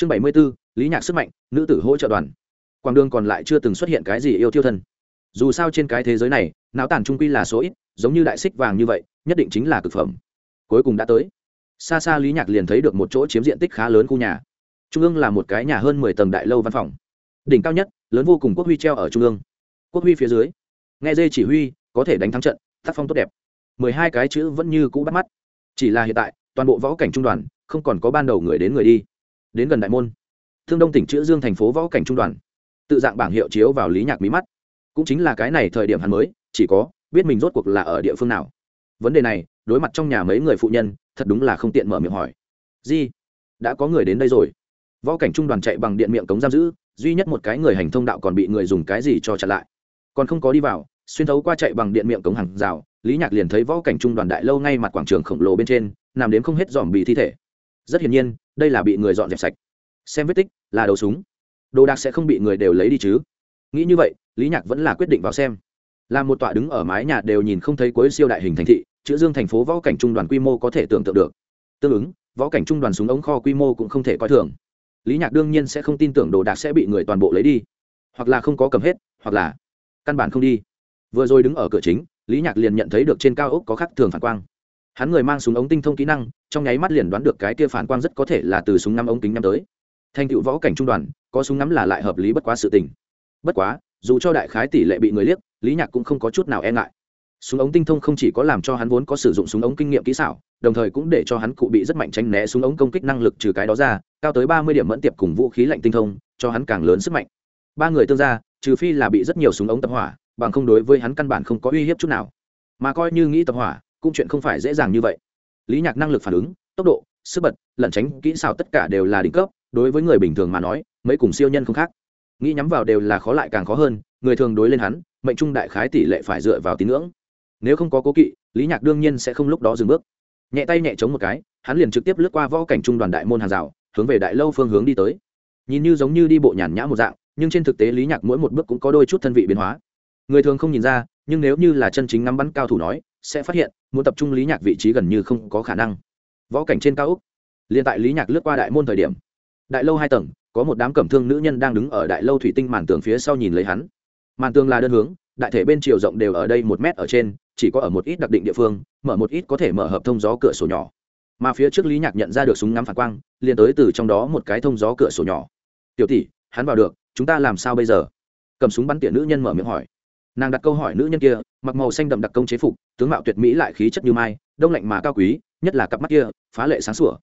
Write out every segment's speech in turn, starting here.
chương bảy mươi b ố lý nhạc sức mạnh, nữ tử hỗ trợ đoàn. Quảng đường còn lại chưa từng xuất hiện cái gì yêu tiêu thân. Dù sao trên cái thế giới này, não tàn trung quy là số ít, giống như đại xích vàng như vậy, nhất định chính là cực phẩm. Cuối cùng đã tới. Xa xa lý nhạc liền thấy được một chỗ chiếm diện tích khá lớn khu nhà. Trung ương là một cái nhà hơn mười tầng đại lâu văn phòng. Đỉnh cao nhất, lớn vô cùng quốc huy treo ở trung ương. Quốc huy phía dưới. Nghe dê chỉ huy, có thể đánh thắng trận, tác phong tốt đẹp. mười hai cái chữ vẫn như cũ bắt mắt. Chỉ là hiện tại, toàn bộ võ cảnh trung đoàn, không còn có ban đầu người đến người đi đến gần đại môn. Thương đông tỉnh chữ dương thành phố võ cảnh trung đoàn. Tự dạng bảng hiệu chiếu vào lý nhạc mí mắt. Cũng chính là cái này thời điểm hắn mới, chỉ có biết mình rốt cuộc là ở địa phương nào. Vấn đề này, đối mặt trong nhà mấy người phụ nhân, thật đúng là không tiện mở miệng hỏi. Di, đã có người đến đây rồi. Võ cảnh trung đoàn chạy bằng điện miệng cống giam giữ, duy nhất một cái người hành thông đạo còn bị người dùng cái gì cho chặn lại. Còn không có đi vào, xuyên thấu qua chạy bằng điện miệng cống hàng rào, lý nhạc liền thấy võ cảnh trung đoàn đại lâu ngay mặt quảng trường khổng lồ bên trên, nằm đến không hết dòm bị thi thể. Rất hiển nhiên đây là bị người dọn dẹp sạch. Xem vết tích, là đầu súng. Đồ đạc sẽ không bị người đều lấy đi chứ. Nghĩ như vậy, lý nhạc vẫn là quyết định vào xem. Là một tọa đứng ở mái nhà đều nhìn không thấy cuối siêu đại hình thành thị, chữ dương thành phố võ cảnh trung đoàn quy mô có thể tưởng tượng được. Tương ứng, võ cảnh trung đoàn súng ống kho quy mô cũng không thể coi thường. Lý nhạc đương nhiên sẽ không tin tưởng đồ đạc sẽ bị người toàn bộ lấy đi. Hoặc là không có cầm hết, hoặc là căn bản không đi. Vừa rồi đứng ở cửa chính, lý nhạc liền nhận thấy được trên cao ốc có khắc thường phản quang hắn người mang súng ống tinh thông kỹ năng, trong nháy mắt liền đoán được cái kia phản quang rất có thể là từ súng ngắm ống kính nhắm tới. Thành tựu võ cảnh trung đoàn, có súng ngắm là lại hợp lý bất quá sự tình. Bất quá, dù cho đại khái tỷ lệ bị người liếc, lý nhạc cũng không có chút nào e ngại. Súng ống tinh thông không chỉ có làm cho hắn vốn có sử dụng súng ống kinh nghiệm kỹ xảo, đồng thời cũng để cho hắn cụ bị rất mạnh tránh né súng ống công kích năng lực trừ cái đó ra, cao tới ba mươi điểm mẫn tiệp cùng vũ khí lạnh tinh thông, cho hắn càng lớn sức mạnh. Ba người tương gia, trừ phi là bị rất nhiều súng ống tập hỏa, bằng không đối với hắn căn bản không có uy hiếp chút nào. Mà coi như nghĩ tập hỏa cũng chuyện không phải dễ dàng như vậy. Lý nhạc năng lực phản ứng, tốc độ, sức bật, lẩn tránh kỹ xảo tất cả đều là đỉnh cấp, đối với người bình thường mà nói, mấy cùng siêu nhân không khác. Nghĩ nhắm vào đều là khó lại càng khó hơn, người thường đối lên hắn, mệnh trung đại khái tỷ lệ phải dựa vào tín ngưỡng. Nếu không có cố kỵ, lý nhạc đương nhiên sẽ không lúc đó dừng bước. Nhẹ tay nhẹ chống một cái, hắn liền trực tiếp lướt qua võ cảnh trung đoàn đại môn hàng rào, hướng về đại lâu phương hướng đi tới. Nhìn như giống như đi bộ nhàn nhã một dạng, nhưng trên thực tế lý nhạc mỗi một bước cũng có đôi chút thân vị biến hóa. Người thường không nhìn ra, nhưng nếu như là chân chính ngắm bắn cao thủ nói sẽ phát hiện, muốn tập trung lý nhạc vị trí gần như không có khả năng. Võ cảnh trên cao úc. Liền tại lý nhạc lướt qua đại môn thời điểm, đại lâu hai tầng, có một đám cẩm thương nữ nhân đang đứng ở đại lâu thủy tinh màn tường phía sau nhìn lấy hắn. Màn tường là đơn hướng, đại thể bên chiều rộng đều ở đây một mét ở trên, chỉ có ở một ít đặc định địa phương, mở một ít có thể mở hợp thông gió cửa sổ nhỏ. Mà phía trước lý nhạc nhận ra được súng ngắm phản quang, liền tới từ trong đó một cái thông gió cửa sổ nhỏ. Tiểu tỷ, hắn vào được, chúng ta làm sao bây giờ? Cầm súng bắn tỉa nữ nhân mở miệng hỏi nàng đặt câu hỏi nữ nhân kia, mặc màu xanh đậm đặc công chế phục, tướng mạo tuyệt mỹ lại khí chất như mai, đông lạnh mà cao quý, nhất là cặp mắt kia, phá lệ sáng sủa.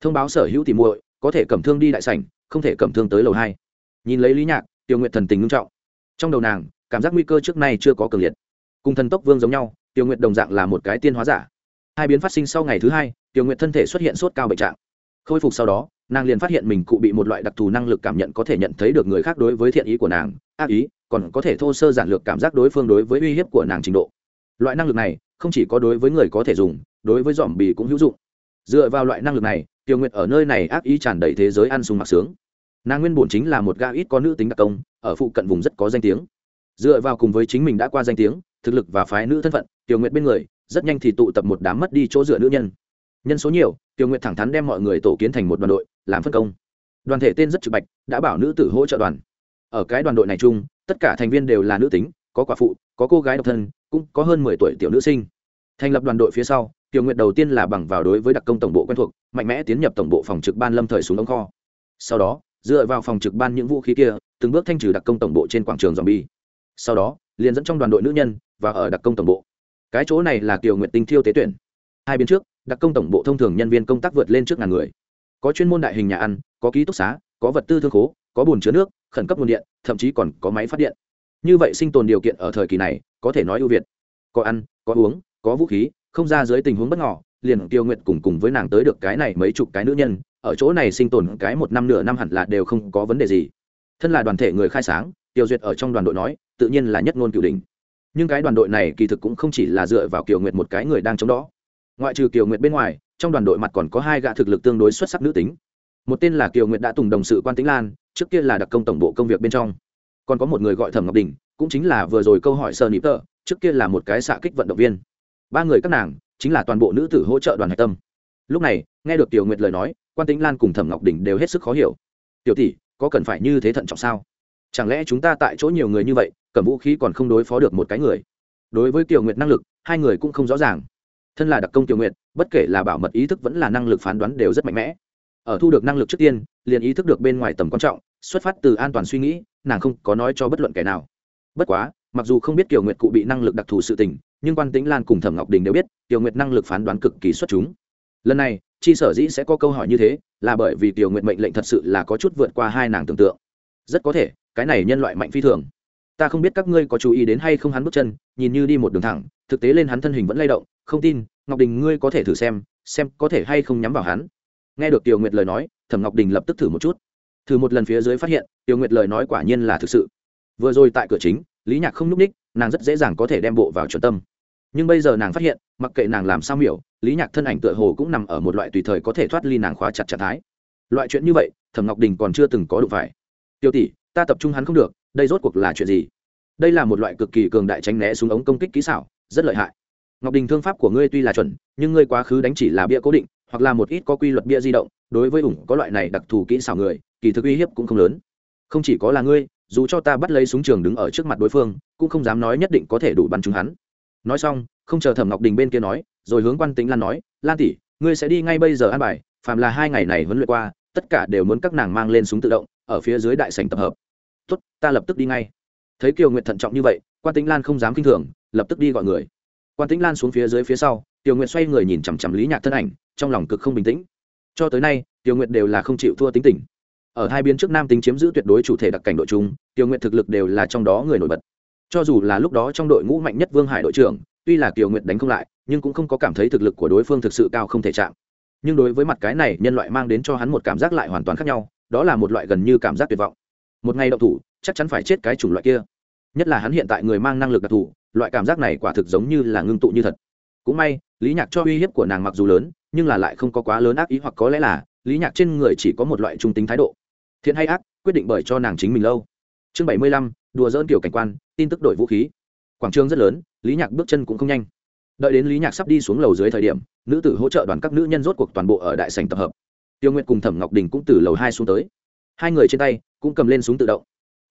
Thông báo sở hữu tìm muội, có thể cầm thương đi đại sảnh, không thể cầm thương tới lầu hai. Nhìn lấy lý nhạc, tiểu nguyện thần tình nghiêm trọng. Trong đầu nàng, cảm giác nguy cơ trước nay chưa có cường liệt. Cùng thần tốc vương giống nhau, tiểu nguyện đồng dạng là một cái tiên hóa giả. Hai biến phát sinh sau ngày thứ hai, tiểu nguyện thân thể xuất hiện sốt cao bệnh trạng. Khôi phục sau đó, nàng liền phát hiện mình cụ bị một loại đặc thù năng lực cảm nhận có thể nhận thấy được người khác đối với thiện ý của nàng, ác ý còn có thể thô sơ giản lược cảm giác đối phương đối với uy hiếp của nàng trình độ. Loại năng lực này, không chỉ có đối với người có thể dùng, đối với dòm bì cũng hữu dụng. Dựa vào loại năng lực này tiểu nguyệt ở nơi này ác ý tràn đầy thế giới ăn sung mặc sướng. Nàng nguyên bổn chính là một ga ít có nữ tính đặc công, ở phụ cận vùng rất có danh tiếng. Dựa vào cùng với chính mình đã qua danh tiếng, thực lực và phái nữ thân phận tiểu nguyệt bên người, rất nhanh thì tụ tập một đám mất đi chỗ dựa nữ nhân. Nhân số nhiều tiểu nguyệt thẳng thắn đem mọi người tổ kiến thành một đoàn đội, làm phân công. Đoàn thể tên rất trực bạch, đã bảo nữ tử hỗ trợ đoàn. Ở cái đoàn đội này chung tất cả thành viên đều là nữ tính, có quả phụ, có cô gái độc thân, cũng có hơn mười tuổi tiểu nữ sinh. Thành lập đoàn đội phía sau, tiểu nguyện đầu tiên là bằng vào đối với đặc công tổng bộ quen thuộc, mạnh mẽ tiến nhập tổng bộ phòng trực ban lâm thời xuống ống kho. Sau đó, dựa vào phòng trực ban những vũ khí kia, từng bước thanh trừ đặc công tổng bộ trên quảng trường dòm bi sau đó, liền dẫn trong đoàn đội nữ nhân và ở đặc công tổng bộ. Cái chỗ này là kiều nguyện tinh thiêu tế tuyển. Hai bên trước, đặc công tổng bộ thông thường nhân viên công tác vượt lên trước ngàn người. Có chuyên môn đại hình nhà ăn, có ký túc xá, có vật tư thương khố có bồn chứa nước, khẩn cấp nguồn điện, thậm chí còn có máy phát điện. Như vậy sinh tồn điều kiện ở thời kỳ này, có thể nói ưu việt. Có ăn, có uống, có vũ khí, không ra dưới tình huống bất ngỏ liền tiêu nguyện cùng cùng với nàng tới được cái này mấy chục cái nữ nhân, ở chỗ này sinh tồn cái một năm nửa năm hẳn là đều không có vấn đề gì. Thân là đoàn thể người khai sáng, tiêu duyệt ở trong đoàn đội nói, tự nhiên là nhất ngôn cửu đình nhưng cái đoàn đội này kỳ thực cũng không chỉ là dựa vào kiều nguyệt một cái người đang chống đó. Ngoại trừ kiều nguyệt bên ngoài, trong đoàn đội mặt còn có hai gã thực lực tương đối xuất sắc nữ tính. Một tên là kiều nguyệt đã tùng đồng sự quan tĩnh lan trước kia là đặc công tổng bộ công việc bên trong. Còn có một người gọi thẩm ngọc đình, cũng chính là vừa rồi câu hỏi sơ nịp tờ trước kia là một cái xạ kích vận động viên. Ba người các nàng, chính là toàn bộ nữ tử hỗ trợ đoàn hạch tâm. Lúc này, nghe được tiểu nguyệt lời nói, quan tĩnh lan cùng thẩm ngọc đình đều hết sức khó hiểu. Tiểu tỷ, có cần phải như thế thận trọng sao? Chẳng lẽ chúng ta tại chỗ nhiều người như vậy, cầm vũ khí còn không đối phó được một cái người? Đối với tiểu nguyệt năng lực, hai người cũng không rõ ràng. Thân là đặc công tiểu nguyệt, bất kể là bảo mật ý thức vẫn là năng lực phán đoán đều rất mạnh mẽ. Ở thu được năng lực trước tiên, liền ý thức được bên ngoài tầm quan trọng xuất phát từ an toàn suy nghĩ, nàng không có nói cho bất luận kẻ nào. Bất quá, mặc dù không biết kiều nguyệt cụ bị năng lực đặc thù sự tình, nhưng quan tĩnh lan cùng thẩm ngọc đình đều biết, kiều nguyệt năng lực phán đoán cực kỳ xuất chúng. Lần này, chi sở dĩ sẽ có câu hỏi như thế, là bởi vì kiều nguyệt mệnh lệnh thật sự là có chút vượt qua hai nàng tưởng tượng. Rất có thể, cái này nhân loại mạnh phi thường. Ta không biết các ngươi có chú ý đến hay không hắn bước chân, nhìn như đi một đường thẳng, thực tế lên hắn thân hình vẫn lay động, không tin, ngọc đình ngươi có thể thử xem xem có thể hay không nhắm vào hắn. Nghe được tiểu nguyệt lời nói, thẩm ngọc đình lập tức thử một chút thử một lần phía dưới phát hiện tiểu nguyệt lời nói quả nhiên là thực sự. Vừa rồi tại cửa chính, lý nhạc không n ú c ních, nàng rất dễ dàng có thể đem bộ vào chuẩn tâm. Nhưng bây giờ nàng phát hiện, mặc kệ nàng làm sao miểu, lý nhạc thân ảnh tựa hồ cũng nằm ở một loại tùy thời có thể thoát ly nàng khóa chặt trạng thái. Loại chuyện như vậy, thẩm ngọc đình còn chưa từng có đụng phải. Tiêu tỷ, ta tập trung hắn không được, đây rốt cuộc là chuyện gì? Đây là một loại cực kỳ cường đại tránh né xuống ống công kích kỹ xảo, rất lợi hại. Ngọc đình thương pháp của ngươi tuy là chuẩn, nhưng ngươi quá khứ đánh chỉ là bia cố định, hoặc là một ít có quy luật bia di động đối với ủng có loại này đặc thù kỹ xảo người, kỳ thực uy hiếp cũng không lớn. Không chỉ có là ngươi, dù cho ta bắt lấy súng trường đứng ở trước mặt đối phương, cũng không dám nói nhất định có thể đủ bắn trúng hắn. Nói xong, không chờ thẩm ngọc đình bên kia nói, rồi hướng quan tính lan nói, lan tỷ, ngươi sẽ đi ngay bây giờ ăn bài, phàm là hai ngày này huấn luyện qua, tất cả đều muốn các nàng mang lên súng tự động, ở phía dưới đại sành tập hợp. Tốt, ta lập tức đi ngay. Thấy kiều nguyện thận trọng như vậy, quan tĩnh lan không dám k i n h thường, lập tức đi gọi người. Quan tĩnh lan xuống phía dưới phía sau tiểu nguyện xoay người nhìn chằm chằm lý nhạc thân ảnh, trong lòng cực không bình tĩnh cho tới nay tiểu nguyệt đều là không chịu thua tính tình. Ở hai biên trước nam tính chiếm giữ tuyệt đối chủ thể đặc cảnh đội chung tiểu nguyệt thực lực đều là trong đó người nổi bật. Cho dù là lúc đó trong đội ngũ mạnh nhất vương hải đội trưởng, tuy là tiểu nguyệt đánh không lại, nhưng cũng không có cảm thấy thực lực của đối phương thực sự cao không thể chạm. Nhưng đối với mặt cái này, nhân loại mang đến cho hắn một cảm giác lại hoàn toàn khác nhau, đó là một loại gần như cảm giác tuyệt vọng. Một ngày động thủ, chắc chắn phải chết cái chủng loại kia. Nhất là hắn hiện tại người mang năng lực đặc thù, loại cảm giác này quả thực giống như là ngưng tụ như thật cũng may, lý nhạc cho uy hiếp của nàng mặc dù lớn, nhưng là lại không có quá lớn ác ý hoặc có lẽ là, lý nhạc trên người chỉ có một loại trung tính thái độ. Thiện hay ác, quyết định bởi cho nàng chính mình lâu. Chương bảy mươi lăm, đùa dỡn kiểu cảnh quan, tin tức đổi vũ khí. Quảng trường rất lớn, lý nhạc bước chân cũng không nhanh. Đợi đến lý nhạc sắp đi xuống lầu dưới thời điểm, nữ tử hỗ trợ đoàn các nữ nhân rốt cuộc toàn bộ ở đại sành tập hợp. Tiêu nguyện cùng thẩm ngọc đình cũng từ lầu hai xuống tới. Hai người trên tay cũng cầm lên súng tự động.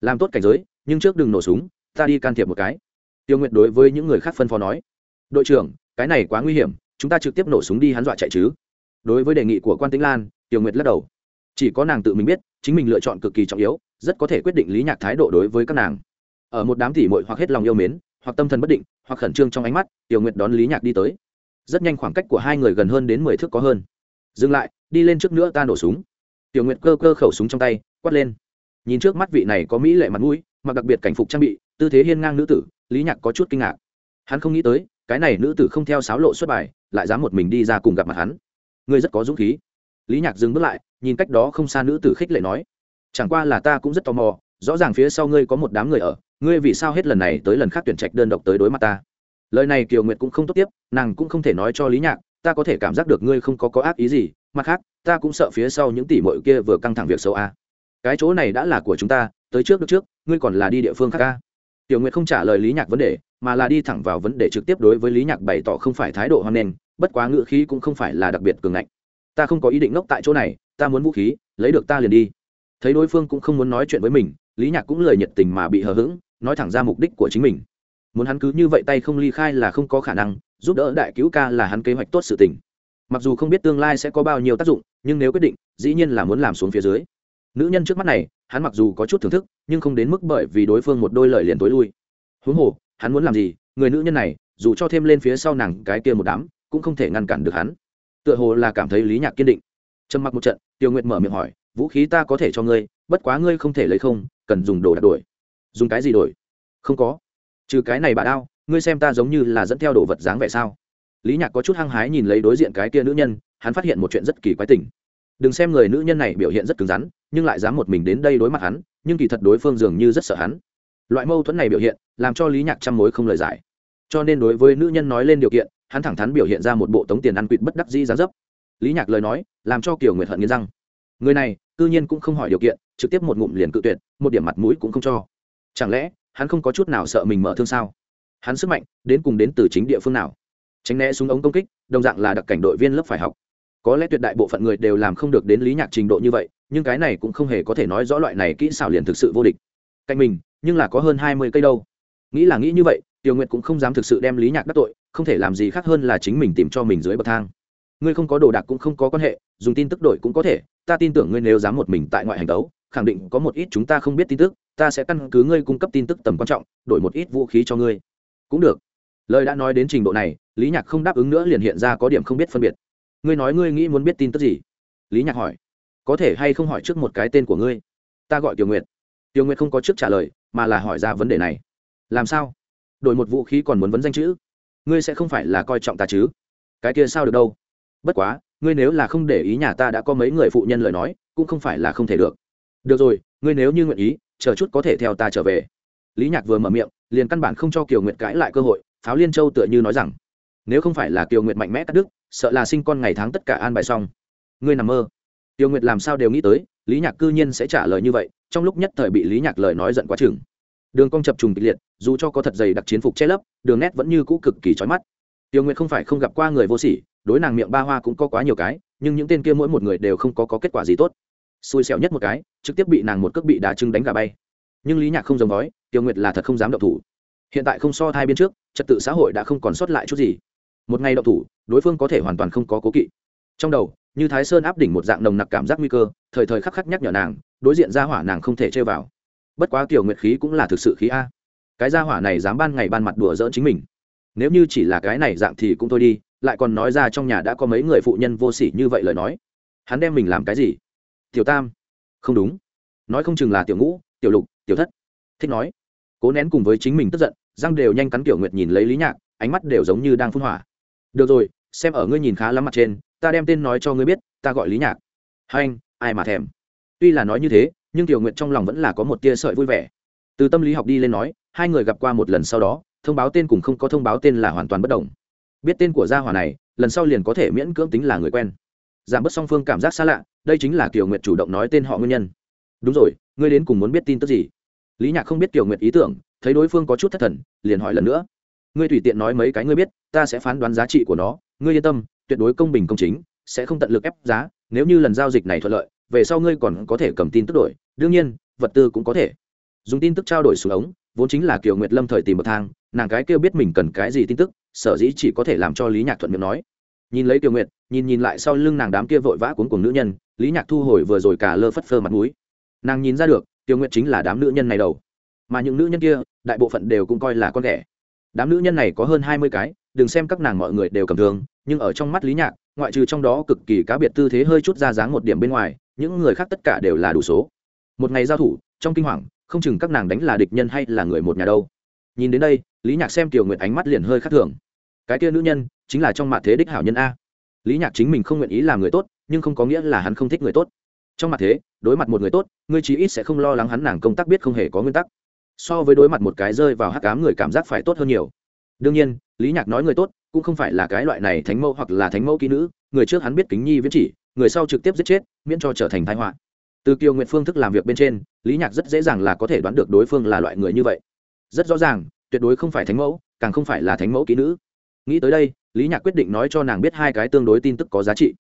Làm tốt cảnh giới, nhưng trước đừng nổ súng, ta đi can thiệp một cái. Tiêu nguyệt đối với những người khác phân phó nói. Đội trưởng cái này quá nguy hiểm, chúng ta trực tiếp nổ súng đi hắn dọa chạy chứ. Đối với đề nghị của quan tĩnh lan, tiểu nguyệt lắc đầu. Chỉ có nàng tự mình biết, chính mình lựa chọn cực kỳ trọng yếu, rất có thể quyết định lý nhạc thái độ đối với các nàng. Ở một đám tỉ mội hoặc hết lòng yêu mến, hoặc tâm thần bất định, hoặc khẩn trương trong ánh mắt, tiểu nguyệt đón lý nhạc đi tới. Rất nhanh khoảng cách của hai người gần hơn đến mười thước có hơn. Dừng lại, đi lên trước nữa ta nổ súng. Tiểu nguyệt cơ cơ khẩu súng trong tay, quát lên. Nhìn trước mắt vị này có mỹ lệ mặt mũi, mặc đặc biệt cảnh phục trang bị, tư thế hiên ngang nữ tử, lý nhạc có chút kinh ngạc. Hắn không nghĩ tới cái này nữ tử không theo sáo lộ xuất bài, lại dám một mình đi ra cùng gặp mặt hắn. Ngươi rất có dũng khí. Lý nhạc dừng bước lại, nhìn cách đó không xa nữ tử khích lệ nói, chẳng qua là ta cũng rất tò mò, rõ ràng phía sau ngươi có một đám người ở, ngươi vì sao hết lần này tới lần khác tuyển trạch đơn độc tới đối mặt ta? Lời này kiều nguyệt cũng không tốt tiếp, nàng cũng không thể nói cho lý nhạc, ta có thể cảm giác được ngươi không có có ác ý gì, mặt khác, ta cũng sợ phía sau những tỷ mội kia vừa căng thẳng việc xấu a. Cái chỗ này đã là của chúng ta, tới trước được trước, ngươi còn là đi địa phương khác ca tiểu nguyệt không trả lời lý nhạc vấn đề, mà là đi thẳng vào vấn đề trực tiếp đối với lý nhạc bày tỏ không phải thái độ hoan nghênh, bất quá ngữ khí cũng không phải là đặc biệt cường ngạnh. Ta không có ý định ngốc tại chỗ này, ta muốn vũ khí, lấy được ta liền đi. Thấy đối phương cũng không muốn nói chuyện với mình, lý nhạc cũng lời nhiệt tình mà bị hờ hững, nói thẳng ra mục đích của chính mình. Muốn hắn cứ như vậy tay không ly khai là không có khả năng, giúp đỡ đại cứu ca là hắn kế hoạch tốt sự tình. Mặc dù không biết tương lai sẽ có bao nhiêu tác dụng, nhưng nếu quyết định, dĩ nhiên là muốn làm xuống phía dưới nữ nhân trước mắt này, hắn mặc dù có chút thưởng thức, nhưng không đến mức bởi vì đối phương một đôi lời liền tối lui. Huống hồ, hắn muốn làm gì, người nữ nhân này, dù cho thêm lên phía sau nàng cái kia một đám, cũng không thể ngăn cản được hắn. Tựa hồ là cảm thấy lý nhạc kiên định. Trầm mặc một trận, tiêu nguyệt mở miệng hỏi, vũ khí ta có thể cho ngươi, bất quá ngươi không thể lấy không, cần dùng đồ đặt đổi. Dùng cái gì đổi? Không có. Trừ cái này bà đao, ngươi xem ta giống như là dẫn theo đồ vật dáng vẻ sao? Lý nhạc có chút hăng hái nhìn lấy đối diện cái kia nữ nhân, hắn phát hiện một chuyện rất kỳ quái tình. Đừng xem người nữ nhân này biểu hiện rất cứng rắn nhưng lại dám một mình đến đây đối mặt hắn, nhưng kỳ thật đối phương dường như rất sợ hắn. Loại mâu thuẫn này biểu hiện, làm cho lý nhạc trăm mối không lời giải. Cho nên đối với nữ nhân nói lên điều kiện, hắn thẳng thắn biểu hiện ra một bộ tống tiền ăn quỵt bất đắc dĩ giá dấp. Lý nhạc lời nói, làm cho kiều nguyệt hận nghiến răng. Người này, cư nhiên cũng không hỏi điều kiện, trực tiếp một ngụm liền cự tuyệt, một điểm mặt mũi cũng không cho. Chẳng lẽ, hắn không có chút nào sợ mình mở thương sao? Hắn sức mạnh, đến cùng đến từ chính địa phương nào? Tránh né súng ống công kích, đồng dạng là đặc cảnh đội viên lớp phải học. Có lẽ tuyệt đại bộ phận người đều làm không được đến lý nhạc trình độ như vậy nhưng cái này cũng không hề có thể nói rõ loại này kỹ xảo liền thực sự vô địch. Cạnh mình, nhưng là có hơn hai mươi cây đâu. Nghĩ là nghĩ như vậy, tiểu nguyệt cũng không dám thực sự đem lý nhạc đắc tội, không thể làm gì khác hơn là chính mình tìm cho mình dưới bậc thang. Ngươi không có đồ đạc cũng không có quan hệ, dùng tin tức đổi cũng có thể, ta tin tưởng ngươi nếu dám một mình tại ngoại hành đấu khẳng định có một ít chúng ta không biết tin tức, ta sẽ căn cứ ngươi cung cấp tin tức tầm quan trọng, đổi một ít vũ khí cho ngươi. Cũng được. Lời đã nói đến trình độ này, lý nhạc không đáp ứng nữa liền hiện ra có điểm không biết phân biệt. Ngươi nói ngươi nghĩ muốn biết tin tức gì? Lý nhạc hỏi có thể hay không hỏi trước một cái tên của ngươi? Ta gọi tiểu nguyệt. Tiểu nguyệt không có trước trả lời mà là hỏi ra vấn đề này. Làm sao? Đổi một vũ khí còn muốn vấn danh chữ? Ngươi sẽ không phải là coi trọng ta chứ? Cái kia sao được đâu? Bất quá ngươi nếu là không để ý nhà ta đã có mấy người phụ nhân lời nói cũng không phải là không thể được. Được rồi ngươi nếu như nguyện ý chờ chút có thể theo ta trở về. Lý nhạc vừa mở miệng liền căn bản không cho kiều nguyệt cãi lại cơ hội pháo liên châu tựa như nói rằng nếu không phải là kiều nguyệt mạnh mẽ cắt đức, sợ là sinh con ngày tháng tất cả an bài xong. Ngươi nằm mơ. Tiêu nguyệt làm sao đều nghĩ tới lý nhạc cư nhiên sẽ trả lời như vậy trong lúc nhất thời bị lý nhạc lời nói giận quá chừng. Đường cong chập trùng kịch liệt dù cho có thật dày đặc chiến phục che lấp đường nét vẫn như cũ cực kỳ trói mắt. Tiêu nguyệt không phải không gặp qua người vô sỉ đối nàng miệng ba hoa cũng có quá nhiều cái nhưng những tên kia mỗi một người đều không có, có kết quả gì tốt. Xui xẻo nhất một cái trực tiếp bị nàng một cước bị đá trưng đánh gà bay. Nhưng lý nhạc không giống nói tiêu nguyệt là thật không dám động thủ. Hiện tại không so thai biên trước trật tự xã hội đã không còn sót lại chút gì. Một ngày động thủ đối phương có thể hoàn toàn không có cố kỵ. Trong đầu như thái sơn áp đỉnh một dạng nồng nặc cảm giác nguy cơ, thời thời khắc khắc nhắc nhở nàng, đối diện ra hỏa nàng không thể chơi vào. Bất quá kiểu nguyệt khí cũng là thực sự khí a. Cái gia hỏa này dám ban ngày ban mặt đùa dỡn chính mình. Nếu như chỉ là cái này dạng thì cũng thôi đi, lại còn nói ra trong nhà đã có mấy người phụ nhân vô sỉ như vậy lời nói. Hắn đem mình làm cái gì? Tiểu tam. Không đúng. Nói không chừng là tiểu ngũ, tiểu lục, tiểu thất. Thích nói. Cố nén cùng với chính mình tức giận, răng đều nhanh cắn tiểu nguyệt nhìn lấy lý nhạc, ánh mắt đều giống như đang phun hỏa. Được rồi, xem ở ngươi nhìn khá lắm mặt trên ta đem tên nói cho ngươi biết, ta gọi lý nhạc. Hai anh, ai mà thèm. Tuy là nói như thế, nhưng tiểu nguyệt trong lòng vẫn là có một tia sợi vui vẻ. Từ tâm lý học đi lên nói, hai người gặp qua một lần sau đó, thông báo tên cùng không có thông báo tên là hoàn toàn bất đồng biết tên của gia hỏa này, lần sau liền có thể miễn cưỡng tính là người quen. Giảm bớt song phương cảm giác xa lạ, đây chính là tiểu nguyệt chủ động nói tên họ nguyên nhân. Đúng rồi, ngươi đến cùng muốn biết tin tức gì? Lý nhạc không biết tiểu nguyệt ý tưởng, thấy đối phương có chút thất thần, liền hỏi lần nữa. Ngươi tùy tiện nói mấy cái ngươi biết, ta sẽ phán đoán giá trị của nó, ngươi yên tâm tuyệt đối công bình công chính, sẽ không tận lực ép giá, nếu như lần giao dịch này thuận lợi, về sau ngươi còn có thể cầm tin tức đổi, đương nhiên, vật tư cũng có thể. Dùng tin tức trao đổi xuống ống, vốn chính là kiều nguyệt lâm thời tìm một thang, nàng cái kêu biết mình cần cái gì tin tức, sở dĩ chỉ có thể làm cho lý nhạc thuận miệng nói. Nhìn lấy kiều nguyệt, nhìn nhìn lại sau lưng nàng đám kia vội vã cuốn cùng nữ nhân, lý nhạc thu hồi vừa rồi cả lơ phất phơ mặt mũi. Nàng nhìn ra được, kiều nguyệt chính là đám nữ nhân này đầu. Mà những nữ nhân kia, đại bộ phận đều cũng coi là con ghẻ. Đám nữ nhân này có hơn hai mươi cái, đừng xem các nàng mọi người đều cầm thường nhưng ở trong mắt lý nhạc, ngoại trừ trong đó cực kỳ cá biệt tư thế hơi chút ra dáng một điểm bên ngoài, những người khác tất cả đều là đủ số. Một ngày giao thủ, trong kinh hoàng, không chừng các nàng đánh là địch nhân hay là người một nhà đâu. Nhìn đến đây, lý nhạc xem tiểu nguyệt ánh mắt liền hơi khác thường. Cái kia nữ nhân, chính là trong mặt thế đích hảo nhân a. Lý nhạc chính mình không nguyện ý làm người tốt, nhưng không có nghĩa là hắn không thích người tốt. Trong mặt thế, đối mặt một người tốt, ngươi chí ít sẽ không lo lắng hắn nàng công tác biết không hề có nguyên tắc. So với đối mặt một cái rơi vào hắc cám người cảm giác phải tốt hơn nhiều đương nhiên, lý nhạc nói người tốt cũng không phải là cái loại này thánh mẫu hoặc là thánh mẫu kỹ nữ, người trước hắn biết kính nhi viễn chỉ, người sau trực tiếp giết chết, miễn cho trở thành thái họa. Từ kiều nguyện phương thức làm việc bên trên, lý nhạc rất dễ dàng là có thể đoán được đối phương là loại người như vậy. Rất rõ ràng, tuyệt đối không phải thánh mẫu, càng không phải là thánh mẫu kỹ nữ. Nghĩ tới đây, lý nhạc quyết định nói cho nàng biết hai cái tương đối tin tức có giá trị.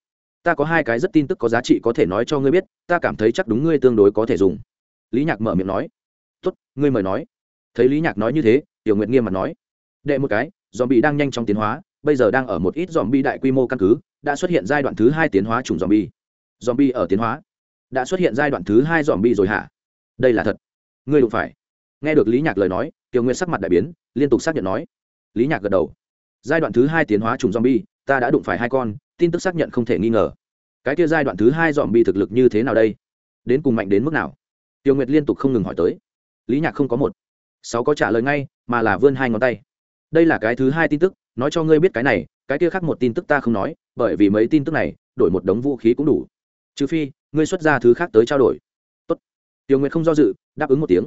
Ta có hai cái rất tin tức có giá trị có thể nói cho ngươi biết, ta cảm thấy chắc đúng ngươi tương đối có thể dùng. Lý nhạc mở miệng nói. Tốt, ngươi mời nói. Thấy lý nhạc nói như thế, tiểu nguyện nghiêm mặt nói đệ một cái dòm bị đang nhanh chóng tiến hóa, bây giờ đang ở một ít dòm bi đại quy mô căn cứ, đã xuất hiện giai đoạn thứ hai tiến hóa chủng dòm bi dòm bi ở tiến hóa. Đã xuất hiện giai đoạn thứ hai dòm bi rồi hả? Đây là thật. Ngươi đụng phải. Nghe được lý nhạc lời nói tiểu nguyên sắc mặt đại biến, liên tục xác nhận nói. Lý nhạc gật đầu. Giai đoạn thứ hai tiến hóa trùng zombie, ta đã đụng phải hai con, tin tức xác nhận không thể nghi ngờ. Cái kia giai đoạn thứ hai zombie thực lực như thế nào đây? Đến cùng mạnh đến mức nào? Tiêu nguyệt liên tục không ngừng hỏi tới. Lý nhạc không có một. Sáu có trả lời ngay, mà là vươn hai ngón tay đây là cái thứ hai tin tức, nói cho ngươi biết cái này, cái kia khác một tin tức ta không nói, bởi vì mấy tin tức này, đổi một đống vũ khí cũng đủ. Trừ phi, ngươi xuất ra thứ khác tới trao đổi. Tốt. Tiểu nguyệt không do dự, đáp ứng một tiếng.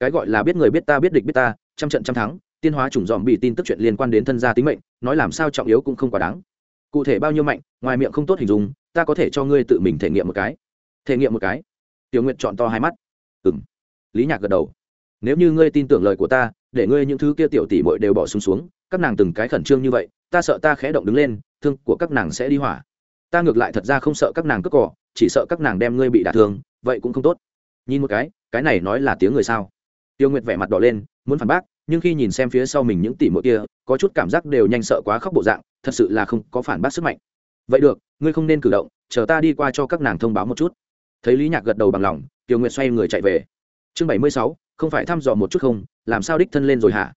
Cái gọi là biết người biết ta biết địch biết ta, trăm trận trăm thắng, tiên hóa chủng dòm bị tin tức chuyện liên quan đến thân gia tính mệnh, nói làm sao trọng yếu cũng không quá đáng. Cụ thể bao nhiêu mạnh, ngoài miệng không tốt hình dung, ta có thể cho ngươi tự mình thể nghiệm một cái. Thể nghiệm một cái. Tiểu Nguyệt chọn to hai mắt. Ừ m lý nhạc gật đầu nếu như ngươi tin tưởng lời của ta, để ngươi những thứ kia tiểu tỷ bội đều bỏ xuống xuống, các nàng từng cái khẩn trương như vậy, ta sợ ta khẽ động đứng lên, thương của các nàng sẽ đi hỏa. Ta ngược lại thật ra không sợ các nàng cướp cỏ, chỉ sợ các nàng đem ngươi bị đả thương, vậy cũng không tốt. Nhìn một cái cái này nói là tiếng người sao? Tiêu nguyệt vẻ mặt đỏ lên, muốn phản bác, nhưng khi nhìn xem phía sau mình những tỷ muội kia, có chút cảm giác đều nhanh sợ quá khóc bộ dạng, thật sự là không có phản bác sức mạnh. Vậy được, ngươi không nên cử động, chờ ta đi qua cho các nàng thông báo một chút. Thấy lý nhạc gật đầu bằng lòng, tiêu nguyệt xoay người chạy về. Chương bảy mươi sáu không phải thăm dò một chút không, làm sao đích thân lên rồi hả?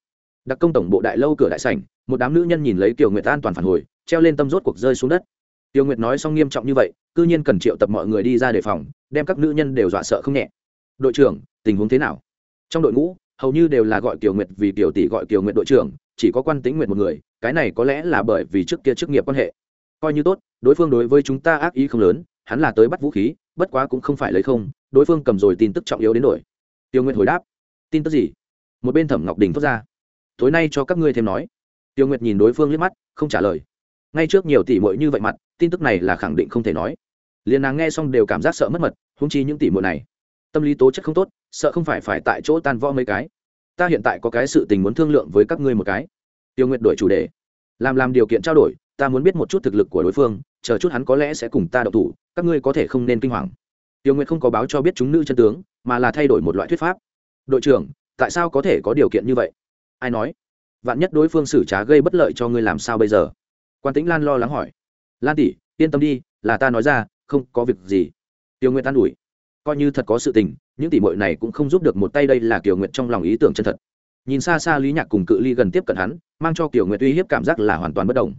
Đặc công tổng bộ đại lâu cửa đại sảnh, một đám nữ nhân nhìn lấy kiều nguyệt an toàn phản hồi, treo lên tâm rốt cuộc rơi xuống đất. Tiêu nguyệt nói xong nghiêm trọng như vậy, cư nhiên cần triệu tập mọi người đi ra đề phòng, đem các nữ nhân đều dọa sợ không nhẹ. Đội trưởng, tình huống thế nào? Trong đội ngũ, hầu như đều là gọi kiều nguyệt vì kiều tỷ gọi kiều nguyệt đội trưởng, chỉ có quan tính nguyệt một người, cái này có lẽ là bởi vì trước kia chức nghiệp quan hệ. Coi như tốt, đối phương đối với chúng ta ác ý không lớn, hắn là tới bắt vũ khí, bất quá cũng không phải lấy không, đối phương cầm rồi tin tức trọng yếu đến đổi tiêu nguyệt hồi đáp. Tin tức gì? Một bên thẩm ngọc đình thốt ra. Tối nay cho các ngươi thêm nói. Tiêu nguyệt nhìn đối phương liếc mắt, không trả lời. Ngay trước nhiều tỷ muội như vậy mặt, tin tức này là khẳng định không thể nói. Liền nàng nghe xong đều cảm giác sợ mất mật húng chi những tỷ muội này. Tâm lý tố chất không tốt, sợ không phải phải tại chỗ tan võ mấy cái. Ta hiện tại có cái sự tình muốn thương lượng với các ngươi một cái. Tiêu nguyệt đổi chủ đề. Làm làm điều kiện trao đổi, ta muốn biết một chút thực lực của đối phương, chờ chút hắn có lẽ sẽ cùng ta đậu thủ, các ngươi có thể không nên kinh hoàng tiêu nguyệt không có báo cho biết chúng nữ chân tướng, mà là thay đổi một loại thuyết pháp. Đội trưởng, tại sao có thể có điều kiện như vậy? Ai nói? Vạn nhất đối phương xử trá gây bất lợi cho ngươi làm sao bây giờ? Quan tĩnh lan lo lắng hỏi. Lan tỷ, yên tâm đi, là ta nói ra, không có việc gì. Tiêu nguyệt an ủi. Coi như thật có sự tình, những tỷ muội này cũng không giúp được một tay đây là kiều nguyệt trong lòng ý tưởng chân thật. Nhìn xa xa lý nhạc cùng cự ly gần tiếp cận hắn, mang cho kiều nguyệt uy hiếp cảm giác là hoàn toàn bất đồng.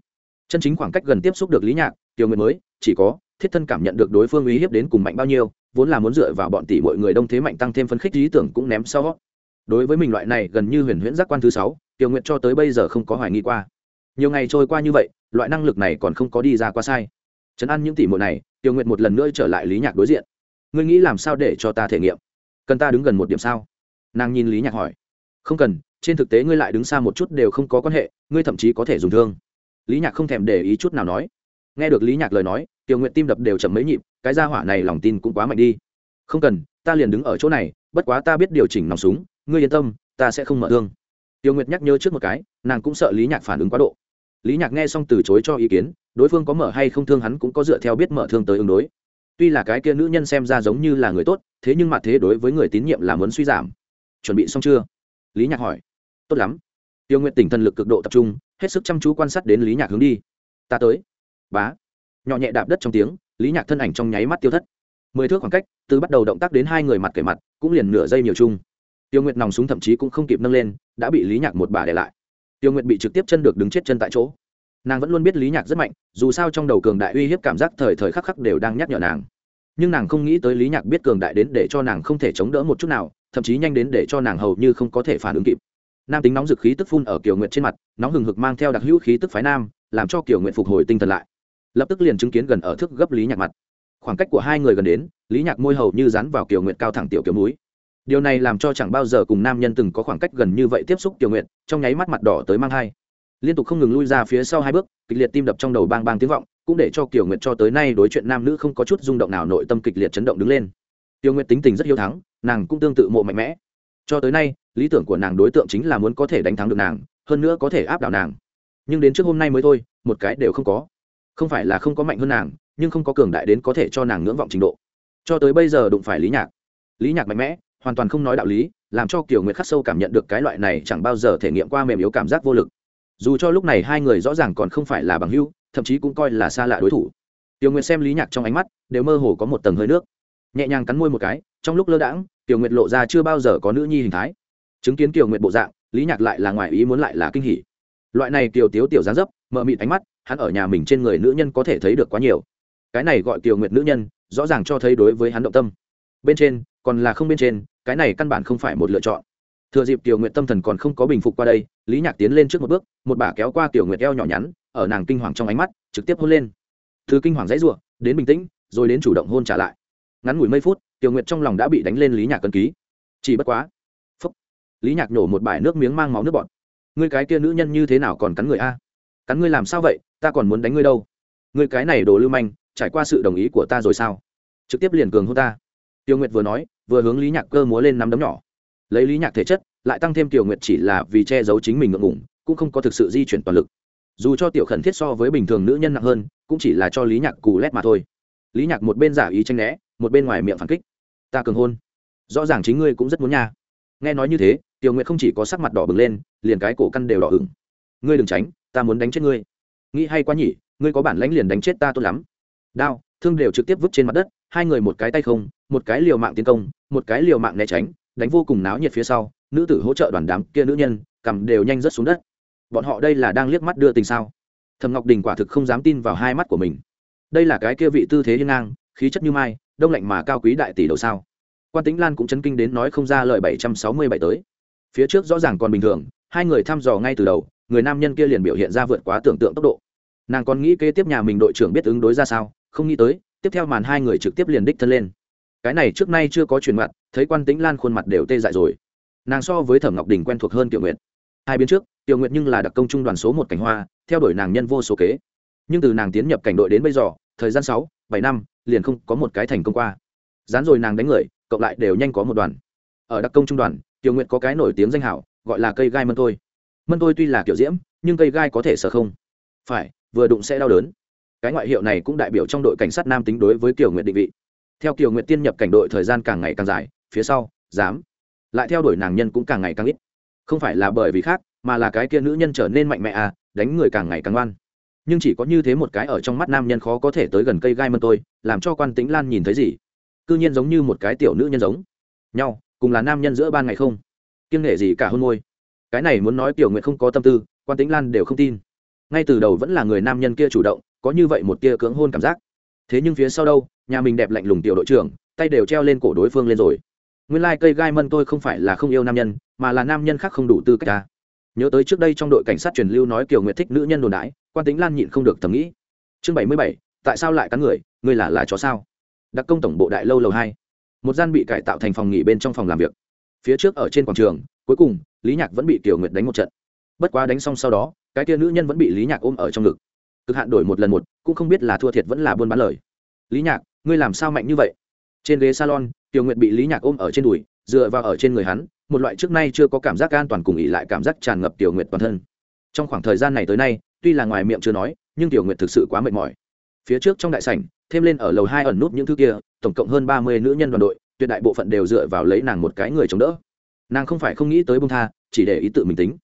Chân chính khoảng cách gần tiếp xúc được lý nhạc, kiều nguyệt mới, chỉ có thiết thân cảm nhận được đối phương uy hiếp đến cùng mạnh bao nhiêu, vốn là muốn dựa vào bọn tỷ mọi người đông thế mạnh tăng thêm phân khích lý tưởng cũng ném sau. Đối với mình loại này gần như huyền huyễn giác quan thứ sáu, tiểu nguyệt cho tới bây giờ không có hoài nghi qua. Nhiều ngày trôi qua như vậy, loại năng lực này còn không có đi ra qua sai. Chấn an những tỷ muội này tiêu nguyện một lần nữa trở lại lý nhạc đối diện. Ngươi nghĩ làm sao để cho ta thể nghiệm? Cần ta đứng gần một điểm sao? Nàng nhìn lý nhạc hỏi. Không cần, trên thực tế ngươi lại đứng xa một chút đều không có quan hệ, ngươi thậm chí có thể dùng thương. Lý nhạc không thèm để ý chút nào nói. Nghe được lý nhạc lời nói tiểu nguyện tim đập đều chậm mấy nhịp, cái gia hỏa này lòng tin cũng quá mạnh đi. Không cần, ta liền đứng ở chỗ này, bất quá ta biết điều chỉnh nòng súng, ngươi yên tâm, ta sẽ không mở thương. Tiểu nguyệt nhắc nhớ trước một cái, nàng cũng sợ lý nhạc phản ứng quá độ. Lý nhạc nghe xong từ chối cho ý kiến, đối phương có mở hay không thương hắn cũng có dựa theo biết mở thương tới ứng đối. Tuy là cái kia nữ nhân xem ra giống như là người tốt, thế nhưng mà thế đối với người tín nhiệm là muốn suy giảm. Chuẩn bị xong chưa? Lý nhạc hỏi. Tốt lắm. Tiêu nguyện tỉnh thần lực cực độ tập trung, hết sức chăm chú quan sát đến lý nhạc hướng đi. Ta tới. Bá nhỏ nhẹ đạp đất trong tiếng, lý nhạc thân ảnh trong nháy mắt tiêu thất. Mười thước khoảng cách, từ bắt đầu động tác đến hai người mặt kể mặt, cũng liền nửa giây nhiều chung. Tiêu nguyệt nòng súng thậm chí cũng không kịp nâng lên, đã bị lý nhạc một bà để lại. Tiêu nguyệt bị trực tiếp chân được đứng chết chân tại chỗ. Nàng vẫn luôn biết lý nhạc rất mạnh, dù sao trong đầu cường đại uy hiếp cảm giác thời thời khắc khắc đều đang nhắc nhở nàng. Nhưng nàng không nghĩ tới lý nhạc biết cường đại đến để cho nàng không thể chống đỡ một chút nào, thậm chí nhanh đến để cho nàng hầu như không có thể phản ứng kịp. Nam tính nóng dực khí tức phun ở kiều nguyệt trên mặt, nóng hừng hực mang theo đặc hữu khí tức phái nam, làm cho kiều nguyệt phục hồi tinh thần lại lập tức liền chứng kiến gần ở thước gấp lý nhạc mặt. Khoảng cách của hai người gần đến, lý nhạc môi hầu như dán vào kiều nguyệt cao thẳng tiểu kiều núi. Điều này làm cho chẳng bao giờ cùng nam nhân từng có khoảng cách gần như vậy tiếp xúc kiều nguyệt, trong nháy mắt mặt đỏ tới mang hai. Liên tục không ngừng lui ra phía sau hai bước, kịch liệt tim đập trong đầu bang bang tiếng vọng, cũng để cho kiều nguyệt cho tới nay đối chuyện nam nữ không có chút rung động nào nội tâm kịch liệt chấn động đứng lên. Kiều nguyệt tính tình rất hiếu thắng, nàng cũng tương tự mộ mạnh mẽ. Cho tới nay, lý tưởng của nàng đối tượng chính là muốn có thể đánh thắng được nàng, hơn nữa có thể áp đảo nàng. Nhưng đến trước hôm nay mới thôi, một cái đều không có không phải là không có mạnh hơn nàng, nhưng không có cường đại đến có thể cho nàng ngưỡng vọng trình độ. Cho tới bây giờ đụng phải lý nhạc. Lý nhạc mạnh mẽ, hoàn toàn không nói đạo lý, làm cho kiều nguyệt khắc sâu cảm nhận được cái loại này chẳng bao giờ thể nghiệm qua mềm yếu cảm giác vô lực. Dù cho lúc này hai người rõ ràng còn không phải là bằng hữu, thậm chí cũng coi là xa lạ đối thủ. Tiểu nguyệt xem lý nhạc trong ánh mắt, đều mơ hồ có một tầng hơi nước. Nhẹ nhàng cắn môi một cái, trong lúc lơ đãng tiểu nguyệt lộ ra chưa bao giờ có nữ nhi hình thái. Chứng kiến tiểu nguyệt bộ dạng, lý nhạc lại là ngoài ý muốn lại là kinh hỉ. Loại này kiều tiếu tiểu dáng dấp mờ mịt ánh mắt hắn ở nhà mình trên người nữ nhân có thể thấy được quá nhiều. Cái này gọi kiều nguyệt nữ nhân, rõ ràng cho thấy đối với hắn động tâm. Bên trên, còn là không bên trên, cái này căn bản không phải một lựa chọn. Thừa dịp tiểu nguyệt tâm thần còn không có bình phục qua đây, lý nhạc tiến lên trước một bước, một bà kéo qua tiểu nguyệt eo nhỏ nhắn, ở nàng kinh hoàng trong ánh mắt, trực tiếp hôn lên. Thứ kinh hoàng dãy ruộng đến bình tĩnh, rồi đến chủ động hôn trả lại. Ngắn ngủi mấy phút tiểu nguyệt trong lòng đã bị đánh lên lý nhạc cân ký. Chỉ bất quá, phúc, lý nhạc nổ một bài nước miếng mang máu nước bọt. Ngươi cái kia nữ nhân như thế nào còn cắn người a? Cắn ngươi làm sao vậy, ta còn muốn đánh ngươi đâu. Ngươi cái này đồ lưu manh, trải qua sự đồng ý của ta rồi sao? Trực tiếp liền cường hôn ta. Tiêu nguyệt vừa nói, vừa hướng lý nhạc cơ múa lên nắm đấm nhỏ. Lấy lý nhạc thể chất, lại tăng thêm tiểu nguyệt chỉ là vì che giấu chính mình ngượng ngủng cũng không có thực sự di chuyển toàn lực. Dù cho tiểu khẩn thiết so với bình thường nữ nhân nặng hơn, cũng chỉ là cho lý nhạc cù lét mà thôi. Lý nhạc một bên giả ý tranh né, một bên ngoài miệng phản kích. Ta cường hôn. Rõ ràng chính ngươi cũng rất muốn nha. Nghe nói như thế tiểu nguyệt không chỉ có sắc mặt đỏ bừng lên, liền cái cổ căn đều đỏ ửng. Ngươi đừng tránh ta muốn đánh chết ngươi. Nghĩ hay quá nhỉ, ngươi có bản lãnh liền đánh chết ta tốt lắm. Đao, thương đều trực tiếp vứt trên mặt đất, hai người một cái tay không, một cái liều mạng tiến công, một cái liều mạng né tránh, đánh vô cùng náo nhiệt phía sau, nữ tử hỗ trợ đoàn đám kia nữ nhân, cầm đều nhanh rớt xuống đất. Bọn họ đây là đang liếc mắt đưa tình sao? Thầm ngọc đình quả thực không dám tin vào hai mắt của mình. Đây là cái kia vị tư thế hiên ngang, khí chất như mai, đông lạnh mà cao quý đại tỷ đầu sao? Quan tĩnh lan cũng chấn kinh đến nói không ra lời bảy trăm sáu mươi bảy tới. Phía trước rõ ràng còn bình thường, hai người thăm dò ngay từ đầu người nam nhân kia liền biểu hiện ra vượt quá tưởng tượng tốc độ. Nàng còn nghĩ kế tiếp nhà mình đội trưởng biết ứng đối ra sao, không nghĩ tới, tiếp theo màn hai người trực tiếp liền đích thân lên. Cái này trước nay chưa có truyền mặt, thấy quan tĩnh lan khuôn mặt đều tê dại rồi. Nàng so với thẩm ngọc đình quen thuộc hơn tiểu nguyệt. Hai biến trước, tiểu nguyệt nhưng là đặc công trung đoàn số một cảnh hoa, theo đuổi nàng nhân vô số kế. Nhưng từ nàng tiến nhập cảnh đội đến bây giờ, thời gian sáu, bảy năm, liền không có một cái thành công qua. Dán rồi nàng đánh người, cộng lại đều nhanh có một đoàn. Ở đặc công trung đoàn, tiểu nguyệt có cái nổi tiếng danh hảo, gọi là cây gai mân thôi mân tôi tuy là kiểu diễm, nhưng cây gai có thể sợ không. Phải, vừa đụng sẽ đau đớn. Cái ngoại hiệu này cũng đại biểu trong đội cảnh sát nam tính đối với kiều nguyệt định vị. Theo kiều nguyệt tiên nhập cảnh đội thời gian càng ngày càng dài, phía sau, dám. Lại theo đuổi nàng nhân cũng càng ngày càng ít. Không phải là bởi vì khác, mà là cái kia nữ nhân trở nên mạnh mẽ à đánh người càng ngày càng ngoan. Nhưng chỉ có như thế một cái ở trong mắt nam nhân khó có thể tới gần cây gai mân tôi, làm cho quan tính lan nhìn thấy gì? C ư nhiên giống như một cái tiểu nữ nhân giống. Nhau, cùng là nam nhân giữa ban ngày không? Kiêng nghệ gì cả hôn môi cái này muốn nói tiểu nguyện không có tâm tư, quan tính lan đều không tin. Ngay từ đầu vẫn là người nam nhân kia chủ động, có như vậy một tia cưỡng hôn cảm giác. Thế nhưng phía sau đâu, nhà mình đẹp lạnh lùng tiểu đội trưởng, tay đều treo lên cổ đối phương lên rồi. Nguyên lai、like、cây gai mân tôi không phải là không yêu nam nhân, mà là nam nhân khác không đủ tư cách ta. Nhớ tới trước đây trong đội cảnh sát truyền lưu nói kiều nguyệt thích nữ nhân đồn đái quan tính lan nhịn không được thầm nghĩ. Chương bảy mươi bảy, tại sao lại cắn người, ngươi là là chó sao? Đặc công tổng bộ đại lâu lầu hai. Một gian bị cải tạo thành phòng nghỉ bên trong phòng làm việc. Phía trước ở trên quảng trường, cuối cùng lý nhạc vẫn bị tiểu nguyệt đánh một trận. Bất quá đánh xong sau đó, cái tia nữ nhân vẫn bị lý nhạc ôm ở trong ngực. Cực hạn đổi một lần một, cũng không biết là thua thiệt vẫn là buôn bán lời. Lý nhạc, ngươi làm sao mạnh như vậy? Trên ghế salon, tiểu nguyệt bị lý nhạc ôm ở trên đùi, dựa vào ở trên người hắn, một loại trước nay chưa có cảm giác an toàn cùng ỉ lại cảm giác tràn ngập tiểu nguyệt toàn thân. Trong khoảng thời gian này tới nay, tuy là ngoài miệng chưa nói, nhưng tiểu nguyệt thực sự quá mệt mỏi. Phía trước trong đại sảnh, thêm lên ở lầu hai ẩn nút những thứ kia, tổng cộng hơn ba mươi nữ nhân đoàn đội, tuyệt đại bộ phận đều dựa vào lấy nàng một cái người chống đỡ nàng không phải không nghĩ tới bông tha, chỉ để ý tự mình tính.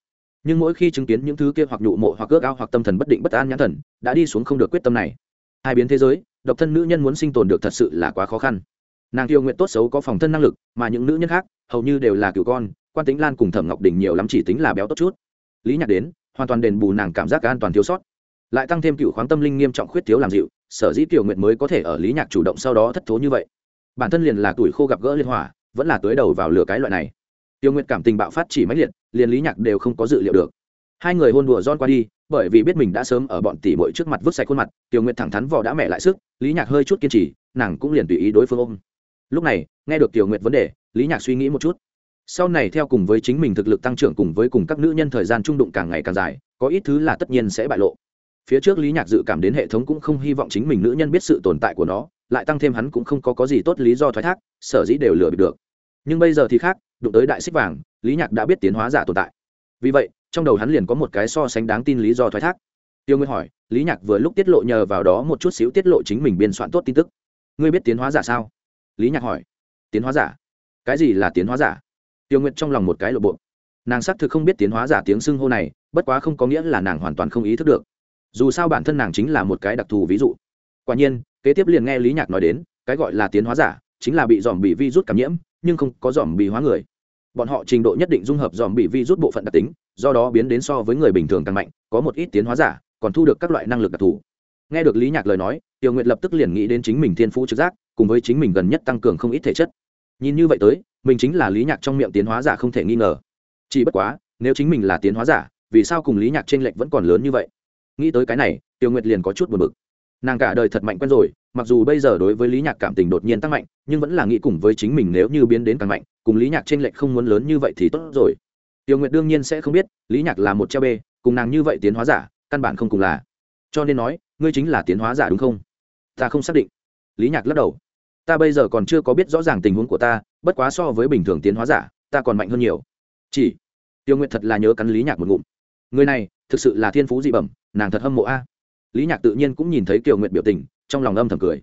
Nhưng mỗi khi chứng kiến những thứ kia hoặc nhụ mộ hoặc ước ao hoặc tâm thần bất định bất an nhãn thần, đã đi xuống không được quyết tâm này. Hai biến thế giới, độc thân nữ nhân muốn sinh tồn được thật sự là quá khó khăn. Nàng tiêu nguyện tốt xấu có phòng thân năng lực, mà những nữ nhân khác, hầu như đều là cựu con, quan tính lan cùng thẩm ngọc đình nhiều lắm chỉ tính là béo tốt chút. Lý nhạc đến, hoàn toàn đền bù nàng cảm giác an toàn thiếu sót. Lại tăng thêm cựu khoáng tâm linh nghiêm trọng khuyết thiếu làm dịu, sở dĩ tiểu nguyện mới có thể ở lý nhạc chủ động sau đó thất thố như vậy. Bản thân liền là tuổi khô gặp gỡ liên hỏa, vẫn là tới đầu vào lửa cái loại này tiêu nguyệt cảm tình bạo phát chỉ mãnh liệt, liền lý nhạc đều không có dự liệu được. Hai người hôn đùa don qua đi, bởi vì biết mình đã sớm ở bọn tỷ mội trước mặt vứt sạch khuôn mặt, tiêu nguyệt thẳng thắn vò đã mẹ lại sức, lý nhạc hơi chút kiên trì, nàng cũng liền tùy ý đối phương ôm. Lúc này, nghe được tiểu nguyệt vấn đề, lý nhạc suy nghĩ một chút. Sau này theo cùng với chính mình thực lực tăng trưởng cùng với cùng các nữ nhân thời gian trung đụng càng ngày càng dài, có ít thứ là tất nhiên sẽ bại lộ. Phía trước lý nhạc dự cảm đến hệ thống cũng không hy vọng chính mình nữ nhân biết sự tồn tại của nó, lại tăng thêm hắn cũng không có có gì tốt lý do thoái thác, sở dĩ đều lừa bịp được. Nhưng bây giờ thì khác đụng tới đại xích vàng, lý nhạc đã biết tiến hóa giả tồn tại. Vì vậy, trong đầu hắn liền có một cái so sánh đáng tin lý do thoái thác. Tiêu nguyên hỏi, lý nhạc vừa lúc tiết lộ nhờ vào đó một chút xíu tiết lộ chính mình biên soạn tốt tin tức. Ngươi biết tiến hóa giả sao? Lý nhạc hỏi. Tiến hóa giả? Cái gì là tiến hóa giả? Tiêu nguyệt trong lòng một cái lộ bộ. Nàng xác thực không biết tiến hóa giả tiếng xưng hô này, bất quá không có nghĩa là nàng hoàn toàn không ý thức được. Dù sao bản thân nàng chính là một cái đặc thù ví dụ. Quả nhiên, kế tiếp liền nghe lý nhạc nói đến, cái gọi là tiến hóa giả, chính là bị dòm bị vi rút cảm nhiễm, nhưng không có dòm bị hóa người bọn họ trình độ nhất định dung hợp dòm bị vi rút bộ phận đặc tính, do đó biến đến so với người bình thường càng mạnh, có một ít tiến hóa giả còn thu được các loại năng lực đặc thù. Nghe được lý nhạc lời nói, tiểu nguyện lập tức liền nghĩ đến chính mình thiên phú trực giác, cùng với chính mình gần nhất tăng cường không ít thể chất. Nhìn như vậy tới, mình chính là lý nhạc trong miệng tiến hóa giả không thể nghi ngờ. Chỉ bất quá, nếu chính mình là tiến hóa giả, vì sao cùng lý nhạc t r ê n lệch vẫn còn lớn như vậy? Nghĩ tới cái này, tiểu nguyệt liền có chút buồn bực nàng cả đời thật mạnh quen rồi, mặc dù bây giờ đối với lý nhạc cảm tình đột nhiên tăng mạnh, nhưng vẫn là nghĩ cùng với chính mình nếu như biến đến càng mạnh, cùng lý nhạc t r ê n lệch không muốn lớn như vậy thì tốt rồi. Tiểu nguyệt đương nhiên sẽ không biết, lý nhạc là một treo bê, cùng nàng như vậy tiến hóa giả, căn bản không cùng là. Cho nên nói, ngươi chính là tiến hóa giả đúng không? Ta không xác định. Lý nhạc lắc đầu. Ta bây giờ còn chưa có biết rõ ràng tình huống của ta, bất quá so với bình thường tiến hóa giả, ta còn mạnh hơn nhiều. Chỉ, tiêu Nguyệt thật là nhớ cắn lý nhạc một ngụm. Người này, thực sự là thiên phú dị bẩm, nàng thật hâm mộ a lý nhạc tự nhiên cũng nhìn thấy kiều nguyệt biểu tình, trong lòng âm thầm cười.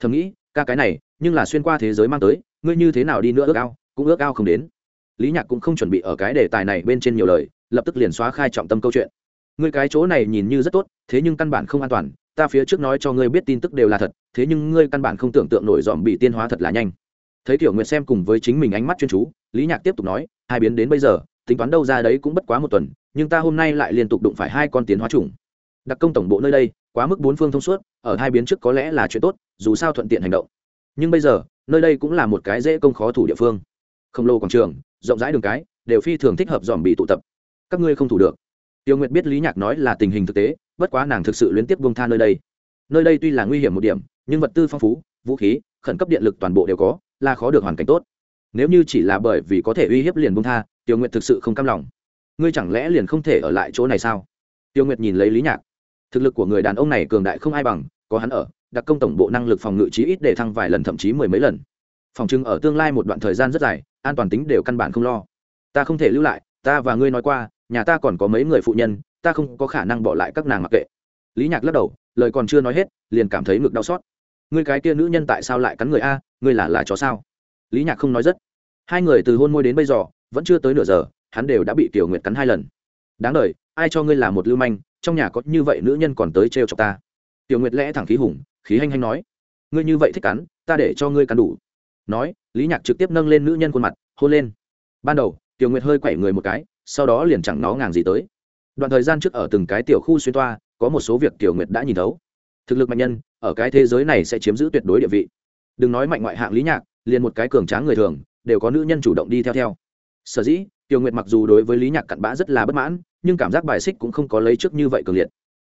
Thầm nghĩ, ca cái này, nhưng là xuyên qua thế giới mang tới, ngươi như thế nào đi nữa ước ao, cũng ước ao không đến. Lý nhạc cũng không chuẩn bị ở cái đề tài này bên trên nhiều lời, lập tức liền xóa khai trọng tâm câu chuyện. Ngươi cái chỗ này nhìn như rất tốt, thế nhưng căn bản không an toàn, ta phía trước nói cho ngươi biết tin tức đều là thật, thế nhưng ngươi căn bản không tưởng tượng nổi dòm bị tiên hóa thật là nhanh. Thấy tiểu nguyệt xem cùng với chính mình ánh mắt chuyên chú, lý nhạc tiếp tục nói, hai biến đến bây giờ, tính toán đâu ra đấy cũng bất quá một tuần, nhưng ta hôm nay lại liên tục đụng phải hai con tiến hóa trùng đặc công tổng bộ nơi đây, quá mức bốn phương thông suốt, ở hai biến trước có lẽ là chuyện tốt, dù sao thuận tiện hành động. Nhưng bây giờ, nơi đây cũng là một cái dễ công khó thủ địa phương. Khổng lồ quảng trường, rộng rãi đường cái, đều phi thường thích hợp dòm bị tụ tập. Các ngươi không thủ được. Tiêu nguyệt biết lý nhạc nói là tình hình thực tế, bất quá nàng thực sự liên tiếp buông tha nơi đây. Nơi đây tuy là nguy hiểm một điểm, nhưng vật tư phong phú, vũ khí, khẩn cấp điện lực toàn bộ đều có, là khó được hoàn cảnh tốt. Nếu như chỉ là bởi vì có thể uy hiếp liền buông tha, tiêu nguyệt thực sự không cam lòng. Ngươi chẳng lẽ liền không thể ở lại chỗ này sao? Tiêu nguyệt nhìn lấy lý nhạc thực lực của người đàn ông này cường đại không ai bằng, có hắn ở, đặc công tổng bộ năng lực phòng ngự chí ít để thăng vài lần thậm chí mười mấy lần. Phòng trưng ở tương lai một đoạn thời gian rất dài, an toàn tính đều căn bản không lo. Ta không thể lưu lại, ta và ngươi nói qua, nhà ta còn có mấy người phụ nhân, ta không có khả năng bỏ lại các nàng mặc kệ. Lý nhạc lắc đầu, lời còn chưa nói hết, liền cảm thấy ngực đau xót. Ngươi cái kia nữ nhân tại sao lại cắn người a, ngươi là là chó sao? Lý nhạc không nói rất. Hai người từ hôn môi đến bây giờ, vẫn chưa tới nửa giờ, hắn đều đã bị tiểu nguyệt cắn hai lần. Đáng đ ai cho ngươi là một lưu manh trong nhà có như vậy nữ nhân còn tới trêu chọc ta. Tiểu nguyệt lẽ thẳng khí hùng, khí hanh hanh nói, ngươi như vậy thích cắn, ta để cho ngươi cắn đủ. Nói, lý nhạc trực tiếp nâng lên nữ nhân khuôn mặt, hôn lên. Ban đầu, tiểu nguyệt hơi quẩy người một cái, sau đó liền chẳng nó ngàng gì tới. Đoạn thời gian trước ở từng cái tiểu khu xuyên toa, có một số việc tiểu nguyệt đã nhìn thấu. Thực lực mạnh nhân, ở cái thế giới này sẽ chiếm giữ tuyệt đối địa vị. Đừng nói mạnh ngoại hạng lý nhạc, liền một cái cường tráng người thường, đều có nữ nhân chủ động đi theo theo. Sở dĩ, tiểu nguyệt mặc dù đối với lý nhạc cặn bã rất là bất mãn nhưng cảm giác bài xích cũng không có lấy trước như vậy cường liệt.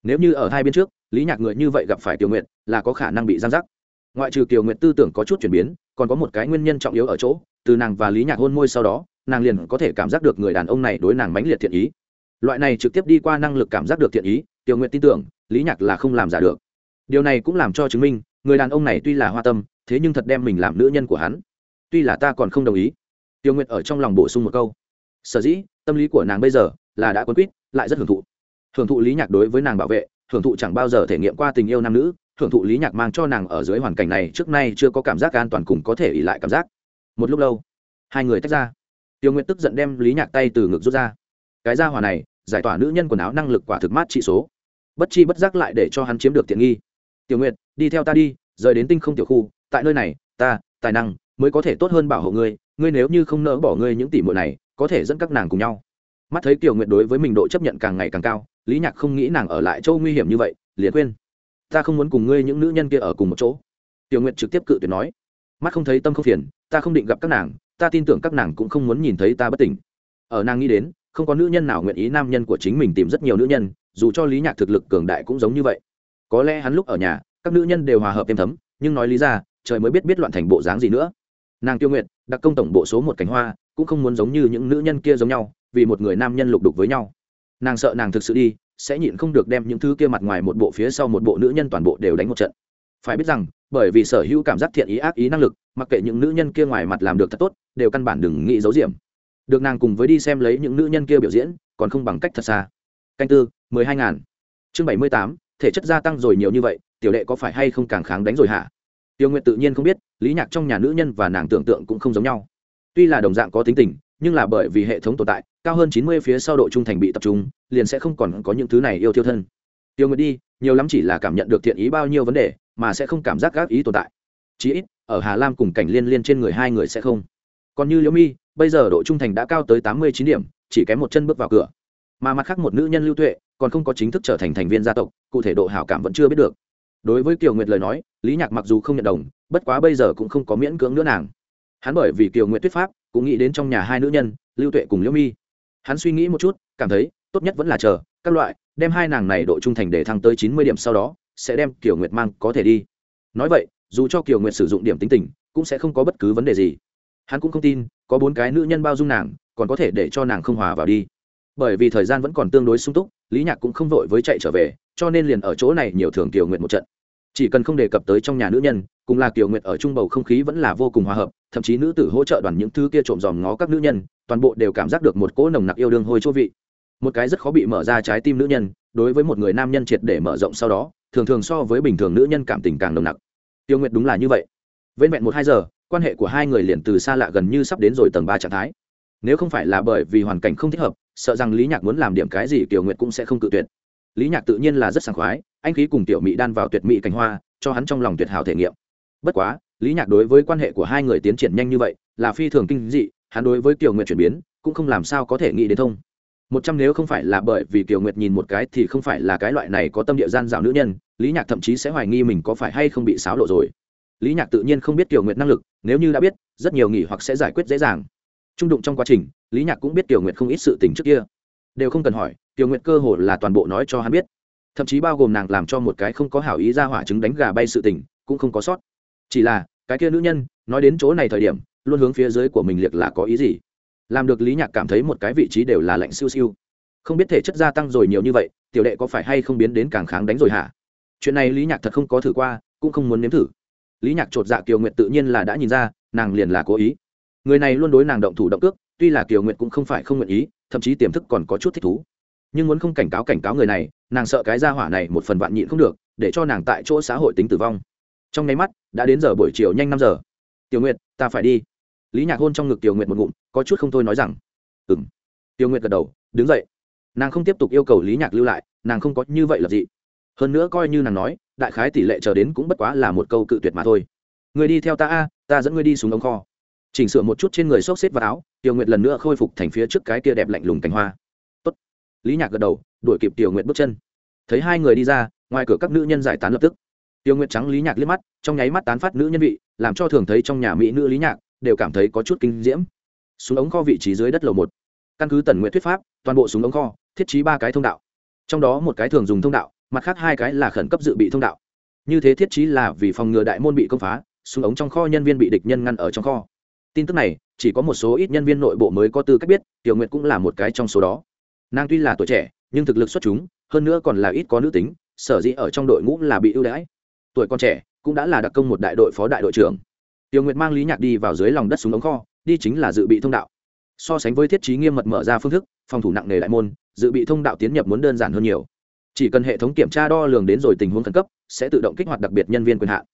Nếu như ở hai bên trước, lý nhạc người như vậy gặp phải tiểu nguyệt, là có khả năng bị giam giác. Ngoại trừ tiểu nguyệt tư tưởng có chút chuyển biến, còn có một cái nguyên nhân trọng yếu ở chỗ, từ nàng và lý nhạc hôn môi sau đó, nàng liền có thể cảm giác được người đàn ông này đối nàng mãnh liệt thiện ý. Loại này trực tiếp đi qua năng lực cảm giác được thiện ý tiểu nguyệt tin tưởng, lý nhạc là không làm giả được. Điều này cũng làm cho chứng minh, người đàn ông này tuy là hoa tâm, thế nhưng thật đem mình làm nữ nhân của hắn. Tuy là ta còn không đồng ý. Tiêu nguyệt ở trong lòng bổ sung một câu. Sở dĩ, tâm lý của nàng bây giờ là đã quấn quýt, lại rất hưởng thụ. Hưởng thụ lý nhạc đối với nàng bảo vệ, hưởng thụ chẳng bao giờ thể nghiệm qua tình yêu nam nữ, hưởng thụ lý nhạc mang cho nàng ở dưới hoàn cảnh này trước nay chưa có cảm giác an toàn cùng có thể ỉ lại cảm giác. Một lúc lâu, hai người tách ra. Tiêu nguyện tức giận đem lý nhạc tay từ ngực rút ra. Cái ra hỏa này, giải tỏa nữ nhân quần áo năng lực quả thực mát trị số. Bất chi bất giác lại để cho hắn chiếm được tiện nghi. Tiểu nguyệt, đi theo ta đi, rời đến tinh không tiểu khu, tại nơi này, ta, tài năng mới có thể tốt hơn bảo hộ ngươi ngươi nếu như không nỡ bỏ ngươi những tỷ muội này, có thể dẫn các nàng cùng nhau mắt thấy tiểu nguyệt đối với mình độ chấp nhận càng ngày càng cao lý nhạc không nghĩ nàng ở lại châu nguy hiểm như vậy liền khuyên ta không muốn cùng ngươi những nữ nhân kia ở cùng một chỗ. Tiểu nguyệt trực tiếp cự tuyệt nói mắt không thấy tâm không phiền ta không định gặp các nàng ta tin tưởng các nàng cũng không muốn nhìn thấy ta bất tỉnh. Ở nàng nghĩ đến không có nữ nhân nào nguyện ý nam nhân của chính mình tìm rất nhiều nữ nhân dù cho lý nhạc thực lực cường đại cũng giống như vậy. Có lẽ hắn lúc ở nhà các nữ nhân đều hòa hợp êm thấm nhưng nói lý ra trời mới biết biết loạn thành bộ dáng gì nữa. Nàng tiêu nguyệt, đặc công tổng bộ số một cánh hoa cũng không muốn giống như những nữ nhân kia giống nhau vì một người nam nhân lục đục với nhau. Nàng sợ nàng thực sự đi, sẽ nhịn không được đem những thứ kia mặt ngoài một bộ phía sau một bộ nữ nhân toàn bộ đều đánh một trận. Phải biết rằng, bởi vì sở hữu cảm giác thiện ý ác ý năng lực, mặc kệ những nữ nhân kia ngoài mặt làm được thật tốt, đều căn bản đừng nghĩ giấu diệm được nàng cùng với đi xem lấy những nữ nhân kia biểu diễn, còn không bằng cách thật xa. Canh tư, mười hai ngàn. Chương bảy mươi tám, thể chất gia tăng rồi nhiều như vậy, tiểu đệ có phải hay không càng kháng đánh rồi hả? Tiêu nguyện tự nhiên không biết, lý nhạc trong nhà nữ nhân và nàng tưởng tượng cũng không giống nhau. Tuy là đồng dạng có tính tình nhưng là bởi vì hệ thống tồn tại, cao hơn chín mươi phía sau độ trung thành bị tập trung, liền sẽ không còn có những thứ này yêu thiêu thân. Tiêu nguyệt đi, nhiều lắm chỉ là cảm nhận được thiện ý bao nhiêu vấn đề, mà sẽ không cảm giác gác ý tồn tại. Chí ít, ở hà lam cùng cảnh liên liên trên người hai người sẽ không. Còn như liễu mi, bây giờ độ trung thành đã cao tới tám mươi chín điểm, chỉ kém một chân bước vào cửa. Mà mặt khác một nữ nhân lưu tuệ, còn không có chính thức trở thành thành viên gia tộc, cụ thể độ hảo cảm vẫn chưa biết được. Đối với kiều nguyệt lời nói, lý nhạc mặc dù không nhận đồng, bất quá bây giờ cũng không có miễn cưỡng nữa nàng. Hắn bởi vì kiều nguyệt tuyết pháp cũng nghĩ đến trong nhà hai nữ nhân, lưu tuệ cùng liễu mi. Hắn suy nghĩ một chút, cảm thấy, tốt nhất vẫn là chờ, các loại, đem hai nàng này độ trung thành để thăng tới chín mươi điểm sau đó, sẽ đem kiều nguyệt mang có thể đi. Nói vậy, dù cho kiều nguyệt sử dụng điểm tính tình, cũng sẽ không có bất cứ vấn đề gì. Hắn cũng không tin, có bốn cái nữ nhân bao dung nàng, còn có thể để cho nàng không hòa vào đi. Bởi vì thời gian vẫn còn tương đối sung túc, lý nhạc cũng không vội với chạy trở về, cho nên liền ở chỗ này nhiều thường kiều nguyện một trận chỉ cần không đề cập tới trong nhà nữ nhân, cùng là kiều Nguyệt ở trung bầu không khí vẫn là vô cùng hòa hợp, thậm chí nữ tử hỗ trợ đoàn những thứ kia trộm dòm ngó các nữ nhân, toàn bộ đều cảm giác được một cỗ nồng nặc yêu đương hôi chỗ vị. Một cái rất khó bị mở ra trái tim nữ nhân, đối với một người nam nhân triệt để mở rộng sau đó, thường thường so với bình thường nữ nhân cảm tình càng nồng nặc. Tiêu nguyệt đúng là như vậy. Vễn vẹn một hai giờ, quan hệ của hai người liền từ xa lạ gần như sắp đến rồi tầng ba trạng thái. Nếu không phải là bởi vì hoàn cảnh không thích hợp, sợ rằng lý nhạc muốn làm điểm cái gì tiểu nguyệt cũng sẽ không cự tuyệt. Lý nhạc tự nhiên là rất sảng khoái anh khí cùng tiểu mỹ đan vào tuyệt mỹ cảnh hoa, cho hắn trong lòng tuyệt hảo thể nghiệm. Bất quá, lý nhạc đối với quan hệ của hai người tiến triển nhanh như vậy, là phi thường kinh dị, hắn đối với tiểu nguyệt chuyển biến, cũng không làm sao có thể nghĩ đến thông. Một trăm nếu không phải là bởi vì kiều nguyệt nhìn một cái thì không phải là cái loại này có tâm địa gian dạo nữ nhân, lý nhạc thậm chí sẽ hoài nghi mình có phải hay không bị xáo lộ rồi. Lý nhạc tự nhiên không biết kiều nguyệt năng lực, nếu như đã biết, rất nhiều nghỉ hoặc sẽ giải quyết dễ dàng. Trung đụng trong quá trình, lý nhạc cũng biết kiều nguyệt không ít sự tình trước kia. Đều không cần hỏi, kiều nguyệt cơ hồ là toàn bộ nói cho hắn biết thậm chí bao gồm nàng làm cho một cái không có hảo ý ra hỏa chứng đánh gà bay sự tình, cũng không có sót. Chỉ là, cái kia nữ nhân, nói đến chỗ này thời điểm, luôn hướng phía dưới của mình liệt là có ý gì? Làm được lý nhạc cảm thấy một cái vị trí đều là lạnh siêu siêu. Không biết thể chất gia tăng rồi nhiều như vậy, tiểu đệ có phải hay không biến đến càng kháng đánh rồi hả? Chuyện này lý nhạc thật không có thử qua, cũng không muốn nếm thử. Lý nhạc chột dạ kiều nguyệt tự nhiên là đã nhìn ra, nàng liền là cố ý. Người này luôn đối nàng động thủ động cước, tuy là kiều nguyệt cũng không phải không nguyện ý, thậm chí tiềm thức còn có chút thích thú nhưng muốn không cảnh cáo cảnh cáo người này, nàng sợ cái gia hỏa này một phần vạn nhịn không được, để cho nàng tại chỗ xã hội tính tử vong. Trong nháy mắt, đã đến giờ buổi chiều nhanh năm giờ. Tiểu nguyệt, ta phải đi. Lý nhạc hôn trong ngực tiểu nguyệt một ngụm, có chút không thôi nói rằng ừ m tiểu nguyệt gật đầu, đứng dậy. Nàng không tiếp tục yêu cầu lý nhạc lưu lại, nàng không có như vậy là gì hơn nữa coi như nàng nói, đại khái tỷ lệ chờ đến cũng bất quá là một câu cự tuyệt mà thôi. Người đi theo ta a, ta dẫn ngươi đi xuống ống kho. Chỉnh sửa một chút trên người xốc xếp vào áo, tiểu nguyệt lần nữa khôi phục thành phía trước cái kia đẹp lạnh lùng cánh hoa lý nhạc gật đầu, đuổi kịp tiểu nguyệt bước chân. Thấy hai người đi ra, ngoài cửa các nữ nhân giải tán lập tức. Tiêu nguyệt trắng lý nhạc liếc mắt, trong nháy mắt tán phát nữ nhân vị, làm cho thường thấy trong nhà mỹ nữ lý nhạc, đều cảm thấy có chút kinh diễm. Súng ống kho vị trí dưới đất lầu một. Căn cứ tần nguyện thuyết pháp, toàn bộ súng ống kho, thiết trí ba cái thông đạo. Trong đó một cái thường dùng thông đạo, mặt khác hai cái là khẩn cấp dự bị thông đạo. Như thế thiết trí là vì phòng ngừa đại môn bị công phá súng ống trong kho nhân viên bị địch nhân ngăn ở trong kho. Tin tức này, chỉ có một số ít nhân viên nội bộ mới có tư cách biết, tiểu nguyệt cũng là một cái trong số đó nàng tuy là tuổi trẻ, nhưng thực lực xuất chúng, hơn nữa còn là ít có nữ tính, sở dĩ ở trong đội ngũ là bị ưu đãi. Tuổi con trẻ, cũng đã là đặc công một đại đội phó đại đội trưởng. Tiểu nguyệt mang lý nhạc đi vào dưới lòng đất súng ống kho, đi chính là dự bị thông đạo. So sánh với thiết trí nghiêm mật mở ra phương thức, phòng thủ nặng nề đại môn, dự bị thông đạo tiến nhập muốn đơn giản hơn nhiều. Chỉ cần hệ thống kiểm tra đo lường đến rồi tình huống khẩn cấp, sẽ tự động kích hoạt đặc biệt nhân viên quyền hạn.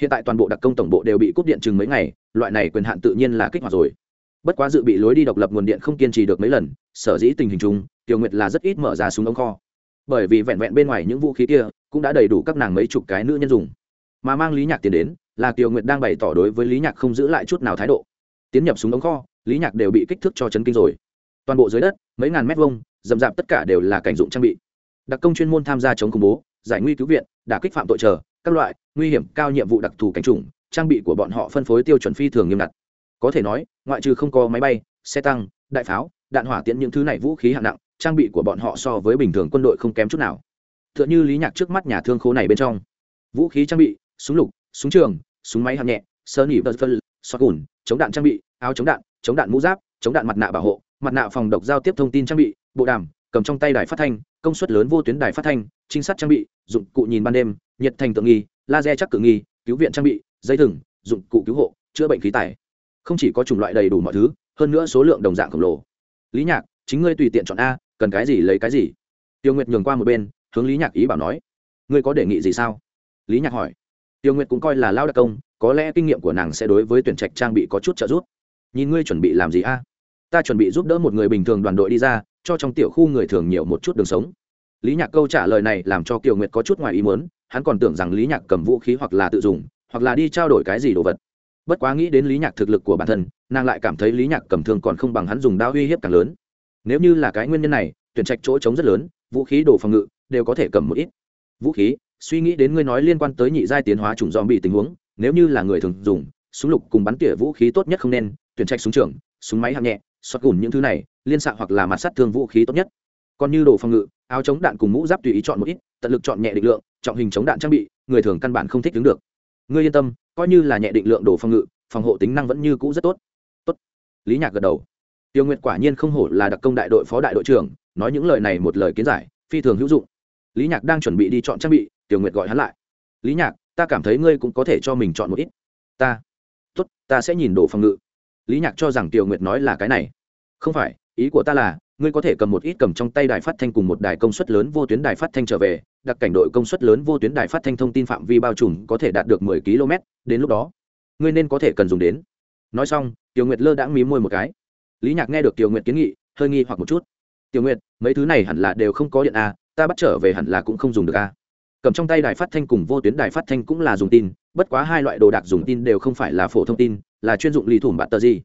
Hiện tại toàn bộ đặc công tổng bộ đều bị cúp điện chừng mấy ngày, loại này quyền hạn tự nhiên là kích hoạt rồi. Bất quá dự bị lối đi độc lập nguồn điện không kiên trì được mấy lần, sở dĩ tình hình chung tiểu nguyệt là rất ít mở ra súng ống kho. Bởi vì vẹn vẹn bên ngoài những vũ khí kia cũng đã đầy đủ các nàng mấy chục cái nữ nhân dùng. Mà mang lý nhạc tiền đến, là kiều nguyệt đang bày tỏ đối với lý nhạc không giữ lại chút nào thái độ. Tiến nhập súng ống kho, lý nhạc đều bị kích thước cho chấn kinh rồi. Toàn bộ dưới đất, mấy ngàn mét vuông, rậm rạp tất cả đều là cảnh dụng trang bị. Đặc công chuyên môn tham gia chống khủng bố, giải nguy cứu viện, đả kích phạm tội chờ, các loại nguy hiểm cao nhiệm vụ đặc thù cảnh chủng, trang bị của bọn họ phân phối tiêu chuẩn phi thường nghiêm ngặt. Có thể nói, ngoại trừ không có máy bay, xe tăng, đại pháo, đạn hỏa tiễn những thứ này vũ khí hạng nặng trang bị của bọn họ so với bình thường quân đội không kém chút nào. T như lý nhạc trước mắt nhà thương khố này bên trong. Vũ khí trang bị, súng lục, súng trường, súng máy hạng nhẹ, sơ nỉ vợt phân xoát gùn, chống đạn trang bị, áo chống đạn chống đạn mũ giáp, chống đạn mặt nạ bảo hộ, mặt nạ phòng độc giao tiếp thông tin trang bị, bộ đàm, cầm trong tay đài phát thanh, công suất lớn vô tuyến đài phát thanh, trinh sát trang bị, dụng cụ nhìn ban đêm, nhiệt thành tượng nghi, laser chắc cự nghi, cứu viện trang bị, dây thừng, dụng cụ cứu hộ, chữa bệnh khí tài. Không chỉ có chủng loại đầy đủ mọi thứ, hơn nữa số lượng đồng dạng khổng lồ. Lý nhạc, chính ngươi tùy tiện chọn a cần cái gì lấy cái gì? Tiêu nguyệt nhường qua một bên, hướng lý nhạc ý bảo nói, ngươi có đề nghị gì sao? Lý nhạc hỏi. Tiêu nguyệt cũng coi là lao đặc công, có lẽ kinh nghiệm của nàng sẽ đối với tuyển trạch trang bị có chút trợ giúp. Nhìn ngươi chuẩn bị làm gì a? Ta chuẩn bị giúp đỡ một người bình thường đoàn đội đi ra, cho trong tiểu khu người thường nhiều một chút đường sống. Lý nhạc câu trả lời này làm cho kiều nguyệt có chút ngoài ý muốn, hắn còn tưởng rằng lý nhạc cầm vũ khí hoặc là tự dùng, hoặc là đi trao đổi cái gì đồ vật. Bất quá nghĩ đến lý nhạc thực lực của bản thân, nàng lại cảm thấy lý nhạc cầm thương còn không bằng hắn dùng đao uy hiếp càng lớn nếu như là cái nguyên nhân này, tuyển trạch chỗ trống rất lớn, vũ khí đồ phòng ngự đều có thể cầm một ít. Vũ khí, suy nghĩ đến ngươi nói liên quan tới nhị giai tiến hóa chủng dòm bị tình huống, nếu như là người thường dùng, súng lục cùng bắn tỉa vũ khí tốt nhất không nên, tuyển trạch súng trường, súng máy hạng nhẹ xoát gùn những thứ này, liên xạ hoặc là mặt sát thương vũ khí tốt nhất. Còn như đồ phòng ngự, áo chống đạn cùng mũ giáp tùy ý chọn một ít, tận lực chọn nhẹ định lượng, trọng hình chống đạn trang bị, người thường căn bản không thích đứng được. Ngươi yên tâm, coi như là nhẹ định lượng đồ phòng ngự, phòng hộ tính năng vẫn như cũ rất tốt. Tốt. Lý nhạc gật đầu tiêu nguyệt quả nhiên không hổ là đặc công đại đội phó đại đội trưởng, nói những lời này một lời kiến giải, phi thường hữu dụng. Lý nhạc đang chuẩn bị đi chọn trang bị, Tiêu nguyệt gọi hắn lại. Lý nhạc, ta cảm thấy ngươi cũng có thể cho mình chọn một ít. Ta? Tốt, ta sẽ nhìn đồ phòng ngự. Lý nhạc cho rằng Tiêu nguyệt nói là cái này. Không phải, ý của ta là, ngươi có thể cầm một ít cầm trong tay đài phát thanh cùng một đài công suất lớn vô tuyến đài phát thanh trở về, đặc cảnh đội công suất lớn vô tuyến đài phát thanh thông tin phạm vi bao trùm có thể đạt được mười km đến lúc đó, ngươi nên có thể cần dùng đến. Nói xong tiểu nguyệt lơ đãng mí môi một cái lý nhạc nghe được tiểu nguyệt kiến nghị, hơi nghi hoặc một chút. Tiểu nguyệt, mấy thứ này hẳn là đều không có điện a ta bắt trở về hẳn là cũng không dùng được a cầm trong tay đài phát thanh cùng vô tuyến đài phát thanh cũng là dùng tin, bất quá hai loại đồ đạc dùng tin đều không phải là phổ thông tin, là chuyên dụng lì thủng bản tờ gì.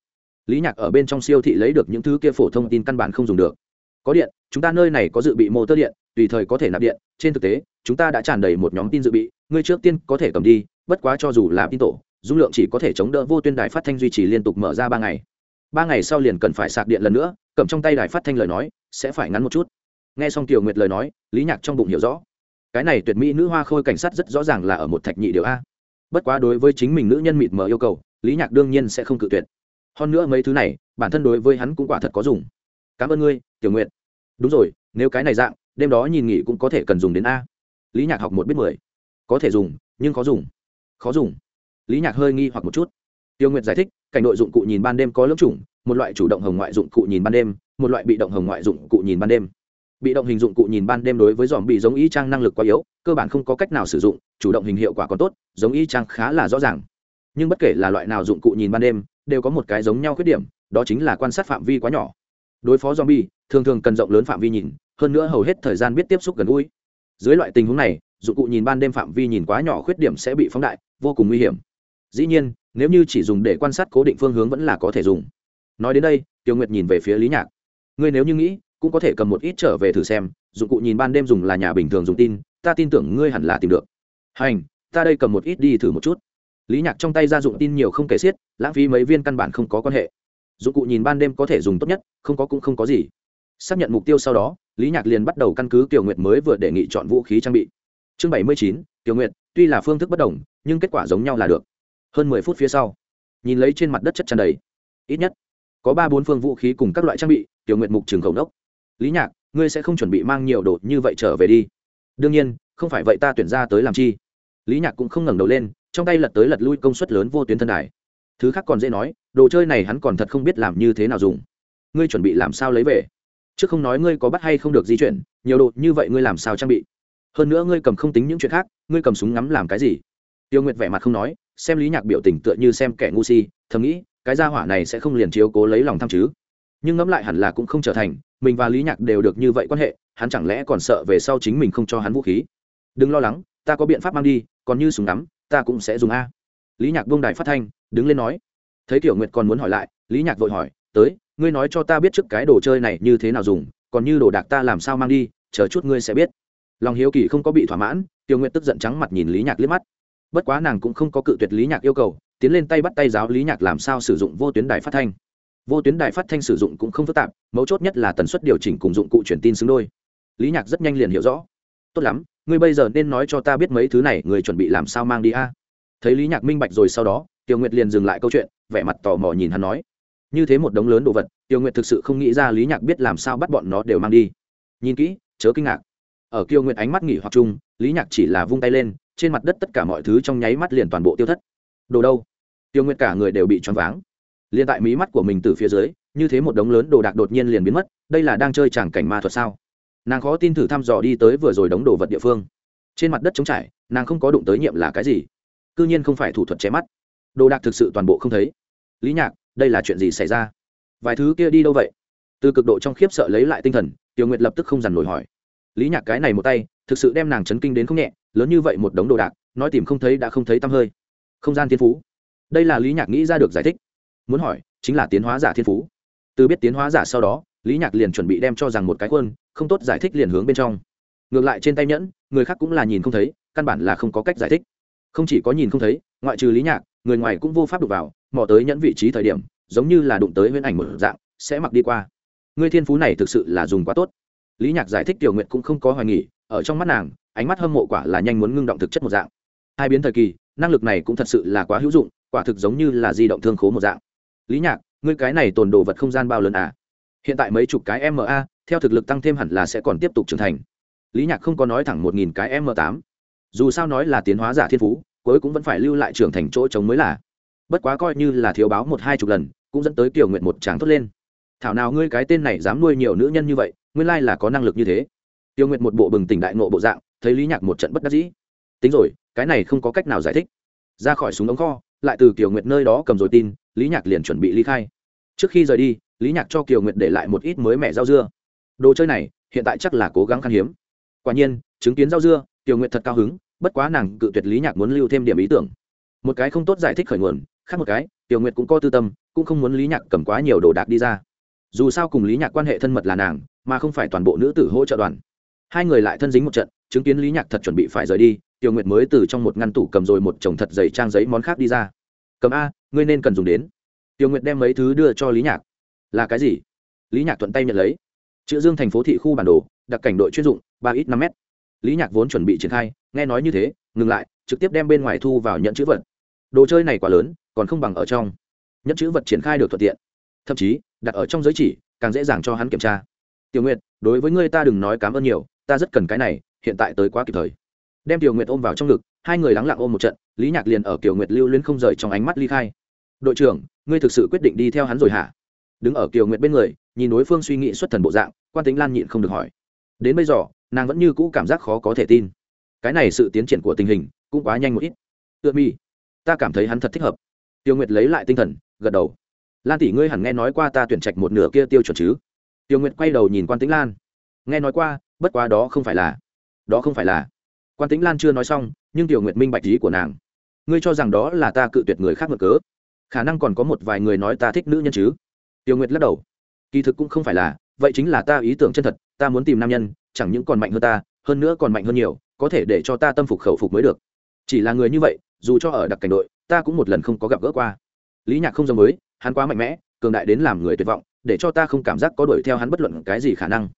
Lý nhạc ở bên trong siêu thị lấy được những thứ kia phổ thông tin căn bản không dùng được. Có điện, chúng ta nơi này có dự bị mô tơ điện, tùy thời có thể nạp điện, trên thực tế, chúng ta đã tràn đầy một nhóm tin dự bị, ngươi trước tiên có thể cầm đi, bất quá cho dù là tin tổ, dung lượng chỉ có thể chống đỡ vô tuyên đài phát thanh duy trì liên tục mở ra ba ngày ba ngày sau liền cần phải sạc điện lần nữa, cầm trong tay đài phát thanh lời nói, sẽ phải ngắn một chút. Nghe xong tiểu nguyệt lời nói, lý nhạc trong bụng hiểu rõ. Cái này tuyệt mỹ nữ hoa khôi cảnh sát rất rõ ràng là ở một thạch nhị điều a. Bất quá đối với chính mình nữ nhân mịt mờ yêu cầu, lý nhạc đương nhiên sẽ không cự tuyệt. Hơn nữa mấy thứ này, bản thân đối với hắn cũng quả thật có dùng. Cảm ơn ngươi, tiểu nguyện đúng rồi, nếu cái này dạng, đêm đó nhìn nghỉ cũng có thể cần dùng đến a. Lý nhạc học một biết mười. Có thể dùng, nhưng khó dùng. Khó dùng. Lý nhạc hơi nghi hoặc một chút tiêu nguyệt giải thích, cảnh nội dụng cụ nhìn ban đêm có lớp chủng, một loại chủ động hồng ngoại dụng cụ nhìn ban đêm, một loại bị động hồng ngoại dụng cụ nhìn ban đêm. Bị động hình dụng cụ nhìn ban đêm đối với dòm bị giống y trang năng lực quá yếu, cơ bản không có cách nào sử dụng, chủ động hình hiệu quả còn tốt, giống y trang khá là rõ ràng. Nhưng bất kể là loại nào dụng cụ nhìn ban đêm, đều có một cái giống nhau khuyết điểm, đó chính là quan sát phạm vi quá nhỏ. Đối phó zombie thường thường cần rộng lớn phạm vi nhìn, hơn nữa hầu hết thời gian biết tiếp xúc gần gũi. Dưới loại tình huống này, dụng cụ nhìn ban đêm phạm vi nhìn quá nhỏ khuyết điểm sẽ bị phóng đại, vô cùng nguy hiểm. Dĩ nhiên nếu như chỉ dùng để quan sát cố định phương hướng vẫn là có thể dùng. Nói đến đây tiêu nguyệt nhìn về phía lý nhạc. Ngươi nếu như nghĩ, cũng có thể cầm một ít trở về thử xem, dụng cụ nhìn ban đêm dùng là nhà bình thường dùng tin, ta tin tưởng ngươi hẳn là tìm được. Hành, ta đây cầm một ít đi thử một chút. Lý nhạc trong tay ra dụng tin nhiều không kể xiết, lãng phí mấy viên căn bản không có quan hệ. Dụng cụ nhìn ban đêm có thể dùng tốt nhất, không có cũng không có gì. Xác nhận mục tiêu sau đó, lý nhạc liền bắt đầu căn cứ tiểu nguyệt mới vừa đề nghị chọn vũ khí trang bị. Chương bảy mươi chín tiểu nguyệt, tuy là phương thức bất đồng, nhưng kết quả giống nhau là được hơn mười phút phía sau, nhìn lấy trên mặt đất chất tràn đầy. Ít nhất, có ba bốn phương vũ khí cùng các loại trang bị, tiểu nguyệt mục trường khẩu đốc lý nhạc, ngươi sẽ không chuẩn bị mang nhiều đồ như vậy trở về đi. Đương nhiên, không phải vậy ta tuyển ra tới làm chi? Lý nhạc cũng không ngẩng đầu lên, trong tay lật tới lật lui công suất lớn vô tuyến thân đài. Thứ khác còn dễ nói, đồ chơi này hắn còn thật không biết làm như thế nào dùng. Ngươi chuẩn bị làm sao lấy về? Chứ không nói ngươi có bắt hay không được di chuyển, nhiều đồ như vậy ngươi làm sao trang bị? Hơn nữa ngươi cầm không tính những chuyện khác, ngươi cầm súng ngắm làm cái gì? Tiêu nguyệt vẻ mặt không nói xem lý nhạc biểu tình tựa như xem kẻ ngu si, thầm nghĩ, cái gia hỏa này sẽ không liền chiếu cố lấy lòng tham chứ. Nhưng ngẫm lại hẳn là cũng không trở thành, mình và lý nhạc đều được như vậy quan hệ, hắn chẳng lẽ còn sợ về sau chính mình không cho hắn vũ khí? Đừng lo lắng, ta có biện pháp mang đi, còn như súng ngắm, ta cũng sẽ dùng a. Lý nhạc buông đài phát thanh, đứng lên nói. Thấy tiểu nguyệt còn muốn hỏi lại, lý nhạc vội hỏi, tới, ngươi nói cho ta biết trước cái đồ chơi này như thế nào dùng, còn như đồ đạc ta làm sao mang đi, chờ chút ngươi sẽ biết. Lòng hiếu kỳ không có bị thỏa mãn, tiểu nguyệt tức giận trắng mặt nhìn lý nhạc liếc mắt bất quá nàng cũng không có cự tuyệt lý nhạc yêu cầu, tiến lên tay bắt tay giáo lý nhạc làm sao sử dụng vô tuyến đài phát thanh. Vô tuyến đài phát thanh sử dụng cũng không phức tạp, mấu chốt nhất là tần suất điều chỉnh cùng dụng cụ truyền tin xứng đôi. Lý nhạc rất nhanh liền hiểu rõ. Tốt lắm, ngươi bây giờ nên nói cho ta biết mấy thứ này, người chuẩn bị làm sao mang đi a? Thấy lý nhạc minh bạch rồi sau đó tiêu nguyệt liền dừng lại câu chuyện, vẻ mặt tò mò nhìn hắn nói. Như thế một đống lớn đồ vật tiêu nguyệt thực sự không nghĩ ra lý nhạc biết làm sao bắt bọn nó đều mang đi. Nhìn kỹ, chớ kinh ngạc. Ở kiều nguyệt ánh mắt nghỉ hoặc chung, lý nhạc chỉ là vung tay lên trên mặt đất tất cả mọi thứ trong nháy mắt liền toàn bộ tiêu thất. Đồ đâu? Tiêu nguyệt cả người đều bị choáng váng. Liền tại mí mắt của mình từ phía dưới, như thế một đống lớn đồ đạc đột nhiên liền biến mất, đây là đang chơi tràng cảnh ma thuật sao? Nàng khó tin thử thăm dò đi tới vừa rồi đống đồ vật địa phương. Trên mặt đất trống trải, nàng không có đụng tới nhiệm là cái gì. C ư nhiên không phải thủ thuật che mắt. Đồ đạc thực sự toàn bộ không thấy. Lý nhạc, đây là chuyện gì xảy ra? Vài thứ kia đi đâu vậy? Từ cực độ trong khiếp sợ lấy lại tinh thần tiểu nguyệt lập tức không dằn nổi hỏi. Lý nhạc cái này một tay thực sự đem nàng chấn kinh đến không nhẹ, lớn như vậy một đống đồ đạc, nói tìm không thấy đã không thấy tăm hơi. Không gian thiên phú. Đây là lý nhạc nghĩ ra được giải thích. Muốn hỏi, chính là tiến hóa giả thiên phú. Từ biết tiến hóa giả sau đó, lý nhạc liền chuẩn bị đem cho rằng một cái quân không tốt giải thích liền hướng bên trong. Ngược lại trên tay nhẫn, người khác cũng là nhìn không thấy, căn bản là không có cách giải thích. Không chỉ có nhìn không thấy, ngoại trừ lý nhạc, người ngoài cũng vô pháp đụng vào, mò tới nhẫn vị trí thời điểm, giống như là đụng tới huyễn ảnh một dạng, sẽ mặc đi qua. Người thiên phú này thực sự là dùng quá tốt. Lý nhạc giải thích tiểu nguyện cũng không có hoài nghỉ ở trong mắt nàng, ánh mắt hâm mộ quả là nhanh muốn ngưng động thực chất một dạng. Hai biến thời kỳ, năng lực này cũng thật sự là quá hữu dụng, quả thực giống như là di động thương khố một dạng. Lý nhạc, ngươi cái này tồn đồ vật không gian bao lớn à? Hiện tại mấy chục cái ma theo thực lực tăng thêm hẳn là sẽ còn tiếp tục trưởng thành. Lý nhạc không có nói thẳng một nghìn cái m tám. Dù sao nói là tiến hóa giả thiên phú, cuối cũng vẫn phải lưu lại trưởng thành chỗ trống mới là. Bất quá coi như là thiếu báo một hai chục lần, cũng dẫn tới kiểu nguyện một tràng thốt lên. Thảo nào ngươi cái tên này dám nuôi nhiều nữ nhân như vậy, nguyên lai là có năng lực như thế tiêu nguyệt một bộ bừng tỉnh đại nộ bộ dạng, thấy lý nhạc một trận bất đắc dĩ. Tính rồi, cái này không có cách nào giải thích. Ra khỏi súng ống kho, lại từ kiều nguyệt nơi đó cầm rồi tin, lý nhạc liền chuẩn bị ly khai. Trước khi rời đi, lý nhạc cho kiều nguyệt để lại một ít mới mẻ rau dưa. Đồ chơi này, hiện tại chắc là cố gắng khan hiếm. Quả nhiên, chứng kiến rau dưa, kiều nguyệt thật cao hứng, bất quá nàng cự tuyệt lý nhạc muốn lưu thêm điểm ý tưởng. Một cái không tốt giải thích khởi nguồn, khác một cái, kiều nguyệt cũng có tư tâm, cũng không muốn lý nhạc cầm quá nhiều đồ đạc đi ra. Dù sao cùng lý nhạc quan hệ thân mật là nàng, mà không phải toàn bộ nữ tử hỗ trợ đoàn hai người lại thân dính một trận, chứng kiến lý nhạc thật chuẩn bị phải rời đi tiểu nguyệt mới từ trong một ngăn tủ cầm rồi một chồng thật dày trang giấy món khác đi ra. Cầm a, ngươi nên cần dùng đến. Tiểu nguyệt đem mấy thứ đưa cho lý nhạc. Là cái gì? Lý nhạc thuận tay nhận lấy. Chữ dương thành phố thị khu bản đồ, đặc cảnh đội chuyên dụng, ba ít năm m lý nhạc vốn chuẩn bị triển khai, nghe nói như thế, ngừng lại, trực tiếp đem bên ngoài thu vào nhận chữ vật. Đồ chơi này quá lớn, còn không bằng ở trong. Nhận chữ vật triển khai được thuận tiện. Thậm chí, đặt ở trong giới chỉ, càng dễ dàng cho hắn kiểm tra. Tiểu nguyệt, đối với ngươi ta đừng nói cảm ơn nhiều ta rất cần cái này, hiện tại tới quá kịp thời. Đem tiểu nguyệt ôm vào trong ngực, hai người lắng lặng ôm một trận, lý nhạc liền ở tiểu nguyệt lưu luyến không rời trong ánh mắt ly khai. Đội trưởng, ngươi thực sự quyết định đi theo hắn rồi hả? Đứng ở kiều nguyệt bên người, nhìn đối phương suy nghĩ xuất thần bộ dạng, quan tính lan nhịn không được hỏi. Đến bây giờ, nàng vẫn như cũ cảm giác khó có thể tin. Cái này sự tiến triển của tình hình cũng quá nhanh một ít. Tựa mi, ta cảm thấy hắn thật thích hợp. Tiêu nguyệt lấy lại tinh thần, gật đầu. Lan tỷ ngươi hẳn nghe nói qua ta tuyển trạch một nửa kia tiêu chuẩn chứ? Tiêu nguyệt quay đầu nhìn quan tĩnh lan. Nghe nói qua bất quá đó không phải là, đó không phải là. Quan tĩnh lan chưa nói xong, nhưng tiểu nguyệt minh bạch ý của nàng. Ngươi cho rằng đó là ta cự tuyệt người khác ngược cớ. Khả năng còn có một vài người nói ta thích nữ nhân chứ. Tiểu nguyệt lắc đầu. Kỳ thực cũng không phải là, vậy chính là ta ý tưởng chân thật, ta muốn tìm nam nhân, chẳng những còn mạnh hơn ta, hơn nữa còn mạnh hơn nhiều, có thể để cho ta tâm phục khẩu phục mới được. Chỉ là người như vậy, dù cho ở đặc cảnh đội, ta cũng một lần không có gặp gỡ qua. Lý nhạc không giống mới hắn quá mạnh mẽ, cường đại đến làm người tuyệt vọng, để cho ta không cảm giác có đuổi theo hắn bất luận cái gì khả năng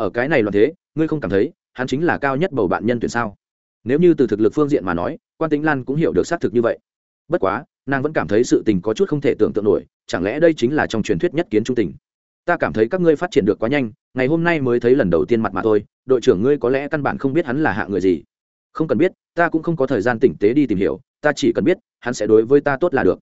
ở cái này loạn thế, ngươi không cảm thấy, hắn chính là cao nhất bầu bạn nhân tuyển sao? Nếu như từ thực lực phương diện mà nói, quan tính lan cũng hiểu được xác thực như vậy. Bất quá, nàng vẫn cảm thấy sự tình có chút không thể tưởng tượng nổi, chẳng lẽ đây chính là trong truyền thuyết nhất kiến trung tình? Ta cảm thấy các ngươi phát triển được quá nhanh, ngày hôm nay mới thấy lần đầu tiên mặt mà thôi, đội trưởng ngươi có lẽ căn bản không biết hắn là hạ người gì. Không cần biết, ta cũng không có thời gian tỉnh tế đi tìm hiểu, ta chỉ cần biết, hắn sẽ đối với ta tốt là được.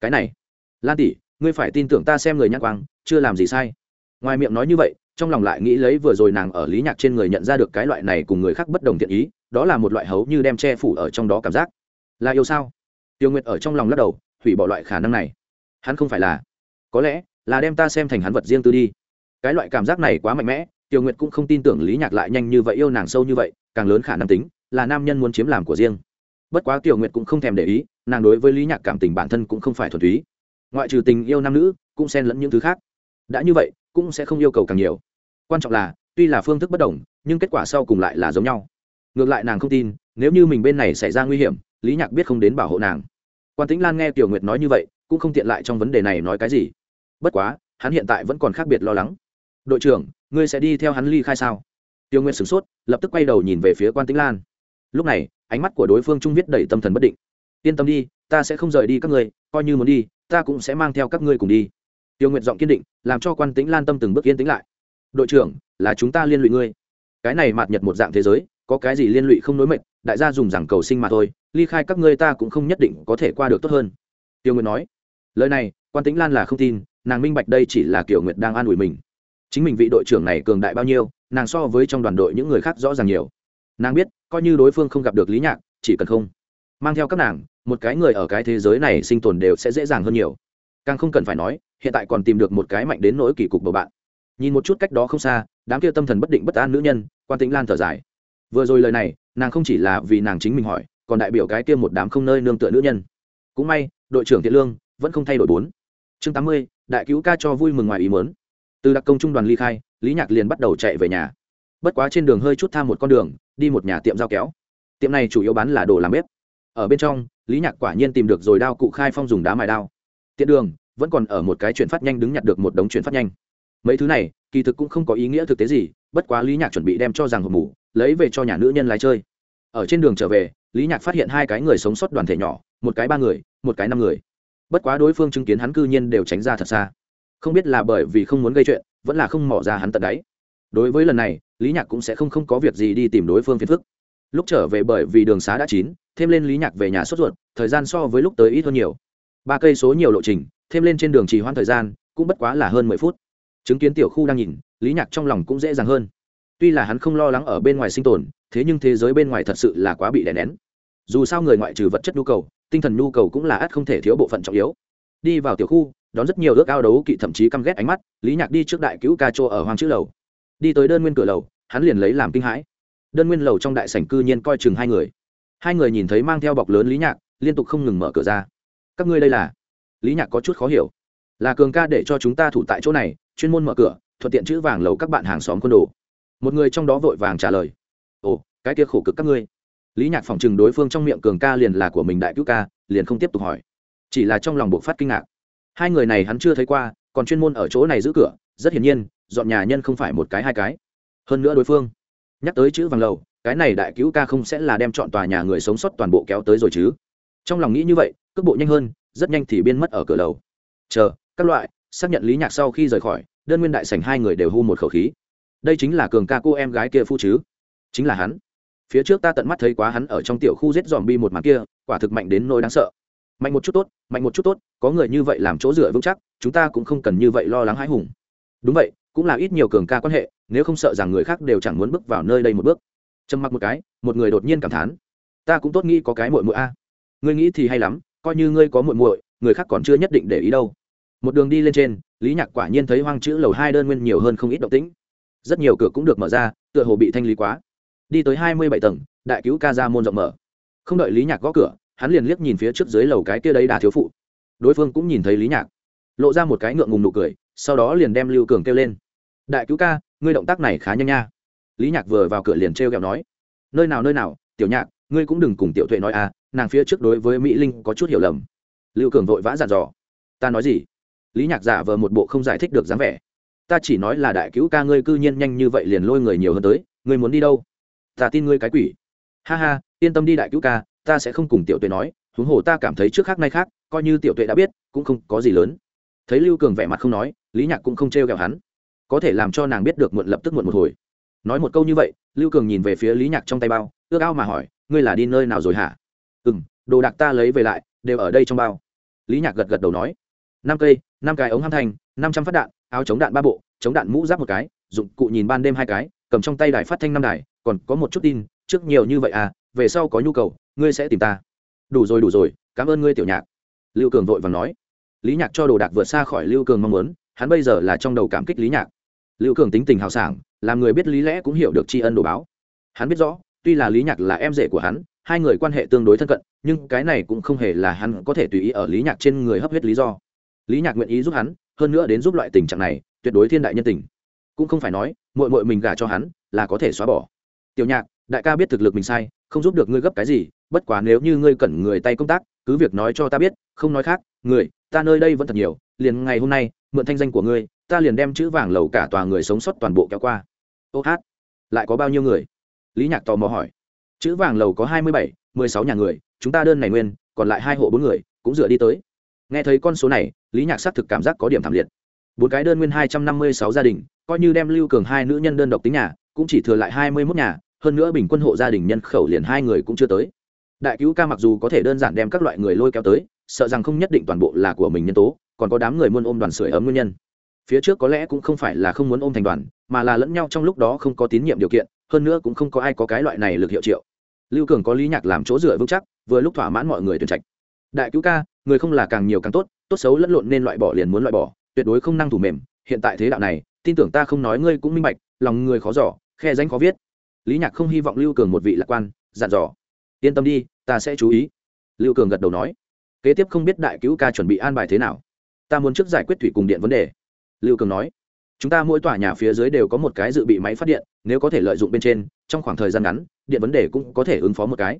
Cái này, lan tỷ, ngươi phải tin tưởng ta xem người nhắc quang, chưa làm gì sai. Ngoài miệng nói như vậy trong lòng lại nghĩ lấy vừa rồi nàng ở lý nhạc trên người nhận ra được cái loại này cùng người khác bất đồng thiện ý, đó là một loại hấu như đem che phủ ở trong đó cảm giác. Là yêu sao? Tiêu nguyệt ở trong lòng lắc đầu, hủy bỏ loại khả năng này. Hắn không phải là. Có lẽ, là đem ta xem thành hắn vật riêng tư đi. Cái loại cảm giác này quá mạnh mẽ, tiêu nguyệt cũng không tin tưởng lý nhạc lại nhanh như vậy yêu nàng sâu như vậy, càng lớn khả năng tính, là nam nhân muốn chiếm làm của riêng. Bất quá tiểu nguyệt cũng không thèm để ý, nàng đối với lý nhạc cảm tình bản thân cũng không phải thuần túy. Ngoại trừ tình yêu nam nữ, cũng xen lẫn những thứ khác. Đã như vậy cũng sẽ không yêu cầu càng nhiều. Quan trọng là, tuy là phương thức bất đồng, nhưng kết quả sau cùng lại là giống nhau. Ngược lại nàng không tin, nếu như mình bên này xảy ra nguy hiểm, lý nhạc biết không đến bảo hộ nàng. Quan tĩnh lan nghe tiểu nguyệt nói như vậy, cũng không tiện lại trong vấn đề này nói cái gì. Bất quá, hắn hiện tại vẫn còn khác biệt lo lắng. Đội trưởng, ngươi sẽ đi theo hắn ly khai sao? Tiểu nguyệt sửng sốt, lập tức quay đầu nhìn về phía quan tĩnh lan. Lúc này, ánh mắt của đối phương trung viết đầy tâm thần bất định. Yên tâm đi, ta sẽ không rời đi các ngươi, coi như muốn đi, ta cũng sẽ mang theo các ngươi cùng đi tiêu nguyệt giọng kiên định, làm cho quan tĩnh lan tâm từng bước yên tĩnh lại. Đội trưởng, là chúng ta liên lụy ngươi. Cái này mạt nhật một dạng thế giới, có cái gì liên lụy không nối mệnh, đại gia dùng rằng cầu sinh mà thôi, ly khai các ngươi ta cũng không nhất định có thể qua được tốt hơn. Tiêu nguyệt nói. Lời này, quan tĩnh lan là không tin, nàng minh bạch đây chỉ là kiểu nguyệt đang an ủi mình. Chính mình vị đội trưởng này cường đại bao nhiêu, nàng so với trong đoàn đội những người khác rõ ràng nhiều. Nàng biết, coi như đối phương không gặp được lý nhạc, chỉ cần không mang theo các nàng, một cái người ở cái thế giới này sinh tồn đều sẽ dễ dàng hơn nhiều. Càng không cần phải nói hiện tại còn tìm được một cái mạnh đến nỗi kỳ cục bầu bạn. Nhìn một chút cách đó không xa, đám kia tâm thần bất định bất an nữ nhân, quan tĩnh lan thở dài. Vừa rồi lời này, nàng không chỉ là vì nàng chính mình hỏi, còn đại biểu cái kia một đám không nơi nương tựa nữ nhân. Cũng may, đội trưởng thiện lương vẫn không thay đổi bốn. Chương tám mươi, đại cứu ca cho vui mừng ngoài ý mớn từ đặc công trung đoàn ly khai, lý nhạc liền bắt đầu chạy về nhà. Bất quá trên đường hơi chút tham một con đường, đi một nhà tiệm dao kéo. Tiệm này chủ yếu bán là đồ làm bếp. Ở bên trong, lý nhạc quả nhiên tìm được rồi đao cụ khai phong dùng đá mài đao. Tiện đường vẫn còn ở một cái chuyển phát nhanh đứng nhặt được một đống chuyển phát nhanh. Mấy thứ này, kỳ thực cũng không có ý nghĩa thực tế gì, bất quá lý nhạc chuẩn bị đem cho rằng hộp mủ, lấy về cho nhà nữ nhân lái chơi. Ở trên đường trở về, lý nhạc phát hiện hai cái người sống sót đoàn thể nhỏ, một cái ba người, một cái năm người. Bất quá đối phương chứng kiến hắn cư nhiên đều tránh ra thật xa. Không biết là bởi vì không muốn gây chuyện, vẫn là không mỏ ra hắn tận đáy. Đối với lần này, lý nhạc cũng sẽ không không có việc gì đi tìm đối phương phiền phức. Lúc trở về bởi vì đường xá đã chín, thêm lên lý nhạc về nhà sốt ruột, thời gian so với lúc tới ít hơn nhiều. Ba cây số nhiều lộ trình thêm lên trên đường trì hoãn thời gian, cũng bất quá là hơn mười phút. Chứng kiến tiểu khu đang nhìn, lý nhạc trong lòng cũng dễ dàng hơn. Tuy là hắn không lo lắng ở bên ngoài sinh tồn, thế nhưng thế giới bên ngoài thật sự là quá bị đè nén. Dù sao người ngoại trừ vật chất nhu cầu, tinh thần nhu cầu cũng là ắt không thể thiếu bộ phận trọng yếu. Đi vào tiểu khu, đón rất nhiều ước ao đấu kỵ thậm chí căm ghét ánh mắt, lý nhạc đi trước đại cứu ca chô ở hoàng chữ lầu. Đi tới đơn nguyên cửa lầu, hắn liền lấy làm kinh hãi. Đơn nguyên lầu trong đại sảnh cư nhiên coi chừng hai người. Hai người nhìn thấy mang theo bọc lớn lý nhạc, liên tục không ngừng mở cửa ra. Các ngươi đây là? Lý nhạc có chút khó hiểu. Là cường ca để cho chúng ta thủ tại chỗ này, chuyên môn mở cửa, thuận tiện chữ vàng lầu các bạn hàng xóm quân đồ. Một người trong đó vội vàng trả lời. Ồ, cái kia khổ cực các ngươi. Lý nhạc phỏng chừng đối phương trong miệng cường ca liền là của mình đại cứu ca, liền không tiếp tục hỏi. Chỉ là trong lòng buộc phát kinh ngạc. Hai người này hắn chưa thấy qua, còn chuyên môn ở chỗ này giữ cửa, rất hiển nhiên, dọn nhà nhân không phải một cái hai cái. Hơn nữa đối phương, nhắc tới chữ vàng lầu, cái này đại cứu ca không sẽ là đem chọn tòa nhà người sống sót toàn bộ kéo tới rồi chứ. Trong lòng nghĩ như vậy, cước bộ nhanh hơn rất nhanh thì biên mất ở cửa lầu. Chờ, các loại, xác nhận lý nhạc sau khi rời khỏi, đơn nguyên đại sảnh hai người đều hô một khẩu khí. Đây chính là cường ca cô em gái kia phu chứ? Chính là hắn. Phía trước ta tận mắt thấy quá hắn ở trong tiểu khu giết dòm bi một màn kia, quả thực mạnh đến nỗi đáng sợ. Mạnh một chút tốt, mạnh một chút tốt, có người như vậy làm chỗ dựa vững chắc, chúng ta cũng không cần như vậy lo lắng hãi hùng. Đúng vậy, cũng là ít nhiều cường ca quan hệ, nếu không sợ rằng người khác đều chẳng muốn bước vào nơi đây một bước. Trầm mặc một cái, một người đột nhiên cảm thán. Ta cũng tốt nghĩ có cái muội muội a. Ngươi nghĩ thì hay lắm coi như ngươi có muội muội, người khác còn chưa nhất định để ý đâu. Một đường đi lên trên, lý nhạc quả nhiên thấy hoang chữ lầu hai đơn nguyên nhiều hơn không ít động tĩnh. Rất nhiều cửa cũng được mở ra, tựa hồ bị thanh lý quá. Đi tới hai mươi bảy tầng, đại cứu ca ra môn rộng mở. Không đợi lý nhạc gõ cửa, hắn liền liếc nhìn phía trước dưới lầu cái kia đấy đà thiếu phụ. Đối phương cũng nhìn thấy lý nhạc, lộ ra một cái ngượng ngùng nụ cười, sau đó liền đem lưu cường kêu lên. Đại cứu ca, ngươi động tác này khá nhanh nha. Lý nhạc vừa vào cửa liền t r e o kẹo nói. Nơi nào nơi nào, tiểu nhạc, ngươi cũng đừng cùng tiểu tuệ nói à nàng phía trước đối với mỹ linh có chút hiểu lầm lưu cường vội vã dặn dò ta nói gì lý nhạc giả vờ một bộ không giải thích được dáng vẻ ta chỉ nói là đại cứu ca ngươi cư nhiên nhanh như vậy liền lôi người nhiều hơn tới ngươi muốn đi đâu ta tin ngươi cái quỷ ha ha yên tâm đi đại cứu ca ta sẽ không cùng tiểu tuệ nói huống hồ ta cảm thấy trước khác nay khác coi như tiểu tuệ đã biết cũng không có gì lớn thấy lưu cường vẻ mặt không nói lý nhạc cũng không t r e o kẹo hắn có thể làm cho nàng biết được muộn lập tức muộn một hồi nói một câu như vậy lưu cường nhìn về phía lý nhạc trong tay bao ước ao mà hỏi ngươi là đi nơi nào rồi hả ừ m đồ đạc ta lấy về lại, đều ở đây trong bao. Lý nhạc gật gật đầu nói. Năm cây, năm cái ống ham thành năm trăm phát đạn, áo chống đạn ba bộ, chống đạn mũ giáp một cái, dụng cụ nhìn ban đêm hai cái, cầm trong tay đài phát thanh năm đài, còn có một chút tin, trước nhiều như vậy à về sau có nhu cầu, ngươi sẽ tìm ta. Đủ rồi đủ rồi, cảm ơn ngươi, tiểu nhạc. Lưu cường vội và nói. Lý nhạc cho đồ đạc vượt xa khỏi lưu cường mong muốn, hắn bây giờ là trong đầu cảm kích lý nhạc. Lưu cường tính tình hào sảng, làm người biết lý lẽ cũng hiểu được tri ân đồ báo. Hắn biết rõ, tuy là lý nhạc là em rể của hắn hai người quan hệ tương đối thân cận, nhưng cái này cũng không hề là hắn có thể tùy ý ở lý nhạc trên người hấp huyết lý do. Lý nhạc nguyện ý giúp hắn, hơn nữa đến giúp loại tình trạng này, tuyệt đối thiên đại nhân tình. Cũng không phải nói mội mội mình gả cho hắn là có thể xóa bỏ. Tiểu nhạc, đại ca biết thực lực mình sai, không giúp được ngươi gấp cái gì, bất quá nếu như ngươi cần người tay công tác, cứ việc nói cho ta biết, không nói khác, người, ta nơi đây vẫn thật nhiều, liền ngày hôm nay, mượn thanh danh của ngươi, ta liền đem chữ vàng lầu cả tòa người sống sót toàn bộ kéo qua. Ô hát, lại có bao nhiêu người? Lý nhạc tò mò hỏi chữ vàng lầu có hai mươi bảy, mười sáu nhà người, chúng ta đơn này nguyên, còn lại hai hộ bốn người, cũng dựa đi tới. Nghe thấy con số này, lý nhạc xác thực cảm giác có điểm thảm liệt. Bốn cái đơn nguyên hai trăm năm mươi sáu gia đình, coi như đem lưu cường hai nữ nhân đơn độc tính nhà, cũng chỉ thừa lại hai mươi mốt nhà, hơn nữa bình quân hộ gia đình nhân khẩu liền hai người cũng chưa tới. Đại cứu ca mặc dù có thể đơn giản đem các loại người lôi kéo tới, sợ rằng không nhất định toàn bộ là của mình nhân tố, còn có đám người muốn ôm đoàn sưởi ấm nguyên nhân. Phía trước có lẽ cũng không phải là không muốn ôm thành đoàn, mà là lẫn nhau trong lúc đó không có tín nhiệm điều kiện, hơn nữa cũng không có ai có cái loại này lực hiệu triệu lưu cường có lý nhạc làm chỗ dựa vững chắc, vừa lúc thỏa mãn mọi người tuyển trạch. Đại cứu ca, người không là càng nhiều càng tốt tốt xấu lẫn lộn nên loại bỏ liền muốn loại bỏ, tuyệt đối không năng thủ mềm. Hiện tại thế đạo này, tin tưởng ta không nói ngươi cũng minh bạch, lòng người khó giỏ khe danh khó viết. Lý nhạc không hy vọng lưu cường một vị lạc quan, dặn dò. Yên tâm đi, ta sẽ chú ý. Lưu cường gật đầu nói. Kế tiếp không biết đại cứu ca chuẩn bị an bài thế nào. Ta muốn trước giải quyết thủy cùng điện vấn đề. Lưu cường nói chúng ta mỗi tòa nhà phía dưới đều có một cái dự bị máy phát điện, nếu có thể lợi dụng bên trên, trong khoảng thời gian ngắn, điện vấn đề cũng có thể ứng phó một cái.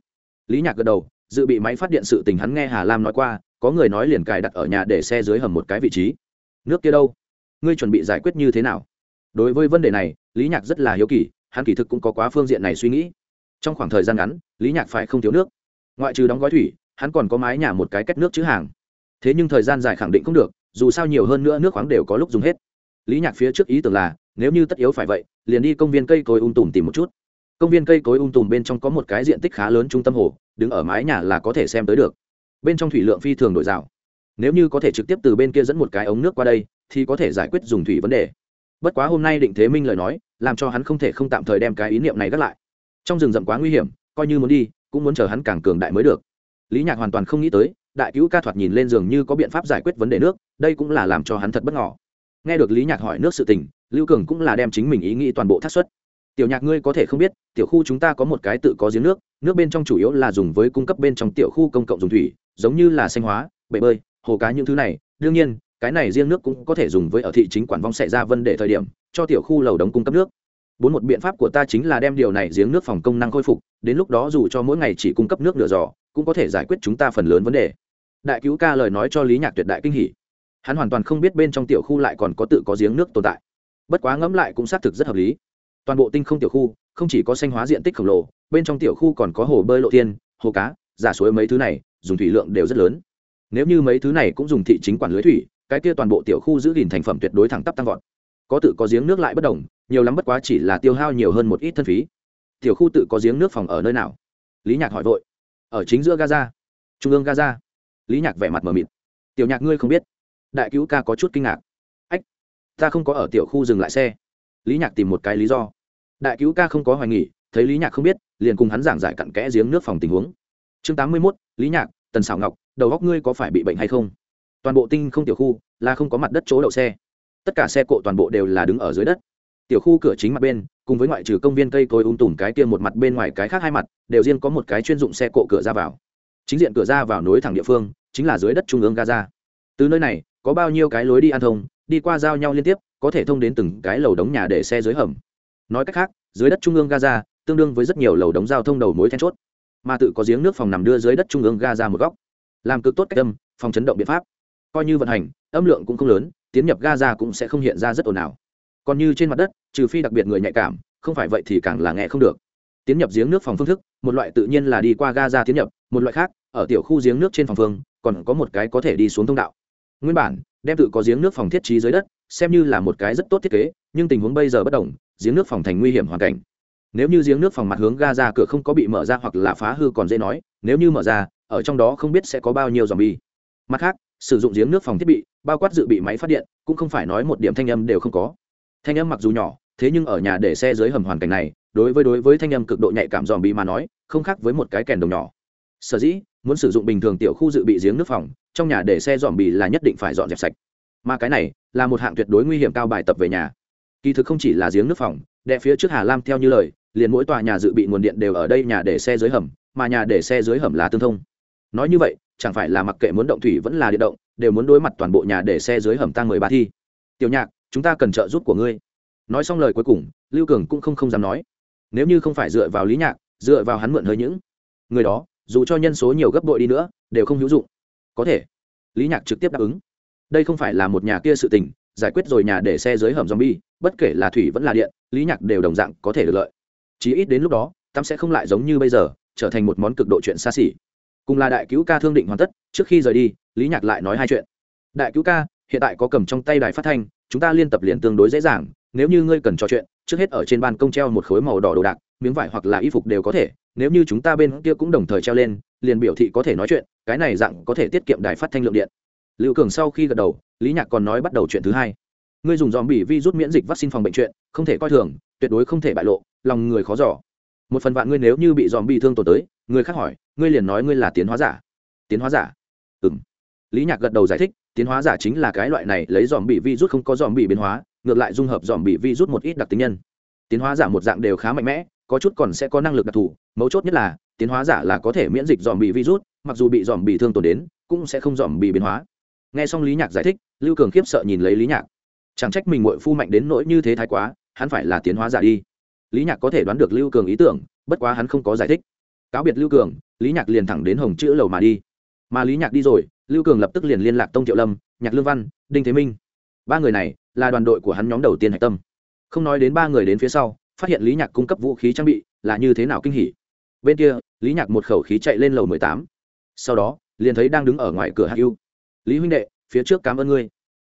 Lý nhạc gật đầu, dự bị máy phát điện sự tình hắn nghe hà lam nói qua, có người nói liền cài đặt ở nhà để xe dưới hầm một cái vị trí. Nước kia đâu? Ngươi chuẩn bị giải quyết như thế nào? Đối với vấn đề này, lý nhạc rất là hiếu kỳ, hắn kỳ thực cũng có quá phương diện này suy nghĩ. Trong khoảng thời gian ngắn, lý nhạc phải không thiếu nước. Ngoại trừ đóng gói thủy, hắn còn có mái nhà một cái cách nước chữ hàng. Thế nhưng thời gian dài khẳng định không được, dù sao nhiều hơn nữa nước khoáng đều có lúc dùng hết lý nhạc phía trước ý tưởng là, nếu như tất yếu phải vậy, liền đi công viên cây cối ung tùm tìm một chút. Công viên cây cối ung tùm bên trong có một cái diện tích khá lớn trung tâm hồ, đứng ở mái nhà là có thể xem tới được. Bên trong thủy lượng phi thường đổi rào nếu như có thể trực tiếp từ bên kia dẫn một cái ống nước qua đây, thì có thể giải quyết dùng thủy vấn đề. Bất quá hôm nay định thế minh lời nói, làm cho hắn không thể không tạm thời đem cái ý niệm này gác lại. Trong rừng rậm quá nguy hiểm, coi như muốn đi, cũng muốn chờ hắn càng cường đại mới được. Lý nhạc hoàn toàn không nghĩ tới, đại cứu ca thoạt nhìn lên giường như có biện pháp giải quyết vấn đề nước, đây cũng là làm cho hắn thật bất ngỏ nghe được lý nhạc hỏi nước sự tình, lưu cường cũng là đem chính mình ý nghĩ toàn bộ thác xuất. Tiểu nhạc ngươi có thể không biết, tiểu khu chúng ta có một cái tự có giếng nước nước bên trong chủ yếu là dùng với cung cấp bên trong tiểu khu công cộng dùng thủy, giống như là xanh hóa, bể bơi, hồ cá những thứ này. Đương nhiên, cái này riêng nước cũng có thể dùng với ở thị chính quản vong xảy ra vấn đề thời điểm, cho tiểu khu lầu đống cung cấp nước. Bốn một biện pháp của ta chính là đem điều này giếng nước phòng công năng khôi phục, đến lúc đó dù cho mỗi ngày chỉ cung cấp nước nửa giò, cũng có thể giải quyết chúng ta phần lớn vấn đề. Đại cứu ca lời nói cho lý nhạc tuyệt đại kinh hỉ hắn hoàn toàn không biết bên trong tiểu khu lại còn có tự có giếng nước tồn tại. Bất quá ngẫm lại cũng xác thực rất hợp lý. Toàn bộ tinh không tiểu khu, không chỉ có xanh hóa diện tích khổng lồ, bên trong tiểu khu còn có hồ bơi lộ tiên hồ cá, giả suối mấy thứ này, dùng thủy lượng đều rất lớn. Nếu như mấy thứ này cũng dùng thị chính quản lưới thủy, cái kia toàn bộ tiểu khu giữ gìn thành phẩm tuyệt đối thẳng tắp tăng vọt. Có tự có giếng nước lại bất đồng, nhiều lắm bất quá chỉ là tiêu hao nhiều hơn một ít thân phí. Tiểu khu tự có giếng nước phòng ở nơi nào? Lý nhạc hỏi vội. Ở chính giữa gaza. Trung ương gaza. Lý nhạc vẻ mặt mờ mịt. Tiểu nhạc ngươi không biết đại cứu ca có chút kinh ngạc. Ách, ta không có ở tiểu khu dừng lại xe. Lý nhạc tìm một cái lý do. Đại cứu ca không có hoài nghỉ, thấy lý nhạc không biết, liền cùng hắn giảng giải cặn kẽ giếng nước phòng tình huống. Chương tám mươi mốt, lý nhạc, tần xảo ngọc, đầu góc ngươi có phải bị bệnh hay không? Toàn bộ tinh không tiểu khu là không có mặt đất chỗ đậu xe. Tất cả xe cộ toàn bộ đều là đứng ở dưới đất. Tiểu khu cửa chính mặt bên, cùng với ngoại trừ công viên cây cối ung tùm cái kia một mặt bên ngoài cái khác hai mặt, đều riêng có một cái chuyên dụng xe cộ cửa ra vào. Chính diện cửa ra vào nối thẳng địa phương, chính là dưới đất trung ương gaza. Từ nơi này có bao nhiêu cái lối đi an thông, đi qua giao nhau liên tiếp, có thể thông đến từng cái lầu đống nhà để xe dưới hầm. Nói cách khác, dưới đất trung ương gaza, tương đương với rất nhiều lầu đống giao thông đầu mối then chốt. Mà tự có giếng nước phòng nằm đưa dưới đất trung ương gaza một góc. Làm cực tốt cách âm, phòng chấn động biện pháp. Coi như vận hành, âm lượng cũng không lớn, tiến nhập gaza cũng sẽ không hiện ra rất ồn ào. Còn như trên mặt đất, trừ phi đặc biệt người nhạy cảm, không phải vậy thì càng là nghe không được. Tiến nhập giếng nước phòng phương thức, một loại tự nhiên là đi qua gaza tiến nhập, một loại khác, ở tiểu khu giếng nước trên phòng phương, còn có một cái có thể đi xuống thông đạo nguyên bản, đem tự có giếng nước phòng thiết trí dưới đất, xem như là một cái rất tốt thiết kế, nhưng tình huống bây giờ bất đồng, giếng nước phòng thành nguy hiểm hoàn cảnh. Nếu như giếng nước phòng mặt hướng ga ra cửa không có bị mở ra hoặc là phá hư còn dễ nói, nếu như mở ra, ở trong đó không biết sẽ có bao nhiêu dòm bi mặt khác, sử dụng giếng nước phòng thiết bị, bao quát dự bị máy phát điện, cũng không phải nói một điểm thanh âm đều không có. Thanh âm mặc dù nhỏ, thế nhưng ở nhà để xe dưới hầm hoàn cảnh này, đối với đối với thanh âm cực độ nhạy cảm dòm bi mà nói, không khác với một cái kèn đồng nhỏ sở dĩ muốn sử dụng bình thường tiểu khu dự bị giếng nước phòng, trong nhà để xe dòm bì là nhất định phải dọn dẹp sạch. Mà cái này là một hạng tuyệt đối nguy hiểm cao bài tập về nhà. Kỳ thực không chỉ là giếng nước phòng, đệ phía trước hà lam theo như lời, liền mỗi tòa nhà dự bị nguồn điện đều ở đây nhà để xe dưới hầm, mà nhà để xe dưới hầm là tương thông. Nói như vậy, chẳng phải là mặc kệ muốn động thủy vẫn là điện động, đều muốn đối mặt toàn bộ nhà để xe dưới hầm tăng mười ba thi. Tiểu nhạc, chúng ta cần trợ giúp của ngươi. Nói xong lời cuối cùng, lưu cường cũng không không dám nói. Nếu như không phải dựa vào lý nhạc, dựa vào hắn mượn hơi những người đó dù cho nhân số nhiều gấp bội đi nữa, đều không hữu dụng. Có thể. Lý nhạc trực tiếp đáp ứng. Đây không phải là một nhà kia sự tình, giải quyết rồi nhà để xe dưới hầm zombie, bất kể là thủy vẫn là điện, lý nhạc đều đồng dạng có thể được lợi. Chí ít đến lúc đó, tắm sẽ không lại giống như bây giờ, trở thành một món cực độ chuyện xa xỉ. Cùng là đại cứu ca thương định hoàn tất, trước khi rời đi, lý nhạc lại nói hai chuyện. Đại cứu ca, hiện tại có cầm trong tay đài phát thanh, chúng ta liên tập liền tương đối dễ dàng, nếu như ngươi cần trò chuyện, trước hết ở trên ban công treo một khối màu đỏ đồ đạc, miếng vải hoặc là y phục đều có thể nếu như chúng ta bên kia cũng đồng thời treo lên, liền biểu thị có thể nói chuyện, cái này dạng có thể tiết kiệm đài phát thanh lượng điện. Lưu cường sau khi gật đầu, lý nhạc còn nói bắt đầu chuyện thứ hai. Ngươi dùng dòm bỉ vi rút miễn dịch vaccine phòng bệnh chuyện, không thể coi thường, tuyệt đối không thể bại lộ, lòng người khó giỏ một phần vạn ngươi nếu như bị dòm bị thương tổn tới, người khác hỏi, ngươi liền nói ngươi là tiến hóa giả. Tiến hóa giả? Ừ m lý nhạc gật đầu giải thích, tiến hóa giả chính là cái loại này lấy dòm bị vi rút không có dòm bị biến hóa, ngược lại dung hợp dòm bị vi rút một ít đặc tính nhân. Tiến hóa giả một dạng đều khá mạnh mẽ có chút còn sẽ có năng lực đặc thù, mấu chốt nhất là, tiến hóa giả là có thể miễn dịch dòm bị virus, mặc dù bị dòm bị thương tổn đến, cũng sẽ không dòm bị biến hóa. Nghe xong lý nhạc giải thích, lưu cường khiếp sợ nhìn lấy lý nhạc. Chẳng trách mình mội phu mạnh đến nỗi như thế thái quá, hắn phải là tiến hóa giả đi. Lý nhạc có thể đoán được lưu cường ý tưởng, bất quá hắn không có giải thích. Cáo biệt lưu cường, lý nhạc liền thẳng đến hồng chữ lầu mà đi. Mà lý nhạc đi rồi, lưu cường lập tức liền liên lạc tông thiệu lâm, nhạc lương văn, đinh thế minh. Ba người này là đoàn đội của hắn nhóm đầu tiên hạch tâm. Không nói đến ba người đến phía sau phát hiện lý nhạc cung cấp vũ khí trang bị là như thế nào kinh hỉ. Bên kia, lý nhạc một khẩu khí chạy lên lầu mười tám. Sau đó, liền thấy đang đứng ở ngoài cửa hưu lý huynh đệ, phía trước cảm ơn ngươi.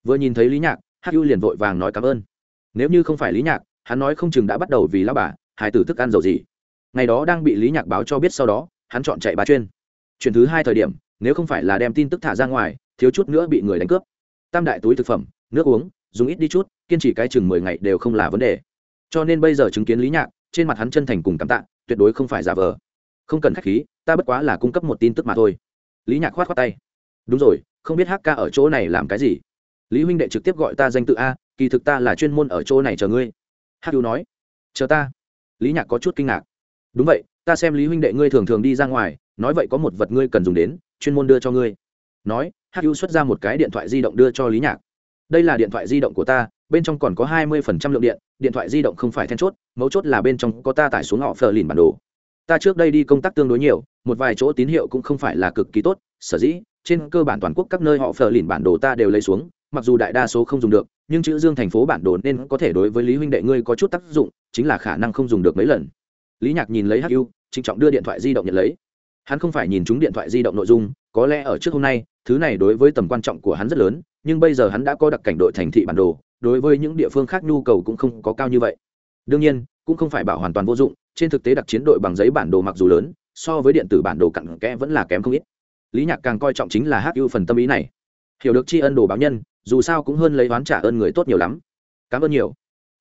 Vừa nhìn thấy lý nhạc hưu liền vội vàng nói cảm ơn. Nếu như không phải lý nhạc, hắn nói không chừng đã bắt đầu vì lao bà hải tử thức ăn dầu gì. Ngày đó đang bị lý nhạc báo cho biết sau đó, hắn chọn chạy bà chuyên. Chuyện thứ hai thời điểm, nếu không phải là đem tin tức thả ra ngoài, thiếu chút nữa bị người đánh cướp. Tam đại túi thực phẩm, nước uống, dùng ít đi chút, kiên trì cái chừng mười ngày đều không là vấn đề cho nên bây giờ chứng kiến lý nhạc, trên mặt hắn chân thành cùng cảm tạ, tuyệt đối không phải giả vờ. Không cần khách khí, ta bất quá là cung cấp một tin tức mà thôi. Lý nhạc khoát khoát tay. Đúng rồi, không biết hk ở chỗ này làm cái gì? Lý huynh đệ trực tiếp gọi ta danh tự a, kỳ thực ta là chuyên môn ở chỗ này chờ ngươi. Hắc nói. Chờ ta. Lý nhạc có chút kinh ngạc. Đúng vậy, ta xem lý huynh đệ ngươi thường thường đi ra ngoài, nói vậy có một vật ngươi cần dùng đến, chuyên môn đưa cho ngươi. Nói hắc xuất ra một cái điện thoại di động đưa cho lý nhạc. Đây là điện thoại di động của ta bên trong còn có hai mươi phần trăm lượng điện điện thoại di động không phải then chốt, mấu chốt là bên trong có ta tải xuống họ phờ lìn bản đồ. Ta trước đây đi công tác tương đối nhiều, một vài chỗ tín hiệu cũng không phải là cực kỳ tốt, sở dĩ, trên cơ bản toàn quốc các nơi họ phờ lìn bản đồ ta đều lấy xuống, mặc dù đại đa số không dùng được, nhưng chữ dương thành phố bản đồ nên có thể đối với lý huynh đệ ngươi có chút tác dụng, chính là khả năng không dùng được mấy lần. Lý nhạc nhìn lấy hu trịnh trọng đưa điện thoại di động nhận lấy. Hắn không phải nhìn chúng điện thoại di động nội dung, có lẽ ở trước hôm nay, thứ này đối với tầm quan trọng của hắn rất lớn, nhưng bây giờ hắn đã có đặc cảnh đội thành thị bản đồ đối với những địa phương khác nhu cầu cũng không có cao như vậy. Đương nhiên, cũng không phải bảo hoàn toàn vô dụng, trên thực tế đặc chiến đội bằng giấy bản đồ mặc dù lớn, so với điện tử bản đồ cặn kẽ vẫn là kém không ít. Lý nhạc càng coi trọng chính là hát ưu phần tâm ý này. Hiểu được tri ân đồ báo nhân, dù sao cũng hơn lấy oán trả ơn người tốt nhiều lắm. Cảm ơn nhiều.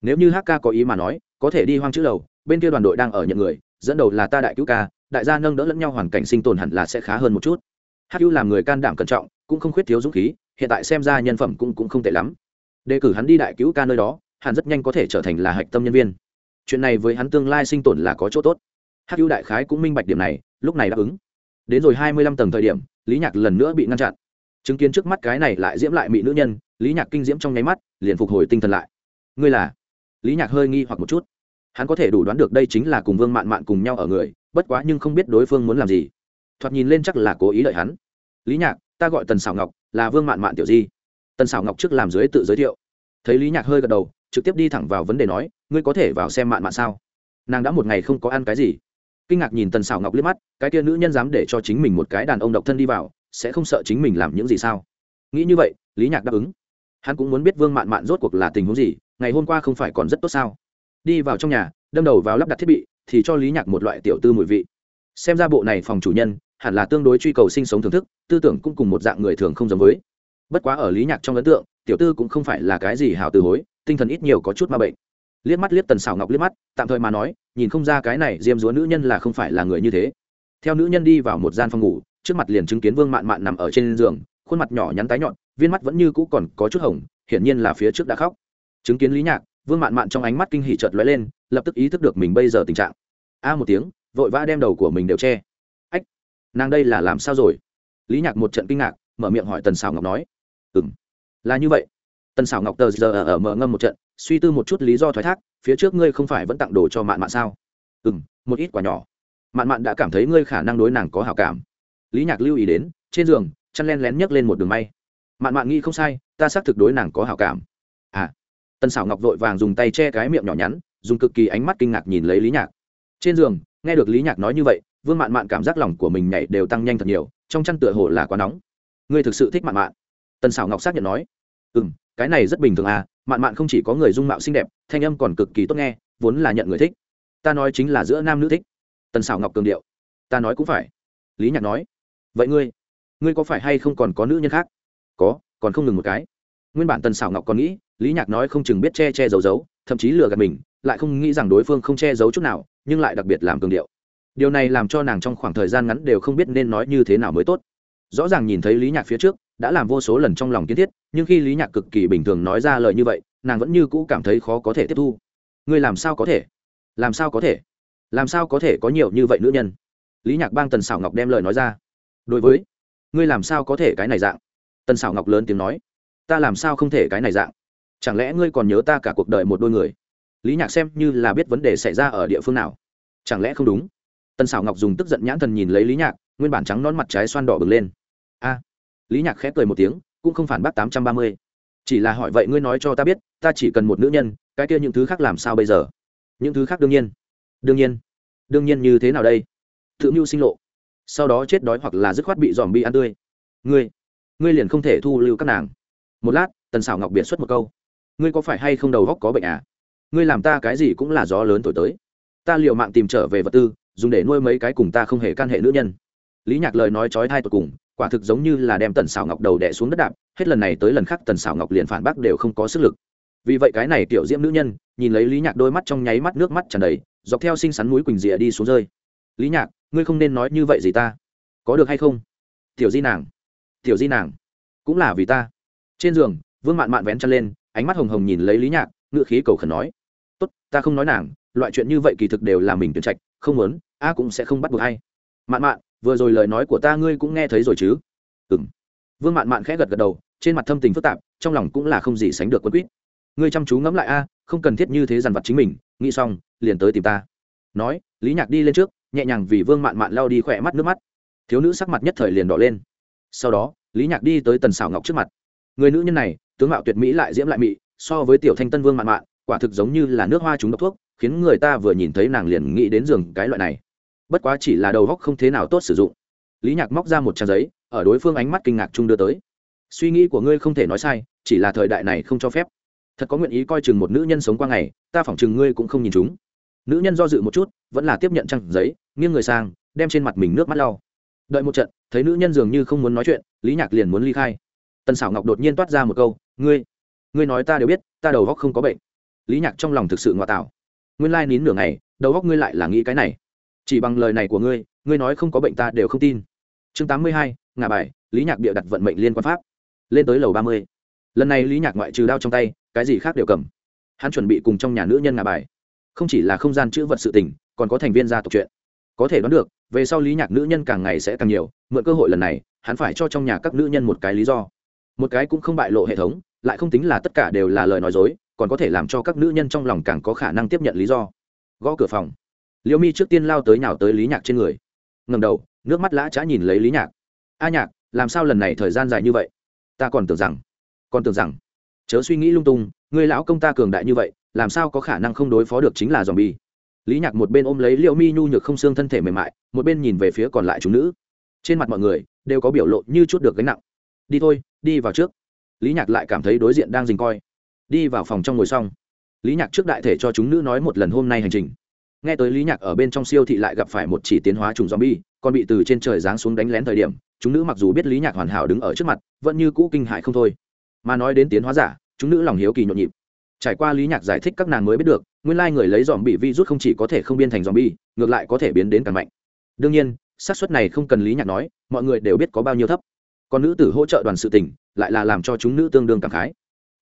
Nếu như hk có ý mà nói, có thể đi hoang chữ lầu, bên kia đoàn đội đang ở nhận người, dẫn đầu là ta đại cứu ca, đại gia nâng đỡ lẫn nhau hoàn cảnh sinh tồn hẳn là sẽ khá hơn một chút. Hq làm người can đảm cẩn trọng, cũng không khuyết thiếu dũng khí, hiện tại xem ra nhân phẩm cũng cũng không tệ lắm đề cử hắn đi đại cứu ca nơi đó hắn rất nhanh có thể trở thành là hạch tâm nhân viên. Chuyện này với hắn tương lai sinh tồn là có chỗ tốt. Hắc ưu đại khái cũng minh bạch điểm này, lúc này đáp ứng. Đến rồi hai mươi lăm tầng thời điểm, lý nhạc lần nữa bị ngăn chặn. Chứng kiến trước mắt cái này lại diễm lại mỹ nữ nhân, lý nhạc kinh diễm trong nháy mắt, liền phục hồi tinh thần lại. Ngươi là? Lý nhạc hơi nghi hoặc một chút. Hắn có thể đủ đoán được đây chính là cùng vương mạn mạn cùng nhau ở người, bất quá nhưng không biết đối phương muốn làm gì. Thoạt nhìn lên chắc là cố ý đợi hắn. Lý nhạc, ta gọi tần xảo ngọc, là vương mạn mạn tiểu di tần xảo ngọc trước làm dưới tự giới thiệu. Thấy lý nhạc hơi gật đầu, trực tiếp đi thẳng vào vấn đề nói, ngươi có thể vào xem mạn mạn sao? Nàng đã một ngày không có ăn cái gì. Kinh ngạc nhìn tần xảo ngọc liếc mắt, cái kia nữ nhân dám để cho chính mình một cái đàn ông độc thân đi vào, sẽ không sợ chính mình làm những gì sao? Nghĩ như vậy, lý nhạc đáp ứng. Hắn cũng muốn biết vương mạn mạn rốt cuộc là tình huống gì, ngày hôm qua không phải còn rất tốt sao? Đi vào trong nhà, đâm đầu vào lắp đặt thiết bị, thì cho lý nhạc một loại tiểu tư mùi vị. Xem ra bộ này phòng chủ nhân, hẳn là tương đối truy cầu sinh sống thưởng thức, tư tưởng cũng cùng một dạng người thường không giống với bất quá ở lý nhạc trong ấn tượng, tiểu tư cũng không phải là cái gì hào từ hối, tinh thần ít nhiều có chút ma bệnh. Liếc mắt liếc tần xảo ngọc liếc mắt, tạm thời mà nói, nhìn không ra cái này diêm dúa nữ nhân là không phải là người như thế. Theo nữ nhân đi vào một gian phòng ngủ, trước mặt liền chứng kiến vương mạn mạn nằm ở trên giường, khuôn mặt nhỏ nhắn tái nhọn, viên mắt vẫn như cũ còn có chút hồng, hiển nhiên là phía trước đã khóc. Chứng kiến lý nhạc, vương mạn mạn trong ánh mắt kinh hỉ chợt lóe lên, lập tức ý thức được mình bây giờ tình trạng. A một tiếng, vội vã đem đầu của mình đều che. Ách, nàng đây là làm sao rồi? Lý nhạc một trận kinh ngạc, mở miệng hỏi tần xảo ngọc nói ừ là như vậy. Tần xảo ngọc tờ giờ ở mở ngâm một trận, suy tư một chút lý do thoái thác, phía trước ngươi không phải vẫn tặng đồ cho mạn mạn sao? Ừ m một ít quả nhỏ. Mạn mạn đã cảm thấy ngươi khả năng đối nàng có hảo cảm. Lý nhạc lưu ý đến, trên giường, chăn len lén nhấc lên một đường may. Mạn mạn nghĩ không sai, ta xác thực đối nàng có hảo cảm. À. Tần xảo ngọc vội vàng dùng tay che cái miệng nhỏ nhắn, dùng cực kỳ ánh mắt kinh ngạc nhìn lấy lý nhạc. Trên giường, nghe được lý nhạc nói như vậy, vương mạn mạn cảm giác lòng của mình nhảy đều tăng nhanh thật nhiều, trong chăn tựa hồ là quá nóng. Ngươi thực sự thích mạn mạn? Tần xảo ngọc xác nhận nói ừ m cái này rất bình thường à mạn mạn không chỉ có người dung mạo xinh đẹp, thanh âm còn cực kỳ tốt nghe, vốn là nhận người thích. Ta nói chính là giữa nam nữ thích. Tần xảo ngọc cường điệu, ta nói cũng phải. Lý nhạc nói, vậy ngươi ngươi có phải hay không còn có nữ nhân khác? Có, còn không ngừng một cái. Nguyên bản tần xảo ngọc còn nghĩ, lý nhạc nói không chừng biết che che giấu giấu, thậm chí lừa gạt mình, lại không nghĩ rằng đối phương không che giấu chút nào, nhưng lại đặc biệt làm cường điệu. Điều này làm cho nàng trong khoảng thời gian ngắn đều không biết nên nói như thế nào mới tốt. Rõ ràng nhìn thấy lý nhạc phía trước đã làm vô số lần trong lòng kiến thiết, nhưng khi lý nhạc cực kỳ bình thường nói ra lời như vậy, nàng vẫn như cũ cảm thấy khó có thể tiếp thu. Ngươi làm sao có thể? Làm sao có thể? Làm sao có thể có nhiều như vậy nữ nhân? Lý nhạc bang tần xảo ngọc đem lời nói ra. Đối với, ngươi làm sao có thể cái này dạng? Tần xảo ngọc lớn tiếng nói. Ta làm sao không thể cái này dạng? Chẳng lẽ ngươi còn nhớ ta cả cuộc đời một đôi người? Lý nhạc xem như là biết vấn đề xảy ra ở địa phương nào. Chẳng lẽ không đúng? Tần xảo ngọc dùng tức giận nhãn thần nhìn lấy lý nhạc, nguyên bản trắng nón mặt trái xoan đỏ bừng lên. A! Lý nhạc khép cười một tiếng, cũng không phản bác tám trăm ba mươi. Chỉ là hỏi vậy ngươi nói cho ta biết, ta chỉ cần một nữ nhân, cái kia những thứ khác làm sao bây giờ? Những thứ khác đương nhiên. Đương nhiên. Đương nhiên như thế nào đây? Tự mưu sinh lộ. Sau đó chết đói hoặc là dứt khoát bị dòm bị ăn tươi. Ngươi ngươi liền không thể thu lưu các nàng. Một lát, tần xảo ngọc biệt xuất một câu. Ngươi có phải hay không đầu góc có bệnh à? Ngươi làm ta cái gì cũng là gió lớn thổi tới. Ta liệu mạng tìm trở về vật tư, dùng để nuôi mấy cái cùng ta không hề can hệ nữ nhân. Lý nhạc lời nói trói thai tột cùng quả thực giống như là đem tần xảo ngọc đầu đẻ xuống đất đạp, hết lần này tới lần khác tần xảo ngọc liền phản bác đều không có sức lực. Vì vậy cái này tiểu diễm nữ nhân, nhìn lấy lý nhạc đôi mắt trong nháy mắt nước mắt tràn đầy, dọc theo xinh xắn núi quỳnh rìa đi xuống rơi. Lý nhạc, ngươi không nên nói như vậy gì ta? Có được hay không? Tiểu di nàng, tiểu di nàng, cũng là vì ta. Trên giường, vương mạn mạn vén chân lên, ánh mắt hồng hồng nhìn lấy lý nhạc ngự khí cầu khẩn nói, tốt, ta không nói nàng, loại chuyện như vậy kỳ thực đều là mình tuyển trạch, không muốn, a cũng sẽ không bắt buộc hay mạn mạn vừa rồi lời nói của ta ngươi cũng nghe thấy rồi chứ? Ừ m vương mạn mạn khẽ gật gật đầu, trên mặt thâm tình phức tạp, trong lòng cũng là không gì sánh được quân quýt. Ngươi chăm chú ngẫm lại a à, không cần thiết như thế dằn vặt chính mình, nghĩ xong, liền tới tìm ta. Nói, lý nhạc đi lên trước, nhẹ nhàng vì vương mạn mạn lao đi khỏe mắt nước mắt. Thiếu nữ sắc mặt nhất thời liền đỏ lên. Sau đó, lý nhạc đi tới tần xảo ngọc trước mặt. Người nữ nhân này, tướng mạo tuyệt mỹ lại diễm lại mị, so với tiểu thanh tân vương mạn mạn, quả thực giống như là nước hoa trúng độc thuốc, khiến người ta vừa nhìn thấy nàng liền nghĩ đến giường cái loại này bất quá chỉ là đầu góc không thế nào tốt sử dụng. Lý nhạc móc ra một trang giấy, ở đối phương ánh mắt kinh ngạc chung đưa tới. Suy nghĩ của ngươi không thể nói sai, chỉ là thời đại này không cho phép. Thật có nguyện ý coi chừng một nữ nhân sống qua ngày, ta phỏng chừng ngươi cũng không nhìn chúng. Nữ nhân do dự một chút, vẫn là tiếp nhận trang giấy, nghiêng người sang, đem trên mặt mình nước mắt lau. Đợi một trận, thấy nữ nhân dường như không muốn nói chuyện, lý nhạc liền muốn ly khai. Tần xảo ngọc đột nhiên toát ra một câu, ngươi ngươi nói ta đều biết, ta đầu góc không có bệnh. Lý nhạc trong lòng thực sự ngoại tạo nguyên lai nín nửa ngày, đầu góc ngươi lại là nghĩ cái này chỉ bằng lời này của ngươi ngươi nói không có bệnh ta đều không tin. Chương tám mươi hai ngà bài, lý nhạc bịa đặt vận mệnh liên quan pháp. Lên tới lầu ba mươi. Lần này lý nhạc ngoại trừ đao trong tay, cái gì khác đều cầm. Hắn chuẩn bị cùng trong nhà nữ nhân ngà bài. Không chỉ là không gian chữ vật sự tình, còn có thành viên gia tộc chuyện. Có thể đoán được, về sau lý nhạc nữ nhân càng ngày sẽ càng nhiều, mượn cơ hội lần này, hắn phải cho trong nhà các nữ nhân một cái lý do. Một cái cũng không bại lộ hệ thống, lại không tính là tất cả đều là lời nói dối, còn có thể làm cho các nữ nhân trong lòng càng có khả năng tiếp nhận lý do. Gõ cửa phòng liễu mi trước tiên lao tới nào tới lý nhạc trên người. Ngầm đầu, nước mắt lã trá nhìn lấy lý nhạc. A nhạc, làm sao lần này thời gian dài như vậy? Ta còn tưởng rằng, còn tưởng rằng, chớ suy nghĩ lung tung người lão công ta cường đại như vậy, làm sao có khả năng không đối phó được chính là dòm bi lý nhạc một bên ôm lấy liễu mi nhu nhược không xương thân thể mềm mại, một bên nhìn về phía còn lại chúng nữ. Trên mặt mọi người đều có biểu lộ như chút được gánh nặng. Đi thôi, đi vào trước. Lý nhạc lại cảm thấy đối diện đang dình coi. Đi vào phòng trong ngồi xong. Lý nhạc trước đại thể cho chúng nữ nói một lần hôm nay hành trình nghe tới lý nhạc ở bên trong siêu thị lại gặp phải một chỉ tiến hóa trùng zombie, còn bị từ trên trời giáng xuống đánh lén thời điểm, chúng nữ mặc dù biết lý nhạc hoàn hảo đứng ở trước mặt, vẫn như cũ kinh hại không thôi. Mà nói đến tiến hóa giả, chúng nữ lòng hiếu kỳ nhộn nhịp. Trải qua lý nhạc giải thích các nàng mới biết được, nguyên lai người lấy dòm bị vi rút không chỉ có thể không biên thành dòm bi ngược lại có thể biến đến càng mạnh. Đương nhiên, xác suất này không cần lý nhạc nói, mọi người đều biết có bao nhiêu thấp. Còn nữ tử hỗ trợ đoàn sự tỉnh lại là làm cho chúng nữ tương đương cảm khái.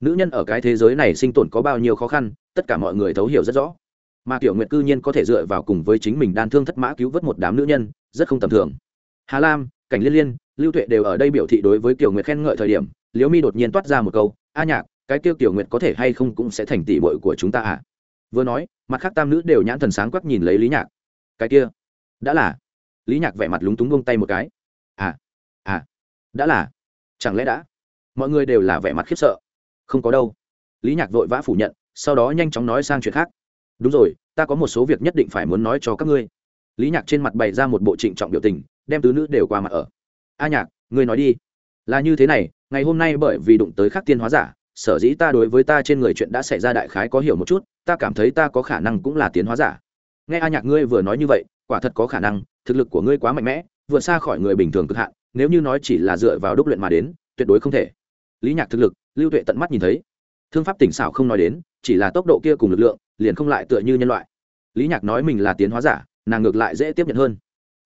Nữ nhân ở cái thế giới này sinh tồn có bao nhiêu khó khăn, tất cả mọi người thấu hiểu rất rõ mà tiểu nguyệt cư nhiên có thể dựa vào cùng với chính mình đan thương thất mã cứu vớt một đám nữ nhân, rất không tầm thường. Hà lam, cảnh liên liên, lưu tuệ đều ở đây biểu thị đối với tiểu nguyệt khen ngợi thời điểm, liễu mi đột nhiên toát ra một câu, a nhạc, cái tiêu tiểu nguyệt có thể hay không cũng sẽ thành tỷ bội của chúng ta à? Vừa nói, mặt khác tam nữ đều nhãn thần sáng quắc nhìn lấy lý nhạc. Cái kia, đã là. Lý nhạc vẻ mặt lúng túng bông tay một cái. À à đã là. Chẳng lẽ đã? Mọi người đều là vẻ mặt khiếp sợ. Không có đâu. Lý nhạc vội vã phủ nhận, sau đó nhanh chóng nói sang chuyện khác đúng rồi, ta có một số việc nhất định phải muốn nói cho các ngươi. Lý nhạc trên mặt bày ra một bộ trịnh trọng biểu tình, đem tứ nữ đều qua mặt ở. A nhạc, ngươi nói đi. Là như thế này, ngày hôm nay bởi vì đụng tới khắc tiên hóa giả, sở dĩ ta đối với ta trên người chuyện đã xảy ra đại khái có hiểu một chút, ta cảm thấy ta có khả năng cũng là tiến hóa giả. Nghe a nhạc ngươi vừa nói như vậy, quả thật có khả năng, thực lực của ngươi quá mạnh mẽ, vượt xa khỏi người bình thường cực hạn, nếu như nói chỉ là dựa vào đúc luyện mà đến, tuyệt đối không thể. Lý nhạc thực lực, lưu tuệ tận mắt nhìn thấy. Thương pháp tỉnh xảo không nói đến, chỉ là tốc độ kia cùng lực lượng liền không lại tựa như nhân loại. Lý nhạc nói mình là tiến hóa giả, nàng ngược lại dễ tiếp nhận hơn.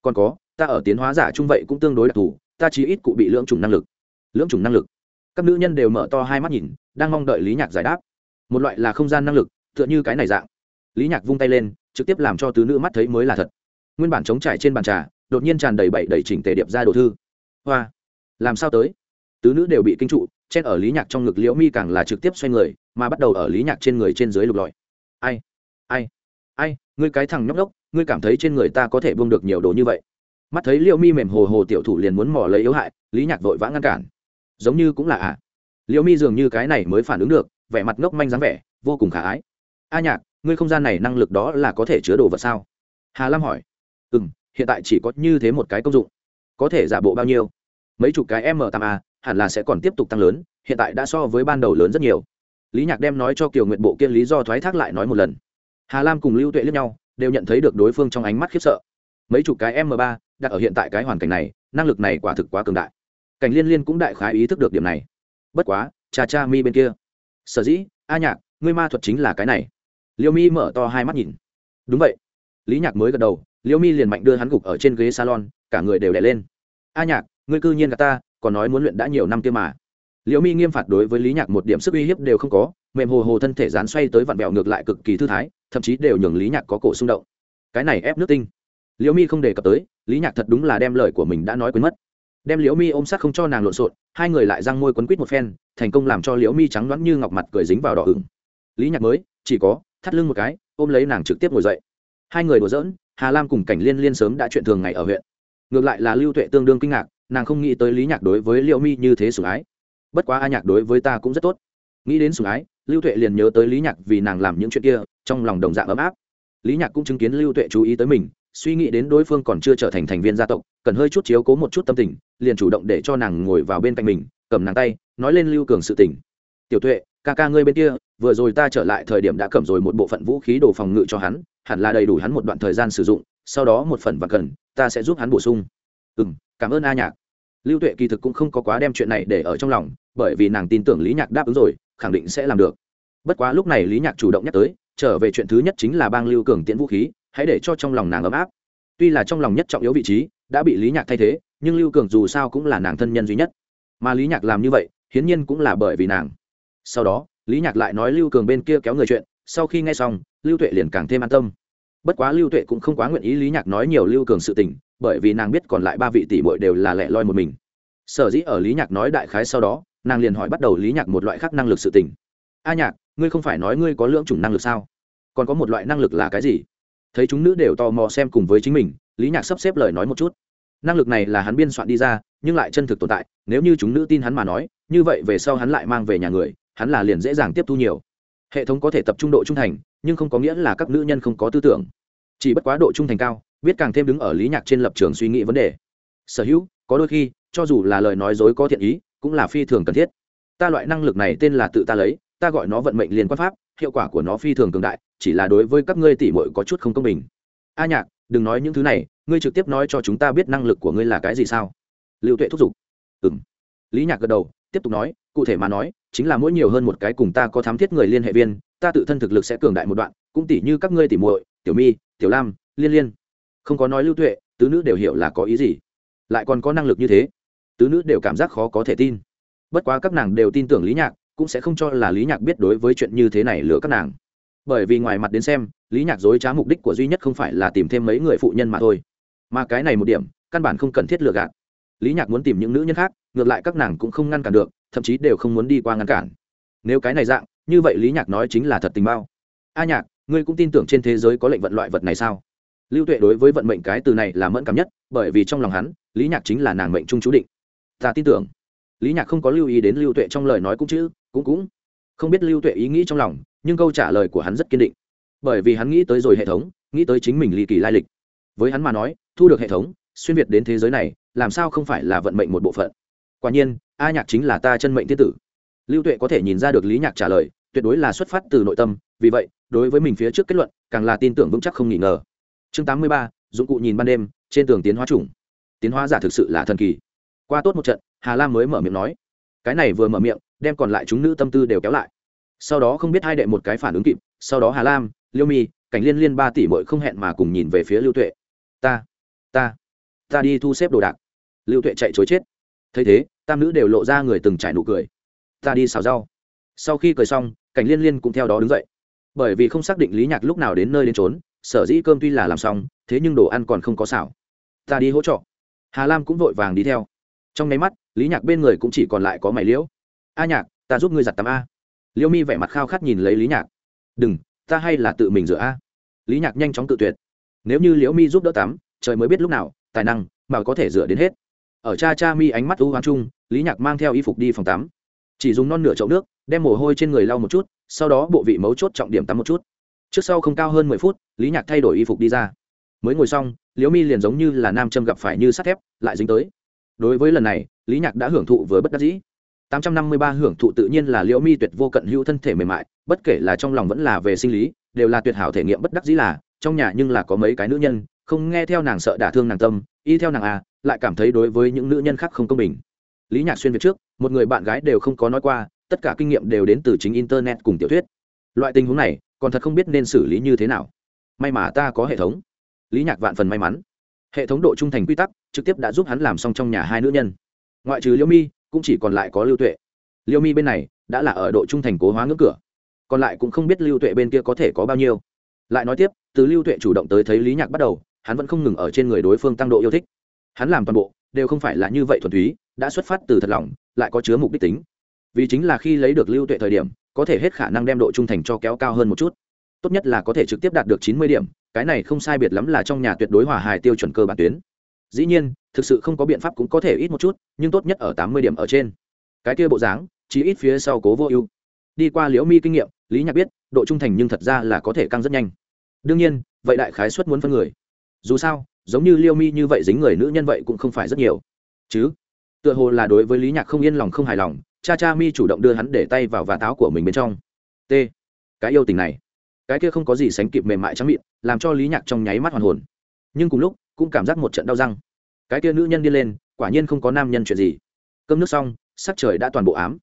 Còn có, ta ở tiến hóa giả chung vậy cũng tương đối đặc thù, ta chỉ ít cụ bị lưỡng chủng năng lực. Lưỡng chủng năng lực. Các nữ nhân đều mở to hai mắt nhìn, đang mong đợi lý nhạc giải đáp. Một loại là không gian năng lực, tựa như cái này dạng. Lý nhạc vung tay lên, trực tiếp làm cho tứ nữ mắt thấy mới là thật. Nguyên bản chống trải trên bàn trà, đột nhiên tràn đầy bậy đầy chỉnh tề điệp ra đồ thư. Hoa, làm sao tới? Tứ nữ đều bị kinh trụ, chen ở lý nhạc trong ngực liễu mi càng là trực tiếp xoay người, mà bắt đầu ở lý nhạc trên người trên dưới lục lọi ai? Ai? Ai? Ngươi cái thằng nhóc đốc ngươi cảm thấy trên người ta có thể buông được nhiều đồ như vậy? Mắt thấy liễu mi mềm hồ hồ tiểu thủ liền muốn mò lấy yếu hại, lý nhạc vội vã ngăn cản. Giống như cũng là ạ à. liễu mi dường như cái này mới phản ứng được, vẻ mặt ngốc manh dáng vẻ, vô cùng khả ái. A nhạc, ngươi không gian này năng lực đó là có thể chứa đồ vật sao? Hà lam hỏi. Ừ m hiện tại chỉ có như thế một cái công dụng. Có thể giả bộ bao nhiêu? Mấy chục cái m tám a, hẳn là sẽ còn tiếp tục tăng lớn, hiện tại đã so với ban đầu lớn rất nhiều lý nhạc đem nói cho kiều nguyện bộ kia lý do thoái thác lại nói một lần. Hà lam cùng lưu tuệ lẫn nhau đều nhận thấy được đối phương trong ánh mắt khiếp sợ. Mấy chục cái m ba, đặt ở hiện tại cái hoàn cảnh này năng lực này quả thực quá cường đại. Cảnh liên liên cũng đại khái ý thức được điểm này. Bất quá cha cha mi bên kia. Sở dĩ a nhạc ngươi ma thuật chính là cái này. Liêu mi mở to hai mắt nhìn. Đúng vậy. Lý nhạc mới gật đầu liêu mi liền mạnh đưa hắn gục ở trên ghế salon cả người đều đẻ lên. A nhạc ngươi cư nhiên gà ta còn nói muốn luyện đã nhiều năm kia mà liễu mi nghiêm phạt đối với lý nhạc một điểm sức uy hiếp đều không có, mềm hồ hồ thân thể dán xoay tới vặn vẹo ngược lại cực kỳ thư thái, thậm chí đều nhường lý nhạc có cổ xung động. Cái này ép nước tinh. Liễu mi không đề cập tới, lý nhạc thật đúng là đem lời của mình đã nói quên mất. Đem liễu mi ôm sát không cho nàng lộn xộn, hai người lại răng môi quấn quít một phen, thành công làm cho liễu mi trắng loãng như ngọc mặt cười dính vào đỏ ửng. Lý nhạc mới, chỉ có, thắt lưng một cái, ôm lấy nàng trực tiếp ngồi dậy. Hai người đùa giỡn, hà lam cùng cảnh liên liên sớm đã chuyện thường ngày ở huyện. Ngược lại là lưu tuệ tương đương kinh ngạc, nàng không nghĩ tới lý nhạc đối với liễu mi như thế sủng ái bất quá a nhạc đối với ta cũng rất tốt. Nghĩ đến sủng ái, lưu tuệ liền nhớ tới lý nhạc vì nàng làm những chuyện kia, trong lòng đồng dạng ấm áp. Lý nhạc cũng chứng kiến lưu tuệ chú ý tới mình, suy nghĩ đến đối phương còn chưa trở thành thành viên gia tộc, cần hơi chút chiếu cố một chút tâm tình, liền chủ động để cho nàng ngồi vào bên cạnh mình, cầm nàng tay, nói lên lưu cường sự tình. Tiểu tuệ, ca ca ngươi bên kia, vừa rồi ta trở lại thời điểm đã cầm rồi một bộ phận vũ khí đồ phòng ngự cho hắn, hẳn là đầy đủ hắn một đoạn thời gian sử dụng, sau đó một phần và cần ta sẽ giúp hắn bổ sung. Ừ m cảm ơn a nhạc lưu tuệ kỳ thực cũng không có quá đem chuyện này để ở trong lòng, bởi vì nàng tin tưởng lý nhạc đáp ứng rồi, khẳng định sẽ làm được. Bất quá lúc này lý nhạc chủ động nhắc tới, trở về chuyện thứ nhất chính là bang lưu cường tiễn vũ khí, hãy để cho trong lòng nàng ấm áp. Tuy là trong lòng nhất trọng yếu vị trí đã bị lý nhạc thay thế, nhưng lưu cường dù sao cũng là nàng thân nhân duy nhất. Mà lý nhạc làm như vậy hiến nhiên cũng là bởi vì nàng. Sau đó, lý nhạc lại nói lưu cường bên kia kéo người chuyện, sau khi nghe xong, lưu tuệ liền càng thêm an tâm. Bất quá lưu tuệ cũng không quá nguyện ý lý nhạc nói nhiều lưu cường sự tình bởi vì nàng biết còn lại ba vị tỷ bội đều là lẻ loi một mình. Sở dĩ ở lý nhạc nói đại khái sau đó, nàng liền hỏi bắt đầu lý nhạc một loại khác năng lực sự tình. A nhạc, ngươi không phải nói ngươi có lưỡng chủng năng lực sao? Còn có một loại năng lực là cái gì? Thấy chúng nữ đều tò mò xem cùng với chính mình, lý nhạc sắp xếp lời nói một chút. Năng lực này là hắn biên soạn đi ra, nhưng lại chân thực tồn tại, nếu như chúng nữ tin hắn mà nói, như vậy về sau hắn lại mang về nhà người, hắn là liền dễ dàng tiếp thu nhiều. Hệ thống có thể tập trung độ trung thành, nhưng không có nghĩa là các nữ nhân không có tư tưởng. Chỉ bất quá độ trung thành cao biết càng thêm đứng ở lý nhạc trên lập trường suy nghĩ vấn đề. Sở hữu, có đôi khi, cho dù là lời nói dối có thiện ý, cũng là phi thường cần thiết. Ta loại năng lực này tên là tự ta lấy, ta gọi nó vận mệnh liên quan pháp, hiệu quả của nó phi thường cường đại, chỉ là đối với các ngươi tỷ muội có chút không công bình. A nhạc, đừng nói những thứ này, ngươi trực tiếp nói cho chúng ta biết năng lực của ngươi là cái gì sao? Lưu tuệ thúc giục. Ừ m lý nhạc gật đầu, tiếp tục nói, cụ thể mà nói, chính là mỗi nhiều hơn một cái cùng ta có thám thiết người liên hệ viên, ta tự thân thực lực sẽ cường đại một đoạn, cũng tỷ như các ngươi tỷ muội, tiểu mi, tiểu lam, liên liên không có nói lưu tuệ, tứ nữ đều hiểu là có ý gì. Lại còn có năng lực như thế, tứ nữ đều cảm giác khó có thể tin. Bất quá các nàng đều tin tưởng lý nhạc, cũng sẽ không cho là lý nhạc biết đối với chuyện như thế này lừa các nàng. Bởi vì ngoài mặt đến xem, lý nhạc dối trá mục đích của duy nhất không phải là tìm thêm mấy người phụ nhân mà thôi. Mà cái này một điểm, căn bản không cần thiết lừa gạt. Lý nhạc muốn tìm những nữ nhân khác, ngược lại các nàng cũng không ngăn cản được, thậm chí đều không muốn đi qua ngăn cản. Nếu cái này dạng, như vậy lý nhạc nói chính là thật tình bao. A nhạc, ngươi cũng tin tưởng trên thế giới có lệnh vận loại vật này sao? Lưu tuệ đối với vận mệnh cái từ này là mẫn cảm nhất, bởi vì trong lòng hắn, lý nhạc chính là nàng mệnh trung chú định. Ta tin tưởng. Lý nhạc không có lưu ý đến lưu tuệ trong lời nói cũng chứ, cũng cũng. Không biết lưu tuệ ý nghĩ trong lòng, nhưng câu trả lời của hắn rất kiên định. Bởi vì hắn nghĩ tới rồi hệ thống, nghĩ tới chính mình ly kỳ lai lịch. Với hắn mà nói, thu được hệ thống, xuyên việt đến thế giới này, làm sao không phải là vận mệnh một bộ phận? Quả nhiên, a nhạc chính là ta chân mệnh thiên tử. Lưu tuệ có thể nhìn ra được lý nhạc trả lời, tuyệt đối là xuất phát từ nội tâm, vì vậy, đối với mình phía trước kết luận, càng là tin tưởng vững chắc không nghi ngờ chương tám mươi ba, dụng cụ nhìn ban đêm, trên tường tiến hóa chủng. Tiến hóa giả thực sự là thần kỳ. Qua tốt một trận, hà lam mới mở miệng nói, cái này vừa mở miệng, đem còn lại chúng nữ tâm tư đều kéo lại. Sau đó không biết hai đệ một cái phản ứng kịp, sau đó hà lam, liêu mi, cảnh liên liên ba tỷ mội không hẹn mà cùng nhìn về phía lưu tuệ. Ta ta ta đi thu xếp đồ đạc. Lưu tuệ chạy chối chết. Thấy thế, tam nữ đều lộ ra người từng trải nụ cười. Ta đi xào rau. Sau khi cười xong, cảnh liên liên cũng theo đó đứng dậy. Bởi vì không xác định lý nhạc lúc nào đến nơi đến trốn sở dĩ cơm tuy là làm xong, thế nhưng đồ ăn còn không có xảo ta đi hỗ trợ. Hà lam cũng vội vàng đi theo. Trong nháy mắt, lý nhạc bên người cũng chỉ còn lại có mày liễu. A nhạc, ta giúp ngươi giặt tắm a. Liễu mi vẻ mặt khao khát nhìn lấy lý nhạc. Đừng, ta hay là tự mình rửa a. Lý nhạc nhanh chóng tự tuyệt. Nếu như liễu mi giúp đỡ tắm, trời mới biết lúc nào, tài năng mà có thể rửa đến hết. Ở cha cha mi ánh mắt u hoang chung, lý nhạc mang theo y phục đi phòng tắm. Chỉ dùng non nửa chậu nước, đem mồ hôi trên người lau một chút, sau đó bộ vị mấu chốt trọng điểm tắm một chút trước sau không cao hơn mười phút, lý nhạc thay đổi y phục đi ra. Mới ngồi xong, liễu mi liền giống như là nam châm gặp phải như sắt thép, lại dính tới. Đối với lần này, lý nhạc đã hưởng thụ với bất đắc dĩ. 853 hưởng thụ tự nhiên là liễu mi tuyệt vô cận hữu thân thể mềm mại, bất kể là trong lòng vẫn là về sinh lý, đều là tuyệt hảo thể nghiệm bất đắc dĩ là, trong nhà nhưng là có mấy cái nữ nhân, không nghe theo nàng sợ đả thương nàng tâm, y theo nàng à lại cảm thấy đối với những nữ nhân khác không công bình. Lý nhạc xuyên việt trước, một người bạn gái đều không có nói qua, tất cả kinh nghiệm đều đến từ chính internet cùng tiểu thuyết. Loại tình huống này còn thật không biết nên xử lý như thế nào. May mà ta có hệ thống. Lý nhạc vạn phần may mắn. Hệ thống độ trung thành quy tắc trực tiếp đã giúp hắn làm xong trong nhà hai nữ nhân. Ngoại trừ liêu mi, cũng chỉ còn lại có lưu tuệ. Liêu mi bên này đã là ở độ trung thành cố hóa ngưỡng cửa. Còn lại cũng không biết lưu tuệ bên kia có thể có bao nhiêu. Lại nói tiếp, từ lưu tuệ chủ động tới thấy lý nhạc bắt đầu, hắn vẫn không ngừng ở trên người đối phương tăng độ yêu thích. Hắn làm toàn bộ, đều không phải là như vậy thuần túy, đã xuất phát từ thật lòng, lại có chứa mục đích tính. Vì chính là khi lấy được lưu tuệ thời điểm có thể hết khả năng đem độ trung thành cho kéo cao hơn một chút. Tốt nhất là có thể trực tiếp đạt được chín mươi điểm, cái này không sai biệt lắm là trong nhà tuyệt đối hòa hài tiêu chuẩn cơ bản tuyến. Dĩ nhiên, thực sự không có biện pháp cũng có thể ít một chút, nhưng tốt nhất ở tám mươi điểm ở trên. Cái kia bộ dáng chỉ ít phía sau cố vô ưu. Đi qua liễu mi kinh nghiệm, lý nhạc biết, độ trung thành nhưng thật ra là có thể căng rất nhanh. Đương nhiên, vậy đại khái xuất muốn phân người. Dù sao, giống như liêu mi như vậy dính người nữ nhân vậy cũng không phải rất nhiều. Chứ, tựa hồ là đối với lý nhạc không yên lòng không hài lòng cha cha mi chủ động đưa hắn để tay vào và táo của mình bên trong. T. Cái yêu tình này, cái kia không có gì sánh kịp mềm mại trắng miệng làm cho lý nhạc trong nháy mắt hoàn hồn. Nhưng cùng lúc, cũng cảm giác một trận đau răng. Cái kia nữ nhân đi lên, quả nhiên không có nam nhân chuyện gì. Cơm nước xong, sắc trời đã toàn bộ ám.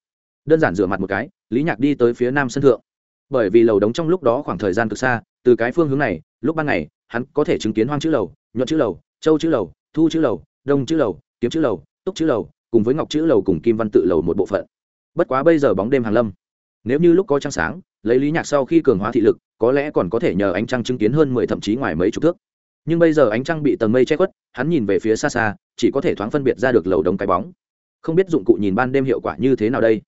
Đơn giản rửa mặt một cái, lý nhạc đi tới phía nam sân thượng. Bởi vì lầu đống trong lúc đó khoảng thời gian cực xa, từ cái phương hướng này, lúc ban ngày, hắn có thể chứng kiến hoang chữ lầu, nhuận chữ lầu, châu chữ lầu, thu chữ lầu, đông chữ lầu, kiếm chữ lầu, túc chữ lầu cùng với ngọc chữ lầu cùng kim văn tự lầu một bộ phận. Bất quá bây giờ bóng đêm hàng lâm. Nếu như lúc có trăng sáng, lấy lý nhạc sau khi cường hóa thị lực, có lẽ còn có thể nhờ ánh trăng chứng kiến hơn mười thậm chí ngoài mấy chục thước. Nhưng bây giờ ánh trăng bị tầng mây che khuất, hắn nhìn về phía xa xa, chỉ có thể thoáng phân biệt ra được lầu đống cái bóng. Không biết dụng cụ nhìn ban đêm hiệu quả như thế nào đây.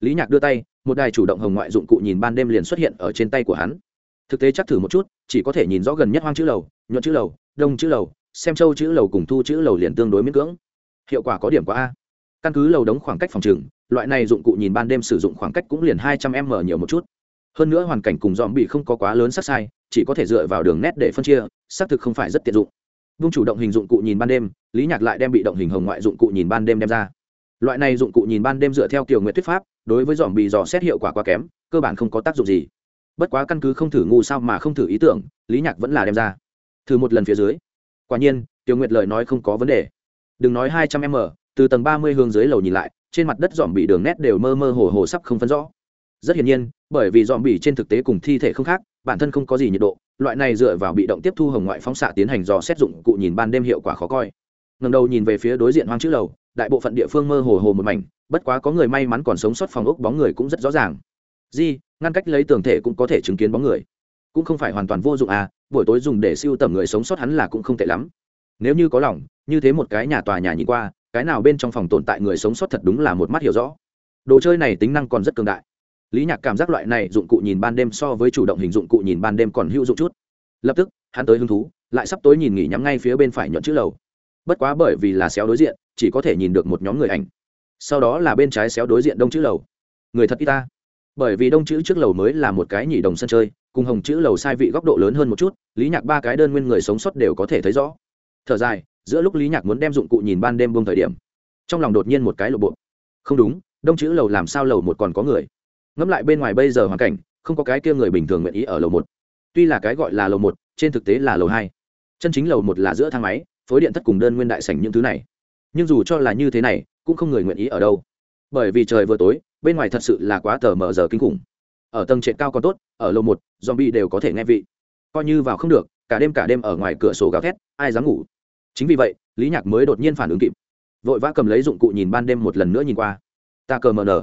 Lý nhạc đưa tay, một đài chủ động hồng ngoại dụng cụ nhìn ban đêm liền xuất hiện ở trên tay của hắn. Thực tế chắc thử một chút, chỉ có thể nhìn rõ gần nhất hoang chữ lầu, nhuận chữ lầu, đông chữ lầu, xem châu chữ lầu cùng thu chữ lầu liền tương đối miễn cưỡng. Hiệu quả có điểm quá a căn cứ lầu đống khoảng cách phòng trừng loại này dụng cụ nhìn ban đêm sử dụng khoảng cách cũng liền hai trăm m nhiều một chút. Hơn nữa hoàn cảnh cùng dòm bị không có quá lớn sắc sai, chỉ có thể dựa vào đường nét để phân chia, xác thực không phải rất tiện dụng. Vung chủ động hình dụng cụ nhìn ban đêm, lý nhạc lại đem bị động hình hồng ngoại dụng cụ nhìn ban đêm đem ra. Loại này dụng cụ nhìn ban đêm dựa theo kiểu nguyện thuyết pháp, đối với dòm bị dò xét hiệu quả quá kém, cơ bản không có tác dụng gì. Bất quá căn cứ không thử ngu sao mà không thử ý tưởng, lý nhạc vẫn là đem ra. Thử một lần phía dưới. Quả nhiên, tiểu nguyệt lời nói không có vấn đề. Đừng nói hai trăm m từ tầng ba mươi hướng dưới lầu nhìn lại, trên mặt đất dòm bị đường nét đều mơ mơ hồ hồ sắp không phân rõ. Rất hiển nhiên, bởi vì dòm bị trên thực tế cùng thi thể không khác, bản thân không có gì nhiệt độ, loại này dựa vào bị động tiếp thu hồng ngoại phóng xạ tiến hành dò xét dụng cụ nhìn ban đêm hiệu quả khó coi. Ngầm đầu nhìn về phía đối diện hoang chữ lầu, đại bộ phận địa phương mơ hồ hồ một mảnh, bất quá có người may mắn còn sống sót phòng ốc bóng người cũng rất rõ ràng. Di, ngăn cách lấy tường thể cũng có thể chứng kiến bóng người. Cũng không phải hoàn toàn vô dụng à buổi tối dùng để siêu tầm người sống sót hắn là cũng không tệ lắm. Nếu như có lòng, như thế một cái nhà tòa nhà nhìn qua cái nào bên trong phòng tồn tại người sống sót thật đúng là một mắt hiểu rõ. Đồ chơi này tính năng còn rất cường đại. Lý nhạc cảm giác loại này dụng cụ nhìn ban đêm so với chủ động hình dụng cụ nhìn ban đêm còn hữu dụng chút. Lập tức, hắn tới hứng thú, lại sắp tối nhìn nghỉ nhắm ngay phía bên phải nhuận chữ lầu. Bất quá bởi vì là xéo đối diện, chỉ có thể nhìn được một nhóm người ảnh. Sau đó là bên trái xéo đối diện đông chữ lầu. Người thật y ta. Bởi vì đông chữ trước lầu mới là một cái nhị đồng sân chơi, cùng hồng chữ lầu sai vị góc độ lớn hơn một chút, lý nhạc ba cái đơn nguyên người sống sót đều có thể thấy rõ. Thở dài giữa lúc lý nhạc muốn đem dụng cụ nhìn ban đêm buông thời điểm, trong lòng đột nhiên một cái lộ bộ. Không đúng, đông chữ lầu làm sao lầu một còn có người? Ngẫm lại bên ngoài bây giờ hoàn cảnh, không có cái kia người bình thường nguyện ý ở lầu một. Tuy là cái gọi là lầu một, trên thực tế là lầu hai. Chân chính lầu một là giữa thang máy, phối điện thất cùng đơn nguyên đại sảnh những thứ này. Nhưng dù cho là như thế này, cũng không người nguyện ý ở đâu. Bởi vì trời vừa tối, bên ngoài thật sự là quá tờ mờ giờ kinh khủng. Ở tầng trệt cao còn tốt, ở lầu một, zombie đều có thể nghe vị. Coi như vào không được, cả đêm cả đêm ở ngoài cửa sổ gào thét, ai dám ngủ? Chính vì vậy, lý nhạc mới đột nhiên phản ứng kịp. Vội vã cầm lấy dụng cụ nhìn ban đêm một lần nữa nhìn qua. Ta cờ mờ nở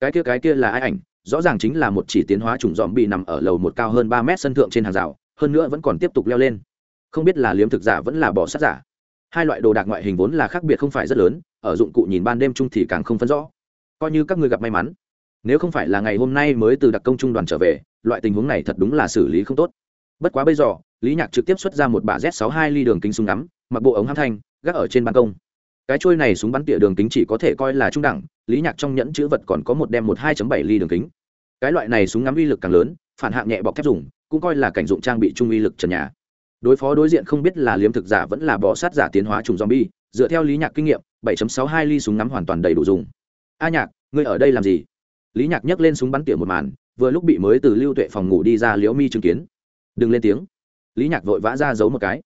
cái kia cái kia là ai ảnh? Rõ ràng chính là một chỉ tiến hóa chủng dòm bị nằm ở lầu một cao hơn ba mét sân thượng trên hàng rào, hơn nữa vẫn còn tiếp tục leo lên. Không biết là liếm thực giả vẫn là bỏ sát giả. Hai loại đồ đạc ngoại hình vốn là khác biệt không phải rất lớn, ở dụng cụ nhìn ban đêm chung thì càng không phân rõ. Coi như các người gặp may mắn. Nếu không phải là ngày hôm nay mới từ đặc công trung đoàn trở về, loại tình huống này thật đúng là xử lý không tốt. Bất quá bây giờ, lý nhạc trực tiếp xuất ra một bả z 62 ly đường kính súng ngắm mặc bộ ống hăng thanh, gác ở trên ban công. Cái trôi này súng bắn tỉa đường kính chỉ có thể coi là trung đẳng, lý nhạc trong nhẫn chữ vật còn có một đem một hai bảy ly đường kính. Cái loại này súng ngắm uy lực càng lớn, phản hạng nhẹ bọc thép dùng, cũng coi là cảnh dụng trang bị trung uy lực trần nhà. Đối phó đối diện không biết là liếm thực giả vẫn là bỏ sát giả tiến hóa trùng zombie, dựa theo lý nhạc kinh nghiệm 7.62 ly súng ngắm hoàn toàn đầy đủ dùng. A nhạc, ngươi ở đây làm gì? Lý nhạc nhấc lên súng bắn tỉa một màn, vừa lúc bị mới từ lưu tuệ phòng ngủ đi ra liễu mi chứng kiến. Đừng lên tiếng. Lý nhạc vội vã ra giấu một cái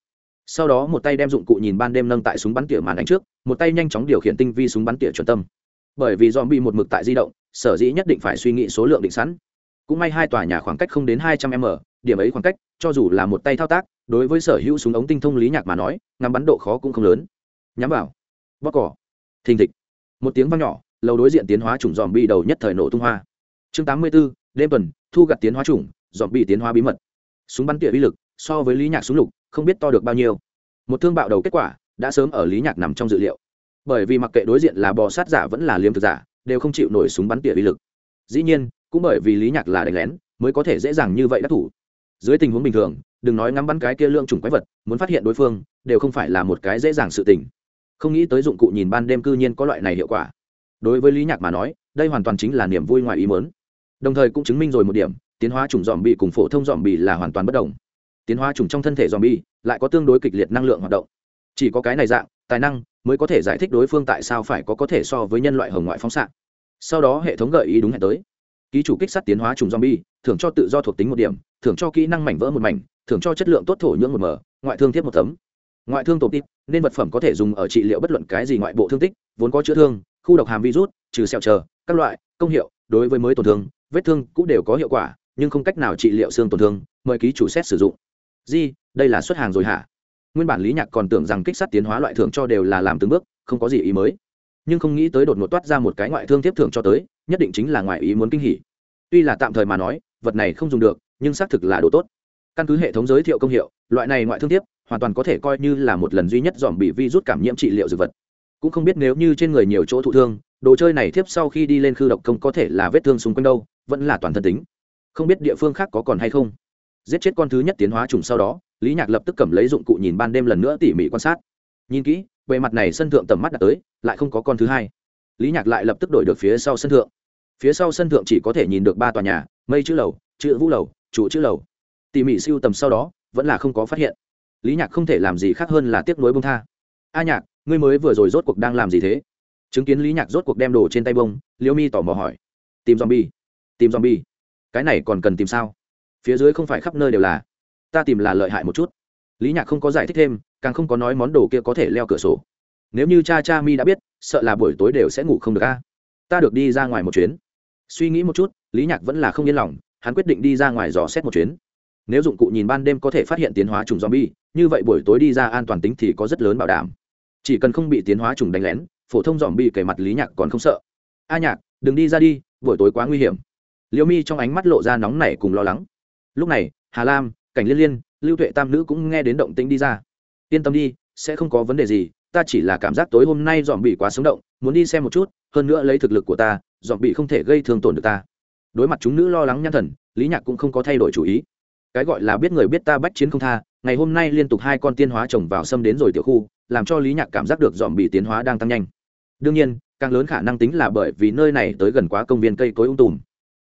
sau đó một tay đem dụng cụ nhìn ban đêm nâng tại súng bắn tỉa màn đánh trước một tay nhanh chóng điều khiển tinh vi súng bắn tỉa chuẩn tâm. Bởi vì dòm bị một mực tại di động sở dĩ nhất định phải suy nghĩ số lượng định sẵn. Cũng may hai tòa nhà khoảng cách không đến hai trăm m điểm ấy khoảng cách cho dù là một tay thao tác đối với sở hữu súng ống tinh thông lý nhạc mà nói ngắm bắn độ khó cũng không lớn. Nhắm vào. Bóc cỏ thình thịch. Một tiếng vang nhỏ lâu đối diện tiến hóa chủng dòm bi đầu nhất thời nổ tung hoa. Chương tám mươi 84, đêm tuần thu gặt tiến hóa chủng dòm bi tiến hóa bí mật. Súng bắn tỉa uy lực so với lý nhạc súng lục không biết to được bao nhiêu. Một thương bạo đầu kết quả đã sớm ở lý nhạc nằm trong dự liệu. Bởi vì mặc kệ đối diện là bò sát giả vẫn là liêm thực giả, đều không chịu nổi súng bắn tỉa uy lực. Dĩ nhiên, cũng bởi vì lý nhạc là đánh lén, mới có thể dễ dàng như vậy đắc thủ. Dưới tình huống bình thường, đừng nói ngắm bắn cái kia lượng chủng quái vật, muốn phát hiện đối phương, đều không phải là một cái dễ dàng sự tình. Không nghĩ tới dụng cụ nhìn ban đêm cư nhiên có loại này hiệu quả. Đối với lý nhạc mà nói, đây hoàn toàn chính là niềm vui ngoài ý mớn đồng thời cũng chứng minh rồi một điểm, tiến hóa chủng dòm bị cùng phổ thông dòm bị là hoàn toàn bất đồng tiến hóa trùng trong thân thể zombie, lại có tương đối kịch liệt năng lượng hoạt động. Chỉ có cái này dạng, tài năng, mới có thể giải thích đối phương tại sao phải có có thể so với nhân loại hồng ngoại phóng xạ. Sau đó hệ thống gợi ý đúng hẹn tới. Ký chủ kích sát tiến hóa trùng zombie, thưởng cho tự do thuộc tính một điểm, thưởng cho kỹ năng mảnh vỡ một mảnh, thưởng cho chất lượng tốt thổ nhưỡng một mở ngoại thương thiết một tấm. Ngoại thương tổ tip nên vật phẩm có thể dùng ở trị liệu bất luận cái gì ngoại bộ thương tích, vốn có chữa thương, khu độc hàm virus, trừ sẹo chờ, các loại, công hiệu, đối với mới tổn thương, vết thương cũng đều có hiệu quả, nhưng không cách nào trị liệu xương tổn thương, mời ký chủ xét sử dụng di, đây là xuất hàng rồi hả? Nguyên bản lý nhạc còn tưởng rằng kích sát tiến hóa loại thưởng cho đều là làm từng bước, không có gì ý mới. Nhưng không nghĩ tới đột ngột toát ra một cái ngoại thương tiếp thưởng cho tới, nhất định chính là ngoại ý muốn kinh hỉ. Tuy là tạm thời mà nói, vật này không dùng được, nhưng xác thực là đồ tốt. Căn cứ hệ thống giới thiệu công hiệu, loại này ngoại thương tiếp, hoàn toàn có thể coi như là một lần duy nhất dòm bị vi rút cảm nhiễm trị liệu dược vật. Cũng không biết nếu như trên người nhiều chỗ thụ thương, đồ chơi này tiếp sau khi đi lên khư độc công có thể là vết thương xung quanh đâu, vẫn là toàn thân tính. Không biết địa phương khác có còn hay không giết chết con thứ nhất tiến hóa trùng sau đó, lý nhạc lập tức cầm lấy dụng cụ nhìn ban đêm lần nữa tỉ mỉ quan sát. Nhìn kỹ, bề mặt này sân thượng tầm mắt đã tới, lại không có con thứ hai. Lý nhạc lại lập tức đổi được phía sau sân thượng. Phía sau sân thượng chỉ có thể nhìn được ba tòa nhà, mây chữ lầu, chữ vũ lầu trụ chữ lầu. Tỉ mỉ siêu tầm sau đó, vẫn là không có phát hiện. Lý nhạc không thể làm gì khác hơn là tiếc nuối bông tha. A nhạc, ngươi mới vừa rồi rốt cuộc đang làm gì thế? Chứng kiến lý nhạc rốt cuộc đem đồ trên tay bông liêu mi tò mò hỏi. Tìm zombie tìm zombie. Cái này còn cần tìm sao? Phía dưới không phải khắp nơi đều là. Ta tìm là lợi hại một chút. Lý nhạc không có giải thích thêm, càng không có nói món đồ kia có thể leo cửa sổ. Nếu như cha cha mi đã biết, sợ là buổi tối đều sẽ ngủ không được a. Ta được đi ra ngoài một chuyến. Suy nghĩ một chút, lý nhạc vẫn là không yên lòng, hắn quyết định đi ra ngoài dò xét một chuyến. Nếu dụng cụ nhìn ban đêm có thể phát hiện tiến hóa trùng zombie, như vậy buổi tối đi ra an toàn tính thì có rất lớn bảo đảm. Chỉ cần không bị tiến hóa trùng đánh lén, phổ thông zombie kề mặt lý nhạc còn không sợ. A nhạc, đừng đi ra đi, buổi tối quá nguy hiểm. Liêu mi trong ánh mắt lộ ra nóng nảy cùng lo lắng lúc này, hà lam, cảnh liên liên, lưu tuệ tam nữ cũng nghe đến động tĩnh đi ra. Yên tâm đi, sẽ không có vấn đề gì, ta chỉ là cảm giác tối hôm nay dòm bị quá sống động, muốn đi xem một chút, hơn nữa lấy thực lực của ta dòm bị không thể gây thương tổn được ta. Đối mặt chúng nữ lo lắng nhăn thần, lý nhạc cũng không có thay đổi chủ ý. Cái gọi là biết người biết ta bách chiến không tha, ngày hôm nay liên tục hai con tiên hóa trồng vào xâm đến rồi tiểu khu, làm cho lý nhạc cảm giác được dòm bị tiến hóa đang tăng nhanh. Đương nhiên, càng lớn khả năng tính là bởi vì nơi này tới gần quá công viên cây cối ung tùm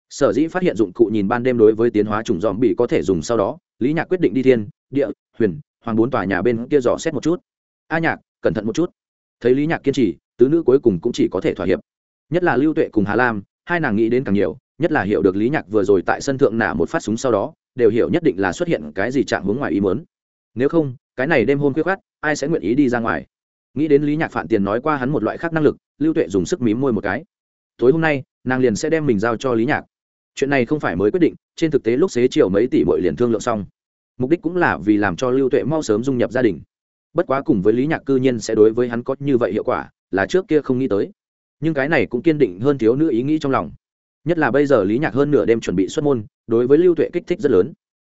sở dĩ phát hiện dụng cụ nhìn ban đêm đối với tiến hóa chủng dòm bị có thể dùng sau đó, lý nhạc quyết định đi thiên, địa, huyền, hoàng bốn tòa nhà bên kia dò xét một chút. A nhạc, cẩn thận một chút. Thấy lý nhạc kiên trì, tứ nữ cuối cùng cũng chỉ có thể thỏa hiệp. Nhất là lưu tuệ cùng hà lam, hai nàng nghĩ đến càng nhiều, nhất là hiểu được lý nhạc vừa rồi tại sân thượng nả một phát súng sau đó, đều hiểu nhất định là xuất hiện cái gì chạm hướng ngoài ý muốn. Nếu không, cái này đêm hôm quyết khát ai sẽ nguyện ý đi ra ngoài? Nghĩ đến lý nhạc phản tiền nói qua hắn một loại khác năng lực, lưu tuệ dùng sức mím môi một cái. Tối hôm nay, nàng liền sẽ đem mình giao cho lý nhạc chuyện này không phải mới quyết định, trên thực tế lúc xế chiều mấy tỷ bội liền thương lượng xong. Mục đích cũng là vì làm cho lưu tuệ mau sớm dung nhập gia đình. Bất quá cùng với lý nhạc cư nhiên sẽ đối với hắn có như vậy hiệu quả, là trước kia không nghĩ tới. Nhưng cái này cũng kiên định hơn thiếu nữ ý nghĩ trong lòng. Nhất là bây giờ lý nhạc hơn nửa đêm chuẩn bị xuất môn, đối với lưu tuệ kích thích rất lớn.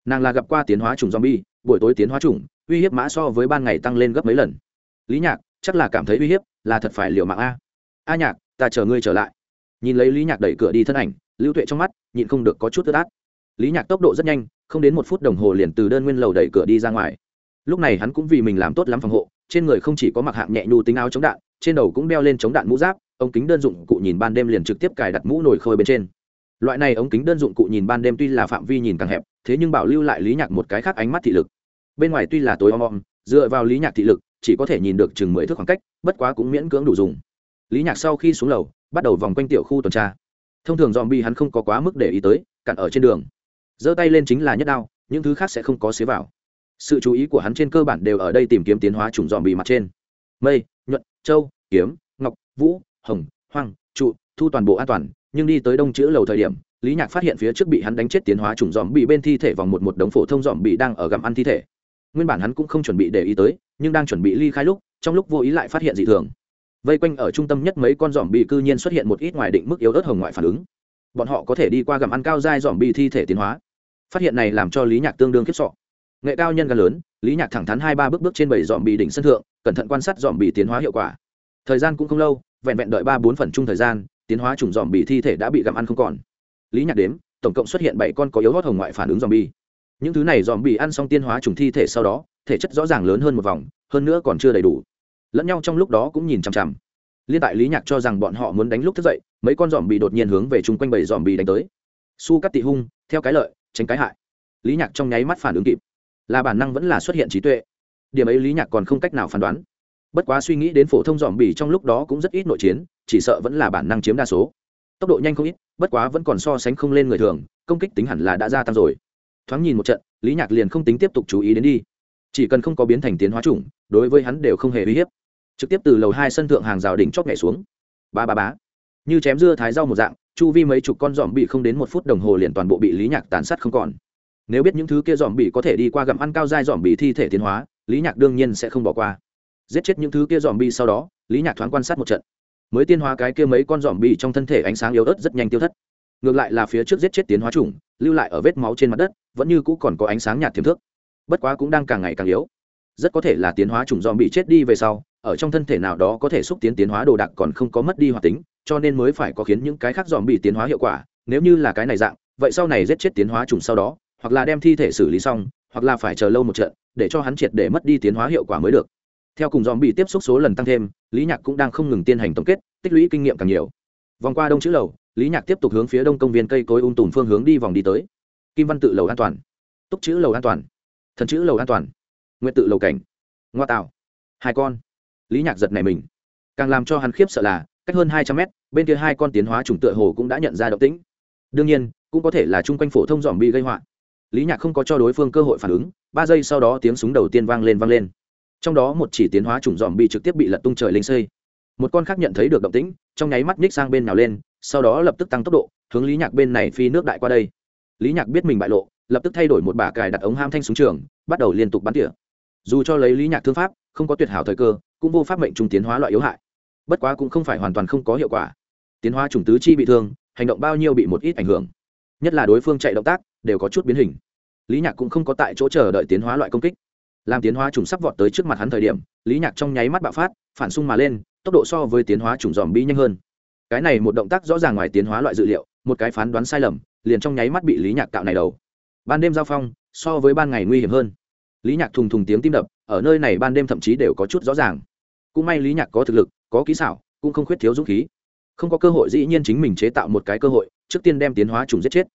Nàng là gặp qua tiến hóa trùng zombie, buổi tối tiến hóa trùng uy hiếp mã so với ban ngày tăng lên gấp mấy lần. Lý nhạc, chắc là cảm thấy uy hiếp, là thật phải liều mạng a. A nhạc, ta chờ ngươi trở lại. Nhìn lấy lý nhạc đẩy cửa đi thân ảnh lưu tuệ trong mắt, nhịn không được có chút tức át. Lý nhạc tốc độ rất nhanh, không đến một phút đồng hồ liền từ đơn nguyên lầu đẩy cửa đi ra ngoài. Lúc này hắn cũng vì mình làm tốt lắm phòng hộ, trên người không chỉ có mặc hạng nhẹ nhu tính áo chống đạn, trên đầu cũng đeo lên chống đạn mũ giáp, ống kính đơn dụng cụ nhìn ban đêm liền trực tiếp cài đặt mũ nổi khôi bên trên. Loại này ống kính đơn dụng cụ nhìn ban đêm tuy là phạm vi nhìn càng hẹp, thế nhưng bảo lưu lại lý nhạc một cái khác ánh mắt thị lực. Bên ngoài tuy là tối om om, dựa vào lý nhạc thị lực, chỉ có thể nhìn được chừng mười thước khoảng cách, bất quá cũng miễn cưỡng đủ dùng. Lý nhạc sau khi xuống lầu, bắt đầu vòng quanh tiểu khu tuần tra thông thường dòm bi hắn không có quá mức để ý tới cặn ở trên đường. Giơ tay lên chính là nhất đao, những thứ khác sẽ không có xế vào. Sự chú ý của hắn trên cơ bản đều ở đây tìm kiếm tiến hóa chủng dòm bị mặt trên. Mây, nhuận, châu, kiếm, ngọc, vũ, hồng, hoang, trụ, thu toàn bộ an toàn, nhưng đi tới đông chữ lầu thời điểm, lý nhạc phát hiện phía trước bị hắn đánh chết tiến hóa trùng dòm bị bên thi thể vòng một một đống phổ thông dòm bị đang ở gặm ăn thi thể. Nguyên bản hắn cũng không chuẩn bị để ý tới, nhưng đang chuẩn bị ly khai lúc, trong lúc vô ý lại phát hiện dị thường vây quanh ở trung tâm nhất mấy con dòm bị cư nhiên xuất hiện một ít ngoài định mức yếu ớt hồng ngoại phản ứng. Bọn họ có thể đi qua gặm ăn cao dai dòm bị thi thể tiến hóa. Phát hiện này làm cho lý nhạc tương đương kiếp sọ nghệ cao nhân gan lớn, lý nhạc thẳng thắn hai ba bước bước trên bảy dòm bị đỉnh sân thượng, cẩn thận quan sát dòm bị tiến hóa hiệu quả. Thời gian cũng không lâu, vẹn vẹn đợi ba bốn phần chung thời gian, tiến hóa chủng dòm bị thi thể đã bị gặm ăn không còn. Lý nhạc đếm, tổng cộng xuất hiện bảy con có yếu hót hồng ngoại phản ứng dòm bi những thứ này dòm bị ăn xong tiên hóa chủng thi thể sau đó, thể chất rõ ràng lớn hơn một vòng, hơn nữa còn chưa đầy đủ lẫn nhau trong lúc đó cũng nhìn chằm chằm. Liên tại lý nhạc cho rằng bọn họ muốn đánh lúc thức dậy, mấy con dòm bị đột nhiên hướng về chung quanh bảy dòm bị đánh tới. Su cắt tị hung, theo cái lợi, tránh cái hại. Lý nhạc trong nháy mắt phản ứng kịp. Là bản năng vẫn là xuất hiện trí tuệ. Điểm ấy lý nhạc còn không cách nào phán đoán. Bất quá suy nghĩ đến phổ thông dòm bị trong lúc đó cũng rất ít nội chiến, chỉ sợ vẫn là bản năng chiếm đa số. Tốc độ nhanh không ít, bất quá vẫn còn so sánh không lên người thường, công kích tính hẳn là đã gia tăng rồi. Thoáng nhìn một trận, lý nhạc liền không tính tiếp tục chú ý đến đi. Chỉ cần không có biến thành tiến hóa chủng, đối với hắn đều không hề uy hiếp trực tiếp từ lầu hai sân thượng hàng rào đỉnh chót nhảy xuống. Ba ba bá như chém dưa thái rau một dạng, chu vi mấy chục con dòm bị không đến một phút đồng hồ liền toàn bộ bị lý nhạc tàn sát không còn. Nếu biết những thứ kia dòm bị có thể đi qua gặm ăn cao dai dòm bị thi thể tiến hóa, lý nhạc đương nhiên sẽ không bỏ qua. Giết chết những thứ kia dòm bị sau đó, lý nhạc thoáng quan sát một trận. Mới tiên hóa cái kia mấy con dòm bị trong thân thể ánh sáng yếu ớt rất nhanh tiêu thất. Ngược lại là phía trước giết chết tiến hóa chủng, lưu lại ở vết máu trên mặt đất, vẫn như cũ còn có ánh sáng nhạt thiềm thước bất quá cũng đang càng ngày càng yếu. Rất có thể là tiến hóa chủng dòm bị chết đi về sau ở trong thân thể nào đó có thể xúc tiến tiến hóa đồ đạc còn không có mất đi hoạt tính, cho nên mới phải có khiến những cái khác dòm bị tiến hóa hiệu quả. Nếu như là cái này dạng, vậy sau này giết chết tiến hóa trùng sau đó, hoặc là đem thi thể xử lý xong, hoặc là phải chờ lâu một trận, để cho hắn triệt để mất đi tiến hóa hiệu quả mới được. Theo cùng dòm bị tiếp xúc số lần tăng thêm, lý nhạc cũng đang không ngừng tiến hành tổng kết, tích lũy kinh nghiệm càng nhiều. Vòng qua đông chữ lầu, lý nhạc tiếp tục hướng phía đông công viên cây cối ung tùm phương hướng đi vòng đi tới. Kim văn tự lầu an toàn, túc chữ lầu an toàn, thần chữ lầu an toàn nguyện tự lầu cảnh, ngoa tạo, hai con lý nhạc giật này mình. Càng làm cho hắn khiếp sợ là, cách hơn hai trăm mét, bên kia hai con tiến hóa chủng tựa hồ cũng đã nhận ra động tĩnh. Đương nhiên, cũng có thể là chung quanh phổ thông dòm bị gây họa. Lý nhạc không có cho đối phương cơ hội phản ứng, ba giây sau đó tiếng súng đầu tiên vang lên vang lên. Trong đó một chỉ tiến hóa chủng dòm bị trực tiếp bị lật tung trời linh xây. Một con khác nhận thấy được động tĩnh, trong nháy mắt nhích sang bên nào lên, sau đó lập tức tăng tốc độ, hướng lý nhạc bên này phi nước đại qua đây. Lý nhạc biết mình bại lộ, lập tức thay đổi một bả cài đặt ống ham thanh súng trường, bắt đầu liên tục bắn tỉa. Dù cho lấy lý nhạc thương pháp, không có tuyệt hảo thời cơ cũng vô pháp mệnh trùng tiến hóa loại yếu hại. Bất quá cũng không phải hoàn toàn không có hiệu quả. Tiến hóa trùng tứ chi bị thương, hành động bao nhiêu bị một ít ảnh hưởng. Nhất là đối phương chạy động tác, đều có chút biến hình. Lý nhạc cũng không có tại chỗ chờ đợi tiến hóa loại công kích. Làm tiến hóa trùng sắp vọt tới trước mặt hắn thời điểm, lý nhạc trong nháy mắt bạo phát, phản xung mà lên, tốc độ so với tiến hóa trùng dòm bi nhanh hơn. Cái này một động tác rõ ràng ngoài tiến hóa loại dự liệu, một cái phán đoán sai lầm, liền trong nháy mắt bị lý nhạc cạo này đầu. Ban đêm giao phong, so với ban ngày nguy hiểm hơn. Lý nhạc thùng thùng tiếng tim đập, ở nơi này ban đêm thậm chí đều có chút rõ ràng cũng may lý nhạc có thực lực, có kỹ xảo, cũng không khuyết thiếu dũng khí. Không có cơ hội dĩ nhiên chính mình chế tạo một cái cơ hội, trước tiên đem tiến hóa trùng giết chết.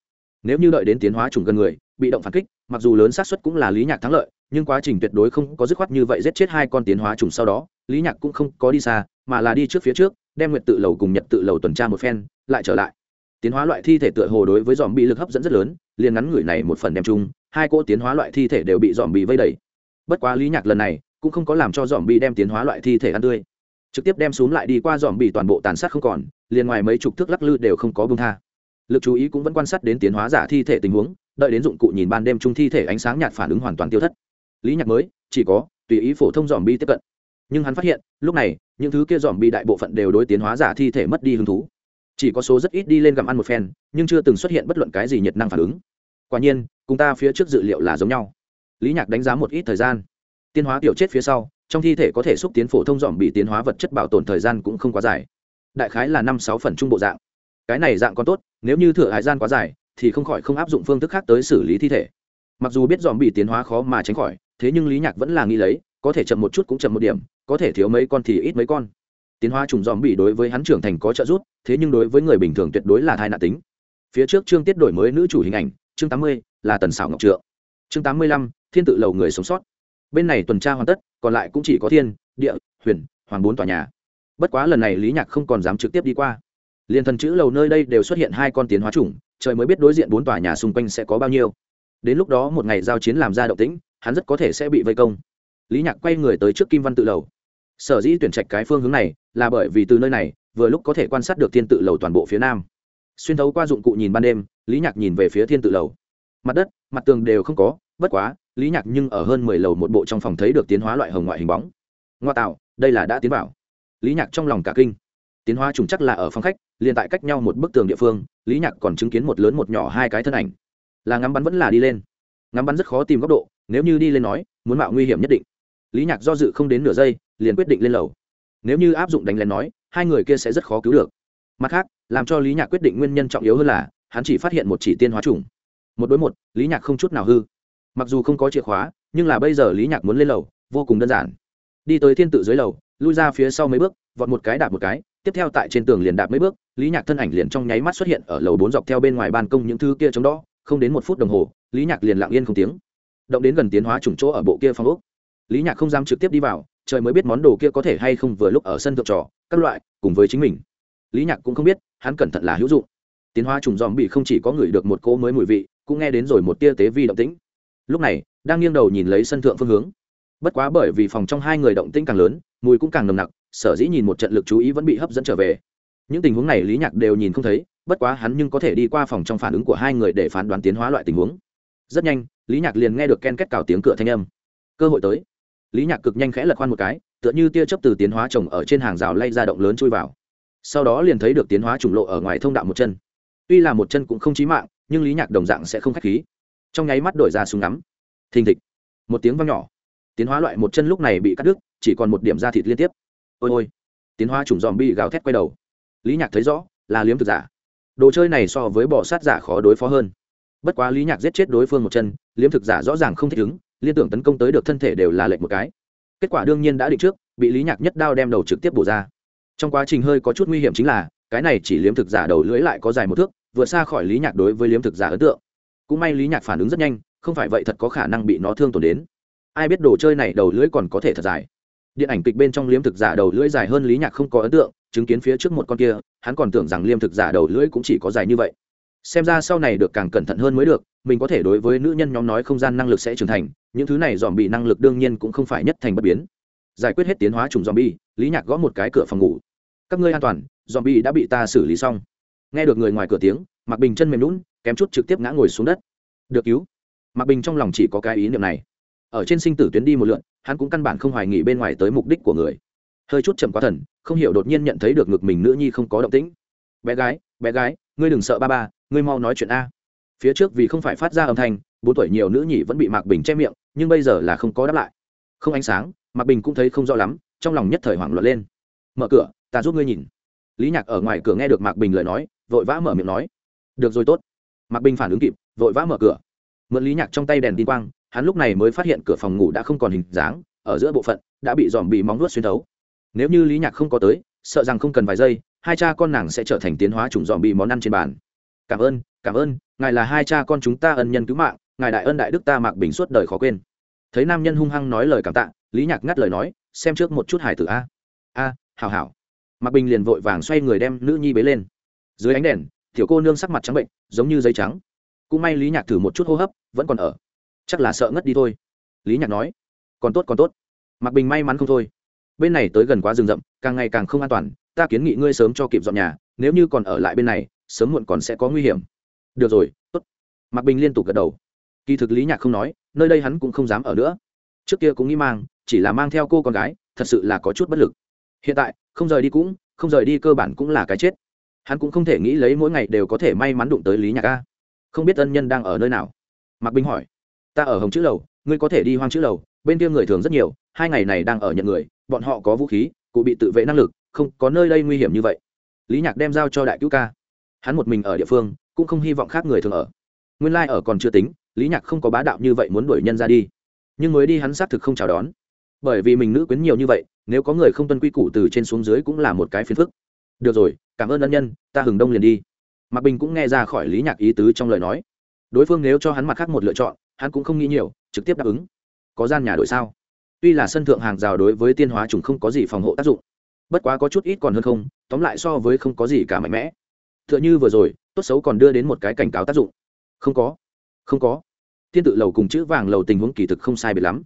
Nếu như đợi đến tiến hóa trùng gần người, bị động phản kích, mặc dù lớn xác suất cũng là lý nhạc thắng lợi, nhưng quá trình tuyệt đối không có dứt khoát như vậy giết chết hai con tiến hóa trùng sau đó, lý nhạc cũng không có đi xa, mà là đi trước phía trước, đem nguyệt tự lầu cùng nhật tự lầu tuần tra một phen, lại trở lại. Tiến hóa loại thi thể tựa hồ đối với dòm bị lực hấp dẫn rất lớn, liền ngắn người này một phần đem chung, hai cô tiến hóa loại thi thể đều bị dòm bị vây đẩy bất quá lý nhạc lần này cũng không có làm cho dòm bị đem tiến hóa loại thi thể ăn tươi. Trực tiếp đem xuống lại đi qua dòm bị toàn bộ tàn sát không còn, liền ngoài mấy chục thước lắc lư đều không có bông tha. Lực chú ý cũng vẫn quan sát đến tiến hóa giả thi thể tình huống, đợi đến dụng cụ nhìn ban đêm chung thi thể ánh sáng nhạt phản ứng hoàn toàn tiêu thất. Lý nhạc mới, chỉ có, tùy ý phổ thông dòm bi tiếp cận. Nhưng hắn phát hiện, lúc này, những thứ kia dòm bi đại bộ phận đều đối tiến hóa giả thi thể mất đi hứng thú. Chỉ có số rất ít đi lên gặm ăn một phen, nhưng chưa từng xuất hiện bất luận cái gì nhiệt năng phản ứng. Quả nhiên, cùng ta phía trước dự liệu là giống nhau. Lý nhạc đánh giá một ít thời gian tiến hóa tiểu chết phía sau, trong thi thể có thể xúc tiến phổ thông dòm bị tiến hóa vật chất bảo tồn thời gian cũng không quá dài. Đại khái là năm sáu phần trung bộ dạng. Cái này dạng còn tốt, nếu như thừa hải gian quá dài, thì không khỏi không áp dụng phương thức khác tới xử lý thi thể. Mặc dù biết dòm bị tiến hóa khó mà tránh khỏi, thế nhưng lý nhạc vẫn là nghĩ lấy, có thể chậm một chút cũng chậm một điểm, có thể thiếu mấy con thì ít mấy con. Tiến hóa trùng dòm bị đối với hắn trưởng thành có trợ giúp, thế nhưng đối với người bình thường tuyệt đối là thai nạn tính. Phía trước chương tiết đổi mới nữ chủ hình ảnh, chương tám mươi, là tần xảo ngọc trượng. Chương tám mươi lăm, thiên tự lầu người sống sót bên này tuần tra hoàn tất, còn lại cũng chỉ có thiên, địa, huyền, hoàng bốn tòa nhà. Bất quá lần này lý nhạc không còn dám trực tiếp đi qua. Liền thần chữ lầu nơi đây đều xuất hiện hai con tiến hóa chủng, trời mới biết đối diện bốn tòa nhà xung quanh sẽ có bao nhiêu. Đến lúc đó một ngày giao chiến làm ra động tĩnh, hắn rất có thể sẽ bị vây công. Lý nhạc quay người tới trước kim văn tự lầu. Sở dĩ tuyển trạch cái phương hướng này là bởi vì từ nơi này, vừa lúc có thể quan sát được thiên tự lầu toàn bộ phía nam. Xuyên thấu qua dụng cụ nhìn ban đêm, lý nhạc nhìn về phía thiên tự lầu. Mặt đất, mặt tường đều không có, bất quá lý nhạc nhưng ở hơn mười lầu một bộ trong phòng thấy được tiến hóa loại hồng ngoại hình bóng. Ngoa tạo, đây là đã tiến vào. Lý nhạc trong lòng cả kinh. Tiến hóa trùng chắc là ở phòng khách, liền tại cách nhau một bức tường địa phương, lý nhạc còn chứng kiến một lớn một nhỏ hai cái thân ảnh. Là ngắm bắn vẫn là đi lên. Ngắm bắn rất khó tìm góc độ, nếu như đi lên nói, muốn mạo nguy hiểm nhất định. Lý nhạc do dự không đến nửa giây, liền quyết định lên lầu. Nếu như áp dụng đánh lén nói, hai người kia sẽ rất khó cứu được. Mặt khác, làm cho lý nhạc quyết định nguyên nhân trọng yếu hơn là, hắn chỉ phát hiện một chỉ tiên hóa trùng. Một đối một, lý nhạc không chút nào hư mặc dù không có chìa khóa, nhưng là bây giờ lý nhạc muốn lên lầu, vô cùng đơn giản. Đi tới thiên tự dưới lầu, lui ra phía sau mấy bước, vọt một cái đạp một cái, tiếp theo tại trên tường liền đạp mấy bước, lý nhạc thân ảnh liền trong nháy mắt xuất hiện ở lầu bốn dọc theo bên ngoài ban công những thứ kia chống đó, không đến một phút đồng hồ, lý nhạc liền lặng yên không tiếng. Động đến gần tiến hóa trùng chỗ ở bộ kia phong ốc. Lý nhạc không dám trực tiếp đi vào, trời mới biết món đồ kia có thể hay không vừa lúc ở sân thượng trò, các loại, cùng với chính mình. Lý nhạc cũng không biết, hắn cẩn thận là hữu dụng. Tiến hóa trùng dòm bị không chỉ có người được một cỗ mới mùi vị, cũng nghe đến rồi một tia tế vi động tĩnh lúc này, đang nghiêng đầu nhìn lấy sân thượng phương hướng. Bất quá bởi vì phòng trong hai người động tĩnh càng lớn, mùi cũng càng nồng nặc, sở dĩ nhìn một trận lực chú ý vẫn bị hấp dẫn trở về. Những tình huống này lý nhạc đều nhìn không thấy, bất quá hắn nhưng có thể đi qua phòng trong phản ứng của hai người để phán đoán tiến hóa loại tình huống. Rất nhanh, lý nhạc liền nghe được ken kết cào tiếng cửa thanh âm. Cơ hội tới. Lý nhạc cực nhanh khẽ lật khoan một cái, tựa như tia chấp từ tiến hóa trồng ở trên hàng rào lay ra động lớn chui vào. Sau đó liền thấy được tiến hóa trùng lộ ở ngoài thông đạo một chân. Tuy là một chân cũng không chí mạng, nhưng lý nhạc đồng dạng sẽ không k h á c h khí trong nháy mắt đổi ra súng ngắm. Thình thịch. Một tiếng văng nhỏ. Tiến hóa loại một chân lúc này bị cắt đứt, chỉ còn một điểm da thịt liên tiếp. Ôi ôi. Tiến hóa chủng dòm bị gào thét quay đầu. Lý nhạc thấy rõ, là liếm thực giả. Đồ chơi này so với bỏ sát giả khó đối phó hơn. Bất quá lý nhạc giết chết đối phương một chân, liếm thực giả rõ ràng không thích ứng, liên tưởng tấn công tới được thân thể đều là lệnh một cái. Kết quả đương nhiên đã định trước, bị lý nhạc nhất đao đem đầu trực tiếp bổ ra. Trong quá trình hơi có chút nguy hiểm chính là, cái này chỉ liếm thực giả đầu lưỡi lại có dài một thước, vượt xa khỏi lý nhạc đối với liếm thực giả ấn tượng cũng may lý nhạc phản ứng rất nhanh, không phải vậy thật có khả năng bị nó thương tổn đến. Ai biết đồ chơi này đầu lưỡi còn có thể thật dài. Điện ảnh kịch bên trong Liêm thực giả đầu lưỡi dài hơn lý nhạc không có ấn tượng, chứng kiến phía trước một con kia, hắn còn tưởng rằng liêm thực giả đầu lưỡi cũng chỉ có dài như vậy. Xem ra sau này được càng cẩn thận hơn mới được, mình có thể đối với nữ nhân nhóm nói không gian năng lực sẽ trưởng thành, những thứ này dòm bị năng lực đương nhiên cũng không phải nhất thành bất biến. Giải quyết hết tiến hóa trùng dòm bi lý nhạc gõ một cái cửa phòng ngủ. Các ngươi an toàn dòm bi đã bị ta xử lý xong. Nghe được người ngoài cửa tiếng Mạc bình chân mềm lún kém chút trực tiếp ngã ngồi xuống đất. Được cứu. Mạc bình trong lòng chỉ có cái ý niệm này. Ở trên sinh tử tuyến đi một lượn, hắn cũng căn bản không hoài nghỉ bên ngoài tới mục đích của người. Hơi chút chậm quá thần, không hiểu đột nhiên nhận thấy được ngực mình nữ nhi không có động tĩnh. Bé gái bé gái, ngươi đừng sợ ba ba, ngươi mau nói chuyện a. Phía trước vì không phải phát ra âm thanh, bốn tuổi nhiều nữ nhị vẫn bị mạc bình che miệng, nhưng bây giờ là không có đáp lại. Không ánh sáng, mạc bình cũng thấy không rõ lắm, trong lòng nhất thời hoảng loạn lên. Mở cửa, ta giúp ngươi nhìn. Lý nhạc ở ngoài cửa nghe được mạc bình lời nói, vội vã mở miệng nói được rồi tốt. Mạc bình phản ứng kịp, vội vã mở cửa. Mượn lý nhạc trong tay đèn tin quang, hắn lúc này mới phát hiện cửa phòng ngủ đã không còn hình dáng, ở giữa bộ phận đã bị dòm bị móng nuốt xuyên thấu. Nếu như lý nhạc không có tới, sợ rằng không cần vài giây, hai cha con nàng sẽ trở thành tiến hóa chủng dòm bị món ăn trên bàn. Cảm ơn cảm ơn, ngài là hai cha con chúng ta ân nhân cứu mạng, ngài đại ân đại đức ta mạc bình suốt đời khó quên. Thấy nam nhân hung hăng nói lời cảm tạ, lý nhạc ngắt lời nói, xem trước một chút hải tử a. A, hảo hảo. Mạc bình liền vội vàng xoay người đem nữ nhi bế lên. Dưới ánh đèn tiểu cô nương sắc mặt trắng bệnh, giống như giấy trắng. Cũng may lý nhạc thử một chút hô hấp, vẫn còn ở. Chắc là sợ ngất đi thôi. Lý nhạc nói, còn tốt còn tốt. Mặc bình may mắn không thôi. Bên này tới gần quá rừng rậm, càng ngày càng không an toàn, ta kiến nghị ngươi sớm cho kịp dọn nhà, nếu như còn ở lại bên này, sớm muộn còn sẽ có nguy hiểm. Được rồi, tốt. Mặc bình liên tục gật đầu. Kỳ thực lý nhạc không nói, nơi đây hắn cũng không dám ở nữa. Trước kia cũng nghĩ mang, chỉ là mang theo cô con gái, thật sự là có chút bất lực. Hiện tại, không rời đi cũng, không rời đi cơ bản cũng là cái chết hắn cũng không thể nghĩ lấy mỗi ngày đều có thể may mắn đụng tới lý nhạc a. Không biết ân nhân đang ở nơi nào. Mạc bình hỏi. Ta ở hồng chữ lầu, ngươi có thể đi hoang chữ lầu, bên kia người thường rất nhiều, hai ngày này đang ở nhận người, bọn họ có vũ khí, cụ bị tự vệ năng lực, không, có nơi đây nguy hiểm như vậy. Lý nhạc đem giao cho đại cứu ca. Hắn một mình ở địa phương, cũng không hy vọng khác người thường ở. Nguyên lai、like、ở còn chưa tính, lý nhạc không có bá đạo như vậy muốn đuổi nhân ra đi. Nhưng mới đi hắn xác thực không chào đón. Bởi vì mình nữ quyến nhiều như vậy, nếu có người không tuân quy củ từ trên xuống dưới cũng là một cái phiền phức được rồi, cảm ơn ân nhân, ta hừng đông liền đi. Mạc bình cũng nghe ra khỏi lý nhạc ý tứ trong lời nói. Đối phương nếu cho hắn mặt khác một lựa chọn, hắn cũng không nghĩ nhiều, trực tiếp đáp ứng. Có gian nhà đổi sao? Tuy là sân thượng hàng rào đối với tiên hóa trùng không có gì phòng hộ tác dụng, bất quá có chút ít còn hơn không, tóm lại so với không có gì cả mạnh mẽ. T h ư ợ n h ư vừa rồi, tốt xấu còn đưa đến một cái cảnh cáo tác dụng. Không có không có. Thiên tự lầu cùng chữ vàng lầu tình huống kỳ thực không sai biệt lắm.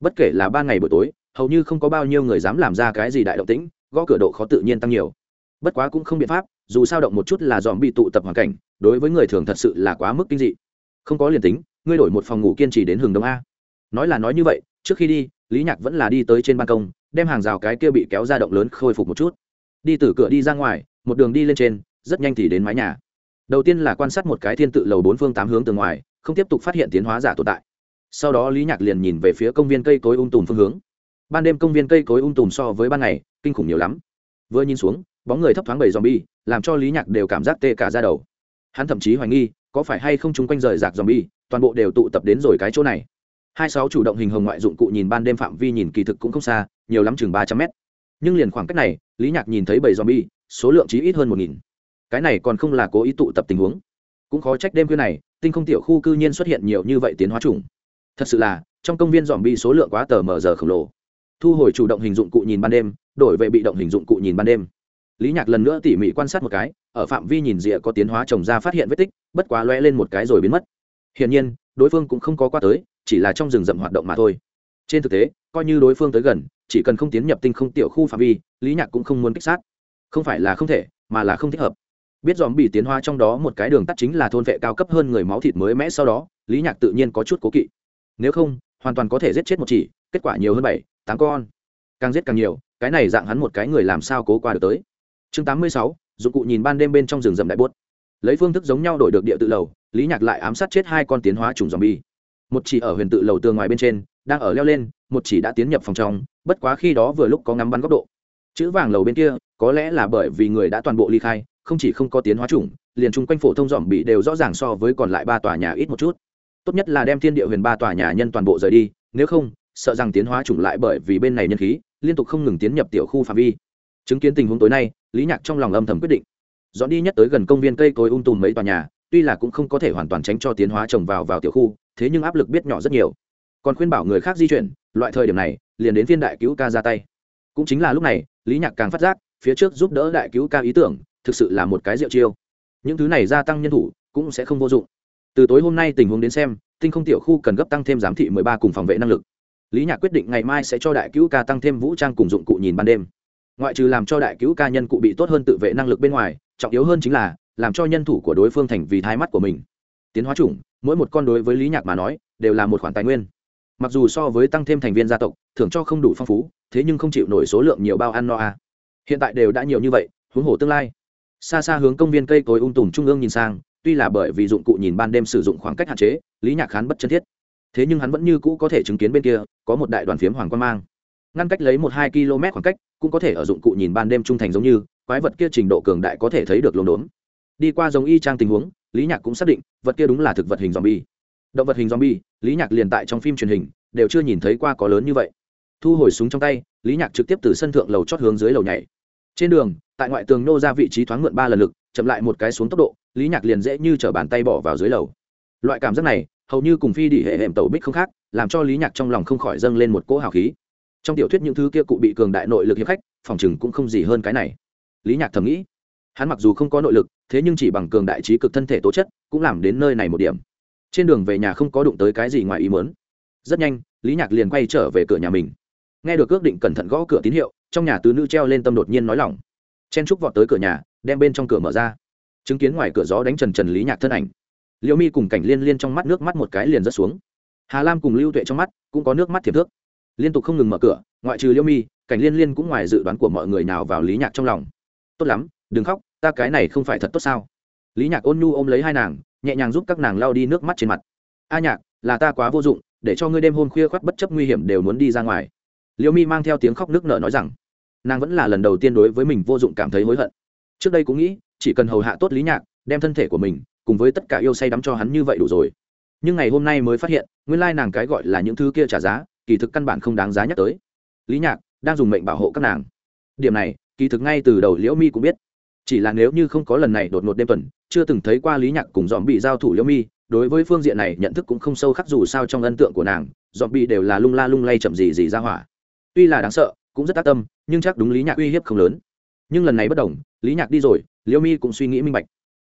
Bất kể là ba ngày buổi tối, hầu như không có bao nhiêu người dám làm ra cái gì đại động tĩnh, gõ cửa độ khó tự nhiên tăng nhiều bất quá cũng không biện pháp, dù sao động một chút là dòm bị tụ tập hoàn cảnh, đối với người thường thật sự là quá mức kinh dị. Không có liền tính, ngươi đổi một phòng ngủ kiên trì đến hừng đông a. Nói là nói như vậy, trước khi đi, lý nhạc vẫn là đi tới trên ban công, đem hàng rào cái kia bị kéo ra động lớn khôi phục một chút. Đi từ cửa đi ra ngoài, một đường đi lên trên, rất nhanh thì đến mái nhà. Đầu tiên là quan sát một cái thiên tự lầu bốn phương tám hướng từ ngoài, không tiếp tục phát hiện tiến hóa giả tồn tại. Sau đó lý nhạc liền nhìn về phía công viên cây cối ung tùm phương hướng. Ban đêm công viên cây cối ung tùm so với ban ngày, kinh khủng nhiều lắm. Vừa nhìn xuống bóng người thấp thoáng bầy zombie, làm cho lý nhạc đều cảm giác tê cả ra đầu. Hắn thậm chí hoài nghi, có phải hay không chúng quanh rời rạc zombie, toàn bộ đều tụ tập đến rồi cái chỗ này. Hai sáu chủ động hình hồng ngoại dụng cụ nhìn ban đêm phạm vi nhìn kỳ thực cũng không xa, nhiều lắm chừng ba trăm mét. Nhưng liền khoảng cách này, lý nhạc nhìn thấy bầy zombie, số lượng chỉ ít hơn một nghìn. Cái này còn không là cố ý tụ tập tình huống. Cũng khó trách đêm khuya này, tinh không tiểu khu cư nhiên xuất hiện nhiều như vậy tiến hóa trùng thật sự là, trong công viên zombie số lượng quá tờ mờ giờ khổng lồ. Thu hồi chủ động hình dụng cụ nhìn ban đêm, đổi về bị động hình dụng cụ nhìn ban đêm lý nhạc lần nữa tỉ mỉ quan sát một cái, ở phạm vi nhìn rìa có tiến hóa trồng ra phát hiện vết tích, bất quá loe lên một cái rồi biến mất. Hiển nhiên, đối phương cũng không có qua tới, chỉ là trong rừng rậm hoạt động mà thôi. Trên thực tế, coi như đối phương tới gần, chỉ cần không tiến nhập tinh không tiểu khu phạm vi, lý nhạc cũng không muốn kích sát. Không phải là không thể, mà là không thích hợp. Biết dòm bị tiến hóa trong đó một cái đường tắt chính là thôn vệ cao cấp hơn người máu thịt mới mẽ sau đó, lý nhạc tự nhiên có chút cố kỵ. Nếu không, hoàn toàn có thể giết chết một chỉ, kết quả nhiều hơn bảy, tám con. Càng giết càng nhiều, cái này dạng hắn một cái người làm sao cố qua được tới chương tám mươi sáu, dụng cụ nhìn ban đêm bên trong rừng rậm đại bốt. Lấy phương thức giống nhau đổi được địa tự lầu, lý nhạc lại ám sát chết hai con tiến hóa trùng dòm bi một chỉ ở huyền tự lầu tường ngoài bên trên, đang ở leo lên, một chỉ đã tiến nhập phòng trong, bất quá khi đó vừa lúc có ngắm bắn góc độ. Chữ vàng lầu bên kia, có lẽ là bởi vì người đã toàn bộ ly khai, không chỉ không có tiến hóa chủng, liền chung quanh phổ thông dòm bị đều rõ ràng so với còn lại ba tòa nhà ít một chút. Tốt nhất là đem thiên địa huyền ba tòa nhà nhân toàn bộ rời đi, nếu không, sợ rằng tiến hóa chủng lại bởi vì bên này nhân khí, liên tục không ngừng tiến nhập tiểu khu phạm vi chứng kiến tình huống tối nay, lý nhạc trong lòng âm thầm quyết định. Dọn đi nhất tới gần công viên cây cối ung tùm mấy tòa nhà, tuy là cũng không có thể hoàn toàn tránh cho tiến hóa trồng vào vào tiểu khu, thế nhưng áp lực biết nhỏ rất nhiều. Còn khuyên bảo người khác di chuyển, loại thời điểm này, liền đến phiên đại cứu ca ra tay. Cũng chính là lúc này, lý nhạc càng phát giác, phía trước giúp đỡ đại cứu ca ý tưởng, thực sự là một cái rượu chiêu. Những thứ này gia tăng nhân thủ, cũng sẽ không vô dụng. Từ tối hôm nay tình huống đến xem, tinh không tiểu khu cần gấp tăng thêm giám thị mười ba cùng phòng vệ năng lực. Lý nhạc quyết định ngày mai sẽ cho đại cứu ca tăng thêm vũ trang cùng dụng cụ nhìn ban đêm ngoại trừ làm cho đại cứu ca nhân cụ bị tốt hơn tự vệ năng lực bên ngoài, trọng yếu hơn chính là làm cho nhân thủ của đối phương thành vì thái mắt của mình. Tiến hóa chủng, mỗi một con đối với lý nhạc mà nói, đều là một khoản tài nguyên. Mặc dù so với tăng thêm thành viên gia tộc, thưởng cho không đủ phong phú, thế nhưng không chịu nổi số lượng nhiều bao ăn no a hiện tại đều đã nhiều như vậy, huống hồ tương lai. Xa xa hướng công viên cây cối ung tùm trung ương nhìn sang, tuy là bởi vì dụng cụ nhìn ban đêm sử dụng khoảng cách hạn chế, lý nhạc khán bất chân thiết. Thế nhưng hắn vẫn như cũ có thể chứng kiến bên kia, có một đại đoàn phiếm hoàng quan mang ngăn cách lấy một hai km khoảng cách, cũng có thể ở dụng cụ nhìn ban đêm trung thành giống như, quái vật kia trình độ cường đại có thể thấy được lồn đốn đi qua giống y trang tình huống, lý nhạc cũng xác định, vật kia đúng là thực vật hình zombie. Động vật hình zombie, lý nhạc liền tại trong phim truyền hình, đều chưa nhìn thấy qua có lớn như vậy. Thu hồi súng trong tay, lý nhạc trực tiếp từ sân thượng lầu chót hướng dưới lầu nhảy. Trên đường, tại ngoại tường nô ra vị trí thoáng mượn ba lần lực, chậm lại một cái xuống tốc độ, lý nhạc liền dễ như t r ở bàn tay bỏ vào dưới lầu. Loại cảm giác này, hầu như cùng phi đỉ hệ hệm tàu bích không khác, làm cho lý nhạc trong lòng không khỏi dâng lên một cỗ hào khí trong tiểu thuyết những thứ kia cụ bị cường đại nội lực hiệp khách, phòng chừng cũng không gì hơn cái này. Lý nhạc thầm nghĩ, hắn mặc dù không có nội lực, thế nhưng chỉ bằng cường đại trí cực thân thể tố chất, cũng làm đến nơi này một điểm. Trên đường về nhà không có đụng tới cái gì ngoài ý mớn rất nhanh, lý nhạc liền quay trở về cửa nhà mình. Nghe được ước định cẩn thận gõ cửa tín hiệu, trong nhà tứ nữ treo lên tâm đột nhiên nói lỏng. Chen trúc vọt tới cửa nhà, đem bên trong cửa mở ra. Chứng kiến ngoài cửa gió đánh trần trần lý nhạc thân ảnh. Liệu mi cùng cảnh liên liên trong mắt nước mắt một cái liền rớt xuống. Hà lam cùng lưu tuệ trong mắt cũng có nước mắt thiệp thước liên tục không ngừng mở cửa, ngoại trừ liễu mi, cảnh liên liên cũng ngoài dự đoán của mọi người nào vào lý nhạc trong lòng. Tốt lắm, đừng khóc, ta cái này không phải thật tốt sao? Lý nhạc ôn nhu ôm lấy hai nàng, nhẹ nhàng giúp các nàng lao đi nước mắt trên mặt. A nhạc, là ta quá vô dụng, để cho ngươi đêm hôm khuya khoắt bất chấp nguy hiểm đều muốn đi ra ngoài. Liễu mi mang theo tiếng khóc nước nở nói rằng, nàng vẫn là lần đầu tiên đối với mình vô dụng cảm thấy hối hận. Trước đây cũng nghĩ, chỉ cần hầu hạ tốt lý nhạc, đem thân thể của mình cùng với tất cả yêu say đắm cho hắn như vậy đủ rồi. Nhưng ngày hôm nay mới phát hiện, nguyên lai nàng cái gọi là những thứ kia trả giá kỳ thực căn bản không đáng giá nhắc tới. Lý nhạc đang dùng mệnh bảo hộ các nàng. Điểm này, kỳ thực ngay từ đầu liễu mi cũng biết. Chỉ là nếu như không có lần này đột ngột đêm tuần, chưa từng thấy qua lý nhạc cùng dòm bị giao thủ liễu mi, đối với phương diện này nhận thức cũng không sâu khắc dù sao trong ấn tượng của nàng dòm bị đều là lung la lung lay chậm gì gì ra hỏa. Tuy là đáng sợ, cũng rất tác tâm, nhưng chắc đúng lý nhạc uy hiếp không lớn. Nhưng lần này bất đồng, lý nhạc đi rồi, liễu mi cũng suy nghĩ minh bạch.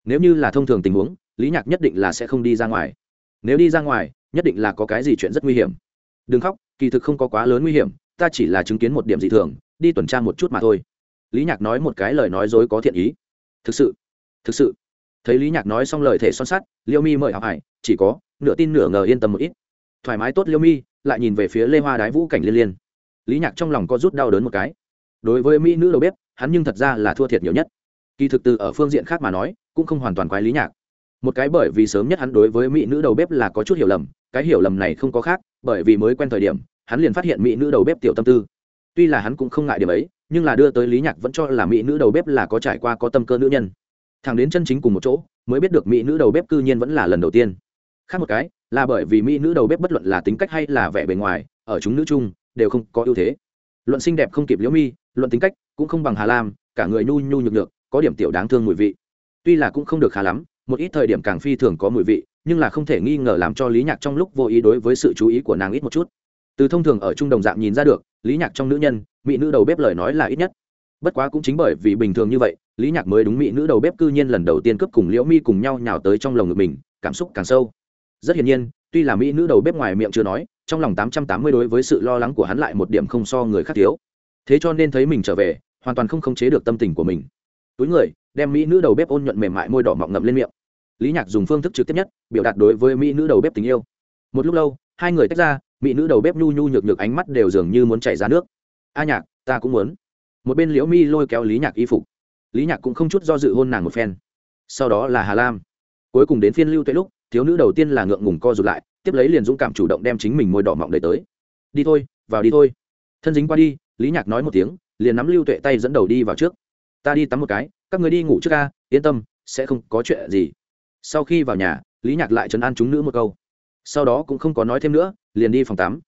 Nếu như là thông thường tình huống, lý nhạc nhất định là sẽ không đi ra ngoài. Nếu đi ra ngoài, nhất định là có cái gì chuyện rất nguy hiểm đừng khóc, kỳ thực không có quá lớn nguy hiểm, ta chỉ là chứng kiến một điểm dị thường, đi tuần tra một chút mà thôi. Lý nhạc nói một cái lời nói dối có thiện ý. Thực sự thực sự. Thấy lý nhạc nói xong lời thể son sắt, liêu mi mời học hải, chỉ có, nửa tin nửa ngờ yên tâm một ít. Thoải mái tốt liêu mi, lại nhìn về phía lê hoa đái vũ cảnh liên liên. Lý nhạc trong lòng có rút đau đớn một cái. Đối với mỹ nữ đầu bếp, hắn nhưng thật ra là thua thiệt nhiều nhất. Kỳ thực từ ở phương diện khác mà nói, cũng không hoàn toàn quái lý nhạc. Một cái bởi vì sớm nhất hắn đối với mỹ nữ đầu bếp là có chút hiểu lầm, cái hiểu lầm này không có khác bởi vì mới quen thời điểm, hắn liền phát hiện mỹ nữ đầu bếp tiểu tâm tư. Tuy là hắn cũng không ngại điểm ấy, nhưng là đưa tới lý nhạc vẫn cho là mỹ nữ đầu bếp là có trải qua có tâm cơ nữ nhân. Thằng đến chân chính cùng một chỗ, mới biết được mỹ nữ đầu bếp cư nhiên vẫn là lần đầu tiên. Khác một cái, là bởi vì mỹ nữ đầu bếp bất luận là tính cách hay là vẻ bề ngoài, ở chúng nữ chung, đều không có ưu thế. Luận xinh đẹp không kịp liễu mi, luận tính cách cũng không bằng hà lam, cả người nhu nhu nhược nhược, có điểm tiểu đáng thương mùi vị. Tuy là cũng không được khá lắm, một ít thời điểm càng phi thường có mùi vị nhưng là không thể nghi ngờ làm cho lý nhạc trong lúc vô ý đối với sự chú ý của nàng ít một chút. Từ thông thường ở trung đồng dạng nhìn ra được, lý nhạc trong nữ nhân, mỹ nữ đầu bếp lời nói là ít nhất. Bất quá cũng chính bởi vì bình thường như vậy, lý nhạc mới đúng mỹ nữ đầu bếp cư nhiên lần đầu tiên cướp cùng liễu mi cùng nhau nhào tới trong lồng ngực mình, cảm xúc càng sâu. Rất hiển nhiên, tuy là mỹ nữ đầu bếp ngoài miệng chưa nói, trong lòng tám trăm tám mươi đối với sự lo lắng của hắn lại một điểm không so người khác thiếu. Thế cho nên thấy mình trở về, hoàn toàn không khống chế được tâm tình của mình. Túi người, đem mỹ nữ đầu bếp ôn nhuận mềm mại môi đỏ mọng ngậm lên miệng lý nhạc dùng phương thức trực tiếp nhất, biểu đạt đối với mỹ nữ đầu bếp tình yêu. Một lúc lâu, hai người tách ra, mỹ nữ đầu bếp nhu nhu nhược nhược ánh mắt đều dường như muốn chảy ra nước. A nhạc, ta cũng muốn. Một bên liễu mi lôi kéo lý nhạc y phục. Lý nhạc cũng không chút do dự hôn nàng một phen. Sau đó là hà lam. Cuối cùng đến phiên lưu tuệ lúc, thiếu nữ đầu tiên là ngượng ngùng co rụt lại, tiếp lấy liền dũng cảm chủ động đem chính mình môi đỏ mọng đẩy tới. Đi thôi, vào đi thôi. Thân dính qua đi, lý nhạc nói một tiếng, liền nắm lưu tuệ tay dẫn đầu đi vào trước. Ta đi tắm một cái, các người đi ngủ trước ca, yên tâm, sẽ không có chuyện gì sau khi vào nhà, lý nhạc lại trấn an chúng nữ một câu. Sau đó cũng không có nói thêm nữa, liền đi phòng tắm.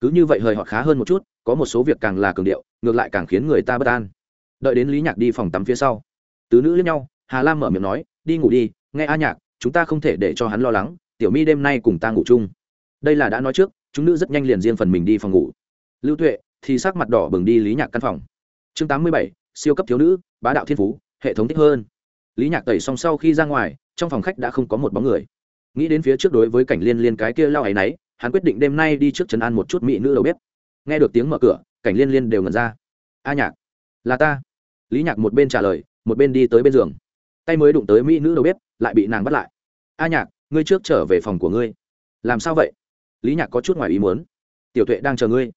Cứ như vậy hời họ khá hơn một chút, có một số việc càng là cường điệu, ngược lại càng khiến người ta bất an. Đợi đến lý nhạc đi phòng tắm phía sau, tứ nữ lẫn nhau, hà lam mở miệng nói, đi ngủ đi, nghe a nhạc, chúng ta không thể để cho hắn lo lắng, tiểu mi đêm nay cùng ta ngủ chung. Đây là đã nói trước, chúng nữ rất nhanh liền riêng phần mình đi phòng ngủ. Lưu tuệ thì sắc mặt đỏ bừng đi lý nhạc căn phòng. Chương tám mươi bảy, siêu cấp thiếu nữ, bá đạo thiên phú, hệ thống thích hơn. Lý nhạc tẩy xong sau khi ra ngoài trong phòng khách đã không có một bóng người. Nghĩ đến phía trước đối với cảnh liên liên cái kia lao áy náy hắn quyết định đêm nay đi trước trấn an một chút mỹ nữ đầu bếp. Nghe được tiếng mở cửa, cảnh liên liên đều ngẩn ra. A nhạc, là ta. Lý nhạc một bên trả lời, một bên đi tới bên giường. Tay mới đụng tới mỹ nữ đầu bếp, lại bị nàng bắt lại. A nhạc, ngươi trước trở về phòng của ngươi. Làm sao vậy? Lý nhạc có chút ngoài ý muốn. Tiểu tuệ đang chờ ngươi.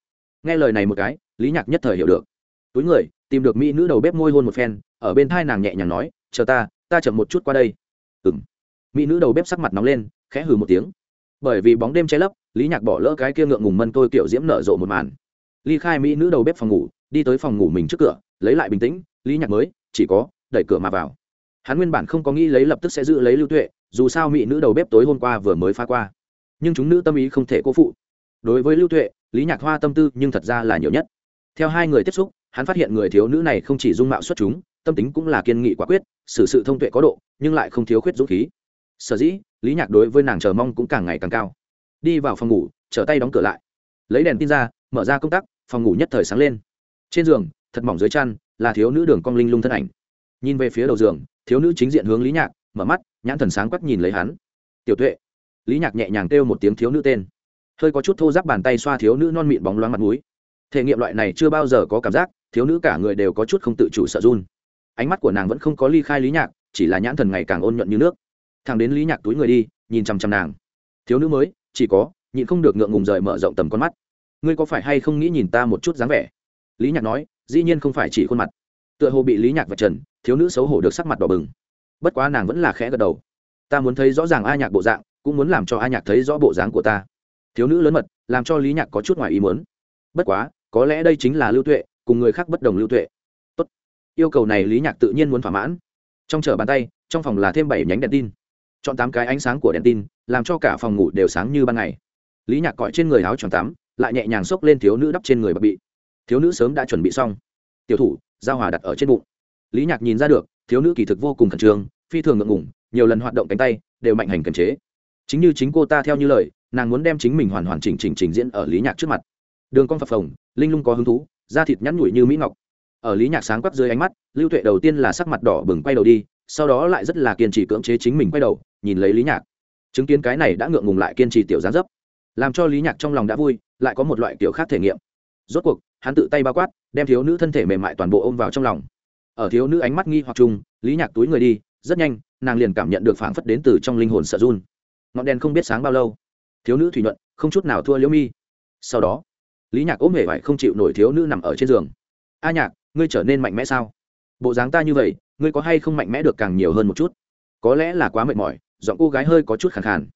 Nghe lời này một cái, lý nhạc nhất thời hiểu được. Túi người, tìm được mỹ nữ đầu bếp môi hôn một phen, ở bên thai nàng nhẹ nhàng nói, chờ ta ta chậm một chút qua đây ừng mỹ nữ đầu bếp sắc mặt nóng lên, khẽ hừ một tiếng. Bởi vì bóng đêm che lấp, lý nhạc bỏ lỡ cái kia ngượng ngùng mân tôi kiểu diễm nở rộ một màn. Ly khai mỹ nữ đầu bếp phòng ngủ, đi tới phòng ngủ mình trước cửa, lấy lại bình tĩnh, lý nhạc mới, chỉ có đẩy cửa mà vào. Hắn nguyên bản không có nghĩ lấy lập tức sẽ giữ lấy lưu tuệ, dù sao mỹ nữ đầu bếp tối hôm qua vừa mới phá qua. Nhưng chúng nữ tâm ý không thể cố phụ. Đối với lưu tuệ, lý nhạc hoa tâm tư nhưng thật ra là nhiều nhất. Theo hai người tiếp xúc, hắn phát hiện người thiếu nữ này không chỉ dung mạo xuất chúng tâm tính cũng là kiên nghị quả quyết, xử sự thông tuệ có độ, nhưng lại không thiếu khuyết dũng khí. Sở dĩ, lý nhạc đối với nàng chờ mong cũng càng ngày càng cao. Đi vào phòng ngủ, trở tay đóng cửa lại. Lấy đèn tin ra, mở ra công tắc, phòng ngủ nhất thời sáng lên. Trên giường, thật mỏng dưới chăn, là thiếu nữ đường cong linh lung thân ảnh. Nhìn về phía đầu giường, thiếu nữ chính diện hướng lý nhạc, mở mắt, nhãn thần sáng quắc nhìn lấy hắn. Tiểu tuệ. Lý nhạc nhẹ nhàng kêu một tiếng thiếu nữ tên. Hơi có chút thô giáp bàn tay xoa thiếu nữ non mịn bóng loáng mặt mũi. Thể nghiệm loại này chưa bao giờ có cảm giác, thiếu nữ cả người đều có chút không tự chủ sợ run ánh mắt của nàng vẫn không có ly khai lý nhạc, chỉ là nhãn thần ngày càng ôn nhuận như nước. Thằng đến lý nhạc túi người đi, nhìn chằm chằm nàng. Thiếu nữ mới, chỉ có, nhịn không được ngượng ngùng rời mở rộng tầm con mắt. Ngươi có phải hay không nghĩ nhìn ta một chút dáng vẻ? Lý nhạc nói, dĩ nhiên không phải chỉ khuôn mặt. Tựa hồ bị lý nhạc vạch trần, thiếu nữ xấu hổ được sắc mặt đỏ bừng. Bất quá nàng vẫn là khẽ gật đầu. Ta muốn thấy rõ ràng a nhạc bộ dạng, cũng muốn làm cho a nhạc thấy rõ bộ dáng của ta. Thiếu nữ lớn mật, làm cho lý nhạc có chút ngoài ý muốn. Bất quá, có lẽ đây chính là lưu tuệ, cùng người khác bất đồng lưu tuệ yêu cầu này lý nhạc tự nhiên muốn thỏa mãn. Trong chở bàn tay, trong phòng là thêm bảy nhánh đèn tin. Chọn tám cái ánh sáng của đèn tin, làm cho cả phòng ngủ đều sáng như ban ngày. Lý nhạc cõi trên người áo tròn tắm, lại nhẹ nhàng xốc lên thiếu nữ đắp trên người bập bị. Thiếu nữ sớm đã chuẩn bị xong. Tiểu thủ, giao hòa đặt ở trên bụng. Lý nhạc nhìn ra được, thiếu nữ kỳ thực vô cùng khẩn trương, phi thường ngượng ngủng nhiều lần hoạt động cánh tay, đều mạnh hành kiềm chế. Chính như chính cô ta theo như lời, nàng muốn đem chính mình hoàn hoàn chỉnh chỉnh trình diễn ở lý nhạc trước mặt. Đường con phập phồng, linh lung có hứng thú, da thịt nhắn nhủi như mỹ ngọc ở lý nhạc sáng quắc dưới ánh mắt, lưu tuệ đầu tiên là sắc mặt đỏ bừng quay đầu đi, sau đó lại rất là kiên trì cưỡng chế chính mình quay đầu, nhìn lấy lý nhạc. Chứng kiến cái này đã ngượng ngùng lại kiên trì tiểu gián dấp. Làm cho lý nhạc trong lòng đã vui, lại có một loại kiểu khác thể nghiệm. Rốt cuộc, hắn tự tay bao quát, đem thiếu nữ thân thể mềm mại toàn bộ ôm vào trong lòng. Ở thiếu nữ ánh mắt nghi hoặc chung, lý nhạc túi người đi, rất nhanh, nàng liền cảm nhận được phảng phất đến từ trong linh hồn sợ run. Ngọn đèn không biết sáng bao lâu. Thiếu nữ thủy nhuận, không chút nào thua liễu mi. Sau đó, lý nhạc ốm hề vải không chịu nổi thiếu nữ nằm ở trên giường a nhạc, ngươi trở nên mạnh mẽ sao? Bộ dáng ta như vậy, ngươi có hay không mạnh mẽ được càng nhiều hơn một chút? Có lẽ là quá mệt mỏi, giọng cô gái hơi có chút khẳng khàn.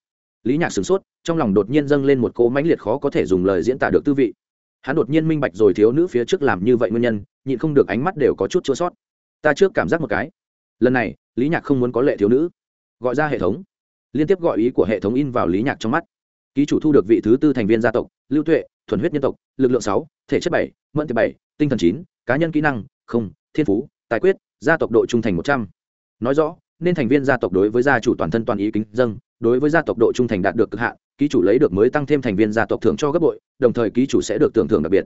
Lý nhạc sửng sốt, trong lòng đột nhiên dâng lên một cỗ mãnh liệt khó có thể dùng lời diễn tả được tư vị. Hắn đột nhiên minh bạch rồi thiếu nữ phía trước làm như vậy nguyên nhân, nhịn không được ánh mắt đều có chút chua sót ta trước cảm giác một cái. Lần này, lý nhạc không muốn có lệ thiếu nữ. Gọi ra hệ thống. Liên tiếp gọi ý của hệ thống in vào lý nhạc trong mắt. Ký chủ thu được vị thứ tư thành viên gia tộc, lưu tuệ thuần huyết nhân tộc, lực lượng sáu, thể chất bảy, mẫn tiệp bảy, tinh thần chín, cá nhân kỹ năng, không, thiên phú, tài quyết, gia tộc độ trung thành một trăm. Nói rõ, nên thành viên gia tộc đối với gia chủ toàn thân toàn ý kính dâng, đối với gia tộc độ trung thành đạt được cực hạn, ký chủ lấy được mới tăng thêm thành viên gia tộc thưởng cho gấp bội, đồng thời ký chủ sẽ được tưởng thưởng đặc biệt.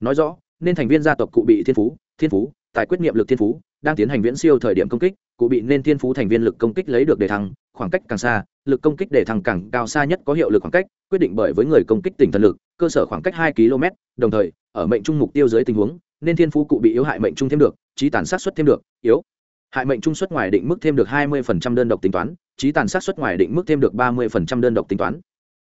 Nói rõ, nên thành viên gia tộc cụ bị thiên phú thiên phú, tài quyết niệm lực thiên phú, đang tiến hành viễn siêu thời điểm công kích, cụ bị nên thiên phú thành viên lực công kích lấy được đề thăng, khoảng cách càng xa, lực công kích đề thăng càng cao xa nhất có hiệu lực khoảng cách, quyết định bởi với người công kích tỉnh thần lực, cơ sở khoảng cách hai km, đồng thời, ở mệnh trung mục tiêu dưới tình huống, nên thiên phú cụ bị yếu hại mệnh trung thêm được, trí tàn sát xuất thêm được, yếu. Hại mệnh trung suất ngoài định mức thêm được hai mươi đơn độc tính toán, trí tàn sát xuất ngoài định mức thêm được ba mươi đơn độc tính toán.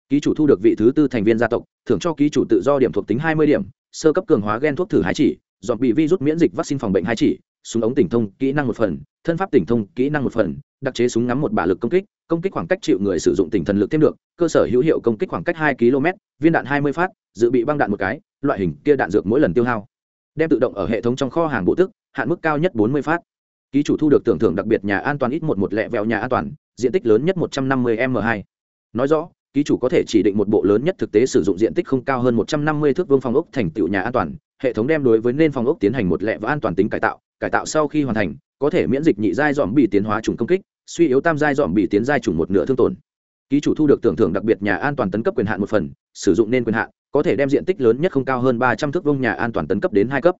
Ký chủ thu được vị thứ tư thành viên gia tộc, thưởng cho ký chủ tự do điểm thuộc tính hai mươi điểm, sơ cấp cường hóa g e n thuốc thử hái chỉ dọn bị virus miễn dịch vaccine phòng bệnh hai chỉ, súng ống tỉnh thông kỹ năng một phần, thân pháp tỉnh thông kỹ năng một phần, đặc chế súng ngắm một bả lực công kích công kích khoảng cách chịu người sử dụng tỉnh thần lực thêm được, cơ sở hữu hiệu công kích khoảng cách hai km, viên đạn hai mươi phát, dự bị băng đạn một cái, loại hình kia đạn dược mỗi lần tiêu hao. Đem tự động ở hệ thống trong kho hàng bộ tức, hạn mức cao nhất bốn mươi phát. Ký chủ thu được tưởng thưởng đặc biệt nhà an toàn ít một một lẹ vẹo nhà an toàn, diện tích lớn nhất một trăm năm mươi m hai. Nói rõ, ký chủ có thể chỉ định một bộ lớn nhất thực tế sử dụng diện tích không cao hơn một trăm năm mươi thước vương phòng ốc thành tựu nhà an toàn hệ thống đem đối với nên phòng ốc tiến hành một lẹ và an toàn tính cải tạo cải tạo sau khi hoàn thành, có thể miễn dịch nhị giai dòm bị tiến hóa trùng công kích, suy yếu tam giai dòm bị tiến giai trùng một nửa thương tổn. Ký chủ thu được tưởng thưởng đặc biệt nhà an toàn tấn cấp quyền hạn một phần, sử dụng nên quyền hạn, có thể đem diện tích lớn nhất không cao hơn ba trăm thước vông nhà an toàn tấn cấp đến hai cấp.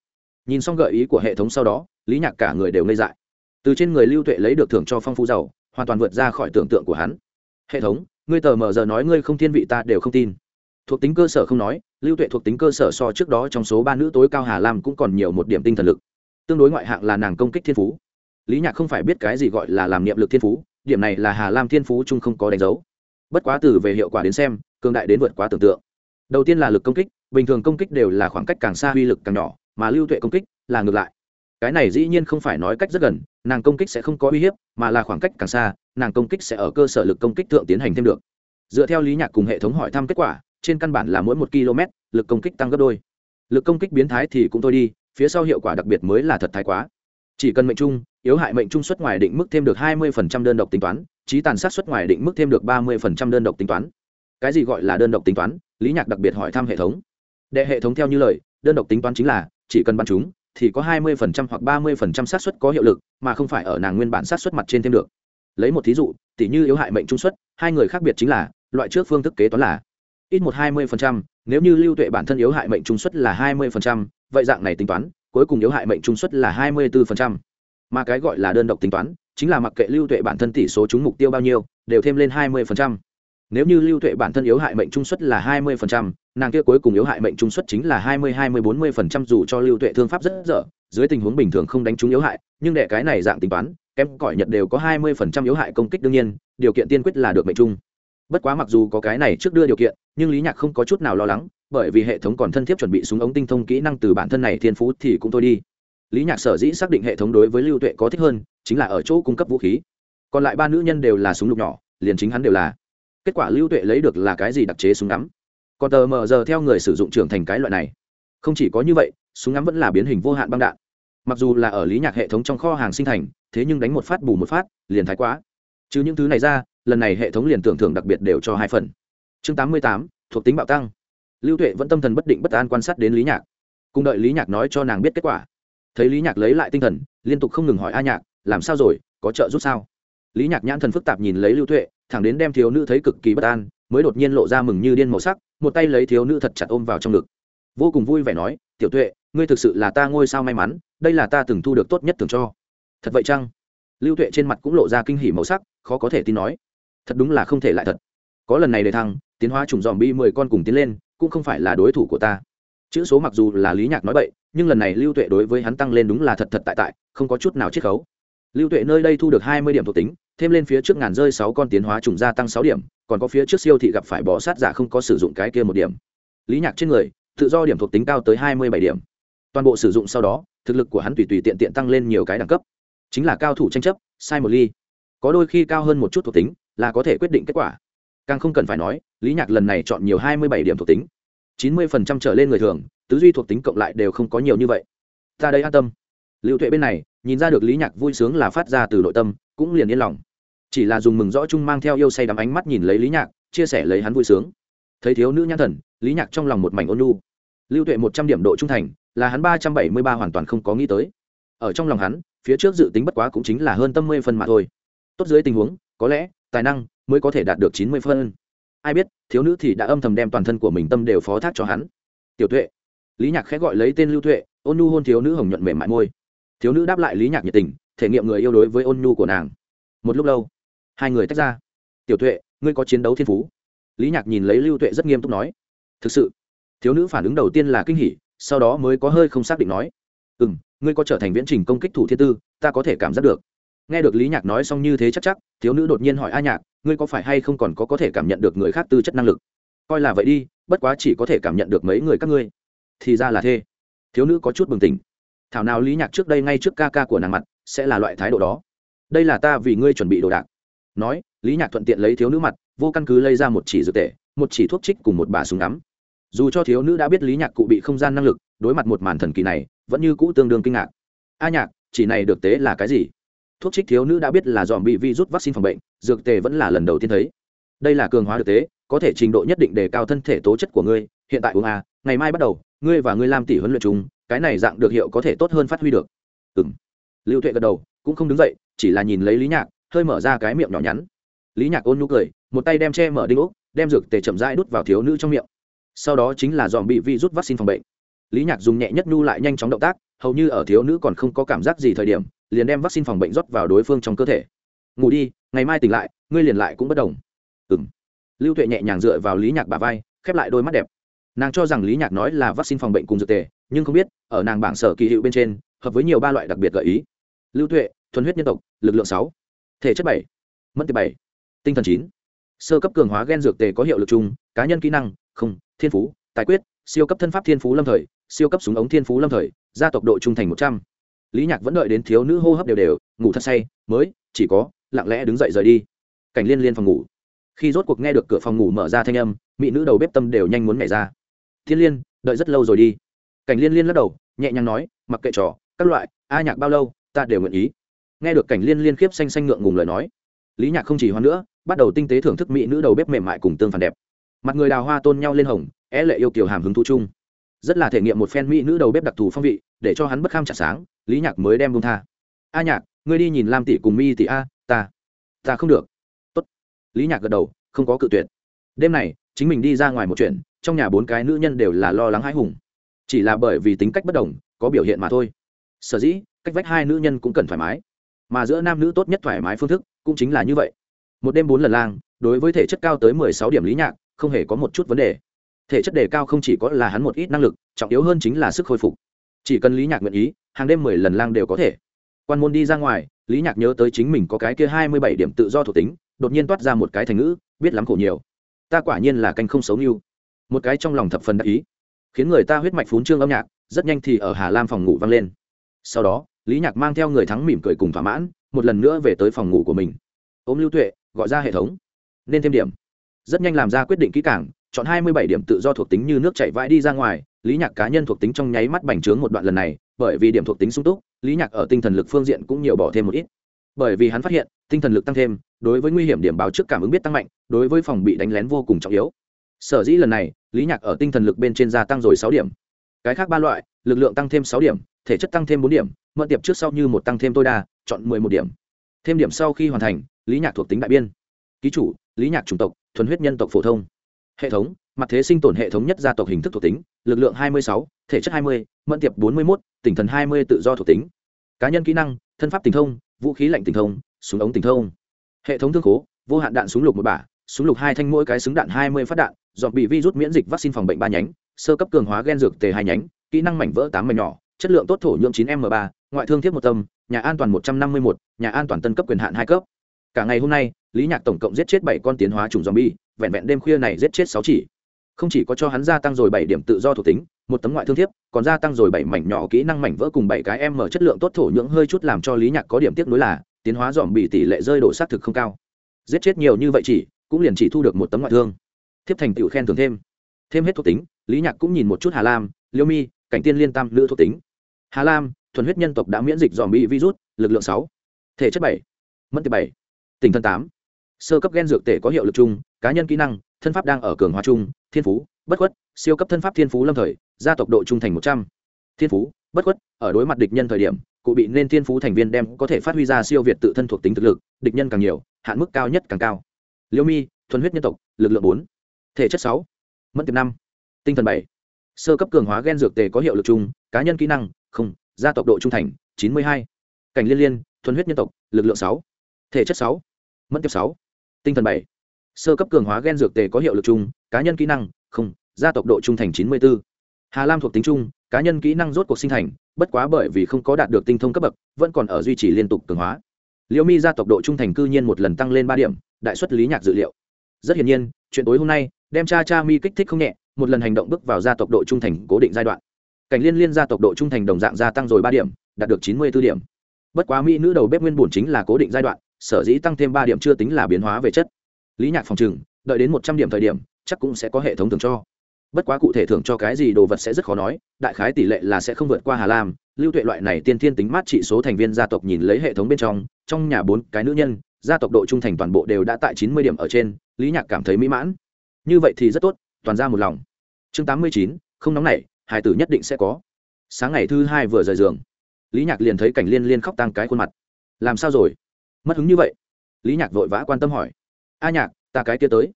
Nhìn xong gợi ý của hệ thống sau đó, lý nhạc cả người đều ngây dại. Từ trên người lưu tuệ lấy được thưởng cho phong phú giàu, hoàn toàn vượt ra khỏi tưởng tượng của hắn. Hệ thống, ngươi tờ mờ giờ nói ngươi không thiên vị ta đều không tin. Thuộc tính cơ sở không nói lưu tuệ thuộc tính cơ sở so trước đó trong số ba nữ tối cao hà lam cũng còn nhiều một điểm tinh thần lực. Tương đối ngoại hạng là nàng công kích thiên phú. Lý nhạc không phải biết cái gì gọi là làm niệm lực thiên phú, điểm này là hà lam thiên phú chung không có đánh dấu. Bất quá từ về hiệu quả đến xem, cường đại đến vượt quá tưởng tượng. Đầu tiên là lực công kích, bình thường công kích đều là khoảng cách càng xa uy lực càng nhỏ, mà lưu tuệ công kích là ngược lại. Cái này dĩ nhiên không phải nói cách rất gần, nàng công kích sẽ không có uy hiếp, mà là khoảng cách càng xa, nàng công kích sẽ ở cơ sở lực công kích thượng tiến hành thêm được. Dựa theo lý nhạc cùng hệ thống hỏi thăm kết quả trên căn bản là mỗi một km, lực công kích tăng gấp đôi. Lực công kích biến thái thì cũng thôi đi, phía sau hiệu quả đặc biệt mới là thật thái quá. Chỉ cần mệnh trung, yếu hại mệnh trung suất ngoài định mức thêm được hai mươi đơn độc tính toán, trí tàn sát suất ngoài định mức thêm được ba mươi đơn độc tính toán. Cái gì gọi là đơn độc tính toán? Lý nhạc đặc biệt hỏi thăm hệ thống. Đệ hệ thống theo như lời, đơn độc tính toán chính là, chỉ cần bắn chúng, thì có hai mươi hoặc ba mươi xác suất có hiệu lực, mà không phải ở nàng nguyên bản xác suất mặt trên thêm được. Lấy một thí dụ tỷ như yếu hại mệnh trung suất, hai người khác biệt chính là, loại trước phương thức kế toán là ít một hai mươi nếu như lưu tuệ bản thân yếu hại mệnh trung suất là hai mươi vậy dạng này tính toán cuối cùng yếu hại mệnh trung suất là hai mươi 24%. mà cái gọi là đơn độc tính toán chính là mặc kệ lưu tuệ bản thân tỷ số trúng mục tiêu bao nhiêu đều thêm lên hai 20%. nếu như lưu tuệ bản thân yếu hại mệnh trung suất là hai 20%, nàng kia cuối cùng yếu hại mệnh trung suất chính là hai mươi hai mươi bốn mươi phần trăm dù cho lưu tuệ thương pháp rất dở dưới tình huống bình thường không đánh trúng yếu hại nhưng để cái này dạng tính toán kém cỏi nhật đều có hai mươi phần trăm yếu hại công kích đương nhiên điều kiện tiên quyết là được mệnh trung bất quá mặc dù có cái này trước đưa điều kiện, nhưng lý nhạc không có chút nào lo lắng, bởi vì hệ thống còn thân thiết chuẩn bị súng ống tinh thông kỹ năng từ bản thân này thiên phú thì cũng thôi đi. Lý nhạc sở dĩ xác định hệ thống đối với lưu tuệ có thích hơn, chính là ở chỗ cung cấp vũ khí. Còn lại ba nữ nhân đều là súng lục nhỏ, liền chính hắn đều là. Kết quả lưu tuệ lấy được là cái gì đặc chế súng ngắm? Còn tờ mờ giờ theo người sử dụng trưởng thành cái loại này. Không chỉ có như vậy, súng ngắm vẫn là biến hình vô hạn băng đạn. Mặc dù là ở lý nhạc hệ thống trong kho hàng sinh thành, thế nhưng đánh một phát bù một phát, liền thái quá chứ những thứ này ra, lần này hệ thống liền tưởng thưởng đặc biệt đều cho hai phần. Chương tám mươi tám, thuộc tính bạo tăng. Lưu tuệ vẫn tâm thần bất định bất an quan sát đến lý nhạc. Cùng đợi lý nhạc nói cho nàng biết kết quả. Thấy lý nhạc lấy lại tinh thần, liên tục không ngừng hỏi a nhạc, làm sao rồi? Có trợ giúp sao? Lý nhạc nhãn thần phức tạp nhìn lấy lưu tuệ, thẳng đến đem thiếu nữ thấy cực kỳ bất an, mới đột nhiên lộ ra mừng như điên màu sắc, một tay lấy thiếu nữ thật chặt ôm vào trong ngực. Vô cùng vui vẻ nói, tiểu tuệ, ngươi thực sự là ta ngôi sao may mắn, đây là ta từng thu được tốt nhất thường cho. Thật vậy chăng? Lưu tuệ trên mặt cũng lộ ra kinh hỉ màu sắc, khó có thể tin nói. Thật đúng là không thể lại thật. Có lần này để thăng, tiến hóa trùng dòm bi mười con cùng tiến lên, cũng không phải là đối thủ của ta. Chữ số mặc dù là lý nhạc nói vậy nhưng lần này lưu tuệ đối với hắn tăng lên đúng là thật thật tại tại, không có chút nào chiết khấu. Lưu tuệ nơi đây thu được hai mươi điểm thuộc tính, thêm lên phía trước ngàn rơi sáu con tiến hóa trùng gia tăng sáu điểm, còn có phía trước siêu thị gặp phải bỏ sát giả không có sử dụng cái kia một điểm. Lý nhạc trên người, tự do điểm thuộc tính cao tới hai mươi bảy điểm. Toàn bộ sử dụng sau đó, thực lực của hắn tùy tùy tiện tiện tăng lên nhiều cái đẳng cấp chính là cao thủ tranh chấp, sai một ly. Có đôi khi cao hơn một chút thuộc tính là có thể quyết định kết quả. Càng không cần phải nói, lý nhạc lần này chọn nhiều hai mươi bảy điểm thuộc tính. chín mươi phần trăm trở lên người thường, tứ duy thuộc tính cộng lại đều không có nhiều như vậy. Ta đây an tâm. Lưu tuệ bên này, nhìn ra được lý nhạc vui sướng là phát ra từ nội tâm, cũng liền yên lòng. Chỉ là dùng mừng rõ chung mang theo yêu say đắm ánh mắt nhìn lấy lý nhạc, chia sẻ lấy hắn vui sướng. Thấy thiếu nữ nhãn thần, lý nhạc trong lòng một mảnh ôn lu lưu tuệ một trăm điểm độ trung thành, là hắn ba trăm bảy mươi ba hoàn toàn không có nghĩ tới. Ở trong lòng hắn phía trước dự tính bất quá cũng chính là hơn tâm mươi phân mà thôi. Tốt dưới tình huống, có lẽ, tài năng mới có thể đạt được chín mươi phân. Ai biết, thiếu nữ thì đã âm thầm đem toàn thân của mình tâm đều phó thác cho hắn. Tiểu tuệ. Lý nhạc khẽ gọi lấy tên lưu tuệ, ôn nhu hôn thiếu nữ hồng nhuận mềm mại môi. Thiếu nữ đáp lại lý nhạc nhiệt tình, thể nghiệm người yêu đối với ôn nhu của nàng. Một lúc lâu, hai người tách ra. Tiểu tuệ, ngươi có chiến đấu thiên phú. Lý nhạc nhìn lấy lưu tuệ rất nghiêm túc nói. Thực sự, thiếu nữ phản ứng đầu tiên là kinh hỉ, sau đó mới có hơi không xác định nói. Ừ m ngươi có trở thành viễn trình công kích thủ thiên tư, ta có thể cảm giác được. Nghe được lý nhạc nói xong như thế chắc chắc, thiếu nữ đột nhiên hỏi a nhạc, ngươi có phải hay không còn có có thể cảm nhận được người khác tư chất năng lực? Coi là vậy đi, bất quá chỉ có thể cảm nhận được mấy người các ngươi. Thì ra là thế. Thiếu nữ có chút bừng tỉnh. Thảo nào lý nhạc trước đây ngay trước ca ca của nàng mặt, sẽ là loại thái độ đó. Đây là ta vì ngươi chuẩn bị đồ đạc. Nói, lý nhạc thuận tiện lấy thiếu nữ mặt, vô căn cứ lấy ra một chỉ dược tệ, một chỉ thuốc trích cùng một bà súng ngắm. Dù cho thiếu nữ đã biết lý nhạc cụ bị không gian năng lực, đối mặt một màn thần kỳ này vẫn như cũ tương đương kinh ngạc. A nhạc, chỉ này được tế là cái gì? Thuốc trích thiếu nữ đã biết là dòm bị virus vaccine phòng bệnh, dược tề vẫn là lần đầu tiên thấy. Đây là cường hóa được tế, có thể trình độ nhất định để cao thân thể tố chất của ngươi. Hiện tại uống a, ngày mai bắt đầu, ngươi và ngươi làm tỷ huấn luyện chung, cái này dạng được hiệu có thể tốt hơn phát huy được. Ừ lưu tuệ gật đầu, cũng không đứng dậy, chỉ là nhìn lấy lý nhạc, hơi mở ra cái miệng nhỏ nhắn. Lý nhạc ôn nhu cười, một tay đem che mở đinh ốc, đem dược tề chậm rãi đút vào thiếu nữ trong miệng. Sau đó chính là dòm bị vi rút vaccine phòng bệnh lý nhạc dùng nhẹ nhất nhu lại nhanh chóng động tác, hầu như ở thiếu nữ còn không có cảm giác gì thời điểm, liền đem vaccine phòng bệnh rót vào đối phương trong cơ thể. Ngủ đi, ngày mai tỉnh lại, ngươi liền lại cũng bất đồng ừ m lưu tuệ nhẹ nhàng dựa vào lý nhạc bà vai, khép lại đôi mắt đẹp. Nàng cho rằng lý nhạc nói là vaccine phòng bệnh cùng dược tề, nhưng không biết, ở nàng bảng sở kỳ hiệu bên trên, hợp với nhiều ba loại đặc biệt gợi ý. Lưu tuệ, thuần huyết nhân tộc, lực lượng sáu, thể chất bảy, mất tiệp bảy, tinh thần chín. Sơ cấp cường hóa gen dược tề có hiệu lực chung, cá nhân kỹ năng, không, thiên phú, tài quyết siêu cấp thân pháp thiên phú lâm thời, siêu cấp súng ống thiên phú lâm thời, gia tộc độ trung thành một trăm. Lý nhạc vẫn đợi đến thiếu nữ hô hấp đều đều, ngủ thật say, mới, chỉ có, lặng lẽ đứng dậy rời đi. Cảnh liên liên phòng ngủ. Khi rốt cuộc nghe được cửa phòng ngủ mở ra thanh âm, mỹ nữ đầu bếp tâm đều nhanh muốn nhảy ra. Thiên liên, đợi rất lâu rồi đi. Cảnh liên liên lắc đầu, nhẹ nhàng nói, mặc kệ trò, các loại, a nhạc bao lâu, ta đều nguyện ý. Nghe được cảnh liên liên khiếp xanh xanh ngượng ngùng lời nói, lý nhạc không chỉ hoa nữa, bắt đầu tinh tế thưởng thức mỹ nữ đầu bếp mềm mại cùng tương phản đẹp. Mặt người đào hoa tôn nhau lên hồng é lệ yêu kiều hàm hứng thú chung. Rất là thể nghiệm một phen mỹ nữ đầu bếp đặc thù phong vị, để cho hắn bất kham trả sáng, lý nhạc mới đem bông tha. A nhạc, ngươi đi nhìn lam tỷ cùng mi tỷ a, ta ta không được. Tốt. lý nhạc gật đầu, không có cự tuyệt. Đêm này, chính mình đi ra ngoài một chuyện, trong nhà bốn cái nữ nhân đều là lo lắng hãi hùng. Chỉ là bởi vì tính cách bất đồng, có biểu hiện mà thôi. Sở dĩ, cách vách hai nữ nhân cũng cần thoải mái. Mà giữa nam nữ tốt nhất thoải mái phương thức, cũng chính là như vậy. Một đêm bốn lần lang, đối với thể chất cao tới mười sáu điểm lý nhạc, không hề có một chút vấn đề thể chất đề cao không chỉ có là hắn một ít năng lực, trọng yếu hơn chính là sức khôi phục. Chỉ cần lý nhạc nguyện ý, hàng đêm mười lần lang đều có thể. Quan môn đi ra ngoài, lý nhạc nhớ tới chính mình có cái kia hai mươi bảy điểm tự do thuộc tính, đột nhiên toát ra một cái thành ngữ, biết lắm khổ nhiều. Ta quả nhiên là canh không xấu như một cái trong lòng thập phần đắc ý. Khiến người ta huyết mạch phún trương âm nhạc, rất nhanh thì ở hà lam phòng ngủ vang lên. Sau đó, lý nhạc mang theo người thắng mỉm cười cùng thỏa mãn, một lần nữa về tới phòng ngủ của mình. Ôm lưu tuệ, gọi ra hệ thống. Nên thêm điểm. Rất nhanh làm ra quyết định kỹ càng chọn hai mươi bảy điểm tự do thuộc tính như nước chảy vãi đi ra ngoài, lý nhạc cá nhân thuộc tính trong nháy mắt bành trướng một đoạn lần này, bởi vì điểm thuộc tính sung túc, lý nhạc ở tinh thần lực phương diện cũng nhiều bỏ thêm một ít. Bởi vì hắn phát hiện, tinh thần lực tăng thêm, đối với nguy hiểm điểm báo trước cảm ứng biết tăng mạnh, đối với phòng bị đánh lén vô cùng trọng yếu. Sở dĩ lần này, lý nhạc ở tinh thần lực bên trên gia tăng rồi sáu điểm. Cái khác ba loại, lực lượng tăng thêm sáu điểm, thể chất tăng thêm bốn điểm, mượn tiệp trước sau như một tăng thêm tối đa, chọn mười một điểm. Thêm điểm sau khi hoàn thành, lý nhạc thuộc tính đại biên. Ký chủ, lý nhạc chủng tộc, thuần huyết nhân tộc phổ thông hệ thống, mặt thế sinh tồn hệ thống nhất gia tộc hình thức thuộc tính, lực lượng hai mươi sáu, thể chất hai mươi, mẫn tiệp bốn mươi một tỉnh thần hai mươi tự do thuộc tính. Cá nhân kỹ năng, thân pháp tình thông, vũ khí lạnh tình thông, súng ống tình thông. Hệ thống thương khố, vô hạn đạn súng lục một bả, súng lục hai thanh mỗi cái súng đạn hai mươi phát đạn, dọn bị virus miễn dịch vaccine phòng bệnh ba nhánh, sơ cấp cường hóa gen dược tề hai nhánh, kỹ năng mảnh vỡ tám mảnh nhỏ, chất lượng tốt thổ nhượng chín m ba, ngoại thương thiết một tâm, nhà an toàn một trăm năm mươi một, nhà an toàn tân cấp quyền hạn hai cấp. Cả ngày hôm nay, lý nhạc tổng cộng giết chết bảy con tiến hóa trùng zombie vẹn vẹn đêm khuya này giết chết sáu chỉ. Không chỉ có cho hắn gia tăng rồi bảy điểm tự do thuộc tính, một tấm ngoại thương thiếp, còn gia tăng rồi bảy mảnh nhỏ kỹ năng mảnh vỡ cùng bảy cái em mở chất lượng tốt thổ nhưỡng hơi chút làm cho lý nhạc có điểm tiếc nuối là, tiến hóa dòm bị tỷ lệ rơi đổ xác thực không cao. Giết chết nhiều như vậy chỉ, cũng liền chỉ thu được một tấm ngoại thương. Thiếp thành tựu khen thưởng thêm. Thêm hết thuộc tính, lý nhạc cũng nhìn một chút hà lam, liêu mi, cảnh tiên liên tam nữ thuộc tính. Hà lam, thuần huyết nhân tộc đã miễn dịch dòm bị virus, lực lượng sáu. Thể chất bảy. Mất tiệp bảy. Tinh thần tám sơ cấp gen dược tể có hiệu lực chung, cá nhân kỹ năng, thân pháp đang ở cường hóa chung, thiên phú, bất khuất, siêu cấp thân pháp thiên phú lâm thời, gia tộc độ trung thành một trăm. Thiên phú, bất khuất, ở đối mặt địch nhân thời điểm, cụ bị nên thiên phú thành viên đem có thể phát huy ra siêu việt tự thân thuộc tính thực lực, địch nhân càng nhiều, hạn mức cao nhất càng cao. Liêu mi, thuần huyết nhân tộc, lực lượng bốn. Thể chất sáu. Mất tiệp năm. Tinh thần bảy. Sơ cấp cường hóa gen dược tề có hiệu lực chung, cá nhân kỹ năng, không, gia tộc độ trung thành, chín mươi hai. Cảnh liên liên, thuần huyết nhân tộc, lực lượng sáu. Thể chất sáu. Mất tiệp sáu tinh thần bảy. Sơ cấp cường hóa gen dược tề có hiệu lực chung, cá nhân kỹ năng, không, gia tộc độ trung thành chín mươi b ố hà lam thuộc tính chung, cá nhân kỹ năng rốt cuộc sinh thành, bất quá bởi vì không có đạt được tinh thông cấp bậc, vẫn còn ở duy trì liên tục cường hóa. Liêu mi gia tộc độ trung thành cư nhiên một lần tăng lên ba điểm, đại xuất lý nhạc dự liệu. Rất hiển nhiên, chuyện tối hôm nay, đem cha cha mi kích thích không nhẹ, một lần hành động bước vào gia tộc độ trung thành cố định giai đoạn. Cảnh liên liên gia tộc độ trung thành đồng dạng gia tăng rồi ba điểm, đạt được chín mươi b ố điểm. Bất quá mỹ nữ đầu bếp nguyên bổn chính là cố định giai đoạn sở dĩ tăng thêm ba điểm chưa tính là biến hóa về chất. Lý nhạc phòng trừng, đợi đến một trăm điểm thời điểm, chắc cũng sẽ có hệ thống thưởng cho. Bất quá cụ thể thưởng cho cái gì đồ vật sẽ rất khó nói, đại khái tỷ lệ là sẽ không vượt qua hà lam. Lưu tuệ loại này tiên thiên tính mát trị số thành viên gia tộc nhìn lấy hệ thống bên trong trong nhà bốn cái nữ nhân, gia tộc độ trung thành toàn bộ đều đã tại chín mươi điểm ở trên, lý nhạc cảm thấy mỹ mãn. Như vậy thì rất tốt, toàn ra một lòng. Chương tám mươi chín, không nóng nảy hải tử nhất định sẽ có. Sáng ngày thứ hai vừa rời giường, lý nhạc liền thấy cảnh liên liên khóc tăng cái khuôn mặt. Làm sao rồi? Mất hứng như vậy. Lý nhạc vội vã quan tâm hỏi. A nhạc, ta cái kia tới.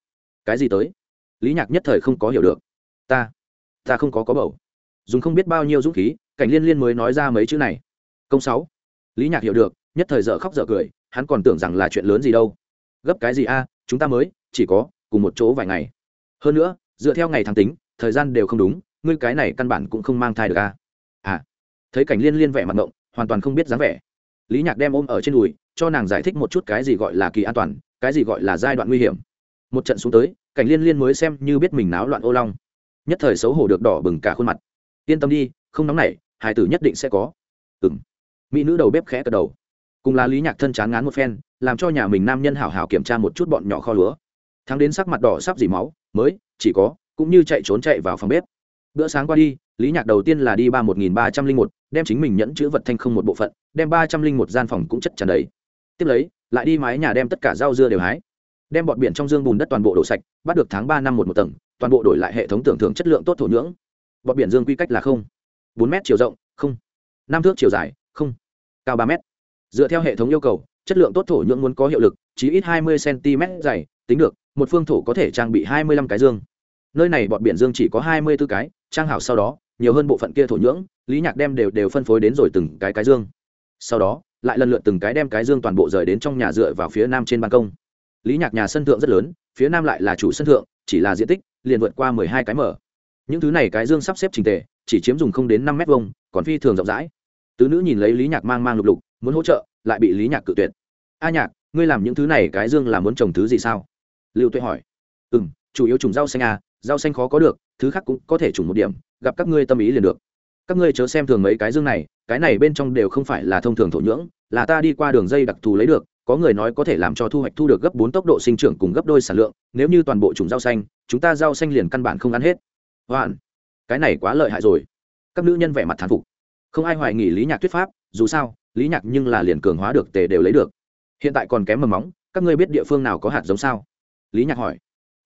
Cái gì tới? Lý nhạc nhất thời không có hiểu được. Ta ta không có có bầu. Dùng không biết bao nhiêu dũng khí, cảnh liên liên mới nói ra mấy chữ này. Công sáu. Lý nhạc hiểu được, nhất thời dở khóc dở cười, hắn còn tưởng rằng là chuyện lớn gì đâu. Gấp cái gì a, chúng ta mới, chỉ có cùng một chỗ vài ngày. Hơn nữa, dựa theo ngày tháng tính, thời gian đều không đúng, ngươi cái này căn bản cũng không mang thai được a. À. Thấy cảnh liên liên vẻ mặt ngộng, hoàn toàn không biết dáng vẻ lý nhạc đem ôm ở trên đùi, cho nàng giải thích một chút cái gì gọi là kỳ an toàn, cái gì gọi là giai đoạn nguy hiểm. Một trận xuống tới, cảnh liên liên mới xem như biết mình náo loạn ô long. Nhất thời xấu hổ được đỏ bừng cả khuôn mặt. Yên tâm đi, không nóng nảy hải tử nhất định sẽ có. Ừ m mỹ nữ đầu bếp khẽ cật đầu. Cùng là lý nhạc thân chán ngán một phen, làm cho nhà mình nam nhân hảo hảo kiểm tra một chút bọn nhỏ kho lúa. Thắng đến sắc mặt đỏ sắp dỉ máu, mới, chỉ có, cũng như chạy trốn chạy vào phòng bếp. Bữa sáng qua đi lý nhạc đầu tiên là đi ba một nghìn ba trăm linh một, đem chính mình nhẫn chữ vật thanh không một bộ phận, đem ba trăm linh một gian phòng cũng chất tràn đầy. Tiếp lấy, lại đi mái nhà đem tất cả rau dưa đều hái. Đem bọt biển trong dương bùn đất toàn bộ đổ sạch, bắt được tháng ba năm một một tầng, toàn bộ đổi lại hệ thống tưởng thưởng chất lượng tốt thổ nhưỡng. Bọt biển dương quy cách là không. Bốn m chiều rộng, không. Năm thước chiều dài, không. Cao ba m dựa theo hệ thống yêu cầu, chất lượng tốt thổ nhưỡng muốn có hiệu lực, chí ít hai mươi cm dày, tính được, một phương thổ có thể trang bị hai mươi lăm cái dương. Nơi này bọt biển dương chỉ có hai mươi b ố cái, trang hảo sau đó nhiều hơn bộ phận kia thổ nhưỡng, lý nhạc đem đều đều phân phối đến rồi từng cái cái dương. Sau đó, lại lần lượt từng cái đem cái dương toàn bộ rời đến trong nhà dựa vào phía nam trên ban công. Lý nhạc nhà sân thượng rất lớn, phía nam lại là chủ sân thượng, chỉ là diện tích liền vượt qua mười hai cái mở. Những thứ này cái dương sắp xếp trình tề, chỉ chiếm dùng không đến năm mét vuông, còn phi thường rộng rãi. Tứ nữ nhìn lấy lý nhạc mang mang lục lục, muốn hỗ trợ, lại bị lý nhạc cự tuyệt. A nhạc, ngươi làm những thứ này cái dương là muốn trồng thứ gì sao? Lưu tuệ hỏi. Ừ m chủ yếu trồng rau xanh à rau xanh khó có được, thứ khác cũng có thể trồng một điểm gặp các ngươi tâm ý liền được. Các ngươi chớ xem thường mấy cái dương này, cái này bên trong đều không phải là thông thường thổ nhưỡng, là ta đi qua đường dây đặc thù lấy được, có người nói có thể làm cho thu hoạch thu được gấp bốn tốc độ sinh trưởng cùng gấp đôi sản lượng, nếu như toàn bộ trùng rau xanh, chúng ta rau xanh liền căn bản không ăn hết. Hoạn, cái này quá lợi hại rồi. Các nữ nhân vẻ mặt thán phục. Không ai hoài nghỉ lý nhạc thuyết pháp, dù sao, lý nhạc nhưng là liền cường hóa được tề đều lấy được. Hiện tại còn kém mầm móng, các ngươi biết địa phương nào có hạt giống sao? Lý nhạc hỏi.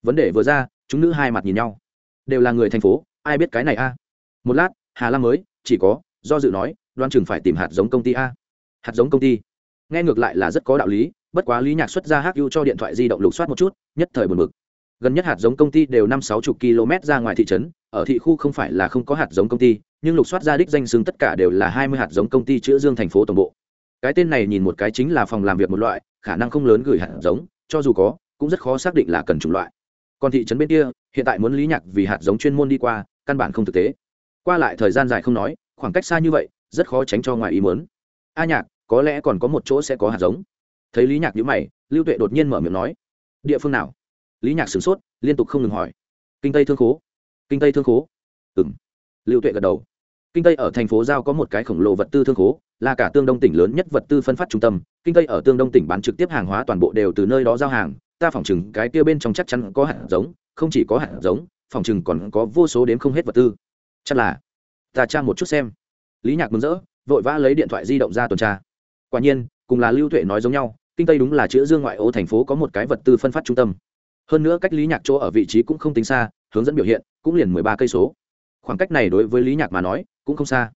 Vấn đề vừa ra, chúng nữ hai mặt nhìn nhau. Đều là người thành phố ai biết cái này a? Một lát, hà lam mới, chỉ có, do dự nói, đoan chừng phải tìm hạt giống công ty a. Hạt giống công ty. Nghe ngược lại là rất có đạo lý, bất quá lý nhạc xuất ra hắc ưu cho điện thoại di động lục soát một chút, nhất thời buồn bực. Gần nhất hạt giống công ty đều năm sáu chục km ra ngoài thị trấn, ở thị khu không phải là không có hạt giống công ty, nhưng lục soát ra đích danh xưng tất cả đều là hai mươi hạt giống công ty chữa dương thành phố tổng bộ. Cái tên này nhìn một cái chính là phòng làm việc một loại, khả năng không lớn gửi hạt giống, cho dù có, cũng rất khó xác định là cần chủng loại. Còn thị trấn bên kia, hiện tại muốn lý nhạc vì hạt giống chuyên môn đi qua căn bản không thực tế. Qua lại thời gian dài không nói, khoảng cách xa như vậy, rất khó tránh cho ngoài ý muốn. A nhạc, có lẽ còn có một chỗ sẽ có hạt giống. Thấy lý nhạc nhữ mày, lưu tuệ đột nhiên mở miệng nói, địa phương nào? Lý nhạc sửng sốt, liên tục không ngừng hỏi, kinh tây thương khố. Kinh tây thương khố? Ừ m lưu tuệ gật đầu. Kinh tây ở thành phố giao có một cái khổng lồ vật tư thương khố, là cả tương đông tỉnh lớn nhất vật tư phân phát trung tâm. Kinh tây ở tương đông tỉnh bán trực tiếp hàng hóa toàn bộ đều từ nơi đó giao hàng. Ta phỏng chừng cái kia bên trong chắc chắn có hạt giống, không chỉ có hạt giống phòng chừng còn có vô số đến không hết vật tư. Chắc là, ta tra một chút xem. Lý nhạc mừng rỡ, vội vã lấy điện thoại di động ra tuần tra. Quả nhiên, cùng là lưu tuệ nói giống nhau, kinh tây đúng là chữ dương ngoại ô thành phố có một cái vật tư phân phát trung tâm. Hơn nữa cách lý nhạc chỗ ở vị trí cũng không tính xa, hướng dẫn biểu hiện cũng liền mười ba cây số. Khoảng cách này đối với lý nhạc mà nói cũng không xa.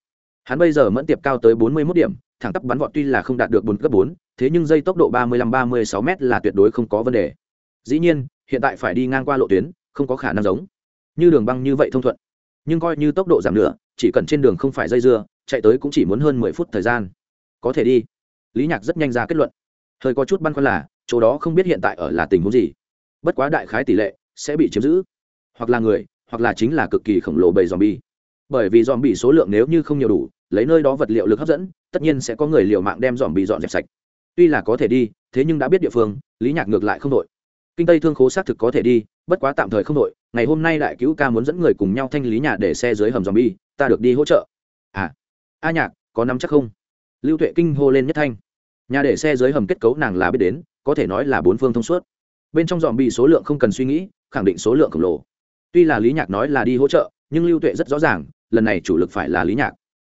Hắn bây giờ mẫn tiệp cao tới bốn mươi mốt điểm, thẳng tắp bắn vọt tuy là không đạt được bốn cấp bốn, thế nhưng dây tốc độ ba mươi lăm ba mươi sáu m là tuyệt đối không có vấn đề. Dĩ nhiên, hiện tại phải đi ngang qua lộ tuyến, không có khả năng giống như đường băng như vậy thông thuận. Nhưng coi như tốc độ giảm nửa, chỉ cần trên đường không phải dây dưa chạy tới cũng chỉ muốn hơn mười phút thời gian. Có thể đi. Lý nhạc rất nhanh ra kết luận. Hơi có chút băn khoăn là chỗ đó không biết hiện tại ở là tình huống gì. Bất quá đại khái tỷ lệ sẽ bị chiếm giữ. Hoặc là người hoặc là chính là cực kỳ khổng lồ bầy dòm bi bởi vì dòm bị số lượng nếu như không nhiều đủ lấy nơi đó vật liệu lực hấp dẫn tất nhiên sẽ có người liều mạng đem dòm bị dọn dẹp sạch. Tuy là có thể đi thế nhưng đã biết địa phương lý nhạc ngược lại không đội kinh tây thương khố xác thực có thể đi, bất quá tạm thời không đội ngày hôm nay đại cứu ca muốn dẫn người cùng nhau thanh lý nhà để xe dưới hầm dòm bi ta được đi hỗ trợ. À a nhạc, có nắm chắc không? Lưu tuệ kinh hô lên nhất thanh. Nhà để xe dưới hầm kết cấu nàng là biết đến, có thể nói là bốn phương thông suốt. Bên trong dòm bị số lượng không cần suy nghĩ, khẳng định số lượng khổng lồ. Tuy là lý nhạc nói là đi hỗ trợ, nhưng lưu tuệ rất rõ ràng, lần này chủ lực phải là lý nhạc.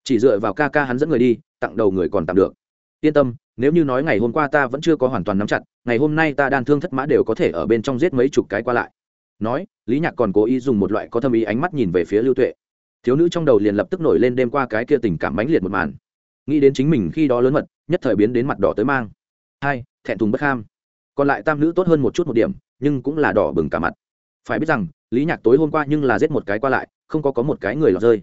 Chỉ dựa vào ca ca hắn dẫn người đi, tặng đầu người còn tạm được yên tâm, nếu như nói ngày hôm qua ta vẫn chưa có hoàn toàn nắm chặt, ngày hôm nay ta đan thương thất mã đều có thể ở bên trong giết mấy chục cái qua lại. Nói, lý nhạc còn cố ý dùng một loại có thâm ý ánh mắt nhìn về phía lưu tuệ. Thiếu nữ trong đầu liền lập tức nổi lên đêm qua cái kia tình cảm mãnh liệt một màn. Nghĩ đến chính mình khi đó lớn mật, nhất thời biến đến mặt đỏ tới mang. Hai, thẹn thùng bất kham còn lại tam nữ tốt hơn một chút một điểm, nhưng cũng là đỏ bừng cả mặt. Phải biết rằng, lý nhạc tối hôm qua nhưng là giết một cái qua lại, không có có một cái người lọt rơi.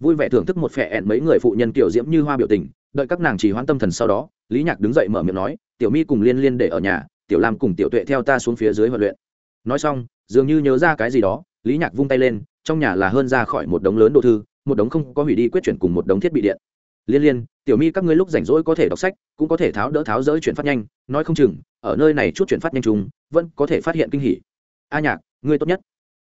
Vui vẻ thưởng thức một phẻ ẹn mấy người phụ nhân kiểu diễm như hoa biểu tình đợi các nàng chỉ hoãn tâm thần sau đó, lý nhạc đứng dậy mở miệng nói, tiểu mi cùng liên liên để ở nhà, tiểu lam cùng tiểu tuệ theo ta xuống phía dưới huấn luyện. Nói xong, dường như nhớ ra cái gì đó, lý nhạc vung tay lên, trong nhà là hơn ra khỏi một đống lớn đồ thư, một đống không có hủy đi quyết chuyển cùng một đống thiết bị điện. Liên liên, tiểu mi các ngươi lúc rảnh rỗi có thể đọc sách, cũng có thể tháo đỡ tháo dỡ chuyển phát nhanh, nói không chừng, ở nơi này chút chuyển phát nhanh chúng vẫn có thể phát hiện kinh hỉ. A nhạc, ngươi tốt nhất.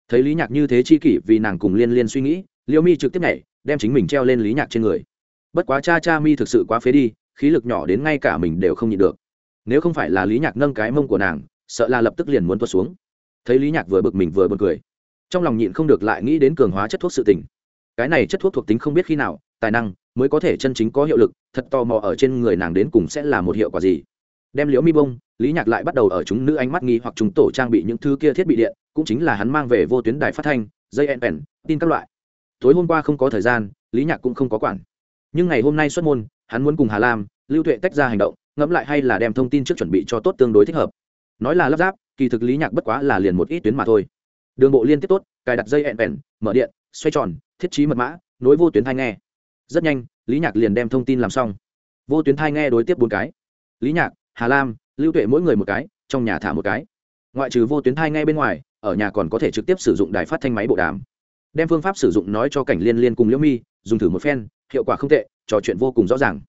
Thấy lý nhạc như thế chi kỷ vì nàng cùng liên liên suy nghĩ liêu mi trực tiếp nhảy, đem chính mình treo lên lý nhạc trên người bất quá cha cha mi thực sự quá phế đi, khí lực nhỏ đến ngay cả mình đều không nhịn được. Nếu không phải là lý nhạc nâng cái mông của nàng, sợ là lập tức liền muốn tuột xuống. Thấy lý nhạc vừa bực mình vừa b u ồ n cười, trong lòng nhịn không được lại nghĩ đến cường hóa chất thuốc sự tình. Cái này chất thuốc thuộc tính không biết khi nào, tài năng mới có thể chân chính có hiệu lực, thật tò mò ở trên người nàng đến cùng sẽ là một hiệu quả gì. Đem liễu mi bông, lý nhạc lại bắt đầu ở chúng nữ ánh mắt nghi hoặc chúng tổ trang bị những thứ kia thiết bị điện, cũng chính là hắn mang về vô tuyến đài phát thanh, dây en pèn tin các loại. Tối hôm qua không có thời gian, lý nhạc cũng không có quản nhưng ngày hôm nay xuất môn, hắn muốn cùng hà lam, lưu tuệ tách ra hành động, ngẫm lại hay là đem thông tin trước chuẩn bị cho tốt tương đối thích hợp. Nói là lắp ráp, kỳ thực lý nhạc bất quá là liền một ít tuyến mà thôi. Đường bộ liên tiếp tốt, cài đặt dây ẹn vẹn mở điện, xoay tròn, thiết trí mật mã, nối vô tuyến thai nghe. Rất nhanh, lý nhạc liền đem thông tin làm xong. Vô tuyến thai nghe đối tiếp bốn cái. Lý nhạc, hà lam, lưu tuệ mỗi người một cái, trong nhà thả một cái. Ngoại trừ vô tuyến thai nghe bên ngoài, ở nhà còn có thể trực tiếp sử dụng đài phát thanh máy bộ đàm. Đem phương pháp sử dụng nói cho cảnh liên liên cùng liễu mi, dùng thử một phen hiệu quả không tệ, trò chuyện vô cùng rõ ràng.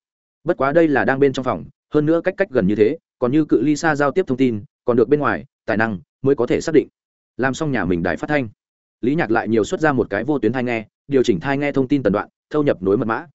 Bất quá đây là đang bên trong phòng, hơn nữa cách cách gần như thế, còn như cự ly xa giao tiếp thông tin, còn được bên ngoài, tài năng mới có thể xác định. Làm xong nhà mình đài phát thanh. Lý nhạc lại nhiều xuất ra một cái vô tuyến thai nghe, điều chỉnh thai nghe thông tin tần đoạn, thâu nhập nối mật mã.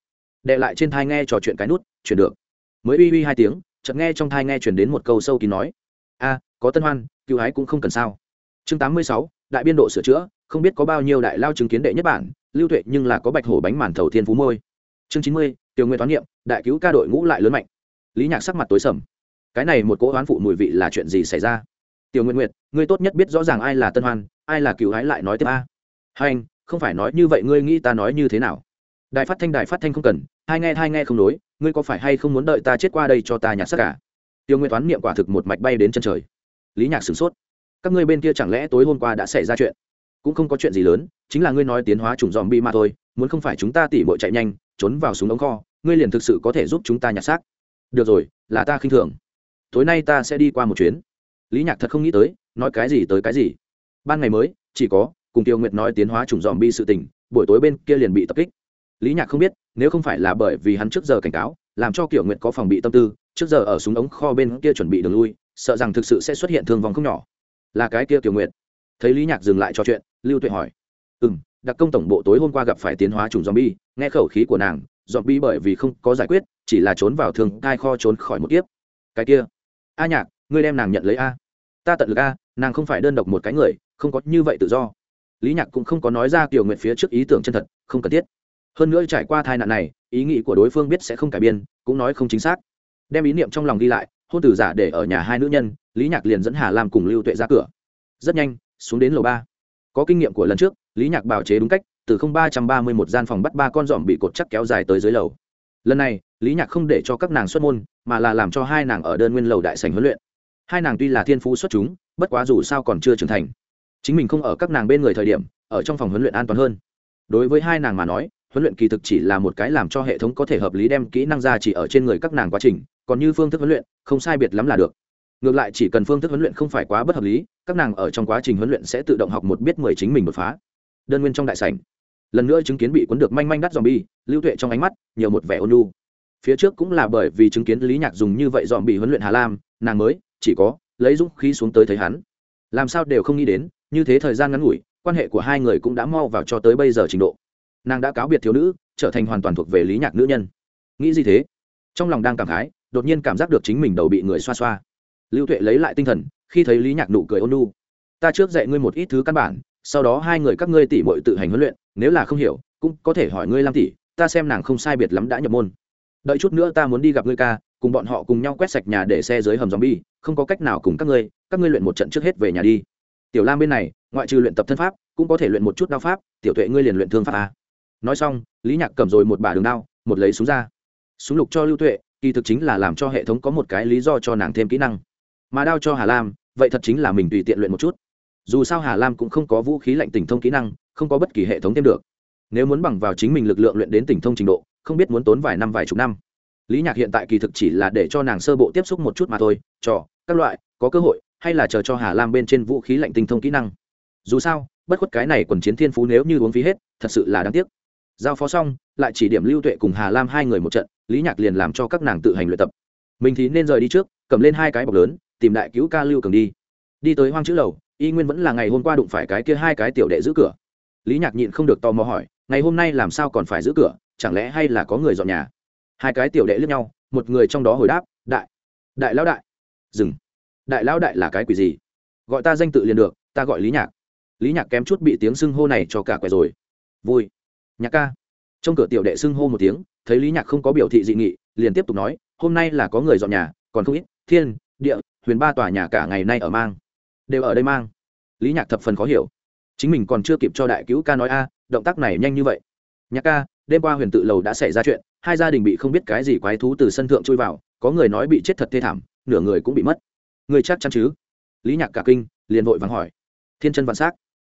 Đệ lại trên thai nghe trò chuyện cái nút, chuyển được. Mới uy uy hai tiếng, chợt nghe trong thai nghe chuyển đến một câu sâu kín nói. A, có tân hoan cứu hái cũng không cần sao. Chương tám mươi sáu, đại biên độ sửa chữa, không biết có bao nhiêu đại lao chứng kiến đệ nhất bản, lưu tuệ nhưng là có bạch hổ bánh màn thầu thiên phú môi chương chín mươi tiểu nguyện toán niệm, đại cứu ca đội ngũ lại lớn mạnh. Lý nhạc sắc mặt tối sầm. Cái này một cỗ oán phụ mùi vị là chuyện gì xảy ra? Tiểu nguyện nguyệt, ngươi tốt nhất biết rõ ràng ai là tân hoan, ai là cựu hái lại nói tiếp a. Hai anh, không phải nói như vậy, ngươi nghĩ ta nói như thế nào? Đài phát thanh, đài phát thanh không cần, hai nghe hai nghe không nối ngươi có phải hay không muốn đợi ta chết qua đây cho ta nhặt sắc cả? Tiêu nguyện toán niệm quả thực một mạch bay đến chân trời. Lý nhạc sửng sốt. Các ngươi bên kia chẳng lẽ tối hôm qua đã xảy ra chuyện? Cũng không có chuyện gì lớn, chính là ngươi nói tiến hóa chủng dòm bi mà thôi muốn không phải chúng ta tỉ mội chạy nhanh trốn vào súng ống kho ngươi liền thực sự có thể giúp chúng ta nhặt xác. Được rồi là ta khinh thường. Tối nay ta sẽ đi qua một chuyến. Lý nhạc thật không nghĩ tới nói cái gì tới cái gì. Ban ngày mới chỉ có cùng tiêu nguyệt nói tiến hóa chủng dòm bi sự tình buổi tối bên kia liền bị tập kích. Lý nhạc không biết nếu không phải là bởi vì hắn trước giờ cảnh cáo làm cho kiểu Nguyệt có phòng bị tâm tư trước giờ ở súng ống kho bên kia chuẩn bị đường lui sợ rằng thực sự sẽ xuất hiện thương vong không nhỏ. Là cái kia kiểu Nguyệt, thấy lý nhạc dừng lại trò chuyện lưu tuệ hỏi. Ừ m đặc công tổng bộ tối hôm qua gặp phải tiến hóa trùng zombie, nghe khẩu khí của nàng, zombie bởi vì không có giải quyết, chỉ là trốn vào thương cai kho trốn khỏi một kiếp. Cái kia, a nhạc, ngươi đem nàng nhận lấy a. Ta tận lực a, nàng không phải đơn độc một cái người, không có như vậy tự do. Lý nhạc cũng không có nói ra tiểu nguyện phía trước ý tưởng chân thật, không cần thiết. Hơn nữa trải qua tai nạn này, ý nghĩ của đối phương biết sẽ không cải biên, cũng nói không chính xác. Đem ý niệm trong lòng đi lại, hôn tử giả để ở nhà hai nữ nhân, lý nhạc liền dẫn hà lam cùng lưu tuệ ra cửa. Rất nhanh, xuống đến lầu ba. Có kinh nghiệm của lần trước lý nhạc bào chế đúng cách, từ không ba trăm ba mươi một gian phòng bắt ba con dòm bị cột chắc kéo dài tới dưới lầu. Lần này, lý nhạc không để cho các nàng xuất môn, mà là làm cho hai nàng ở đơn nguyên lầu đại sành huấn luyện. Hai nàng tuy là thiên phú xuất chúng, bất quá dù sao còn chưa trưởng thành. Chính mình không ở các nàng bên người thời điểm, ở trong phòng huấn luyện an toàn hơn. Đối với hai nàng mà nói, huấn luyện kỳ thực chỉ là một cái làm cho hệ thống có thể hợp lý đem kỹ năng ra chỉ ở trên người các nàng quá trình, còn như phương thức huấn luyện, không sai biệt lắm là được. Ngược lại chỉ cần phương thức huấn luyện không phải quá bất hợp lý, các nàng ở trong quá trình huấn luyện sẽ tự động học một biết mười chính mình đột phá đơn nguyên trong đại sảnh. Lần nữa chứng kiến bị cuốn được manh manh đắt dòm bi lưu tuệ trong ánh mắt nhiều một vẻ ôn lu phía trước cũng là bởi vì chứng kiến lý nhạc dùng như vậy dòm bị huấn luyện hà lam, nàng mới, chỉ có, lấy dũng khí xuống tới thấy hắn. Làm sao đều không nghĩ đến, như thế thời gian ngắn ngủi, quan hệ của hai người cũng đã mau vào cho tới bây giờ trình độ. Nàng đã cáo biệt thiếu nữ, trở thành hoàn toàn thuộc về lý nhạc nữ nhân. Nghĩ gì thế? Trong lòng đang cảm khái, đột nhiên cảm giác được chính mình đầu bị người xoa xoa. Lưu tuệ lấy lại tinh thần, khi thấy lý nhạc nụ cười ôn nu ta trước dạy ngươi một ít thứ căn bản sau đó hai người các ngươi tỉ mội tự hành huấn luyện, nếu là không hiểu, cũng có thể hỏi ngươi lam tỷ ta xem nàng không sai biệt lắm đã nhập môn. Đợi chút nữa ta muốn đi gặp ngươi ca, cùng bọn họ cùng nhau quét sạch nhà để xe dưới hầm zombie, không có cách nào cùng các ngươi các ngươi luyện một trận trước hết về nhà đi. Tiểu lam bên này, ngoại trừ luyện tập thân pháp, cũng có thể luyện một chút đao pháp, tiểu tuệ ngươi liền luyện thương pháp a. Nói xong, lý nhạc cầm rồi một bả đường đao, một lấy súng ra. Súng lục cho lưu tuệ, kỳ thực chính là làm cho hệ thống có một cái lý do cho nàng thêm kỹ năng. Mà đao cho hà lam, vậy thật chính là mình tùy tiện luyện một chút dù sao hà lam cũng không có vũ khí lạnh tỉnh thông kỹ năng, không có bất kỳ hệ thống thêm được. Nếu muốn bằng vào chính mình lực lượng luyện đến tỉnh thông trình độ, không biết muốn tốn vài năm vài chục năm. Lý nhạc hiện tại kỳ thực chỉ là để cho nàng sơ bộ tiếp xúc một chút mà thôi, trò, các loại, có cơ hội, hay là chờ cho hà lam bên trên vũ khí lạnh tinh thông kỹ năng. Dù sao, bất khuất cái này quần chiến thiên phú nếu như uống phí hết, thật sự là đáng tiếc. Giao phó xong, lại chỉ điểm lưu tuệ cùng hà lam hai người một trận, lý nhạc liền làm cho các nàng tự hành luyện tập. Mình thì nên rời đi trước, cầm lên hai cái bọc lớn, tìm đại cứu ca lưu cường đi. Đi tới hoang chữ lầu y nguyên vẫn là ngày hôm qua đụng phải cái kia hai cái tiểu đệ giữ cửa. Lý nhạc nhịn không được tò mò hỏi, ngày hôm nay làm sao còn phải giữ cửa, chẳng lẽ hay là có người dọn nhà? Hai cái tiểu đệ lướt nhau, một người trong đó hồi đáp, đại đại lão đại. Dừng, đại lão đại là cái quỷ gì? Gọi ta danh tự liền được, ta gọi lý nhạc. Lý nhạc kém chút bị tiếng xưng hô này cho cả quẻ rồi. Vui, nhạc ca. Trong cửa tiểu đệ xưng hô một tiếng, thấy lý nhạc không có biểu thị dị nghị, liền tiếp tục nói, hôm nay là có người dọn nhà, còn không ít, thiên, địa, huyền ba tòa nhà cả ngày nay ở mang đều ở đây mang. Lý nhạc thập phần khó hiểu. Chính mình còn chưa kịp cho đại cứu ca nói a, động tác này nhanh như vậy. Nhạc ca, đêm qua huyền tự lầu đã xảy ra chuyện, hai gia đình bị không biết cái gì quái thú từ sân thượng chui vào, có người nói bị chết thật thê thảm, nửa người cũng bị mất. Người chắc chắn chứ? Lý nhạc cả kinh, liền vội vắng hỏi. Thiên chân vạn s á c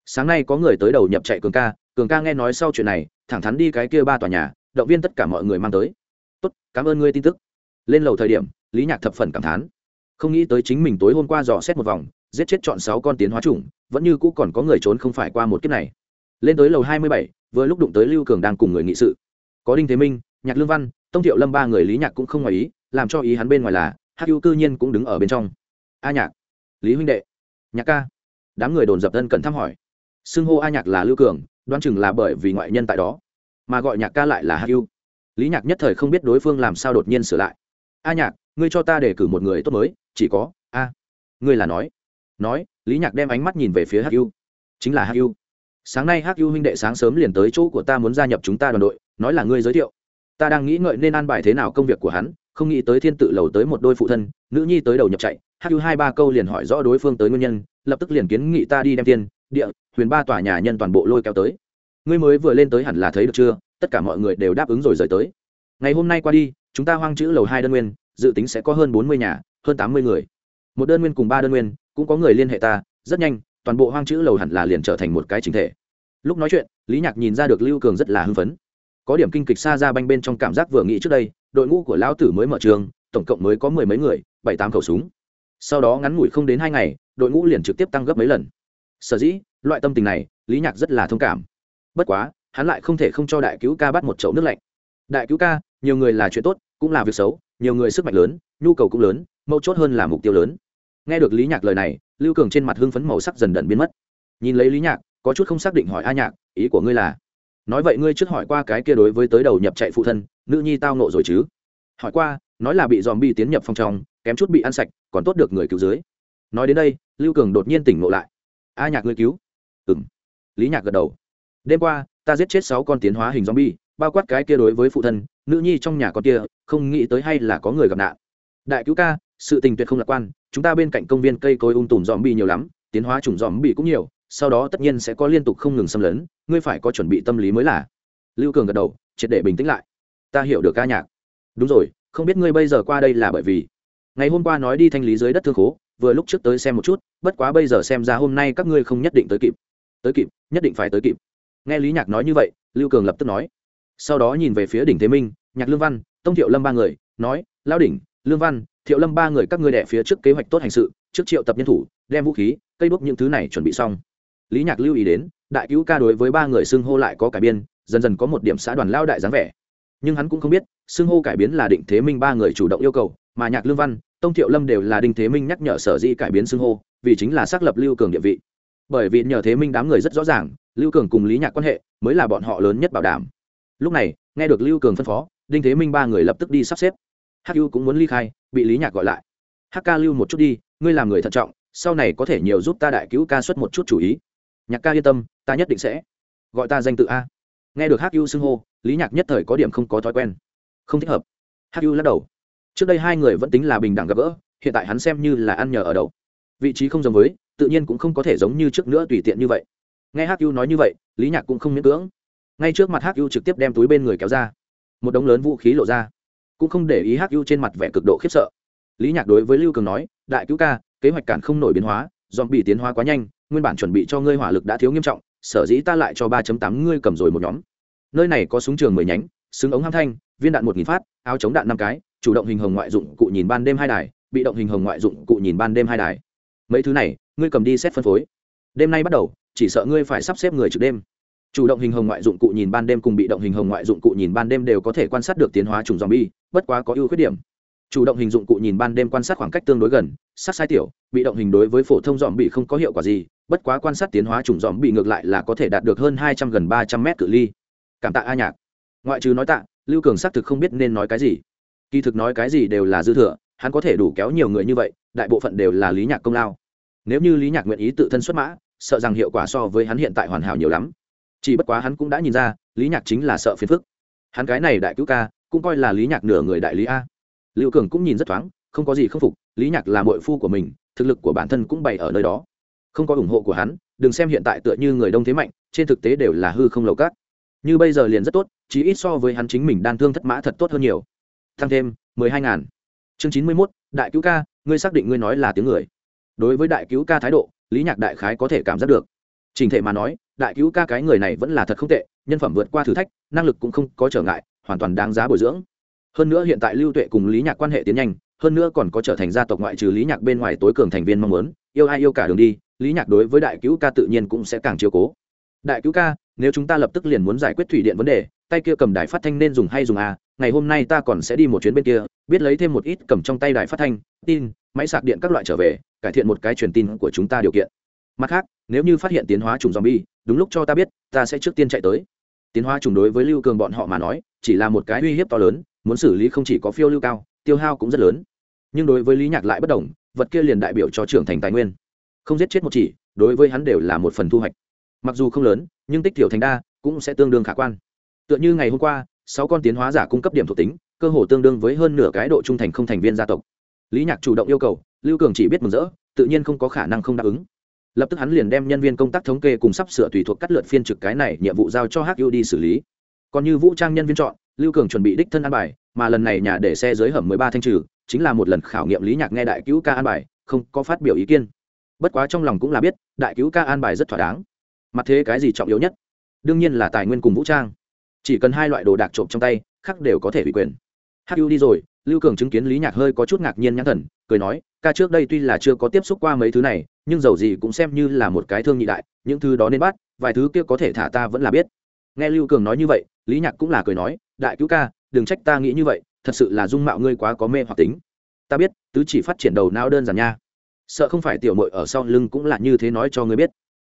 sáng nay có người tới đầu nhập chạy cường ca cường ca nghe nói sau chuyện này, thẳng thắn đi cái kia ba tòa nhà, động viên tất cả mọi người mang tới. Tốt, cảm ơn ngươi tin tức. Lên lầu thời điểm, lý nhạc thập phần cảm thán. Không nghĩ tới chính mình tối hôm qua dò xét một vòng giết chết chọn sáu con tiến hóa chủng, vẫn như cũ còn có người trốn không phải qua một kiếp này. Lên tới lầu hai mươi bảy, vừa lúc đụng tới lưu cường đang cùng người nghị sự. Có đinh thế minh, nhạc lương văn, tông thiệu lâm ba người lý nhạc cũng không ngoài ý, làm cho ý hắn bên ngoài là, hắc ưu cư nhiên cũng đứng ở bên trong. A nhạc. Lý huynh đệ. Nhạc ca. Đám người đồn dập thân cần thăm hỏi. Xưng hô a nhạc là lưu cường, đoán chừng là bởi vì ngoại nhân tại đó. Mà gọi nhạc ca lại là hắc ưu lý nhạc nhất thời không biết đối phương làm sao đột nhiên sửa lại. A nhạc, ngươi cho ta để cử một người tốt mới, chỉ có a. Ngươi là nói nói, lý nhạc đem ánh mắt nhìn về phía hắc chính là hắc sáng nay hắc huynh đệ sáng sớm liền tới chỗ của ta muốn gia nhập chúng ta đoàn đội, nói là ngươi giới thiệu. Ta đang nghĩ ngợi nên an bài thế nào công việc của hắn, không nghĩ tới thiên tự lầu tới một đôi phụ thân, nữ nhi tới đầu nhập chạy, hắc hai ba câu liền hỏi rõ đối phương tới nguyên nhân, lập tức liền kiến nghị ta đi đem tiền, địa, huyền ba tòa nhà nhân toàn bộ lôi kéo tới. Ngươi mới vừa lên tới hẳn là thấy được chưa, tất cả mọi người đều đáp ứng rồi rời tới. Ngày hôm nay qua đi, chúng ta hoang chữ lầu hai đơn nguyên, dự tính sẽ có hơn bốn mươi nhà, hơn tám mươi người. Một đơn nguyên cùng ba đơn nguyên cũng có người liên hệ ta, rất nhanh, toàn bộ hoang chữ lầu hẳn là liền trở thành một cái chính thể. Lúc nói chuyện, lý nhạc nhìn ra được lưu cường rất là hưng phấn. Có điểm kinh kịch xa ra banh bên trong cảm giác vừa nghĩ trước đây, đội ngũ của lão tử mới mở trường, tổng cộng mới có mười mấy người, bảy tám khẩu súng. Sau đó ngắn ngủi không đến hai ngày, đội ngũ liền trực tiếp tăng gấp mấy lần. Sở dĩ, loại tâm tình này, lý nhạc rất là thông cảm. Bất quá, hắn lại không thể không cho đại cứu ca bắt một chậu nước lạnh. Đại cứu ca, nhiều người là chuyện tốt, cũng là việc xấu, nhiều người sức mạnh lớn, nhu cầu cũng lớn mâu chốt hơn là mục tiêu lớn nghe được lý nhạc lời này, lưu cường trên mặt hưng phấn màu sắc dần dần biến mất. Nhìn lấy lý nhạc, có chút không xác định hỏi a nhạc, ý của ngươi là? Nói vậy ngươi trước hỏi qua cái kia đối với tới đầu nhập chạy phụ thân, nữ nhi tao nộ rồi chứ? Hỏi qua, nói là bị dòm bi tiến nhập phòng trong, kém chút bị ăn sạch, còn tốt được người cứu dưới. Nói đến đây, lưu cường đột nhiên tỉnh ngộ lại. A nhạc ngươi cứu. Ừng lý nhạc gật đầu. Đêm qua, ta giết chết sáu con tiến hóa hình zombie, bao quát cái kia đối với phụ thân, nữ nhi trong nhà con kia, không nghĩ tới hay là có người gặp nạn. Đại cứu ca, sự tình tuyệt không lạc quan chúng ta bên cạnh công viên cây cối ung tùm dòm bi nhiều lắm, tiến hóa chủng dòm bi cũng nhiều, sau đó tất nhiên sẽ có liên tục không ngừng xâm lấn, ngươi phải có chuẩn bị tâm lý mới là. Lưu cường gật đầu, triệt để bình tĩnh lại. Ta hiểu được ca nhạc. Đúng rồi, không biết ngươi bây giờ qua đây là bởi vì? Ngày hôm qua nói đi thanh lý dưới đất thương khố, vừa lúc trước tới xem một chút, bất quá bây giờ xem ra hôm nay các ngươi không nhất định tới kịp. Tới kịp, nhất định phải tới kịp. Nghe lý nhạc nói như vậy, lưu cường lập tức nói. Sau đó nhìn về phía đỉnh thế minh, nhạc lương văn, tông thiệu lâm ba người, nói lao đỉnh, lương văn thiệu lâm ba người các ngươi đẻ phía trước kế hoạch tốt hành sự, trước triệu tập nhân thủ, đem vũ khí, cây bốc những thứ này chuẩn bị xong. Lý nhạc lưu ý đến, đại cứu ca đối với ba người xưng hô lại có cải biên, dần dần có một điểm xã đoàn lao đại dáng vẻ. Nhưng hắn cũng không biết, xưng hô cải biến là định thế minh ba người chủ động yêu cầu, mà nhạc lương văn, tông thiệu lâm đều là đinh thế minh nhắc nhở sở dĩ cải biến xưng hô, vì chính là xác lập lưu cường địa vị. Bởi vì nhờ thế minh đám người rất rõ ràng, lưu cường cùng lý nhạc quan hệ mới là bọn họ lớn nhất bảo đảm. Lúc này, nghe được lưu cường phân phó, đinh thế minh ba người lập tức đi sắp xếp hắc cũng muốn ly khai, bị lý nhạc gọi lại. Hắc ca lưu một chút đi, ngươi làm người thận trọng, sau này có thể nhiều giúp ta đại cứu ca xuất một chút chủ ý. Nhạc ca yên tâm, ta nhất định sẽ gọi ta danh tự a. Nghe được hắc U xưng hô, lý nhạc nhất thời có điểm không có thói quen. Không thích hợp. Hắc U lắc đầu. Trước đây hai người vẫn tính là bình đẳng gặp gỡ, hiện tại hắn xem như là ăn nhờ ở đậu vị trí không giống với, tự nhiên cũng không có thể giống như trước nữa tùy tiện như vậy. Nghe hắc U nói như vậy, lý nhạc cũng không miễn cưỡng. Ngay trước mặt hắc U trực tiếp đem túi bên người kéo ra. Một đống lớn vũ khí lộ ra cũng không để ý hắc ưu trên mặt vẻ cực độ khiếp sợ. Lý nhạc đối với lưu cường nói, đại cứu ca, kế hoạch cản không nổi biến hóa dòm bị tiến hóa quá nhanh, nguyên bản chuẩn bị cho ngươi hỏa lực đã thiếu nghiêm trọng, sở dĩ ta lại cho ba tám ngươi cầm rồi một nhóm. Nơi này có súng trường mười nhánh, súng ống ham thanh, viên đạn một nghìn phát, áo chống đạn năm cái, chủ động hình hồng ngoại dụng cụ nhìn ban đêm hai đài, bị động hình hồng ngoại dụng cụ nhìn ban đêm hai đài. Mấy thứ này, ngươi cầm đi xét phân phối. Đêm nay bắt đầu, chỉ sợ ngươi phải sắp xếp người trực đêm chủ động hình hồng ngoại dụng cụ nhìn ban đêm cùng bị động hình hồng ngoại dụng cụ nhìn ban đêm đều có thể quan sát được tiến hóa trùng zombie, bất quá có ưu khuyết điểm. Chủ động hình dụng cụ nhìn ban đêm quan sát khoảng cách tương đối gần, sát sai tiểu, bị động hình đối với phổ thông dòm bị không có hiệu quả gì, bất quá quan sát tiến hóa trùng dòm bị ngược lại là có thể đạt được hơn hai trăm gần ba trăm mét cự ly. Cảm tạ a nhạc. Ngoại trừ nói tạ, lưu cường xác thực không biết nên nói cái gì. Kỳ thực nói cái gì đều là dư thừa, hắn có thể đủ kéo nhiều người như vậy, đại bộ phận đều là lý nhạc công lao. Nếu như lý nhạc nguyện ý tự thân xuất mã, sợ rằng hiệu quả so với hắn hiện tại hoàn hảo nhiều lắm chỉ bất quá hắn cũng đã nhìn ra, lý nhạc chính là sợ phiền phức. Hắn cái này đại cứu ca, cũng coi là lý nhạc nửa người đại lý a. Lưu cường cũng nhìn rất thoáng, không có gì k phục, lý nhạc là mội phu của mình, thực lực của bản thân cũng bày ở nơi đó. Không có ủng hộ của hắn, đừng xem hiện tại tựa như người đông thế mạnh, trên thực tế đều là hư không lầu cát như bây giờ liền rất tốt chỉ ít so với hắn chính mình đan thương thất mã thật tốt hơn nhiều. Tăng thêm, mười hai ngàn. Chương chín mươi mốt, đại cứu ca, ngươi xác định ngươi nói là tiếng người. Đối với đại cứu ca thái độ, lý nhạc đại khái có thể cảm giác được. Trình thể mà nói đại cứu ca cái người này vẫn là thật không tệ, nhân phẩm vượt qua thử thách, năng lực cũng không có trở ngại, hoàn toàn đáng giá bồi dưỡng. Hơn nữa hiện tại lưu tuệ cùng lý nhạc quan hệ tiến nhanh, hơn nữa còn có trở thành gia tộc ngoại trừ lý nhạc bên ngoài tối cường thành viên mong muốn, yêu ai yêu cả đường đi, lý nhạc đối với đại cứu ca tự nhiên cũng sẽ càng chiều cố. Đại cứu ca, nếu chúng ta lập tức liền muốn giải quyết thủy điện vấn đề, tay kia cầm đài phát thanh nên dùng hay dùng à ngày hôm nay ta còn sẽ đi một chuyến bên kia, biết lấy thêm một ít cầm trong tay đài phát thanh, tin, máy sạc điện các loại trở về, cải thiện một cái truyền tin của chúng ta điều kiện mặt khác, nếu như phát hiện tiến hóa trùng zombie, đúng lúc cho ta biết, ta sẽ trước tiên chạy tới. Tiến hóa trùng đối với lưu cường bọn họ mà nói, chỉ là một cái uy hiếp to lớn, muốn xử lý không chỉ có phiêu lưu cao, tiêu hao cũng rất lớn. Nhưng đối với lý nhạc lại bất đồng, vật kia liền đại biểu cho trưởng thành tài nguyên. Không giết chết một chỉ, đối với hắn đều là một phần thu hoạch. Mặc dù không lớn, nhưng tích thiểu thành đa cũng sẽ tương đương khả quan. Tựa như ngày hôm qua, sáu con tiến hóa giả cung cấp điểm thuộc tính, cơ hồ tương đương với hơn nửa cái độ trung thành không thành viên gia tộc. Lý nhạc chủ động yêu cầu, lưu cường chỉ biết mừng rỡ, tự nhiên không có khả năng không đáp ứng lập tức hắn liền đem nhân viên công tác thống kê cùng sắp sửa tùy thuộc cắt lượt phiên trực cái này nhiệm vụ giao cho hu đi xử lý. Còn như vũ trang nhân viên chọn, lưu cường chuẩn bị đích thân an bài, mà lần này nhà để xe dưới hầm mười ba thanh trừ, chính là một lần khảo nghiệm lý nhạc nghe đại cứu ca an bài, không có phát biểu ý kiến. Bất quá trong lòng cũng là biết, đại cứu ca an bài rất thỏa đáng. Mặt thế cái gì trọng yếu nhất? Đương nhiên là tài nguyên cùng vũ trang. Chỉ cần hai loại đồ đạc trộm trong tay khác đều có thể bị quyền. Hữu đi rồi, lưu cường chứng kiến lý nhạc hơi có chút ngạc nhiên nhãn thần cười nói, ca trước đây tuy là chưa có tiếp xúc qua mấy thứ này, nhưng dầu gì cũng xem như là một cái thương nhị đại, những thứ đó nên bắt, vài thứ kia có thể thả ta vẫn là biết. Nghe lưu cường nói như vậy, lý nhạc cũng là cười nói, đại cứu ca, đừng trách ta nghĩ như vậy, thật sự là dung mạo ngươi quá có mê hoặc tính. Ta biết, tứ chỉ phát triển đầu não đơn giản nha. Sợ không phải tiểu mội ở sau lưng cũng là như thế nói cho ngươi biết.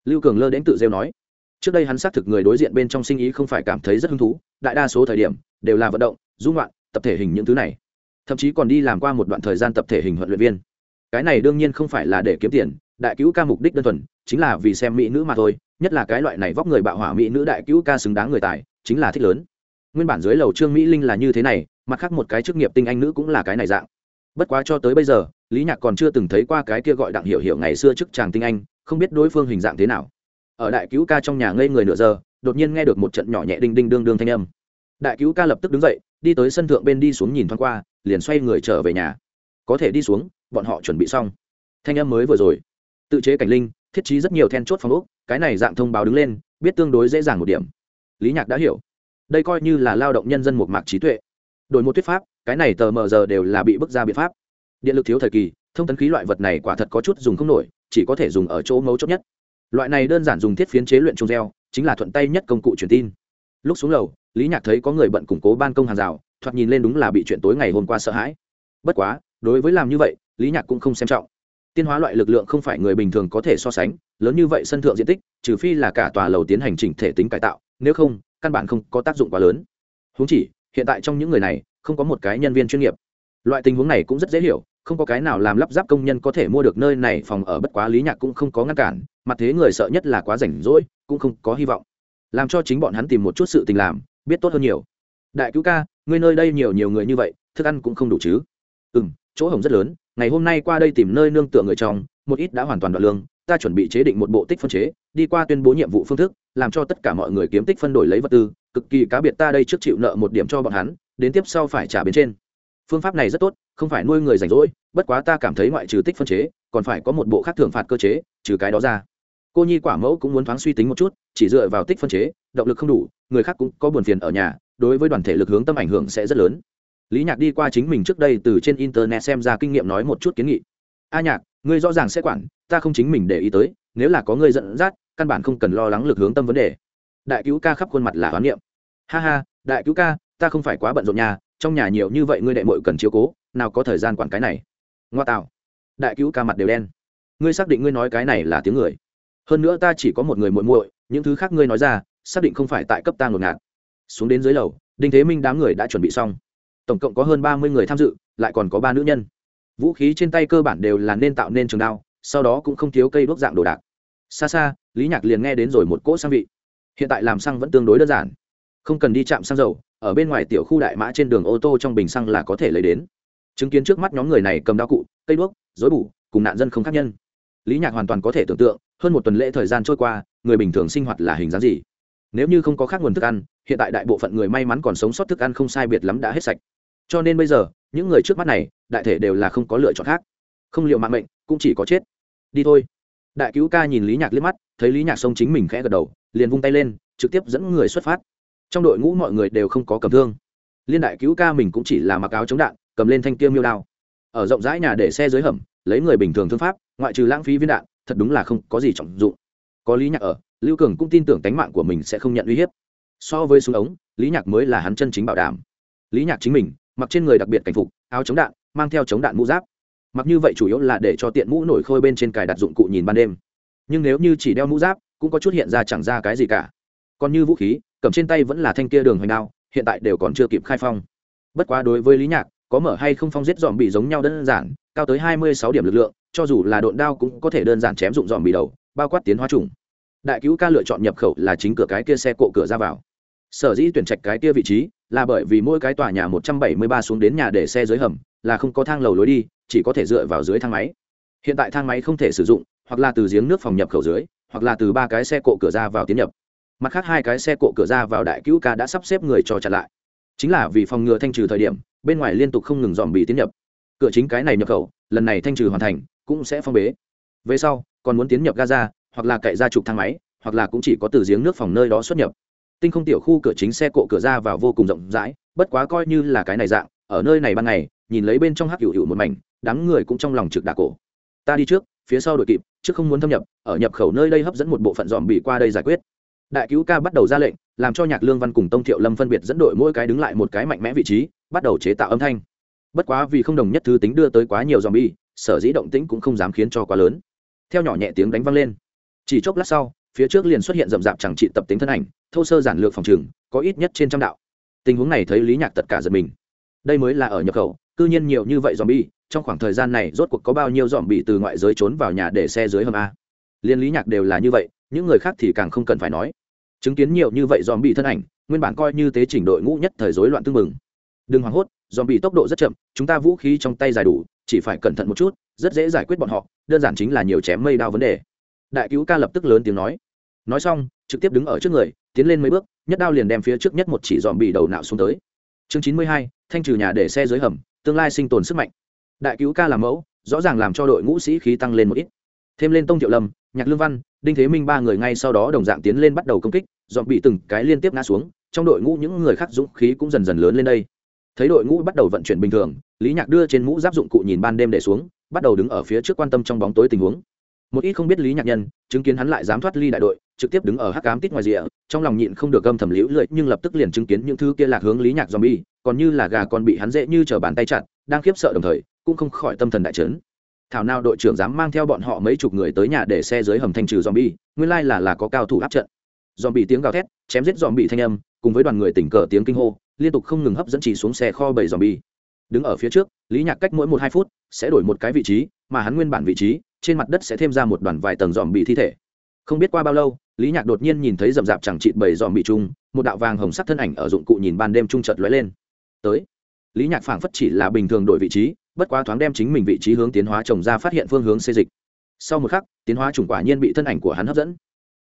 Lưu cường lơ đến tự rêu nói. Trước đây hắn xác thực người đối diện bên trong sinh ý không phải cảm thấy rất hứng thú, đại đa số thời điểm đều là vận động, dung loạn tập thể hình những thứ này thậm chí còn đi làm qua một đoạn thời gian tập thể hình huấn luyện viên. Cái này đương nhiên không phải là để kiếm tiền, đại cứu ca mục đích đơn thuần, chính là vì xem mỹ nữ mà thôi, nhất là cái loại này vóc người bạo hỏa mỹ nữ đại cứu ca xứng đáng người tài, chính là thích lớn. Nguyên bản dưới lầu trương mỹ linh là như thế này, mặt khác một cái chức nghiệp tinh anh nữ cũng là cái này dạng. Bất quá cho tới bây giờ, lý nhạc còn chưa từng thấy qua cái kia gọi đặng hiểu hiểu ngày xưa chức chàng tinh anh, không biết đối phương hình dạng thế nào. Ở đại cứu ca trong nhà ngây người nửa giờ, đột nhiên nghe được một trận nhỏ nhẹ đinh đinh đương đương thanh âm. Đại cứu ca lập tức đứng dậy, đi tới sân thượng bên đi xuống nhìn thoáng qua liền xoay người trở về nhà. Có thể đi xuống, bọn họ chuẩn bị xong. Thanh âm mới vừa rồi. Tự chế cảnh linh, thiết trí rất nhiều then chốt phòng úc cái này dạng thông báo đứng lên, biết tương đối dễ dàng một điểm. Lý nhạc đã hiểu. Đây coi như là lao động nhân dân một mạc trí tuệ. Đổi một thuyết pháp, cái này tờ mờ giờ đều là bị bức ra biện pháp. Điện lực thiếu thời kỳ, thông tấn khí loại vật này quả thật có chút dùng không nổi, chỉ có thể dùng ở chỗ mấu chốt nhất. Loại này đơn giản dùng thiết phiến chế luyện trung reo chính là thuận tay nhất công cụ truyền tin. Lúc xuống lầu, lý nhạc thấy có người bận củng cố ban công hàng rào thoạt nhìn lên đúng là bị chuyện tối ngày hôm qua sợ hãi. Bất quá, đối với làm như vậy, lý nhạc cũng không xem trọng. Tiên hóa loại lực lượng không phải người bình thường có thể so sánh, lớn như vậy sân thượng diện tích, trừ phi là cả tòa lầu tiến hành chỉnh thể tính cải tạo, nếu không, căn bản không có tác dụng quá lớn. Húng chỉ, hiện tại trong những người này, không có một cái nhân viên chuyên nghiệp. Loại tình huống này cũng rất dễ hiểu, không có cái nào làm lắp ráp công nhân có thể mua được nơi này phòng ở bất quá lý nhạc cũng không có ngăn cản mặt thế người sợ nhất là quá rảnh rỗi, cũng không có hy vọng. Làm cho chính bọn hắn tìm một chút sự tình làm, biết tốt hơn nhiều đại cứu ca, ngươi nơi đây nhiều nhiều người như vậy, thức ăn cũng không đủ chứ? Ừ m chỗ hồng rất lớn, ngày hôm nay qua đây tìm nơi nương tựa người trong, một ít đã hoàn toàn đoạn lương, ta chuẩn bị chế định một bộ tích phân chế, đi qua tuyên bố nhiệm vụ phương thức, làm cho tất cả mọi người kiếm tích phân đổi lấy vật tư, cực kỳ cá biệt ta đây trước chịu nợ một điểm cho bọn hắn, đến tiếp sau phải trả bên trên. Phương pháp này rất tốt, không phải nuôi người rảnh rỗi, bất quá ta cảm thấy ngoại trừ tích phân chế, còn phải có một bộ khác thưởng phạt cơ chế, trừ cái đó ra. Cô nhi quả mẫu cũng muốn thoáng suy tính một chút, chỉ dựa vào tích phân chế, động lực không đủ, người khác cũng có buồn phiền ở nhà đối với đoàn thể lực hướng tâm ảnh hưởng sẽ rất lớn. Lý nhạc đi qua chính mình trước đây từ trên internet xem ra kinh nghiệm nói một chút kiến nghị. A nhạc, ngươi rõ ràng sẽ quản, ta không chính mình để ý tới, nếu là có ngươi dẫn dắt, căn bản không cần lo lắng lực hướng tâm vấn đề. Đại cứu ca khắp khuôn mặt là hoán niệm. Ha ha, đại cứu ca, ta không phải quá bận rộn nhà, trong nhà nhiều như vậy ngươi đệ mội cần chiếu cố, nào có thời gian quản cái này. Ngoa tạo. Đại cứu ca mặt đều đen. Ngươi xác định ngươi nói cái này là tiếng người. Hơn nữa ta chỉ có một người muội muội, những thứ khác ngươi nói ra, xác định không phải tại cấp ta ngột ngạt xuống đến dưới lầu, đinh thế minh đám người đã chuẩn bị xong. Tổng cộng có hơn ba mươi người tham dự, lại còn có ba nữ nhân. Vũ khí trên tay cơ bản đều là nên tạo nên trường đao, sau đó cũng không thiếu cây đốt dạng đồ đạc. Xa xa, lý nhạc liền nghe đến rồi một cỗ sang vị. Hiện tại làm xăng vẫn tương đối đơn giản. Không cần đi chạm xăng dầu, ở bên ngoài tiểu khu đại mã trên đường ô tô trong bình xăng là có thể lấy đến. Chứng kiến trước mắt nhóm người này cầm đao cụ, cây đuốc dối bủ cùng nạn dân không khác nhân. Lý nhạc hoàn toàn có thể tưởng tượng, hơn một tuần lễ thời gian trôi qua, người bình thường sinh hoạt là hình dáng gì? Nếu như không có khác nguồn thức ăn hiện tại đại bộ phận người may mắn còn sống sót thức ăn không sai biệt lắm đã hết sạch. Cho nên bây giờ, những người trước mắt này, đại thể đều là không có lựa chọn khác. Không liệu mạng mệnh, cũng chỉ có chết. Đi thôi. Đại cứu ca nhìn lý nhạc liếc mắt, thấy lý nhạc xông chính mình khẽ gật đầu, liền vung tay lên, trực tiếp dẫn người xuất phát. Trong đội ngũ mọi người đều không có cầm thương. Liên đại cứu ca mình cũng chỉ là mặc áo chống đạn, cầm lên thanh tiêu miêu đao. Ở rộng rãi nhà để xe dưới hầm, lấy người bình thường thương pháp, ngoại trừ lãng phí viên đạn, thật đúng là không có gì trọng dụng. Có lý nhạc ở, lưu cường cũng tin tưởng tánh mạng của mình sẽ không nhận uy hiếp so với súng ống, lý nhạc mới là hắn chân chính bảo đảm. Lý nhạc chính mình, mặc trên người đặc biệt cảnh phục, áo chống đạn, mang theo chống đạn mũ giáp. Mặc như vậy chủ yếu là để cho tiện mũ nổi khôi bên trên cài đặt dụng cụ nhìn ban đêm. Nhưng nếu như chỉ đeo mũ giáp, cũng có chút hiện ra chẳng ra cái gì cả. Còn như vũ khí, cầm trên tay vẫn là thanh kia đường hoành đao, hiện tại đều còn chưa kịp khai phong. Bất quá đối với lý nhạc, có mở hay không phong giết dòm bị giống nhau đơn giản, cao tới hai mươi sáu điểm lực lượng, cho dù là độn đao cũng có thể đơn giản chém dụng dòm bị đầu, bao quát tiến hóa trùng đại cứu ca lựa chọn nhập khẩu là chính cửa cái kia xe cộ cửa ra vào sở dĩ tuyển trạch cái kia vị trí là bởi vì mỗi cái tòa nhà một trăm bảy mươi ba xuống đến nhà để xe dưới hầm là không có thang lầu lối đi, chỉ có thể dựa vào dưới thang máy. Hiện tại thang máy không thể sử dụng, hoặc là từ giếng nước phòng nhập khẩu dưới, hoặc là từ ba cái xe cộ cửa ra vào tiến nhập. Mặt khác hai cái xe cộ cửa ra vào đại cứu ca đã sắp xếp người cho chặn lại. Chính là vì phòng ngừa thanh trừ thời điểm, bên ngoài liên tục không ngừng dòm bị tiến nhập. Cửa chính cái này nhập khẩu, lần này thanh trừ hoàn thành, cũng sẽ phong bế. Về sau, còn muốn tiến nhập gaza, hoặc là cậy ra trục thang máy, hoặc là cũng chỉ có từ giếng nước phòng nơi đó xuất nhập tinh không tiểu khu cửa chính xe cộ cửa ra vào vô cùng rộng rãi, bất quá coi như là cái này dạng, ở nơi này ban ngày, nhìn lấy bên trong hắc hữu hữu một mảnh, đám người cũng trong lòng trực đà cổ. Ta đi trước, phía sau đội kịp, trước không muốn thâm nhập, ở nhập khẩu nơi đây hấp dẫn một bộ phận dòm bị qua đây giải quyết. Đại cứu ca bắt đầu ra lệnh, làm cho nhạc lương văn cùng tông thiệu lâm phân biệt dẫn đội mỗi cái đứng lại một cái mạnh mẽ vị trí, bắt đầu chế tạo âm thanh. Bất quá vì không đồng nhất thứ tính đưa tới quá nhiều dòm bi sở dĩ động tĩnh cũng không dám khiến cho quá lớn. Theo nhỏ nhẹ tiếng đánh văng lên. Chỉ chốc lát sau phía trước liền xuất hiện rậm rạp chẳng trị tập tính thân ảnh, thô sơ giản lược phòng trường, có ít nhất trên trăm đạo. Tình huống này thấy lý nhạc tất cả giật mình. Đây mới là ở nhập khẩu, cư nhiên nhiều như vậy dòm bi trong khoảng thời gian này rốt cuộc có bao nhiêu dòm bị từ ngoại giới trốn vào nhà để xe dưới hầm a. Liên lý nhạc đều là như vậy, những người khác thì càng không cần phải nói. Chứng kiến nhiều như vậy dòm bị thân ảnh, nguyên bản coi như tế chỉnh đội ngũ nhất thời rối loạn tương mừng đừng hoảng hốt dòm bị tốc độ rất chậm, chúng ta vũ khí trong tay dài đủ, chỉ phải cẩn thận một chút, rất dễ giải quyết bọn họ, đơn giản chính là nhiều chém mây đao vấn đề đại cứu ca lập tức lớn tiếng nói. Nói xong, trực tiếp đứng ở trước người, tiến lên mấy bước, nhất đao liền đem phía trước nhất một chỉ dòm bị đầu nạo xuống tới. Chương chín mươi hai, thanh trừ nhà để xe dưới hầm, tương lai sinh tồn sức mạnh. Đại cứu ca làm mẫu, rõ ràng làm cho đội ngũ sĩ khí tăng lên một ít. Thêm lên tông thiệu lâm, nhạc lương văn, đinh thế minh ba người ngay sau đó đồng dạng tiến lên bắt đầu công kích dọn bị từng cái liên tiếp ngã xuống, trong đội ngũ những người khác dũng khí cũng dần dần lớn lên đây. Thấy đội ngũ bắt đầu vận chuyển bình thường, lý nhạc đưa trên mũ giáp dụng cụ nhìn ban đêm để xuống, bắt đầu đứng ở phía trước quan tâm trong bóng tối tình huống một ít không biết lý nhạc nhân chứng kiến hắn lại dám thoát ly đại đội trực tiếp đứng ở hắc cám tít ngoài rìa trong lòng nhịn không được gâm thầm liễu lưỡi, nhưng lập tức liền chứng kiến những thứ kia lạc hướng lý nhạc zombie còn như là gà còn bị hắn dễ như t bàn tay chặt đang khiếp sợ đồng thời cũng không khỏi tâm thần đại trấn thảo nào đội trưởng dám mang theo bọn họ mấy chục người tới nhà để xe dưới hầm thanh trừ zombie nguyên lai là là có cao thủ áp trận. Zombie tiếng gào thét chém giết zombie thanh âm cùng với đoàn người tỉnh cờ tiếng kinh hô liên tục không ngừng hấp dẫn chỉ xuống xe kho bảy zombie. Đứng ở phía trước lý nhạc cách mỗi một hai phút sẽ đổi một cái vị trí mà hắn nguyên bản vị trí trên mặt đất sẽ thêm ra một đoàn vài tầng dòm bị thi thể. Không biết qua bao lâu, lý nhạc đột nhiên nhìn thấy rậm rạp chẳng chịt bầy dòm bị chung, một đạo vàng hồng sắc thân ảnh ở dụng cụ nhìn ban đêm trung chợt lóe lên. Tới. Lý nhạc phảng phất chỉ là bình thường đổi vị trí, bất quá thoáng đem chính mình vị trí hướng tiến hóa trồng ra phát hiện phương hướng xê dịch. Sau một khắc, tiến hóa chủng quả nhiên bị thân ảnh của hắn hấp dẫn.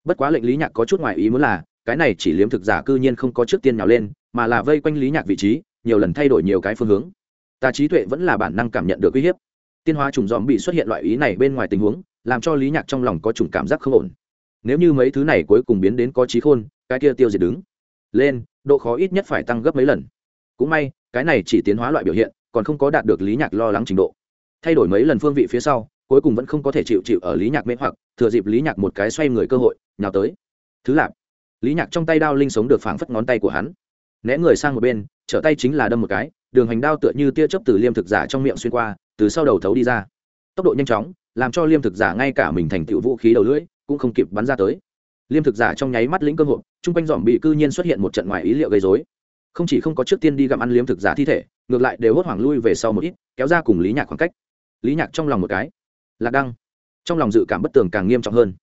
Bất quá lệnh lý nhạc có chút ngoài ý muốn là, cái này chỉ liếm thực giả cư nhiên không có trước tiên nhào lên, mà là vây quanh lý nhạc vị trí, nhiều lần thay đổi nhiều cái phương hướng. Ta trí tuệ vẫn là bản năng cảm nhận được uy hiếp tiên hóa trùng dòm bị xuất hiện loại ý này bên ngoài tình huống, làm cho lý nhạc trong lòng có chủng cảm giác không ổn. Nếu như mấy thứ này cuối cùng biến đến có trí khôn, cái kia tiêu diệt đứng. Lên, độ khó ít nhất phải tăng gấp mấy lần. Cũng may, cái này chỉ tiến hóa loại biểu hiện, còn không có đạt được lý nhạc lo lắng trình độ. Thay đổi mấy lần phương vị phía sau, cuối cùng vẫn không có thể chịu chịu ở lý nhạc mê hoặc, thừa dịp lý nhạc một cái xoay người cơ hội, nhào tới. Thứ lạp lý nhạc trong tay đao linh sống được phảng phất ngón tay của hắn. Né người sang một bên, trở tay chính là đâm một cái, đường hành đao tựa như tia chớp từ liêm thực giả trong miệng xuyên qua từ sau đầu thấu đi ra. Tốc độ nhanh chóng, làm cho liêm thực giả ngay cả mình thành tựu vũ khí đầu lưỡi cũng không kịp bắn ra tới. Liêm thực giả trong nháy mắt lĩnh cơ hội, chung quanh dòm bị cư nhiên xuất hiện một trận ngoài ý liệu gây dối không chỉ không có trước tiên đi gặm ăn liêm thực giả thi thể, ngược lại đều hốt hoảng lui về sau một ít, kéo ra cùng lý nhạc khoảng cách. Lý nhạc trong lòng một cái. Lạc đăng. Trong lòng dự cảm bất tường càng nghiêm trọng hơn.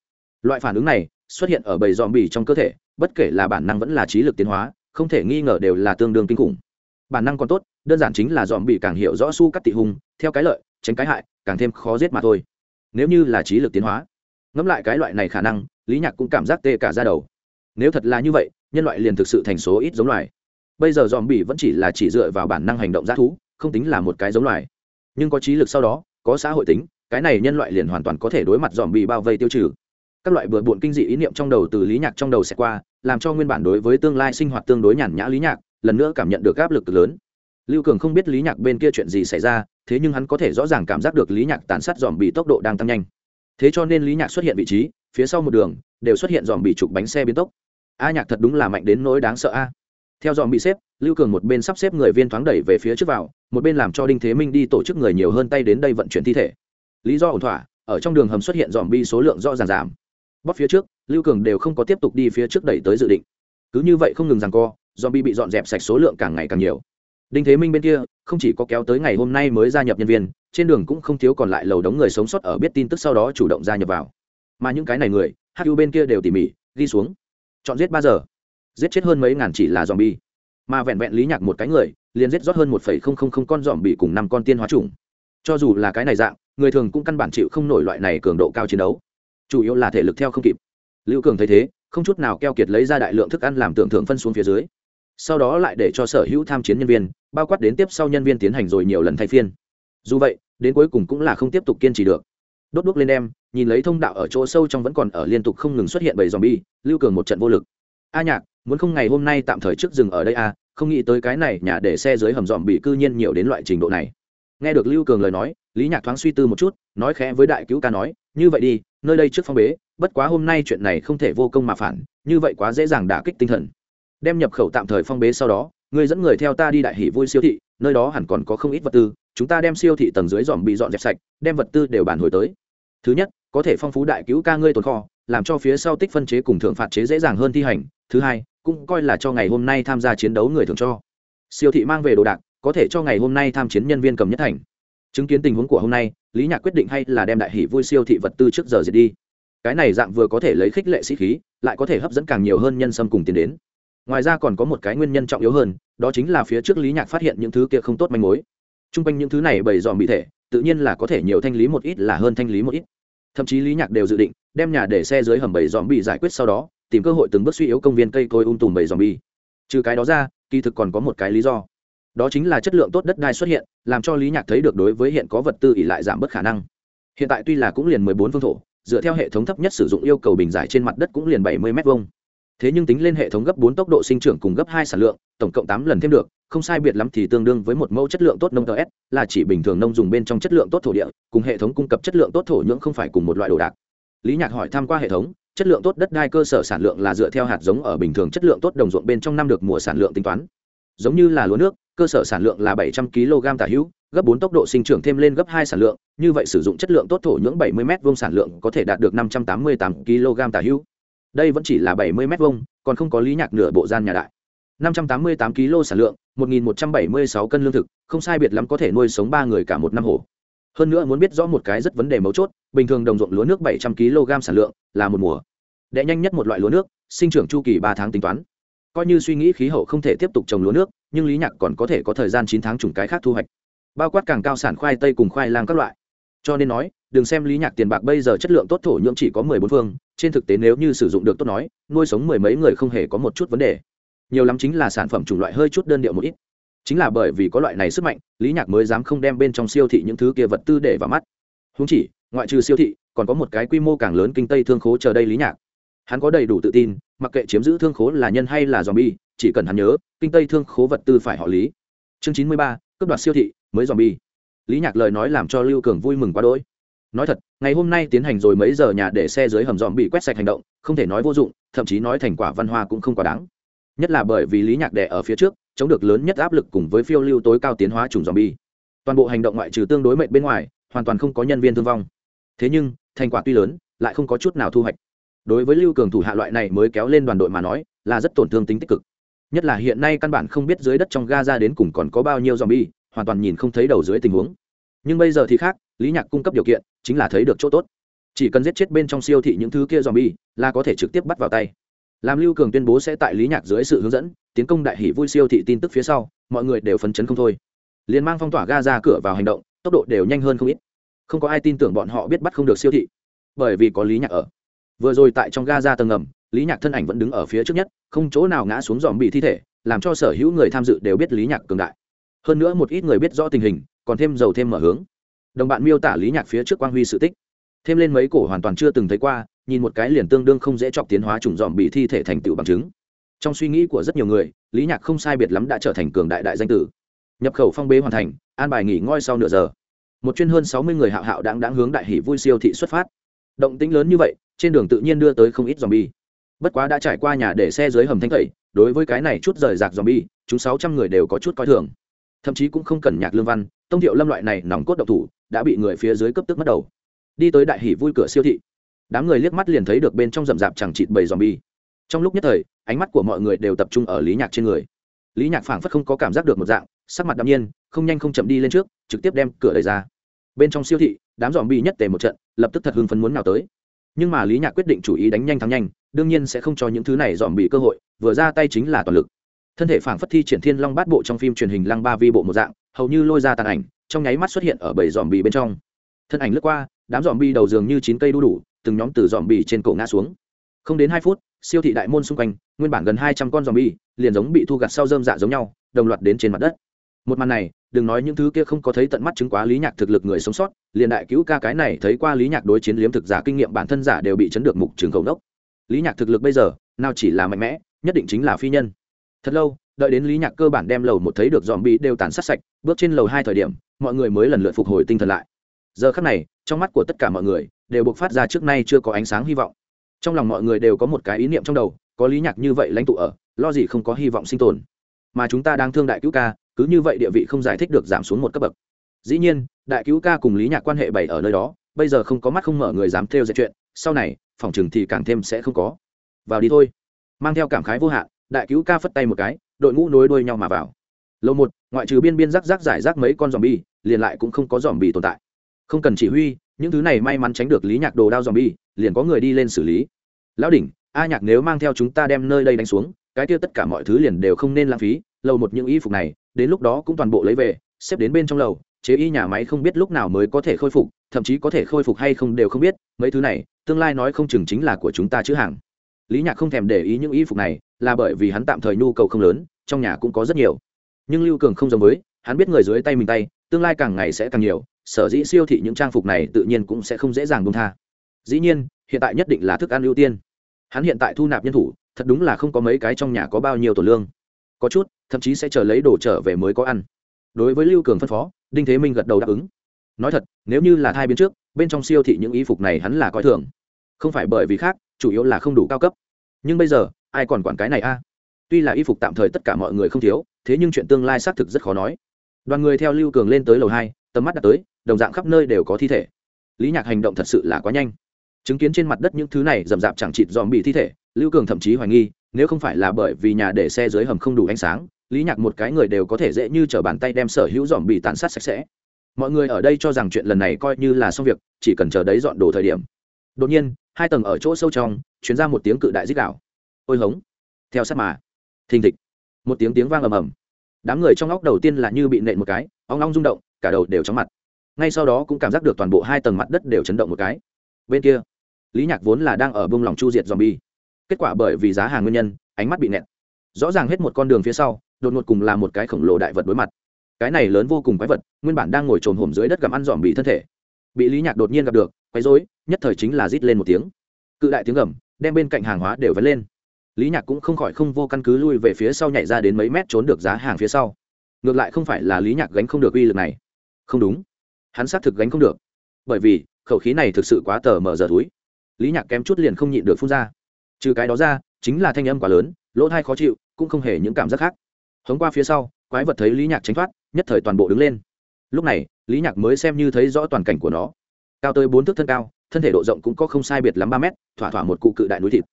Loại phản ứng này xuất hiện ở bầy dòm bì trong cơ thể, bất kể là bản năng vẫn là trí lực tiến hóa, không thể nghi ngờ đều là tương đương kinh khủng bản năng còn tốt, đơn giản chính là dòm bị càng hiểu rõ su cắt tị hung, theo cái lợi, tránh cái hại, càng thêm khó giết mà thôi. Nếu như là trí lực tiến hóa, ngẫm lại cái loại này khả năng, lý nhạc cũng cảm giác tê cả ra đầu. Nếu thật là như vậy, nhân loại liền thực sự thành số ít giống loài. Bây giờ dòm bị vẫn chỉ là chỉ dựa vào bản năng hành động g thú, không tính là một cái giống loài. Nhưng có trí lực sau đó, có xã hội tính, cái này nhân loại liền hoàn toàn có thể đối mặt dòm bị bao vây tiêu trừ. Các loại bừa bộn kinh dị ý niệm trong đầu từ lý nhạc trong đầu sẽ qua, làm cho nguyên bản đối với tương lai sinh hoạt tương đối nhàn nhã lý nhạc lần nữa cảm nhận được áp lực cực lớn. Lưu cường không biết lý nhạc bên kia chuyện gì xảy ra, thế nhưng hắn có thể rõ ràng cảm giác được lý nhạc tàn sát dòm bị tốc độ đang tăng nhanh. Thế cho nên lý nhạc xuất hiện vị trí, phía sau một đường, đều xuất hiện dòm bị trục bánh xe biến tốc. A nhạc thật đúng là mạnh đến nỗi đáng sợ a. Theo dòm bị xếp, lưu cường một bên sắp xếp người viên thoáng đẩy về phía trước vào, một bên làm cho đinh thế minh đi tổ chức người nhiều hơn tay đến đây vận chuyển thi thể. Lý do ổn thỏa, ở trong đường hầm xuất hiện dòm bi số lượng rõ ràng giảm. Bóp phía trước, lưu cường đều không có tiếp tục đi phía trước đẩy tới dự định. Cứ như vậy không ngừng rằng co Zombie bị dọn dẹp sạch số lượng càng ngày càng nhiều. Đinh thế minh bên kia không chỉ có kéo tới ngày hôm nay mới gia nhập nhân viên trên đường cũng không thiếu còn lại lầu đống người sống sót ở biết tin tức sau đó chủ động gia nhập vào. Mà những cái này người hu bên kia đều tỉ mỉ ghi xuống. Chọn giết ba giờ. Giết chết hơn mấy ngàn chỉ là zombie, mà vẹn vẹn lý nhạc một cái người liền giết rót hơn một phẩy không không không con zombie cùng năm con tiên hóa trùng cho dù là cái này dạng người thường cũng căn bản chịu không nổi loại này cường độ cao chiến đấu. Chủ yếu là thể lực theo không kịp. Lưu cường thấy thế không chút nào keo kiệt lấy ra đại lượng thức ăn làm tưởng thưởng phân xuống phía dưới sau đó lại để cho sở hữu tham chiến nhân viên, bao quát đến tiếp sau nhân viên tiến hành rồi nhiều lần thay phiên. Dù vậy, đến cuối cùng cũng là không tiếp tục kiên trì được. Đốt đuốc lên đem, nhìn lấy thông đạo ở chỗ sâu trong vẫn còn ở liên tục không ngừng xuất hiện bầy dòm bi lưu cường một trận vô lực. A nhạc, muốn không ngày hôm nay tạm thời trước dừng ở đây a không nghĩ tới cái này nhà để xe dưới hầm dòm bị cư nhiên nhiều đến loại trình độ này. Nghe được lưu cường lời nói, lý nhạc thoáng suy tư một chút, nói khẽ với đại cứu ca nói, như vậy đi, nơi đây trước phong bế, bất quá hôm nay chuyện này không thể vô công mà phản, như vậy quá dễ dàng đả kích tinh thần đem nhập khẩu tạm thời phong bế sau đó người dẫn người theo ta đi đại hỷ vui siêu thị, nơi đó hẳn còn có không ít vật tư, chúng ta đem siêu thị tầng dưới dòm bị dọn dẹp sạch, đem vật tư đều bàn hồi tới. Thứ nhất, có thể phong phú đại cứu ca ngươi tồn kho, làm cho phía sau tích phân chế cùng thượng phạt chế dễ dàng hơn thi hành. Thứ hai, cũng coi là cho ngày hôm nay tham gia chiến đấu người thường cho. Siêu thị mang về đồ đạc, có thể cho ngày hôm nay tham chiến nhân viên cầm nhất thành. Chứng kiến tình huống của hôm nay, lý nhạc quyết định hay là đem đại hỷ vui siêu thị vật tư trước giờ diệt đi. Cái này dạng vừa có thể lấy khích lệ sĩ khí, lại có thể hấp dẫn càng nhiều hơn nhân sâm cùng tiến đến ngoài ra còn có một cái nguyên nhân trọng yếu hơn, đó chính là phía trước lý nhạc phát hiện những thứ kia không tốt manh mối. T r u n g quanh những thứ này bầy dòm bị thể, tự nhiên là có thể nhiều thanh lý một ít là hơn thanh lý một ít. Thậm chí lý nhạc đều dự định, đem nhà để xe dưới hầm bầy dòm bị giải quyết sau đó, tìm cơ hội từng bước suy yếu công viên cây cối ung tùm bầy dòm bi trừ cái đó ra, kỳ thực còn có một cái lý do. Đó chính là chất lượng tốt đất đai xuất hiện, làm cho lý nhạc thấy được đối với hiện có vật tư ỉ lại giảm bớt khả năng. Hiện tại tuy là cũng liền mười bốn phương thổ, dựa theo hệ thống thấp nhất sử dụng yêu cầu bình giải trên mặt đất cũng liền bảy mươi m hai thế nhưng tính lên hệ thống gấp bốn tốc độ sinh trưởng cùng gấp hai sản lượng, tổng cộng tám lần thêm được, không sai biệt lắm thì tương đương với một mẫu chất lượng tốt nông ts là chỉ bình thường nông dùng bên trong chất lượng tốt thổ địa, cùng hệ thống cung cấp chất lượng tốt thổ nhưỡng không phải cùng một loại đồ đạc. Lý nhạc hỏi tham q u a hệ thống, chất lượng tốt đất đai cơ sở sản lượng là dựa theo hạt giống ở bình thường chất lượng tốt đồng ruộng bên trong năm được mùa sản lượng tính toán. Giống như là lúa nước, cơ sở sản lượng là bảy trăm kg tả hữu, gấp bốn tốc độ sinh trưởng thêm lên gấp hai sản lượng, như vậy sử dụng chất lượng tốt thổ nhưỡng bảy mươi m vuông sản lượng có thể đạt được năm trăm tám mươi tám kg tả hữu đây vẫn chỉ là bảy mươi m vuông, còn không có lý nhạc nửa bộ gian nhà đại. năm trăm tám mươi tám kg sản lượng, một nghìn một trăm bảy mươi sáu cân lương thực, không sai biệt lắm có thể nuôi sống ba người cả một năm hồ. Hơn nữa muốn biết rõ một cái rất vấn đề mấu chốt, bình thường đồng ruộng lúa nước bảy trăm kg sản lượng là một mùa. Đệ nhanh nhất một loại lúa nước, sinh trưởng chu kỳ ba tháng tính toán. Coi như suy nghĩ khí hậu không thể tiếp tục trồng lúa nước, nhưng lý nhạc còn có thể có thời gian chín tháng trùng cái khác thu hoạch. Bao quát càng cao sản khoai tây cùng khoai lang các loại. Cho nên nói đừng xem lý nhạc tiền bạc bây giờ chất lượng tốt, thổ nhưỡng chỉ có mười bốn phương, trên thực tế nếu như sử dụng được tốt nói, nuôi sống mười mấy người không hề có một chút vấn đề. Nhiều lắm chính là sản phẩm chủng loại hơi chút đơn điệu một ít. Chính là bởi vì có loại này sức mạnh, lý nhạc mới dám không đem bên trong siêu thị những thứ kia vật tư để vào mắt. Húng chỉ, ngoại trừ siêu thị, còn có một cái quy mô càng lớn kinh tây thương khố chờ đây lý nhạc. Hắn có đầy đủ tự tin, mặc kệ chiếm giữ thương khố là nhân hay là z o m bi e chỉ cần hắn nhớ, kinh tây thương khố vật tư phải họ lý. Chương chín mươi ba, cướp đoạt siêu thị, mới z o m bi e lý nhạc lời nói làm cho lưu cường vui mừng quá đỗi nói thật, ngày hôm nay tiến hành rồi mấy giờ nhà để xe dưới hầm dòm bị quét sạch hành động, không thể nói vô dụng, thậm chí nói thành quả văn hoa cũng không quá đáng. Nhất là bởi vì lý nhạc đẻ ở phía trước, chống được lớn nhất áp lực cùng với phiêu lưu tối cao tiến hóa chủng dòm bi toàn bộ hành động ngoại trừ tương đối mệnh bên ngoài, hoàn toàn không có nhân viên thương vong. Thế nhưng, thành quả tuy lớn, lại không có chút nào thu hoạch. Đối với lưu cường thủ hạ loại này mới kéo lên đoàn đội mà nói, là rất tổn thương tính tích cực. Nhất là hiện nay căn bản không biết dưới đất trong gaza đến cùng còn có bao nhiêu zombie, hoàn toàn nhìn không thấy đầu dưới tình huống nhưng bây giờ thì khác, lý nhạc cung cấp điều kiện, chính là thấy được chỗ tốt. Chỉ cần giết chết bên trong siêu thị những thứ kia zombie, là có thể trực tiếp bắt vào tay. Làm lưu cường tuyên bố sẽ tại lý nhạc dưới sự hướng dẫn, tiến công đại hỷ vui siêu thị tin tức phía sau, mọi người đều phấn chấn không thôi. Liền mang phong tỏa ga ra cửa vào hành động, tốc độ đều nhanh hơn không ít. Không có ai tin tưởng bọn họ biết bắt không được siêu thị, bởi vì có lý nhạc ở. Vừa rồi tại trong ga ra tầng ngầm, lý nhạc thân ảnh vẫn đứng ở phía trước nhất, không chỗ nào ngã xuống dòm bị thi thể, làm cho sở hữu người tham dự đều biết lý nhạc cường đại. Hơn nữa một ít người biết rõ tình hình còn thêm dầu thêm mở hướng. Đồng bạn miêu tả lý nhạc phía trước quang huy sự tích. Thêm lên mấy cổ hoàn toàn chưa từng thấy qua, nhìn một cái liền tương đương không dễ chọc tiến hóa trùng dòm bị thi thể thành tựu bằng chứng. Trong suy nghĩ của rất nhiều người, lý nhạc không sai biệt lắm đã trở thành cường đại đại danh tử. Nhập khẩu phong bế hoàn thành, an bài nghỉ ngơi sau nửa giờ. Một chuyên hơn sáu mươi người hạo hạo đáng đáng hướng đại hỷ vui siêu thị xuất phát. Động tĩnh lớn như vậy, trên đường tự nhiên đưa tới không ít dòm bi bất quá đã trải qua nhà để xe dưới hầm thanh tẩy, đối với cái này chút rời rạc dòm bi chúng sáu trăm người đều có chút coi thường thậm chí cũng không cần nhạc lương văn, tông thiệu lâm loại này nòng cốt độc thủ, đã bị người phía dưới cấp tức mất đầu. Đi tới đại hỷ vui cửa siêu thị, đám người liếc mắt liền thấy được bên trong rậm rạp chẳng chịt bầy dòm bi trong lúc nhất thời, ánh mắt của mọi người đều tập trung ở lý nhạc trên người. Lý nhạc phảng phất không có cảm giác được một dạng, sắc mặt đ nhiên, không nhanh không chậm đi lên trước, trực tiếp đem cửa đẩy ra. Bên trong siêu thị, đám dòm bi nhất tề một trận, lập tức thật hưng phấn muốn nào tới. Nhưng mà lý nhạc quyết định chủ ý đánh nhanh thắng nhanh, đương nhiên sẽ không cho những thứ này dòm bị cơ hội, vừa ra tay chính là toàn lực thân thể phảng phất thi triển thiên long bát bộ trong phim truyền hình lăng ba vi bộ một dạng, hầu như lôi ra tàn ảnh, trong nháy mắt xuất hiện ở bảy dòm bì bên trong. Thân ảnh lướt qua, đám dòm bì đầu dường như chín cây đu đủ, từng nhóm từ dòm bì trên cổ ngã xuống. Không đến hai phút, siêu thị đại môn xung quanh, nguyên bản gần hai trăm con dòm bì liền giống bị thu gặt sau dơm dạ giống nhau, đồng loạt đến trên mặt đất. Một màn này, đừng nói những thứ kia không có thấy tận mắt chứng quá lý nhạc thực lực người sống sót, liền đại cứu ca cái này thấy qua lý nhạc đối chiến liếm thực giả kinh nghiệm bản thân giả đều bị chấn được mục trường cầu đốc. Lý nhạc thực lực bây giờ, nào chỉ là mạnh mẽ, nhất định chính là phi nhân thật lâu, đợi đến lý nhạc cơ bản đem lầu một thấy được dòm bị đều tàn sát sạch, bước trên lầu hai thời điểm, mọi người mới lần lượt phục hồi tinh thần lại. Giờ khắc này, trong mắt của tất cả mọi người đều buộc phát ra trước nay chưa có ánh sáng hy vọng. Trong lòng mọi người đều có một cái ý niệm trong đầu, có lý nhạc như vậy lãnh tụ ở, lo gì không có hy vọng sinh tồn. Mà chúng ta đang thương đại cứu ca, cứ như vậy địa vị không giải thích được giảm xuống một cấp bậc. Dĩ nhiên, đại cứu ca cùng lý nhạc quan hệ bày ở nơi đó, bây giờ không có mắt không mở người dám theo dệt chuyện, sau này, phòng chừng thì càng thêm sẽ không có. Vào đi thôi. Mang theo cảm khái vô hạn đại cứu ca phất tay một cái, đội ngũ nối đuôi nhau mà vào. Lâu một, ngoại trừ biên biên rắc rắc giải rác mấy con dòm bi liền lại cũng không có dòm bi tồn tại. Không cần chỉ huy, những thứ này may mắn tránh được lý nhạc đồ đao dòm bi liền có người đi lên xử lý. Lão đỉnh, a nhạc nếu mang theo chúng ta đem nơi đây đánh xuống, cái kia tất cả mọi thứ liền đều không nên lãng phí, lầu một những y phục này, đến lúc đó cũng toàn bộ lấy về, xếp đến bên trong lầu, chế y nhà máy không biết lúc nào mới có thể khôi phục, thậm chí có thể khôi phục hay không đều không biết, mấy thứ này, tương lai nói không chừng chính là của chúng ta chữ hàng. Lý nhạc không thèm để ý những y phục này là bởi vì hắn tạm thời nhu cầu không lớn, trong nhà cũng có rất nhiều. Nhưng lưu cường không giống với, hắn biết người dưới tay mình tay, tương lai càng ngày sẽ càng nhiều, sở dĩ siêu thị những trang phục này tự nhiên cũng sẽ không dễ dàng bông tha. Dĩ nhiên, hiện tại nhất định là thức ăn ưu tiên. Hắn hiện tại thu nạp nhân thủ, thật đúng là không có mấy cái trong nhà có bao nhiêu tổ lương. Có chút, thậm chí sẽ chờ lấy đồ trở về mới có ăn. Đối với lưu cường phân phó, đinh thế minh gật đầu đáp ứng. Nói thật, nếu như là thai biến trước, bên trong siêu thị những y phục này hắn là coi thường. Không phải bởi vì khác, chủ yếu là không đủ cao cấp. Nhưng bây giờ ai còn quản cái này a? Tuy là y phục tạm thời tất cả mọi người không thiếu, thế nhưng chuyện tương lai xác thực rất khó nói. Đoàn người theo lưu cường lên tới lầu hai, tầm mắt đã tới, đồng dạng khắp nơi đều có thi thể. Lý nhạc hành động thật sự là quá nhanh. Chứng kiến trên mặt đất những thứ này rậm rạp chẳng chịt dòm bị thi thể, lưu cường thậm chí hoài nghi, nếu không phải là bởi vì nhà để xe dưới hầm không đủ ánh sáng, lý nhạc một cái người đều có thể dễ như t r ở bàn tay đem sở hữu dòm bị tàn sát sạch sẽ. Mọi người ở đây cho rằng chuyện lần này coi như là xong việc, chỉ cần chờ đấy dọn đồ thời điểm. Đột nhiên, hai tầng ở chỗ sâu trong chuyến ra một tiếng cự đại dích đạo ôi hống. Theo sát mà, thình thịch, một tiếng tiếng vang ầm ầm. Đám người trong óc đầu tiên là như bị nện một cái, ong ong rung động, cả đầu đều chóng mặt. Ngay sau đó cũng cảm giác được toàn bộ hai tầng mặt đất đều chấn động một cái. Bên kia, lý nhạc vốn là đang ở bông lòng chu diệt z o m bi e kết quả bởi vì giá hàng nguyên nhân, ánh mắt bị nẹt rõ ràng hết một con đường phía sau, đột ngột cùng là một cái khổng lồ đại vật đối mặt. Cái này lớn vô cùng quái vật, nguyên bản đang ngồi trồn hổm dưới đất gặm ăn dòm bị thân thể. Bị lý nhạc đột nhiên gặp được, quấy rối, nhất thời chính là rít lên một tiếng. Cự đại tiếng gầm, đem bên cạnh hàng hóa đều vấn lên lý nhạc cũng không khỏi không vô căn cứ lui về phía sau nhảy ra đến mấy mét trốn được giá hàng phía sau. Ngược lại không phải là lý nhạc gánh không được uy lực này. Không đúng. Hắn xác thực gánh không được. Bởi vì, khẩu khí này thực sự quá tờ mở giờ túi lý nhạc kém chút liền không nhịn được phun ra. Trừ cái đó ra, chính là thanh âm quá lớn, lỗ thai khó chịu, cũng không hề những cảm giác khác. Hống qua phía sau, quái vật thấy lý nhạc tránh thoát, nhất thời toàn bộ đứng lên. Lúc này, lý nhạc mới xem như thấy rõ toàn cảnh của nó. Cao tới bốn thước thân cao, thân thể độ rộng cũng có không sai biệt lắm ba mét, thỏa thỏa một cụ cự đại núi thịt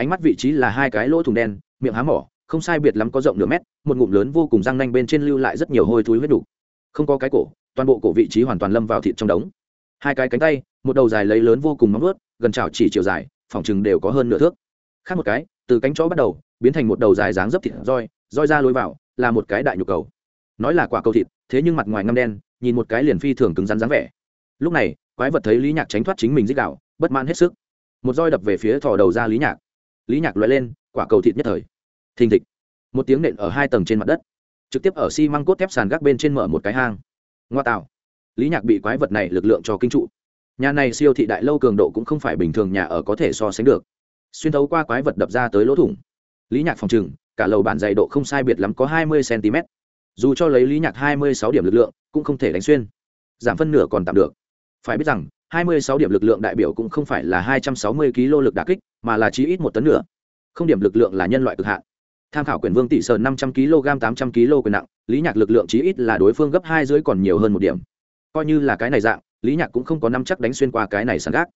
ánh mắt vị trí là hai cái lỗ thùng đen, miệng há mỏ, không sai biệt lắm có rộng nửa mét, một ngụm lớn vô cùng răng nanh bên trên lưu lại rất nhiều hôi thúi huyết đủ không có cái cổ, toàn bộ cổ vị trí hoàn toàn lâm vào thịt trong đống. Hai cái cánh tay, một đầu dài lấy lớn vô cùng móng ướt gần chảo chỉ chiều dài phòng chừng đều có hơn nửa thước. Khác một cái, từ cánh chó bắt đầu, biến thành một đầu dài dáng dấp thịt roi roi ra lối vào, là một cái đại nhục cầu. Nói là quả cầu thịt, thế nhưng mặt ngoài ngâm đen, nhìn một cái liền phi thường cứng rắn dáng vẻ. Lúc này, quái vật thấy lý nhạc tránh thoát chính mình dích đạo, bất mãn hết sức. Một roi đập về phía thò đầu ra lý nhạc lý nhạc loại lên, quả cầu thịt nhất thời. Thình thịch. Một tiếng nện ở hai tầng trên mặt đất. Trực tiếp ở xi măng cốt thép sàn gác bên trên mở một cái hang. Ngoa tạo. Lý nhạc bị quái vật này lực lượng cho kinh trụ. Nhà này siêu thị đại lâu cường độ cũng không phải bình thường nhà ở có thể so sánh được. Xuyên thấu qua quái vật đập ra tới lỗ thủng. Lý nhạc phòng trừng, cả lầu bản dày độ không sai biệt lắm có hai mươi cm dù cho lấy lý nhạc hai mươi sáu điểm lực lượng, cũng không thể đánh xuyên. Giảm phân nửa còn tạm được. Phải biết rằng hai mươi sáu điểm lực lượng đại biểu cũng không phải là hai trăm sáu mươi kg lực đả kích, mà là chí ít một tấn nữa không điểm lực lượng là nhân loại cực hạn. Tham khảo quyền vương tỷ sơn năm trăm kg, tám trăm kg quyền nặng, lý nhạc lực lượng chí ít là đối phương gấp hai dưới còn nhiều hơn một điểm. Coi như là cái này dạng, lý nhạc cũng không có năm chắc đánh xuyên qua cái này sàn gác.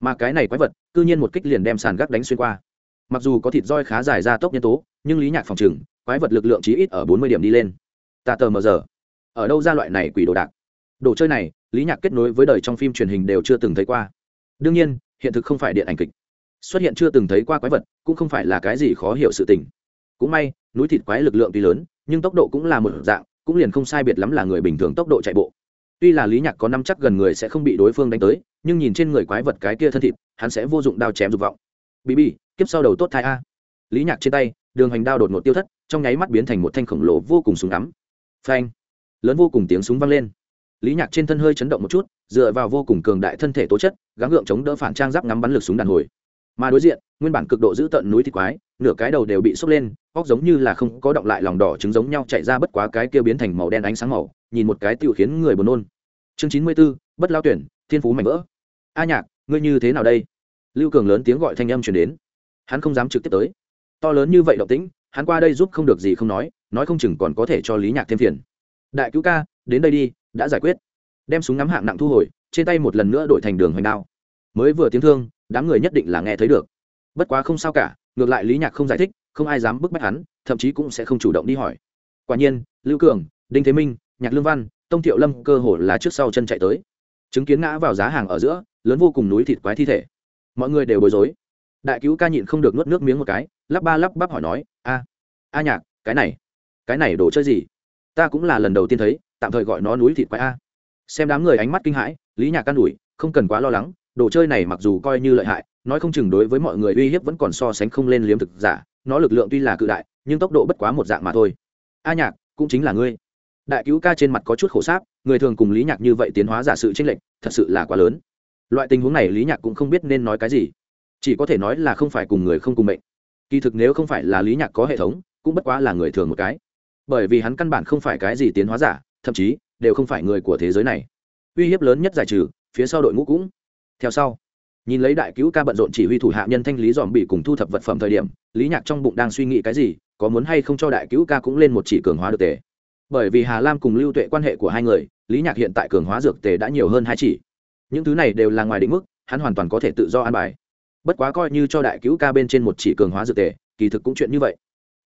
Mà cái này quái vật, cư nhiên một kích liền đem sàn gác đánh xuyên qua. Mặc dù có thịt roi khá dài ra tốc nhân tố, nhưng lý nhạc phòng trừng, quái vật lực lượng chí ít ở bốn mươi điểm đi lên. Ta tờ mờ giờ. Ở đâu ra loại này quỷ đồ đạc? Đồ chơi này, lý nhạc kết nối với đời trong phim truyền hình đều chưa từng thấy qua. Đương nhiên, hiện thực không phải điện ảnh kịch. Xuất hiện chưa từng thấy qua quái vật, cũng không phải là cái gì khó hiểu sự tình. Cũng may, núi thịt quái lực lượng tuy lớn, nhưng tốc độ cũng là một dạng, cũng liền không sai biệt lắm là người bình thường tốc độ chạy bộ. Tuy là lý nhạc có năm chắc gần người sẽ không bị đối phương đánh tới, nhưng nhìn trên người quái vật cái kia thân thịt, hắn sẽ vô dụng đao chém dục vọng. Bí bí, kiếp sau đầu tốt thai a. Lý nhạc trên tay, đường hành đao đột ngột tiêu thất, trong nháy mắt biến thành một thanh khổng lồ vô cùng súng ngắm. Phanh. Lớn vô cùng tiếng súng vang lên lý nhạc trên thân hơi chấn động một chút dựa vào vô cùng cường đại thân thể tố chất gắng gượng chống đỡ phản trang giáp ngắm bắn lực súng đàn hồi. Mà đối diện nguyên bản cực độ giữ tận núi thịt quái nửa cái đầu đều bị sốc lên óc giống như là không có động lại lòng đỏ trứng giống nhau chạy ra bất quá cái kia biến thành màu đen ánh sáng màu nhìn một cái tiểu khiến người buồn nôn. Chương chín mươi 94, bất lao tuyển thiên phú mạnh vỡ. A nhạc ngươi như thế nào đây? Lưu cường lớn tiếng gọi thanh âm truyền đến. Hắn không dám trực tiếp tới. To lớn như vậy động tĩnh hắn qua đây giúp không được gì không nói nói không chừng còn có thể cho lý nhạc thêm phiền. Đại cứu ca đến đây đi đã giải quyết. Đem súng ngắm hạng nặng thu hồi, trên tay một lần nữa đổi thành đường hoành đao. Mới vừa tiếng thương, đám người nhất định là nghe thấy được. Bất quá không sao cả, ngược lại lý nhạc không giải thích, không ai dám bức bách hắn, thậm chí cũng sẽ không chủ động đi hỏi. Quả nhiên, lưu cường, đinh thế minh, nhạc lương văn, tông thiệu lâm cơ hồ là trước sau chân chạy tới. Chứng kiến ngã vào giá hàng ở giữa, lớn vô cùng núi thịt quái thi thể. Mọi người đều bối rối. Đại cứu ca nhịn không được nuốt nước miếng một cái, lắp ba lắp bắp hỏi nói, a a nhạc, cái này cái này đồ chơi gì? Ta cũng là lần đầu tiên thấy tạm thời gọi nó núi thịt quái a. Xem đám người ánh mắt kinh hãi, lý nhạc can đủi không cần quá lo lắng, đồ chơi này mặc dù coi như lợi hại, nói không chừng đối với mọi người uy hiếp vẫn còn so sánh không lên liếm thực giả, nó lực lượng tuy là cự đại, nhưng tốc độ bất quá một dạng mà thôi. A nhạc, cũng chính là ngươi. Đại cứu ca trên mặt có chút khổ sáp, người thường cùng lý nhạc như vậy tiến hóa giả sự tranh lệch, thật sự là quá lớn. Loại tình huống này lý nhạc cũng không biết nên nói cái gì. Chỉ có thể nói là không phải cùng người không cùng mệnh. Kỳ thực nếu không phải là lý nhạc có hệ thống, cũng bất quá là người thường một cái. Bởi vì hắn căn bản không phải cái gì tiến hóa giả thậm chí đều không phải người của thế giới này. Uy hiếp lớn nhất giải trừ, phía sau đội ngũ cũng. Theo sau, nhìn lấy đại cứu ca bận rộn chỉ huy thủ hạ nhân thanh lý dòm bị cùng thu thập vật phẩm thời điểm, lý nhạc trong bụng đang suy nghĩ cái gì, có muốn hay không cho đại cứu ca cũng lên một chỉ cường hóa được tề. Bởi vì hà lam cùng lưu tuệ quan hệ của hai người, lý nhạc hiện tại cường hóa dược tề đã nhiều hơn hai chỉ. Những thứ này đều là ngoài định mức, hắn hoàn toàn có thể tự do an bài. Bất quá coi như cho đại cứu ca bên trên một chỉ cường hóa dược tề, kỳ thực cũng chuyện như vậy.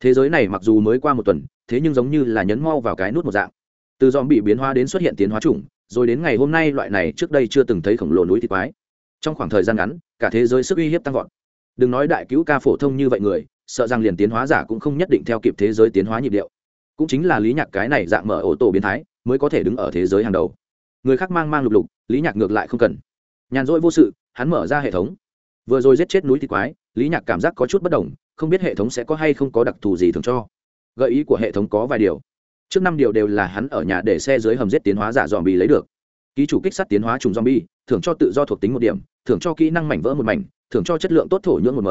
Thế giới này mặc dù mới qua một tuần, thế nhưng giống như là nhấn mau vào cái nút một dạng từ dòm bị biến hóa đến xuất hiện tiến hóa chủng, rồi đến ngày hôm nay loại này trước đây chưa từng thấy khổng lồ núi thịt quái. Trong khoảng thời gian ngắn, cả thế giới sức uy hiếp tăng vọt. Đừng nói đại cứu ca phổ thông như vậy người, sợ rằng liền tiến hóa giả cũng không nhất định theo kịp thế giới tiến hóa nhịp điệu. Cũng chính là lý nhạc cái này dạng mở ô tô biến thái, mới có thể đứng ở thế giới hàng đầu. Người khác mang mang lục lục, lý nhạc ngược lại không cần. Nhàn rỗi vô sự, hắn mở ra hệ thống. Vừa rồi giết chết núi thịt quái, lý nhạc cảm giác có chút bất đồng, không biết hệ thống sẽ có hay không có đặc thù gì thường cho. Gợi ý của hệ thống có vài điều trước năm điều đều là hắn ở nhà để xe dưới hầm giết tiến hóa giả dòm bì lấy được. Ký chủ kích sát tiến hóa trùng zombie, thưởng cho tự do thuộc tính một điểm, thưởng cho kỹ năng mảnh vỡ một mảnh, thưởng cho chất lượng tốt thổ nhưỡng một m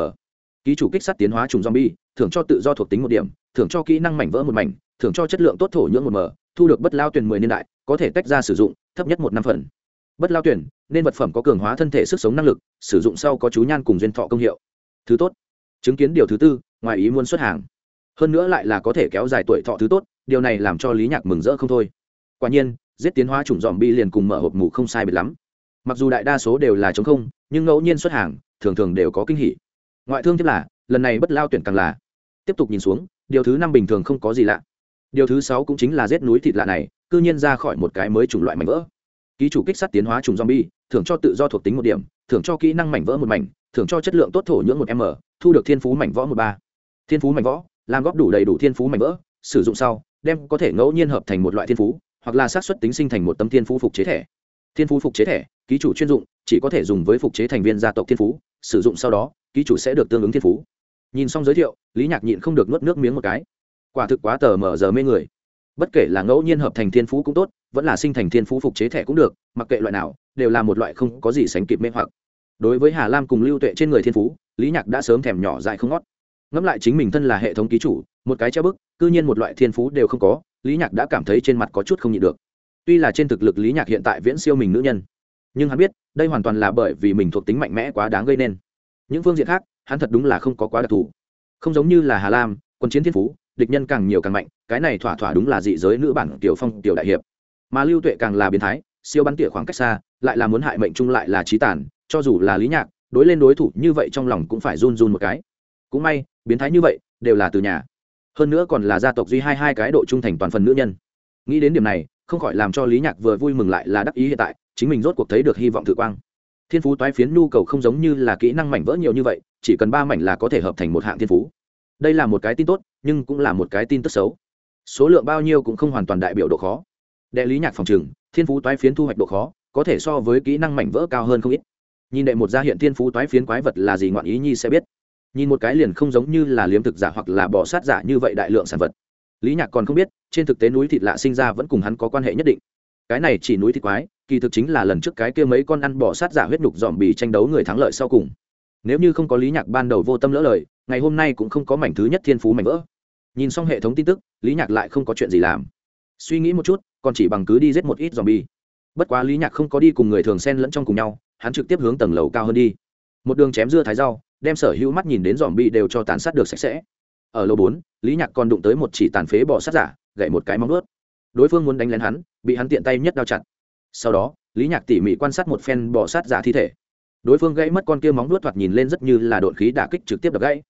ký chủ kích sát tiến hóa trùng zombie, thưởng cho tự do thuộc tính một điểm, thưởng cho kỹ năng mảnh vỡ một mảnh, thưởng cho chất lượng tốt thổ nhưỡng một m thu được bất lao tuyển mười niên đại, có thể tách ra sử dụng, thấp nhất một năm phần. Bất lao tuyển, nên vật phẩm có cường hóa thân thể sức sống năng lực, sử dụng sau có chú nhan cùng duyên thọ công hiệu. Thứ tốt. Chứng kiến điều thứ tư, ngoài ý muốn xuất hàng. Hơn nữa lại là có thể kéo dài tuổi thọ thứ tốt điều này làm cho lý nhạc mừng rỡ không thôi quả nhiên giết tiến hóa chủng dòm bi liền cùng mở hộp mù không sai biệt lắm mặc dù đại đa số đều là chống không nhưng ngẫu nhiên xuất hàng thường thường đều có kinh hỉ ngoại thương tiếp là lần này bất lao tuyển càng là tiếp tục nhìn xuống điều thứ năm bình thường không có gì lạ điều thứ sáu cũng chính là giết núi thịt lạ này cư nhiên ra khỏi một cái mới chủng loại mảnh vỡ ký chủ kích sát tiến hóa trùng zombie, thưởng cho tự do thuộc tính một điểm, thưởng cho kỹ năng mảnh vỡ một mảnh, thưởng cho chất lượng tốt thổ nhưỡng một m, thu được thiên phú mảnh võ một ba. Thiên phú mảnh võ, làm góp đủ đầy đủ thiên phú mảnh vỡ, sử dụng sau đem có thể ngẫu nhiên hợp thành một loại thiên phú, hoặc là xác suất tính sinh thành một tấm thiên phú phục chế thẻ. Thiên phú phục chế thẻ, ký chủ chuyên dụng, chỉ có thể dùng với phục chế thành viên gia tộc thiên phú, sử dụng sau đó, ký chủ sẽ được tương ứng thiên phú. Nhìn xong giới thiệu, lý nhạc nhịn không được nuốt nước miếng một cái. Quả thực quá tờ mờ giờ mê người. Bất kể là ngẫu nhiên hợp thành thiên phú cũng tốt, vẫn là sinh thành thiên phú phục chế thẻ cũng được, mặc kệ loại nào, đều là một loại không có gì sánh kịp mê hoặc. Đối với hà lam cùng lưu tuệ trên người thiên phú, lý nhạc đã sớm thèm nhỏ dại không ngót. Ngẫm lại chính mình thân là hệ thống ký chủ một cái treo bức, cư nhiên một loại thiên phú đều không có, lý nhạc đã cảm thấy trên mặt có chút không nhịn được. Tuy là trên thực lực lý nhạc hiện tại viễn siêu mình nữ nhân, nhưng hắn biết, đây hoàn toàn là bởi vì mình thuộc tính mạnh mẽ quá đáng gây nên. Những phương diện khác, hắn thật đúng là không có quá đặc thù. Không giống như là hà lam, quân chiến thiên phú, địch nhân càng nhiều càng mạnh, cái này thỏa thỏa đúng là dị giới nữ bản tiểu phong, tiểu đại hiệp. Mà lưu tuệ càng là biến thái, siêu bắn tỉa khoảng cách xa, lại là muốn hại mệnh chung lại là trí tàn, cho dù là lý nhạc, đối lên đối thủ như vậy trong lòng cũng phải run run một cái. Cũng may, biến thái như vậy, đều là từ nhà hơn nữa còn là gia tộc duy hai hai cái độ trung thành toàn phần nữ nhân. Nghĩ đến điểm này, không khỏi làm cho lý nhạc vừa vui mừng lại là đắc ý hiện tại, chính mình rốt cuộc thấy được hy vọng thử quang. Thiên phú toái phiến nhu cầu không giống như là kỹ năng mảnh vỡ nhiều như vậy, chỉ cần ba mảnh là có thể hợp thành một hạng thiên phú. Đây là một cái tin tốt, nhưng cũng là một cái tin tức xấu. Số lượng bao nhiêu cũng không hoàn toàn đại biểu độ khó. Đệ lý nhạc phòng trừng thiên phú toái phiến thu hoạch độ khó, có thể so với kỹ năng mảnh vỡ cao hơn không ít. Nhìn đệ một gia hiện thiên phú toái phiến quái vật là gì ngoạn ý nhi sẽ biết nhìn một cái liền không giống như là liếm thực giả hoặc là bò sát giả như vậy đại lượng sản vật. Lý nhạc còn không biết, trên thực tế núi thịt lạ sinh ra vẫn cùng hắn có quan hệ nhất định. Cái này chỉ núi thịt quái, kỳ thực chính là lần trước cái kia mấy con ăn bò sát giả huyết nhục dòm bì tranh đấu người thắng lợi sau cùng. Nếu như không có lý nhạc ban đầu vô tâm lỡ lời, ngày hôm nay cũng không có mảnh thứ nhất thiên phú mảnh vỡ. Nhìn xong hệ thống tin tức, lý nhạc lại không có chuyện gì làm. Suy nghĩ một chút, còn chỉ bằng cứ đi giết một ít dòm bì bất quá lý nhạc không có đi cùng người thường xen lẫn trong cùng nhau, hắn trực tiếp hướng tầng lầu cao hơn đi. Một đường chém dưa thái rau đem sở hữu mắt nhìn đến dòm bi đều cho tàn sát được sạch sẽ. Ở lầu bốn, lý nhạc còn đụng tới một chỉ tàn phế bỏ sát giả, gậy một cái móng ướt đối phương muốn đánh lén hắn, bị hắn tiện tay nhất đao chặt. Sau đó, lý nhạc tỉ mỉ quan sát một phen bỏ sát giả thi thể. Đối phương gãy mất con kia móng nuốt thoạt nhìn lên rất như là đột khí đả kích trực tiếp đập gãy.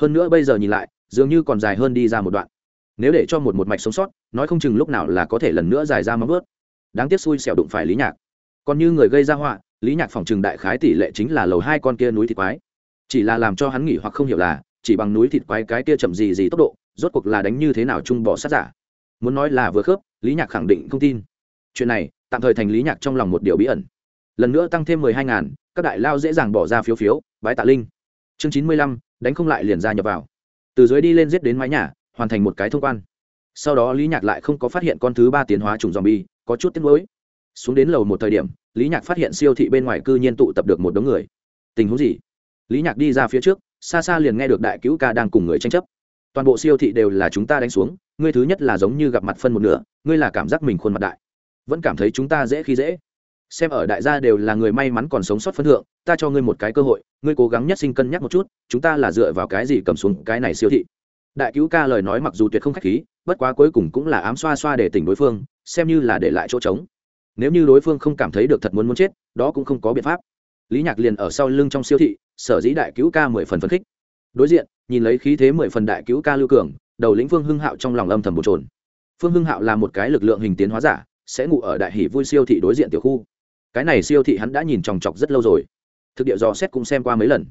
Hơn nữa bây giờ nhìn lại, dường như còn dài hơn đi ra một đoạn. Nếu để cho một một mạch sống sót, nói không chừng lúc nào là có thể lần nữa dài ra móng nuốt đáng tiếc xui xẻo đụng phải lý nhạc. Còn như người gây ra họa, lý nhạc phòng trừng đại khái tỷ lệ chính là lầu hai con kia núi thịt quái chỉ là làm cho hắn nghỉ hoặc không hiểu là, chỉ bằng núi thịt quái cái kia chậm gì gì tốc độ, rốt cuộc là đánh như thế nào chung bỏ sát giả. Muốn nói là vừa khớp, lý nhạc khẳng định không tin. Chuyện này, tạm thời thành lý nhạc trong lòng một điều bí ẩn. Lần nữa tăng thêm mười hai ngàn, các đại lao dễ dàng bỏ ra phiếu phiếu, bái tạ linh. Chương chín mươi lăm, đánh không lại liền ra nhập vào. Từ dưới đi lên giết đến mái nhà, hoàn thành một cái thông quan. Sau đó lý nhạc lại không có phát hiện con thứ ba tiến hóa trùng dòm bi có chút tiếc nuối. Xuống đến lầu một thời điểm, lý nhạc phát hiện siêu thị bên ngoài cư nhiên tụ tập được một đống người. Tình huống gì? Lý nhạc đi ra phía trước, xa xa liền nghe được đại cứu ca đang cùng người tranh chấp. Toàn bộ siêu thị đều là chúng ta đánh xuống, ngươi thứ nhất là giống như gặp mặt phân một nửa, ngươi là cảm giác mình khuôn mặt đại. Vẫn cảm thấy chúng ta dễ khi dễ. Xem ở đại gia đều là người may mắn còn sống sót phân thượng, ta cho ngươi một cái cơ hội, ngươi cố gắng nhất sinh cân nhắc một chút, chúng ta là dựa vào cái gì cầm xuống cái này siêu thị? Đại cứu ca lời nói mặc dù tuyệt không khách khí, bất quá cuối cùng cũng là ám xoa xoa để tỉnh đối phương, xem như là để lại chỗ trống. Nếu như đối phương không cảm thấy được thật muốn muốn chết, đó cũng không có biện pháp lý nhạc liền ở sau lưng trong siêu thị, sở dĩ đại cứu ca mười phần phấn khích. Đối diện, nhìn lấy khí thế mười phần đại cứu ca lưu cường, đầu lĩnh phương hưng hạo trong lòng âm thầm bột trồn phương hưng hạo là một cái lực lượng hình tiến hóa giả, sẽ ngủ ở đại hỷ vui siêu thị đối diện tiểu khu. Cái này siêu thị hắn đã nhìn chòng chọc rất lâu rồi. Thực địa dò xét cũng xem qua mấy lần.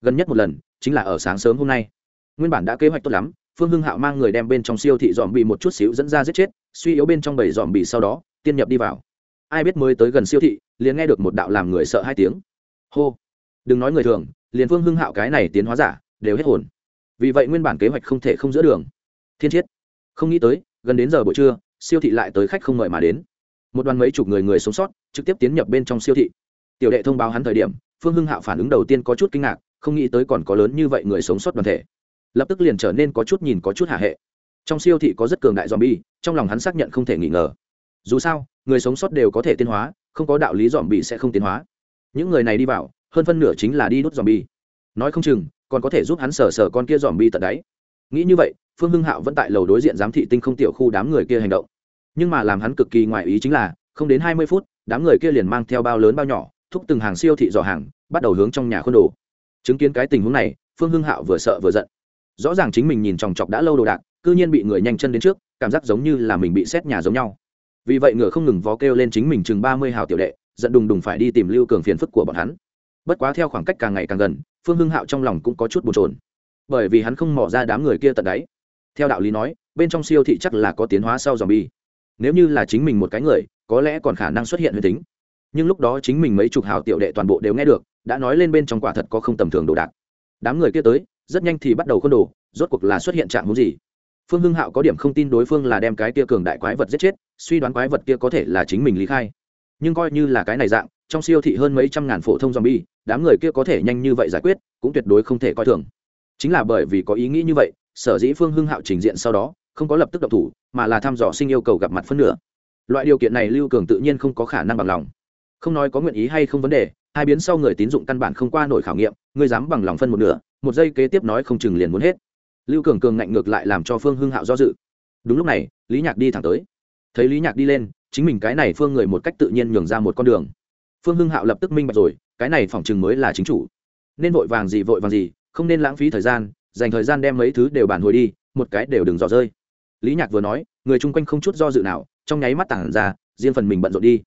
Gần nhất một lần, chính là ở sáng sớm hôm nay. Nguyên bản đã kế hoạch tốt lắm, phương hưng hạo mang người đem bên trong siêu thị dòm bị một chút xíu dẫn ra giết chết, suy yếu bên trong bảy dòm bị sau đó, tiên nhập đi vào. Ai biết mới tới gần siêu thị, liền nghe được một đạo làm người sợ hai tiếng hô. Đừng nói người thường, liền phương hưng hạo cái này tiến hóa giả, đều hết hồn. Vì vậy nguyên bản kế hoạch không thể không giữa đường. Thiên chiết. Không nghĩ tới, gần đến giờ buổi trưa, siêu thị lại tới khách không mời mà đến. Một đoàn mấy chục người người sống sót, trực tiếp tiến nhập bên trong siêu thị. Tiểu đệ thông báo hắn thời điểm, phương hưng hạo phản ứng đầu tiên có chút kinh ngạc, không nghĩ tới còn có lớn như vậy người sống sót đoàn thể. Lập tức liền trở nên có chút nhìn có chút hạ hệ. Trong siêu thị có rất cường đại zombie, trong lòng hắn xác nhận không thể nghi ngờ. Dù sao, người sống sót đều có thể tiến hóa, không có đạo lý zombie sẽ không tiến hóa những người này đi vào, hơn phân nửa chính là đi đốt bi. nói không chừng, còn có thể giúp hắn sờ sờ con kia zombie tận đáy. Nghĩ như vậy, phương hưng hạo vẫn tại lầu đối diện giám thị tinh không tiểu khu đám người kia hành động. Nhưng mà làm hắn cực kỳ ngoại ý chính là, không đến hai mươi phút, đám người kia liền mang theo bao lớn bao nhỏ, thúc từng hàng siêu thị dò hàng, bắt đầu hướng trong nhà khuôn đồ. Chứng kiến cái tình huống này, phương hưng hạo vừa sợ vừa giận. Rõ ràng chính mình nhìn chòng chọc đã lâu đồ đạc c ư nhiên bị người nhanh chân đến trước, cảm giác giống như là mình bị xét nhà giống nhau. Vì vậy ngựa không ngừng vó kêu lên chính mình chừng ba mươi hào tiểu đệ giận đùng đùng phải đi tìm lưu cường phiền phức của bọn hắn. Bất quá theo khoảng cách càng ngày càng gần, phương hưng hạo trong lòng cũng có chút bồn trồn bởi vì hắn không mỏ ra đám người kia tận đáy. Theo đạo lý nói, bên trong siêu thị chắc là có tiến hóa sau dòm bi nếu như là chính mình một cái người, có lẽ còn khả năng xuất hiện huyền tính. Nhưng lúc đó chính mình mấy chục hào tiểu đệ toàn bộ đều nghe được, đã nói lên bên trong quả thật có không tầm thường đồ đạc. Đám người kia tới, rất nhanh thì bắt đầu khuôn đồ, rốt cuộc là xuất hiện trạng hữu gì? Phương hưng hạo có điểm không tin đối phương là đem cái kia cường đại quái vật giết chết, suy đoán quái vật kia có thể là chính mình lý khai nhưng coi như là cái này dạng trong siêu thị hơn mấy trăm ngàn phổ thông zombie, đám người kia có thể nhanh như vậy giải quyết, cũng tuyệt đối không thể coi thường. Chính là bởi vì có ý nghĩ như vậy, Sở Dĩ Phương Hưng Hạo trình diện sau đó, không có lập tức động thủ, mà là thăm dò sinh yêu cầu gặp mặt phân nửa. Loại điều kiện này Lưu Cường tự nhiên không có khả năng bằng lòng. Không nói có nguyện ý hay không vấn đề, hai biến sau người tín dụng căn bản không qua nổi khảo nghiệm, người dám bằng lòng phân một nửa, một giây kế tiếp nói không chừng liền muốn hết. Lưu Cường cường ngạnh ngược lại làm cho Phương Hưng Hạo do dự. Đúng lúc này, Lý Nhạc đi thẳng tới. Thấy Lý Nhạc đi lên, chính mình cái này phương người một cách tự nhiên nhường ra một con đường. Phương hưng hạo lập tức minh bạch rồi, cái này phỏng chừng mới là chính chủ. Nên vội vàng gì vội vàng gì, không nên lãng phí thời gian, dành thời gian đem mấy thứ đều bản hồi đi, một cái đều đừng dò rơi. Lý nhạc vừa nói, người chung quanh không chút do dự nào, trong nháy mắt tản ra, riêng phần mình bận rộn đi.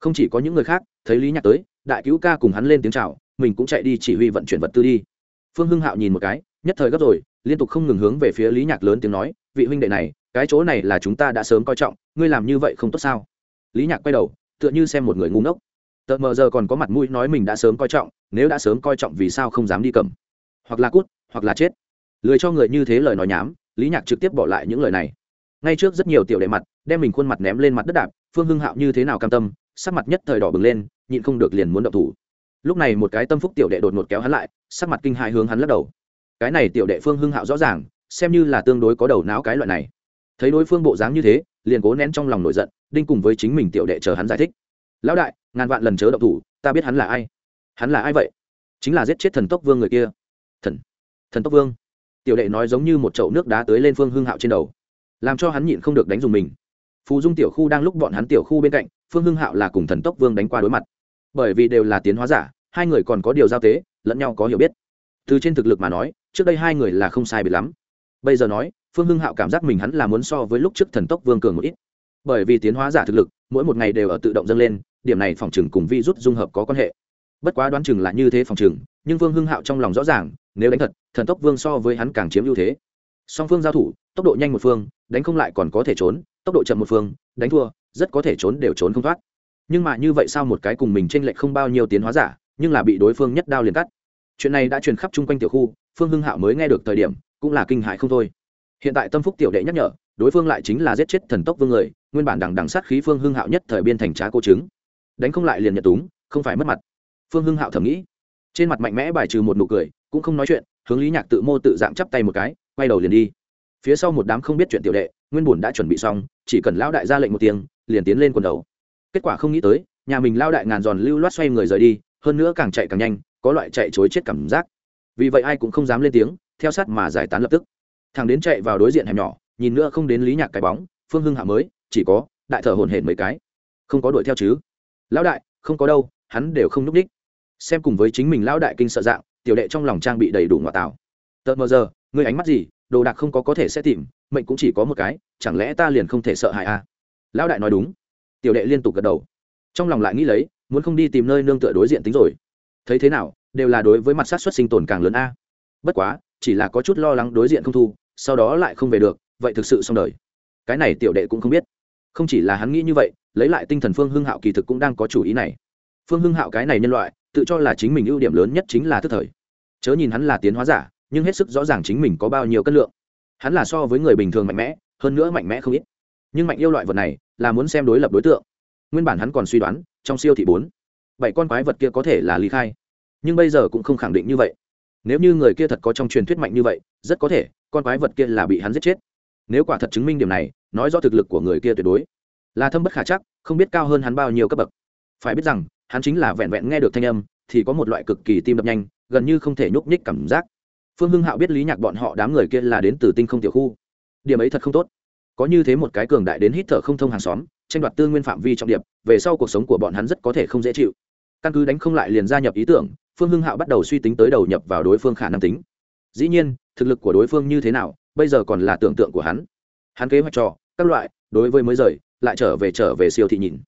Không chỉ có những người khác, thấy lý nhạc tới, đại cứu ca cùng hắn lên tiếng c h à o mình cũng chạy đi chỉ huy vận chuyển vật tư đi. Phương hưng hạo nhìn một cái, nhất thời gấp rồi, liên tục không ngừng hướng về phía lý nhạc lớn tiếng nói, vị huynh đệ này, cái chỗ này là chúng ta đã sớm coi trọng, ngươi làm như vậy không tốt sao? Lý nhạc quay đầu, tựa như xem một người ngu ngốc. Tờ mờ giờ còn có mặt mũi nói mình đã sớm coi trọng, nếu đã sớm coi trọng vì sao không dám đi cầm? Hoặc là cút, hoặc là chết. Lười cho người như thế lời nói nhám lý nhạc trực tiếp bỏ lại những lời này. Ngay trước rất nhiều tiểu đệ mặt, đem mình khuôn mặt ném lên mặt đất đạp, phương hưng hạo như thế nào cam tâm, sắc mặt nhất thời đỏ bừng lên, nhịn không được liền muốn động thủ. Lúc này một cái tâm phúc tiểu đệ đột ngột kéo hắn lại, sắc mặt kinh hại hướng hắn lắc đầu. Cái này tiểu đệ phương hưng hạo rõ ràng, xem như là tương đối có đầu não cái loại này. Thấy đối phương bộ dáng như thế liền cố nén trong lòng nổi giận, đinh cùng với chính mình tiểu đệ chờ hắn giải thích. Lão đại, ngàn vạn lần chớ động thủ, ta biết hắn là ai. Hắn là ai vậy? Chính là giết chết thần tốc vương người kia. Thần thần tốc vương. Tiểu đệ nói giống như một chậu nước đá tới lên phương hưng hạo trên đầu. Làm cho hắn nhịn không được đánh dùng mình. Phù dung tiểu khu đang lúc bọn hắn tiểu khu bên cạnh, phương hưng hạo là cùng thần tốc vương đánh qua đối mặt. Bởi vì đều là tiến hóa giả, hai người còn có điều giao tế, lẫn nhau có hiểu biết. Từ trên thực lực mà nói, trước đây hai người là không sai biệt lắm. Bây giờ nói phương hưng hạo cảm giác mình hắn là muốn so với lúc trước thần tốc vương cường một ít. Bởi vì tiến hóa giả thực lực, mỗi một ngày đều ở tự động dâng lên, điểm này phòng chừng cùng vi rút dung hợp có quan hệ. Bất quá đoán chừng là như thế phòng chừng nhưng vương hưng hạo trong lòng rõ ràng, nếu đánh thật, thần tốc vương so với hắn càng chiếm ưu thế. Song phương giao thủ, tốc độ nhanh một phương, đánh không lại còn có thể trốn, tốc độ chậm một phương, đánh thua, rất có thể trốn đều trốn không thoát. Nhưng mà như vậy sao một cái cùng mình tranh lệch không bao nhiêu tiến hóa giả, nhưng là bị đối phương nhất đao liền cắt. Chuyện này đã truyền khắp chung quanh tiểu khu, phương hưng hạo mới nghe được thời điểm, cũng là kinh hại không thôi hiện tại tâm phúc tiểu đệ nhắc nhở, đối phương lại chính là giết chết thần tốc vương người, nguyên bản đằng đằng sát khí phương hưng hạo nhất thời biên thành trá cô chứng đánh không lại liền nhận túng, không phải mất mặt. Phương hưng hạo thầm nghĩ. Trên mặt mạnh mẽ bài trừ một nụ cười, cũng không nói chuyện, hướng lý nhạc tự mô tự dạng chắp tay một cái, quay đầu liền đi. Phía sau một đám không biết chuyện tiểu đệ, nguyên bùn đã chuẩn bị xong, chỉ cần lão đại ra lệnh một tiếng, liền tiến lên quần đầu. Kết quả không nghĩ tới, nhà mình lao đại ngàn giòn lưu loát xoay người rời đi, hơn nữa càng chạy càng nhanh, có loại chạy chối chết cảm giác. Vì vậy ai cũng không dám lên tiếng, theo sát mà giải tán lập tức thằng đến chạy vào đối diện hẻm nhỏ, nhìn nữa không đến lý nhạc cái bóng, phương hưng hạ mới, chỉ có, đại thở hồn hển mấy cái. Không có đuổi theo chứ? Lão đại, không có đâu, hắn đều không núp đích. Xem cùng với chính mình lão đại kinh sợ dạng, tiểu đệ trong lòng trang bị đầy đủ ngoại tảo. Tợt mờ giờ, ngươi ánh mắt gì, đồ đạc không có có thể sẽ tìm, mệnh cũng chỉ có một cái, chẳng lẽ ta liền không thể sợ hại à? Lão đại nói đúng. Tiểu đệ liên tục gật đầu. Trong lòng lại nghĩ lấy, muốn không đi tìm nơi nương tựa đối diện tính rồi. Thấy thế nào, đều là đối với mặt sát xuất sinh tồn càng lớn a. Bất quá, chỉ là có chút lo lắng đối diện không thu sau đó lại không về được, vậy thực sự xong đời. Cái này tiểu đệ cũng không biết. Không chỉ là hắn nghĩ như vậy, lấy lại tinh thần phương hưng hạo kỳ thực cũng đang có chủ ý này. Phương hưng hạo cái này nhân loại, tự cho là chính mình ưu điểm lớn nhất chính là thức thời. Chớ nhìn hắn là tiến hóa giả, nhưng hết sức rõ ràng chính mình có bao nhiêu cân lượng. Hắn là so với người bình thường mạnh mẽ, hơn nữa mạnh mẽ không ít. Nhưng mạnh yêu loại vật này, là muốn xem đối lập đối tượng. Nguyên bản hắn còn suy đoán, trong siêu thị bốn, bảy con quái vật kia có thể là ly khai. Nhưng bây giờ cũng không khẳng định như vậy. Nếu như người kia thật có trong truyền thuyết mạnh như vậy, rất có thể con quái vật kia là bị hắn giết chết. Nếu quả thật chứng minh điểm này, nói do thực lực của người kia tuyệt đối. Là thâm bất khả chắc, không biết cao hơn hắn bao nhiêu cấp bậc. Phải biết rằng, hắn chính là vẹn vẹn nghe được thanh âm, thì có một loại cực kỳ tim đập nhanh, gần như không thể nhúc nhích cảm giác. Phương hưng hạo biết lý nhạc bọn họ đám người kia là đến từ tinh không tiểu khu. Điểm ấy thật không tốt. Có như thế một cái cường đại đến hít thở không thông hàng xóm, tranh đoạt tư nguyên phạm vi trọng điệp, về sau cuộc sống của bọn hắn rất có thể không dễ chịu. Căn cứ đánh không lại liền gia nhập ý tưởng, phương hưng hạo bắt đầu suy tính tới đầu nhập vào đối phương khả năng tính dĩ nhiên, thực lực của đối phương như thế nào, bây giờ còn là tưởng tượng của hắn. Hắn kế hoạch trò các loại, đối với mới rời, lại trở về trở về siêu thị nhìn.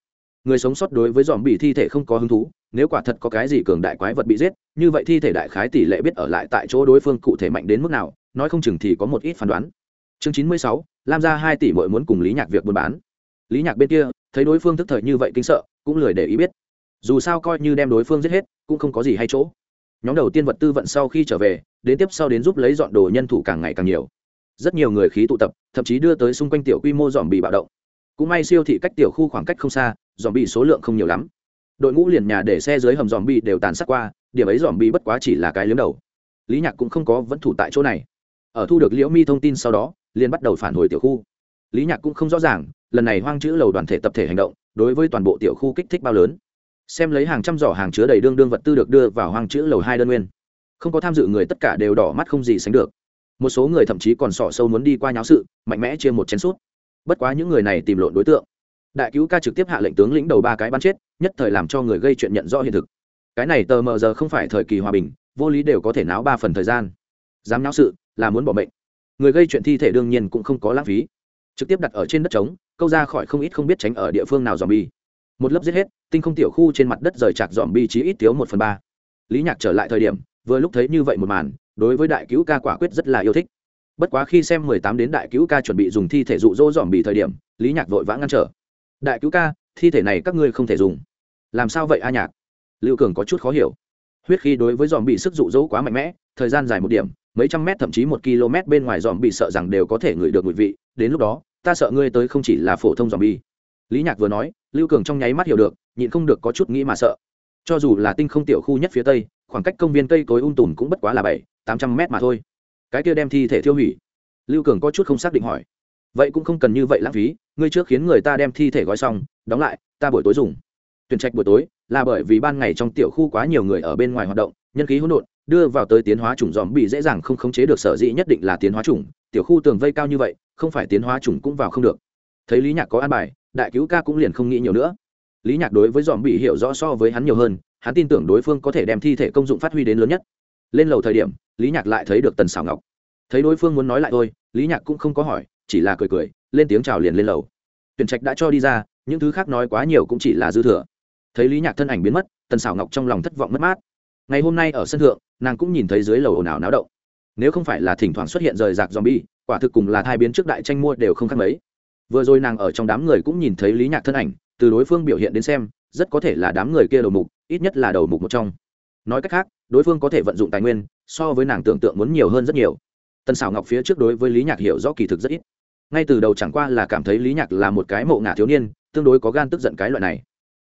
Người sống sót đối với dòm bị thi thể không có hứng thú, nếu quả thật có cái gì cường đại quái vật bị giết, như vậy thi thể đại khái tỷ lệ biết ở lại tại chỗ đối phương cụ thể mạnh đến mức nào, nói không chừng thì có một ít phán đoán. Chương chín mươi sáu, lam ra hai tỷ mội muốn cùng lý nhạc việc buôn bán. Lý nhạc bên kia, thấy đối phương thức thời như vậy kinh sợ, cũng lười để ý biết. Dù sao coi như đem đối phương giết hết, cũng không có gì hay chỗ nhóm đầu tiên vật tư vận sau khi trở về, đến tiếp sau đến giúp lấy dọn đồ nhân thủ càng ngày càng nhiều. Rất nhiều người khí tụ tập, thậm chí đưa tới xung quanh tiểu quy mô dòm bị bạo động. Cũng may siêu thị cách tiểu khu khoảng cách không xa dòm bị số lượng không nhiều lắm. Đội ngũ liền nhà để xe dưới hầm dòm bị đều tàn sát qua, điểm ấy dòm bị bất quá chỉ là cái liếm đầu. Lý nhạc cũng không có vẫn thủ tại chỗ này. Ở thu được liễu mi thông tin sau đó, liền bắt đầu phản hồi tiểu khu. Lý nhạc cũng không rõ ràng, lần này hoang chữ lầu đoàn thể tập thể hành động, đối với toàn bộ tiểu khu kích thích bao lớn xem lấy hàng trăm giỏ hàng chứa đầy đương đương vật tư được đưa vào hoang chữ lầu hai đơn nguyên. Không có tham dự người tất cả đều đỏ mắt không gì sánh được. Một số người thậm chí còn sỏ sâu muốn đi qua nháo sự, mạnh mẽ chia một chén suốt bất quá những người này tìm lộn đối tượng. Đại cứu ca trực tiếp hạ lệnh tướng lĩnh đầu ba cái bắn chết, nhất thời làm cho người gây chuyện nhận rõ hiện thực. Cái này tờ mờ giờ không phải thời kỳ hòa bình, vô lý đều có thể náo ba phần thời gian. Dám náo sự, là muốn bỏ mệnh. Người gây chuyện thi thể đương nhiên cũng không có lãng phí. Trực tiếp đặt ở trên đất trống, câu ra khỏi không ít không biết tránh ở địa phương nào dòm bi một lớp giết hết, tinh không tiểu khu trên mặt đất rời chạc dòm bi chí ít thiếu một phần ba. Lý nhạc trở lại thời điểm, vừa lúc thấy như vậy một màn, đối với đại cứu ca quả quyết rất là yêu thích. Bất quá khi xem mười tám đến đại cứu ca chuẩn bị dùng thi thể dụ dỗ dòm bị thời điểm, lý nhạc vội vã ngăn trở. Đại cứu ca, thi thể này các ngươi không thể dùng. Làm sao vậy a nhạc? Lưu cường có chút khó hiểu. Huyết khi đối với dòm bị sức dụ dỗ quá mạnh mẽ, thời gian dài một điểm, mấy trăm mét thậm chí một km bên ngoài dòm bị sợ rằng đều có thể ngửi được mùi vị, đến lúc đó, ta sợ ngươi tới không chỉ là phổ thông dòm bi. Lý nhạc vừa nói lưu cường trong nháy mắt hiểu được, nhịn không được có chút nghĩ mà sợ. Cho dù là tinh không tiểu khu nhất phía tây, khoảng cách công viên cây cối ung tùm cũng bất quá là bảy, tám trăm mét mà thôi. Cái kia đem thi thể thiêu hủy. Lưu cường có chút không xác định hỏi. Vậy cũng không cần như vậy lãng phí, ngươi trước khiến người ta đem thi thể gói xong, đóng lại, ta buổi tối dùng. Tuyển trạch buổi tối, là bởi vì ban ngày trong tiểu khu quá nhiều người ở bên ngoài hoạt động, nhân khí hỗn độn, đưa vào tới tiến hóa chủng dòm bị dễ dàng không khống chế được, sở dĩ nhất định là tiến hóa chủng, tiểu khu tường vây cao như vậy, không phải tiến hóa chủng cũng vào không được. Thấy lý nhạc có an bài đại cứu ca cũng liền không nghĩ nhiều nữa. Lý nhạc đối với dòm bị hiểu rõ so với hắn nhiều hơn, hắn tin tưởng đối phương có thể đem thi thể công dụng phát huy đến lớn nhất. Lên lầu thời điểm, lý nhạc lại thấy được tần xảo ngọc. Thấy đối phương muốn nói lại thôi, lý nhạc cũng không có hỏi, chỉ là cười cười, lên tiếng chào liền lên lầu. Tuyển trạch đã cho đi ra, những thứ khác nói quá nhiều cũng chỉ là dư thừa. Thấy lý nhạc thân ảnh biến mất, tần xảo ngọc trong lòng thất vọng mất mát. Ngày hôm nay ở sân thượng, nàng cũng nhìn thấy dưới lầu ồn ào náo động. Nếu không phải là thỉnh thoảng xuất hiện rời rạc zombie, quả thực cùng là thai biến trước đại tranh mua đều không khác mấy vừa rồi nàng ở trong đám người cũng nhìn thấy lý nhạc thân ảnh, từ đối phương biểu hiện đến xem, rất có thể là đám người kia đầu mục, ít nhất là đầu mục một trong. Nói cách khác, đối phương có thể vận dụng tài nguyên, so với nàng tưởng tượng muốn nhiều hơn rất nhiều. Tần xảo ngọc phía trước đối với lý nhạc hiểu rõ kỳ thực rất ít. Ngay từ đầu chẳng qua là cảm thấy lý nhạc là một cái mộ ngả thiếu niên, tương đối có gan tức giận cái loại này.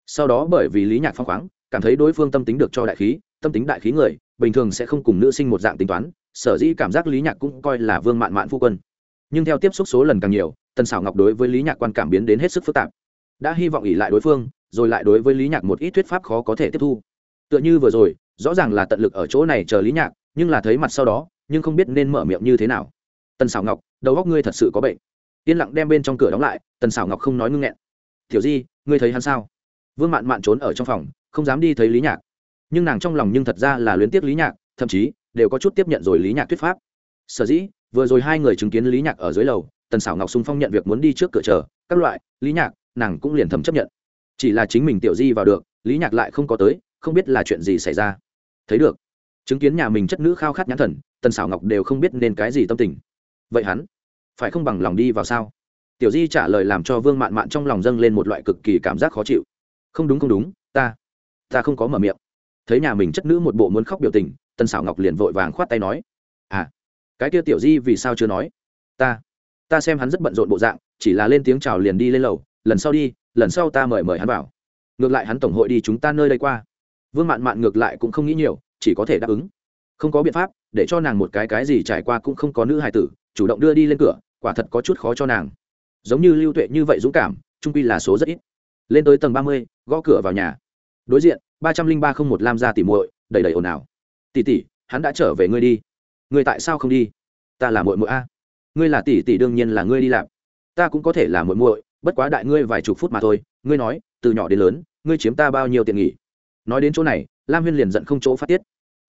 Sau đó bởi vì lý nhạc phong khoáng, cảm thấy đối phương tâm tính được cho đại khí, tâm tính đại khí người, bình thường sẽ không cùng nữ sinh một dạng tính toán, sở dĩ cảm giác lý nhạc cũng coi là vương mạn mạn phu quân. Nhưng theo tiếp xúc số lần càng nhiều tần xảo ngọc đối với lý nhạc quan cảm biến đến hết sức phức tạp. Đã hy vọng ỉ lại đối phương, rồi lại đối với lý nhạc một ít thuyết pháp khó có thể tiếp thu. Tựa như vừa rồi, rõ ràng là tận lực ở chỗ này chờ lý nhạc, nhưng là thấy mặt sau đó, nhưng không biết nên mở miệng như thế nào. Tần xảo ngọc, đầu góc ngươi thật sự có bệnh. Yên lặng đem bên trong cửa đóng lại, tần xảo ngọc không nói ngưng nghẹn. Thiểu di, ngươi thấy hắn sao? Vương mạn mạn trốn ở trong phòng, không dám đi thấy lý nhạc. Nhưng nàng trong lòng nhưng thật ra là luyến tiếc lý nhạc, thậm chí đều có chút tiếp nhận rồi lý nhạc thuyết pháp. Sở dĩ, vừa rồi hai người chứng kiến lý nhạc ở dưới lầu tần xảo ngọc sung phong nhận việc muốn đi trước cửa chờ, các loại, lý nhạc, nàng cũng liền thầm chấp nhận. Chỉ là chính mình tiểu di vào được, lý nhạc lại không có tới, không biết là chuyện gì xảy ra. Thấy được, chứng kiến nhà mình chất nữ khao khát nhãn thần, tần xảo ngọc đều không biết nên cái gì tâm tình. Vậy hắn, phải không bằng lòng đi vào sao? Tiểu di trả lời làm cho vương mạn mạn trong lòng dâng lên một loại cực kỳ cảm giác khó chịu. Không đúng không đúng, ta ta không có mở miệng. Thấy nhà mình chất nữ một bộ muốn khóc biểu tình, tần xảo ngọc liền vội vàng khoát tay nói à cái kia tiểu di vì sao chưa nói? Ta ta xem hắn rất bận rộn bộ dạng, chỉ là lên tiếng chào liền đi lên lầu, lần sau đi, lần sau ta mời mời hắn vào. Ngược lại hắn tổng hội đi chúng ta nơi đây qua. Vương mạn mạn ngược lại cũng không nghĩ nhiều, chỉ có thể đáp ứng. Không có biện pháp, để cho nàng một cái cái gì trải qua cũng không có nữ hài tử, chủ động đưa đi lên cửa, quả thật có chút khó cho nàng. Giống như lưu tuệ như vậy dũng cảm, trung quy là số rất ít. Lên tới tầng ba mươi, gõ cửa vào nhà. Đối diện, ba trăm linh ba không một lam ra tỉ muội, đầy đầy ồn ào. Tỉ tỉ hắn đã trở về ngươi đi. Ngươi tại sao không đi? Ta là muội muội a ngươi là tỷ tỷ đương nhiên là ngươi đi làm. Ta cũng có thể là muội muội, bất quá đại ngươi vài chục phút mà thôi, ngươi nói, từ nhỏ đến lớn, ngươi chiếm ta bao nhiêu tiền nghỉ? Nói đến chỗ này, lam huyên liền giận không chỗ phát tiết.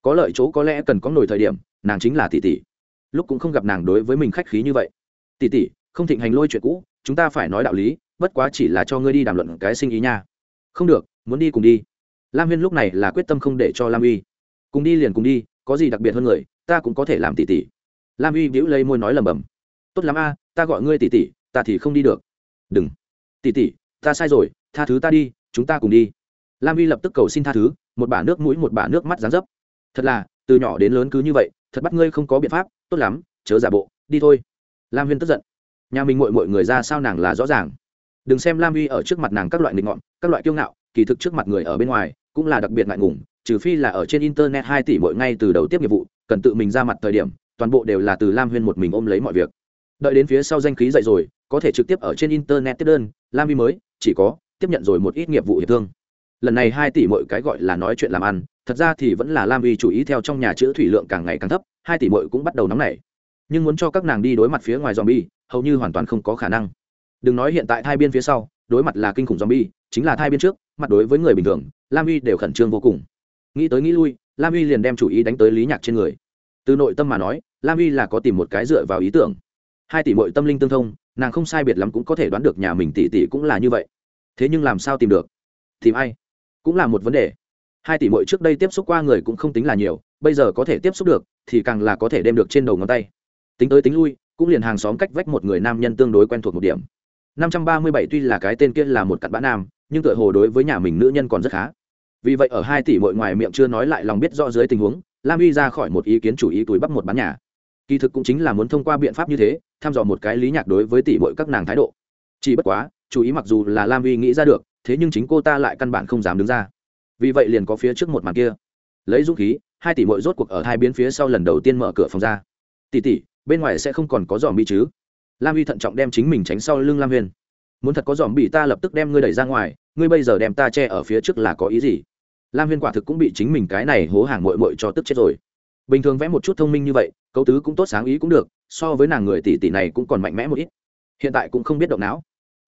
Có lợi chỗ có lẽ cần có nổi thời điểm, nàng chính là tỷ tỷ. Lúc cũng không gặp nàng đối với mình khách khí như vậy. Tỷ tỷ, không thịnh hành lôi chuyện cũ, chúng ta phải nói đạo lý, bất quá chỉ là cho ngươi đi đàm luận cái sinh ý nha. Không được, muốn đi cùng đi. Lam huyên lúc này là quyết tâm không để cho lam uy. Cùng đi liền cùng đi, có gì đặc biệt hơn người, ta cũng có thể làm tỷ tỷ. Lam uy bĩu lây môi nói lầm bầm tốt lắm a, ta gọi ngươi tỷ tỷ, ta thì không đi được. Đừng. Tỷ tỷ, ta sai rồi, tha thứ ta đi, chúng ta cùng đi. Lam vi lập tức cầu xin tha thứ, một bả nước mũi, một bả nước mắt dán dấp. Thật là, từ nhỏ đến lớn cứ như vậy, thật bắt ngươi không có biện pháp, tốt lắm, chớ giả bộ, đi thôi. Lam huyên tức giận. Nhà mình mội mội người ra sao nàng là rõ ràng. Đừng xem lam uy ở trước mặt nàng các loại nghịch ngọn các loại kiêu ngạo, kỳ thực trước mặt người ở bên ngoài cũng là đặc biệt ngại ngùng, trừ phi là ở trên internet hai tỷ mỗi ngay từ đầu tiếp nghiệp vụ, cần tự mình ra mặt thời điểm, toàn bộ đều là từ lam huyên một mình ôm lấy mọi việc đợi đến phía sau danh khí dậy rồi, có thể trực tiếp ở trên internet tiếp đơn, lam vi mới, chỉ có, tiếp nhận rồi một ít nghiệp vụ hiệp thương. Lần này hai tỷ mỗi cái gọi là nói chuyện làm ăn, thật ra thì vẫn là lam vi chủ ý theo trong nhà chữ thủy lượng càng ngày càng thấp, hai tỷ mỗi cũng bắt đầu nóng nảy. Nhưng muốn cho các nàng đi đối mặt phía ngoài zombie, hầu như hoàn toàn không có khả năng. Đừng nói hiện tại thai biên phía sau, đối mặt là kinh khủng zombie, chính là thai biên trước, mặt đối với người bình thường, lam vi đều khẩn trương vô cùng. Nghĩ tới nghĩ lui, lam vi liền đem chủ ý đánh tới lý nhạc trên người. Từ nội tâm mà nói, lam vi là có tìm một cái dựa vào ý tưởng hai tỷ mội tâm linh tương thông, nàng không sai biệt lắm cũng có thể đoán được nhà mình tỷ tỷ cũng là như vậy. Thế nhưng làm sao tìm được? Tìm ai? Cũng là một vấn đề. Hai tỷ mội trước đây tiếp xúc qua người cũng không tính là nhiều, bây giờ có thể tiếp xúc được, thì càng là có thể đem được trên đầu ngón tay. Tính tới tính lui, cũng liền hàng xóm cách vách một người nam nhân tương đối quen thuộc một điểm. Năm trăm ba mươi bảy tuy là cái tên kia là một cặn bã nam, nhưng tựa hồ đối với nhà mình nữ nhân còn rất khá. Vì vậy ở hai tỷ mội ngoài miệng chưa nói lại lòng biết rõ dưới tình huống, lam uy ra khỏi một ý kiến chủ ý túi bắp một bán nhà kỳ thực cũng chính là muốn thông qua biện pháp như thế thăm dò một cái lý nhạc đối với tỷ bội các nàng thái độ. Chỉ bất quá chú ý mặc dù là lam uy nghĩ ra được thế nhưng chính cô ta lại căn bản không dám đứng ra. Vì vậy liền có phía trước một màn kia. Lấy dũng khí hai tỷ bội rốt cuộc ở hai biến phía sau lần đầu tiên mở cửa phòng ra. Tỷ tỷ bên ngoài sẽ không còn có dòm bi chứ? Lam uy thận trọng đem chính mình tránh sau lưng lam Huyền, muốn thật có dòm bị ta lập tức đem ngươi đẩy ra ngoài ngươi bây giờ đem ta che ở phía trước là có ý gì? Lam huyên quả thực cũng bị chính mình cái này hố hàng mội mội cho tức chết rồi. Bình thường vẽ một chút thông minh như vậy cấu tứ cũng tốt sáng ý cũng được, so với nàng người tỷ tỷ này cũng còn mạnh mẽ một ít. Hiện tại cũng không biết động não.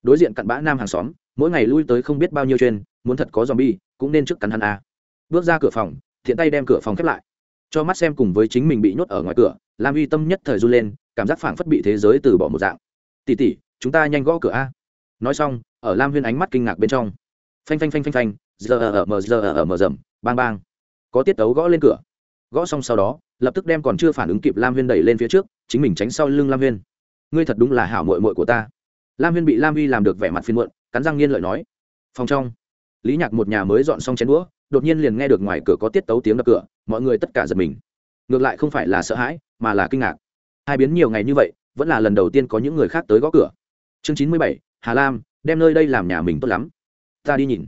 Đối diện cặn bã nam hàng xóm, mỗi ngày lui tới không biết bao nhiêu chuyên, muốn thật có zombie, cũng nên trước cắn hắn a. Bước ra cửa phòng, thiện tay đem cửa phòng khép lại. Cho mắt xem cùng với chính mình bị nhốt ở ngoài cửa lam uy tâm nhất thời run lên, cảm giác phảng phất bị thế giới từ bỏ một dạng. Tỉ tỉ chúng ta nhanh gõ cửa a. Nói xong, ở lam huyên ánh mắt kinh ngạc bên trong. Phanh phanh phanh phanh phanh, giờ ở mờ giờ ở mờ rầm, bang bang. Có tiết tấu gõ lên cửa. Gõ xong sau đó lập tức đem còn chưa phản ứng kịp lam huyên đẩy lên phía trước, chính mình tránh sau lưng lam huyên. Ngươi thật đúng là hảo mội mội của ta. Lam huyên bị lam huy làm được vẻ mặt phiên muộn, cắn răng nghiên lợi nói. Phòng trong, lý nhạc một nhà mới dọn xong chén đũa, đột nhiên liền nghe được ngoài cửa có tiết tấu tiếng đập cửa, mọi người tất cả giật mình. Ngược lại không phải là sợ hãi, mà là kinh ngạc. Hai biến nhiều ngày như vậy, vẫn là lần đầu tiên có những người khác tới gõ cửa. Chương chín mươi bảy, hà lam, đem nơi đây làm nhà mình tốt lắm. Ta đi nhìn.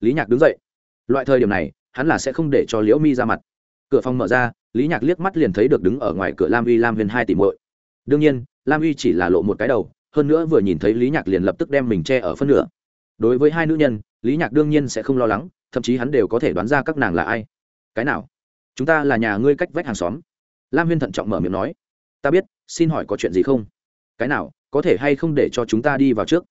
Lý nhạc đứng dậy. Loại thời điểm này, hắn là sẽ không để cho liễu mi ra mặt. Cửa phòng mở ra lý nhạc liếc mắt liền thấy được đứng ở ngoài cửa lam uy lam huyền hai tỷ muội. Đương nhiên, lam uy chỉ là lộ một cái đầu, hơn nữa vừa nhìn thấy lý nhạc liền lập tức đem mình che ở phân nửa. Đối với hai nữ nhân, lý nhạc đương nhiên sẽ không lo lắng, thậm chí hắn đều có thể đoán ra các nàng là ai. Cái nào? Chúng ta là nhà ngươi cách vách hàng xóm. Lam huyên thận trọng mở miệng nói. Ta biết, xin hỏi có chuyện gì không? Cái nào, có thể hay không để cho chúng ta đi vào trước?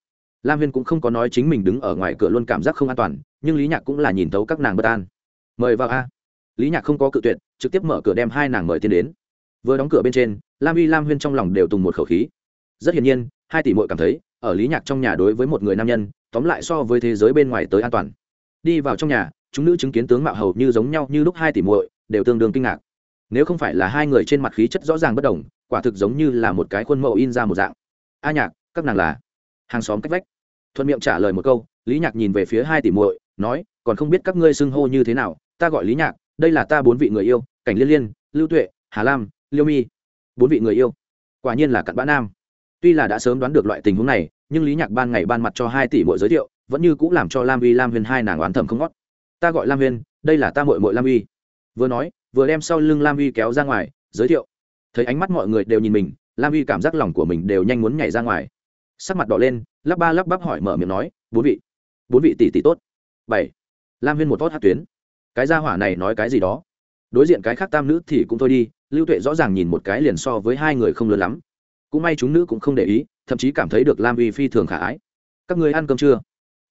Lam huyên cũng không có nói chính mình đứng ở ngoài cửa luôn cảm giác không an toàn, nhưng lý nhạc cũng là nhìn thấu các nàng bất an. Mời vào a lý nhạc không có cự tuyệt, trực tiếp mở cửa đem hai nàng mời tiên đến. Vừa đóng cửa bên trên, lam uy lam huyên trong lòng đều tùng một khẩu khí. Rất hiển nhiên, hai tỷ mội cảm thấy, ở lý nhạc trong nhà đối với một người nam nhân, tóm lại so với thế giới bên ngoài tới an toàn. Đi vào trong nhà, chúng nữ chứng kiến tướng mạo hầu như giống nhau như lúc hai tỷ muội, đều tương đương kinh ngạc. Nếu không phải là hai người trên mặt khí chất rõ ràng bất đồng, quả thực giống như là một cái khuôn mẫu in ra một dạng. A nhạc, các nàng là? Hàng xóm cách vách. Thuận miệng trả lời một câu, lý nhạc nhìn về phía hai tỷ muội, nói, còn không biết các ngươi xưng hô như thế nào, ta gọi lý nhạc đây là ta bốn vị người yêu, cảnh liên liên, lưu tuệ, hà lam, liêu mi. Bốn vị người yêu. Quả nhiên là cặn bã nam. Tuy là đã sớm đoán được loại tình huống này, nhưng lý nhạc ban ngày ban mặt cho hai tỷ muội giới thiệu, vẫn như cũng làm cho lam vi lam huyền hai nàng oán thầm không ngót. Ta gọi lam huyền, đây là ta mội mội lam vi vừa nói, vừa đem sau lưng lam vi kéo ra ngoài, giới thiệu. Thấy ánh mắt mọi người đều nhìn mình, lam vi cảm giác lòng của mình đều nhanh muốn nhảy ra ngoài. Sắc mặt đỏ lên, lắp ba lắp bắp hỏi mở miệng nói, bốn vị bốn vị tỷ tỷ tốt. Bảy. Lam huyên một tốt hát tuyến cái gia hỏa này nói cái gì đó. Đối diện cái khác tam nữ thì cũng thôi đi, lưu tuệ rõ ràng nhìn một cái liền so với hai người không lớn lắm. Cũng may chúng nữ cũng không để ý, thậm chí cảm thấy được lam Uy phi thường khả ái. Các người ăn cơm chưa?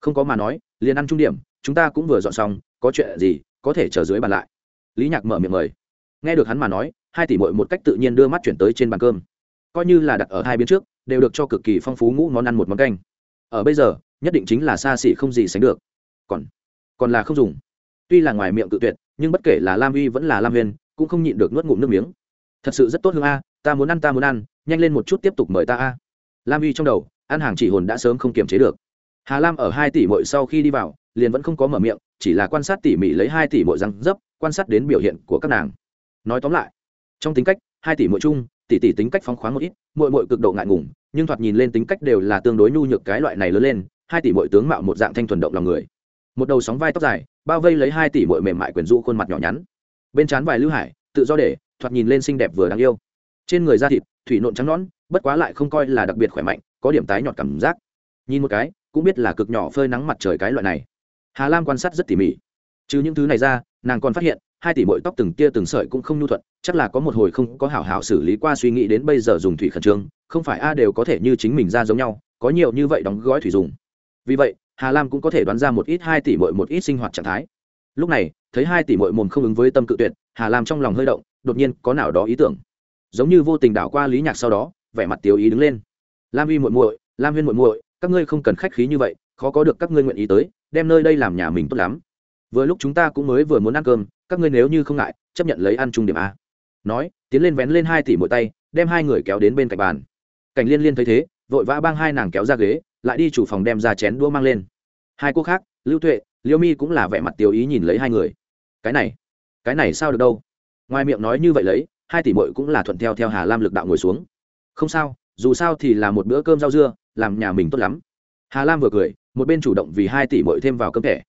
Không có mà nói, liền ăn trung điểm, chúng ta cũng vừa dọn xong, có chuyện gì, có thể chờ dưới bàn lại. Lý nhạc mở miệng mời. Nghe được hắn mà nói, hai tỷ mội một cách tự nhiên đưa mắt chuyển tới trên bàn cơm. Coi như là đặt ở hai bên trước, đều được cho cực kỳ phong phú ngũ món ăn một món canh. Ở bây giờ, nhất định chính là xa xỉ không gì sánh được. Còn còn là không dùng tuy là ngoài miệng tự tuyệt, nhưng bất kể là lam Uy vẫn là lam huyền cũng không nhịn được nuốt ngụm nước miếng. Thật sự rất tốt hương a, ta muốn ăn, ta muốn ăn, nhanh lên một chút tiếp tục mời ta a. Lam Uy trong đầu, ăn hàng chỉ hồn đã sớm không kiềm chế được. Hà lam ở hai tỷ mội sau khi đi vào, liền vẫn không có mở miệng, chỉ là quan sát tỉ mỉ lấy hai tỷ mội răng dấp, quan sát đến biểu hiện của các nàng. Nói tóm lại, trong tính cách, hai tỷ mội chung, tỷ tỷ tính cách phóng khoáng một ít mội mội cực độ ngại ngùng, nhưng thoạt nhìn lên tính cách đều là tương đối nhu nhược cái loại này lớn lên, hai tỷ mội tướng mạo một dạng thanh thuần động lòng người. Một đầu sóng vai tóc dài bao vây lấy hai tỷ mội mềm mại quyển rũ khuôn mặt nhỏ nhắn. Bên trán vài lưu hải, tự do để, thoạt nhìn lên xinh đẹp vừa đáng yêu. Trên người da thịt, thủy nộn trắng nõn, bất quá lại không coi là đặc biệt khỏe mạnh, có điểm tái nhọt cảm giác. Nhìn một cái, cũng biết là cực nhỏ phơi nắng mặt trời cái loại này. Hà lam quan sát rất tỉ mỉ. Trừ những thứ này ra, nàng còn phát hiện, hai tỷ mỗi tóc từng tia từng sợi cũng không nhu thuận, chắc là có một hồi không có hảo hảo xử lý qua suy nghĩ đến bây giờ dùng thủy khẩn trương, không phải a đều có thể như chính mình ra giống nhau, có nhiều như vậy đóng gói thủy dùng. Vì vậy hà lam cũng có thể đoán ra một ít hai tỷ muội một ít sinh hoạt trạng thái. Lúc này, thấy hai tỷ muội mồm không ứng với tâm cự tuyệt, hà lam trong lòng hơi động, đột nhiên có nào đó ý tưởng. Giống như vô tình đảo qua lý nhạc sau đó, vẻ mặt tiêu ý đứng lên. Lam uy muội muội, lam huyên muội muội, các ngươi không cần khách khí như vậy, khó có được các ngươi nguyện ý tới, đem nơi đây làm nhà mình tốt lắm. Vừa lúc chúng ta cũng mới vừa muốn ăn cơm, các ngươi nếu như không ngại, chấp nhận lấy ăn chung điểm a. Nói, tiến lên vén lên hai tỷ mỗi tay, đem hai người kéo đến bên cạnh bàn. Cảnh liên liên thấy thế, vội vã bang hai nàng kéo ra ghế lại đi chủ phòng đem ra chén đũa mang lên. Hai cô khác, lưu tuệ, liêu mi cũng là vẻ mặt tiêu ý nhìn lấy hai người. Cái này cái này sao được đâu? Ngoài miệng nói như vậy lấy, hai tỷ mội cũng là thuận theo theo hà lam lực đạo ngồi xuống. Không sao, dù sao thì là một bữa cơm rau dưa, làm nhà mình tốt lắm. Hà lam vừa cười, một bên chủ động vì hai tỷ mội thêm vào cơm thẻ.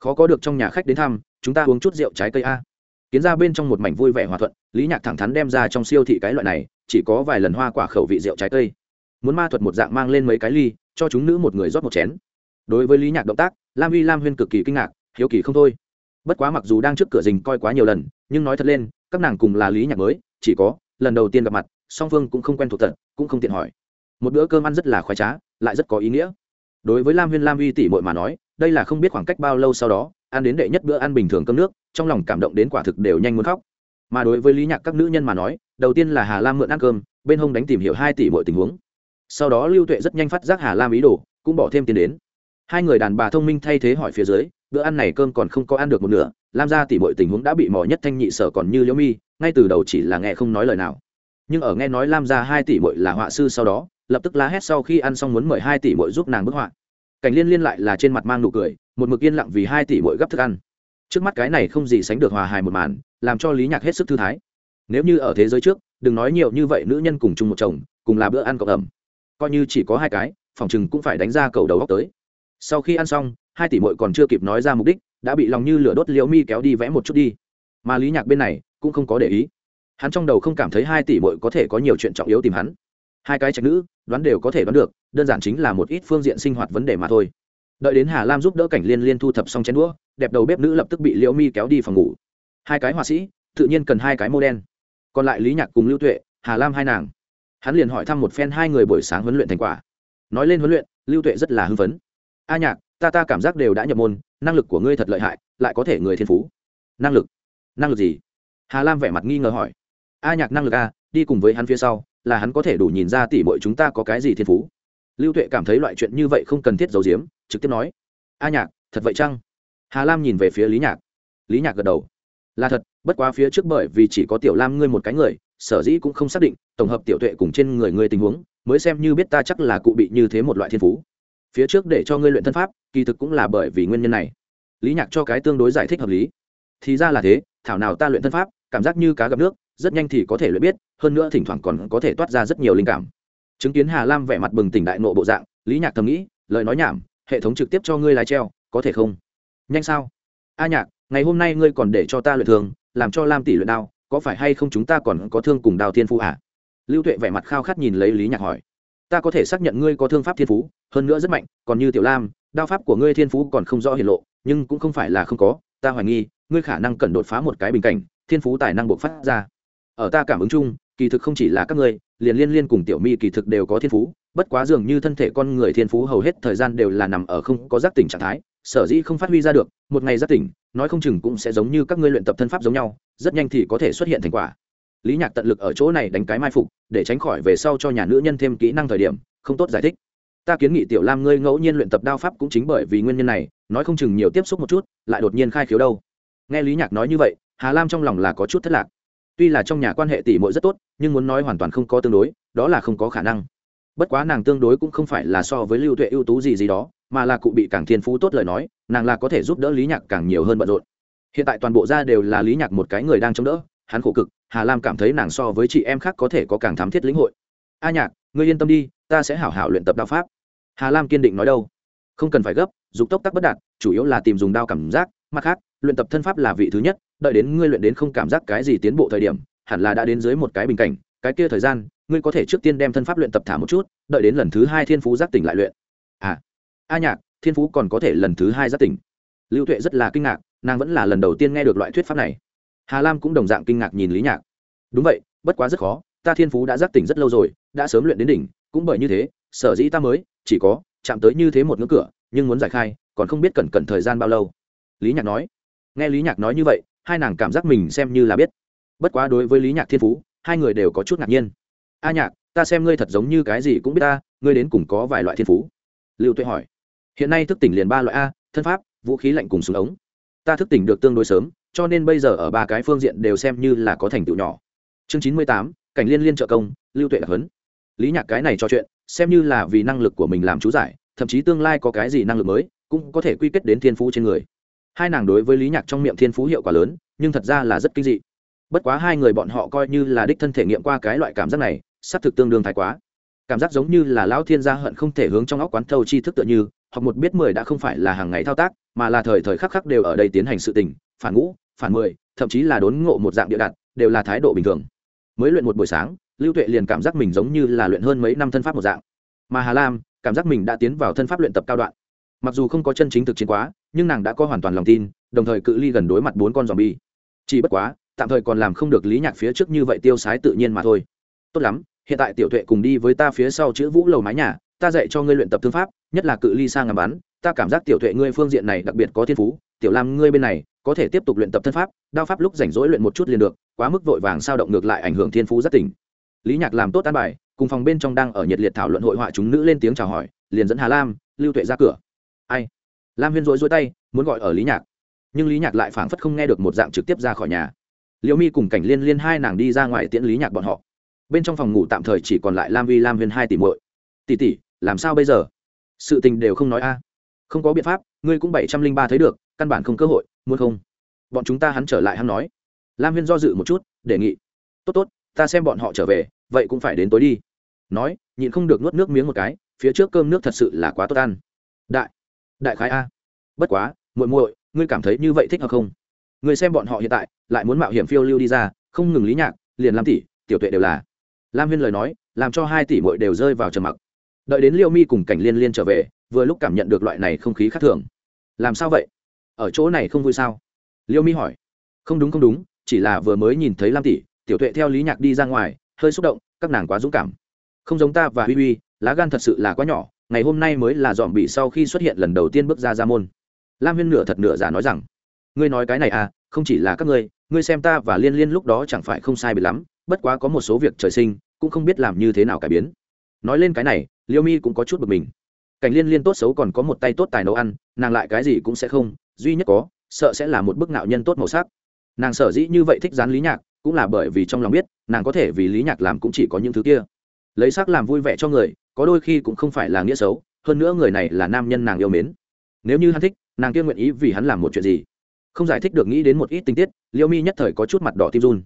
Khó có được trong nhà khách đến thăm, chúng ta uống chút rượu trái cây a. Kiến ra bên trong một mảnh vui vẻ hòa thuận, lý nhạc thẳng thắn đem ra trong siêu thị cái loại này, chỉ có vài lần hoa quả khẩu vị rượu trái cây. Muốn ma thuật một dạng mang lên mấy cái ly cho chúng nữ một người rót một chén. Đối với lý nhạc động tác, lam vi lam huyên cực kỳ kinh ngạc, hiếu kỳ không thôi. Bất quá mặc dù đang trước cửa rình coi quá nhiều lần, nhưng nói thật lên, các nàng cùng là lý nhạc mới, chỉ có lần đầu tiên gặp mặt, song phương cũng không quen thuộc thật, cũng không tiện hỏi. Một bữa cơm ăn rất là khoái trá, lại rất có ý nghĩa. Đối với lam huyên lam vi tỷ mội mà nói, đây là không biết khoảng cách bao lâu sau đó, ăn đến đệ nhất bữa ăn bình thường cơm nước, trong lòng cảm động đến quả thực đều nhanh muốn khóc. Mà đối với lý nhạc các nữ nhân mà nói, đầu tiên là hà lam mượn ăn cơm, bên hông đánh tìm hiểu hai tỷ mọi tình huống sau đó lưu tuệ rất nhanh phát giác hà lam ý đồ, cũng bỏ thêm tiền đến. Hai người đàn bà thông minh thay thế hỏi phía dưới, bữa ăn này cơm còn không có ăn được một nửa, lam ra tỷ mọi tình huống đã bị mỏ nhất thanh nhị sở còn như liễu mi, ngay từ đầu chỉ là nghe không nói lời nào. Nhưng ở nghe nói lam ra hai tỷ mội là họa sư sau đó, lập tức la hét sau khi ăn xong muốn mời hai tỷ mội giúp nàng bức họa. Cảnh liên liên lại là trên mặt mang nụ cười, một mực yên lặng vì hai tỷ mội gấp thức ăn. Trước mắt cái này không gì sánh được hòa hài một màn, làm cho lý nhạc hết sức thư thái. Nếu như ở thế giới trước, đừng nói nhiều như vậy nữ nhân cùng chung một chồng, cùng là bữa ăn cộng ẩm coi như chỉ có hai cái, phòng chừng cũng phải đánh ra cầu đầu góc tới. Sau khi ăn xong, hai tỷ mội còn chưa kịp nói ra mục đích, đã bị lòng như lửa đốt liễu mi kéo đi vẽ một chút đi. Mà lý nhạc bên này cũng không có để ý. Hắn trong đầu không cảm thấy hai tỷ mội có thể có nhiều chuyện trọng yếu tìm hắn. Hai cái trạch nữ, đoán đều có thể đoán được, đơn giản chính là một ít phương diện sinh hoạt vấn đề mà thôi. Đợi đến hà lam giúp đỡ cảnh liên liên thu thập xong chén đũa, đẹp đầu bếp nữ lập tức bị liễu mi kéo đi phòng ngủ. Hai cái họa sĩ, tự nhiên cần hai cái mô đen còn lại lý nhạc cùng lưu tuệ, hà lam hai nàng hắn liền hỏi thăm một phen hai người buổi sáng huấn luyện thành quả. Nói lên huấn luyện, lưu tuệ rất là hưng phấn. A nhạc, ta ta cảm giác đều đã nhập môn, năng lực của ngươi thật lợi hại, lại có thể người thiên phú. Năng lực? Năng lực gì? Hà lam vẻ mặt nghi ngờ hỏi. A nhạc, năng lực a đi cùng với hắn phía sau, là hắn có thể đủ nhìn ra tỉ mọi chúng ta có cái gì thiên phú. Lưu tuệ cảm thấy loại chuyện như vậy không cần thiết giấu giếm, trực tiếp nói. A nhạc, thật vậy chăng? Hà lam nhìn về phía lý nhạc. Lý nhạc gật đầu. Là thật, bất quá phía trước bởi vì chỉ có tiểu lam ngươi một cái người sở dĩ cũng không xác định, tổng hợp tiểu tuệ cùng trên người ngươi tình huống, mới xem như biết ta chắc là cụ bị như thế một loại thiên phú. Phía trước để cho ngươi luyện thân pháp, kỳ thực cũng là bởi vì nguyên nhân này. Lý nhạc cho cái tương đối giải thích hợp lý. Thì ra là thế, thảo nào ta luyện thân pháp, cảm giác như cá gặp nước, rất nhanh thì có thể luyện biết, hơn nữa thỉnh thoảng còn có thể toát ra rất nhiều linh cảm. Chứng kiến hà lam vẻ mặt bừng tỉnh đại nộ bộ dạng, lý nhạc thầm nghĩ, lời nói nhảm, hệ thống trực tiếp cho ngươi lái treo, có thể không? Nhanh sao? A nhạc, ngày hôm nay ngươi còn để cho ta luyện thường, làm cho lam tỷ luyện đao có phải hay không chúng ta còn có thương cùng đào thiên phú à? lưu tuệ vẻ mặt khao khát nhìn lấy lý nhạc hỏi. Ta có thể xác nhận ngươi có thương pháp thiên phú, hơn nữa rất mạnh, còn như tiểu lam, đao pháp của ngươi thiên phú còn không rõ hiển lộ, nhưng cũng không phải là không có. Ta hoài nghi, ngươi khả năng cần đột phá một cái bình cảnh, thiên phú tài năng buộc phát ra. Ở ta cảm ứng chung, kỳ thực không chỉ là các ngươi, liền liên liên cùng tiểu mi kỳ thực đều có thiên phú, bất quá dường như thân thể con người thiên phú hầu hết thời gian đều là nằm ở không có giác tỉnh trạng thái sở dĩ không phát huy ra được, một ngày giác tỉnh, nói không chừng cũng sẽ giống như các ngươi luyện tập thân pháp giống nhau, rất nhanh thì có thể xuất hiện thành quả. Lý nhạc tận lực ở chỗ này đánh cái mai phục, để tránh khỏi về sau cho nhà nữ nhân thêm kỹ năng thời điểm, không tốt giải thích. Ta kiến nghị tiểu lam ngươi ngẫu nhiên luyện tập đao pháp cũng chính bởi vì nguyên nhân này, nói không chừng nhiều tiếp xúc một chút, lại đột nhiên khai khiếu đâu. Nghe lý nhạc nói như vậy, hà lam trong lòng là có chút thất lạc. Tuy là trong nhà quan hệ tỷ muội rất tốt, nhưng muốn nói hoàn toàn không có tương đối, đó là không có khả năng. Bất quá nàng tương đối cũng không phải là so với lưu tuệ ưu tú gì gì đó mà là cụ bị càng thiên phú tốt lời nói, nàng là có thể giúp đỡ lý nhạc càng nhiều hơn bận rộn. Hiện tại toàn bộ ra đều là lý nhạc một cái người đang chống đỡ, hắn khổ cực, hà lam cảm thấy nàng so với chị em khác có thể có càng thám thiết lĩnh hội. A nhạc, ngươi yên tâm đi, ta sẽ hảo hảo luyện tập đao pháp. Hà lam kiên định nói đâu. Không cần phải gấp, dục tốc tắc bất đạt, chủ yếu là tìm dùng đao cảm giác, mặt khác, luyện tập thân pháp là vị thứ nhất, đợi đến ngươi luyện đến không cảm giác cái gì tiến bộ thời điểm, hẳn là đã đến dưới một cái bình cảnh, cái kia thời gian, ngươi có thể trước tiên đem thân pháp luyện tập thả một chút, đợi đến lần thứ hai thiên phú giác tỉnh lại luyện. À a nhạc, thiên phú còn có thể lần thứ hai giác tỉnh. Lưu tuệ rất là kinh ngạc, nàng vẫn là lần đầu tiên nghe được loại thuyết pháp này. Hà lam cũng đồng dạng kinh ngạc nhìn lý nhạc. Đúng vậy, bất quá rất khó, ta thiên phú đã giác tỉnh rất lâu rồi, đã sớm luyện đến đỉnh, cũng bởi như thế, sở dĩ ta mới, chỉ có, chạm tới như thế một ngưỡng cửa, nhưng muốn giải khai, còn không biết cần cần thời gian bao lâu. Lý nhạc nói. Nghe lý nhạc nói như vậy, hai nàng cảm giác mình xem như là biết. Bất quá đối với lý nhạc thiên phú, hai người đều có chút ngạc nhiên. A nhạc, ta xem ngươi thật giống như cái gì cũng biết ta, ngươi đến cùng có vài loại thiên phú? Lưu tuệ hỏi hiện nay thức tỉnh liền ba loại a, thân pháp, vũ khí lạnh cùng súng ống. Ta thức tỉnh được tương đối sớm, cho nên bây giờ ở ba cái phương diện đều xem như là có thành tựu nhỏ. Chương chín mươi tám, cảnh liên liên trợ công, lưu tuệ đặc hấn lý nhạc cái này cho chuyện, xem như là vì năng lực của mình làm chú giải, thậm chí tương lai có cái gì năng lực mới, cũng có thể quy kết đến thiên phú trên người. Hai nàng đối với lý nhạc trong miệng thiên phú hiệu quả lớn, nhưng thật ra là rất kinh dị. Bất quá hai người bọn họ coi như là đích thân thể nghiệm qua cái loại cảm giác này, xác thực tương đương thái quá. Cảm giác giống như là lão thiên gia hận không thể hướng trong óc quán thâu chi thức tựa như Học một biết mười đã không phải là hàng ngày thao tác, mà là thời thời khắc khắc đều ở đây tiến hành sự tình, phản ngũ, phản mười, thậm chí là đốn ngộ một dạng địa đặt đều là thái độ bình thường. Mới luyện một buổi sáng, lưu tuệ liền cảm giác mình giống như là luyện hơn mấy năm thân pháp một dạng. Mà hà lam, cảm giác mình đã tiến vào thân pháp luyện tập cao đoạn. Mặc dù không có chân chính thực chiến quá, nhưng nàng đã có hoàn toàn lòng tin, đồng thời cự ly gần đối mặt bốn con dòm bi chỉ bất quá, tạm thời còn làm không được lý nhạc phía trước như vậy tiêu sái tự nhiên mà thôi. Tốt lắm, hiện tại tiểu tuệ cùng đi với ta phía sau chữ vũ lầu mái nhà, ta dạy cho ngươi luyện tập thương pháp nhất là cự ly xa ngắm bắn, ta cảm giác tiểu tuệ ngươi phương diện này đặc biệt có thiên phú, tiểu lam ngươi bên này có thể tiếp tục luyện tập thân pháp, đao pháp lúc rảnh rỗi luyện một chút liền được, quá mức vội vàng sao động ngược lại ảnh hưởng thiên phú rất tỉnh. Lý nhạc làm tốt an bài, cùng phòng bên trong đang ở nhiệt liệt thảo luận hội họa chúng nữ lên tiếng chào hỏi, liền dẫn hà lam, lưu tuệ ra cửa. Ai? Lam huyên rối rối tay, muốn gọi ở lý nhạc. Nhưng lý nhạc lại phảng phất không nghe được một dạng trực tiếp ra khỏi nhà. Liệu mi cùng cảnh liên liên hai nàng đi ra ngoài tiễn lý nhạc bọn họ. Bên trong phòng ngủ tạm thời chỉ còn lại lam vi, lam huyên hai tỷ muội. Tỷ tỷ, làm sao bây giờ? Sự tình đều không nói a. Không có biện pháp, ngươi cũng bảy trăm linh ba thấy được, căn bản không cơ hội, muốn không? Bọn chúng ta hắn trở lại hắn nói. Lam huyên do dự một chút, đề nghị. Tốt tốt, ta xem bọn họ trở về, vậy cũng phải đến tối đi. Nói, nhịn không được nuốt nước miếng một cái, phía trước cơm nước thật sự là quá tốt ăn. Đại đại khái a. Bất quá, muội muội, ngươi cảm thấy như vậy thích hợp không? Ngươi xem bọn họ hiện tại, lại muốn mạo hiểm phiêu lưu đi ra, không ngừng lý nhạc, liền làm tỷ, tiểu tuệ đều là. Lam huyên lời nói, làm cho hai tỷ muội đều rơi vào trầm mặc đợi đến liêu mi cùng cảnh liên liên trở về, vừa lúc cảm nhận được loại này không khí khác thường. Làm sao vậy? Ở chỗ này không vui sao? Liêu mi hỏi. Không đúng không đúng, chỉ là vừa mới nhìn thấy lam tỷ, tiểu tuệ theo lý nhạc đi ra ngoài, hơi xúc động, các nàng quá dũng cảm. Không giống ta và huy huy, lá gan thật sự là quá nhỏ, ngày hôm nay mới là dòm bị sau khi xuất hiện lần đầu tiên bước ra ra môn. Lam huyên nửa thật nửa giả nói rằng, ngươi nói cái này à không chỉ là các ngươi ngươi xem ta và liên liên lúc đó chẳng phải không sai bị lắm, bất quá có một số việc trời sinh, cũng không biết làm như thế nào cải biến nói lên cái này, liêu mi cũng có chút bực mình. Cảnh liên liên tốt xấu còn có một tay tốt tài nấu ăn, nàng lại cái gì cũng sẽ không, duy nhất có, sợ sẽ là một bức ngạo nhân tốt màu sắc. Nàng sở dĩ như vậy thích dán lý nhạc, cũng là bởi vì trong lòng biết, nàng có thể vì lý nhạc làm cũng chỉ có những thứ kia. Lấy sắc làm vui vẻ cho người, có đôi khi cũng không phải là nghĩa xấu, hơn nữa người này là nam nhân nàng yêu mến. Nếu như hắn thích, nàng kia nguyện ý vì hắn làm một chuyện gì? Không giải thích được nghĩ đến một ít tình tiết liễu mi nhất thời có chút mặt đỏ tim run.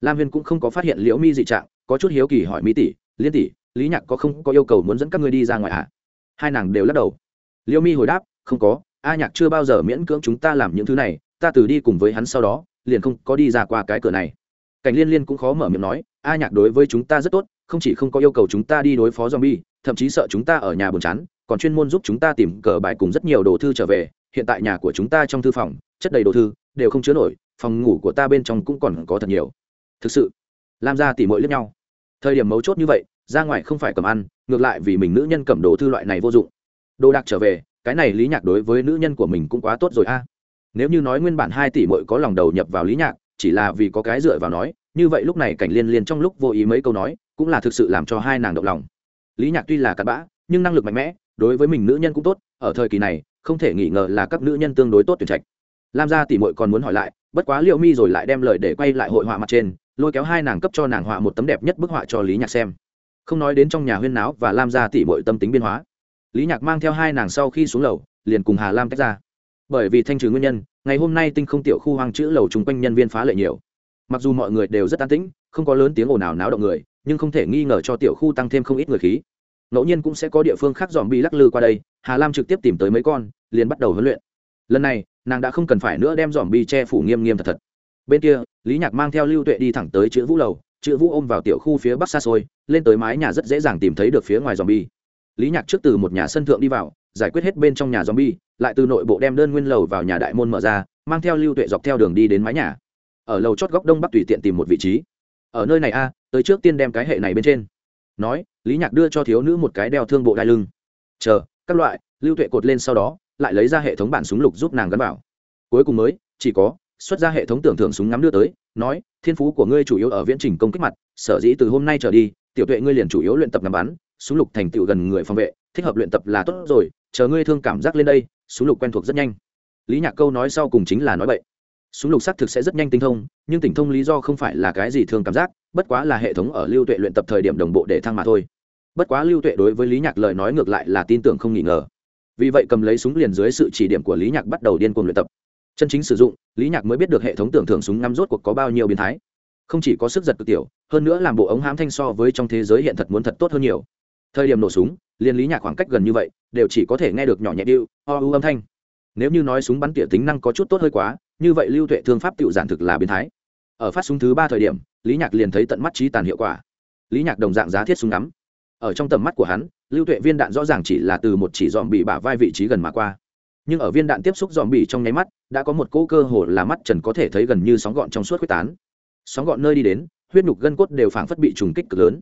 Lam huyên cũng không có phát hiện liễu mi dị trạng, có chút hiếu kỳ hỏi mỹ tỷ, liên tỷ lý nhạc có không có yêu cầu muốn dẫn các ngươi đi ra ngoài ạ à? hai nàng đều lắc đầu. Liêu mi hồi đáp, không có, a nhạc chưa bao giờ miễn cưỡng chúng ta làm những thứ này, ta từ đi cùng với hắn sau đó, liền không có đi ra qua cái cửa này. Cảnh liên liên cũng khó mở miệng nói, a nhạc đối với chúng ta rất tốt, không chỉ không có yêu cầu chúng ta đi đối phó zombie, thậm chí sợ chúng ta ở nhà buồn chán, còn chuyên môn giúp chúng ta tìm cờ bài cùng rất nhiều đồ thư trở về, hiện tại nhà của chúng ta trong thư phòng, chất đầy đồ thư, đều không chứa nổi, phòng ngủ của ta bên trong cũng còn có thật nhiều. Thực sự làm ra tỉ mỗi lẫn nhau. Thời điểm mấu chốt như vậy ra ngoài không phải cầm ăn, ngược lại vì mình nữ nhân cầm đồ thư loại này vô dụng. Đồ đạc trở về, cái này lý nhạc đối với nữ nhân của mình cũng quá tốt rồi a. Nếu như nói nguyên bản hai tỷ mội có lòng đầu nhập vào lý nhạc, chỉ là vì có cái dựa vào nói, như vậy lúc này cảnh liên liên trong lúc vô ý mấy câu nói, cũng là thực sự làm cho hai nàng động lòng. Lý nhạc tuy là cặn bã, nhưng năng lực mạnh mẽ, đối với mình nữ nhân cũng tốt, ở thời kỳ này, không thể nghi ngờ là các nữ nhân tương đối tốt tuyển trạch. Lam gia tỷ muội còn muốn hỏi lại, bất quá liệu mi rồi lại đem lời để quay lại hội họa mặt trên, lôi kéo hai nàng cấp cho nàng họa một tấm đẹp nhất bức họa cho lý nhạc xem không nói đến trong nhà huyên náo và lam gia tỷ mọi tâm tính biên hóa. Lý nhạc mang theo hai nàng sau khi xuống lầu, liền cùng hà lam tách ra. Bởi vì thanh trừ nguyên nhân, ngày hôm nay tinh không tiểu khu hoang chữ lầu chung quanh nhân viên phá lệ nhiều. Mặc dù mọi người đều rất an tĩnh, không có lớn tiếng ồn ào náo động người, nhưng không thể nghi ngờ cho tiểu khu tăng thêm không ít người khí. Ngẫu nhiên cũng sẽ có địa phương khác dòm bi lắc lư qua đây, hà lam trực tiếp tìm tới mấy con, liền bắt đầu huấn luyện. Lần này, nàng đã không cần phải nữa đem dòm bi che phủ nghiêm nghiêm thật thật. Bên kia, lý nhạc mang theo lưu tuệ đi thẳng tới chữ vũ lầu chữ vũ ôm vào tiểu khu phía bắc xa xôi, lên tới mái nhà rất dễ dàng tìm thấy được phía ngoài dòm bi lý nhạc trước từ một nhà sân thượng đi vào, giải quyết hết bên trong nhà dòm bi lại từ nội bộ đem đơn nguyên lầu vào nhà đại môn mở ra, mang theo lưu tuệ dọc theo đường đi đến mái nhà. Ở lầu chót góc đông bắc tùy tiện tìm một vị trí. Ở nơi này a, tới trước tiên đem cái hệ này bên trên. Nói, lý nhạc đưa cho thiếu nữ một cái đeo thương bộ đai lưng. Chờ, các loại, lưu tuệ cột lên sau đó, lại lấy ra hệ thống bản súng lục giúp nàng gắn vào. Cuối cùng mới, chỉ có, xuất ra hệ thống tưởng thưởng súng ngắm đưa tới nói, thiên phú của ngươi chủ yếu ở viễn trình công kích mặt, sở dĩ từ hôm nay trở đi, tiểu tuệ ngươi liền chủ yếu luyện tập ngắm bắn, súng lục thành tựu gần người phòng vệ, thích hợp luyện tập là tốt rồi, chờ ngươi thương cảm giác lên đây, súng lục quen thuộc rất nhanh. Lý nhạc câu nói sau cùng chính là nói vậy súng lục xác thực sẽ rất nhanh tinh thông, nhưng tỉnh thông lý do không phải là cái gì thương cảm giác, bất quá là hệ thống ở lưu tuệ luyện tập thời điểm đồng bộ để thăng mà thôi. Bất quá lưu tuệ đối với lý nhạc lời nói ngược lại là tin tưởng không nghi ngờ. Vì vậy cầm lấy súng liền dưới sự chỉ điểm của lý nhạc bắt đầu điên cuồng luyện tập chân chính sử dụng, lý nhạc mới biết được hệ thống tưởng thưởng súng ngắm rốt cuộc có bao nhiêu biến thái. Không chỉ có sức giật cực tiểu, hơn nữa làm bộ ống hãm thanh so với trong thế giới hiện thật muốn thật tốt hơn nhiều. Thời điểm nổ súng liên lý nhạc khoảng cách gần như vậy, đều chỉ có thể nghe được nhỏ nhẹ điệu, o u âm thanh. Nếu như nói súng bắn tỉa tính năng có chút tốt hơi quá, như vậy lưu tuệ thương pháp tự giản thực là biến thái. Ở phát súng thứ ba thời điểm, lý nhạc liền thấy tận mắt trí tàn hiệu quả. Lý nhạc đồng dạng giá thiết súng ngắm. Ở trong tầm mắt của hắn, lưu tuệ viên đạn rõ ràng chỉ là từ một chỉ dòm bị bả vai vị trí gần mà qua nhưng ở viên đạn tiếp xúc dòm bị trong nháy mắt, đã có một cỗ cơ hồ là mắt trần có thể thấy gần như sóng gọn trong suốt quyết tán. Sóng gọn nơi đi đến, huyết nhục gân cốt đều phảng phất bị trùng kích cực lớn.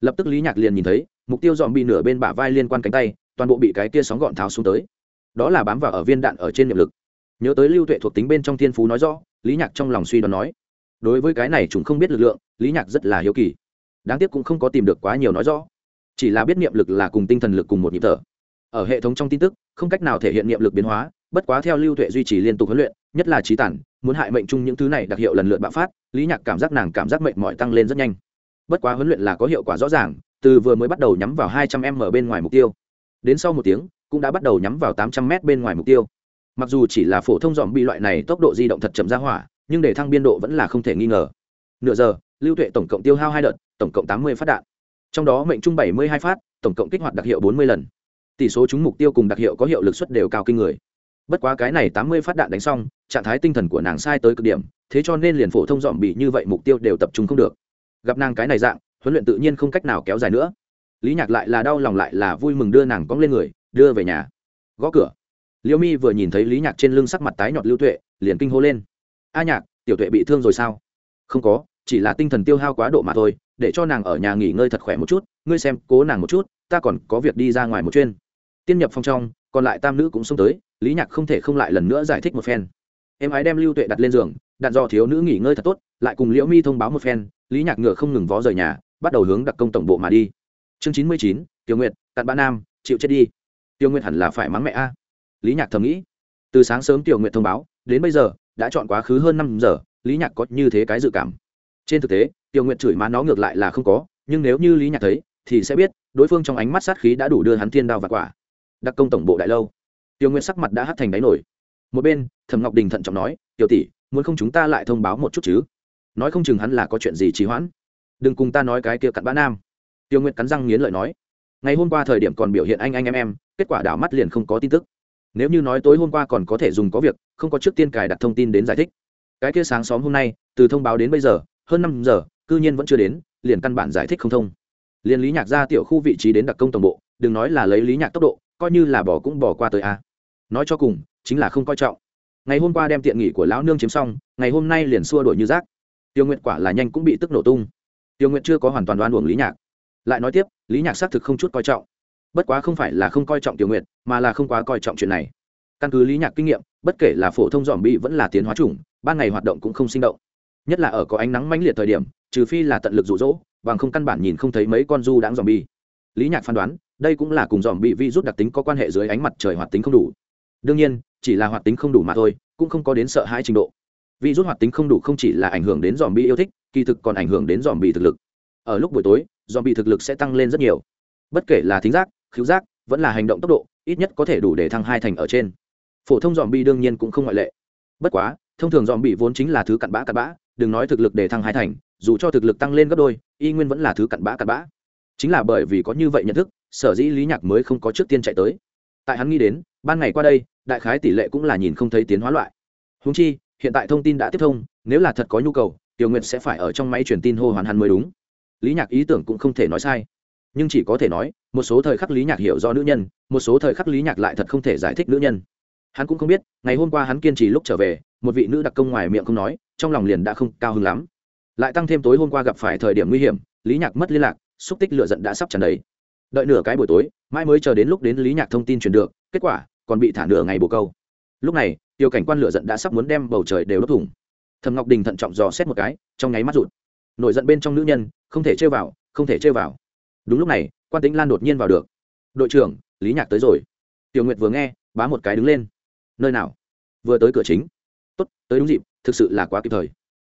Lập tức lý nhạc liền nhìn thấy, mục tiêu dòm bị nửa bên bả vai liên quan cánh tay, toàn bộ bị cái kia sóng gọn tháo xuống tới. Đó là bám vào ở viên đạn ở trên niệm lực. Nhớ tới lưu tuệ thuộc tính bên trong thiên phú nói rõ, lý nhạc trong lòng suy đoán nói, đối với cái này chúng không biết lực lượng, lý nhạc rất là hiếu kỳ. Đáng tiếc cũng không có tìm được quá nhiều nói rõ. Chỉ là biết niệm lực là cùng tinh thần lực cùng một nhịp thở ở hệ thống trong tin tức, không cách nào thể hiện niệm lực biến hóa, bất quá theo lưu tuệ duy trì liên tục huấn luyện, nhất là trí tản, muốn hại mệnh chung những thứ này đặc hiệu lần lượt bạo phát, lý nhạc cảm giác nàng cảm giác mệnh mọi tăng lên rất nhanh. Bất quá huấn luyện là có hiệu quả rõ ràng, từ vừa mới bắt đầu nhắm vào hai trăm m bên ngoài mục tiêu. Đến sau một tiếng, cũng đã bắt đầu nhắm vào tám trăm m bên ngoài mục tiêu. Mặc dù chỉ là phổ thông dòm bị loại này tốc độ di động thật chậm ra hỏa, nhưng để thăng biên độ vẫn là không thể nghi ngờ. Nửa giờ, lưu tuệ tổng cộng tiêu hao hai đợt, tổng cộng tám mươi phát đạn. Trong đó mệnh trung bảy mươi hai phát, tổng cộng kích hoạt đặc hiệu bốn mươi lần tỷ số chúng mục tiêu cùng đặc hiệu có hiệu lực suất đều cao kinh người. Bất quá cái này tám mươi phát đạn đánh xong, trạng thái tinh thần của nàng sai tới cực điểm, thế cho nên liền phổ thông dọn bị như vậy mục tiêu đều tập trung không được. Gặp nàng cái này dạng, huấn luyện tự nhiên không cách nào kéo dài nữa. Lý nhạc lại là đau lòng lại là vui mừng đưa nàng cong lên người, đưa về nhà. Gõ cửa. Liễu mi vừa nhìn thấy lý nhạc trên lưng sắc mặt tái nhọt lưu tuệ, liền kinh hô lên. A nhạc, tiểu tuệ bị thương rồi sao? Không có, chỉ là tinh thần tiêu hao quá độ mà thôi, để cho nàng ở nhà nghỉ ngơi thật khỏe một chút, ngươi xem cố nàng một chút, ta còn có việc đi ra ngoài một chuyên tiên nhập phòng trong, còn lại tam nữ cũng xông tới, lý nhạc không thể không lại lần nữa giải thích một phen. Em ái đem lưu tuệ đặt lên giường đạn dò thiếu nữ nghỉ ngơi thật tốt, lại cùng liễu mi thông báo một phen, lý nhạc ngựa không ngừng vó rời nhà, bắt đầu hướng đặc công tổng bộ mà đi. Chương chín mươi chín, tiểu nguyệt, cặn bã nam, chịu chết đi. Tiêu nguyệt hẳn là phải mắng mẹ a. Lý nhạc thầm nghĩ. Từ sáng sớm tiểu nguyệt thông báo, đến bây giờ, đã chọn quá khứ hơn năm giờ, lý nhạc có như thế cái dự cảm. Trên thực tế, tiểu nguyệt chửi má nó ngược lại là không có, nhưng nếu như lý nhạc thấy, thì sẽ biết, đối phương trong ánh mắt sát khí đã đủ đưa hắn thiên đao và quả đặc công tổng bộ đại lâu. Tiểu nguyệt sắc mặt đã hắt thành đáy nổi. Một bên, thẩm ngọc đình thận trọng nói, tiểu tỷ, muốn không chúng ta lại thông báo một chút chứ? Nói không chừng hắn là có chuyện gì trì hoãn. Đừng cùng ta nói cái kia cặn bã nam. Tiêu nguyệt cắn răng nghiến lợi nói, ngày hôm qua thời điểm còn biểu hiện anh anh em em, kết quả đảo mắt liền không có tin tức. Nếu như nói tối hôm qua còn có thể dùng có việc, không có trước tiên cài đặt thông tin đến giải thích. Cái kia sáng xóm hôm nay, từ thông báo đến bây giờ, hơn năm giờ, cư nhiên vẫn chưa đến, liền căn bản giải thích không thông. Liền lý nhạc ra tiểu khu vị trí đến đặc công tổng bộ, đừng nói là lấy lý nhạc tốc độ coi như là bỏ cũng bỏ qua tới a à. nói cho cùng, chính là không coi trọng. Ngày hôm qua đem tiện nghỉ của lão nương chiếm xong, ngày hôm nay liền xua đổi như rác. Tiêu nguyện quả là nhanh cũng bị tức nổ tung. Tiêu nguyện chưa có hoàn toàn đoán uổng lý nhạc. Lại nói tiếp, lý nhạc xác thực không chút coi trọng. Bất quá không phải là không coi trọng tiểu nguyện mà là không quá coi trọng chuyện này. Căn cứ lý nhạc kinh nghiệm, bất kể là phổ thông dòm bi vẫn là tiến hóa chủng, ban ngày hoạt động cũng không sinh động. Nhất là ở có ánh nắng mãnh liệt thời điểm, trừ phi là tận lực rụ rỗ bằng không căn bản nhìn không thấy mấy con du đãng dòm bi lý nhạc phán đoán đây cũng là cùng dòm bị vi rút đặc tính có quan hệ dưới ánh mặt trời hoạt tính không đủ. Đương nhiên, chỉ là hoạt tính không đủ mà thôi, cũng không có đến sợ hãi trình độ. Vi rút hoạt tính không đủ không chỉ là ảnh hưởng đến dòm bị yêu thích, kỳ thực còn ảnh hưởng đến dòm bị thực lực. Ở lúc buổi tối, dòm bị thực lực sẽ tăng lên rất nhiều. Bất kể là thính giác khứu giác, vẫn là hành động tốc độ, ít nhất có thể đủ để thăng hai thành ở trên. Phổ thông dòm bị đương nhiên cũng không ngoại lệ. Bất quá, thông thường dòm bị vốn chính là thứ cặn bã cặn bã, đừng nói thực lực để thăng hai thành, dù cho thực lực tăng lên gấp đôi, y nguyên vẫn là thứ cặn bã cặn bã. Chính là bởi vì có như vậy nhận thức sở dĩ lý nhạc mới không có trước tiên chạy tới. Tại hắn nghĩ đến, ban ngày qua đây, đại khái tỷ lệ cũng là nhìn không thấy tiến hóa loại. Húng chi, hiện tại thông tin đã tiếp thông, nếu là thật có nhu cầu, tiểu nguyệt sẽ phải ở trong máy truyền tin hô hoàn hắn mới đúng. Lý nhạc ý tưởng cũng không thể nói sai. Nhưng chỉ có thể nói, một số thời khắc lý nhạc hiểu do nữ nhân, một số thời khắc lý nhạc lại thật không thể giải thích nữ nhân. Hắn cũng không biết, ngày hôm qua hắn kiên trì lúc trở về, một vị nữ đặc công ngoài miệng không nói, trong lòng liền đã không cao hứng lắm. Lại tăng thêm tối hôm qua gặp phải thời điểm nguy hiểm, lý nhạc mất liên lạc, xúc tích lựa giận đã sắp tràn đầy đợi nửa cái buổi tối mai mới chờ đến lúc đến lý nhạc thông tin truyền được, kết quả, còn bị thả nửa ngày bồ câu. Lúc này, tiêu cảnh quan lửa giận đã sắp muốn đem bầu trời đều đốt thủng. Thầm ngọc đình thận trọng dò xét một cái, trong nháy mắt rụt. Nổi giận bên trong nữ nhân, không thể chơi vào, không thể chơi vào. Đúng lúc này, quan tĩnh lan đột nhiên vào được. Đội trưởng, lý nhạc tới rồi. Tiểu nguyệt vừa nghe, bá một cái đứng lên. Nơi nào? Vừa tới cửa chính. Tốt, tới đúng dịp, thực sự là quá kịp thời.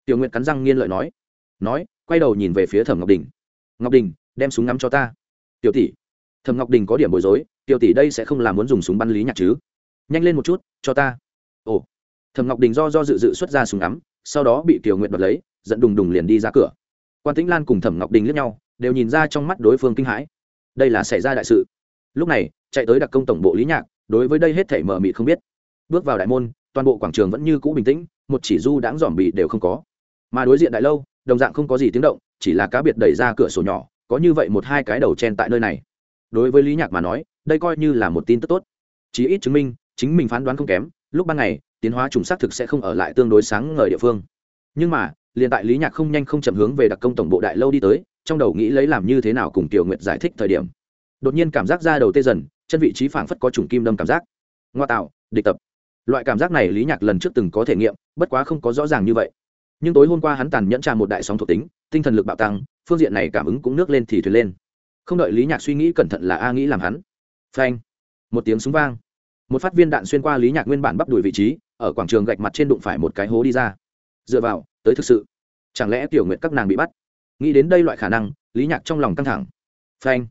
Tiểu nguyệt cắn răng nghiên lợi nói. Nói, quay đầu nhìn về phía thẩm ngọc đình. Ngọc đình, đem súng ngắm cho ta tiểu tỷ, thẩm ngọc đình có điểm bối rối, tiểu tỷ đây sẽ không làm muốn dùng súng bắn lý nhạc chứ? Nhanh lên một chút, cho ta. Ồ. Thẩm ngọc đình do do dự dự xuất ra súng ngắm, sau đó bị tiểu nguyện đoạt lấy dẫn đùng đùng liền đi ra cửa. Quan tĩnh lan cùng thẩm ngọc đình lướt nhau, đều nhìn ra trong mắt đối phương kinh hãi. Đây là xảy ra đại sự. Lúc này, chạy tới đặc công tổng bộ lý nhạc, đối với đây hết thể mờ mịt không biết. Bước vào đại môn, toàn bộ quảng trường vẫn như cũ bình tĩnh, một chỉ du đãng dòm bị đều không có. Mà đối diện đại lâu, đồng dạng không có gì tiếng động, chỉ là cá biệt đẩy ra cửa sổ nhỏ có như vậy một hai cái đầu chen tại nơi này. Đối với lý nhạc mà nói, đây coi như là một tin tức tốt. Chí ít chứng minh, chính mình phán đoán không kém, lúc ban ngày, tiến hóa trùng xác thực sẽ không ở lại tương đối sáng ngời địa phương. Nhưng mà, liền tại lý nhạc không nhanh không chậm hướng về đặc công tổng bộ đại lâu đi tới, trong đầu nghĩ lấy làm như thế nào cùng tiểu nguyệt giải thích thời điểm. Đột nhiên cảm giác ra đầu tê dần, chân vị trí phảng phất có trùng kim đâm cảm giác. Ngoa tạo, địch tập. Loại cảm giác này lý nhạc lần trước từng có thể nghiệm, bất quá không có rõ ràng như vậy. Nhưng tối hôm qua hắn tàn nhẫn trà một đại sóng thuộc tính, tinh thần lực bạo tăng phương diện này cảm ứng cũng nước lên thì thuyền lên. Không đợi lý nhạc suy nghĩ cẩn thận là a nghĩ làm hắn. Phanh. Một tiếng súng vang. Một phát viên đạn xuyên qua lý nhạc nguyên bản bắp đuổi vị trí, ở quảng trường gạch mặt trên đụng phải một cái hố đi ra. Dựa vào, tới thực sự. Chẳng lẽ tiểu nguyện các nàng bị bắt? Nghĩ đến đây loại khả năng, lý nhạc trong lòng căng thẳng. Phanh.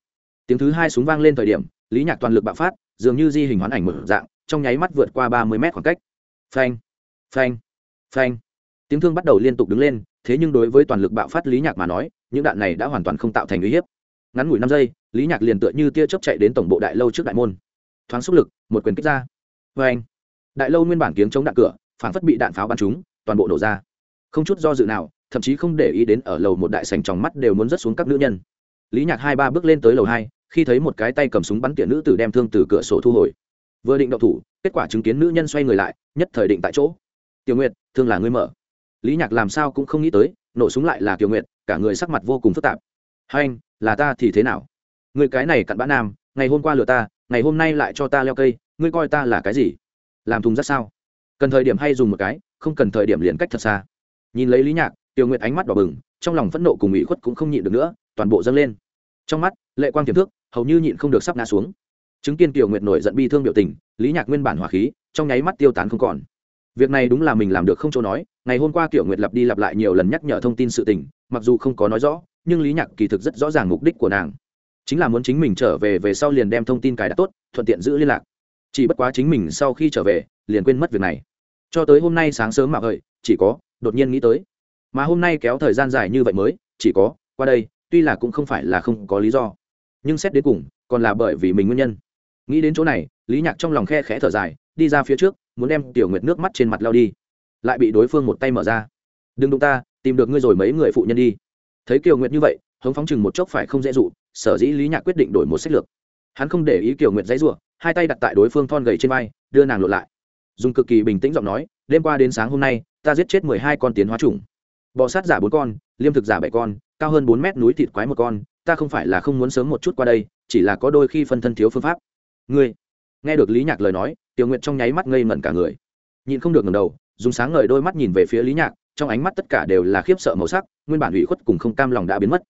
Tiếng thứ hai súng vang lên thời điểm, lý nhạc toàn lực bạo phát, dường như di hình hoán ảnh một dạng, trong nháy mắt vượt qua ba mươi mét khoảng cách. Phanh. Phanh. Phanh. Tiếng thương bắt đầu liên tục đứng lên, thế nhưng đối với toàn lực bạo phát lý nhạc mà nói những đạn này đã hoàn toàn không tạo thành uy hiếp. Ngắn ngủi năm giây, lý nhạc liền tựa như tia chớp chạy đến tổng bộ đại lâu trước đại môn. Thoáng xúc lực, một quyền kích ra. Vê anh, đại lâu nguyên bản kiếng chống đạn cửa phản phất bị đạn pháo bắn trúng, toàn bộ nổ ra. Không chút do dự nào, thậm chí không để ý đến ở lầu một đại sành tròng mắt đều muốn rớt xuống các nữ nhân. Lý nhạc hai ba bước lên tới lầu hai, khi thấy một cái tay cầm súng bắn tỉa nữ tử đem thương từ cửa sổ thu hồi. Vừa định động thủ, kết quả chứng kiến nữ nhân xoay người lại, nhất thời định tại chỗ. Tiểu nguyệt, thương là ngươi mở. Lý nhạc làm sao cũng không nghĩ tới nổ súng lại là kiều nguyệt, cả người sắc mặt vô cùng phức tạp. Hai anh, là ta thì thế nào? Người cái này cặn bã nam, ngày hôm qua lừa ta, ngày hôm nay lại cho ta leo cây, ngươi coi ta là cái gì? Làm thùng rất sao? Cần thời điểm hay dùng một cái, không cần thời điểm liền cách thật xa. Nhìn lấy lý nhạc tiểu nguyệt ánh mắt đỏ bừng, trong lòng phẫn nộ cùng ủy khuất cũng không nhịn được nữa, toàn bộ dâng lên. Trong mắt, lệ quang tiềm thức hầu như nhịn không được sắp ngã xuống. Chứng kiến tiểu nguyệt nổi giận bi thương biểu tình, lý nhạc nguyên bản hỏa khí, trong nháy mắt tiêu tán không còn việc này đúng là mình làm được không chỗ nói, ngày hôm qua tiểu nguyệt lặp đi lặp lại nhiều lần nhắc nhở thông tin sự tình, mặc dù không có nói rõ, nhưng lý nhạc kỳ thực rất rõ ràng mục đích của nàng. Chính là muốn chính mình trở về về sau liền đem thông tin cài đặt tốt, thuận tiện giữ liên lạc. Chỉ bất quá chính mình sau khi trở về, liền quên mất việc này. Cho tới hôm nay sáng sớm mà hợi chỉ có, đột nhiên nghĩ tới. Mà hôm nay kéo thời gian dài như vậy mới, chỉ có, qua đây, tuy là cũng không phải là không có lý do. Nhưng xét đến cùng, còn là bởi vì mình nguyên nhân. Nghĩ đến chỗ này lý nhạc trong lòng khe khẽ thở dài, đi ra phía trước, muốn đem tiểu nguyệt nước mắt trên mặt lao đi. Lại bị đối phương một tay mở ra. Đừng đụng ta, tìm được ngươi rồi mấy người phụ nhân đi. Thấy kiều nguyệt như vậy, hống phóng chừng một chốc phải không dễ dụ, sở dĩ lý nhạc quyết định đổi một sách lược. Hắn không để ý kiều nguyệt dãy ruộng hai tay đặt tại đối phương thon gầy trên vai, đưa nàng lộn lại. Dùng cực kỳ bình tĩnh giọng nói, đêm qua đến sáng hôm nay, ta giết chết mười hai con tiến hóa trùng bọ sát giả bốn con, liêm thực giả bảy con, cao hơn bốn mét núi thịt quái một con, ta không phải là không muốn sớm một chút qua đây, chỉ là có đôi khi phân thân thiếu phương pháp. Ngươi nghe được lý nhạc lời nói, tiểu Nguyện trong nháy mắt ngây ngẩn cả người. Nhìn không được ngầm đầu, dùng sáng ngời đôi mắt nhìn về phía lý nhạc, trong ánh mắt tất cả đều là khiếp sợ màu sắc, nguyên bản ủy khuất cùng không cam lòng đã biến mất.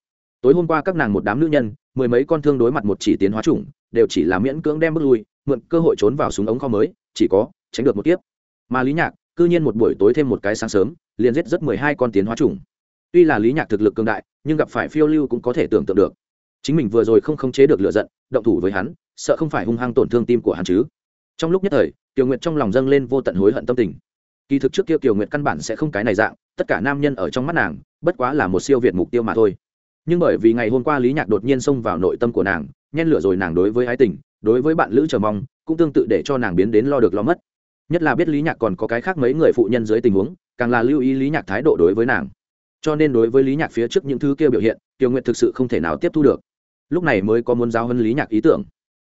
Tối hôm qua các nàng một đám nữ nhân, mười mấy con thương đối mặt một chỉ tiến hóa chủng, đều chỉ là miễn cưỡng đem bước lui, mượn cơ hội trốn vào súng ống kho mới, chỉ có, tránh được một kiếp. Mà lý nhạc, cư nhiên một buổi tối thêm một cái sáng sớm, liền giết rất mười hai con tiến hóa chủng. Tuy là lý nhạc thực lực cường đại, nhưng gặp phải phiêu lưu cũng có thể tưởng tượng được chính mình vừa rồi không khống chế được lựa giận, động thủ với hắn, sợ không phải hung hăng tổn thương tim của hắn chứ. Trong lúc nhất thời tiểu nguyệt trong lòng dâng lên vô tận hối hận tâm tình. Kỳ thực trước kia tiểu nguyệt căn bản sẽ không cái này dạng, tất cả nam nhân ở trong mắt nàng, bất quá là một siêu việt mục tiêu mà thôi. Nhưng bởi vì ngày hôm qua lý nhạc đột nhiên xông vào nội tâm của nàng, nhen lửa rồi nàng đối với ái tình, đối với bạn lữ chờ mong, cũng tương tự để cho nàng biến đến lo được lo mất. Nhất là biết lý nhạc còn có cái khác mấy người phụ nhân dưới tình huống, càng là lưu ý lý nhạc thái độ đối với nàng. Cho nên đối với lý nhạc phía trước những thứ kia biểu hiện tiểu nguyện thực sự không thể nào tiếp thu được lúc này mới có muốn giáo huấn lý nhạc ý tưởng.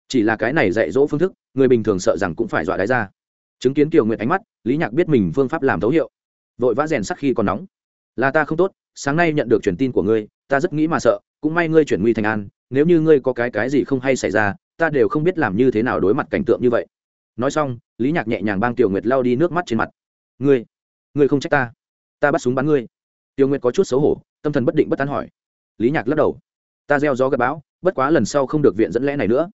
Chỉ là cái này dạy dỗ phương thức, người bình thường sợ rằng cũng phải dọa đáy ra. Chứng kiến tiểu nguyện ánh mắt, lý nhạc biết mình phương pháp làm thấu hiệu. Vội vã rèn sắc khi còn nóng. Là ta không tốt, sáng nay nhận được truyền tin của ngươi, ta rất nghĩ mà sợ, cũng may ngươi chuyển nguy thành an, nếu như ngươi có cái cái gì không hay xảy ra, ta đều không biết làm như thế nào đối mặt cảnh tượng như vậy. Nói xong, lý nhạc nhẹ nhàng bang tiểu nguyệt lao đi nước mắt trên mặt. Ngươi ngươi không trách ta ta bắt súng bắn ngươi. Tiểu nguyệt có chút xấu hổ, tâm thần bất định bất tán hỏi. Lý nhạc lắc đầu ta gieo gió gặp bão, bất quá lần sau không được viện dẫn lẽ này nữa.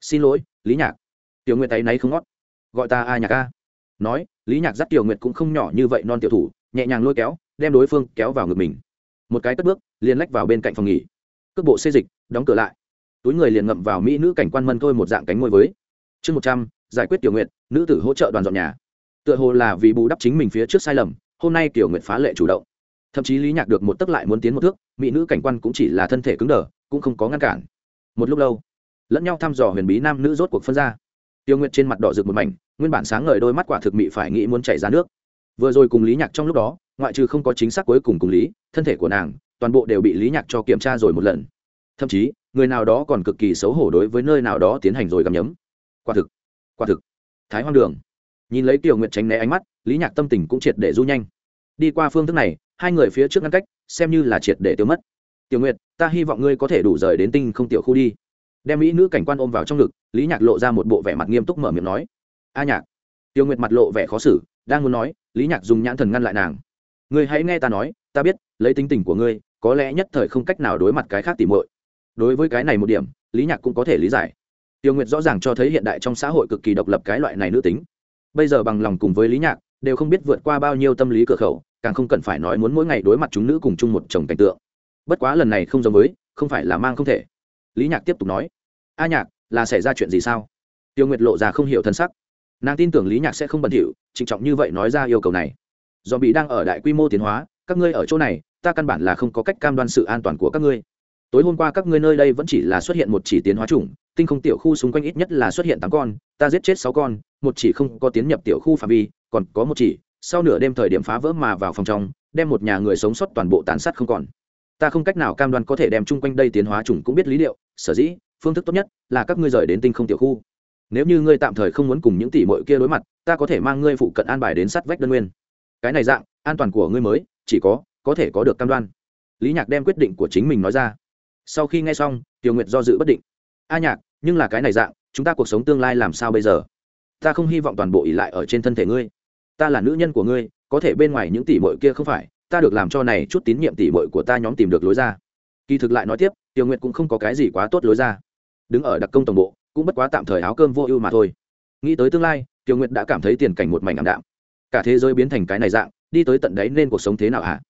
Xin lỗi, lý nhạc. Tiểu nguyệt tay náy không ngót. Gọi ta a nhạc a. Nói, lý nhạc dắt tiểu nguyệt cũng không nhỏ như vậy non tiểu thủ, nhẹ nhàng lôi kéo, đem đối phương kéo vào ngực mình. Một cái cất bước, liền lách vào bên cạnh phòng nghỉ. Cước bộ xê dịch, đóng cửa lại. Túi người liền ngậm vào mỹ nữ cảnh quan mân thôi một dạng cánh môi với. Chương một trăm, giải quyết tiểu nguyện nữ tử hỗ trợ đoàn dọn nhà. Tựa hồ là vì bù đắp chính mình phía trước sai lầm, hôm nay tiểu nguyện phá lệ chủ động. Thậm chí lý nhạc được một tấc lại muốn tiến một thước, mỹ nữ cảnh quan cũng chỉ là thân thể cứng đờ cũng không có ngăn cản. Một lúc lâu, lẫn nhau thăm dò huyền bí nam nữ rốt cuộc phân ra. Tiêu nguyệt trên mặt đỏ rực một mảnh, nguyên bản sáng ngời đôi mắt quả thực mị phải nghĩ muốn chảy ra nước. Vừa rồi cùng lý nhạc trong lúc đó, ngoại trừ không có chính xác cuối cùng cùng lý, thân thể của nàng, toàn bộ đều bị lý nhạc cho kiểm tra rồi một lần. Thậm chí, người nào đó còn cực kỳ xấu hổ đối với nơi nào đó tiến hành rồi gặm nhấm. Quả thực quả thực. Thái hoang đường. Nhìn lấy tiểu nguyệt tránh né ánh mắt, lý nhạc tâm tình cũng triệt để du nhanh. Đi qua phương thức này, hai người phía trước ngăn cách, xem như là triệt để tiêu mất. Tiểu nguyệt ta hy vọng ngươi có thể đủ rời đến tinh không tiểu khu đi. Đem mỹ nữ cảnh quan ôm vào trong ngực, lý nhạc lộ ra một bộ vẻ mặt nghiêm túc mở miệng nói. A nhạc. Tiêu nguyệt mặt lộ vẻ khó xử, đang muốn nói, lý nhạc dùng nhãn thần ngăn lại nàng. Ngươi hãy nghe ta nói, ta biết, lấy tính tình của ngươi, có lẽ nhất thời không cách nào đối mặt cái khác tỉ muội. Đối với cái này một điểm, lý nhạc cũng có thể lý giải. Tiêu nguyệt rõ ràng cho thấy hiện đại trong xã hội cực kỳ độc lập cái loại này nữ tính. Bây giờ bằng lòng cùng với lý nhạc, đều không biết vượt qua bao nhiêu tâm lý cửa khẩu, càng không cần phải nói muốn mỗi ngày đối mặt chúng nữ cùng chung một chồng cảnh tượng bất quá lần này không giống với, không phải là mang không thể. Lý nhạc tiếp tục nói. A nhạc, là xảy ra chuyện gì sao? Tiêu nguyệt lộ ra không hiểu thân sắc. Nàng tin tưởng lý nhạc sẽ không bẩn thỉu, trịnh trọng như vậy nói ra yêu cầu này. Do bị đang ở đại quy mô tiến hóa, các ngươi ở chỗ này, ta căn bản là không có cách cam đoan sự an toàn của các ngươi. Tối hôm qua các ngươi nơi đây vẫn chỉ là xuất hiện một chỉ tiến hóa chủng, tinh không tiểu khu xung quanh ít nhất là xuất hiện tám con, ta giết chết sáu con, một chỉ không có tiến nhập tiểu khu phạm vi, còn có một chỉ, sau nửa đêm thời điểm phá vỡ mà vào phòng trong, đem một nhà người sống sót toàn bộ tàn sát không còn ta không cách nào cam đoan có thể đem chung quanh đây tiến hóa chủng cũng biết lý liệu, sở dĩ, phương thức tốt nhất là các ngươi rời đến tinh không tiểu khu. Nếu như ngươi tạm thời không muốn cùng những tỷ mội kia đối mặt, ta có thể mang ngươi phụ cận an bài đến sát vách đơn nguyên. Cái này dạng, an toàn của ngươi mới, chỉ có có thể có được cam đoan. Lý nhạc đem quyết định của chính mình nói ra. Sau khi nghe xong, tiểu nguyệt do dự bất định. A nhạc, nhưng là cái này dạng, chúng ta cuộc sống tương lai làm sao bây giờ? Ta không hy vọng toàn bộ ỉ lại ở trên thân thể ngươi. Ta là nữ nhân của ngươi, có thể bên ngoài những tỷ mội kia không phải ta được làm cho này chút tín nhiệm tỷ mội của ta nhóm tìm được lối ra. Kỳ thực lại nói tiếp tiểu nguyệt cũng không có cái gì quá tốt lối ra. Đứng ở đặc công tổng bộ, cũng bất quá tạm thời áo cơm vô ưu mà thôi. Nghĩ tới tương lai tiểu nguyệt đã cảm thấy tiền cảnh một mảnh ảm đạm. Cả thế giới biến thành cái này dạng, đi tới tận đấy nên cuộc sống thế nào hả?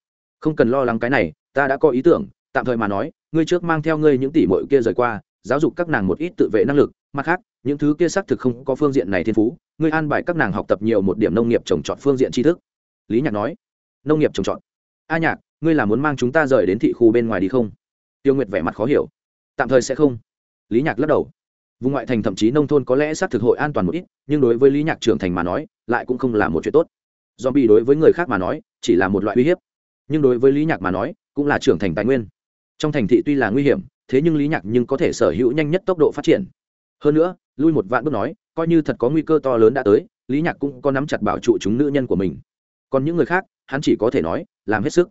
Không cần lo lắng cái này, ta đã có ý tưởng, tạm thời mà nói, ngươi trước mang theo ngươi những tỷ mội kia rời qua, giáo dục các nàng một ít tự vệ năng lực, mặt khác, những thứ kia xác thực không có phương diện này thiên phú, ngươi an bài các nàng học tập nhiều một điểm nông nghiệp trồng trọt phương diện tri thức. Lý nhạc nói. Nông nghiệp trồng trọt a nhạc, ngươi là muốn mang chúng ta rời đến thị khu bên ngoài đi không? Tiêu nguyệt vẻ mặt khó hiểu. Tạm thời sẽ không. Lý nhạc lắc đầu. Vùng ngoại thành thậm chí nông thôn có lẽ xác thực hội an toàn một ít, nhưng đối với lý nhạc trưởng thành mà nói, lại cũng không là một chuyện tốt. Do bị đối với người khác mà nói, chỉ là một loại uy hiếp. Nhưng đối với lý nhạc mà nói, cũng là trưởng thành tài nguyên. Trong thành thị tuy là nguy hiểm, thế nhưng lý nhạc nhưng có thể sở hữu nhanh nhất tốc độ phát triển. Hơn nữa, lui một vạn bước nói, coi như thật có nguy cơ to lớn đã tới, lý nhạc cũng có nắm chặt bảo trụ chúng nữ nhân của mình. Còn những người khác hắn chỉ có thể nói, làm hết sức.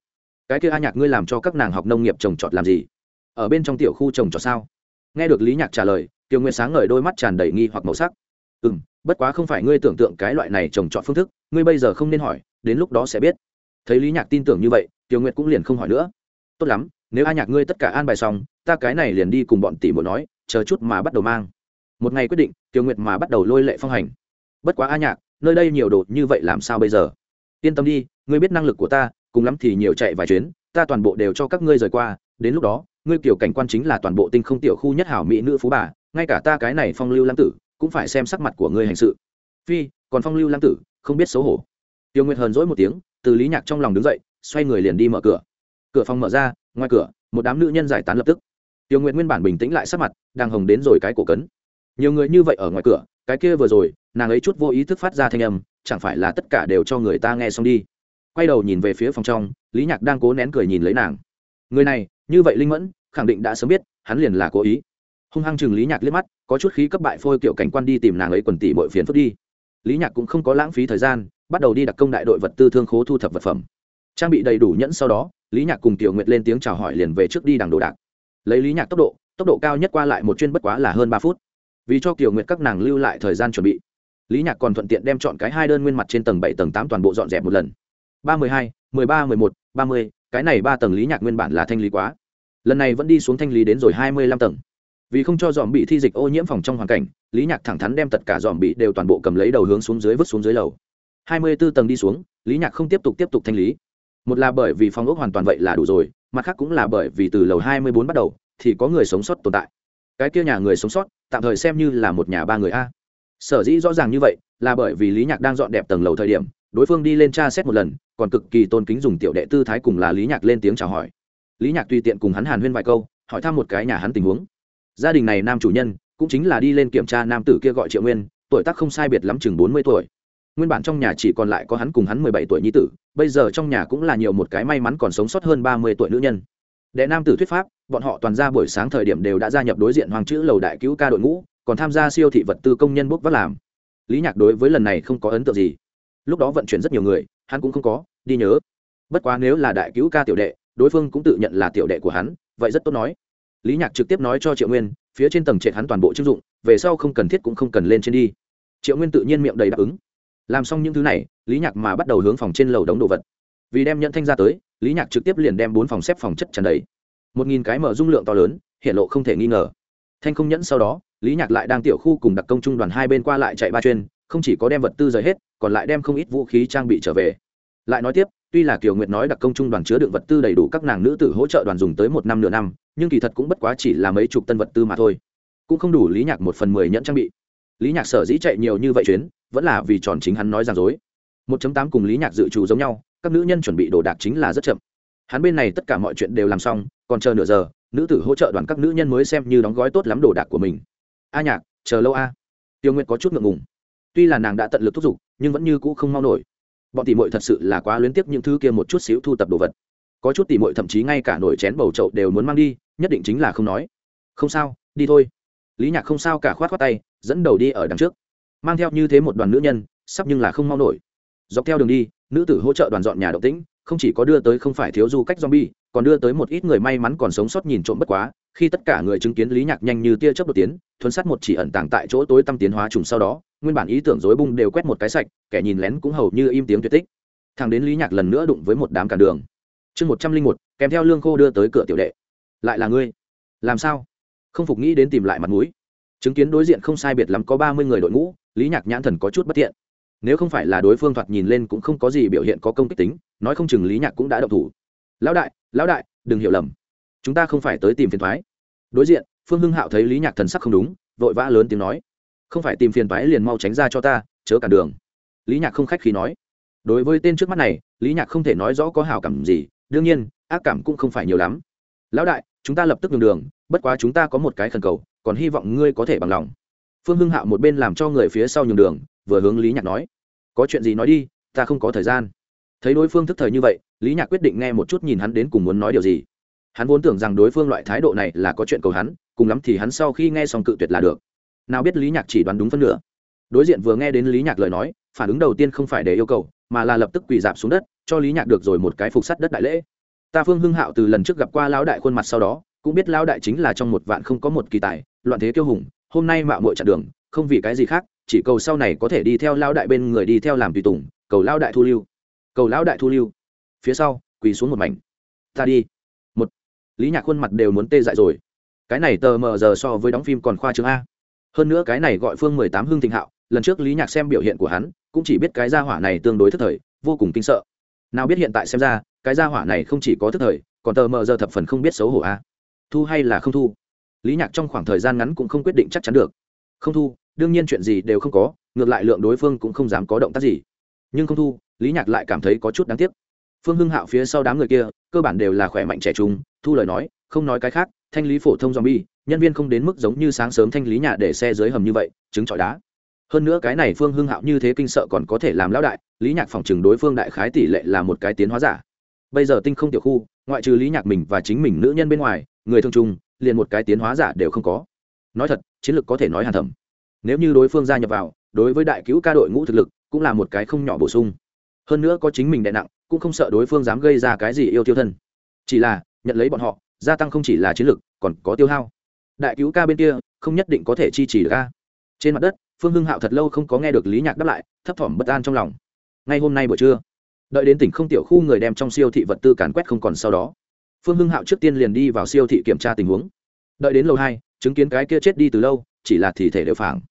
Cái kia a nhạc ngươi làm cho các nàng học nông nghiệp trồng trọt làm gì? Ở bên trong tiểu khu trồng trọt sao? Nghe được lý nhạc trả lời tiểu Nguyệt sáng ngời đôi mắt tràn đầy nghi hoặc màu sắc. Ừ m bất quá không phải ngươi tưởng tượng cái loại này trồng trọt phương thức, ngươi bây giờ không nên hỏi, đến lúc đó sẽ biết. Thấy lý nhạc tin tưởng như vậy tiểu nguyệt cũng liền không hỏi nữa. Tốt lắm, nếu a nhạc ngươi tất cả an bài xong, ta cái này liền đi cùng bọn tỷ muội nói, chờ chút mà bắt đầu mang. Một ngày quyết định tiểu nguyệt mà bắt đầu lôi lệ phong hành. Bất quá a nhạc, nơi đây nhiều đồ như vậy làm sao bây giờ? Yên tâm đi, ngươi biết năng lực của ta, cùng lắm thì nhiều chạy vài chuyến, ta toàn bộ đều cho các ngươi rời qua, đến lúc đó, ngươi kiểu cảnh quan chính là toàn bộ tinh không tiểu khu nhất hảo mỹ nữ phú bà, ngay cả ta cái này phong lưu lãng tử, cũng phải xem sắc mặt của ngươi hành sự. Phi, còn phong lưu lãng tử, không biết xấu hổ. Tiêu nguyệt hờn dỗi một tiếng, từ lý nhạc trong lòng đứng dậy, xoay người liền đi mở cửa. Cửa phòng mở ra, ngoài cửa, một đám nữ nhân giải tán lập tức. Tiêu nguyệt nguyên bản bình tĩnh lại sắc mặt, đang hồng đến rồi cái cổ cấn. Nhiều người như vậy ở ngoài cửa, cái kia vừa rồi, nàng ấy chút vô ý thức phát ra thanh âm chẳng phải là tất cả đều cho người ta nghe xong đi. Quay đầu nhìn về phía phòng trong, lý nhạc đang cố nén cười nhìn lấy nàng. Người này, như vậy linh mẫn, khẳng định đã sớm biết, hắn liền là cố ý. Hung hăng chừng lý nhạc liếc mắt, có chút khí cấp bại phôi kiểu cảnh quan đi tìm nàng ấy quần tỷ mọi phiền phức đi. Lý nhạc cũng không có lãng phí thời gian, bắt đầu đi đặc công đại đội vật tư thương khố thu thập vật phẩm. Trang bị đầy đủ nhẫn sau đó, lý nhạc cùng tiểu nguyệt lên tiếng chào hỏi liền về trước đi đằng đồ đạc. Lấy lý nhạc tốc độ tốc độ cao nhất qua lại một chuyên bất quá là hơn ba phút. Vì cho tiểu nguyệt các nàng lưu lại thời gian chuẩn bị lý nhạc còn thuận tiện đem chọn cái hai đơn nguyên mặt trên tầng bảy, tầng tám toàn bộ dọn dẹp một lần. ba mươi hai, mười ba, mười một, ba mươi, cái này ba tầng lý nhạc nguyên bản là thanh lý quá. Lần này vẫn đi xuống thanh lý đến rồi hai mươi lăm tầng. Vì không cho dòm bị thi dịch ô nhiễm phòng trong hoàn cảnh, lý nhạc thẳng thắn đem tất cả dòm bị đều toàn bộ cầm lấy đầu hướng xuống dưới vứt xuống dưới lầu. hai mươi b ố tầng đi xuống, lý nhạc không tiếp tục tiếp tục thanh lý. Một là bởi vì phòng ốc hoàn toàn vậy là đủ rồi, mặt khác cũng là bởi vì từ lầu hai mươi bốn bắt đầu, thì có người sống sót tồn tại. Cái kia nhà người sống sót, tạm thời xem như là một nhà ba người a sở dĩ rõ ràng như vậy là bởi vì lý nhạc đang dọn đẹp tầng lầu thời điểm, đối phương đi lên tra xét một lần, còn cực kỳ tôn kính dùng tiểu đệ tư thái cùng là lý nhạc lên tiếng chào hỏi. Lý nhạc tùy tiện cùng hắn hàn huyên vài câu, hỏi thăm một cái nhà hắn tình huống. Gia đình này nam chủ nhân cũng chính là đi lên kiểm tra nam tử kia gọi triệu nguyên, tuổi tác không sai biệt lắm chừng bốn mươi tuổi. Nguyên bản trong nhà chỉ còn lại có hắn cùng hắn mười bảy tuổi nhi tử, bây giờ trong nhà cũng là nhiều một cái may mắn còn sống sót hơn ba mươi tuổi nữ nhân. Đệ nam tử thuyết pháp, bọn họ toàn ra buổi sáng thời điểm đều đã gia nhập đối diện hoàng chữ lầu đại cứu ca đội ngũ còn tham gia siêu thị vật tư công nhân bốc vác làm. Lý nhạc đối với lần này không có ấn tượng gì. Lúc đó vận chuyển rất nhiều người, hắn cũng không có, đi nhớ. Bất quá nếu là đại cứu ca tiểu đệ, đối phương cũng tự nhận là tiểu đệ của hắn, vậy rất tốt nói. Lý nhạc trực tiếp nói cho triệu nguyên, phía trên tầng trệt hắn toàn bộ chức dụng, về sau không cần thiết cũng không cần lên trên đi. Triệu nguyên tự nhiên miệng đầy đáp ứng. Làm xong những thứ này, lý nhạc mà bắt đầu hướng phòng trên lầu đống đồ vật. Vì đem nhận thanh ra tới, lý nhạc trực tiếp liền đem bốn phòng xếp phòng chất tràn đầy. Một nghìn cái mở dung lượng to lớn, hiện lộ không thể nghi ngờ thanh không nhẫn sau đó, lý nhạc lại đang tiểu khu cùng đặc công trung đoàn hai bên qua lại chạy ba chuyên, không chỉ có đem vật tư rời hết, còn lại đem không ít vũ khí trang bị trở về. Lại nói tiếp, tuy là kiều nguyệt nói đặc công trung đoàn chứa đựng vật tư đầy đủ các nàng nữ tử hỗ trợ đoàn dùng tới một năm nửa năm, nhưng kỳ thật cũng bất quá chỉ là mấy chục tân vật tư mà thôi. Cũng không đủ lý nhạc một phần mười nhẫn trang bị. Lý nhạc sở dĩ chạy nhiều như vậy chuyến, vẫn là vì tròn chính hắn nói rằng dối. Một chấm tám cùng lý nhạc dự trù giống nhau, các nữ nhân chuẩn bị đồ đạc chính là rất chậm. Hắn bên này tất cả mọi chuyện đều làm xong, còn chờ nửa giờ nữ tử hỗ trợ đoàn các nữ nhân mới xem như đóng gói tốt lắm đồ đạc của mình. A nhạc, chờ lâu a. Tiêu nguyệt có chút ngượng ngùng. Tuy là nàng đã tận lực thúc giục, nhưng vẫn như cũ không mau nổi. Bọn tỷ muội thật sự là quá luyến tiếc những thứ kia một chút xíu thu tập đồ vật. Có chút tỷ muội thậm chí ngay cả nổi chén bầu trậu đều muốn mang đi, nhất định chính là không nói. Không sao, đi thôi. Lý nhạc không sao cả khoát khoát tay, dẫn đầu đi ở đằng trước. Mang theo như thế một đoàn nữ nhân, sắp nhưng là không mau nổi. Dọc theo đường đi, nữ tử hỗ trợ đoàn dọn nhà động tĩnh không chỉ có đưa tới không phải thiếu du cách zombie, còn đưa tới một ít người may mắn còn sống sót nhìn trộm bất quá, khi tất cả người chứng kiến lý nhạc nhanh như tia chớp đột tiến, thuấn sát một chỉ ẩn tàng tại chỗ tối tăm tiến hóa trùng sau đó, nguyên bản ý tưởng rối bung đều quét một cái sạch, kẻ nhìn lén cũng hầu như im tiếng tuyệt tích. Thằng đến lý nhạc lần nữa đụng với một đám cản đường. Chương một trăm linh một, kèm theo lương khô đưa tới cửa tiểu đệ. Lại là ngươi. Làm sao? Không phục nghĩ đến tìm lại mặt mũi. Chứng kiến đối diện không sai biệt lắm có ba mươi người đội ngũ, lý nhạc nhãn thần có chút bất thiện nếu không phải là đối phương thoạt nhìn lên cũng không có gì biểu hiện có công kích tính nói không chừng lý nhạc cũng đã động thủ. Lão đại lão đại, đừng hiểu lầm. Chúng ta không phải tới tìm phiền thoái đối diện, phương hưng hạo thấy lý nhạc thần sắc không đúng, vội vã lớn tiếng nói. Không phải tìm phiền thoái liền mau tránh ra cho ta, chớ cản đường. Lý nhạc không khách khí nói. Đối với tên trước mắt này, lý nhạc không thể nói rõ có hào cảm gì, đương nhiên, ác cảm cũng không phải nhiều lắm. Lão đại, chúng ta lập tức nhường đường, bất quá chúng ta có một cái khẩn cầu, còn hy vọng ngươi có thể bằng lòng. Phương hưng hạo một bên làm cho người phía sau nhường đường, vừa hướng lý nhạc nói. Có chuyện gì nói đi, ta không có thời gian thấy đối phương thức thời như vậy, lý nhạc quyết định nghe một chút nhìn hắn đến cùng muốn nói điều gì. Hắn vốn tưởng rằng đối phương loại thái độ này là có chuyện cầu hắn, cùng lắm thì hắn sau khi nghe xong cự tuyệt là được. Nào biết lý nhạc chỉ đoán đúng phân nửa. Đối diện vừa nghe đến lý nhạc lời nói, phản ứng đầu tiên không phải để yêu cầu, mà là lập tức quỳ dạp xuống đất, cho lý nhạc được rồi một cái phục sắt đất đại lễ. Ta phương hưng hạo từ lần trước gặp qua lão đại khuôn mặt sau đó, cũng biết lão đại chính là trong một vạn không có một kỳ tài, loạn thế kiêu hùng, hôm nay mạo muội chặn đường, không vì cái gì khác, chỉ cầu sau này có thể đi theo lão đại bên người đi theo làm tùy tùng, cầu lão đại thu lưu cầu lão đại thu lưu. Phía sau, quỳ xuống một mảnh. Ta đi. Một. Lý nhạc khuôn mặt đều muốn tê dại rồi. Cái này tờ mờ giờ so với đóng phim còn khoa chương a. Hơn nữa cái này gọi phương mười tám hưng thịnh hạo, lần trước lý nhạc xem biểu hiện của hắn, cũng chỉ biết cái gia hỏa này tương đối thức thời, vô cùng kinh sợ. Nào biết hiện tại xem ra, cái gia hỏa này không chỉ có thức thời, còn tờ mờ giờ thập phần không biết xấu hổ a. Thu hay là không thu? Lý nhạc trong khoảng thời gian ngắn cũng không quyết định chắc chắn được. Không thu, đương nhiên chuyện gì đều không có, ngược lại lượng đối phương cũng không dám có động tác gì. Nhưng không thu lý nhạc lại cảm thấy có chút đáng tiếc. Phương hưng hạo phía sau đám người kia, cơ bản đều là khỏe mạnh trẻ trung, thu lời nói, không nói cái khác, thanh lý phổ thông zombie, nhân viên không đến mức giống như sáng sớm thanh lý nhà để xe dưới hầm như vậy chứng trọi đá. Hơn nữa cái này phương hưng hạo như thế kinh sợ còn có thể làm lão đại, lý nhạc phòng chừng đối phương đại khái tỷ lệ là một cái tiến hóa giả. Bây giờ tinh không tiểu khu, ngoại trừ lý nhạc mình và chính mình nữ nhân bên ngoài, người thương trung liền một cái tiến hóa giả đều không có. Nói thật, chiến lược có thể nói hàn thẩm nếu như đối phương gia nhập vào, đối với đại cứu ca đội ngũ thực lực, cũng là một cái không nhỏ bổ sung hơn nữa có chính mình đè nặng, cũng không sợ đối phương dám gây ra cái gì yêu tiêu thân. Chỉ là, nhận lấy bọn họ, gia tăng không chỉ là chiến lược còn có tiêu hao. Đại cứu ca bên kia, không nhất định có thể chi trì được ca trên mặt đất, phương hưng hạo thật lâu không có nghe được lý nhạc đáp lại, thấp thỏm bất an trong lòng. Ngay hôm nay buổi trưa, đợi đến tỉnh không tiểu khu người đem trong siêu thị vật tư càn quét không còn sau đó, phương hưng hạo trước tiên liền đi vào siêu thị kiểm tra tình huống. Đợi đến lầu hai, chứng kiến cái kia chết đi từ lâu, chỉ là thi thể đều phảng.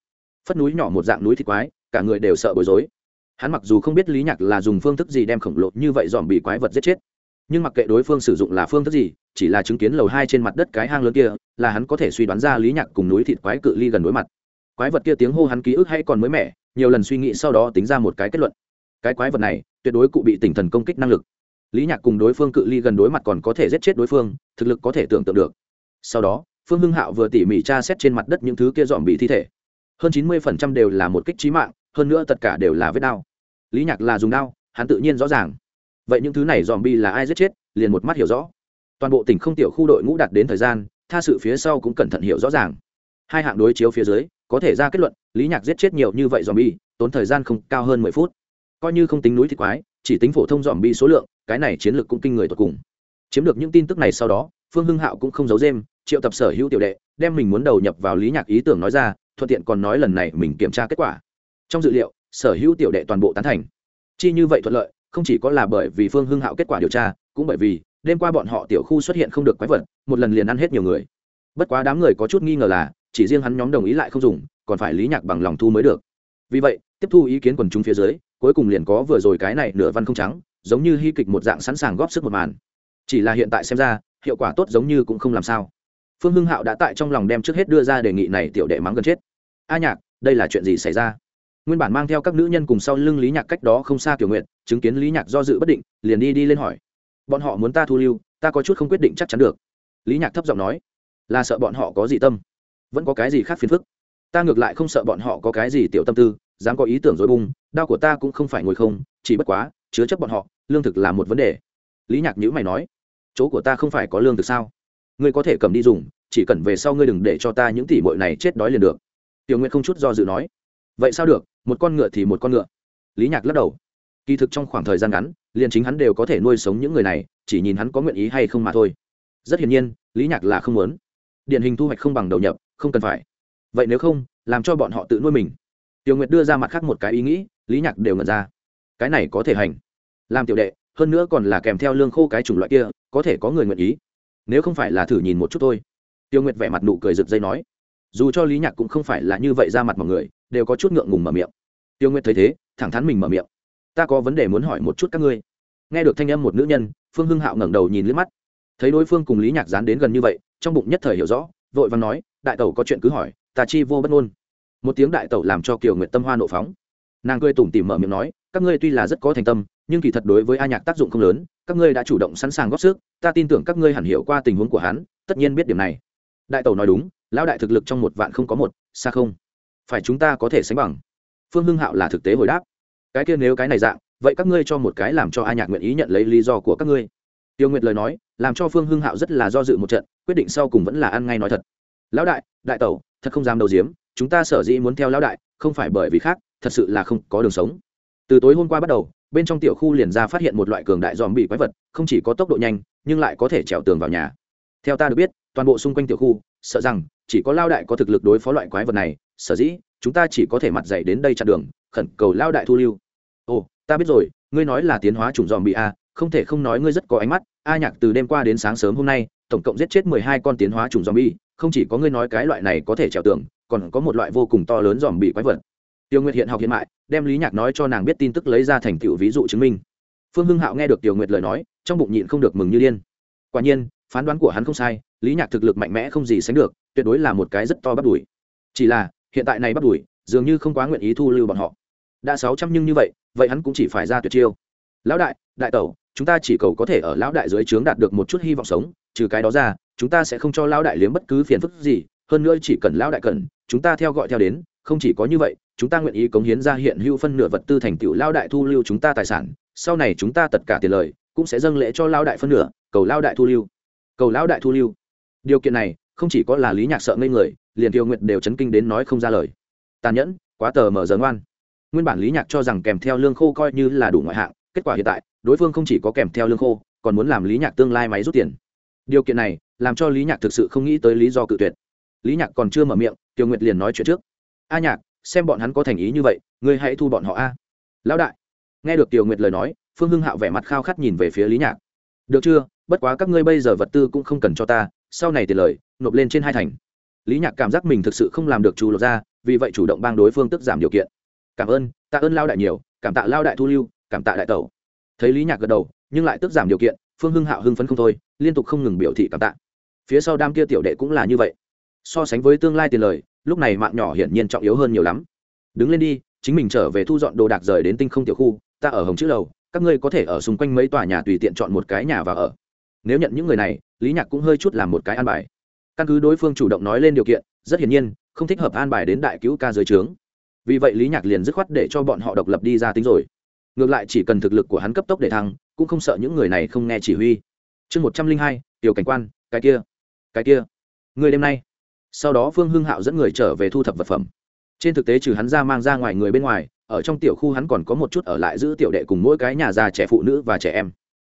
Phất núi nhỏ một dạng núi thịt quái, cả người đều sợ bối rối hắn mặc dù không biết lý nhạc là dùng phương thức gì đem khổng lồ như vậy dòm bị quái vật giết chết, nhưng mặc kệ đối phương sử dụng là phương thức gì, chỉ là chứng kiến lầu hai trên mặt đất cái hang lớn kia, là hắn có thể suy đoán ra lý nhạc cùng núi thịt quái cự ly gần đối mặt. Quái vật kia tiếng hô hắn ký ức hay còn mới mẻ, nhiều lần suy nghĩ sau đó tính ra một cái kết luận. Cái quái vật này, tuyệt đối cụ bị tỉnh thần công kích năng lực. Lý nhạc cùng đối phương cự ly gần đối mặt còn có thể giết chết đối phương, thực lực có thể tưởng tượng được. Sau đó, phương hưng hạo vừa tỉ mỉ tra xét trên mặt đất những thứ kia dòm bị thi thể. Hơn chín mươi phần trăm đều là một kích trí mạng hơn nữa tất cả đều là vết đao lý nhạc là dùng đao hắn tự nhiên rõ ràng. Vậy những thứ này dòm bi là ai giết chết, liền một mắt hiểu rõ. Toàn bộ tỉnh không tiểu khu đội ngũ đạt đến thời gian, tha sự phía sau cũng cẩn thận hiểu rõ ràng. Hai hạng đối chiếu phía dưới, có thể ra kết luận, lý nhạc giết chết nhiều như vậy dòm bi tốn thời gian không cao hơn mười phút. Coi như không tính núi thịt quái, chỉ tính phổ thông dòm bi số lượng, cái này chiến lược cũng kinh người tột cùng. Chiếm được những tin tức này sau đó, phương hưng hạo cũng không giấu dêm triệu tập sở hữu tiểu đệ, đem mình muốn đầu nhập vào lý nhạc ý tưởng nói ra, thuận tiện còn nói lần này mình kiểm tra kết quả trong dự liệu, sở hữu tiểu đệ toàn bộ tán thành. Chi như vậy thuận lợi, không chỉ có là bởi vì phương hưng hạo kết quả điều tra, cũng bởi vì đêm qua bọn họ tiểu khu xuất hiện không được quái vật, một lần liền ăn hết nhiều người. Bất quá đám người có chút nghi ngờ là, chỉ riêng hắn nhóm đồng ý lại không dùng, còn phải lý nhạc bằng lòng thu mới được. Vì vậy, tiếp thu ý kiến quần chúng phía dưới, cuối cùng liền có vừa rồi cái này nửa văn không trắng, giống như hy kịch một dạng sẵn sàng góp sức một màn. Chỉ là hiện tại xem ra, hiệu quả tốt giống như cũng không làm sao. Phương hưng hạo đã tại trong lòng đem trước hết đưa ra đề nghị này tiểu đệ mắng gần chết. A nhạc, đây là chuyện gì xảy ra? Nguyên bản mang theo các nữ nhân cùng sau lưng lý nhạc cách đó không xa kiểu nguyện chứng kiến lý nhạc do dự bất định liền đi đi lên hỏi bọn họ muốn ta thu lưu ta có chút không quyết định chắc chắn được lý nhạc thấp giọng nói là sợ bọn họ có gì tâm vẫn có cái gì khác phiền phức ta ngược lại không sợ bọn họ có cái gì tiểu tâm tư dám có ý tưởng dối bung đau của ta cũng không phải ngồi không chỉ bất quá chứa chấp bọn họ lương thực là một vấn đề lý nhạc nhữ mày nói chỗ của ta không phải có lương thực sao ngươi có thể cầm đi dùng chỉ cần về sau ngươi đừng để cho ta những tỷ mội này chết đói liền được tiểu nguyện không chút do dự nói vậy sao được, một con ngựa thì một con ngựa. Lý nhạc lắc đầu. Kỳ thực trong khoảng thời gian ngắn, liền chính hắn đều có thể nuôi sống những người này, chỉ nhìn hắn có nguyện ý hay không mà thôi. Rất hiển nhiên, lý nhạc là không muốn. Điển hình thu hoạch không bằng đầu nhập, không cần phải. Vậy nếu không, làm cho bọn họ tự nuôi mình. Tiểu nguyệt đưa ra mặt khác một cái ý nghĩ, lý nhạc đều ngẩn ra. Cái này có thể hành. Làm tiểu đệ, hơn nữa còn là kèm theo lương khô cái chủng loại kia, có thể có người nguyện ý. Nếu không phải là thử nhìn một chút thôi. Tiêu nguyệt vẻ mặt nụ cười rực dây nói. Dù cho lý nhạc cũng không phải là như vậy ra mặt mọi người đều có chút ngượng ngùng mở miệng. Tiêu nguyệt thấy thế, thẳng thắn mình mở miệng. Ta có vấn đề muốn hỏi một chút các ngươi. Nghe được thanh âm một nữ nhân, phương hưng hạo ngẩng đầu nhìn liếc mắt. Thấy đối phương cùng lý nhạc dán đến gần như vậy, trong bụng nhất thời hiểu rõ, vội vàng nói, đại tẩu có chuyện cứ hỏi, ta chi vô bất ngôn. Một tiếng đại tẩu làm cho kiều nguyệt tâm hoa nộ phóng. Nàng cười tủm tỉm mở miệng nói, các ngươi tuy là rất có thành tâm, nhưng kỳ thật đối với a nhạc tác dụng không lớn, các ngươi đã chủ động sẵn sàng góp sức, ta tin tưởng các ngươi hẳn hiểu qua tình huống của hắn, tất nhiên biết điểm này. Đại tẩu nói đúng, lão đại thực lực trong một vạn không có một, xa không phải chúng ta có thể sánh bằng. Phương hưng hạo là thực tế hồi đáp. Cái kia nếu cái này dạng, vậy các ngươi cho một cái làm cho a nhạc nguyện ý nhận lấy lý do của các ngươi. Tiêu nguyệt lời nói, làm cho phương hưng hạo rất là do dự một trận, quyết định sau cùng vẫn là ăn ngay nói thật. Lão đại đại tẩu, thật không dám đầu diếm chúng ta sở dĩ muốn theo lão đại, không phải bởi vì khác, thật sự là không có đường sống. Từ tối hôm qua bắt đầu, bên trong tiểu khu liền ra phát hiện một loại cường đại dòm bị quái vật, không chỉ có tốc độ nhanh, nhưng lại có thể trèo tường vào nhà. Theo ta được biết, toàn bộ xung quanh tiểu khu, sợ rằng, chỉ có lao đại có thực lực đối phó loại quái vật này sở dĩ, chúng ta chỉ có thể mặt dày đến đây chặn đường, khẩn cầu lao đại thu lưu. Ồ, ta biết rồi, ngươi nói là tiến hóa chủng dòm bị a, không thể không nói ngươi rất có ánh mắt. A nhạc từ đêm qua đến sáng sớm hôm nay, tổng cộng giết chết mười hai con tiến hóa chủng dòm bi không chỉ có ngươi nói cái loại này có thể trèo tường, còn có một loại vô cùng to lớn dòm bị quái vật. Tiêu nguyệt hiện học hiện mại, đem lý nhạc nói cho nàng biết tin tức lấy ra thành tựu ví dụ chứng minh. Phương hưng hạo nghe được tiêu nguyệt lời nói, trong bụng nhịn không được mừng như điên. Quả nhiên, phán đoán của hắn không sai, lý nhạc thực lực mạnh mẽ không gì sánh được, tuyệt đối là một cái rất to bắt đuổi. Chỉ là hiện tại này bắt đuổi, dường như không quá nguyện ý thu lưu bọn họ. Đã sáu trăm nhưng như vậy vậy hắn cũng chỉ phải ra tuyệt chiêu. Lão đại đại tẩu, chúng ta chỉ cầu có thể ở lão đại dưới trướng đạt được một chút hy vọng sống, trừ cái đó ra, chúng ta sẽ không cho lão đại liếm bất cứ phiền phức gì, hơn nữa chỉ cần lão đại cần, chúng ta theo gọi theo đến, không chỉ có như vậy, chúng ta nguyện ý cống hiến ra hiện hữu phân nửa vật tư thành tựu lao đại thu lưu chúng ta tài sản, sau này chúng ta tất cả tiền lời, cũng sẽ dâng lễ cho lao đại phân nửa, cầu lao đại thu lưu. Cầu lao đại thu lưu. Điều kiện này, không chỉ có là lý nhạc sợ ngây người liền tiêu nguyệt đều chấn kinh đến nói không ra lời. Tàn nhẫn, quá tờ mở giờ ngoan. Nguyên bản lý nhạc cho rằng kèm theo lương khô coi như là đủ ngoại hạng, kết quả hiện tại, đối phương không chỉ có kèm theo lương khô, còn muốn làm lý nhạc tương lai máy rút tiền. Điều kiện này, làm cho lý nhạc thực sự không nghĩ tới lý do cự tuyệt. Lý nhạc còn chưa mở miệng, tiêu nguyệt liền nói chuyện trước. A nhạc, xem bọn hắn có thành ý như vậy, ngươi hãy thu bọn họ a. Lão đại. Nghe được tiêu nguyệt lời nói, phương hưng hạo vẻ mặt khao khát nhìn về phía lý nhạc. Được chưa? Bất quá các ngươi bây giờ vật tư cũng không cần cho ta, sau này tiền lời, nộp lên trên hai thành lý nhạc cảm giác mình thực sự không làm được chủ lột ra vì vậy chủ động bang đối phương tức giảm điều kiện. Cảm ơn, tạ ơn lao đại nhiều, cảm tạ lao đại thu lưu, cảm tạ đại tẩu. Thấy lý nhạc gật đầu, nhưng lại tức giảm điều kiện, phương hưng hạo hưng phấn không thôi, liên tục không ngừng biểu thị cảm tạ. Phía sau đam kia tiểu đệ cũng là như vậy. So sánh với tương lai tiền lời, lúc này mạng nhỏ hiển nhiên trọng yếu hơn nhiều lắm. Đứng lên đi, chính mình trở về thu dọn đồ đạc rời đến tinh không tiểu khu, ta ở hồng chữ lầu, các ngươi có thể ở xung quanh mấy tòa nhà tùy tiện chọn một cái nhà và ở. Nếu nhận những người này, lý nhạc cũng hơi chút làm một cái ăn bài căn cứ đối phương chủ động nói lên điều kiện, rất hiển nhiên, không thích hợp an bài đến đại cứu ca dưới trướng. Vì vậy lý nhạc liền dứt khoát để cho bọn họ độc lập đi ra tính rồi. Ngược lại chỉ cần thực lực của hắn cấp tốc để thăng, cũng không sợ những người này không nghe chỉ huy. Chương một trăm linh hai, tiểu cảnh quan, cái kia cái kia. Người đêm nay. Sau đó phương hưng hạo dẫn người trở về thu thập vật phẩm. Trên thực tế trừ hắn ra mang ra ngoài người bên ngoài, ở trong tiểu khu hắn còn có một chút ở lại giữ tiểu đệ cùng mỗi cái nhà già trẻ phụ nữ và trẻ em.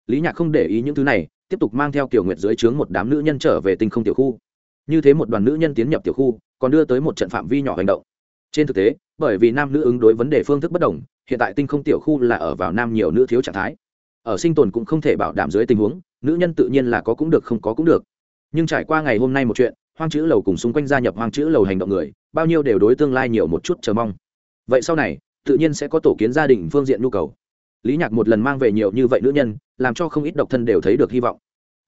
Lý nhạc không để ý những thứ này, tiếp tục mang theo kiểu nguyệt dưới trướng một đám nữ nhân trở về tinh không tiểu khu như thế một đoàn nữ nhân tiến nhập tiểu khu, còn đưa tới một trận phạm vi nhỏ hành động. Trên thực tế, bởi vì nam nữ ứng đối vấn đề phương thức bất đồng, hiện tại tinh không tiểu khu là ở vào nam nhiều nữ thiếu trạng thái. Ở sinh tồn cũng không thể bảo đảm dưới tình huống, nữ nhân tự nhiên là có cũng được, không có cũng được. Nhưng trải qua ngày hôm nay một chuyện, hoang chữ lầu cùng xung quanh gia nhập hoang chữ lầu hành động người, bao nhiêu đều đối tương lai nhiều một chút chờ mong. Vậy sau này, tự nhiên sẽ có tổ kiến gia đình phương diện nhu cầu. Lý nhạc một lần mang về nhiều như vậy nữ nhân, làm cho không ít độc thân đều thấy được hy vọng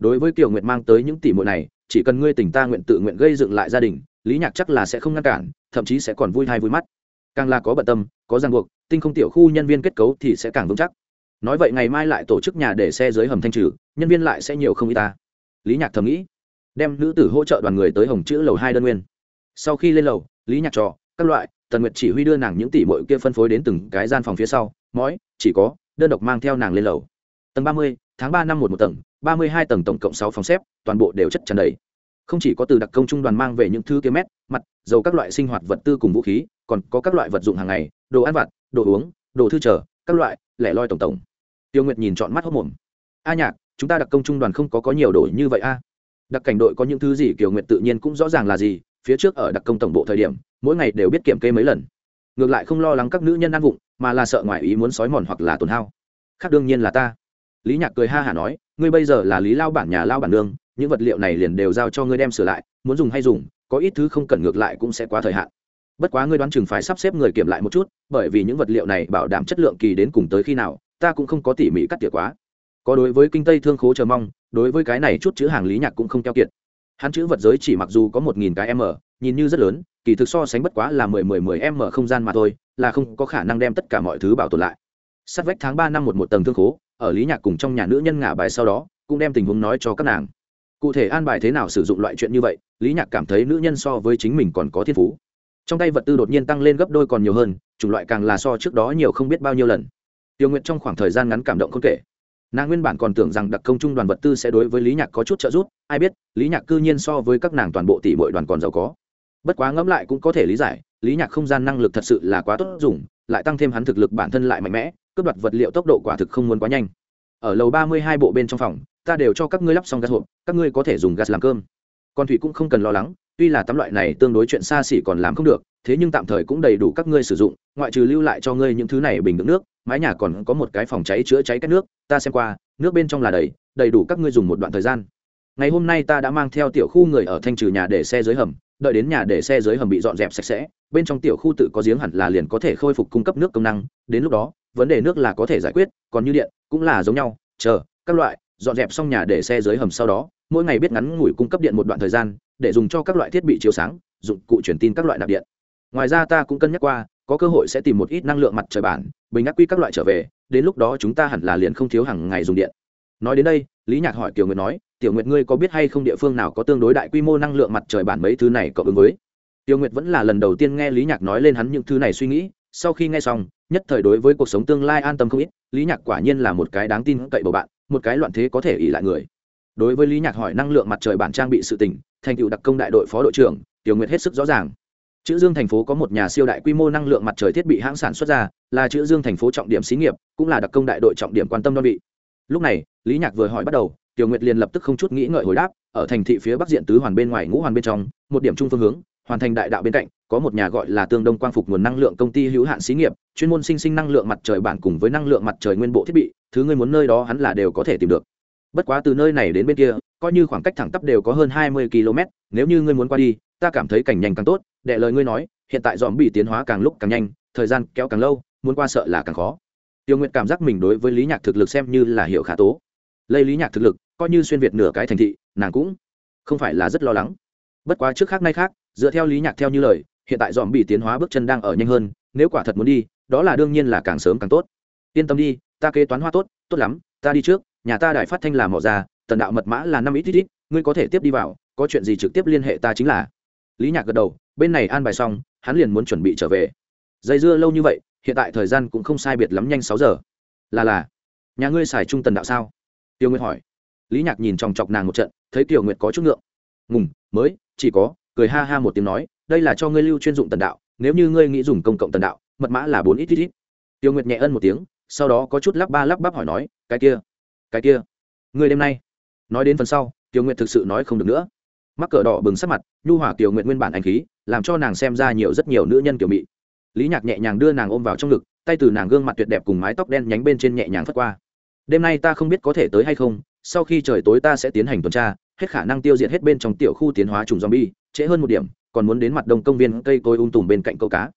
đối với kiều nguyệt mang tới những tỷ muội này, chỉ cần ngươi tỉnh ta nguyện tự nguyện gây dựng lại gia đình, lý nhạc chắc là sẽ không ngăn cản, thậm chí sẽ còn vui hay vui mắt. Càng là có bận tâm, có ràng buộc, tinh không tiểu khu nhân viên kết cấu thì sẽ càng vững chắc. Nói vậy ngày mai lại tổ chức nhà để xe dưới hầm thanh trừ, nhân viên lại sẽ nhiều không y ta. Lý nhạc thầm nghĩ, đem nữ tử hỗ trợ đoàn người tới hồng chữ lầu hai đơn nguyên. Sau khi lên lầu, lý nhạc trò, các loại, tần nguyệt chỉ huy đưa nàng những tỷ mội kia phân phối đến từng cái gian phòng phía sau mói chỉ có, đơn độc mang theo nàng lên lầu. Tầng ba mươi, tháng ba năm một một tầng ba mươi hai tầng tổng cộng sáu phòng xếp, toàn bộ đều chất tràn đầy. Không chỉ có từ đặc công trung đoàn mang về những thứ kia mét, mặt, dầu các loại sinh hoạt vật tư cùng vũ khí, còn có các loại vật dụng hàng ngày, đồ ăn vặt, đồ uống, đồ thư trở các loại, lẻ loi tổng tổng. Tiêu nguyệt nhìn trọn mắt hốc mồm. A nhạc, chúng ta đặc công trung đoàn không có có nhiều đồ như vậy a? Đặc cảnh đội có những thứ gì, kiều nguyệt tự nhiên cũng rõ ràng là gì, phía trước ở đặc công tổng bộ thời điểm, mỗi ngày đều biết kiểm kê mấy lần. Ngược lại không lo lắng các nữ nhân ăn vụng, mà là sợ ngoài ý muốn sói mòn hoặc là tổn hao. Khác đương nhiên là ta. Lý nhạc cười ha hả nói ngươi bây giờ là lý lao bản nhà lao bản nương, những vật liệu này liền đều giao cho ngươi đem sửa lại, muốn dùng hay dùng, có ít thứ không cần ngược lại cũng sẽ quá thời hạn. Bất quá ngươi đoán chừng phải sắp xếp người kiểm lại một chút, bởi vì những vật liệu này bảo đảm chất lượng kỳ đến cùng tới khi nào, ta cũng không có tỉ mỉ cắt tỉa quá. Có đối với kinh tây thương khố chờ mong, đối với cái này chút chữ hàng lý nhạc cũng không keo kiệt. Hắn chữ vật giới chỉ mặc dù có một nghìn cái m, nhìn như rất lớn, kỳ thực so sánh bất quá là mười mười mười m không gian mà thôi, là không có khả năng đem tất cả mọi thứ bảo tồn lại. Sát vách tháng ba năm một một tầng thương khố ở lý nhạc cùng trong nhà nữ nhân ngả bài sau đó, cũng đem tình huống nói cho các nàng. Cụ thể an bài thế nào sử dụng loại chuyện như vậy, lý nhạc cảm thấy nữ nhân so với chính mình còn có thiên phú. Trong tay vật tư đột nhiên tăng lên gấp đôi còn nhiều hơn, chủng loại càng là so trước đó nhiều không biết bao nhiêu lần. Tiêu nguyện trong khoảng thời gian ngắn cảm động không kể. Nàng nguyên bản còn tưởng rằng đặc công trung đoàn vật tư sẽ đối với lý nhạc có chút trợ giúp, ai biết, lý nhạc cư nhiên so với các nàng toàn bộ tỷ mọi đoàn còn giàu có. Bất quá ngẫm lại cũng có thể lý giải, lý nhạc không gian năng lực thật sự là quá tốt dùng, lại tăng thêm hắn thực lực bản thân lại mạnh mẽ cướp đoạt vật liệu tốc độ quả thực không muốn quá nhanh. Ở lầu ba mươi hai bộ bên trong phòng, ta đều cho các ngươi lắp xong gas hộp, các ngươi có thể dùng gas làm cơm. Còn thủy cũng không cần lo lắng, tuy là tắm loại này tương đối chuyện xa xỉ còn làm không được, thế nhưng tạm thời cũng đầy đủ các ngươi sử dụng, ngoại trừ lưu lại cho ngươi những thứ này bình đựng nước, mái nhà còn có một cái phòng cháy chữa cháy các nước, ta xem qua, nước bên trong là đầy đầy đủ các ngươi dùng một đoạn thời gian. Ngày hôm nay ta đã mang theo tiểu khu người ở thanh trừ nhà để xe dưới hầm, đợi đến nhà để xe dưới hầm bị dọn dẹp sạch sẽ, bên trong tiểu khu tự có giếng hẳn là liền có thể khôi phục cung cấp nước công năng, đến lúc đó vấn đề nước là có thể giải quyết, còn như điện cũng là giống nhau, chờ, các loại, dọn dẹp xong nhà để xe dưới hầm sau đó, mỗi ngày biết ngắn ngủi cung cấp điện một đoạn thời gian, để dùng cho các loại thiết bị chiếu sáng, dụng cụ truyền tin các loại nạp điện. Ngoài ra ta cũng cân nhắc qua, có cơ hội sẽ tìm một ít năng lượng mặt trời bản, bình ác quy các loại trở về, đến lúc đó chúng ta hẳn là liền không thiếu hàng ngày dùng điện. Nói đến đây, lý nhạc hỏi tiểu nguyệt nói, tiểu nguyệt ngươi có biết hay không địa phương nào có tương đối đại quy mô năng lượng mặt trời bản mấy thứ này cộng ứng với? Tiểu nguyệt vẫn là lần đầu tiên nghe lý nhạc nói lên hắn những thứ này suy nghĩ, sau khi nghe xong nhất thời đối với cuộc sống tương lai an tâm không ít, lý nhạc quả nhiên là một cái đáng tin cậy bầu bạn, một cái loạn thế có thể ỉ lại người. Đối với lý nhạc hỏi năng lượng mặt trời bản trang bị sự tỉnh thành tựu đặc công đại đội phó đội trưởng, tiểu nguyệt hết sức rõ ràng. Chữ dương thành phố có một nhà siêu đại quy mô năng lượng mặt trời thiết bị hãng sản xuất ra, là chữ dương thành phố trọng điểm xí nghiệp, cũng là đặc công đại đội trọng điểm quan tâm đơn vị. Lúc này, lý nhạc vừa hỏi bắt đầu, tiểu nguyệt liền lập tức không chút nghĩ ngợi hồi đáp, ở thành thị phía bắc diện tứ hoàn bên ngoài ngũ hoàn bên trong, một điểm chung phương hướng hoàn thành đại đạo bên cạnh, có một nhà gọi là tương đông quang phục nguồn năng lượng công ty hữu hạn xí nghiệp, chuyên môn sinh sinh năng lượng mặt trời bản cùng với năng lượng mặt trời nguyên bộ thiết bị, thứ ngươi muốn nơi đó hắn là đều có thể tìm được. Bất quá từ nơi này đến bên kia, coi như khoảng cách thẳng tắp đều có hơn hai mươi km, nếu như ngươi muốn qua đi, ta cảm thấy cảnh nhanh càng tốt đệ lời ngươi nói, hiện tại dòm bị tiến hóa càng lúc càng nhanh, thời gian kéo càng lâu, muốn qua sợ là càng khó. Tiêu nguyện cảm giác mình đối với lý nhạc thực lực xem như là hiệu khả tố. Lây lý nhạc thực lực, coi như xuyên việt nửa cái thành thị, nàng cũng không phải là rất lo lắng. Bất quá trước khác nay khác dựa theo lý nhạc theo như lời, hiện tại dòm bị tiến hóa bước chân đang ở nhanh hơn, nếu quả thật muốn đi, đó là đương nhiên là càng sớm càng tốt. Yên tâm đi, ta kế toán hoa tốt tốt lắm, ta đi trước, nhà ta đài phát thanh làm mỏ ra, tần đạo mật mã là năm ít ít ít, ngươi có thể tiếp đi vào, có chuyện gì trực tiếp liên hệ ta chính là. Lý nhạc gật đầu, bên này an bài xong, hắn liền muốn chuẩn bị trở về. Dây dưa lâu như vậy, hiện tại thời gian cũng không sai biệt lắm nhanh sáu giờ. Là là, nhà ngươi xài trung tần đạo sao? Tiêu nguyệt hỏi. Lý nhạc nhìn chòng chọc nàng một trận, thấy tiểu nguyệt có chút ngượng. Ngùng, mới, chỉ có cười ha ha một tiếng nói, đây là cho ngươi lưu chuyên dụng tần đạo, nếu như ngươi nghĩ dùng công cộng tần đạo, mật mã là bốn ít ít ít. Tiêu nguyệt nhẹ ân một tiếng, sau đó có chút lắp ba lắp bắp hỏi nói, cái kia cái kia, ngươi đêm nay? Nói đến phần sau, tiêu nguyệt thực sự nói không được nữa. Mắc cờ đỏ bừng sắc mặt, nhu hòa Tiêu nguyện nguyên bản anh khí, làm cho nàng xem ra nhiều rất nhiều nữ nhân kiểu mị. Lý nhạc nhẹ nhàng đưa nàng ôm vào trong ngực, tay từ nàng gương mặt tuyệt đẹp cùng mái tóc đen nhánh bên trên nhẹ nhàng phất qua. Đêm nay ta không biết có thể tới hay không, sau khi trời tối ta sẽ tiến hành tuần tra, hết khả năng tiêu diệt hết bên trong tiểu khu tiến hóa trùng zombie trễ hơn một điểm, còn muốn đến mặt đông công viên cây cối um tùm bên cạnh câu cá.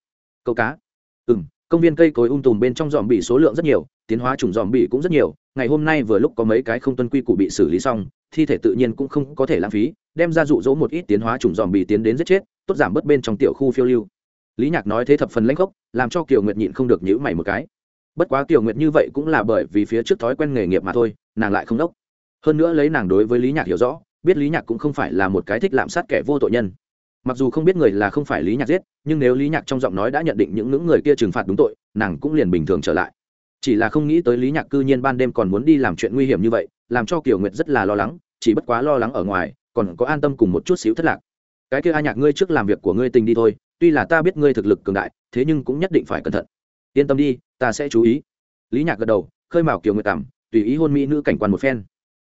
Câu cá? Ừ m công viên cây cối um tùm bên trong dòm bị số lượng rất nhiều, tiến hóa trùng dòm bị cũng rất nhiều. Ngày hôm nay vừa lúc có mấy cái không tuân quy củ bị xử lý xong, thi thể tự nhiên cũng không có thể lãng phí, đem ra dụ dỗ một ít tiến hóa trùng dòm bị tiến đến giết chết, tốt giảm bớt bên trong tiểu khu phiêu lưu. Lý nhạc nói thế thập phần lãnh gốc làm cho kiều nguyệt nhịn không được nhữ mày một cái. Bất quá kiều nguyệt như vậy cũng là bởi vì phía trước thói quen nghề nghiệp mà thôi, nàng lại không đốc. Hơn nữa lấy nàng đối với lý nhạc hiểu rõ biết lý nhạc cũng không phải là một cái thích lạm sát kẻ vô tội nhân. Mặc dù không biết người là không phải lý nhạc giết, nhưng nếu lý nhạc trong giọng nói đã nhận định những ngưỡng người kia trừng phạt đúng tội, nàng cũng liền bình thường trở lại. Chỉ là không nghĩ tới lý nhạc cư nhiên ban đêm còn muốn đi làm chuyện nguy hiểm như vậy, làm cho kiều nguyệt rất là lo lắng, chỉ bất quá lo lắng ở ngoài, còn có an tâm cùng một chút xíu thất lạc. Cái kia a nhạc ngươi trước làm việc của ngươi tình đi thôi, tuy là ta biết ngươi thực lực cường đại, thế nhưng cũng nhất định phải cẩn thận. Yên tâm đi, ta sẽ chú ý. Lý nhạc gật đầu, khơi mào kiều nguyệt cảm tùy ý hôn mỹ nữ cảnh quan một phen.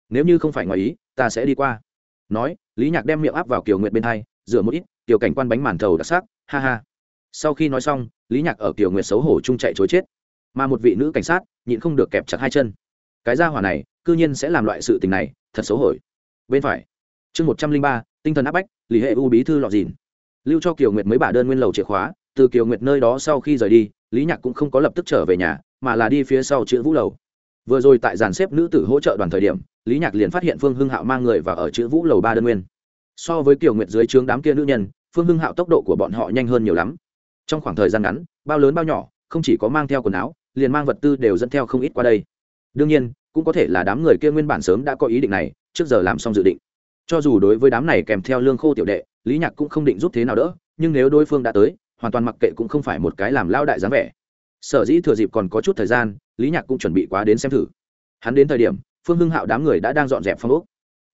Nếu như không phải ngoài ý, ta sẽ đi qua nói, lý nhạc đem miệng áp vào kiều nguyệt bên hai rửa một ít, kiều cảnh quan bánh màn thầu đặc sắc, ha ha. Sau khi nói xong, lý nhạc ở kiều nguyệt xấu hổ chung chạy chối chết. Mà một vị nữ cảnh sát, nhịn không được kẹp chặt hai chân. Cái gia hỏa này, cư nhiên sẽ làm loại sự tình này, thật xấu hổ. Bên phải, chương một trăm linh ba, tinh thần áp bách, lý hệ u bí thư lọt dìn. Lưu cho kiều nguyệt mấy bà đơn nguyên lầu chìa khóa, từ kiều nguyệt nơi đó sau khi rời đi, lý nhạc cũng không có lập tức trở về nhà, mà là đi phía sau chữ vũ lầu vừa rồi tại dàn xếp nữ tử hỗ trợ đoàn thời điểm, lý nhạc liền phát hiện phương hưng hạo mang người và ở chữ vũ lầu ba đơn nguyên. So với kiểu nguyệt dưới trướng đám kia nữ nhân, phương hưng hạo tốc độ của bọn họ nhanh hơn nhiều lắm. Trong khoảng thời gian ngắn, bao lớn bao nhỏ, không chỉ có mang theo quần áo, liền mang vật tư đều dẫn theo không ít qua đây. Đương nhiên, cũng có thể là đám người kia nguyên bản sớm đã có ý định này, trước giờ làm xong dự định. Cho dù đối với đám này kèm theo lương khô tiểu đệ, lý nhạc cũng không định giúp thế nào đỡ, nhưng nếu đối phương đã tới, hoàn toàn mặc kệ cũng không phải một cái làm lao đại dáng vẻ sở dĩ thừa dịp còn có chút thời gian, lý nhạc cũng chuẩn bị quá đến xem thử. Hắn đến thời điểm, phương hưng hạo đám người đã đang dọn dẹp phong ốc.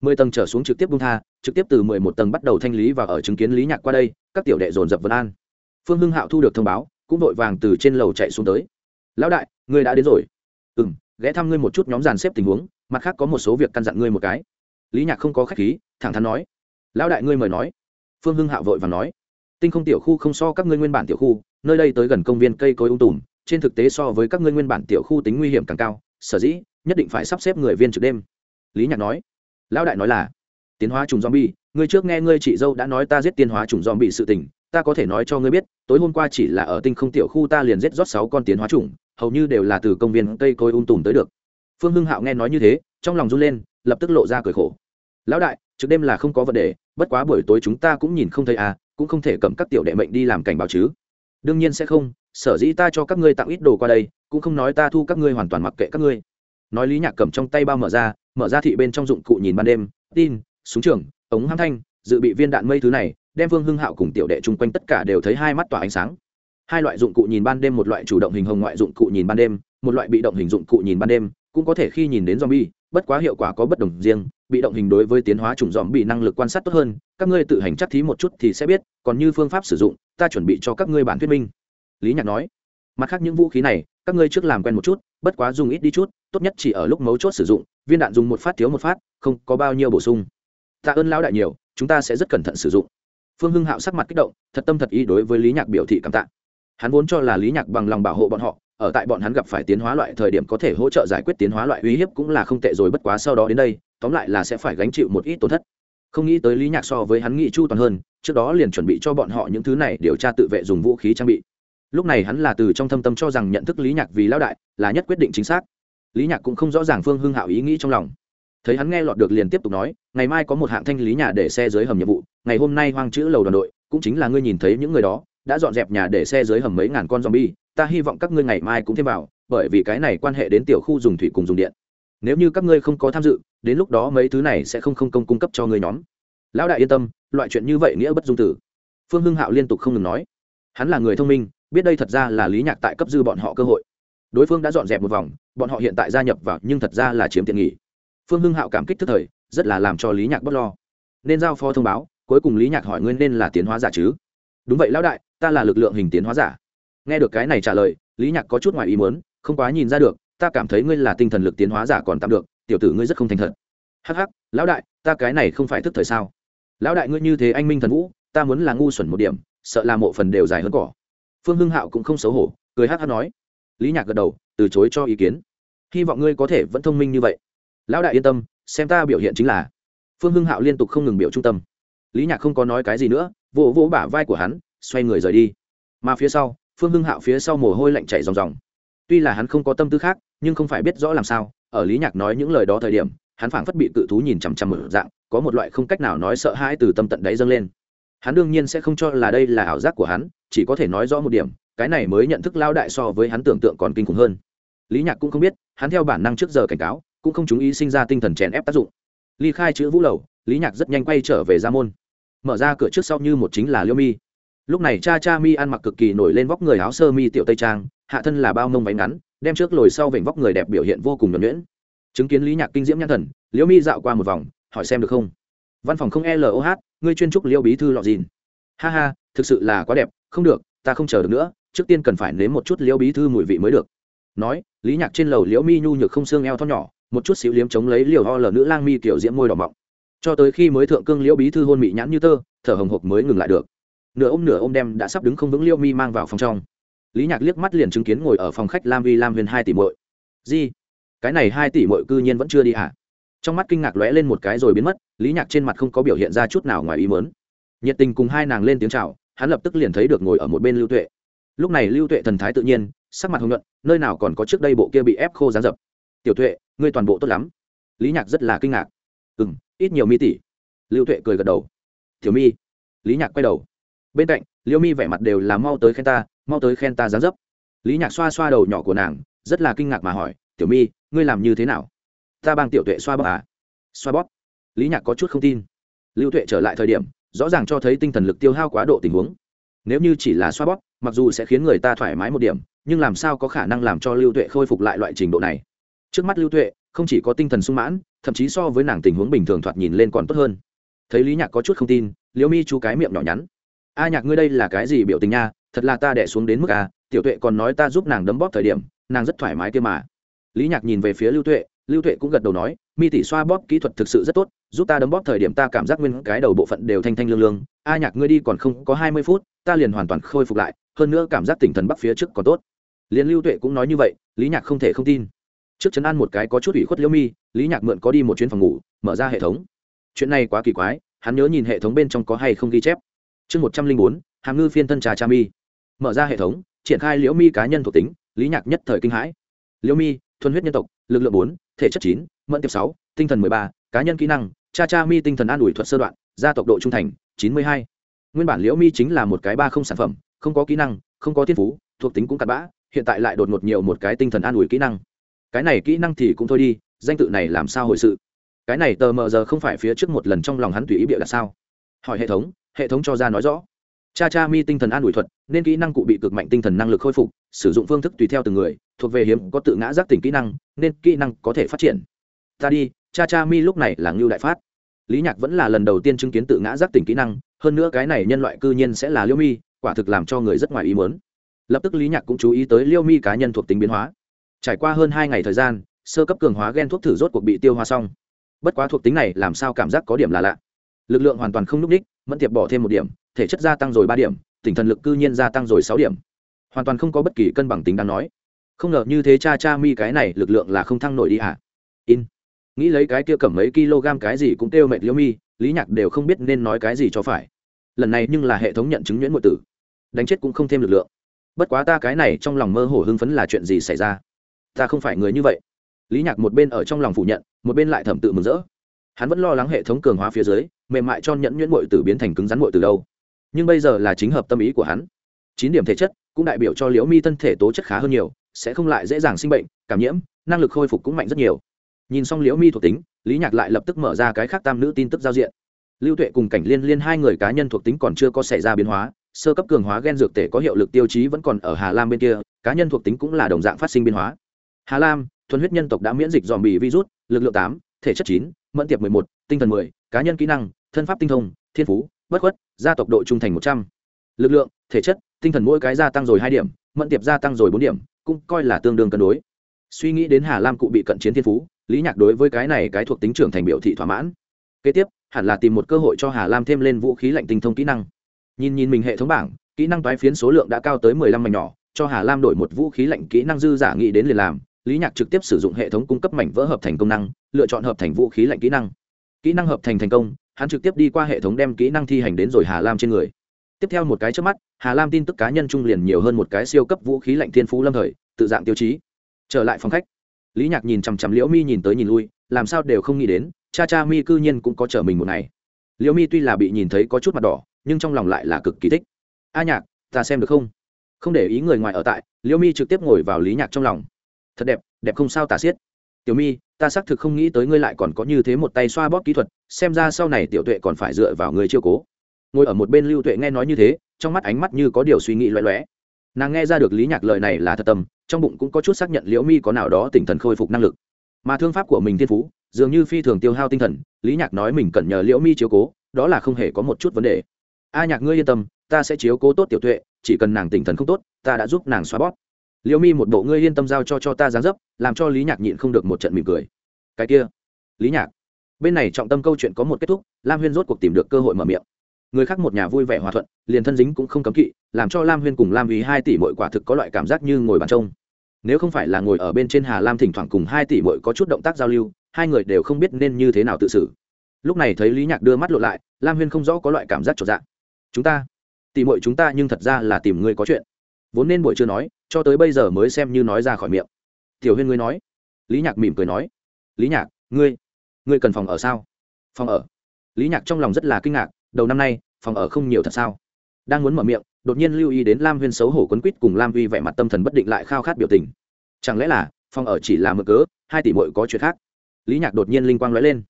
Mười tầng trở xuống trực tiếp bung tha, trực tiếp từ mười một tầng bắt đầu thanh lý và ở chứng kiến lý nhạc qua đây, các tiểu đệ dồn dập vân an. Phương hưng hạo thu được thông báo, cũng vội vàng từ trên lầu chạy xuống tới. Lão đại, ngươi đã đến rồi. Ừ m ghé thăm ngươi một chút nhóm dàn xếp tình huống, mặt khác có một số việc căn dặn ngươi một cái. Lý nhạc không có k h á c h khí, thẳng thắn nói. Lão đại ngươi mời nói. Phương hưng hạo vội và nói. Tinh không tiểu khu không so các ngươi nguyên bản tiểu khu, nơi đây tới gần công viên cây cối ung tùm trên thực tế so với các ngươi nguyên bản tiểu khu tính nguy hiểm càng cao, sở dĩ nhất định phải sắp xếp người viên trực đêm. Lý nhạc nói. Lão đại nói là, tiến hóa trùng zombie, ngươi trước nghe ngươi chị dâu đã nói ta giết tiến hóa trùng zombie sự tình, ta có thể nói cho ngươi biết, tối hôm qua chỉ là ở tinh không tiểu khu ta liền giết rót sáu con tiến hóa trùng hầu như đều là từ công viên cây cối um tùm tới được. Phương hưng hạo nghe nói như thế, trong lòng run lên, lập tức lộ ra cười khổ. Lão đại trước đêm là không có vấn đề, bất quá buổi tối chúng ta cũng nhìn không thấy à cũng không thể cầm các tiểu đệ mệnh đi làm cảnh báo chứ đương nhiên sẽ không, sở dĩ ta cho các ngươi tặng ít đồ qua đây, cũng không nói ta thu các ngươi hoàn toàn mặc kệ các ngươi. Nói lý nhạc cầm trong tay bao mở ra mở ra thị bên trong dụng cụ nhìn ban đêm, tin, súng trường, ống hăng thanh, dự bị viên đạn mây thứ này, đem vương hưng hạo cùng tiểu đệ chung quanh tất cả đều thấy hai mắt tỏa ánh sáng. Hai loại dụng cụ nhìn ban đêm, một loại chủ động hình hồng ngoại dụng cụ nhìn ban đêm, một loại bị động hình dụng cụ nhìn ban đêm, cũng có thể khi nhìn đến zombie, bất quá hiệu quả có bất đồng riêng, bị động hình đối với tiến hóa chủng zombie năng lực quan sát tốt hơn, các ngươi tự hành chắc thí một chút thì sẽ biết, còn như phương pháp sử dụng ta chuẩn bị cho các ngươi bản thuyết minh. Lý nhạc nói, mặt khác những vũ khí này, các ngươi trước làm quen một chút, bất quá dùng ít đi chút, tốt nhất chỉ ở lúc mấu chốt sử dụng, viên đạn dùng một phát thiếu một phát, không có bao nhiêu bổ sung. Tạ ơn lão đại nhiều, chúng ta sẽ rất cẩn thận sử dụng. Phương hưng hạo sắc mặt kích động, thật tâm thật ý đối với lý nhạc biểu thị cảm tạ. Hắn vốn cho là lý nhạc bằng lòng bảo hộ bọn họ, ở tại bọn hắn gặp phải tiến hóa loại thời điểm có thể hỗ trợ giải quyết tiến hóa loại uy hiếp cũng là không tệ rồi, bất quá sau đó đến đây, tóm lại là sẽ phải gánh chịu một ít tổn thất. Không nghĩ tới lý nhạc so với hắn nghĩ chu toàn hơn trước đó liền chuẩn bị cho bọn họ những thứ này điều tra tự vệ dùng vũ khí trang bị. Lúc này hắn là từ trong thâm tâm cho rằng nhận thức lý nhạc vì lão đại là nhất quyết định chính xác. Lý nhạc cũng không rõ ràng phương hưng hạo ý nghĩ trong lòng. Thấy hắn nghe lọt được liền tiếp tục nói, ngày mai có một hạng thanh lý nhà để xe dưới hầm nhiệm vụ, ngày hôm nay hoang chữ lầu đoàn đội, cũng chính là ngươi nhìn thấy những người đó, đã dọn dẹp nhà để xe dưới hầm mấy ngàn con zombie, ta hy vọng các ngươi ngày mai cũng thêm vào, bởi vì cái này quan hệ đến tiểu khu dùng thủy cùng dùng điện. Nếu như các ngươi không có tham dự, đến lúc đó mấy thứ này sẽ không không công cung cấp cho ngươi nhóm. Lão đại yên tâm loại chuyện như vậy nghĩa bất dung tử. Phương hưng hạo liên tục không ngừng nói, hắn là người thông minh, biết đây thật ra là lý nhạc tại cấp dư bọn họ cơ hội. Đối phương đã dọn dẹp một vòng, bọn họ hiện tại gia nhập vào, nhưng thật ra là chiếm tiện nghỉ phương hưng hạo cảm kích thức thời, rất là làm cho lý nhạc bất lo. Nên giao phó thông báo, cuối cùng lý nhạc hỏi ngươi nên là tiến hóa giả chứ? Đúng vậy, lão đại, ta là lực lượng hình tiến hóa giả. Nghe được cái này trả lời, lý nhạc có chút ngoài ý muốn, không quá nhìn ra được, ta cảm thấy ngươi là tinh thần lực tiến hóa giả còn tạm được, tiểu tử ngươi rất không thành thật. Hắc hắc, lão đại, ta cái này không phải thức thời sao? Lão đại ngươi như thế anh minh thần vũ, ta muốn là ngu xuẩn một điểm, sợ là mộ phần đều dài hơn cỏ. Phương hưng hạo cũng không xấu hổ, cười hát hát nói. Lý nhạc gật đầu, từ chối cho ý kiến. Hy vọng ngươi có thể vẫn thông minh như vậy. Lão đại yên tâm, xem ta biểu hiện chính là. Phương hưng hạo liên tục không ngừng biểu trung tâm. Lý nhạc không có nói cái gì nữa, vỗ vỗ bả vai của hắn, xoay người rời đi. Mà phía sau, phương hưng hạo phía sau mồ hôi lạnh chảy ròng ròng. Tuy là hắn không có tâm tư khác, nhưng không phải biết rõ làm sao, ở lý nhạc nói những lời đó thời điểm, hắn phảng phất bị cự thú nhìn chằm chằm mở dạng có một loại không cách nào nói sợ hãi từ tâm tận đáy dâng lên. Hắn đương nhiên sẽ không cho là đây là ảo giác của hắn, chỉ có thể nói rõ một điểm, cái này mới nhận thức lao đại so với hắn tưởng tượng còn kinh khủng hơn. Lý nhạc cũng không biết, hắn theo bản năng trước giờ cảnh cáo, cũng không chú ý sinh ra tinh thần chèn ép tác dụng. Ly khai chữ vũ lầu, lý nhạc rất nhanh quay trở về gia môn. Mở ra cửa trước sau như một chính là liêu mi. Lúc này cha cha mi ăn mặc cực kỳ nổi lên vóc người áo sơ mi tiểu tây trang, hạ thân là bao mông váy ngắn, đem trước lồi sau vểnh vóc người đẹp biểu hiện vô cùng nhuẩn nhuyễn. Chứng kiến lý nhạc kinh diễm nhãn thần liễu mi dạo qua một vòng hỏi xem được không? Văn phòng không loh ngươi chuyên trúc liêu bí thư lọ dìn. Ha ha, thực sự là quá đẹp, không được, ta không chờ được nữa, trước tiên cần phải nếm một chút liêu bí thư mùi vị mới được. Nói, lý nhạc trên lầu liễu mi nhu nhược không xương eo thon nhỏ, một chút xíu liếm chống lấy liều ho lờ nữ lang mi kiểu diễm môi đỏ mọng. Cho tới khi mới thượng cương liễu bí thư hôn mị nhãn như tơ, thở hồng hộc mới ngừng lại được. Nửa ôm nửa ôm đem đã sắp đứng không vững liễu mi mang vào phòng trong. Lý nhạc liếc mắt liền chứng kiến ngồi ở phòng khách lam vi lam huyền hai tỷ mội di cái này hai tỷ mội cư nhiên vẫn chưa đi hả? Trong mắt kinh ngạc lóe lên một cái rồi biến mất, lý nhạc trên mặt không có biểu hiện ra chút nào ngoài ý mớn nhiệt tình cùng hai nàng lên tiếng c h à o hắn lập tức liền thấy được ngồi ở một bên lưu tuệ. Lúc này lưu tuệ thần thái tự nhiên, sắc mặt hồng nhuận, nơi nào còn có trước đây bộ kia bị ép khô gián dập. Tiểu tuệ, ngươi toàn bộ tốt lắm. Lý nhạc rất là kinh ngạc. Ừ m ít nhiều mi tỷ. Lưu tuệ cười gật đầu. Tiểu mi. Lý nhạc quay đầu. Bên cạnh, liêu mi vẻ mặt đều là mau tới khen ta, mau tới khen ta gián dấp. Lý nhạc xoa xoa đầu nhỏ của nàng, rất là kinh ngạc mà hỏi, tiểu mi, ngươi làm như thế nào? Ta bằng tiểu tuệ xoa bóp à? Xoa bóp? Lý nhạc có chút không tin. Lưu tuệ trở lại thời điểm, rõ ràng cho thấy tinh thần lực tiêu hao quá độ tình huống. Nếu như chỉ là xoa bóp, mặc dù sẽ khiến người ta thoải mái một điểm, nhưng làm sao có khả năng làm cho lưu tuệ khôi phục lại loại trình độ này? Trước mắt lưu tuệ, không chỉ có tinh thần sung mãn, thậm chí so với nàng tình huống bình thường thoạt nhìn lên còn tốt hơn. Thấy lý nhạc có chút không tin, liễu mi chú cái miệng nhỏ nhắn. A nhạc, ngươi đây là cái gì biểu tình nha? Thật là ta đẻ xuống đến mức a tiểu tuệ còn nói ta giúp nàng đấm bóp thời điểm, nàng rất thoải mái kia mà. Lý nhạc nhìn về phía lưu tuệ lưu tuệ cũng gật đầu nói, mi tỷ xoa bóp kỹ thuật thực sự rất tốt, giúp ta đấm bóp thời điểm ta cảm giác nguyên cái đầu bộ phận đều thanh thanh lương lương. A nhạc ngươi đi còn không có hai mươi phút, ta liền hoàn toàn khôi phục lại, hơn nữa cảm giác tỉnh thần bắc phía trước còn tốt. Liền lưu tuệ cũng nói như vậy, lý nhạc không thể không tin. Trước chấn an một cái có chút ủy khuất liễu mi, lý nhạc mượn có đi một chuyến phòng ngủ, mở ra hệ thống. Chuyện này quá kỳ quái, hắn nhớ nhìn hệ thống bên trong có hay không ghi chép. Chương một trăm linh bốn, hàm ngư phiên thân trà cha mi. Mở ra hệ thống, triển khai liễu mi cá nhân thuộc tính, lý nhạc nhất thời kinh hãi. Liễu mi thuần huyết nhân tộc, lực lượng bốn, thể chất chín, mẫn tiệp sáu, tinh thần mười ba, cá nhân kỹ năng, cha cha mi tinh thần an ủi thuật sơ đoạn, gia tộc độ trung thành, chín mươi hai. Nguyên bản liễu mi chính là một cái ba không sản phẩm, không có kỹ năng, không có thiên phú, thuộc tính cũng cặn bã, hiện tại lại đột ngột nhiều một cái tinh thần an ủi kỹ năng. Cái này kỹ năng thì cũng thôi đi, danh tự này làm sao hồi sự? Cái này tờ mờ giờ không phải phía trước một lần trong lòng hắn tùy ý bịa là sao? Hỏi hệ thống hệ thống cho ra nói rõ cha cha mi tinh thần an ủi thuật, nên kỹ năng cụ bị cực mạnh tinh thần năng lực khôi phục, sử dụng phương thức tùy theo từng người, thuộc về hiếm có tự ngã giác tỉnh kỹ năng, nên kỹ năng có thể phát triển. Ta đi, cha cha mi lúc này là ngưu đại phát. Lý nhạc vẫn là lần đầu tiên chứng kiến tự ngã giác tỉnh kỹ năng, hơn nữa cái này nhân loại cư nhiên sẽ là liêu mi, quả thực làm cho người rất ngoài ý mớn lập tức lý nhạc cũng chú ý tới liêu mi cá nhân thuộc tính biến hóa. Trải qua hơn hai ngày thời gian, sơ cấp cường hóa g e n thuốc thử rốt cuộc bị tiêu hóa xong. Bất quá thuộc tính này làm sao cảm giác có điểm là lạ. Lực lượng hoàn toàn không n ú c ních, mẫn tiệp bỏ thêm một điểm thể chất gia tăng rồi ba điểm tỉnh thần lực cư nhiên gia tăng rồi sáu điểm. Hoàn toàn không có bất kỳ cân bằng tính đáng nói. Không ngờ như thế cha cha mi cái này lực lượng là không thăng nổi đi à in. Nghĩ lấy cái kia cầm mấy kg cái gì cũng kêu mệt liêu mi, lý nhạc đều không biết nên nói cái gì cho phải. Lần này nhưng là hệ thống nhận chứng nhuyễn ngụy tử. Đánh chết cũng không thêm lực lượng. Bất quá ta cái này trong lòng mơ hồ hưng phấn là chuyện gì xảy ra? Ta không phải người như vậy. Lý nhạc một bên ở trong lòng phủ nhận, một bên lại thẩm tự mừng rỡ. Hắn vẫn lo lắng hệ thống cường hóa phía dưới, mềm mại cho nhẫn nhuyễn mội tử biến thành cứng rắn mội từ đâu nhưng bây giờ là chính hợp tâm ý của hắn. Chín điểm thể chất cũng đại biểu cho liễu mi thân thể tố chất khá hơn nhiều, sẽ không lại dễ dàng sinh bệnh, cảm nhiễm, năng lực khôi phục cũng mạnh rất nhiều. Nhìn xong liễu mi thuộc tính, lý nhạc lại lập tức mở ra cái khác tam nữ tin tức giao diện. Lưu tuệ cùng cảnh liên liên hai người cá nhân thuộc tính còn chưa có xảy ra biến hóa, sơ cấp cường hóa g e n dược tể có hiệu lực tiêu chí vẫn còn ở hà lam bên kia, cá nhân thuộc tính cũng là đồng dạng phát sinh biến hóa. Hà lam, thuần huyết nhân tộc đã miễn dịch dòm bị virus, lực lượng tám, thể chất chín, mẫn tiệp mười một, tinh thần mười, cá nhân kỹ năng, thân pháp tinh thông, thiên phú bất khuất, gia tộc độ trung thành một trăm. L ự c lượng, thể chất, tinh thần mỗi cái gia tăng rồi hai điểm, mẫn tiệp gia tăng rồi bốn điểm, cũng coi là tương đương cân đối. Suy nghĩ đến hà lam cụ bị cận chiến thiên phú, lý nhạc đối với cái này cái thuộc tính trưởng thành biểu thị thỏa mãn. Kế tiếp, hẳn là tìm một cơ hội cho hà lam thêm lên vũ khí lạnh tinh thông kỹ năng. Nhìn nhìn mình hệ thống bảng, kỹ năng toái phiến số lượng đã cao tới mười lăm mảnh nhỏ, cho hà lam đổi một vũ khí lạnh kỹ năng dư giả nghĩ đến liền làm, lý nhạc trực tiếp sử dụng hệ thống cung cấp mảnh vỡ hợp thành công năng, lựa chọn hợp thành vũ khí lạnh kỹ năng. Kỹ năng hợp thành thành công hắn trực tiếp đi qua hệ thống đem kỹ năng thi hành đến rồi hà lam trên người. Tiếp theo một cái trước mắt, hà lam tin tức cá nhân trung liền nhiều hơn một cái siêu cấp vũ khí lạnh thiên phú lâm thời, tự dạng tiêu chí. Trở lại phòng khách, lý nhạc nhìn chằm chằm liễu mi nhìn tới nhìn lui, làm sao đều không nghĩ đến, cha cha mi cư nhiên cũng có trở mình một ngày. Liễu mi tuy là bị nhìn thấy có chút mặt đỏ, nhưng trong lòng lại là cực kỳ thích. A nhạc, ta xem được không? Không để ý người ngoài ở tại, liễu mi trực tiếp ngồi vào lý nhạc trong lòng. Thật đẹp đẹp không sao tả xiết. Tiểu mi, ta xác thực không nghĩ tới ngươi lại còn có như thế một tay xoa bóp kỹ thuật xem ra sau này tiểu tuệ còn phải dựa vào người chiêu cố. Ngồi ở một bên lưu tuệ nghe nói như thế, trong mắt ánh mắt như có điều suy nghĩ loé loé. Nàng nghe ra được lý nhạc lời này là thật tâm, trong bụng cũng có chút xác nhận liễu mi có nào đó tỉnh thần khôi phục năng lực. Mà thương pháp của mình thiên phú, dường như phi thường tiêu hao tinh thần, lý nhạc nói mình cần nhờ liễu mi chiếu cố, đó là không hề có một chút vấn đề. A nhạc ngươi yên tâm, ta sẽ chiếu cố tốt tiểu tuệ, chỉ cần nàng tỉnh thần không tốt, ta đã giúp nàng xóa bót liễu mi một bộ ngươi yên tâm giao cho cho ta gián dấp làm cho lý nhạc nhịn không được một trận mỉm cười. Cái kia, lý nhạc bên này trọng tâm câu chuyện có một kết thúc, lam huyên rốt cuộc tìm được cơ hội mở miệng. Người khác một nhà vui vẻ hòa thuận, liền thân dính cũng không cấm kỵ, làm cho lam huyên cùng lam ý hai tỷ mội quả thực có loại cảm giác như ngồi bàn trông. Nếu không phải là ngồi ở bên trên hà lam thỉnh thoảng cùng hai tỷ mội có chút động tác giao lưu, hai người đều không biết nên như thế nào tự xử. Lúc này thấy lý nhạc đưa mắt lộ lại, lam huyên không rõ có loại cảm giác trọn dạng chúng ta, tỷ mội chúng ta nhưng thật ra là tìm người có chuyện. Vốn nên buổi chưa nói, cho tới bây giờ mới xem như nói ra khỏi miệng. Tiểu huyên ngươi nói. Lý nhạc mỉm cười nói. Lý nhạc, ngươi ngươi cần phòng ở sao? Phòng ở? Lý nhạc trong lòng rất là kinh ngạc, đầu năm nay, phòng ở không nhiều thật sao? Đang muốn mở miệng, đột nhiên lưu ý đến lam huyên xấu hổ quấn quýt cùng lam Uy vẻ mặt tâm thần bất định lại khao khát biểu tình. Chẳng lẽ là, phòng ở chỉ là mực cớ, hai tỷ mội có chuyện khác? Lý nhạc đột nhiên linh quang nói lên.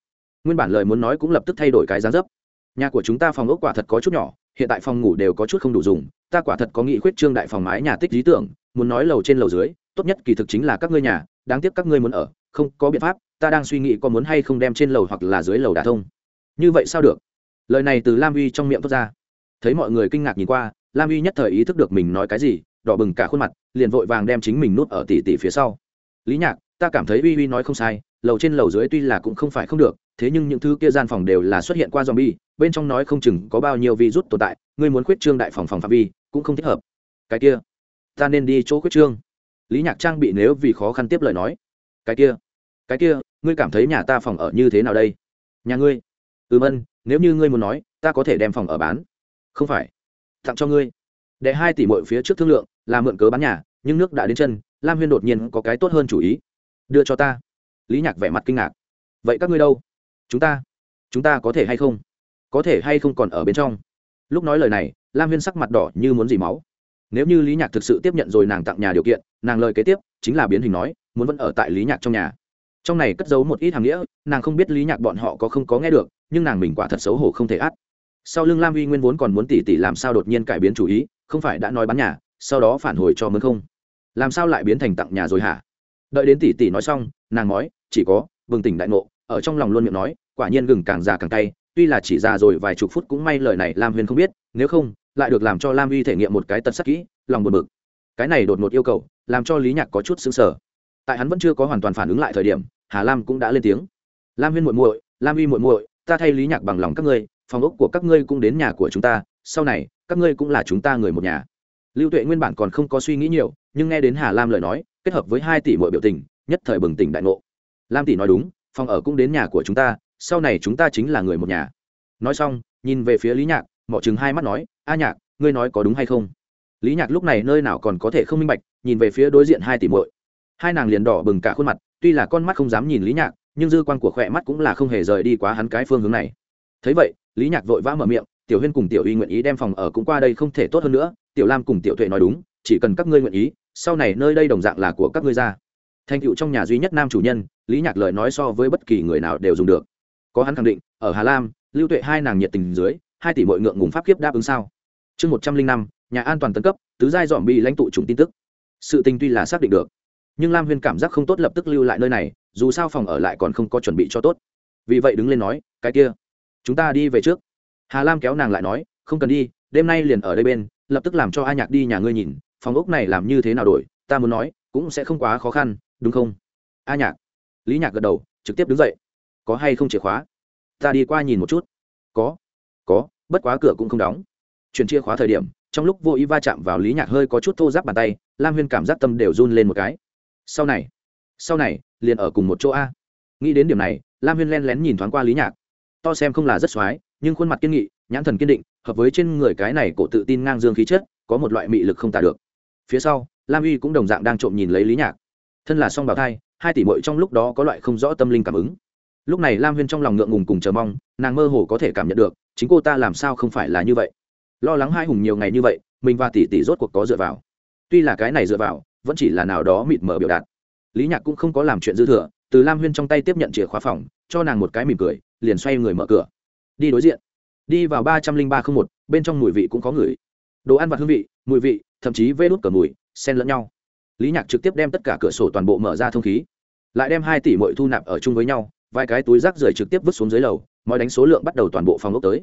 Nguyên bản lời muốn nói cũng lập tức thay đổi cái giá dấp. Nhà của chúng ta phòng ốc quả thật có chút nhỏ, hiện tại phòng ngủ đều có chút không đủ dùng, ta quả thật có nghị khuyết trương đại phòng mái nhà tích lý tưởng, muốn nói lầu trên lầu dưới, tốt nhất kỳ thực chính là các ngươi nhà, đáng tiếc các ngươi muốn ở, không có biện pháp ta đang suy nghĩ có muốn hay không đem trên lầu hoặc là dưới lầu đả thông. Như vậy sao được? Lời này từ lam uy trong miệng thốt ra. Thấy mọi người kinh ngạc nhìn qua, lam uy nhất thời ý thức được mình nói cái gì, đỏ bừng cả khuôn mặt, liền vội vàng đem chính mình nuốt ở tỉ tỉ phía sau. Lý nhạc, ta cảm thấy uy uy nói không sai, lầu trên lầu dưới tuy là cũng không phải không được, thế nhưng những thứ kia gian phòng đều là xuất hiện qua zombie, bên trong nói không chừng có bao nhiêu virus tồn tại, ngươi muốn khuyết trương đại phòng phòng phạm vi, cũng không thích hợp. Cái kia, ta nên đi chỗ khuyết trương. Lý nhạc trang bị nếu vì khó khăn tiếp lời nói. Cái kia cái kia, ngươi cảm thấy nhà ta phòng ở như thế nào đây? Nhà ngươi? Ừm, ân, nếu như ngươi muốn nói, ta có thể đem phòng ở bán. Không phải. Tặng cho ngươi. Để hai tỷ mọi phía trước thương lượng, là mượn cớ bán nhà, nhưng nước đã đến chân, lam huyên đột nhiên có cái tốt hơn chủ ý. Đưa cho ta. Lý nhạc vẻ mặt kinh ngạc. Vậy các ngươi đâu? Chúng ta. Chúng ta có thể hay không? Có thể hay không còn ở bên trong? Lúc nói lời này, lam huyên sắc mặt đỏ như muốn dì máu. Nếu như lý nhạc thực sự tiếp nhận rồi nàng tặng nhà điều kiện, nàng lời kế tiếp chính là biến hình nói, muốn vẫn ở tại lý nhạc trong nhà trong này cất giấu một ít hàng nghĩa, nàng không biết lý nhạc bọn họ có không có nghe được, nhưng nàng mình quả thật xấu hổ không thể át. Sau lưng lam uy nguyên vốn còn muốn tỉ tỉ làm sao đột nhiên cải biến chủ ý, không phải đã nói bán nhà, sau đó phản hồi cho mướn không. Làm sao lại biến thành tặng nhà rồi hả? Đợi đến tỷ tỷ nói xong, nàng nói, chỉ có vừng tỉnh đại ngộ, ở trong lòng luôn miệng nói, quả nhiên gừng càng già càng tay tuy là chỉ già rồi vài chục phút cũng may lời này lam huyền không biết, nếu không, lại được làm cho lam uy thể nghiệm một cái tật sắc kỹ, lòng buồn bực. Cái này đột ngột yêu cầu, làm cho lý nhạc có chút xứng sở tại hắn vẫn chưa có hoàn toàn phản ứng lại thời điểm, hà lam cũng đã lên tiếng. Lam huyên muội muội, lam uy muội muội, ta thay lý nhạc bằng lòng các ngươi, phòng ốc của các ngươi cũng đến nhà của chúng ta, sau này, các ngươi cũng là chúng ta người một nhà. Lưu tuệ nguyên bản còn không có suy nghĩ nhiều, nhưng nghe đến hà lam lời nói, kết hợp với hai tỷ mọi biểu tình, nhất thời bừng tỉnh đại ngộ. Lam tỷ nói đúng, phòng ở cũng đến nhà của chúng ta, sau này chúng ta chính là người một nhà. Nói xong, nhìn về phía lý nhạc, mỏ chừng hai mắt nói, a nhạc, ngươi nói có đúng hay không? Lý nhạc lúc này nơi nào còn có thể không minh bạch, nhìn về phía đối diện hai tỷ muội hai nàng liền đỏ bừng cả khuôn mặt, tuy là con mắt không dám nhìn lý nhạc, nhưng dư quan của khỏe mắt cũng là không hề rời đi quá hắn cái phương hướng này. Thấy vậy, lý nhạc vội vã mở miệng, tiểu huyên cùng tiểu y nguyện ý đem phòng ở cũng qua đây không thể tốt hơn nữa, tiểu lam cùng tiểu tuệ nói đúng, chỉ cần các ngươi nguyện ý, sau này nơi đây đồng dạng là của các ngươi ra. Thành tựu trong nhà duy nhất nam chủ nhân, lý nhạc lời nói so với bất kỳ người nào đều dùng được. Có hắn khẳng định, ở hà lam, lưu tuệ hai nàng nhiệt tình dưới, hai tỷ mọi ngượng ngùng pháp kiếp đáp ứng sao? Chương một trăm linh năm, nhà an toàn tân cấp, tứ giai dọn bị lãnh tụ chủng tin tức. Sự tình tuy là xác định được nhưng lam huyên cảm giác không tốt lập tức lưu lại nơi này dù sao phòng ở lại còn không có chuẩn bị cho tốt vì vậy đứng lên nói cái kia chúng ta đi về trước hà lam kéo nàng lại nói không cần đi đêm nay liền ở đây bên lập tức làm cho a nhạc đi nhà ngươi nhìn phòng ốc này làm như thế nào đổi ta muốn nói cũng sẽ không quá khó khăn đúng không a nhạc lý nhạc gật đầu trực tiếp đứng dậy có hay không chìa khóa ta đi qua nhìn một chút có có bất quá cửa cũng không đóng chuyển chìa khóa thời điểm trong lúc vô ý va chạm vào lý nhạc hơi có chút thô giáp bàn tay lam huyên cảm giác tâm đều run lên một cái sau này sau này, liền ở cùng một chỗ a. Nghĩ đến điểm này, lam huyên len lén nhìn thoáng qua lý nhạc. To xem không là rất x nhưng khuôn mặt kiên nghị, nhãn thần kiên định, hợp với trên người cái này cổ tự tin ngang dương khí chất, có một loại mị lực không tả được. Phía sau, lam uy cũng đồng dạng đang trộm nhìn lấy lý nhạc. Thân là song bào thai, hai tỷ mội trong lúc đó có loại không rõ tâm linh cảm ứng. Lúc này lam huyên trong lòng ngượng ngùng cùng chờ mong, nàng mơ hồ có thể cảm nhận được, chính cô ta làm sao không phải là như vậy. Lo lắng hai hùng nhiều ngày như vậy, mình và tỷ tỷ rốt cuộc có dựa vào. Tuy là cái này dựa vào vẫn chỉ là nào đó mịt mờ biểu đạt. Lý nhạc cũng không có làm chuyện dư thừa, từ lam huyên trong tay tiếp nhận chìa khóa phòng, cho nàng một cái mỉm cười, liền xoay người mở cửa. Đi đối diện. Đi vào ba trăm linh ba không một, bên trong mùi vị cũng có người. Đồ ăn vặt hương vị, mùi vị, thậm chí vê đốt cờ mùi, xen lẫn nhau. Lý nhạc trực tiếp đem tất cả cửa sổ toàn bộ mở ra thông khí. Lại đem hai tỷ mội thu nạp ở chung với nhau, vài cái túi rác rời trực tiếp vứt xuống dưới lầu, mọi đánh số lượng bắt đầu toàn bộ phòng ốc tới.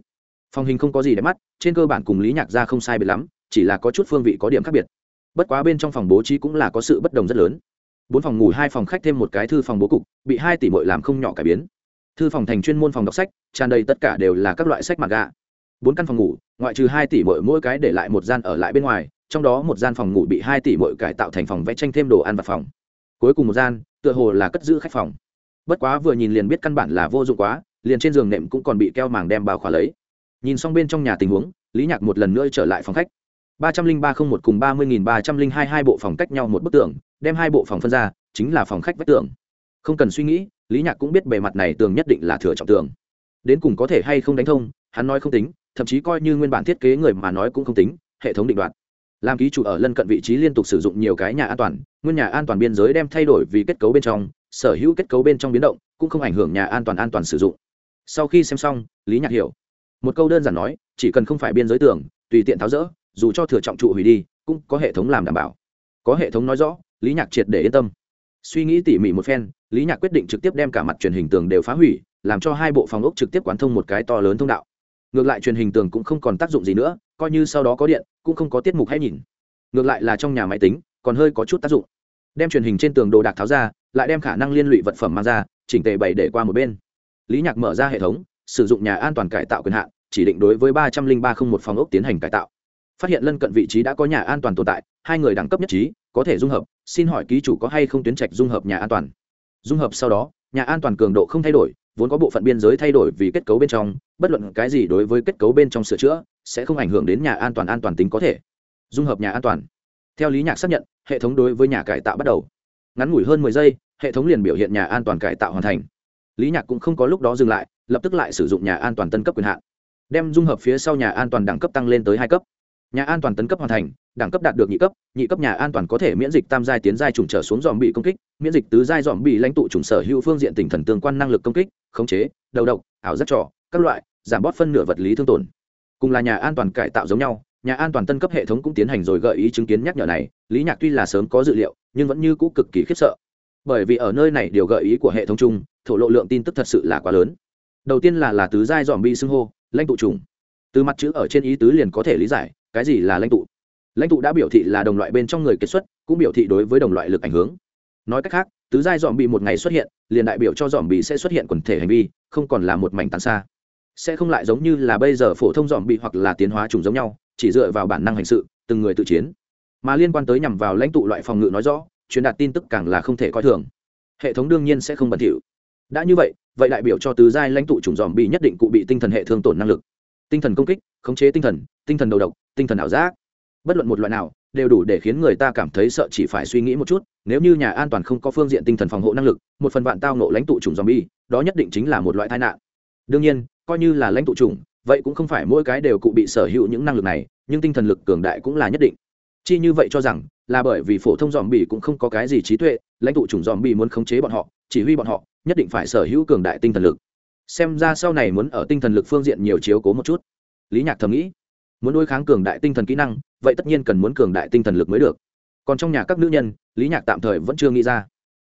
Phòng hình không có gì để mắt, trên cơ bản cùng lý nhạc ra không sai biệt lắm, chỉ là có chút phương vị có điểm khác biệt bất quá bên trong phòng bố trí cũng là có sự bất đồng rất lớn. Bốn phòng ngủ, hai phòng khách thêm một cái thư phòng bố cục, bị hai tỷ mội làm không nhỏ cải biến. Thư phòng thành chuyên môn phòng đọc sách, tràn đầy tất cả đều là các loại sách mặt gạ. bốn căn phòng ngủ, ngoại trừ hai tỷ mội mỗi cái để lại một gian ở lại bên ngoài, trong đó một gian phòng ngủ bị hai tỷ mội cải tạo thành phòng vẽ tranh thêm đồ ăn và phòng. Cuối cùng một gian, tựa hồ là cất giữ khách phòng. Bất quá vừa nhìn liền biết căn bản là vô dụng quá, liền trên giường nệm cũng còn bị keo màng đem bào khỏa lấy. Nhìn xong bên trong nhà tình huống, lý nhạc một lần nữa trở lại phòng khách ba trăm linh ba không một cùng ba mươi nghìn ba trăm linh hai hai bộ phòng cách nhau một bức tường, đem hai bộ phòng phân ra, chính là phòng khách vách tường. Không cần suy nghĩ, lý nhạc cũng biết bề mặt này tường nhất định là thừa trọng tường. Đến cùng có thể hay không đánh thông, hắn nói không tính, thậm chí coi như nguyên bản thiết kế người mà nói cũng không tính, hệ thống định đoạt. Làm ký chủ ở lân cận vị trí liên tục sử dụng nhiều cái nhà an toàn, nguyên nhà an toàn biên giới đem thay đổi vì kết cấu bên trong, sở hữu kết cấu bên trong biến động cũng không ảnh hưởng nhà an toàn an toàn sử dụng. Sau khi xem xong, lý nhạc hiểu. Một câu đơn giản nói, chỉ cần không phải biên giới tường, tùy tiện tháo rỡ dù cho thừa trọng trụ hủy đi, cũng có hệ thống làm đảm bảo. Có hệ thống nói rõ, lý nhạc triệt để yên tâm. Suy nghĩ tỉ mỉ một phen, lý nhạc quyết định trực tiếp đem cả mặt truyền hình tường đều phá hủy, làm cho hai bộ phòng ốc trực tiếp quán thông một cái to lớn thông đạo. Ngược lại truyền hình tường cũng không còn tác dụng gì nữa, coi như sau đó có điện, cũng không có tiết mục hay nhìn. Ngược lại là trong nhà máy tính, còn hơi có chút tác dụng. Đem truyền hình trên tường đồ đạc tháo ra, lại đem khả năng liên lụy vật phẩm mang ra, chỉnh tề bày để qua một bên. Lý nhạc mở ra hệ thống, sử dụng nhà an toàn cải tạo quyền hạn, chỉ định đối với ba trăm linh ba không một phòng ốc tiến hành cải tạo phát hiện lân cận vị trí đã có nhà an toàn tồn tại, hai người đẳng cấp nhất trí, có thể dung hợp, xin hỏi ký chủ có hay không tuyến trạch dung hợp nhà an toàn? Dung hợp sau đó, nhà an toàn cường độ không thay đổi, vốn có bộ phận biên giới thay đổi vì kết cấu bên trong, bất luận cái gì đối với kết cấu bên trong sửa chữa, sẽ không ảnh hưởng đến nhà an toàn an toàn tính có thể. Dung hợp nhà an toàn. Theo lý nhạc xác nhận, hệ thống đối với nhà cải tạo bắt đầu. Ngắn ngủi hơn mười giây, hệ thống liền biểu hiện nhà an toàn cải tạo hoàn thành. Lý nhạc cũng không có lúc đó dừng lại, lập tức lại sử dụng nhà an toàn tân cấp quyền hạn, đem dung hợp phía sau nhà an toàn đẳng cấp tăng lên tới hai cấp nhà an toàn tấn cấp hoàn thành, đẳng cấp đạt được nhị cấp nhị cấp nhà an toàn có thể miễn dịch tam giai tiến giai trùng trở xuống dòm bị công kích, miễn dịch tứ giai dòm bị lãnh tụ trùng sở hữu phương diện tinh thần tương quan năng lực công kích, khống chế, đầu độc, ảo giác trò, các loại, giảm bót phân nửa vật lý thương tổn. Cùng là nhà an toàn cải tạo giống nhau, nhà an toàn tân cấp hệ thống cũng tiến hành rồi gợi ý chứng kiến nhắc nhở này, lý nhạc tuy là sớm có dự liệu, nhưng vẫn như cũ cực kỳ khiếp sợ. Bởi vì ở nơi này điều gợi ý của hệ thống chung, thổ lộ lượng tin tức thật sự là quá lớn. Đầu tiên là là tứ giai dòm bi xưng hô, lãnh tụ trùng. Từ mặt chữ ở trên ý tứ liền có thể lý giải cái gì là lãnh tụ? Lãnh tụ đã biểu thị là đồng loại bên trong người kết xuất, cũng biểu thị đối với đồng loại lực ảnh hưởng. Nói cách khác, tứ giai dòm bị một ngày xuất hiện, liền đại biểu cho dòm bị sẽ xuất hiện quần thể hành vi, không còn là một mảnh tàn xa. Sẽ không lại giống như là bây giờ phổ thông dòm bị hoặc là tiến hóa trùng giống nhau, chỉ dựa vào bản năng hành sự, từng người tự chiến. Mà liên quan tới nhằm vào lãnh tụ loại phòng ngự nói rõ, truyền đạt tin tức càng là không thể coi thường. Hệ thống đương nhiên sẽ không bẩn thỉu. Đã như vậy vậy đại biểu cho tứ giai lãnh tụ chủng dòm bị nhất định cụ bị tinh thần hệ thương tổn năng lực. Tinh thần công kích, khống chế tinh thần tinh thần đầu độc tinh thần ảo giác. Bất luận một loại nào, đều đủ để khiến người ta cảm thấy sợ chỉ phải suy nghĩ một chút, nếu như nhà an toàn không có phương diện tinh thần phòng hộ năng lực, một phần bạn tao nộ lãnh tụ chủng dòm bi đó nhất định chính là một loại tai nạn. Đương nhiên, coi như là lãnh tụ chủng, vậy cũng không phải mỗi cái đều cụ bị sở hữu những năng lực này, nhưng tinh thần lực cường đại cũng là nhất định. Chi như vậy cho rằng, là bởi vì phổ thông dòm bì cũng không có cái gì trí tuệ, lãnh tụ chủng dòm bì muốn khống chế bọn họ, chỉ huy bọn họ, nhất định phải sở hữu cường đại tinh thần lực. Xem ra sau này muốn ở tinh thần lực phương diện nhiều chiếu cố một chút. Lý nhạc thầm nghĩ muốn đối kháng cường đại tinh thần kỹ năng, vậy tất nhiên cần muốn cường đại tinh thần lực mới được. Còn trong nhà các nữ nhân, lý nhạc tạm thời vẫn chưa nghĩ ra.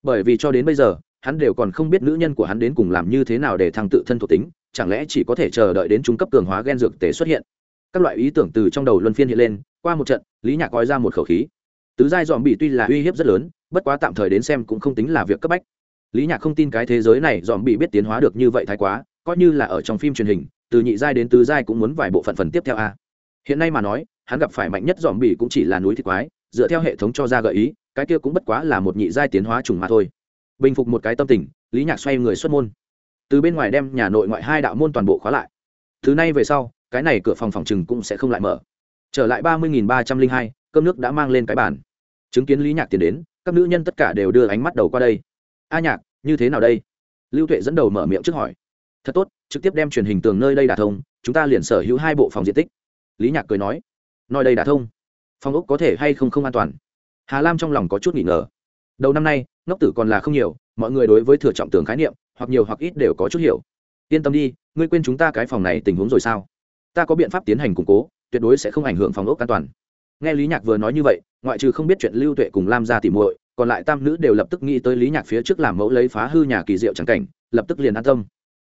Bởi vì cho đến bây giờ, hắn đều còn không biết nữ nhân của hắn đến cùng làm như thế nào để thăng tự thân thuộc tính, chẳng lẽ chỉ có thể chờ đợi đến trung cấp cường hóa gen dược tể xuất hiện. Các loại ý tưởng từ trong đầu luân phiên hiện lên, qua một trận, lý nhạc gói ra một khẩu khí. Tứ giai dòm bị tuy là uy hiếp rất lớn, bất quá tạm thời đến xem cũng không tính là việc cấp bách. Lý nhạc không tin cái thế giới này dòm bị biết tiến hóa được như vậy thái quá, coi như là ở trong phim truyền hình, từ nhị giai đến tứ giai cũng muốn vài bộ phận phần tiếp theo a hiện nay mà nói, hắn gặp phải mạnh nhất dòm bỉ cũng chỉ là núi thịt quái, dựa theo hệ thống cho ra gợi ý, cái kia cũng bất quá là một nhị giai tiến hóa trùng mà thôi. Bình phục một cái tâm tình, lý nhạc xoay người xuất môn. Từ bên ngoài đem nhà nội ngoại hai đạo môn toàn bộ khóa lại. Thứ này về sau, cái này cửa phòng phòng trừng cũng sẽ không lại mở. Trở lại ba mươi nghìn ba trăm linh hai, cơm nước đã mang lên cái bàn. Chứng kiến lý nhạc tiến đến, các nữ nhân tất cả đều đưa ánh mắt đầu qua đây. A nhạc, như thế nào đây? Lưu tuệ dẫn đầu mở miệng trước hỏi. Thật tốt, trực tiếp đem truyền hình tường nơi đây đà thông, chúng ta liền sở hữu hai bộ phòng diện tích lý nhạc cười nói nói đây đã thông. Phòng ốc có thể hay không không an toàn? Hà lam trong lòng có chút nghỉ ngờ. Đầu năm nay, ngốc tử còn là không nhiều, mọi người đối với thừa trọng tường khái niệm, hoặc nhiều hoặc ít đều có chút hiểu. Yên tâm đi, ngươi quên chúng ta cái phòng này tình huống rồi sao? Ta có biện pháp tiến hành củng cố, tuyệt đối sẽ không ảnh hưởng phòng ốc an toàn. Nghe lý nhạc vừa nói như vậy, ngoại trừ không biết chuyện lưu tuệ cùng lam gia tìm muội, còn lại tam nữ đều lập tức nghĩ tới lý nhạc phía trước làm mẫu lấy phá hư nhà kỳ diệu chẳng cảnh, lập tức liền an tâm.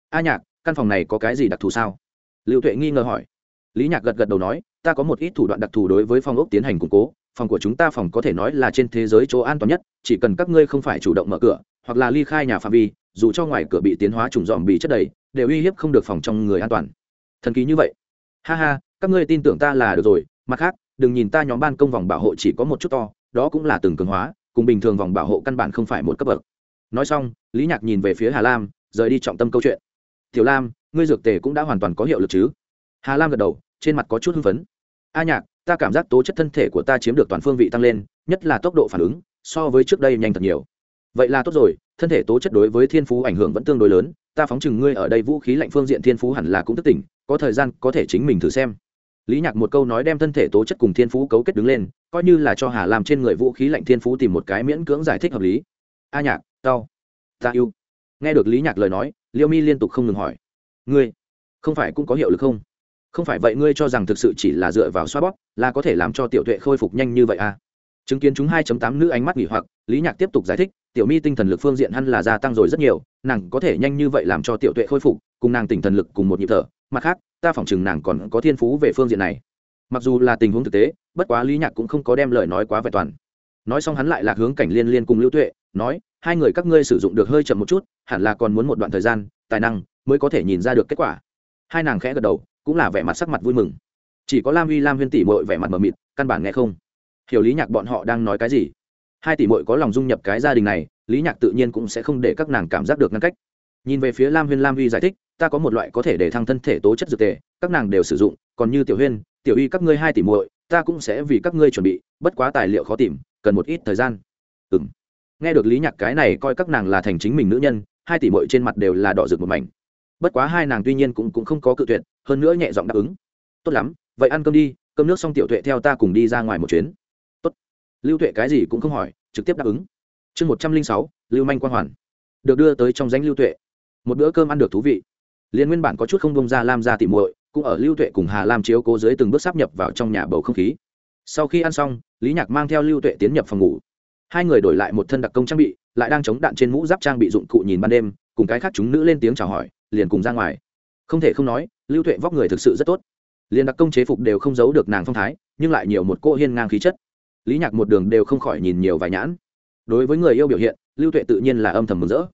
A nhạc, căn phòng này có cái gì đặc thù sao? Lưu tuệ nghi ngờ hỏi lý nhạc gật gật đầu nói, ta có một ít thủ đoạn đặc thù đối với phòng ốc tiến hành củng cố, phòng của chúng ta phòng có thể nói là trên thế giới chỗ an toàn nhất, chỉ cần các ngươi không phải chủ động mở cửa, hoặc là ly khai nhà phạm vi, dù cho ngoài cửa bị tiến hóa trùng dòm bị chất đầy, đều uy hiếp không được phòng trong người an toàn. Thần kỳ như vậy. Ha ha, các ngươi tin tưởng ta là được rồi, mặt khác, đừng nhìn ta nhóm ban công vòng bảo hộ chỉ có một chút to, đó cũng là từng cường hóa, cùng bình thường vòng bảo hộ căn bản không phải một cấp bậc. Nói xong, lý nhạc nhìn về phía hà lam, rời đi trọng tâm câu chuyện. Tiểu lam, ngươi dược tề cũng đã hoàn toàn có hiệu lực chứ? Hà lam gật đầu trên mặt có chút hưng phấn. A nhạc ta cảm giác tố chất thân thể của ta chiếm được toàn phương vị tăng lên nhất là tốc độ phản ứng so với trước đây nhanh thật nhiều. Vậy là tốt rồi thân thể tố chất đối với thiên phú ảnh hưởng vẫn tương đối lớn ta phóng chừng ngươi ở đây vũ khí lạnh phương diện thiên phú hẳn là cũng thức tỉnh có thời gian có thể chính mình thử xem. Lý nhạc một câu nói đem thân thể tố chất cùng thiên phú cấu kết đứng lên coi như là cho hà làm trên người vũ khí lạnh thiên phú tìm một cái miễn cưỡng giải thích hợp lý. A nhạc tao, ta yêu. Nghe được lý nhạc lời nói liêu mi liên tục không ngừng hỏi. Ngươi không phải cũng có hiệu lực không? Không phải vậy ngươi cho rằng thực sự chỉ là dựa vào xoa bóp là có thể làm cho tiểu tuệ khôi phục nhanh như vậy à? Chứng kiến chúng 2 tám nữ ánh mắt nghỉ hoặc, lý nhạc tiếp tục giải thích, tiểu mi tinh thần lực phương diện hẳn là gia tăng rồi rất nhiều, nàng có thể nhanh như vậy làm cho tiểu tuệ khôi phục, cùng nàng tinh thần lực cùng một nhịp thở. Mặt khác, ta phỏng chừng nàng còn có thiên phú về phương diện này. Mặc dù là tình huống thực tế, bất quá lý nhạc cũng không có đem lời nói quá vẹn toàn. Nói xong hắn lại lạc hướng cảnh liên liên cùng lưu tuệ, nói, hai người các ngươi sử dụng được hơi chậm một chút, hẳn là còn muốn một đoạn thời gian, tài năng mới có thể nhìn ra được kết quả. Hai nàng khẽ gật đầu cũng là vẻ mặt sắc mặt vui mừng. Chỉ có lam uy lam huyên tỷ mội vẻ mặt mờ mịt, căn bản nghe không. Hiểu lý nhạc bọn họ đang nói cái gì? Hai tỷ mội có lòng dung nhập cái gia đình này, lý nhạc tự nhiên cũng sẽ không để các nàng cảm giác được ngăn cách. Nhìn về phía lam huyên lam huy giải thích, ta có một loại có thể để thăng thân thể tố chất dược tề, các nàng đều sử dụng, còn như tiểu huyên, tiểu y các ngươi hai tỷ muội, ta cũng sẽ vì các ngươi chuẩn bị, bất quá tài liệu khó tìm, cần một ít thời gian. Ừ nghe được lý nhạc cái này coi các nàng là thành chính mình nữ nhân, hai tỷ muội trên mặt đều là đỏ rực một mảnh bất quá hai nàng tuy nhiên cũng, cũng không có cự tuyệt hơn nữa nhẹ giọng đáp ứng. Tốt lắm vậy ăn cơm đi cơm nước xong tiểu tuệ theo ta cùng đi ra ngoài một chuyến. Tốt. Lưu tuệ cái gì cũng không hỏi trực tiếp đáp ứng. Chương một trăm linh sáu lưu manh quan hoàn. Được đưa tới trong danh lưu tuệ. Một bữa cơm ăn được thú vị. Liên nguyên bản có chút không bông ra lam ra tìm muội cũng ở lưu tuệ cùng hà lam chiếu cố dưới từng bước sắp nhập vào trong nhà bầu không khí. Sau khi ăn xong lý nhạc mang theo lưu tuệ tiến nhập phòng ngủ. Hai người đổi lại một thân đặc công trang bị lại đang chống đạn trên mũ giáp trang bị dụng cụ nhìn ban đêm cùng cái khác chúng nữ lên tiếng chào hỏi liền cùng ra ngoài. Không thể không nói, lưu tuệ vóc người thực sự rất tốt. Liền đặc công chế phục đều không giấu được nàng phong thái, nhưng lại nhiều một cô hiên ngang khí chất. Lý nhạc một đường đều không khỏi nhìn nhiều vài nhãn. Đối với người yêu biểu hiện, lưu tuệ tự nhiên là âm thầm mừng rỡ.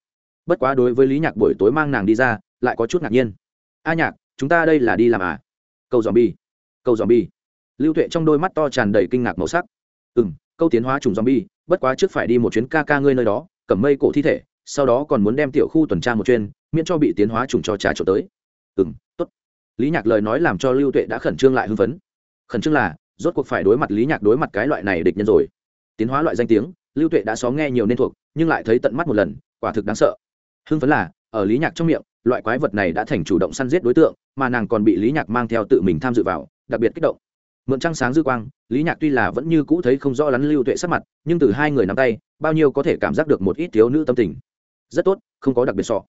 Bất quá đối với lý nhạc buổi tối mang nàng đi ra, lại có chút ngạc nhiên. A nhạc, chúng ta đây là đi làm à? Câu dòm bi câu dòm bi lưu tuệ trong đôi mắt to tràn đầy kinh ngạc màu sắc. Ừ m câu tiến hóa trùng dòm bi bất quá trước phải đi một chuyến ca ca ngươi nơi đó, cầm mây cổ thi thể sau đó còn muốn đem tiểu khu tuần tra một chuyên, miễn cho bị tiến hóa trùng cho trà trộn tới. Ừ m t ố t lý nhạc lời nói làm cho lưu tuệ đã khẩn trương lại hưng phấn. Khẩn trương là, rốt cuộc phải đối mặt lý nhạc đối mặt cái loại này địch nhân rồi. Tiến hóa loại danh tiếng, lưu tuệ đã xó nghe nhiều nên thuộc, nhưng lại thấy tận mắt một lần, quả thực đáng sợ. Hưng phấn là, ở lý nhạc trong miệng, loại quái vật này đã thành chủ động săn giết đối tượng, mà nàng còn bị lý nhạc mang theo tự mình tham dự vào, đặc biệt kích động. Mượn trăng sáng dư quang, lý nhạc tuy là vẫn như cũ thấy không rõ lắn lưu tuệ sắc mặt, nhưng từ hai người nắm tay, bao nhiêu có thể cảm giác được một ít thiếu nữ tâm tình rất tốt, không có đặc biệt sọ.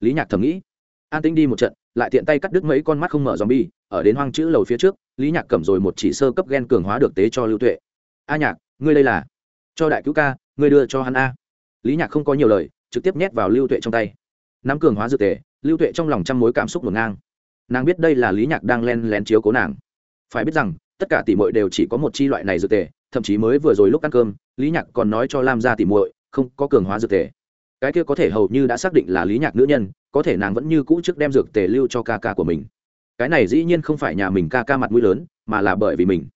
Lý nhạc thầm nghĩ. An tĩnh đi một trận, lại tiện tay cắt đứt mấy con mắt không mở dòm bi ở đến hoang chữ lầu phía trước, lý nhạc cầm rồi một chỉ sơ cấp gen cường hóa được tế cho lưu tuệ. A nhạc, ngươi đây là? Cho đại cứu ca, ngươi đưa cho hắn a. Lý nhạc không có nhiều lời, trực tiếp nhét vào lưu tuệ trong tay. Nắm cường hóa dược tề, lưu tuệ trong lòng trăm mối cảm xúc ngổn ngang. Nàng biết đây là lý nhạc đang len lén chiếu cố nàng. Phải biết rằng, tất cả tỷ muội đều chỉ có một chi loại này dược tề, thậm chí mới vừa rồi lúc ăn cơm, lý nhạc còn nói cho lam gia tỷ muội, không có cường hóa dược tề cái kia có thể hầu như đã xác định là lý nhạc nữ nhân, có thể nàng vẫn như cũ trước đem dược tề lưu cho ca ca của mình. Cái này dĩ nhiên không phải nhà mình ca ca mặt mũi lớn, mà là bởi vì mình.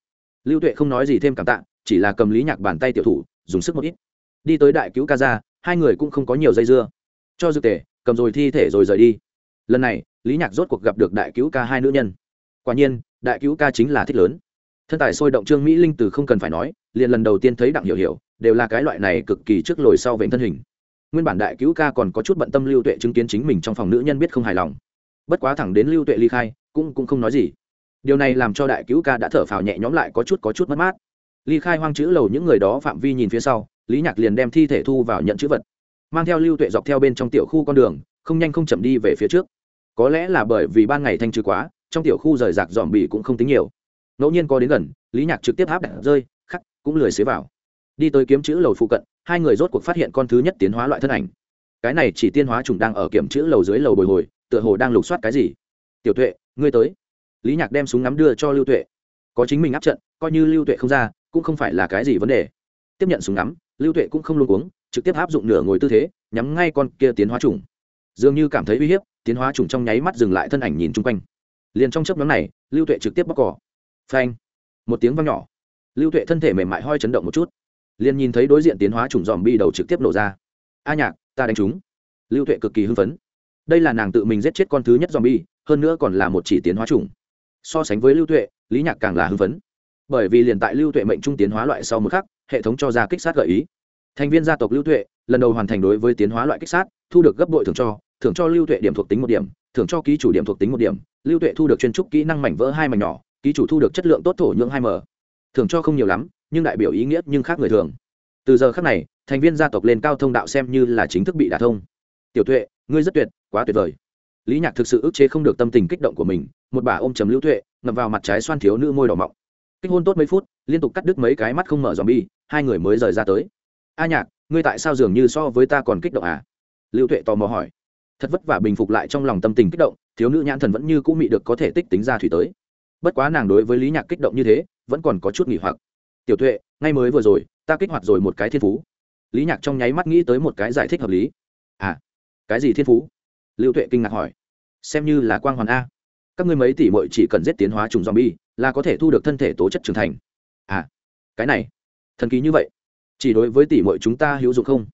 Lưu tuệ không nói gì thêm cảm tạ, chỉ là cầm lý nhạc bàn tay tiểu thủ, dùng sức một ít. Đi tới đại cứu ca ra hai người cũng không có nhiều dây dưa. Cho dược tề, cầm rồi thi thể rồi rời đi. Lần này, lý nhạc rốt cuộc gặp được đại cứu ca hai nữ nhân. Quả nhiên, đại cứu ca chính là thích lớn. Thân tài sôi động trương mỹ linh từ không cần phải nói, liền lần đầu tiên thấy đặng hiểu hiểu, đều là cái loại này cực kỳ trước lồi sau vệnh thân hình nguyên bản đại cứu ca còn có chút bận tâm lưu tuệ chứng kiến chính mình trong phòng nữ nhân biết không hài lòng. Bất quá thẳng đến lưu tuệ ly khai, cũng cũng không nói gì. Điều này làm cho đại cứu ca đã thở phào nhẹ nhõm lại có chút có chút mất mát. Ly khai hoang chữ lầu những người đó phạm vi nhìn phía sau, lý nhạc liền đem thi thể thu vào nhận chữ vật. Mang theo lưu tuệ dọc theo bên trong tiểu khu con đường, không nhanh không chậm đi về phía trước. Có lẽ là bởi vì ban ngày thanh trừ quá, trong tiểu khu rời rạc dòm bì cũng không tính nhiều. Ngẫu nhiên có đến gần, lý nhạc trực tiếp áp đặt rơi, khắc, cũng lười xế vào đi tới kiếm chữ lầu phụ cận hai người rốt cuộc phát hiện con thứ nhất tiến hóa loại thân ảnh. Cái này chỉ tiên hóa trùng đang ở kiểm chữ lầu dưới lầu bồi hồi tựa hồ đang lục soát cái gì. Tiểu tuệ ngươi tới. Lý nhạc đem súng ngắm đưa cho lưu tuệ. Có chính mình áp trận coi như lưu tuệ không ra cũng không phải là cái gì vấn đề. Tiếp nhận súng ngắm lưu tuệ cũng không luôn uống, trực tiếp áp dụng nửa ngồi tư thế nhắm ngay con kia tiến hóa trùng. Dường như cảm thấy uy hiếp tiến hóa trùng trong nháy mắt dừng lại thân ảnh nhìn chung quanh. Liền trong chấp nhóm này lưu tuệ trực tiếp bóc cỏ phanh! Một tiếng văng nhỏ. Lưu tuệ thân thể mềm mại hoi chấn động một chút liền nhìn thấy đối diện tiến hóa trùng dòm bi đầu trực tiếp nổ ra. A nhạc, ta đánh chúng. Lưu tuệ cực kỳ hưng phấn. Đây là nàng tự mình giết chết con thứ nhất dòm bi hơn nữa còn là một chỉ tiến hóa trùng so sánh với lưu tuệ, lý nhạc càng là hưng phấn. Bởi vì liền tại lưu tuệ mệnh trung tiến hóa loại sau một khắc, hệ thống cho ra kích sát gợi ý. Thành viên gia tộc lưu tuệ, lần đầu hoàn thành đối với tiến hóa loại kích sát, thu được gấp bội thưởng cho thưởng cho lưu tuệ điểm thuộc tính một điểm, thưởng cho ký chủ điểm thuộc tính một điểm. Lưu tuệ thu được chuyên trúc kỹ năng mảnh vỡ hai mảnh nhỏ, ký chủ thu được chất lượng tốt thổ nhưỡng hai m. Thưởng cho không nhiều lắm nhưng đại biểu ý nghĩa nhưng khác người thường. Từ giờ khác này, thành viên gia tộc lên cao thông đạo xem như là chính thức bị đả thông. Tiểu tuệ, ngươi rất tuyệt, quá tuyệt vời. Lý nhạc thực sự ức chế không được tâm tình kích động của mình, một bà ôm chầm lưu tuệ ngập vào mặt trái xoan thiếu nữ môi đỏ mọng. Kích hôn tốt mấy phút, liên tục cắt đứt mấy cái mắt không mở dòm bi hai người mới rời ra tới. A nhạc, ngươi tại sao dường như so với ta còn kích động à? Lưu tuệ tò mò hỏi. Thật vất vả bình phục lại trong lòng tâm tình kích động, thiếu nữ nhãn thần vẫn như cũng mị được có thể tích tính ra thủy tới. Bất quá nàng đối với lý nhạc kích động như thế, vẫn còn có chút nghỉ hoặc tiểu tuệ, ngay mới vừa rồi, ta kích hoạt rồi một cái thiên phú. Lý nhạc trong nháy mắt nghĩ tới một cái giải thích hợp lý. À cái gì thiên phú? Lưu tuệ kinh ngạc hỏi. Xem như là quang hoàn a. Các ngươi mấy tỷ mội chỉ cần giết tiến hóa trùng zombie, là có thể thu được thân thể tố chất trưởng thành. À cái này, thần kỳ như vậy. Chỉ đối với tỷ mội chúng ta hữu dụng không?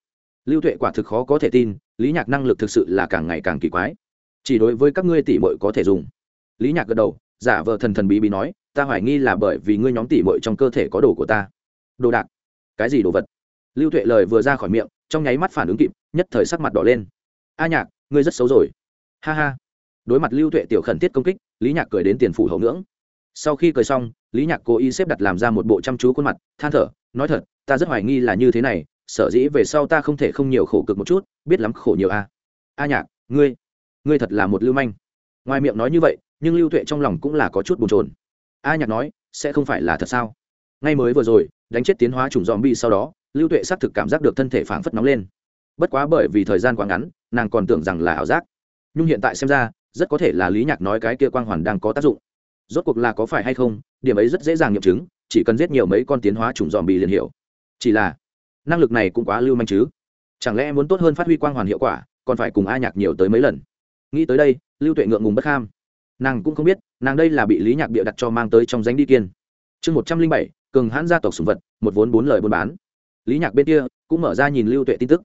Lưu tuệ quả thực khó có thể tin, lý nhạc năng lực thực sự là càng ngày càng kỳ quái. Chỉ đối với các ngươi tỷ mội có thể dùng. Lý nhạc gật đầu, giả vờ thần thần bí bí nói ta hoài nghi là bởi vì ngươi nhóm tỷ mội trong cơ thể có đồ của ta. Đồ đạc? Cái gì đồ vật? Lưu tuệ lời vừa ra khỏi miệng, trong nháy mắt phản ứng kịp, nhất thời sắc mặt đỏ lên. A nhạc, ngươi rất xấu rồi. Ha ha. Đối mặt lưu tuệ tiểu khẩn thiết công kích, lý nhạc cười đến tiền phủ hậu ngưỡng. Sau khi cười xong, lý nhạc cố ý xếp đặt làm ra một bộ chăm chú khuôn mặt, than thở, nói thật, ta rất hoài nghi là như thế này, sở dĩ về sau ta không thể không nhiều khổ cực một chút, biết lắm khổ nhiều a. A nhạc, ngươi ngươi thật là một lưu manh. Ngoài miệng nói như vậy, nhưng lưu tuệ trong lòng cũng là có chút bồn trồn a nhạc nói, sẽ không phải là thật sao? Ngay mới vừa rồi, đánh chết tiến hóa chủng dòm bi sau đó, lưu tuệ xác thực cảm giác được thân thể phảng phất nóng lên. Bất quá bởi vì thời gian quá ngắn, nàng còn tưởng rằng là ảo giác. Nhưng hiện tại xem ra, rất có thể là lý nhạc nói cái kia quang hoàn đang có tác dụng. Rốt cuộc là có phải hay không, điểm ấy rất dễ dàng nghiệm chứng, chỉ cần giết nhiều mấy con tiến hóa chủng dòm bi liền hiểu. Chỉ là, năng lực này cũng quá lưu manh chứ. Chẳng lẽ muốn tốt hơn phát huy quang hoàn hiệu quả, còn phải cùng a nhạc nhiều tới mấy lần? Nghĩ tới đây, lưu tuệ ngượng ngùng bất kham. Nàng cũng không biết nàng đây là bị lý nhạc bịa đặt cho mang tới trong danh đi kiên. Chương một trăm linh bảy, cường hãn gia tộc sùng vật, một vốn bốn lời buôn bán. Lý nhạc bên kia cũng mở ra nhìn lưu tuệ tin tức.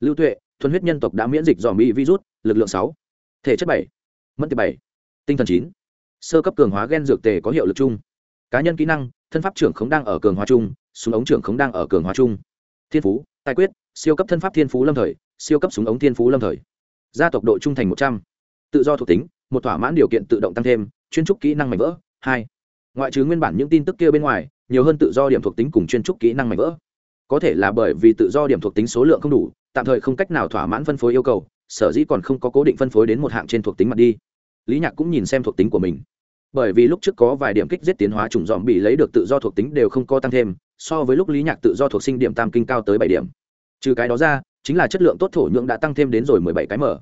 Lưu tuệ, thuần huyết nhân tộc đã miễn dịch dòm bị virus, lực lượng sáu, thể chất bảy, mất tiệp bảy, tinh thần chín. Sơ cấp cường hóa gen dược tề có hiệu lực chung. Cá nhân kỹ năng, thân pháp trưởng khống đang ở cường hóa chung, súng ống trưởng khống đang ở cường hóa chung. Thiên phú, tài quyết, siêu cấp thân pháp thiên phú lâm thời, siêu cấp súng ống thiên phú lâm thời. Gia tộc độ trung thành một trăm. Tự do thuộc tính một thỏa mãn điều kiện tự động tăng thêm, chuyên trúc kỹ năng mạnh vỡ, hai. Ngoại trừ nguyên bản những tin tức kia bên ngoài, nhiều hơn tự do điểm thuộc tính cùng chuyên trúc kỹ năng mạnh vỡ. Có thể là bởi vì tự do điểm thuộc tính số lượng không đủ, tạm thời không cách nào thỏa mãn phân phối yêu cầu, sở dĩ còn không có cố định phân phối đến một hạng trên thuộc tính mặt đi. Lý nhạc cũng nhìn xem thuộc tính của mình. Bởi vì lúc trước có vài điểm kích giết tiến hóa chủng dòm bị lấy được tự do thuộc tính đều không có tăng thêm, so với lúc lý nhạc tự do thuộc sinh điểm tam kinh cao tới bảy điểm. Trừ cái đó ra, chính là chất lượng tốt thổ nhưỡng đã tăng thêm đến rồi mười bảy cái mở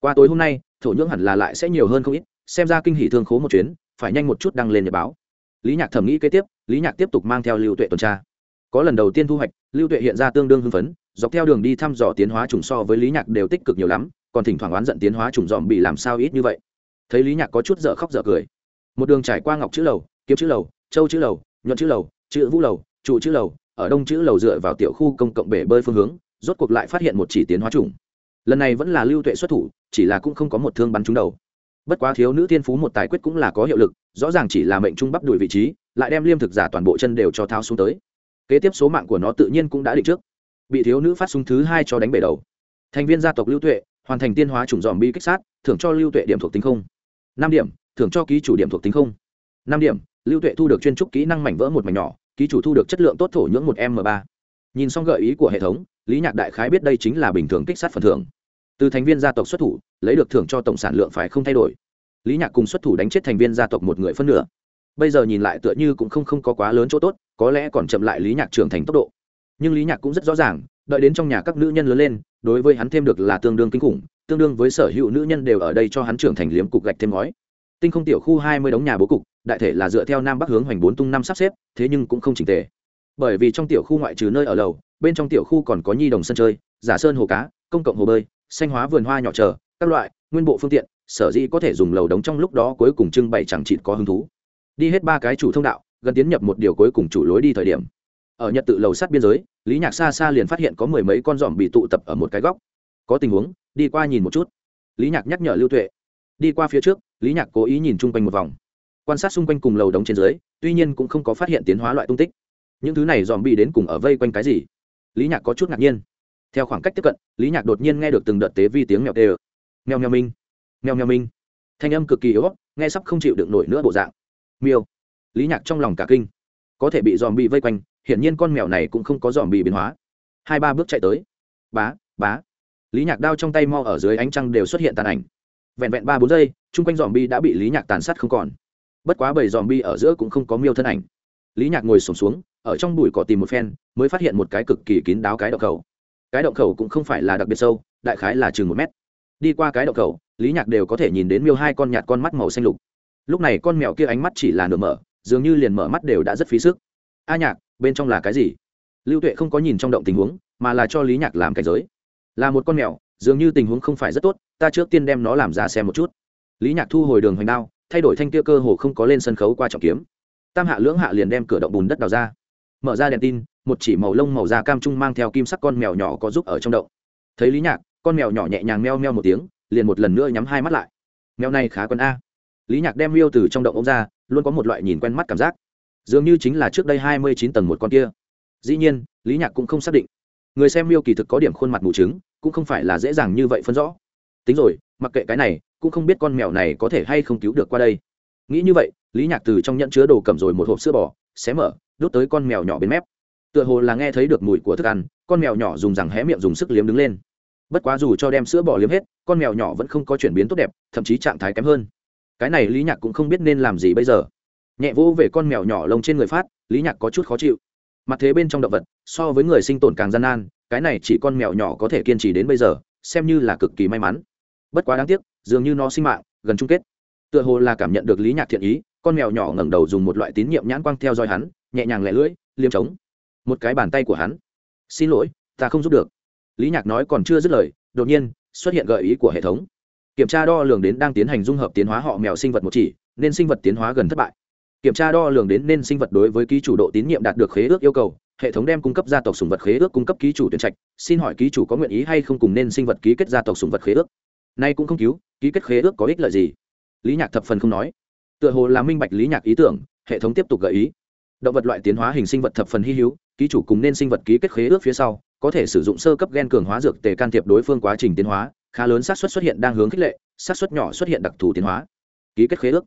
qua tối hôm nay, thổ nhưỡng hẳn là lại sẽ nhiều hơn không ít, xem ra kinh hỷ thương khố một chuyến, phải nhanh một chút đăng lên nhật báo. Lý nhạc thẩm nghĩ kế tiếp, lý nhạc tiếp tục mang theo lưu tuệ tuần tra. Có lần đầu tiên thu hoạch, lưu tuệ hiện ra tương đương hưng phấn, dọc theo đường đi thăm dò tiến hóa trùng so với lý nhạc đều tích cực nhiều lắm, còn thỉnh thoảng oán giận tiến hóa trùng dòm bị làm sao ít như vậy. Thấy lý nhạc có chút dở khóc dở cười. Một đường trải qua ngọc chữ lầu, kiếm chữ lầu, châu chữ lầu, nhuận chữ lầu, chữ vũ lầu, trụ chữ lầu, ở đông chữ lầu dựa vào tiểu khu công cộng bể bơi phương hướng, rốt cuộc lại phát hiện một chỉ tiến hóa trùng lần này vẫn là lưu tuệ xuất thủ, chỉ là cũng không có một thương bắn trúng đầu. Bất quá thiếu nữ tiên phú một tài quyết cũng là có hiệu lực, rõ ràng chỉ là mệnh trung bắp đuổi vị trí, lại đem liêm thực giả toàn bộ chân đều cho thao xuống tới. Kế tiếp số mạng của nó tự nhiên cũng đã định trước. Bị thiếu nữ phát súng thứ hai cho đánh bể đầu. Thành viên gia tộc lưu tuệ, hoàn thành tiên hóa chủng dòm bi kích sát, thưởng cho lưu tuệ điểm thuộc tính không. Năm điểm, thưởng cho ký chủ điểm thuộc tính không. Năm điểm, lưu tuệ thu được chuyên trúc kỹ năng mảnh vỡ một mảnh nhỏ, ký chủ thu được chất lượng tốt thổ nhưỡng một m ba. Nhìn xong gợi ý của hệ thống, lý nhạc đại khái biết đây chính là bình thường kích sát phần thưởng từ thành viên gia tộc xuất thủ, lấy được thưởng cho tổng sản lượng phải không thay đổi. Lý nhạc cùng xuất thủ đánh chết thành viên gia tộc một người phân nửa. Bây giờ nhìn lại tựa như cũng không không có quá lớn chỗ tốt, có lẽ còn chậm lại lý nhạc trưởng thành tốc độ. Nhưng lý nhạc cũng rất rõ ràng, đợi đến trong nhà các nữ nhân lớn lên, đối với hắn thêm được là tương đương kinh khủng, tương đương với sở hữu nữ nhân đều ở đây cho hắn trưởng thành liếm cục gạch thêm ngói tinh không tiểu khu hai mươi đống nhà bố cục, đại thể là dựa theo nam bắc hướng hoành bốn tung năm sắp xếp, thế nhưng cũng không trình tề. Bởi vì trong tiểu khu ngoại trừ nơi ở lầu, bên trong tiểu khu còn có nhi đồng sân chơi, giả sơn hồ cá, công cộng hồ bơi xanh hóa vườn hoa nhỏ chờ, các loại, nguyên bộ phương tiện, sở dĩ có thể dùng lầu đống trong lúc đó cuối cùng trưng bày chẳng chịt có hứng thú. Đi hết ba cái chủ thông đạo, gần tiến nhập một điều cuối cùng chủ lối đi thời điểm. Ở nhật tự lầu sát biên giới, lý nhạc xa xa liền phát hiện có mười mấy con giòm bị tụ tập ở một cái góc. Có tình huống, đi qua nhìn một chút. Lý nhạc nhắc nhở lưu tuệ. Đi qua phía trước, lý nhạc cố ý nhìn chung quanh một vòng. Quan sát xung quanh cùng lầu đống trên dưới, tuy nhiên cũng không có phát hiện tiến hóa loại tung tích. Những thứ này dòm bị đến cùng ở vây quanh cái gì? Lý nhạc có chút ngạc nhiên theo khoảng cách tiếp cận, lý nhạc đột nhiên nghe được từng đợt tế vi tiếng mèo tê mèo mèo minh mèo mèo minh thanh âm cực kỳ yếu nghe sắp không chịu được nổi nữa bộ dạng. Miêu. Lý nhạc trong lòng cả kinh. Có thể bị dòm bị vây quanh, hiển nhiên con mèo này cũng không có dòm bị biến hóa. Hai ba bước chạy tới. Bá bá. Lý nhạc đao trong tay mo ở dưới ánh trăng đều xuất hiện tàn ảnh. Vẹn vẹn ba bốn giây, chung quanh dòm bi đã bị lý nhạc tàn sát không còn. Bất quá bầy dòm bi ở giữa cũng không có miêu thân ảnh. Lý nhạc ngồi sổm xuống, ở trong bụi cỏ tìm một phen, mới phát hiện một cái cực kỳ kín đáo cái đậu cầu cái động khẩu cũng không phải là đặc biệt sâu, đại khái là chừng một mét. Đi qua cái động khẩu, lý nhạc đều có thể nhìn đến miêu hai con nhạt con mắt màu xanh lục. Lúc này con mèo kia ánh mắt chỉ là nửa mở, dường như liền mở mắt đều đã rất phí sức. A nhạc, bên trong là cái gì? Lưu tuệ không có nhìn trong động tình huống, mà là cho lý nhạc làm cảnh giới. Là một con mèo, dường như tình huống không phải rất tốt, ta trước tiên đem nó làm ra xem một chút. Lý nhạc thu hồi đường hoành đao, thay đổi thanh kia cơ hồ không có lên sân khấu qua trọng kiếm. Tam hạ lưỡng hạ liền đem cửa động bùn đất đào ra. Mở ra đèn tin một chỉ màu lông màu da cam trung mang theo kim sắc con mèo nhỏ có giúp ở trong động. Thấy lý nhạc, con mèo nhỏ nhẹ nhàng meo meo một tiếng, liền một lần nữa nhắm hai mắt lại. Mèo này khá quân a. Lý nhạc đem miêu từ trong động ông ra, luôn có một loại nhìn quen mắt cảm giác. Dường như chính là trước đây hai mươi chín tầng một con kia. Dĩ nhiên, lý nhạc cũng không xác định. Người xem miêu kỳ thực có điểm khuôn mặt mù trứng, cũng không phải là dễ dàng như vậy phân rõ. Tính rồi, mặc kệ cái này, cũng không biết con mèo này có thể hay không cứu được qua đây. Nghĩ như vậy, lý nhạc từ trong nhận chứa đồ cầm rồi một hộp sữa bò, xé mở đốt tới con mèo nhỏ bên mép tựa hồ là nghe thấy được mùi của thức ăn, con mèo nhỏ dùng rằng hé miệng dùng sức liếm đứng lên. Bất quá dù cho đem sữa bỏ liếm hết, con mèo nhỏ vẫn không có chuyển biến tốt đẹp, thậm chí trạng thái kém hơn. Cái này lý nhạc cũng không biết nên làm gì bây giờ. Nhẹ vỗ về con mèo nhỏ lông trên người phát, lý nhạc có chút khó chịu. Mặt thế bên trong động vật, so với người sinh tồn càng gian nan, cái này chỉ con mèo nhỏ có thể kiên trì đến bây giờ, xem như là cực kỳ may mắn. Bất quá đáng tiếc, dường như nó sinh mạng, gần chung kết. Tựa hồ là cảm nhận được lý nhạc thiện ý, con mèo nhỏ ngẩng đầu dùng một loại tín nhiệm nhãn quang theo dõi hắn, nhẹ nhàng lẻ lưỡi liêm trống một cái bàn tay của hắn. Xin lỗi, ta không giúp được. Lý nhạc nói còn chưa dứt lời, đột nhiên xuất hiện gợi ý của hệ thống. Kiểm tra đo lường đến đang tiến hành dung hợp tiến hóa họ mèo sinh vật một chỉ, nên sinh vật tiến hóa gần thất bại. Kiểm tra đo lường đến nên sinh vật đối với ký chủ độ tín nhiệm đạt được khế ước yêu cầu, hệ thống đem cung cấp gia tộc sùng vật khế ước cung cấp ký chủ tuyển trạch. Xin hỏi ký chủ có nguyện ý hay không cùng nên sinh vật ký kết gia tộc sùng vật khế ước? Nay cũng không cứu, ký kết khế ước có ích lợi gì? Lý nhạc thập phần không nói. Tựa hồ là minh bạch lý nhạc ý tưởng, hệ thống tiếp tục gợi ý. Động vật loại tiến hóa hình sinh vật thập phần hy hữu ký chủ cùng nên sinh vật ký kết khế ước phía sau, có thể sử dụng sơ cấp gen cường hóa dược tề can thiệp đối phương quá trình tiến hóa, khá lớn xác suất xuất hiện đang hướng khích lệ, xác suất nhỏ xuất hiện đặc thù tiến hóa. Ký kết khế ước.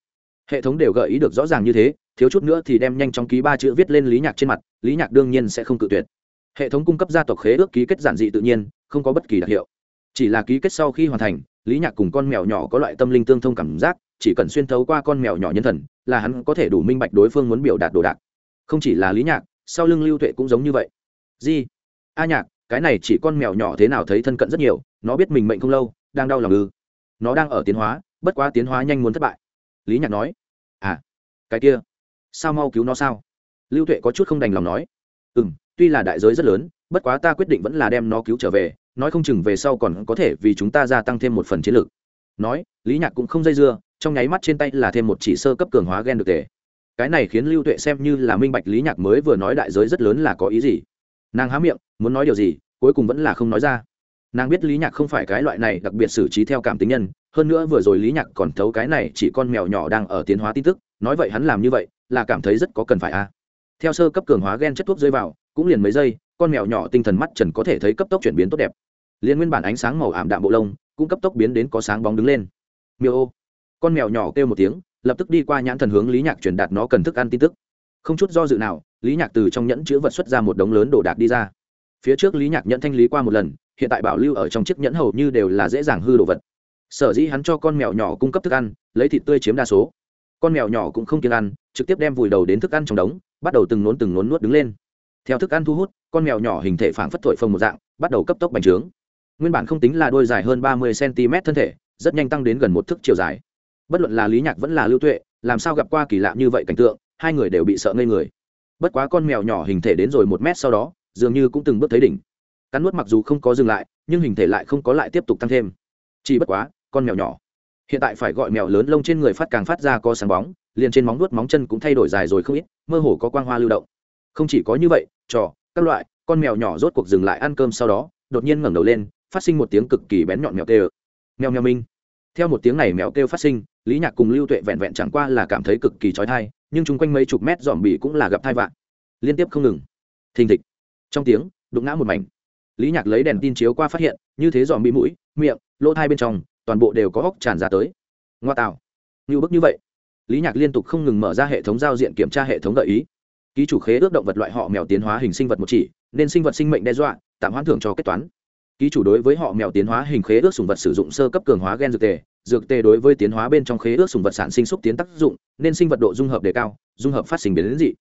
Hệ thống đều gợi ý được rõ ràng như thế, thiếu chút nữa thì đem nhanh chóng ký ba chữ viết lên lý nhạc trên mặt, lý nhạc đương nhiên sẽ không cự tuyệt. Hệ thống cung cấp gia tộc khế ước ký kết giản dị tự nhiên, không có bất kỳ đặc hiệu. Chỉ là ký kết sau khi hoàn thành, lý nhạc cùng con mèo nhỏ có loại tâm linh tương thông cảm giác, chỉ cần xuyên thấu qua con mèo nhỏ nhân thần, là hắn có thể đủ minh bạch đối phương muốn biểu đạt đồ đạc. Không chỉ là lý nhạc sau lưng lưu tuệ cũng giống như vậy. Di, a nhạc, cái này chỉ con mèo nhỏ thế nào thấy thân cận rất nhiều, nó biết mình mệnh không lâu, đang đau lòng ư. Nó đang ở tiến hóa, bất quá tiến hóa nhanh muốn thất bại. Lý nhạc nói à cái kia, sao mau cứu nó sao? Lưu tuệ có chút không đành lòng nói ừ m tuy là đại giới rất lớn, bất quá ta quyết định vẫn là đem nó cứu trở về, nói không chừng về sau còn có thể vì chúng ta gia tăng thêm một phần chiến lược nói, lý nhạc cũng không dây dưa, trong nháy mắt trên tay là thêm một chỉ sơ cấp cường hóa g e n được tề cái này khiến lưu tuệ xem như là minh bạch lý nhạc mới vừa nói đại giới rất lớn là có ý gì. Nàng há miệng, muốn nói điều gì, cuối cùng vẫn là không nói ra. Nàng biết lý nhạc không phải cái loại này đặc biệt xử trí theo cảm tính nhân, hơn nữa vừa rồi lý nhạc còn thấu cái này chỉ con mèo nhỏ đang ở tiến hóa tin tức, nói vậy hắn làm như vậy, là cảm thấy rất có cần phải a. À. theo sơ cấp cường hóa g e n chất thuốc rơi vào, cũng liền mấy giây, con mèo nhỏ tinh thần mắt trần có thể thấy cấp tốc chuyển biến tốt đẹp. Liền nguyên bản ánh sáng màu ảm đạm bộ lông, cũng cấp tốc biến đến có sáng bóng đứng lên. Miêu ô. Con mèo nhỏ kêu một tiếng lập tức đi qua nhãn thần hướng lý nhạc truyền đạt nó cần thức ăn tin tức. Không chút do dự nào, lý nhạc từ trong nhẫn chữ vật xuất ra một đống lớn đồ đạc đi ra. Phía trước lý nhạc nhẫn thanh lý qua một lần, hiện tại bảo lưu ở trong chiếc nhẫn hầu như đều là dễ dàng hư đồ vật. Sở dĩ hắn cho con mèo nhỏ cung cấp thức ăn, lấy thịt tươi chiếm đa số. Con mèo nhỏ cũng không kiêng ăn, trực tiếp đem vùi đầu đến thức ăn trong đống, bắt đầu từng nốn từng nốn nuốt đứng lên. Theo thức ăn thu hút, con mèo nhỏ hình thể phảng phất thổi phồng một dạng, bắt đầu cấp tốc bành trướng. Nguyên bản không tính là đôi dài hơn ba mươi cm thân thể, rất nhanh tăng đến gần một thước chiều dài bất luận là lý nhạc vẫn là lưu tuệ làm sao gặp qua kỳ lạ như vậy cảnh tượng hai người đều bị sợ ngây người bất quá con mèo nhỏ hình thể đến rồi một mét sau đó dường như cũng từng bước thấy đỉnh cắn nuốt mặc dù không có dừng lại nhưng hình thể lại không có lại tiếp tục tăng thêm chỉ bất quá con mèo nhỏ hiện tại phải gọi mèo lớn lông trên người phát càng phát ra có sáng bóng liền trên móng nuốt móng chân cũng thay đổi dài rồi không ít mơ hồ có quang hoa lưu động không chỉ có như vậy trò các loại con mèo nhỏ rốt cuộc dừng lại ăn cơm sau đó đột nhiên ngẩng đầu lên phát sinh một tiếng cực kỳ bén nhọn mèo kêu mèo mèo minh theo một tiếng này mèo kêu phát sinh, lý nhạc cùng lưu tuệ vẹn vẹn chẳng qua là cảm thấy cực kỳ trói thai nhưng chung quanh mấy chục mét dòm bỉ cũng là gặp thai vạn liên tiếp không ngừng. Thình thịch. Trong tiếng, đụng ngã một mảnh. Lý nhạc lấy đèn tin chiếu qua phát hiện, như thế dòm bị mũi, miệng, lỗ thai bên trong, toàn bộ đều có hốc tràn ra tới. Ngoa tạo. Như bức như vậy. Lý nhạc liên tục không ngừng mở ra hệ thống giao diện kiểm tra hệ thống gợi ý. Ký chủ khế ước động vật loại họ mèo tiến hóa hình sinh vật một chỉ, nên sinh vật sinh mệnh đe dọa, tạm hoãn thưởng cho kết toán ký chủ đối với họ mèo tiến hóa hình khế ước sùng vật sử dụng sơ cấp cường hóa gen dược tề dược tề đối với tiến hóa bên trong khế ước sùng vật sản sinh xúc tiến tác dụng nên sinh vật độ dung hợp đề cao dung hợp phát sinh biến đến dị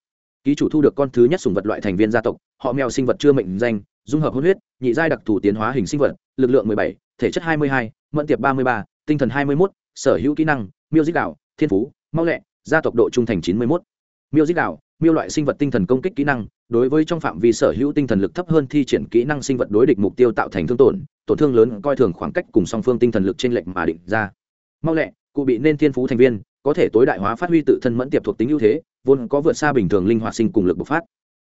ký chủ thu được con thứ nhất sùng vật loại thành viên gia tộc họ mèo sinh vật chưa mệnh danh dung hợp hôn huyết nhị giai đặc thù tiến hóa hình sinh vật lực lượng 17, thể chất 22, mẫn tiệp 33, tinh thần 21, sở hữu kỹ năng miêu dích đạo thiên phú mau lẹ gia tộc độ trung thành 91. miêu dích đạo miêu loại sinh vật tinh thần công kích kỹ năng, đối với trong phạm vi sở hữu tinh thần lực thấp hơn thi triển kỹ năng sinh vật đối địch mục tiêu tạo thành thương tổn tổn thương lớn coi thường khoảng cách cùng song phương tinh thần lực trên lệnh mà định ra. Mau lẹ, cụ bị nên thiên phú thành viên, có thể tối đại hóa phát huy tự thân mẫn tiệp thuộc tính ưu thế, vốn có vượt xa bình thường linh hoạt sinh cùng lực bộc phát.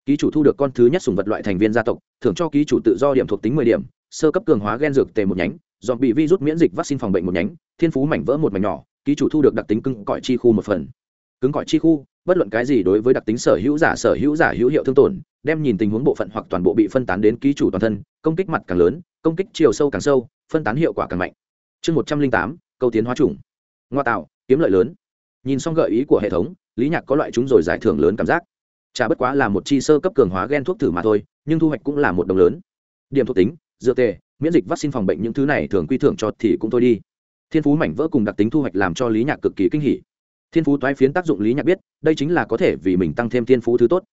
Ký chủ thu được con thứ nhất sùng vật loại thành viên gia tộc, thưởng cho ký chủ tự do điểm thuộc tính mười điểm, sơ cấp cường hóa gen dược tề một nhánh dọn bị virus miễn dịch vaccine phòng bệnh một nhánh, thiên phú mảnh vỡ một mảnh nhỏ, ký chủ thu được đặc tính cưng cõi chi khu một phần. Cứng cõi chi khu bất luận cái gì đối với đặc tính sở hữu giả sở hữu giả hữu hiệu thương tổn, đem nhìn tình huống bộ phận hoặc toàn bộ bị phân tán đến ký chủ toàn thân, công kích mặt càng lớn, công kích chiều sâu càng sâu, phân tán hiệu quả càng mạnh. Chương một trăm linh tám, câu tiến hóa chủng. Ngoa tạo, kiếm lợi lớn. Nhìn xong gợi ý của hệ thống, lý nhạc có loại chúng rồi giải thưởng lớn cảm giác. Chả bất quá là một chi sơ cấp cường hóa g e n thuốc thử mà thôi, nhưng thu hoạch cũng là một đồng lớn. Điểm thuộc tính, dựa tề, miễn dịch vaccine phòng bệnh những thứ này thường quy thưởng cho thì cũng thôi đi. Thiên phú mảnh vỡ cùng đặc tính thu hoạch làm cho lý nhạc cực kỳ kinh hỉ thiên phú toái phiến tác dụng lý nhạc biết, đây chính là có thể vì mình tăng thêm thiên phú thứ tốt.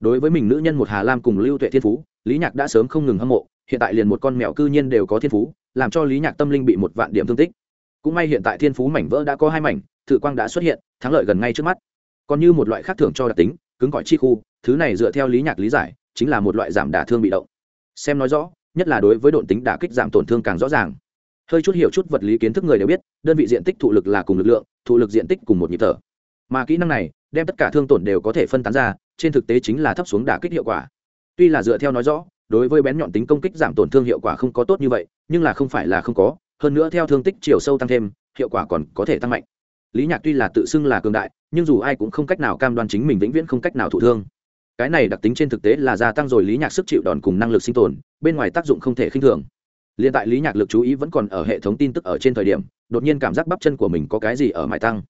Đối với mình nữ nhân một hà lam cùng lưu tuệ thiên phú, lý nhạc đã sớm không ngừng hâm mộ, hiện tại liền một con mèo cư nhiên đều có thiên phú, làm cho lý nhạc tâm linh bị một vạn điểm thương tích. Cũng may hiện tại thiên phú mảnh vỡ đã có hai mảnh, thự quang đã xuất hiện, thắng lợi gần ngay trước mắt. Còn như một loại khác thưởng cho đặc tính, cứng cỏi chi khu, thứ này dựa theo lý nhạc lý giải, chính là một loại giảm đả thương bị động. Xem nói rõ, nhất là đối với độn tính đả kích giảm tổn thương càng rõ ràng. Hơi chút hiểu chút vật lý kiến thức người đều biết, đơn vị diện tích thụ lực là cùng lực lượng thụ lực diện tích cùng một nhịp thở. Mà kỹ năng này, đem tất cả thương tổn đều có thể phân tán ra, trên thực tế chính là thấp xuống đả kích hiệu quả. Tuy là dựa theo nói rõ, đối với bén nhọn tính công kích giảm tổn thương hiệu quả không có tốt như vậy, nhưng là không phải là không có, hơn nữa theo thương tích chiều sâu tăng thêm, hiệu quả còn có thể tăng mạnh. Lý nhạc tuy là tự xưng là cường đại, nhưng dù ai cũng không cách nào cam đoan chính mình vĩnh viễn không cách nào thụ thương. Cái này đặc tính trên thực tế là gia tăng rồi lý nhạc sức chịu đòn cùng năng lực sinh tồn, bên ngoài tác dụng không thể khinh thường. Liên tại Lý Nhạc lực chú ý vẫn còn ở hệ thống tin tức ở trên thời điểm, đột nhiên cảm giác bắp chân của mình có cái gì ở mại tăng.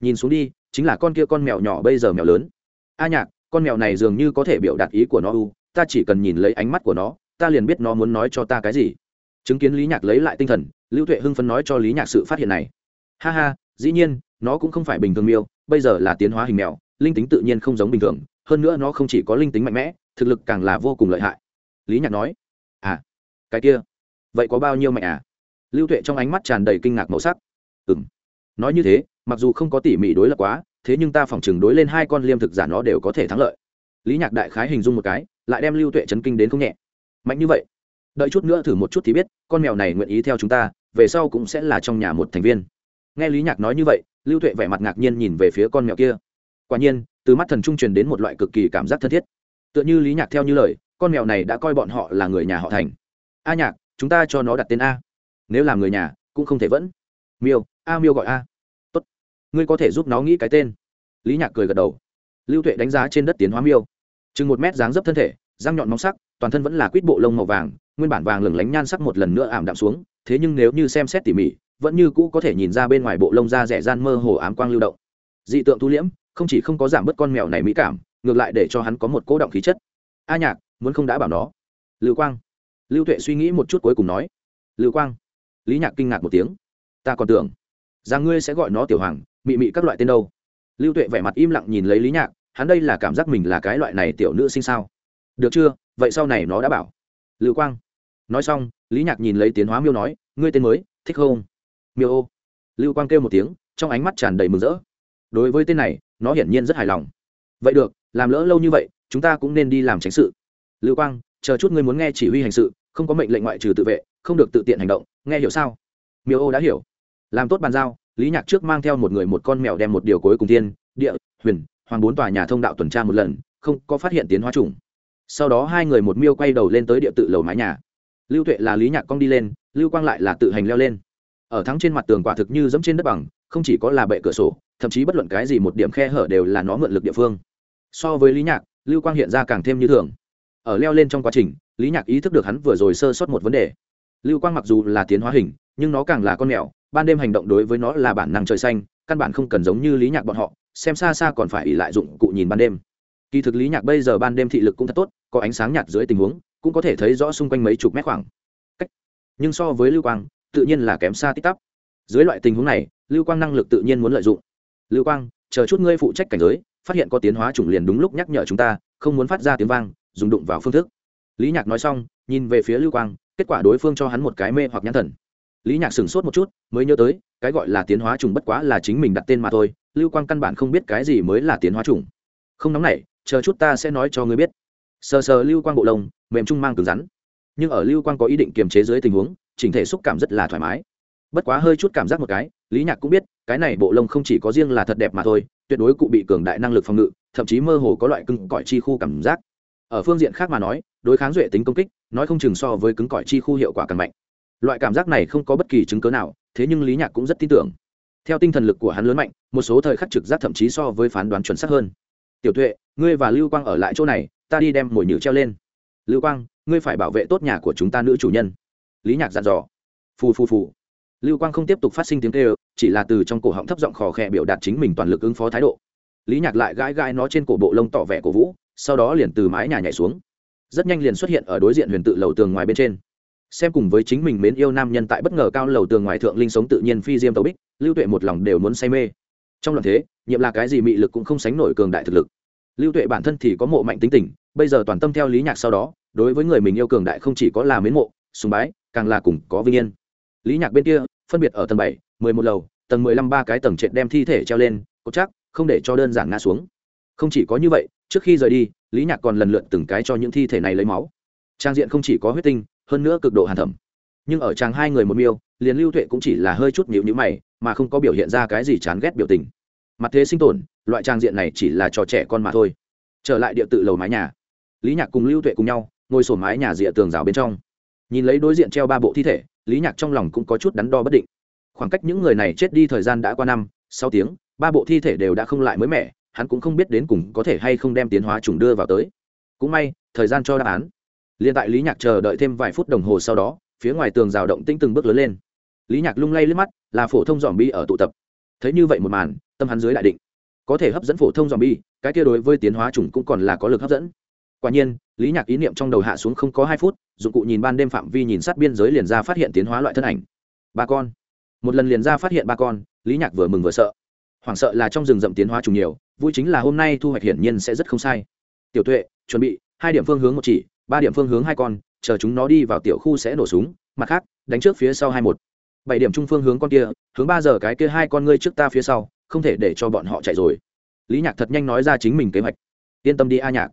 Nhìn xuống đi, chính là con kia con mèo nhỏ bây giờ mèo lớn. A Nhạc, con mèo này dường như có thể biểu đạt ý của nó u, ta chỉ cần nhìn lấy ánh mắt của nó, ta liền biết nó muốn nói cho ta cái gì. Chứng kiến Lý Nhạc lấy lại tinh thần, Lưu Tuệ hưng phấn nói cho Lý Nhạc sự phát hiện này. Ha ha, dĩ nhiên, nó cũng không phải bình thường miêu, bây giờ là tiến hóa hình mèo, linh tính tự nhiên không giống bình thường, hơn nữa nó không chỉ có linh tính mạnh mẽ, thực lực càng là vô cùng lợi hại. Lý Nhạc nói à cái kia vậy có bao nhiêu mạnh à? Lưu tuệ trong ánh mắt tràn đầy kinh ngạc màu sắc. Ừ m nói như thế, mặc dù không có tỉ mỉ đối lập quá, thế nhưng ta phỏng chừng đối lên hai con liêm thực giả nó đều có thể thắng lợi. Lý nhạc đại khái hình dung một cái, lại đem lưu tuệ chấn kinh đến không nhẹ. Mạnh như vậy, đợi chút nữa thử một chút thì biết, con mèo này nguyện ý theo chúng ta, về sau cũng sẽ là trong nhà một thành viên. Nghe lý nhạc nói như vậy, lưu tuệ vẻ mặt ngạc nhiên nhìn về phía con mèo kia. Quả nhiên, từ mắt thần trung truyền đến một loại cực kỳ cảm giác thân thiết. Tựa như lý nhạc theo như lời, con mèo này đã coi bọn họ là người nhà họ thành. A nhạc chúng ta cho nó đặt tên a. Nếu là người nhà, cũng không thể vẫn. Miêu, a miêu gọi a. Tốt. Ngươi có thể giúp nó nghĩ cái tên. Lý nhạc cười gật đầu. Lưu tuệ đánh giá trên đất tiến hóa miêu. Chừng một mét dáng dấp thân thể, răng nhọn móng sắc, toàn thân vẫn là quýt bộ lông màu vàng, nguyên bản vàng lửng lánh nhan sắc một lần nữa ảm đạm xuống, thế nhưng nếu như xem xét tỉ mỉ, vẫn như cũ có thể nhìn ra bên ngoài bộ lông da rẻ gian mơ hồ ám quang lưu động. Dị tượng thu liễm, không chỉ không có giảm bớt con mèo này mỹ cảm, ngược lại để cho hắn có một cố động khí chất. A nhạc, muốn không đã bảo nó. Lưu quang lưu tuệ suy nghĩ một chút cuối cùng nói, lưu quang. Lý nhạc kinh ngạc một tiếng, ta còn tưởng rằng ngươi sẽ gọi nó tiểu hoàng, mị mị các loại tên đâu. Lưu tuệ vẻ mặt im lặng nhìn lấy lý nhạc, hắn đây là cảm giác mình là cái loại này tiểu nữ sinh sao? Được chưa? Vậy sau này nó đã bảo. Lưu quang nói xong, lý nhạc nhìn lấy tiến hóa miêu nói, ngươi tên mới, thích không? Miêu ô. Lưu quang kêu một tiếng, trong ánh mắt tràn đầy mừng rỡ. Đối với tên này, nó hiển nhiên rất hài lòng. Vậy được, làm lỡ lâu như vậy, chúng ta cũng nên đi làm tránh sự. Lưu quang, chờ chút ngươi muốn nghe chỉ huy hành sự không có mệnh lệnh ngoại trừ tự vệ, không được tự tiện hành động, nghe hiểu sao? Miêu ô đã hiểu. Làm tốt bàn giao, lý nhạc trước mang theo một người một con mèo đem một điều cuối cùng tiên, địa, huyền, hoàng bốn tòa nhà thông đạo tuần tra một lần, không có phát hiện tiến hóa trùng sau đó hai người một miêu quay đầu lên tới địa tự lầu mái nhà. Lưu tuệ là lý nhạc cong đi lên, lưu quang lại là tự hành leo lên. Ở thắng trên mặt tường quả thực như dẫm trên đất bằng, không chỉ có là bệ cửa sổ, thậm chí bất luận cái gì một điểm khe hở đều là nó mượn lực địa phương. So với lý nhạc, lưu quang hiện ra càng thêm như thường ở leo lên trong quá trình, lý nhạc ý thức được hắn vừa rồi sơ sót một vấn đề. Lưu quang mặc dù là tiến hóa hình, nhưng nó càng là con mèo, ban đêm hành động đối với nó là bản năng trời xanh, căn bản không cần giống như lý nhạc bọn họ, xem xa xa còn phải ỉ lại dụng cụ nhìn ban đêm. Kỳ thực lý nhạc bây giờ ban đêm thị lực cũng thật tốt, có ánh sáng nhạt dưới tình huống, cũng có thể thấy rõ xung quanh mấy chục mét khoảng. Cách. Nhưng so với lưu quang, tự nhiên là kém xa tích tắp. Dưới loại tình huống này, lưu quang năng lực tự nhiên muốn lợi dụng. Lưu quang, chờ chút ngươi phụ trách cảnh giới, phát hiện có tiến hóa chủng liền đúng lúc nhắc nhở chúng ta, không muốn phát ra tiếng vang dùng đụng vào phương thức. Lý nhạc nói xong, nhìn về phía lưu quang, kết quả đối phương cho hắn một cái mê hoặc nhãn thần. Lý nhạc sửng sốt một chút, mới nhớ tới, cái gọi là tiến hóa trùng bất quá là chính mình đặt tên mà thôi, lưu quang căn bản không biết cái gì mới là tiến hóa trùng. Không nóng nảy, chờ chút ta sẽ nói cho ngươi biết. Sờ sờ lưu quang bộ lông, mềm trung mang cứng rắn. Nhưng ở lưu quang có ý định kiềm chế dưới tình huống, chỉnh thể xúc cảm rất là thoải mái. Bất quá hơi chút cảm giác một cái, lý nhạc cũng biết, cái này bộ lông không chỉ có riêng là thật đẹp mà thôi, tuyệt đối cụ bị cường đại năng lực phòng ngự, thậm chí mơ hồ có loại cưng cõi chi khu cảm giác ở phương diện khác mà nói, đối kháng duệ tính công kích, nói không chừng so với cứng cỏi chi khu hiệu quả càng mạnh. Loại cảm giác này không có bất kỳ chứng cớ nào, thế nhưng lý nhạc cũng rất tin tưởng. Theo tinh thần lực của hắn lớn mạnh, một số thời khắc trực giác thậm chí so với phán đoán chuẩn xác hơn. Tiểu tuệ, ngươi và lưu quang ở lại chỗ này, ta đi đem mồi nhử treo lên. Lưu quang, ngươi phải bảo vệ tốt nhà của chúng ta nữ chủ nhân. Lý nhạc dặn dò. Phù phù phù. Lưu quang không tiếp tục phát sinh tiếng kêu, chỉ là từ trong cổ họng thấp giọng khò khẽ biểu đạt chính mình toàn lực ứng phó thái độ. Lý nhạc lại gãi gãi nó trên cổ bộ lông tỏ vẻ cổ vũ sau đó liền từ mái nhà nhảy xuống. Rất nhanh liền xuất hiện ở đối diện huyền tự lầu tường ngoài bên trên. Xem cùng với chính mình mến yêu nam nhân tại bất ngờ cao lầu tường ngoài thượng linh sống tự nhiên phi diêm tàu bích, lưu tuệ một lòng đều muốn say mê. Trong lòng thế, nhiệm là cái gì mị lực cũng không sánh nổi cường đại thực lực. Lưu tuệ bản thân thì có mộ mạnh tính tình, bây giờ toàn tâm theo lý nhạc sau đó, đối với người mình yêu cường đại không chỉ có là mến mộ, sùng bái, càng là cùng có vinh yên. Lý nhạc bên kia, phân biệt ở tầng bảy, mười một lầu, tầng mười lăm ba cái tầng trệt đem thi thể treo lên cốt chắc, không để cho đơn giản ngã xuống. Không chỉ có như vậy trước khi rời đi, lý nhạc còn lần lượt từng cái cho những thi thể này lấy máu. Trang diện không chỉ có huyết tinh, hơn nữa cực độ hàn thẩm. Nhưng ở chàng hai người một miêu, liền lưu tuệ cũng chỉ là hơi chút nhịu nhữ mày, mà không có biểu hiện ra cái gì chán ghét biểu tình. Mặt thế sinh tồn, loại trang diện này chỉ là trò trẻ con mà thôi. Trở lại địa tự lầu mái nhà, lý nhạc cùng lưu tuệ cùng nhau, ngồi sổ mái nhà rìa tường rào bên trong. Nhìn lấy đối diện treo ba bộ thi thể, lý nhạc trong lòng cũng có chút đắn đo bất định. Khoảng cách những người này chết đi thời gian đã qua năm, sáu tiếng, ba bộ thi thể đều đã không lại mới mẻ hắn cũng không biết đến cùng có thể hay không đem tiến hóa trùng đưa vào tới. Cũng may, thời gian cho đáp án. Liên tại lý nhạc chờ đợi thêm vài phút đồng hồ sau đó, phía ngoài tường rào động tinh từng bước lớn lên. Lý nhạc lung lay liếc mắt, là phổ thông dòm bi ở tụ tập. Thấy như vậy một màn, tâm hắn dưới đại định. Có thể hấp dẫn phổ thông dòm bi cái kia đối với tiến hóa trùng cũng còn là có lực hấp dẫn. Quả nhiên, lý nhạc ý niệm trong đầu hạ xuống không có hai phút, dụng cụ nhìn ban đêm phạm vi nhìn sát biên giới liền ra phát hiện tiến hóa loại thân ảnh. Ba con. Một lần liền ra phát hiện ba con, lý nhạc vừa mừng vừa sợ. Hoảng sợ là trong rừng rậm tiến hóa trùng nhiều vui chính là hôm nay thu hoạch hiển nhiên sẽ rất không sai. Tiểu tuệ, chuẩn bị, hai điểm phương hướng một chỉ, ba điểm phương hướng hai con, chờ chúng nó đi vào tiểu khu sẽ nổ súng, mặt khác, đánh trước phía sau hai một. Bảy điểm trung phương hướng con kia, hướng ba giờ cái kia hai con ngươi trước ta phía sau, không thể để cho bọn họ chạy rồi. Lý nhạc thật nhanh nói ra chính mình kế hoạch. Yên tâm đi a nhạc.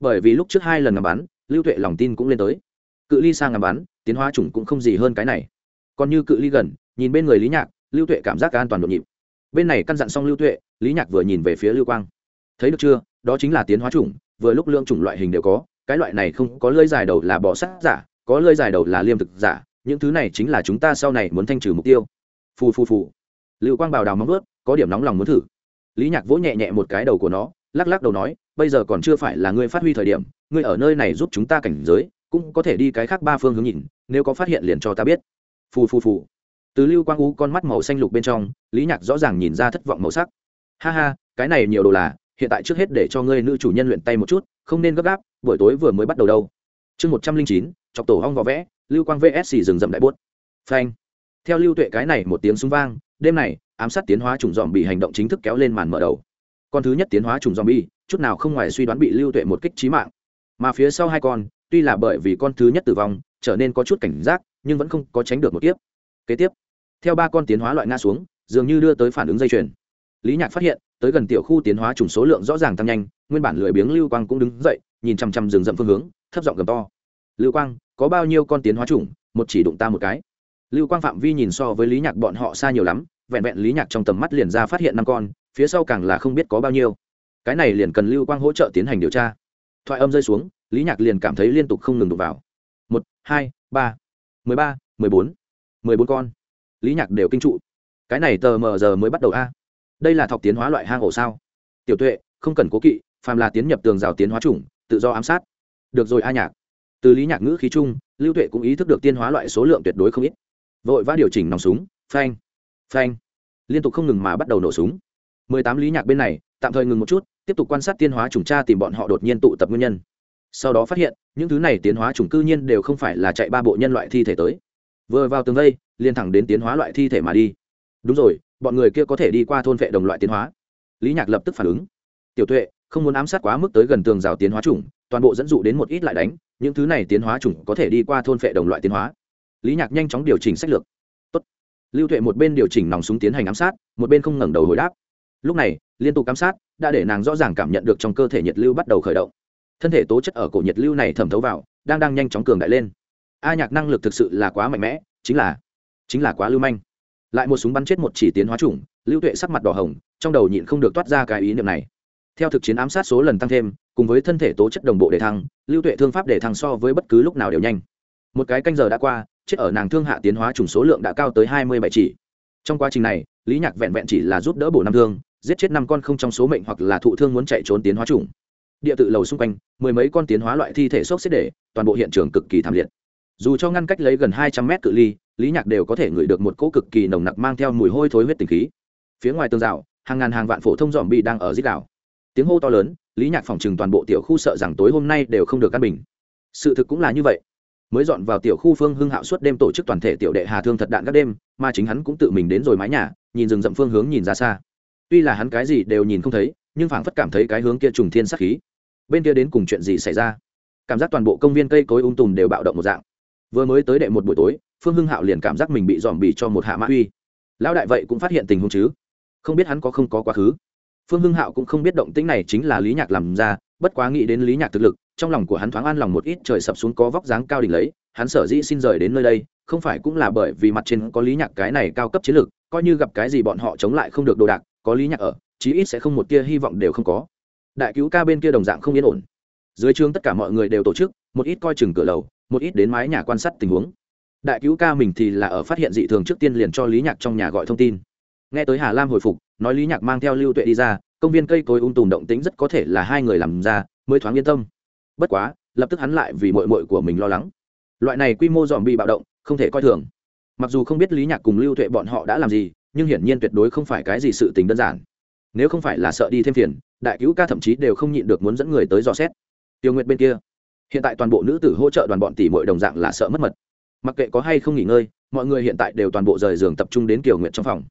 Bởi vì lúc trước hai lần ngắm bắn, lưu tuệ lòng tin cũng lên tới. Cự ly sang ngắm bắn, tiến hóa chủng cũng không gì hơn cái này. Còn như cự ly gần, nhìn bên người lý nhạc, lưu tuệ cảm giác an toàn nhộn nhịp bên này căn dặn xong lưu tuệ, lý nhạc vừa nhìn về phía lưu quang. Thấy được chưa? Đó chính là tiến hóa chủng, vừa lúc lượng chủng loại hình đều có, cái loại này không có lơi dài đầu là bọ sát giả, có lơi dài đầu là liêm thực giả, những thứ này chính là chúng ta sau này muốn thanh trừ mục tiêu. Phù phù phù. Lưu quang bào đào móng ướt có điểm nóng lòng muốn thử. Lý nhạc vỗ nhẹ nhẹ một cái đầu của nó, lắc lắc đầu nói, bây giờ còn chưa phải là ngươi phát huy thời điểm, ngươi ở nơi này giúp chúng ta cảnh giới, cũng có thể đi cái khác ba phương hướng nhìn, nếu có phát hiện liền cho ta biết. Phù phù phù từ lưu quang u con mắt màu xanh lục bên trong, lý nhạc rõ ràng nhìn ra thất vọng màu sắc. Ha ha, cái này nhiều đồ là, hiện tại trước hết để cho ngươi nữ chủ nhân luyện tay một chút, không nên gấp gáp, buổi tối vừa mới bắt đầu đâu. Chương một trăm linh chín, chọc tổ hong vò vẽ, lưu quang vsc rừng rậm đại bút phanh. Theo lưu tuệ cái này một tiếng súng vang, đêm này, ám sát tiến hóa trùng dòm bị hành động chính thức kéo lên màn mở đầu. Con thứ nhất tiến hóa trùng dòm bi chút nào không ngoài suy đoán bị lưu tuệ một kích trí mạng. Mà phía sau hai con, tuy là bởi vì con thứ nhất tử vong, trở nên có chút cảnh giác, nhưng vẫn không có tránh được một tiếp kế tiếp, theo ba con tiến hóa loại nga xuống, dường như đưa tới phản ứng dây chuyền. Lý nhạc phát hiện, tới gần tiểu khu tiến hóa trùng số lượng rõ ràng tăng nhanh, nguyên bản lười biếng lưu quang cũng đứng dậy, nhìn chằm chằm rừng rậm phương hướng, thấp giọng gầm to. Lưu quang, có bao nhiêu con tiến hóa trùng một chỉ đụng ta một cái. Lưu quang phạm vi nhìn so với lý nhạc bọn họ xa nhiều lắm, vẹn vẹn lý nhạc trong tầm mắt liền ra phát hiện năm con, phía sau càng là không biết có bao nhiêu. Cái này liền cần lưu quang hỗ trợ tiến hành điều tra. Thoại âm rơi xuống, lý nhạc liền cảm thấy liên tục không ngừng đụng vào. Một, hai, ba, mười ba, mười bốn mười bốn con. Lý nhạc đều kinh trụ. Cái này tờ mờ giờ mới bắt đầu a. Đây là thọc tiến hóa loại hang ổ sao? Tiểu tuệ, không cần cố kỵ, phàm là tiến nhập tường rào tiến hóa chủng, tự do ám sát. Được rồi a nhạc. Từ lý nhạc ngữ khí chung, lưu tuệ cũng ý thức được tiên hóa loại số lượng tuyệt đối không ít. Vội vã điều chỉnh nòng súng, phanh phanh. Liên tục không ngừng mà bắt đầu nổ súng. Mười tám lý nhạc bên này, tạm thời ngừng một chút, tiếp tục quan sát tiên hóa chủng tra tìm bọn họ đột nhiên tụ tập nguyên nhân. Sau đó phát hiện, những thứ này tiến hóa chủng cư nhiên đều không phải là chạy ba bộ nhân loại thi thể tới vừa vào tường vây liên thẳng đến tiến hóa loại thi thể mà đi. Đúng rồi, bọn người kia có thể đi qua thôn vệ đồng loại tiến hóa. Lý nhạc lập tức phản ứng. Tiểu tuệ, không muốn ám sát quá mức tới gần tường rào tiến hóa chủng, toàn bộ dẫn dụ đến một ít lại đánh, những thứ này tiến hóa chủng có thể đi qua thôn vệ đồng loại tiến hóa. Lý nhạc nhanh chóng điều chỉnh sách lược. Tốt. lưu tuệ một bên điều chỉnh nòng súng tiến hành ám sát, một bên không ngẩng đầu hồi đáp. Lúc này, liên tục ám sát đã để nàng rõ ràng cảm nhận được trong cơ thể nhiệt lưu bắt đầu khởi động. Thân thể tố chất ở cổ nhiệt lưu này thẩm thấu vào, đang đang nhanh chóng cường đại lên a nhạc năng lực thực sự là quá mạnh mẽ, chính là chính là quá lưu manh. Lại một súng bắn chết một chỉ tiến hóa chủng, lưu tuệ sắc mặt đỏ hồng, trong đầu nhịn không được toát ra cái ý niệm này. Theo thực chiến ám sát số lần tăng thêm, cùng với thân thể tố chất đồng bộ để thăng, lưu tuệ thương pháp để thăng so với bất cứ lúc nào đều nhanh. Một cái canh giờ đã qua, chết ở nàng thương hạ tiến hóa chủng số lượng đã cao tới hai mươi bảy chỉ. Trong quá trình này, lý nhạc vẹn vẹn chỉ là giúp đỡ bổ năm thương, giết chết năm con không trong số mệnh hoặc là thụ thương muốn chạy trốn tiến hóa chủng. Địa tự lầu xung quanh, mười mấy con tiến hóa loại thi thể sốc xếp để, toàn bộ hiện trường cực kỳ thảm liệt dù cho ngăn cách lấy gần hai trăm mét cự ly, lý nhạc đều có thể ngửi được một cỗ cực kỳ nồng nặc mang theo mùi hôi thối huyết tình khí. Phía ngoài tường rào, hàng ngàn hàng vạn phổ thông dòm bị đang ở dít đảo tiếng hô to lớn, lý nhạc phòng trừng toàn bộ tiểu khu sợ rằng tối hôm nay đều không được căn bình. Sự thực cũng là như vậy. Mới dọn vào tiểu khu phương hưng hạo suốt đêm tổ chức toàn thể tiểu đệ hà thương thật đạn các đêm, mà chính hắn cũng tự mình đến rồi mái nhà, nhìn rừng rậm phương hướng nhìn ra xa. Tuy là hắn cái gì đều nhìn không thấy, nhưng phảng phất cảm thấy cái hướng kia trùng thiên sắc khí. Bên kia đến cùng chuyện gì xảy ra? Cảm giác toàn bộ công viên cây cối ung tùm đều bạo động một dạng vừa mới tới đệ một buổi tối, phương hưng hạo liền cảm giác mình bị dòm bì cho một hạ mã uy. Lão đại vậy cũng phát hiện tình huống chứ? Không biết hắn có không có quá khứ. Phương hưng hạo cũng không biết động tĩnh này chính là lý nhạc làm ra, bất quá nghĩ đến lý nhạc thực lực, trong lòng của hắn thoáng an lòng một ít, trời sập xuống có vóc dáng cao đỉnh lấy, hắn sở dĩ xin rời đến nơi đây, không phải cũng là bởi vì mặt trên có lý nhạc cái này cao cấp chiến lược, coi như gặp cái gì bọn họ chống lại không được đồ đạc, có lý nhạc ở, chí ít sẽ không một tia hy vọng đều không có. Đại cứu ca bên kia đồng dạng không yên ổn. Dưới trường tất cả mọi người đều tổ chức, một ít coi chừng cửa lầu một ít đến mái nhà quan sát tình huống. Đại cứu ca mình thì là ở phát hiện dị thường trước tiên liền cho lý nhạc trong nhà gọi thông tin. Nghe tới hà lam hồi phục, nói lý nhạc mang theo lưu tuệ đi ra, công viên cây cối ung tùm động tính rất có thể là hai người làm ra, mới thoáng yên tâm. Bất quá, lập tức hắn lại vì mội mội của mình lo lắng. Loại này quy mô dòm bị bạo động, không thể coi thường. Mặc dù không biết lý nhạc cùng lưu tuệ bọn họ đã làm gì, nhưng hiển nhiên tuyệt đối không phải cái gì sự tình đơn giản. Nếu không phải là sợ đi thêm phiền, đại cứu ca thậm chí đều không nhịn được muốn dẫn người tới dò xét. Tiêu nguyệt bên kia hiện tại toàn bộ nữ tử hỗ trợ đoàn bọn tỷ mọi đồng dạng là sợ mất mật. Mặc kệ có hay không nghỉ ngơi, mọi người hiện tại đều toàn bộ rời giường tập trung đến kiều nguyện trong phòng.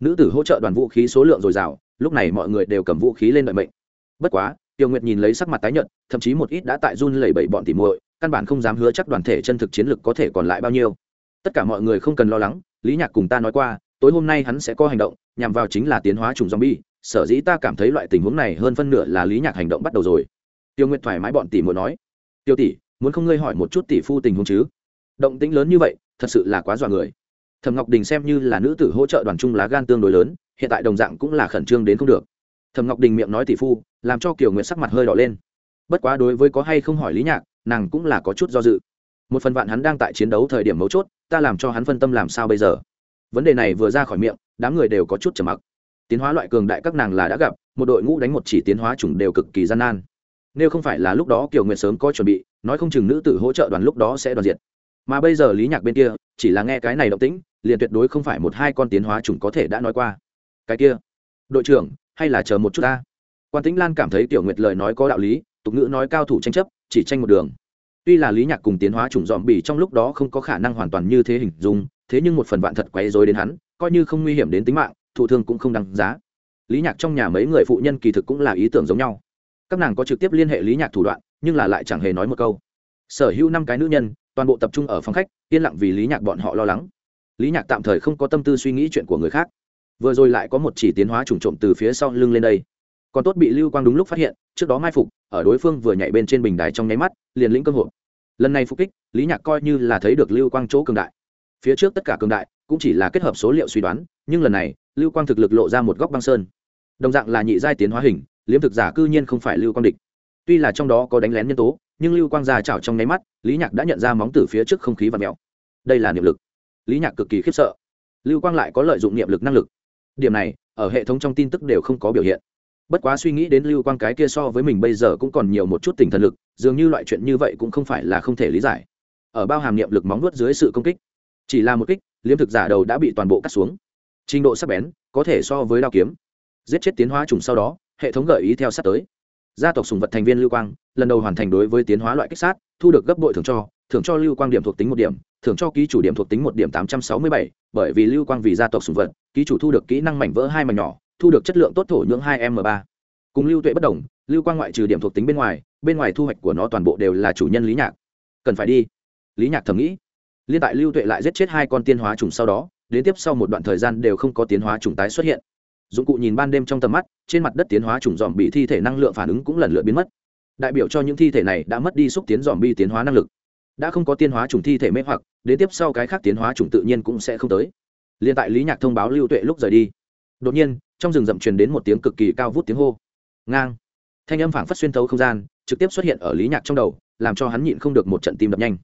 Nữ tử hỗ trợ đoàn vũ khí số lượng dồi dào, lúc này mọi người đều cầm vũ khí lên đợi mệnh. Bất quá Tiêu nguyệt nhìn lấy sắc mặt tái nhợt, thậm chí một ít đã tại run lẩy bẩy bọn tỉ muội, căn bản không dám hứa chắc đoàn thể chân thực chiến lực có thể còn lại bao nhiêu. Tất cả mọi người không cần lo lắng, lý nhạc cùng ta nói qua, tối hôm nay hắn sẽ có hành động, nhằm vào chính là tiến hóa trùng zombie, sở dĩ ta cảm thấy loại tình huống này hơn phân nửa là lý nhạc hành động bắt đầu rồi. Tiêu nguyệt thoải mái bọn tỷ muội nói tiêu tỷ, muốn không ngươi hỏi một chút tỷ phu tình huống chứ? Động tĩnh lớn như vậy, thật sự là quá dọa người. Thẩm ngọc đình xem như là nữ tử hỗ trợ đoàn trung lá gan tương đối lớn, hiện tại đồng dạng cũng là khẩn trương đến không được. Thẩm ngọc đình miệng nói tỷ phu, làm cho kiều nguyệt sắc mặt hơi đỏ lên. Bất quá đối với có hay không hỏi lý nhạc, nàng cũng là có chút do dự. Một phần vạn hắn đang tại chiến đấu thời điểm mấu chốt, ta làm cho hắn phân tâm làm sao bây giờ? Vấn đề này vừa ra khỏi miệng, đám người đều có chút trầm mặc. Tiến hóa loại cường đại các nàng là đã gặp, một đội ngũ đánh một chỉ tiến hóa chủng đều cực kỳ gian nan nếu không phải là lúc đó kiều nguyệt sớm có chuẩn bị, nói không chừng nữ tử hỗ trợ đoàn lúc đó sẽ đoàn diệt. Mà bây giờ lý nhạc bên kia, chỉ là nghe cái này động tĩnh, liền tuyệt đối không phải một hai con tiến hóa chủng có thể đã nói qua. Cái kia, đội trưởng, hay là chờ một chút ta? Quan tĩnh lan cảm thấy tiểu nguyệt lời nói có đạo lý, tục ngữ nói cao thủ tranh chấp, chỉ tranh một đường. Tuy là lý nhạc cùng tiến hóa chủng dòm bỉ trong lúc đó không có khả năng hoàn toàn như thế hình dung, thế nhưng một phần vạn thật quấy rối đến hắn, coi như không nguy hiểm đến tính mạng, thụ thương cũng không đáng giá. Lý nhạc trong nhà mấy người phụ nhân kỳ thực cũng là ý tưởng giống nhau các nàng có trực tiếp liên hệ lý nhạc thủ đoạn, nhưng là lại chẳng hề nói một câu. Sở hữu năm cái nữ nhân, toàn bộ tập trung ở phòng khách, yên lặng vì lý nhạc bọn họ lo lắng. Lý nhạc tạm thời không có tâm tư suy nghĩ chuyện của người khác. Vừa rồi lại có một chỉ tiến hóa trùng trộm từ phía sau lưng lên đây. Còn tốt bị lưu quang đúng lúc phát hiện, trước đó mai phục, ở đối phương vừa nhảy bên trên bình đài trong nháy mắt, liền lĩnh cơ hội lần này phục kích, lý nhạc coi như là thấy được lưu quang chỗ cường đại. Phía trước tất cả cường đại, cũng chỉ là kết hợp số liệu suy đoán, nhưng lần này, lưu quang thực lực lộ ra một góc băng sơn. Đồng dạng là nhị giai tiến hóa hình liếm thực giả cư nhiên không phải lưu quang địch. Tuy là trong đó có đánh lén nhân tố, nhưng lưu quang già chảo trong nháy mắt, lý nhạc đã nhận ra móng từ phía trước không khí và mèo. Đây là niệm lực. Lý nhạc cực kỳ khiếp sợ. Lưu quang lại có lợi dụng niệm lực năng lực. Điểm này, ở hệ thống trong tin tức đều không có biểu hiện. Bất quá suy nghĩ đến lưu quang cái kia so với mình bây giờ cũng còn nhiều một chút tình thần lực, dường như loại chuyện như vậy cũng không phải là không thể lý giải. Ở bao hàm niệm lực móng nuốt dưới sự công kích, chỉ là một kích, liếm thực giả đầu đã bị toàn bộ cắt xuống. Trình độ sắc bén, có thể so với đao kiếm. Giết chết tiến hóa trùng sau đó hệ thống gợi ý theo sát tới. Gia tộc sùng vật thành viên lưu quang, lần đầu hoàn thành đối với tiến hóa loại kích sát, thu được gấp bội thưởng cho thưởng cho lưu quang điểm thuộc tính một điểm, thưởng cho ký chủ điểm thuộc tính một điểm tám trăm sáu mươi bảy, bởi vì lưu quang vì gia tộc sùng vật, ký chủ thu được kỹ năng mảnh vỡ hai mảnh nhỏ, thu được chất lượng tốt thổ nhưỡng hai m ba. Cùng lưu tuệ bất đồng, lưu quang ngoại trừ điểm thuộc tính bên ngoài bên ngoài thu hoạch của nó toàn bộ đều là chủ nhân lý nhạc. Cần phải đi. Lý nhạc thầm nghĩ. Liên tại lưu tuệ lại giết chết hai con tiên hóa trùng sau đó, đến tiếp sau một đoạn thời gian đều không có tiến hóa trùng tái xuất hiện dụng cụ nhìn ban đêm trong tầm mắt, trên mặt đất tiến hóa trùng dòm bị thi thể năng lượng phản ứng cũng lần lượt biến mất. Đại biểu cho những thi thể này đã mất đi xúc tiến dòm bi tiến hóa năng lực. Đã không có tiến hóa trùng thi thể mê hoặc, đến tiếp sau cái khác tiến hóa trùng tự nhiên cũng sẽ không tới. Liên tại lý nhạc thông báo lưu tuệ lúc rời đi, đột nhiên, trong rừng rậm truyền đến một tiếng cực kỳ cao vút tiếng hô. Ngang. Thanh âm phảng phất xuyên thấu không gian, trực tiếp xuất hiện ở lý nhạc trong đầu, làm cho hắn nhịn không được một trận tim đập nhanh.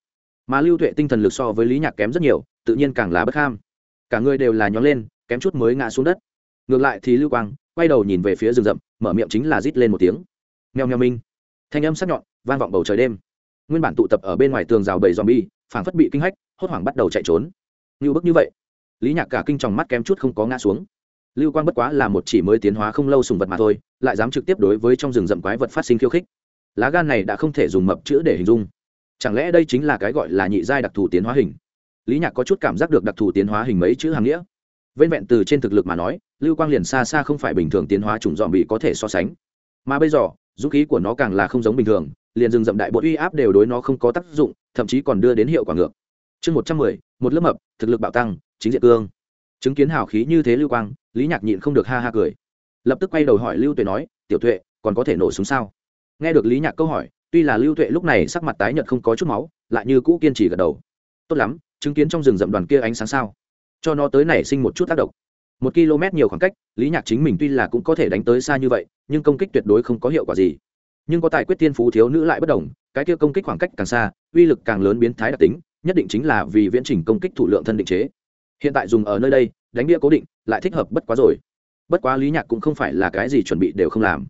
Mà lưu tuệ tinh thần lực so với lý nhạc kém rất nhiều, tự nhiên càng là bất ham. Cả người đều là nhón lên, kém chút mới ngã xuống đất ngược lại thì lưu quang quay đầu nhìn về phía rừng rậm, mở miệng chính là rít lên một tiếng. Nheo nheo minh. Thanh âm sắc nhọn, vang vọng bầu trời đêm. Nguyên bản tụ tập ở bên ngoài tường rào bầy dòm bi phảng phất bị kinh hách, hốt hoảng bắt đầu chạy trốn. Như bức như vậy, lý nhạc cả kinh tròng mắt kém chút không có ngã xuống. Lưu quang bất quá là một chỉ mới tiến hóa không lâu sùng vật mà thôi, lại dám trực tiếp đối với trong rừng rậm quái vật phát sinh khiêu khích. Lá gan này đã không thể dùng mập chữ để hình dung. Chẳng lẽ đây chính là cái gọi là nhị giai đặc thù tiến hóa hình? Lý nhạc có chút cảm giác được đặc thù tiến hóa hình mấy chữ hàng nghĩa vên vẹn từ trên thực lực mà nói, lưu quang liền xa xa không phải bình thường tiến hóa chủng dọn bị có thể so sánh. Mà bây giờ, dũng khí của nó càng là không giống bình thường, liền rừng rậm đại bột uy áp đều đối nó không có tác dụng, thậm chí còn đưa đến hiệu quả ngược. Chương một trăm mười, một lớp mập, thực lực bạo tăng, chính diện cương. Chứng kiến hào khí như thế lưu quang, lý nhạc nhịn không được ha ha cười. Lập tức quay đầu hỏi lưu tuệ nói, tiểu tuệ, còn có thể nổ súng sao? Nghe được lý nhạc câu hỏi, tuy là lưu tuệ lúc này sắc mặt tái nhợt không có chút máu, lại như cũ kiên trì gật đầu. Tốt lắm, chứng kiến trong rừng rậm đoàn kia ánh sáng sao? Cho nó tới nảy sinh một chút tác động. Một km nhiều khoảng cách, lý nhạc chính mình tuy là cũng có thể đánh tới xa như vậy, nhưng công kích tuyệt đối không có hiệu quả gì. Nhưng có tài quyết tiên phú thiếu nữ lại bất đồng, cái kia công kích khoảng cách càng xa, uy lực càng lớn biến thái đặc tính, nhất định chính là vì viễn trình công kích thủ lượng thân định chế. Hiện tại dùng ở nơi đây, đánh bia cố định, lại thích hợp bất quá rồi. Bất quá lý nhạc cũng không phải là cái gì chuẩn bị đều không làm.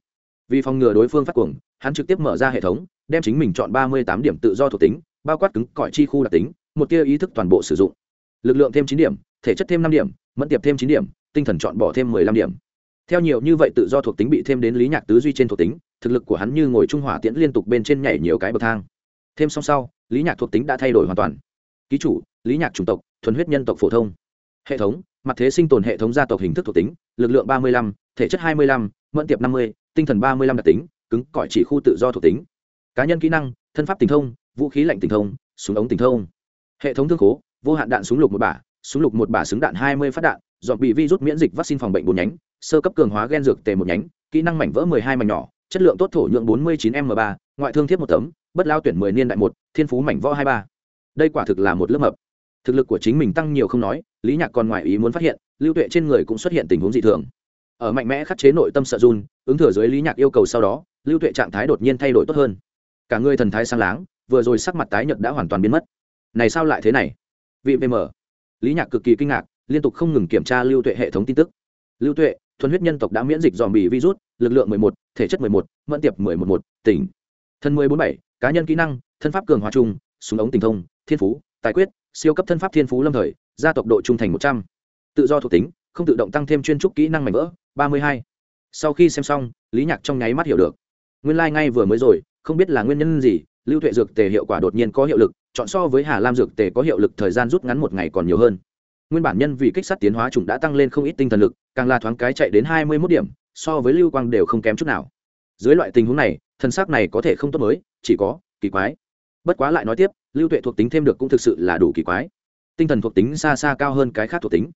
Vì phòng ngừa đối phương phát cuồng, hắn trực tiếp mở ra hệ thống, đem chính mình chọn ba mươi tám điểm tự do thuộc tính, bao quát cứng cỏi chi khu đặc tính, một tia ý thức toàn bộ sử dụng. Lực lượng thêm chín điểm thể chất thêm năm điểm, mẫn tiệp thêm chín điểm, tinh thần chọn bỏ thêm mười lăm điểm. Theo nhiều như vậy tự do thuộc tính bị thêm đến lý nhạc tứ duy trên thuộc tính, thực lực của hắn như ngồi trung hỏa tiễn liên tục bên trên nhảy nhiều cái bậc thang. Thêm xong sau, lý nhạc thuộc tính đã thay đổi hoàn toàn. Ký chủ, lý nhạc chủng tộc, thuần huyết nhân tộc phổ thông. Hệ thống, mặt thế sinh tồn hệ thống gia tộc hình thức thuộc tính, lực lượng ba mươi lăm, thể chất hai mươi lăm, mẫn tiệp năm mươi, tinh thần ba mươi lăm đặc tính, cứng cỏi chỉ khu tự do thuộc tính. Cá nhân kỹ năng, thân pháp tình thông, vũ khí lạnh tình thông, súng ống tình thông. Hệ thống thương khố, vô hạn đạn súng lục một bả súng lục một bả xứng đạn hai mươi phát đạn, dọn bị virus miễn dịch vaccine phòng bệnh bốn nhánh, sơ cấp cường hóa gen dược tề một nhánh, kỹ năng mảnh vỡ mười hai mảnh nhỏ, chất lượng tốt thổ nhượng bốn mươi chín m ba, ngoại thương thiết một tấm, bất lao tuyển mười niên đại một, thiên phú mảnh võ hai ba. Đây quả thực là một lớp mập. Thực lực của chính mình tăng nhiều không nói, lý nhạc còn ngoài ý muốn phát hiện, lưu tuệ trên người cũng xuất hiện tình huống dị thường. Ở mạnh mẽ khắc chế nội tâm sợ run, ứng thừa dưới lý nhạc yêu cầu sau đó, lưu tuệ trạng thái đột nhiên thay đổi tốt hơn. Cả người thần thái sang láng, vừa rồi sắc mặt tái nhợt đã hoàn toàn biến mất. Này sao lại thế này? Vị vm lý nhạc cực kỳ kinh ngạc liên tục không ngừng kiểm tra lưu tuệ hệ thống tin tức. Lưu tuệ thuần huyết nhân tộc đã miễn dịch dòm bì virus lực lượng 11, thể chất 11, mẫn tiệp 111, tỉnh. Thân 147, cá nhân kỹ năng thân pháp cường hóa trung súng ống tình thông thiên phú tài quyết siêu cấp thân pháp thiên phú lâm thời gia tộc độ trung thành 100, tự do thuộc tính không tự động tăng thêm chuyên trúc kỹ năng mảnh vỡ 32. sau khi xem xong lý nhạc trong nháy mắt hiểu được. Nguyên lai、like、ngay vừa mới rồi không biết là nguyên nhân gì lưu tuệ dược tề hiệu quả đột nhiên có hiệu lực, chọn so với hà lam dược tề có hiệu lực thời gian rút ngắn một ngày còn nhiều hơn. Nguyên bản nhân vì kích sát tiến hóa chủng đã tăng lên không ít tinh thần lực, càng là thoáng cái chạy đến hai mươi mốt điểm, so với lưu quang đều không kém chút nào. Dưới loại tình huống này, thân xác này có thể không tốt mới, chỉ có, kỳ quái. Bất quá lại nói tiếp, lưu tuệ thuộc tính thêm được cũng thực sự là đủ kỳ quái. Tinh thần thuộc tính xa xa cao hơn cái khác thuộc tính.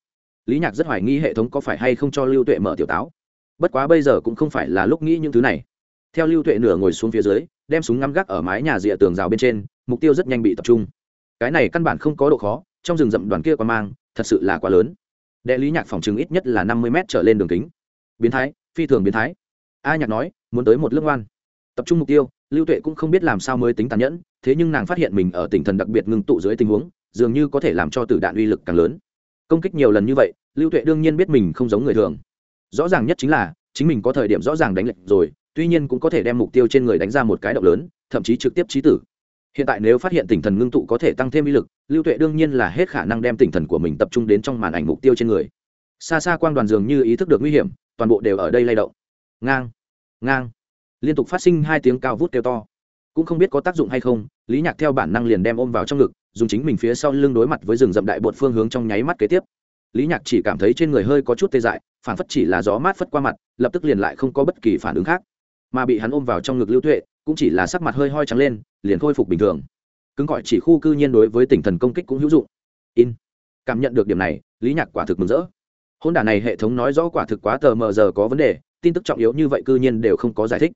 Lý nhạc rất hoài nghi hệ thống có phải hay không cho lưu tuệ mở tiểu táo. Bất quá bây giờ cũng không phải là lúc nghĩ những thứ này. Theo lưu tuệ nửa ngồi xuống phía dưới đem súng ngắm gác ở mái nhà rìa tường rào bên trên, mục tiêu rất nhanh bị tập trung. Cái này căn bản không có độ khó, trong rừng rậm đoàn kia qua mang, thật sự là quá lớn. Đệ lý nhạc phòng chừng ít nhất là năm mươi m trở lên đường kính. Biến thái, phi thường biến thái. A nhạc nói, muốn tới một lương oan tập trung mục tiêu, lưu tuệ cũng không biết làm sao mới tính tàn nhẫn, thế nhưng nàng phát hiện mình ở tỉnh thần đặc biệt ngưng tụ dưới tình huống, dường như có thể làm cho tử đạn uy lực càng lớn. Công kích nhiều lần như vậy, lưu tuệ đương nhiên biết mình không giống người thường. Rõ ràng nhất chính là, chính mình có thời điểm rõ ràng đánh lệch rồi tuy nhiên cũng có thể đem mục tiêu trên người đánh ra một cái động lớn, thậm chí trực tiếp trí tử. Hiện tại nếu phát hiện tinh thần ngưng tụ có thể tăng thêm uy lực, lưu tuệ đương nhiên là hết khả năng đem tinh thần của mình tập trung đến trong màn ảnh mục tiêu trên người. Xa xa quang đoàn dường như ý thức được nguy hiểm, toàn bộ đều ở đây lay động. Ngang ngang. Liên tục phát sinh hai tiếng cao vút kêu to. Cũng không biết có tác dụng hay không, lý nhạc theo bản năng liền đem ôm vào trong ngực, dùng chính mình phía sau lưng đối mặt với rừng rậm đại bột phương hướng trong nháy mắt kế tiếp. Lý nhạc chỉ cảm thấy trên người hơi có chút tê dại, phản phất chỉ là gió mát phất qua mặt, lập tức liền lại không có bất kỳ phản ứng khác mà bị hắn ôm vào trong ngực lưu tuệ, cũng chỉ là sắc mặt hơi hoi trắng lên, liền khôi phục bình thường. Cứng gọi chỉ khu cư nhiên đối với tinh thần công kích cũng hữu dụng. In. Cảm nhận được điểm này, lý nhạc quả thực mừng rỡ. Hôn đả này hệ thống nói rõ quả thực quá tờ mờ giờ có vấn đề, tin tức trọng yếu như vậy cư nhiên đều không có giải thích.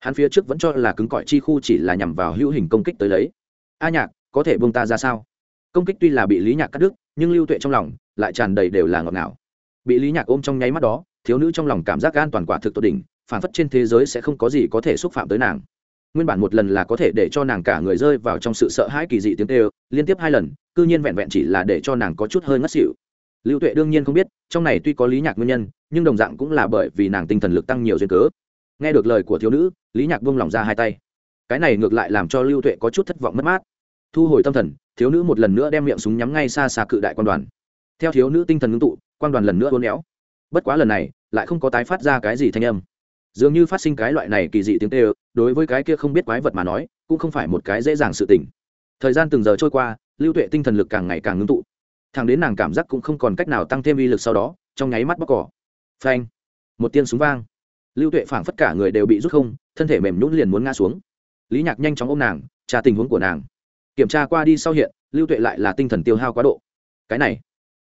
Hắn phía trước vẫn cho là cứng cỏi chi khu chỉ là nhằm vào hữu hình công kích tới lấy. A nhạc, có thể buông ta ra sao? Công kích tuy là bị lý nhạc cắt đứt, nhưng lưu tuệ trong lòng lại tràn đầy đều là ngọt ngào. Bị lý nhạc ôm trong nháy mắt đó, thiếu nữ trong lòng cảm giác an toàn quả thực tốt đỉnh phản phất trên thế giới sẽ không có gì có thể xúc phạm tới nàng. Nguyên bản một lần là có thể để cho nàng cả người rơi vào trong sự sợ hãi kỳ dị tiếng tê liên tiếp hai lần, cư nhiên vẹn vẹn chỉ là để cho nàng có chút hơi ngất xỉu. Lưu tuệ đương nhiên không biết, trong này tuy có lý nhạc nguyên nhân, nhưng đồng dạng cũng là bởi vì nàng tinh thần lực tăng nhiều duyên cớ. Nghe được lời của thiếu nữ, lý nhạc buông lỏng ra hai tay. Cái này ngược lại làm cho lưu tuệ có chút thất vọng mất mát. Thu hồi tâm thần, thiếu nữ một lần nữa đem miệng súng nhắm ngay xa xa cự đại quan đoàn. Theo thiếu nữ tinh thần ngưng tụ, quan đoàn lần nữa uốn éo. Bất quá lần này, lại không có tái phát ra cái gì thanh âm dường như phát sinh cái loại này kỳ dị tiếng tê đối với cái kia không biết quái vật mà nói, cũng không phải một cái dễ dàng sự tỉnh thời gian từng giờ trôi qua, lưu tuệ tinh thần lực càng ngày càng ngưng tụ. Thằng đến nàng cảm giác cũng không còn cách nào tăng thêm uy lực sau đó, trong nháy mắt bóc cỏ. Phanh! Một tiên súng vang. Lưu tuệ phảng phất cả người đều bị rút không, thân thể mềm nhún liền muốn ngã xuống. Lý nhạc nhanh chóng ôm nàng, tra tình huống của nàng. Kiểm tra qua đi sau hiện, lưu tuệ lại là tinh thần tiêu hao quá độ. Cái này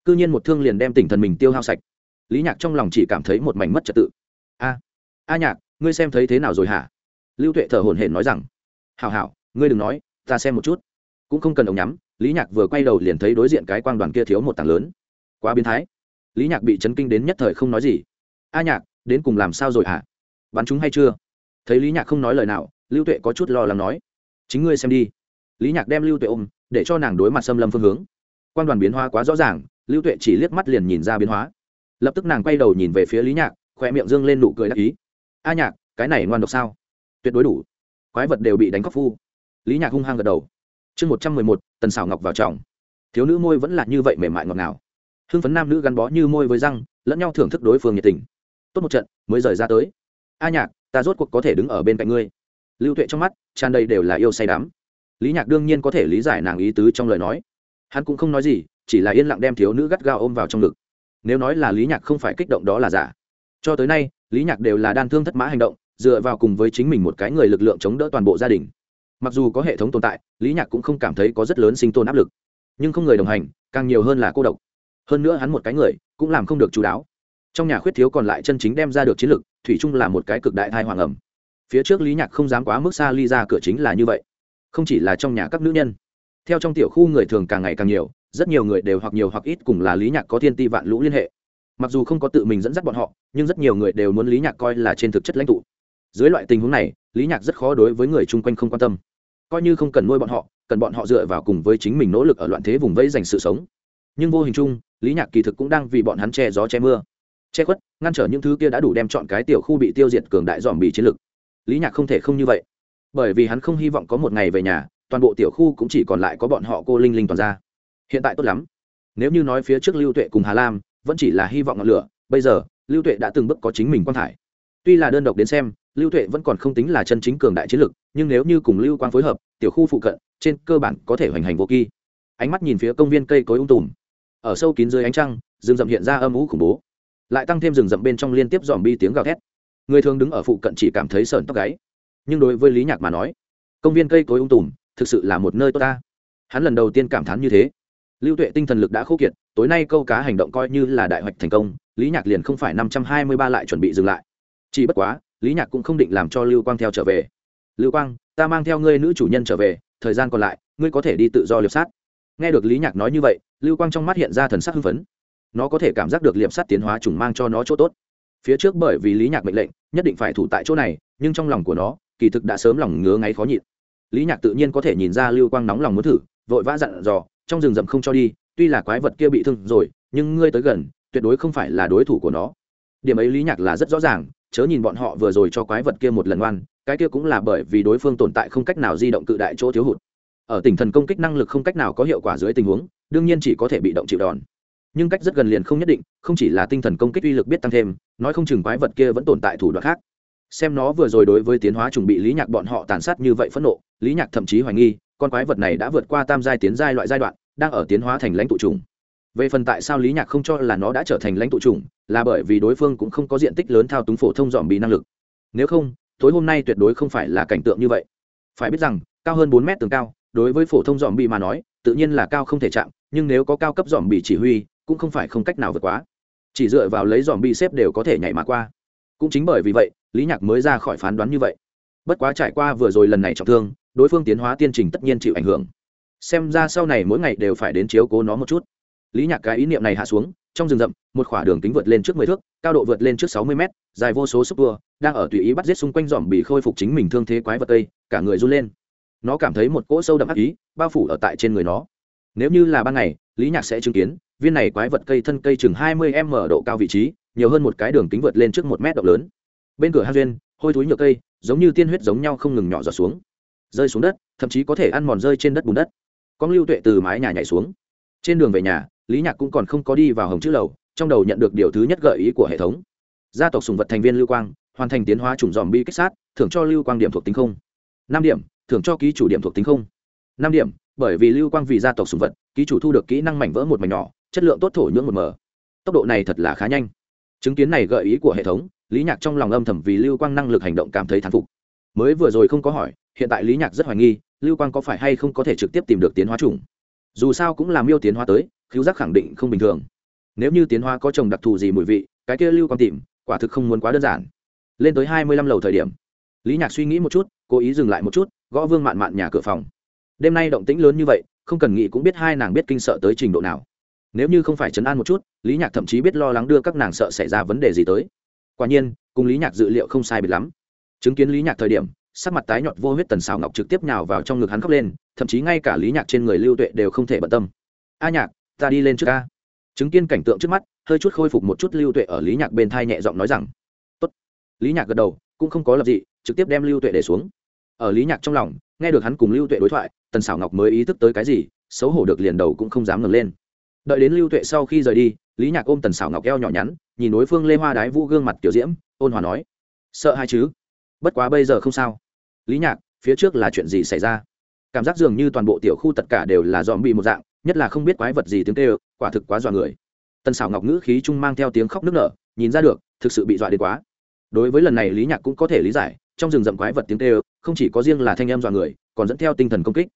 c ư nhiên một thương liền đem tinh thần mình tiêu hao sạch. Lý nhạc trong lòng chỉ cảm thấy một mảnh mất trật tự. A! A nhạc, ngươi xem thấy thế nào rồi hả? Lưu tuệ thở hổn hển nói rằng, hảo hảo, ngươi đừng nói, ta xem một chút. Cũng không cần ống nhắm, lý nhạc vừa quay đầu liền thấy đối diện cái quang đoàn kia thiếu một tảng lớn. Quá biến thái. Lý nhạc bị chấn kinh đến nhất thời không nói gì. A nhạc, đến cùng làm sao rồi hả? Bắn chúng hay chưa? Thấy lý nhạc không nói lời nào, lưu tuệ có chút lo lắng nói, chính ngươi xem đi. Lý nhạc đem lưu tuệ ôm, để cho nàng đối mặt xâm lâm phương hướng. Quan đoàn biến hóa quá rõ ràng, lưu tuệ chỉ liếc mắt liền nhìn ra biến hóa. Lập tức nàng quay đầu nhìn về phía lý nhạc, khoe miệng dương lên nụ cười đắc ý a nhạc, cái này ngoan độc sao? Tuyệt đối đủ. Quái vật đều bị đánh khóc phu. Lý nhạc hung hăng gật đầu. Chương một trăm mười một, tần xảo ngọc vào trọng. Thiếu nữ môi vẫn là như vậy mềm mại ngọt ngào. Hưng phấn nam nữ gắn bó như môi với răng, lẫn nhau thưởng thức đối phương nhiệt tình. Tốt một trận, mới rời ra tới. A nhạc, ta rốt cuộc có thể đứng ở bên cạnh ngươi. Lưu tuệ trong mắt, tràn đầy đều là yêu say đắm. Lý nhạc đương nhiên có thể lý giải nàng ý tứ trong lời nói. Hắn cũng không nói gì, chỉ là yên lặng đem thiếu nữ gắt gao ôm vào trong ngực. Nếu nói là lý nhạc không phải kích động đó là giả. Cho tới nay lý nhạc đều là đan thương thất mã hành động, dựa vào cùng với chính mình một cái người lực lượng chống đỡ toàn bộ gia đình. Mặc dù có hệ thống tồn tại, lý nhạc cũng không cảm thấy có rất lớn sinh tồn áp lực. Nhưng không người đồng hành, càng nhiều hơn là cô độc. Hơn nữa hắn một cái người, cũng làm không được chú đáo. Trong nhà khuyết thiếu còn lại chân chính đem ra được chiến lược thủy chung là một cái cực đại thai hoàng ẩm phía trước lý nhạc không dám quá mức xa ly ra cửa chính là như vậy. Không chỉ là trong nhà các nữ nhân. Theo trong tiểu khu người thường càng ngày càng nhiều, rất nhiều người đều hoặc nhiều hoặc ít cùng là lý nhạc có thiên ti vạn lũ liên hệ mặc dù không có tự mình dẫn dắt bọn họ, nhưng rất nhiều người đều muốn lý nhạc coi là trên thực chất lãnh tụ. Dưới loại tình huống này, lý nhạc rất khó đối với người chung quanh không quan tâm. Coi như không cần nuôi bọn họ, cần bọn họ dựa vào cùng với chính mình nỗ lực ở loạn thế vùng vẫy dành sự sống. Nhưng vô hình chung, lý nhạc kỳ thực cũng đang vì bọn hắn che gió che mưa. Che khuất, ngăn trở những thứ kia đã đủ đem chọn cái tiểu khu bị tiêu diệt cường đại dòm bị chiến lực. Lý nhạc không thể không như vậy. Bởi vì hắn không hy vọng có một ngày về nhà, toàn bộ tiểu khu cũng chỉ còn lại có bọn họ cô linh linh toàn ra. Hiện tại tốt lắm. Nếu như nói phía trước lưu tuệ cùng hà lam vẫn chỉ là hy vọng ngọn lửa, bây giờ, lưu tuệ đã từng bước có chính mình quan thải. Tuy là đơn độc đến xem, lưu tuệ vẫn còn không tính là chân chính cường đại chiến lực, nhưng nếu như cùng lưu quang phối hợp, tiểu khu phụ cận, trên cơ bản có thể hoành hành vô kỳ ánh mắt nhìn phía công viên cây cối ung tùm. Ở sâu kín dưới ánh trăng, rừng rậm hiện ra âm ú khủng bố. Lại tăng thêm rừng rậm bên trong liên tiếp dòm bi tiếng gào thét. Người thường đứng ở phụ cận chỉ cảm thấy sờn tóc gáy. Nhưng đối với lý nhạc mà nói, công viên cây cối ung tùm thực sự là một nơi tốt ta. Hắn lần đầu tiên cảm thán như thế lưu tuệ tinh thần lực đã khô kiệt, tối nay câu cá hành động coi như là đại hoạch thành công, lý nhạc liền không phải năm trăm hai mươi ba lại chuẩn bị dừng lại. Chỉ bất quá, lý nhạc cũng không định làm cho lưu quang theo trở về. Lưu quang, ta mang theo ngươi nữ chủ nhân trở về, thời gian còn lại, ngươi có thể đi tự do liệp sát. Nghe được lý nhạc nói như vậy, lưu quang trong mắt hiện ra thần sắc hưng phấn. Nó có thể cảm giác được liệp sát tiến hóa trùng mang cho nó chỗ tốt. Phía trước bởi vì lý nhạc mệnh lệnh, nhất định phải thủ tại chỗ này, nhưng trong lòng của nó, kỳ thực đã sớm lòng ngứa ngáy khó nhịn. Lý nhạc tự nhiên có thể nhìn ra lưu quang nóng lòng muốn thử, vội vã dặn dò trong rừng rậm không cho đi, tuy là quái vật kia bị thương rồi, nhưng ngươi tới gần, tuyệt đối không phải là đối thủ của nó. Điểm ấy lý nhạc là rất rõ ràng, chớ nhìn bọn họ vừa rồi cho quái vật kia một lần oan, cái kia cũng là bởi vì đối phương tồn tại không cách nào di động cự đại chỗ thiếu hụt. Ở tỉnh thần công kích năng lực không cách nào có hiệu quả dưới tình huống, đương nhiên chỉ có thể bị động chịu đòn. Nhưng cách rất gần liền không nhất định, không chỉ là tinh thần công kích uy lực biết tăng thêm, nói không chừng quái vật kia vẫn tồn tại thủ đoạn khác. Xem nó vừa rồi đối với tiến hóa chuẩn bị lý nhạc bọn họ tàn sát như vậy phẫn nộ, lý nhạc thậm chí hoài nghi con quái vật này đã vượt qua tam giai tiến giai loại giai đoạn, đang ở tiến hóa thành lãnh tụ trùng. Về phần tại sao lý nhạc không cho là nó đã trở thành lãnh tụ trùng, là bởi vì đối phương cũng không có diện tích lớn thao túng phổ thông dòm bị năng lực. Nếu không, tối hôm nay tuyệt đối không phải là cảnh tượng như vậy. Phải biết rằng, cao hơn bốn mét tường cao, đối với phổ thông dòm bị mà nói, tự nhiên là cao không thể chạm, nhưng nếu có cao cấp dòm bị chỉ huy, cũng không phải không cách nào vượt quá. Chỉ dựa vào lấy dòm bị xếp đều có thể nhảy mà qua. Cũng chính bởi vì vậy, lý nhạc mới ra khỏi phán đoán như vậy. Bất quá trải qua vừa rồi lần này trọng thương đối phương tiến hóa tiên trình tất nhiên chịu ảnh hưởng. Xem ra sau này mỗi ngày đều phải đến chiếu cố nó một chút. Lý nhạc cái ý niệm này hạ xuống, trong rừng rậm, một khoảng đường kính vượt lên trước mười thước, cao độ vượt lên trước sáu mươi mét, dài vô số xúc tua, đang ở tùy ý bắt giết xung quanh dòm bị khôi phục chính mình thương thế quái vật tây, cả người run lên. Nó cảm thấy một cỗ sâu đậm ác ý, bao phủ ở tại trên người nó. Nếu như là ban ngày, lý nhạc sẽ chứng kiến, viên này quái vật cây thân cây chừng hai mươi m độ cao vị trí, nhiều hơn một cái đường kính vượt lên trước một mét độ lớn. Bên cửa hang duyên, hôi thúi nhựa cây, giống như tiên huyết giống nhau không ngừng nhỏ giọt xuống rơi xuống đất, thậm chí có thể ăn mòn rơi trên đất bùn đất. Con lưu tuệ từ mái nhà nhảy xuống. Trên đường về nhà, lý nhạc cũng còn không có đi vào hồng chữ lầu, trong đầu nhận được điều thứ nhất gợi ý của hệ thống. Gia tộc sùng vật thành viên lưu quang, hoàn thành tiến hóa chủng dòm bi kích sát, thưởng cho lưu quang điểm thuộc tính không. Năm điểm, thưởng cho ký chủ điểm thuộc tính không. Năm điểm, bởi vì lưu quang vì gia tộc sùng vật, ký chủ thu được kỹ năng mảnh vỡ một mảnh nhỏ, chất lượng tốt thổ nhưỡng một mờ. Tốc độ này thật là khá nhanh. Chứng kiến này gợi ý của hệ thống, lý nhạc trong lòng âm thầm vì lưu quang năng lực hành động cảm thấy thán phục. Mới vừa rồi không có hỏi hiện tại lý nhạc rất hoài nghi, lưu quang có phải hay không có thể trực tiếp tìm được tiến hóa chủng. Dù sao cũng làm yêu tiến hóa tới khiếu giác khẳng định không bình thường. Nếu như tiến hóa có trồng đặc thù gì mùi vị, cái kia lưu quang tìm, quả thực không muốn quá đơn giản. Lên tới hai mươi lăm lầu thời điểm, lý nhạc suy nghĩ một chút, cố ý dừng lại một chút, gõ vương mạn mạn nhà cửa phòng. Đêm nay động tĩnh lớn như vậy, không cần nghĩ cũng biết hai nàng biết kinh sợ tới trình độ nào. Nếu như không phải chấn an một chút, lý nhạc thậm chí biết lo lắng đưa các nàng sợ xảy ra vấn đề gì tới. Quả nhiên, cùng lý nhạc dự liệu không sai biệt lắm. Chứng kiến lý nhạc thời điểm sắc mặt tái nhọt vô huyết tần xào ngọc trực tiếp nhào vào trong ngực hắn khóc lên, thậm chí ngay cả lý nhạc trên người lưu tuệ đều không thể bận tâm. A nhạc, ta đi lên trước ca. Chứng kiến cảnh tượng trước mắt, hơi chút khôi phục một chút lưu tuệ ở lý nhạc bên thai nhẹ giọng nói rằng, Tốt. lý nhạc gật đầu, cũng không có lập gì trực tiếp đem lưu tuệ để xuống. Ở lý nhạc trong lòng, nghe được hắn cùng lưu tuệ đối thoại, tần xảo ngọc mới ý thức tới cái gì, xấu hổ được liền đầu cũng không dám ngẩng lên. Đợi đến lưu tuệ sau khi rời đi, lý nhạc ôm tần xảo ngọc eo nhỏ nhắn, nhìn đối phương lê hoa đái vũ gương mặt tiểu diễm, ôn hòa nói, sợ hai chứ? Bất quá bây giờ không sao lý nhạc, phía trước là chuyện gì xảy ra? Cảm giác dường như toàn bộ tiểu khu tất cả đều là dòm bị một dạng, nhất là không biết quái vật gì tiếng kêu, quả thực quá dọa người. Tần xảo ngọc ngữ khí trung mang theo tiếng khóc nức nở, nhìn ra được, thực sự bị dọa đến quá. Đối với lần này, lý nhạc cũng có thể lý giải, trong rừng rậm quái vật tiếng kêu, không chỉ có riêng là thanh em dọa người, còn dẫn theo tinh thần công kích.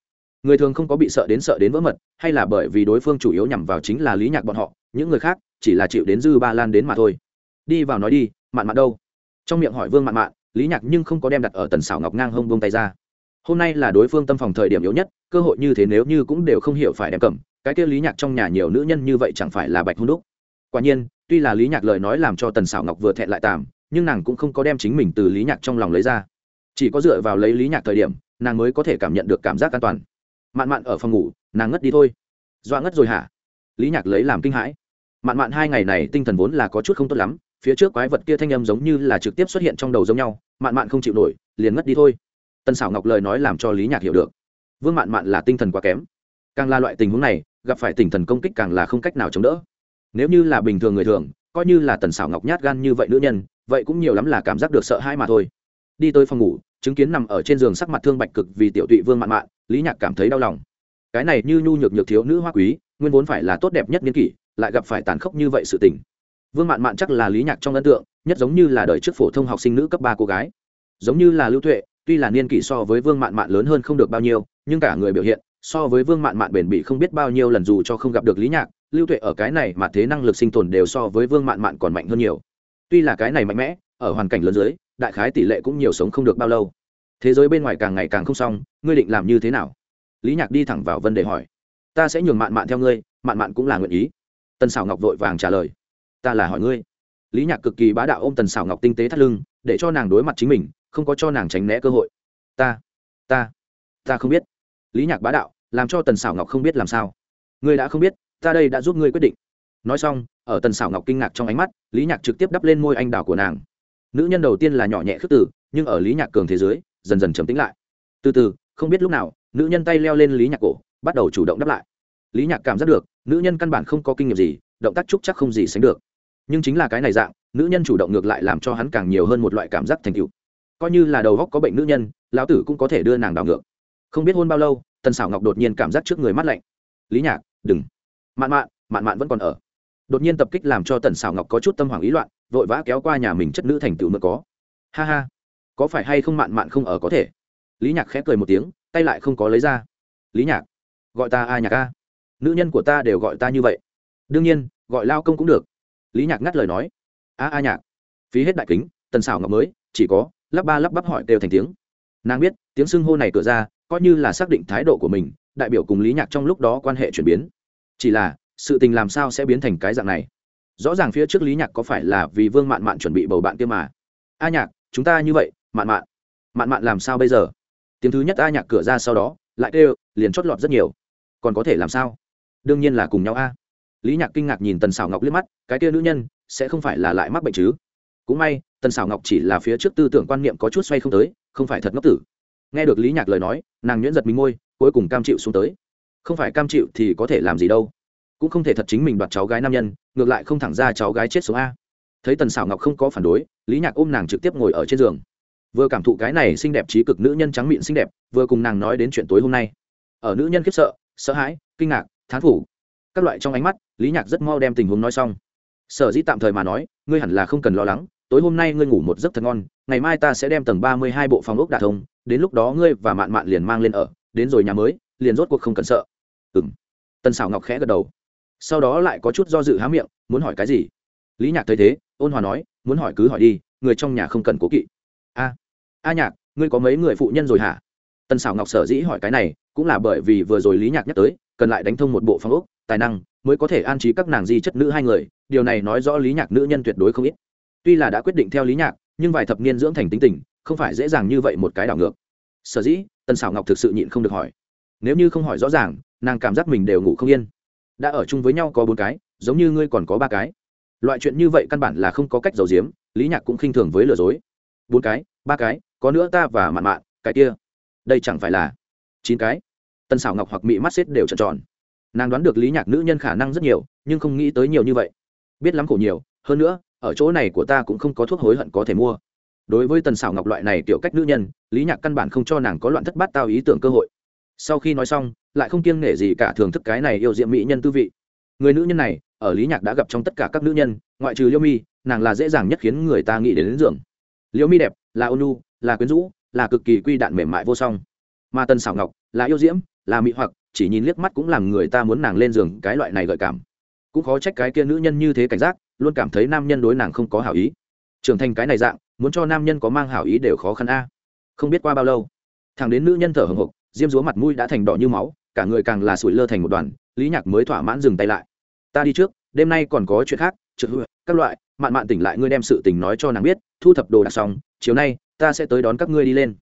Người thường không có bị sợ đến sợ đến vỡ mật, hay là bởi vì đối phương chủ yếu nhằm vào chính là lý nhạc bọn họ, những người khác chỉ là chịu đến dư ba lan đến mà thôi. Đi vào nói đi, mạn mạn đâu? Trong miệng hỏi vương mạn mạn lý nhạc nhưng không có đem đặt ở tần xảo ngọc ngang hông bông tay ra. Hôm nay là đối phương tâm phòng thời điểm yếu nhất, cơ hội như thế nếu như cũng đều không hiểu phải đem cầm, cái kia lý nhạc trong nhà nhiều nữ nhân như vậy chẳng phải là bạch hôn đúc. Quả nhiên, tuy là lý nhạc lời nói làm cho tần xảo ngọc vừa thẹn lại tàm nhưng nàng cũng không có đem chính mình từ lý nhạc trong lòng lấy ra. Chỉ có dựa vào lấy lý nhạc thời điểm, nàng mới có thể cảm nhận được cảm giác an toàn. Mạn mạn ở phòng ngủ, nàng ngất đi thôi. Doa ngất rồi hả? Lý nhạc lấy làm kinh hãi. Mạn mạn hai ngày này tinh thần vốn là có chút không tốt lắm phía trước quái vật kia thanh âm giống như là trực tiếp xuất hiện trong đầu giống nhau, mạn mạn không chịu nổi, liền ngất đi thôi. Tân xảo ngọc lời nói làm cho lý nhạc hiểu được. Vương mạn mạn là tinh thần quá kém. Càng là loại tình huống này, gặp phải tinh thần công kích càng là không cách nào chống đỡ. Nếu như là bình thường người thường, coi như là tần xảo ngọc nhát gan như vậy nữ nhân, vậy cũng nhiều lắm là cảm giác được sợ hãi mà thôi. Đi tới phòng ngủ, chứng kiến nằm ở trên giường sắc mặt thương bạch cực vì tiểu tụy vương mạn mạn, lý nhạc cảm thấy đau lòng. Cái này như nhu nhược nhược thiếu nữ hoa quý, nguyên vốn phải là tốt đẹp nhất niên kỷ, lại gặp phải tàn khốc như vậy sự tình vương mạn mạn chắc là lý nhạc trong ấn tượng, nhất giống như là đời trước phổ thông học sinh nữ cấp ba cô gái. Giống như là lưu tuệ, tuy là niên kỷ so với vương mạn mạn lớn hơn không được bao nhiêu, nhưng cả người biểu hiện, so với vương mạn mạn bền bỉ không biết bao nhiêu lần dù cho không gặp được lý nhạc, lưu tuệ ở cái này mà thế năng lực sinh tồn đều so với vương mạn mạn còn mạnh hơn nhiều. Tuy là cái này mạnh mẽ, ở hoàn cảnh lớn dưới, đại khái tỷ lệ cũng nhiều sống không được bao lâu. Thế giới bên ngoài càng ngày càng không xong, ngươi định làm như thế nào? Lý nhạc đi thẳng vào vấn đề hỏi. Ta sẽ nhường mạn mạn theo ngươi, mạn mạn cũng là nguyện ý. Tần xảo ngọc vội vàng trả lời ta là hỏi ngươi. Lý nhạc cực kỳ bá đạo ôm tần xảo ngọc tinh tế thắt lưng, để cho nàng đối mặt chính mình, không có cho nàng tránh né cơ hội. Ta ta ta không biết. Lý nhạc bá đạo, làm cho tần xảo ngọc không biết làm sao. Ngươi đã không biết, ta đây đã giúp ngươi quyết định. Nói xong, ở tần xảo ngọc kinh ngạc trong ánh mắt, lý nhạc trực tiếp đắp lên môi anh đào của nàng. Nữ nhân đầu tiên là nhỏ nhẹ khước tử nhưng ở lý nhạc cường thế giới dần dần trầm tính lại. Từ từ, không biết lúc nào, nữ nhân tay leo lên lý nhạc cổ, bắt đầu chủ động đáp lại. Lý nhạc cảm giác được, nữ nhân căn bản không có kinh nghiệm gì, động tác trúc chắc không gì sánh được nhưng chính là cái này dạng, nữ nhân chủ động ngược lại làm cho hắn càng nhiều hơn một loại cảm giác thành tựu. Coi như là đầu góc có bệnh nữ nhân, lão tử cũng có thể đưa nàng đảo ngược. Không biết hôn bao lâu, tần xảo ngọc đột nhiên cảm giác trước người mắt lạnh. Lý nhạc, đừng. Mạn mạn mạn mạn vẫn còn ở. Đột nhiên tập kích làm cho tần xảo ngọc có chút tâm hoảng ý loạn, vội vã kéo qua nhà mình chất nữ thành tựu mượn có. Ha ha, có phải hay không mạn mạn không ở có thể? Lý nhạc khẽ cười một tiếng, tay lại không có lấy ra. Lý nhạc, gọi ta a nhạc a. Nữ nhân của ta đều gọi ta như vậy. Đương nhiên, gọi lao công cũng được lý nhạc ngắt lời nói. A a nhạc, phí hết đại kính, tần xảo ngọc mới, chỉ có, lắp ba lắp bắp hỏi đều thành tiếng. Nàng biết, tiếng xưng hô này cửa ra, coi như là xác định thái độ của mình, đại biểu cùng lý nhạc trong lúc đó quan hệ chuyển biến. Chỉ là, sự tình làm sao sẽ biến thành cái dạng này? Rõ ràng phía trước lý nhạc có phải là vì vương mạn mạn chuẩn bị bầu bạn kia mà. A nhạc, chúng ta như vậy, mạn mạn mạn mạn làm sao bây giờ? Tiếng thứ nhất a nhạc cửa ra sau đó, lại kêu, liền chót lọt rất nhiều. Còn có thể làm sao? Đương nhiên là cùng nhau a lý nhạc kinh ngạc nhìn tần xảo ngọc liếc mắt, cái kia nữ nhân, sẽ không phải là lại mắc bệnh chứ? Cũng may, tần xảo ngọc chỉ là phía trước tư tưởng quan niệm có chút xoay không tới, không phải thật ngốc tử. Nghe được lý nhạc lời nói, nàng nhuyễn giật mình môi, cuối cùng cam chịu xuống tới. Không phải cam chịu thì có thể làm gì đâu. Cũng không thể thật chính mình đoạt cháu gái nam nhân, ngược lại không thẳng ra cháu gái chết số a. Thấy tần xảo ngọc không có phản đối, lý nhạc ôm nàng trực tiếp ngồi ở trên giường. Vừa cảm thụ cái này xinh đẹp trí cực nữ nhân trắng miệng xinh đẹp, vừa cùng nàng nói đến chuyện tối hôm nay. Ở nữ nhân khiếp sợ sợ hãi, kinh ngạc, thán phủ các loại trong ánh mắt lý nhạc rất mau đem tình huống nói xong. Sở dĩ tạm thời mà nói, ngươi hẳn là không cần lo lắng, tối hôm nay ngươi ngủ một giấc thật ngon, ngày mai ta sẽ đem tầng ba mươi hai bộ phòng ốc đà thông, đến lúc đó ngươi và mạn mạn liền mang lên ở, đến rồi nhà mới, liền rốt cuộc không cần sợ. Ừng tần xảo ngọc khẽ gật đầu. Sau đó lại có chút do dự há miệng, muốn hỏi cái gì? Lý nhạc thấy thế, ôn hòa nói, muốn hỏi cứ hỏi đi, người trong nhà không cần cố kỵ. A a nhạc, ngươi có mấy người phụ nhân rồi hả? Tần xảo ngọc sở dĩ hỏi cái này, cũng là bởi vì vừa rồi lý nhạc nhắc tới, cần lại đánh thông một bộ phong ốc, tài năng mới có thể an trí các nàng di chất nữ hai người, điều này nói rõ lý nhạc nữ nhân tuyệt đối không ít. Tuy là đã quyết định theo lý nhạc, nhưng vài thập niên dưỡng thành tính tình, không phải dễ dàng như vậy một cái đảo ngược. Sở dĩ, tần xảo ngọc thực sự nhịn không được hỏi. Nếu như không hỏi rõ ràng, nàng cảm giác mình đều ngủ không yên. Đã ở chung với nhau có bốn cái, giống như ngươi còn có ba cái. Loại chuyện như vậy căn bản là không có cách giấu giếm, lý nhạc cũng khinh thường với lừa dối. Bốn cái, ba cái, có nữa ta và mạn mạn, cái kia. Đây chẳng phải là chín cái. Tần xảo ngọc hoặc mị mắt xếp đều trợn tròn nàng đoán được lý nhạc nữ nhân khả năng rất nhiều nhưng không nghĩ tới nhiều như vậy. Biết lắm khổ nhiều hơn nữa ở chỗ này của ta cũng không có thuốc hối hận có thể mua. Đối với tần xảo ngọc loại này kiểu cách nữ nhân lý nhạc căn bản không cho nàng có loạn thất bát tao ý tưởng cơ hội. Sau khi nói xong lại không kiêng nể gì cả thưởng thức cái này yêu diệm mỹ nhân tư vị. Người nữ nhân này ở lý nhạc đã gặp trong tất cả các nữ nhân ngoại trừ liêu mi nàng là dễ dàng nhất khiến người ta nghĩ đến, đến giường. Liêu mi đẹp là ônu là quyến rũ là cực kỳ quy đạn mềm mại vô song. Mà tần xảo ngọc là yêu diễm là mỹ hoặc chỉ nhìn liếc mắt cũng làm người ta muốn nàng lên giường cái loại này gợi cảm. Cũng khó trách cái kia nữ nhân như thế cảnh giác, luôn cảm thấy nam nhân đối nàng không có hảo ý. Trưởng thành cái này dạng, muốn cho nam nhân có mang hảo ý đều khó khăn a. Không biết qua bao lâu, thằng đến nữ nhân thở hồng hộc, diêm dúa mặt mũi đã thành đỏ như máu, cả người càng là sủi lơ thành một đoàn, lý nhạc mới thỏa mãn dừng tay lại. Ta đi trước, đêm nay còn có chuyện khác trượt hụi các loại, mạn mạn tỉnh lại ngươi đem sự tình nói cho nàng biết, thu thập đồ đạc xong, chiều nay ta sẽ tới đón các ngươi đi lên.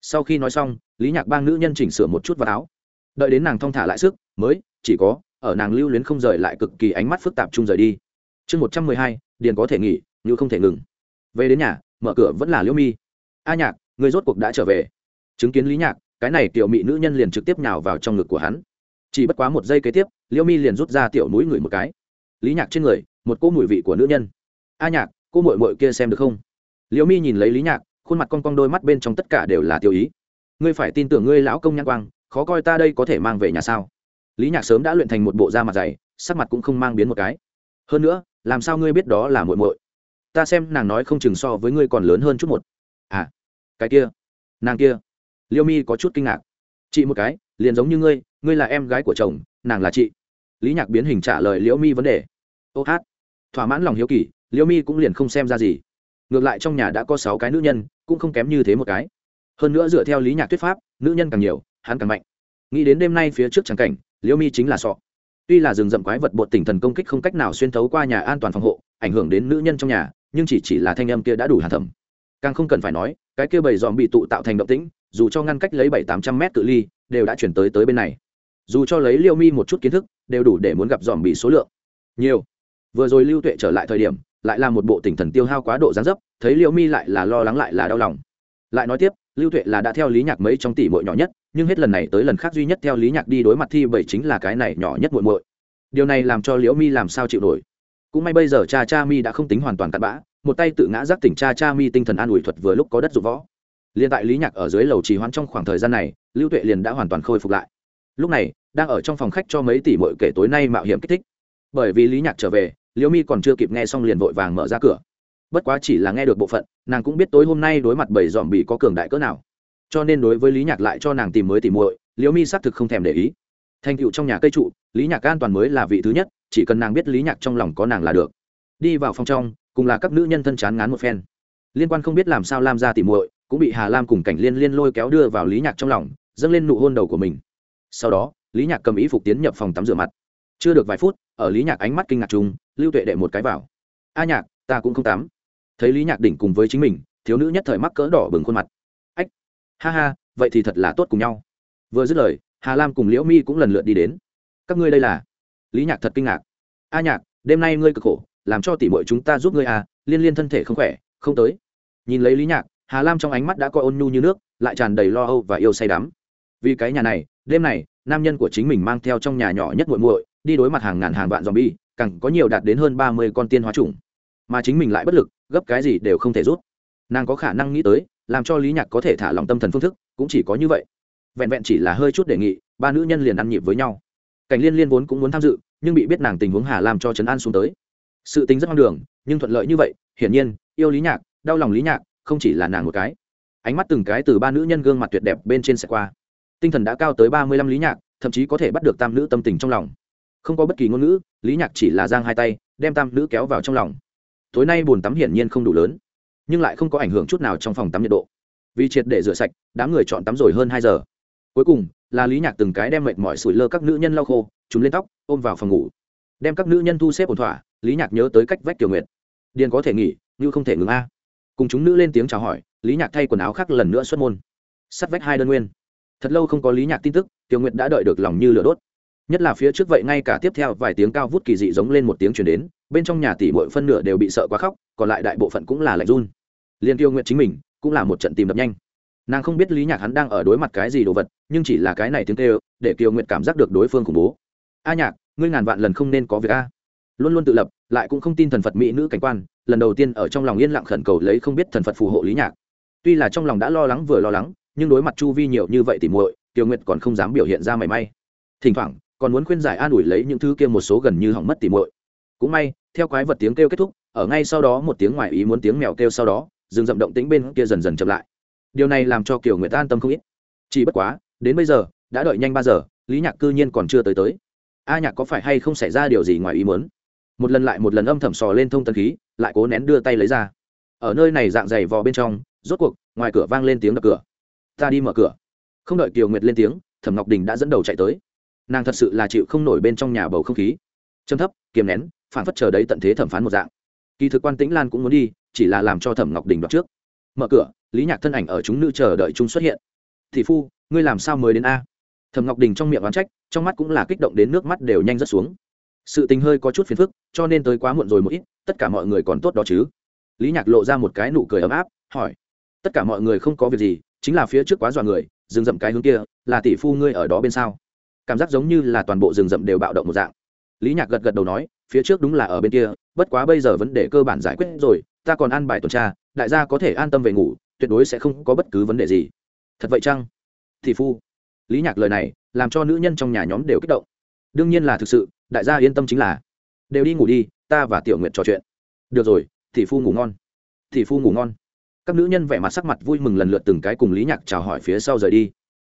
Sau khi nói xong, lý nhạc bang nữ nhân chỉnh sửa một chút vào áo đợi đến nàng thong thả lại sức, mới, chỉ có, ở nàng lưu luyến không rời lại cực kỳ ánh mắt phức tạp chung rời đi. Chương một trăm mười hai, điền có thể nghỉ nhưng không thể ngừng. Về đến nhà, mở cửa vẫn là liễu mi. A nhạc người rốt cuộc đã trở về. Chứng kiến lý nhạc, cái này tiểu mị nữ nhân liền trực tiếp nhào vào trong ngực của hắn. Chỉ bất quá một giây kế tiếp, liễu mi liền rút ra tiểu núi ngửi một cái. Lý nhạc trên người, một cô mùi vị của nữ nhân. A nhạc, cô mội mội kia xem được không? Liễu mi nhìn lấy lý nhạc, khuôn mặt con con đôi mắt bên trong tất cả đều là tiêu ý. Ngươi phải tin tưởng ngươi lão công nhãn quang khó coi ta đây có thể mang về nhà sao? Lý nhạc sớm đã luyện thành một bộ da mặt dày, sắc mặt cũng không mang biến một cái. Hơn nữa, làm sao ngươi biết đó là muội muội? Ta xem nàng nói không chừng so với ngươi còn lớn hơn chút một. À cái kia, nàng kia. Liêu mi có chút kinh ngạc. Chị một cái, liền giống như ngươi ngươi là em gái của chồng, nàng là chị. Lý nhạc biến hình trả lời liễu mi vấn đề. Ô hát. Thỏa mãn lòng hiếu kỳ, liễu mi cũng liền không xem ra gì. Ngược lại trong nhà đã có sáu cái nữ nhân, cũng không kém như thế một cái. Hơn nữa dựa theo lý nhạc thuyết pháp, nữ nhân càng nhiều hắn càng mạnh. Nghĩ đến đêm nay phía trước tràng cảnh, liễu mi chính là sọ. Tuy là rừng rậm quái vật bột tỉnh thần công kích không cách nào xuyên thấu qua nhà an toàn phòng hộ, ảnh hưởng đến nữ nhân trong nhà, nhưng chỉ chỉ là thanh âm kia đã đủ hàn thẩm càng không cần phải nói, cái kia bầy dòm bị tụ tạo thành động tĩnh, dù cho ngăn cách lấy bảy tám trăm mét cự ly, đều đã chuyển tới tới bên này. Dù cho lấy liêu mi một chút kiến thức, đều đủ để muốn gặp dòm bị số lượng. Nhiều. Vừa rồi lưu tuệ trở lại thời điểm, lại là một bộ tỉnh thần tiêu hao quá độ gián dấp, thấy liêu mi lại là lo lắng lại là đau lòng. Lại nói tiếp, lưu tuệ là đã theo lý nhạc mấy trong tỷ muội nhỏ nhất nhưng hết lần này tới lần khác duy nhất theo lý nhạc đi đối mặt thi bảy chính là cái này nhỏ nhất muội muội. Điều này làm cho liễu mi làm sao chịu nổi? Cũng may bây giờ cha cha mi đã không tính hoàn toàn cặn bã, một tay tự ngã giác tỉnh cha cha mi tinh thần an ủi thuật vừa lúc có đất dụng võ. Liền tại lý nhạc ở dưới lầu trì hoãn trong khoảng thời gian này, lưu tuệ liền đã hoàn toàn khôi phục lại. Lúc này, đang ở trong phòng khách cho mấy tỷ muội kể tối nay mạo hiểm kích thích. Bởi vì lý nhạc trở về, liễu mi còn chưa kịp nghe xong liền vội vàng mở ra cửa. Bất quá chỉ là nghe được bộ phận, nàng cũng biết tối hôm nay đối mặt bảy dòm bị có cường đại cỡ nào cho nên đối với lý nhạc lại cho nàng tìm mới tìm muội, liễu mi xác thực không thèm để ý. Thành tựu trong nhà cây trụ, lý nhạc an toàn mới là vị thứ nhất, chỉ cần nàng biết lý nhạc trong lòng có nàng là được. Đi vào phòng trong, cùng là các nữ nhân thân chán ngán một phen. Liên quan không biết làm sao lam ra tìm muội, cũng bị hà lam cùng cảnh liên liên lôi kéo đưa vào lý nhạc trong lòng, dâng lên nụ hôn đầu của mình. Sau đó, lý nhạc cầm ý phục tiến nhập phòng tắm rửa mặt. Chưa được vài phút, ở lý nhạc ánh mắt kinh ngạc chung, lưu tuệ đệ một cái vào. A nhạc, ta cũng không tắm. Thấy lý nhạc đỉnh cùng với chính mình, thiếu nữ nhất thời mắc cỡ đỏ bừng khuôn mặt ha ha, vậy thì thật là tốt cùng nhau. Vừa dứt lời, hà lam cùng liễu mi cũng lần lượt đi đến. Các ngươi đây là? Lý nhạc thật kinh ngạc. A nhạc, đêm nay ngươi cực khổ, làm cho tỉ mội chúng ta giúp ngươi à liên liên thân thể không khỏe, không tới. Nhìn lấy lý nhạc, hà lam trong ánh mắt đã coi ôn nhu như nước, lại tràn đầy lo âu và yêu say đắm. Vì cái nhà này, đêm này, nam nhân của chính mình mang theo trong nhà nhỏ nhất muội muội, đi đối mặt hàng ngàn hàng vạn zombie, càng có nhiều đạt đến hơn ba mươi con tiên hóa trùng mà chính mình lại bất lực, gấp cái gì đều không thể rút. Nàng có khả năng nghĩ tới làm cho lý nhạc có thể thả lòng tâm thần phương thức cũng chỉ có như vậy vẹn vẹn chỉ là hơi chút đề nghị ba nữ nhân liền ăn nhịp với nhau cảnh liên liên vốn cũng muốn tham dự nhưng bị biết nàng tình huống hà làm cho trấn an xuống tới sự tính rất hoang đường nhưng thuận lợi như vậy hiển nhiên yêu lý nhạc đau lòng lý nhạc không chỉ là nàng một cái ánh mắt từng cái từ ba nữ nhân gương mặt tuyệt đẹp bên trên sẽ qua tinh thần đã cao tới ba mươi lăm lý nhạc thậm chí có thể bắt được tam nữ tâm tình trong lòng không có bất kỳ ngôn ngữ lý nhạc chỉ là giang hai tay đem tam nữ kéo vào trong lòng tối nay bồn tắm hiển nhiên không đủ lớn nhưng lại không có ảnh hưởng chút nào trong phòng tắm nhiệt độ. Vì triệt để rửa sạch, đám người chọn tắm rồi hơn hai giờ. Cuối cùng, là lý nhạc từng cái đem mệt mỏi sủi lơ các nữ nhân lau khô chúng lên tóc, ôm vào phòng ngủ. Đem các nữ nhân thu xếp ổn thỏa, lý nhạc nhớ tới cách vách tiểu nguyệt. Điền có thể nghỉ, như không thể ngừng a. Cùng chúng nữ lên tiếng chào hỏi, lý nhạc thay quần áo khác lần nữa xuất môn. Sắt vách hai đơn nguyên. Thật lâu không có lý nhạc tin tức, tiểu nguyệt đã đợi được lòng như lửa đốt. Nhất là phía trước vậy, ngay cả tiếp theo vài tiếng cao vút kỳ dị giống lên một tiếng chuyển đến bên trong nhà tỷ mỗi phân nửa đều bị sợ quá khóc, còn lại đại bộ phận cũng là lạnh run. Liên tiêu nguyện chính mình cũng là một trận tìm đập nhanh. Nàng không biết lý nhạc hắn đang ở đối mặt cái gì đồ vật, nhưng chỉ là cái này tiếng kêu, để kiều nguyện cảm giác được đối phương khủng bố. A nhạc, ngươi ngàn vạn lần không nên có việc a. Luôn luôn tự lập, lại cũng không tin thần phật mỹ nữ cảnh quan, lần đầu tiên ở trong lòng yên lặng khẩn cầu lấy không biết thần phật phù hộ lý nhạc. Tuy là trong lòng đã lo lắng vừa lo lắng, nhưng đối mặt chu vi nhiều như vậy thì muội kiều nguyệt còn không dám biểu hiện ra mảy may. Thỉnh thoảng, còn muốn khuyên giải an ủi lấy những thứ kia một số gần như hỏng mất tỉ muội cũng may, theo quái vật tiếng kêu kết thúc, ở ngay sau đó một tiếng ngoài ý muốn tiếng mèo kêu sau đó, rừng rậm động tĩnh bên kia dần dần chậm lại. Điều này làm cho kiều nguyệt an tâm không ít. Chỉ bất quá, đến bây giờ, đã đợi nhanh ba giờ, lý nhạc cư nhiên còn chưa tới tới. A nhạc có phải hay không xảy ra điều gì ngoài ý muốn? Một lần lại một lần âm thầm sò lên thông tân khí, lại cố nén đưa tay lấy ra. Ở nơi này dạng dày vò bên trong, rốt cuộc, ngoài cửa vang lên tiếng đập cửa. Ta đi mở cửa. Không đợi kiều nguyệt lên tiếng, thẩm ngọc đình đã dẫn đầu chạy tới. Nàng thật sự là chịu không nổi bên trong nhà bầu không khí châm thấp, kiềm nén phản phất chờ đấy tận thế thẩm phán một dạng. Kỳ thực quan tĩnh lan cũng muốn đi, chỉ là làm cho thẩm ngọc đình đoạt trước. Mở cửa, lý nhạc thân ảnh ở chúng nữ chờ đợi chúng xuất hiện. Thị phu, ngươi làm sao mới đến a? Thẩm ngọc đình trong miệng oán trách, trong mắt cũng là kích động đến nước mắt đều nhanh rớt xuống. Sự tình hơi có chút phiền phức, cho nên tới quá muộn rồi một ít, tất cả mọi người còn tốt đó chứ? Lý nhạc lộ ra một cái nụ cười ấm áp, hỏi. Tất cả mọi người không có việc gì, chính là phía trước quá dọa người, rừng rậm cái hướng kia, là tỷ phu ngươi ở đó bên sao? Cảm giác giống như là toàn bộ rừng rậm đều bạo động một dạng lý nhạc gật gật đầu nói, phía trước đúng là ở bên kia, bất quá bây giờ vấn đề cơ bản giải quyết rồi, ta còn ăn bài tuần tra, đại gia có thể an tâm về ngủ, tuyệt đối sẽ không có bất cứ vấn đề gì. Thật vậy chăng? Thì phu. Lý nhạc lời này, làm cho nữ nhân trong nhà nhóm đều kích động. Đương nhiên là thực sự, đại gia yên tâm chính là, đều đi ngủ đi, ta và tiểu nguyện trò chuyện. Được rồi, thì phu ngủ ngon. Thì phu ngủ ngon. Các nữ nhân vẻ mặt sắc mặt vui mừng lần lượt từng cái cùng lý nhạc chào hỏi phía sau rời đi.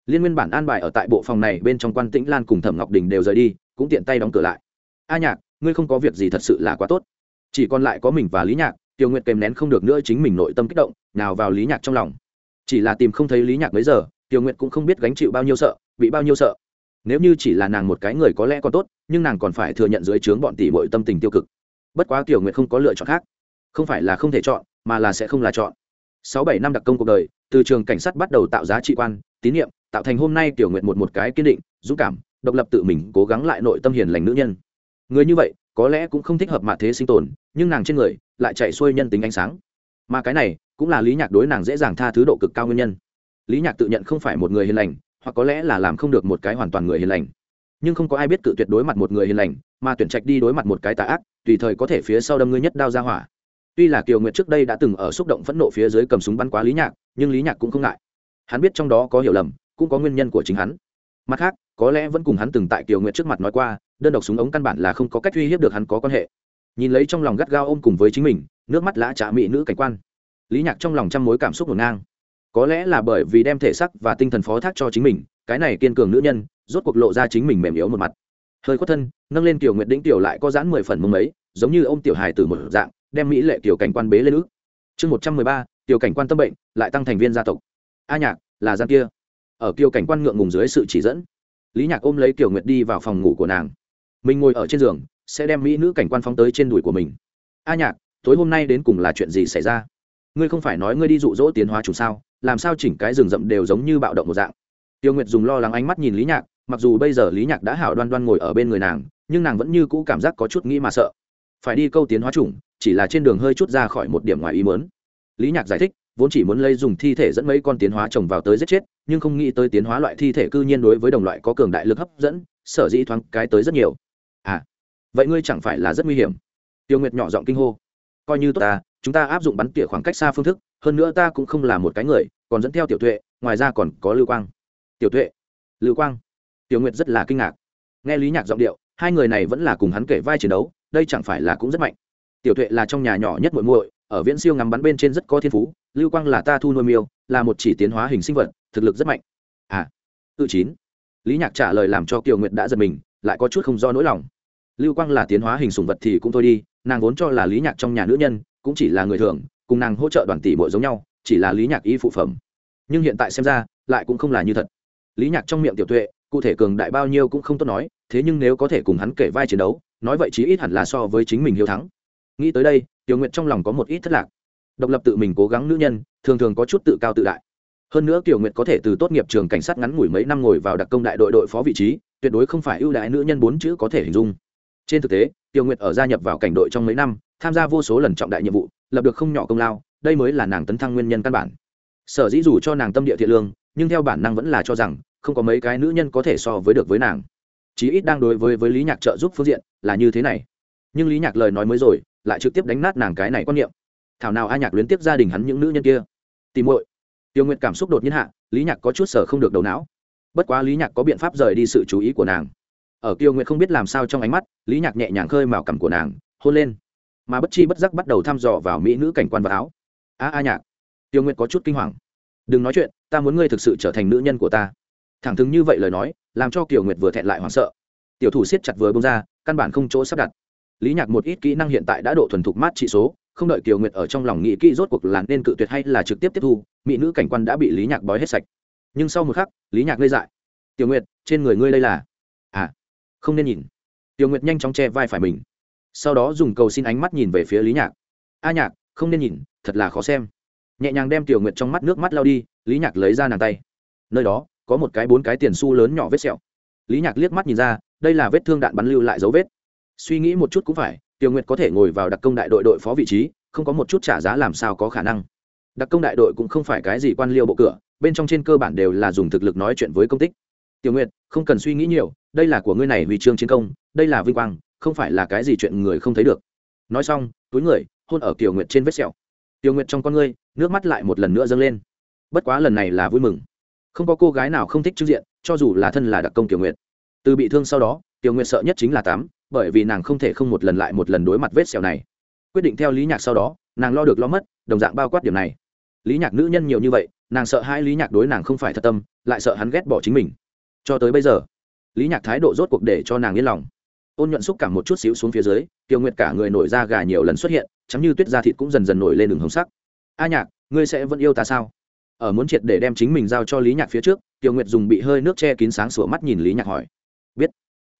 Liên nguyên bản an bài ở tại bộ phòng này bên trong quan tĩnh lan cùng thẩm ngọc đình đều rời đi, cũng tiện tay đóng cửa lại a nhạc, ngươi không có việc gì thật sự là quá tốt. Chỉ còn lại có mình và lý nhạc, tiểu Nguyệt kèm nén không được nữa chính mình nội tâm kích động, nào vào lý nhạc trong lòng. Chỉ là tìm không thấy lý nhạc mấy giờ, tiểu Nguyệt cũng không biết gánh chịu bao nhiêu sợ, bị bao nhiêu sợ. Nếu như chỉ là nàng một cái người có lẽ còn tốt, nhưng nàng còn phải thừa nhận dưới trướng bọn tỷ mọi tâm tình tiêu cực. Bất quá tiểu Nguyệt không có lựa chọn khác. Không phải là không thể chọn, mà là sẽ không là chọn. Sáu bảy năm đặc công cuộc đời, từ trường cảnh sát bắt đầu tạo giá trị quan, tín nhiệm, tạo thành hôm nay tiểu nguyện một một cái kiên định, dũng cảm, độc lập tự mình, cố gắng lại nội tâm hiền lành nữ nhân người như vậy, có lẽ cũng không thích hợp mạ thế sinh tồn, nhưng nàng trên người lại chạy xuôi nhân tính ánh sáng. Mà cái này cũng là lý nhạc đối nàng dễ dàng tha thứ độ cực cao nguyên nhân. Lý nhạc tự nhận không phải một người hiền lành, hoặc có lẽ là làm không được một cái hoàn toàn người hiền lành. Nhưng không có ai biết tự tuyệt đối mặt một người hiền lành, mà tuyển trạch đi đối mặt một cái tà ác, tùy thời có thể phía sau đâm ngươi nhất đao ra hỏa. Tuy là kiều nguyệt trước đây đã từng ở xúc động phẫn nộ phía dưới cầm súng bắn quá lý nhạc, nhưng lý nhạc cũng không ngại. Hắn biết trong đó có hiểu lầm, cũng có nguyên nhân của chính hắn. Mặt khác, có lẽ vẫn cùng hắn từng tại kiều nguyệt trước mặt nói qua đơn độc súng ống căn bản là không có cách uy hiếp được hắn có quan hệ. Nhìn lấy trong lòng gắt gao ôm cùng với chính mình, nước mắt lã trả mỹ nữ cảnh quan. Lý nhạc trong lòng trăm mối cảm xúc ngổn ngang. Có lẽ là bởi vì đem thể sắc và tinh thần phó thác cho chính mình, cái này kiên cường nữ nhân, rốt cuộc lộ ra chính mình mềm yếu một mặt. Hơi khuất thân, nâng lên tiểu nguyệt đĩnh tiểu lại có giãn mười phần mông ấy giống như ô m tiểu hài từ một dạng, đem mỹ lệ tiểu cảnh quan bế lên ước. Chương một trăm mười ba, tiểu cảnh quan tâm bệnh, lại tăng thành viên gia tộc. A nhạc, là gian kia. Ở kiều cảnh quan ngượng ngùng dưới sự chỉ dẫn, lý nhạc ôm lấy tiểu nguyệt đi vào phòng ngủ của nàng mình ngồi ở trên giường, sẽ đem mỹ nữ cảnh quan phóng tới trên đùi của mình. A nhạc, tối hôm nay đến cùng là chuyện gì xảy ra? Ngươi không phải nói ngươi đi dụ dỗ tiến hóa chủ sao? Làm sao chỉnh cái rừng rậm đều giống như bạo động một dạng? Tiêu nguyệt dùng lo lắng ánh mắt nhìn lý nhạc, mặc dù bây giờ lý nhạc đã hảo đoan đoan ngồi ở bên người nàng, nhưng nàng vẫn như cũ cảm giác có chút nghĩ mà sợ. Phải đi câu tiến hóa chủng, chỉ là trên đường hơi chút ra khỏi một điểm ngoài ý mớn lý nhạc giải thích, vốn chỉ muốn lấy dùng thi thể dẫn mấy con tiến hóa trồng vào tới giết chết, nhưng không nghĩ tới tiến hóa loại thi thể cư nhiên đối với đồng loại có cường đại lực hấp dẫn, sở dĩ thoáng cái tới rất nhiều à vậy ngươi chẳng phải là rất nguy hiểm. Tiêu nguyệt nhỏ giọng kinh hô. Coi như tốt ta, chúng ta áp dụng bắn tỉa khoảng cách xa phương thức, hơn nữa ta cũng không là một cái người, còn dẫn theo tiểu tuệ, ngoài ra còn có lưu quang. Tiểu tuệ? Lưu quang? Tiểu nguyệt rất là kinh ngạc. Nghe lý nhạc giọng điệu, hai người này vẫn là cùng hắn kể vai chiến đấu, đây chẳng phải là cũng rất mạnh. Tiểu tuệ là trong nhà nhỏ nhất muội muội, ở viễn siêu ngắm bắn bên trên rất có thiên phú, lưu quang là ta thu nuôi miêu, là một chỉ tiến hóa hình sinh vật, thực lực rất mạnh. À tự chín. Lý nhạc trả lời làm cho kiều nguyệt đã giật mình lại có chút không do nỗi lòng. Lưu quang là tiến hóa hình sùng vật thì cũng thôi đi, nàng vốn cho là lý nhạc trong nhà nữ nhân cũng chỉ là người thường, cùng nàng hỗ trợ đoàn tỷ bội giống nhau, chỉ là lý nhạc y phụ phẩm. Nhưng hiện tại xem ra, lại cũng không là như thật. Lý nhạc trong miệng tiểu tuệ, cụ thể cường đại bao nhiêu cũng không tốt nói, thế nhưng nếu có thể cùng hắn kể vai chiến đấu, nói vậy chí ít hẳn là so với chính mình hiếu thắng. Nghĩ tới đây, tiểu nguyện trong lòng có một ít thất lạc. Độc lập tự mình cố gắng nữ nhân, thường thường có chút tự cao tự đại hơn nữa tiểu Nguyệt có thể từ tốt nghiệp trường cảnh sát ngắn ngủi mấy năm ngồi vào đặc công đại đội đội phó vị trí, tuyệt đối không phải ưu đại nữ nhân bốn chữ có thể hình dung. Trên thực tế tiểu nguyệt ở gia nhập vào cảnh đội trong mấy năm, tham gia vô số lần trọng đại nhiệm vụ, lập được không nhỏ công lao, đây mới là nàng tấn thăng nguyên nhân căn bản. Sở dĩ dù cho nàng tâm địa thiện lương, nhưng theo bản năng vẫn là cho rằng, không có mấy cái nữ nhân có thể so với được với nàng. Chí ít đang đối với với lý nhạc trợ giúp phương diện là như thế này. Nhưng lý nhạc lời nói mới rồi, lại trực tiếp đánh nát nàng cái này quan niệm. Thảo nào a nhạc luyến tiếp gia đình hắn những nữ nhân kia? Tìm muội tiêu nguyệt cảm xúc đột nhiên hạ, lý nhạc có chút sở không được đầu não. Bất quá lý nhạc có biện pháp rời đi sự chú ý của nàng. Ở Tiêu nguyệt không biết làm sao trong ánh mắt, lý nhạc nhẹ nhàng khơi mào cằm của nàng, hôn lên. Mà bất chi bất giác bắt đầu thăm dò vào mỹ nữ cảnh quan vật áo. A a nhạc. Tiêu nguyệt có chút kinh hoàng. Đừng nói chuyện, ta muốn ngươi thực sự trở thành nữ nhân của ta. Thẳng thừng như vậy lời nói, làm cho kiều nguyệt vừa thẹn lại hoảng sợ. Tiểu thủ siết chặt vừa bông ra, căn bản không chỗ sắp đặt. Lý nhạc một ít kỹ năng hiện tại đã độ thuần thục mát trị số không đợi kiều nguyệt ở trong lòng nghĩ kỹ rốt cuộc là nên cự tuyệt hay là trực tiếp tiếp thu, mỹ nữ cảnh quan đã bị lý nhạc bói hết sạch. Nhưng sau một khắc, lý nhạc ngây dại. Tiểu nguyệt, trên người ngươi đây là? À không nên nhìn. Tiểu nguyệt nhanh chóng che vai phải mình. Sau đó dùng cầu xin ánh mắt nhìn về phía lý nhạc. A nhạc, không nên nhìn, thật là khó xem. Nhẹ nhàng đem tiểu nguyệt trong mắt nước mắt lao đi, lý nhạc lấy ra nàng tay. Nơi đó, có một cái bốn cái tiền xu lớn nhỏ vết sẹo. Lý nhạc liếc mắt nhìn ra, đây là vết thương đạn bắn lưu lại dấu vết. Suy nghĩ một chút cũng phải tiểu nguyệt có thể ngồi vào đặc công đại đội đội phó vị trí, không có một chút trả giá làm sao có khả năng. Đặc công đại đội cũng không phải cái gì quan liêu bộ cửa, bên trong trên cơ bản đều là dùng thực lực nói chuyện với công tích. Tiểu nguyệt, không cần suy nghĩ nhiều, đây là của ngươi này vì trương chiến công, đây là vinh quang, không phải là cái gì chuyện người không thấy được. Nói xong, túi người, hôn ở tiểu nguyệt trên vết sẹo. Tiểu nguyệt trong con ngươi, nước mắt lại một lần nữa dâng lên. Bất quá lần này là vui mừng. Không có cô gái nào không thích trước diện, cho dù là thân là đặc công tiểu nguyệt. Từ bị thương sau đó tiểu nguyệt sợ nhất chính là tắm bởi vì nàng không thể không một lần lại một lần đối mặt vết sẹo này. Quyết định theo lý nhạc sau đó, nàng lo được lo mất, đồng dạng bao quát điểm này. Lý nhạc nữ nhân nhiều như vậy, nàng sợ hai lý nhạc đối nàng không phải thật tâm, lại sợ hắn ghét bỏ chính mình. Cho tới bây giờ, lý nhạc thái độ rốt cuộc để cho nàng yên lòng. Ôn nhuận xúc cảm một chút xíu xuống phía dưới tiêu nguyệt cả người nổi ra gà nhiều lần xuất hiện chắm như tuyết da thịt cũng dần dần nổi lên đường hồng sắc. A nhạc, ngươi sẽ vẫn yêu ta sao? Ở muốn triệt để đem chính mình giao cho lý nhạc phía trước tiêu nguyệt dùng bị hơi nước che kín sáng sủa mắt nhìn lý nhạc hỏi. Biết.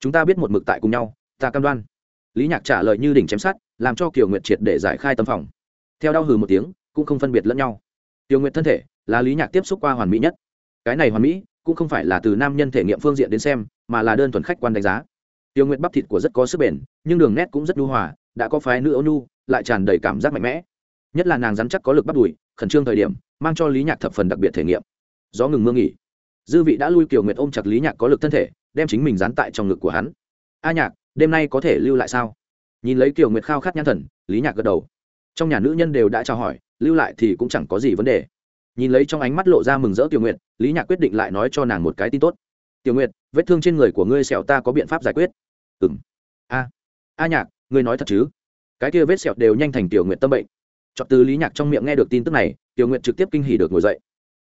Chúng ta biết một mực tại cùng nhau ta cam đoan. Lý nhạc trả lời như đỉnh chém sát làm cho kiều nguyệt triệt để giải khai tâm phòng. Theo đau hừ một tiếng, cũng không phân biệt lẫn nhau. Tiêu nguyệt thân thể là lý nhạc tiếp xúc qua hoàn mỹ nhất. Cái này hoàn mỹ, cũng không phải là từ nam nhân thể nghiệm phương diện đến xem, mà là đơn thuần khách quan đánh giá. Tiêu nguyệt bắp thịt của rất có sức bền, nhưng đường nét cũng rất nhu hòa, đã có phái nữ ôn nhu, lại tràn đầy cảm giác mạnh mẽ. Nhất là nàng rắn chắc có lực bắt đùi, khẩn trương thời điểm, mang cho lý nhạc thập phần đặc biệt thể nghiệm. Gió ngừng mưa nghỉ. Dư vị đã lui kiều nguyệt ôm chặt lý nhạc có lực thân thể, đem chính mình dán tại trong ngực của hắn. A nhạc đêm nay có thể lưu lại sao? Nhìn lấy kiều nguyệt khao khát nhãn thần, lý nhạc gật đầu. Trong nhà nữ nhân đều đã trao hỏi, lưu lại thì cũng chẳng có gì vấn đề. Nhìn lấy trong ánh mắt lộ ra mừng rỡ tiểu nguyệt, lý nhạc quyết định lại nói cho nàng một cái tin tốt. Tiểu nguyệt, vết thương trên người của ngươi sẹo ta có biện pháp giải quyết. Ừ a a nhạc, ngươi nói thật chứ? Cái kia vết sẹo đều nhanh thành tiểu nguyệt tâm bệnh. Chọn từ lý nhạc trong miệng nghe được tin tức này tiểu nguyệt trực tiếp kinh hỉ được ngồi dậy.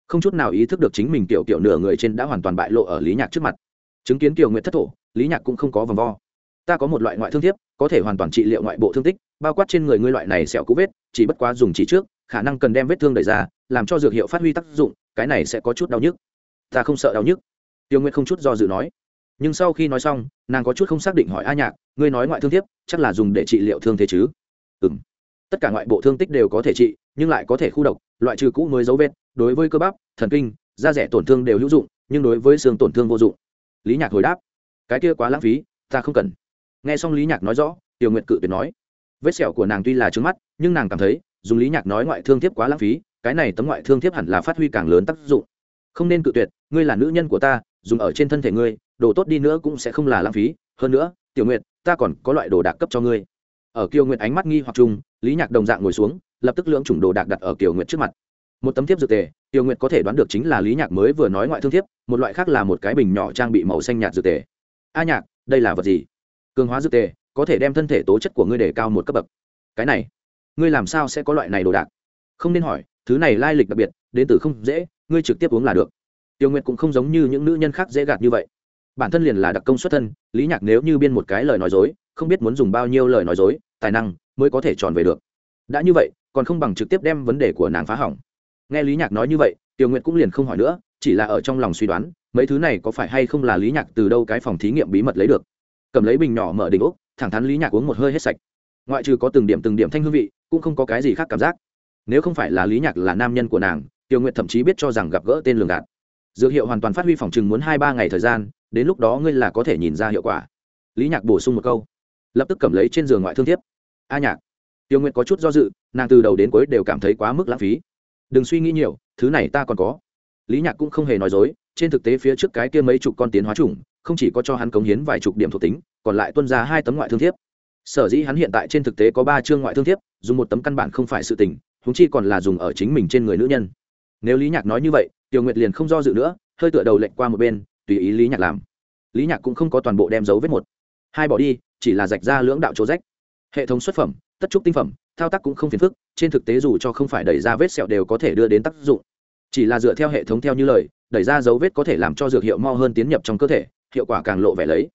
Không chút nào ý thức được chính mình tiểu tiểu nửa người trên đã hoàn toàn bại lộ ở lý nhạc trước mặt. Chứng kiến tiểu nguyệt thất thổ, lý nhạc cũng không có vòng vo ta có một loại ngoại thương thiếp, có thể hoàn toàn trị liệu ngoại bộ thương tích, bao quát trên người ngươi loại này sẹo cũ vết, chỉ bất quá dùng chỉ trước, khả năng cần đem vết thương đẩy ra, làm cho dược hiệu phát huy tác dụng, cái này sẽ có chút đau nhức. Ta không sợ đau nhức. Tiêu nguyệt không chút do dự nói. Nhưng sau khi nói xong, nàng có chút không xác định hỏi a nhạc, ngươi nói ngoại thương thiếp, chắc là dùng để trị liệu thương thế chứ? Ừ m tất cả ngoại bộ thương tích đều có thể trị, nhưng lại có thể khu độc, loại trừ cũ mới dấu vết, đối với cơ bắp, thần kinh, da rẻ tổn thương đều hữu dụng, nhưng đối với xương tổn thương vô dụng. Lý nhạc hồi đáp. Cái kia quá lãng phí, ta không cần nghe xong lý nhạc nói rõ, tiểu nguyệt cự tuyệt nói. Vết sẹo của nàng tuy là trứng mắt, nhưng nàng cảm thấy, dùng lý nhạc nói ngoại thương thiếp quá lãng phí, cái này tấm ngoại thương thiếp hẳn là phát huy càng lớn tác dụng. Không nên cự tuyệt, ngươi là nữ nhân của ta, dùng ở trên thân thể ngươi, đồ tốt đi nữa cũng sẽ không là lãng phí. Hơn nữa, tiểu nguyệt, ta còn có loại đồ đạc cấp cho ngươi. Ở kiều nguyệt ánh mắt nghi hoặc chung, lý nhạc đồng dạng ngồi xuống, lập tức lưỡng chủng đồ đạc đặt ở kiều nguyệt trước mặt. Một tấm thiếp dược tề tiểu nguyệt có thể đoán được chính là lý nhạc mới vừa nói ngoại thương thiếp, một loại khác là một cái bình nhỏ trang bị màu xanh nhạt dược tề. A nhạc, đây là vật gì? Cường hóa dược tề, có thể đem thân thể tố chất của ngươi để cao một cấp bậc. Cái này, ngươi làm sao sẽ có loại này đồ đạc? Không nên hỏi, thứ này lai lịch đặc biệt, đến từ không dễ, ngươi trực tiếp uống là được. Tiêu nguyệt cũng không giống như những nữ nhân khác dễ gạt như vậy. Bản thân liền là đặc công xuất thân, lý nhạc nếu như biên một cái lời nói dối, không biết muốn dùng bao nhiêu lời nói dối, tài năng mới có thể tròn về được. Đã như vậy, còn không bằng trực tiếp đem vấn đề của nàng phá hỏng. Nghe lý nhạc nói như vậy, tiêu nguyệt cũng liền không hỏi nữa, chỉ là ở trong lòng suy đoán, mấy thứ này có phải hay không là lý nhạc từ đâu cái phòng thí nghiệm bí mật lấy được cầm lấy bình nhỏ mở đỉnh ốc, thẳng thắn lý nhạc uống một hơi hết sạch. Ngoại trừ có từng điểm từng điểm thanh hương vị, cũng không có cái gì khác cảm giác. Nếu không phải là lý nhạc là nam nhân của nàng, tiêu nguyện thậm chí biết cho rằng gặp gỡ tên lường gạt. Dược hiệu hoàn toàn phát huy phòng chừng muốn hai ba ngày thời gian, đến lúc đó ngươi là có thể nhìn ra hiệu quả. Lý nhạc bổ sung một câu. Lập tức cầm lấy trên giường ngoại thương thiếp a nhạc. Tiêu nguyện có chút do dự, nàng từ đầu đến cuối đều cảm thấy quá mức lãng phí. Đừng suy nghĩ nhiều, thứ này ta còn có. Lý nhạc cũng không hề nói dối trên thực tế phía trước cái kia mấy chục con tiến hóa chủng, không chỉ có cho hắn cống hiến vài chục điểm thuộc tính, còn lại tuân ra hai tấm ngoại thương thiếp. Sở dĩ hắn hiện tại trên thực tế có ba chương ngoại thương thiếp, dùng một tấm căn bản không phải sự tình húng chi còn là dùng ở chính mình trên người nữ nhân. Nếu lý nhạc nói như vậy, tiểu nguyệt liền không do dự nữa, hơi tựa đầu lệnh qua một bên, tùy ý lý nhạc làm. Lý nhạc cũng không có toàn bộ đem dấu vết một. Hai bỏ đi, chỉ là rạch ra lưỡng đạo chỗ rách. Hệ thống xuất phẩm, tất trúc tinh phẩm, thao tác cũng không phiền phức, trên thực tế dù cho không phải đẩy ra vết sẹo đều có thể đưa đến tác dụng. Chỉ là dựa theo hệ thống theo như lời đẩy ra dấu vết có thể làm cho dược hiệu mau hơn tiến nhập trong cơ thể, hiệu quả càng lộ vẻ lấy.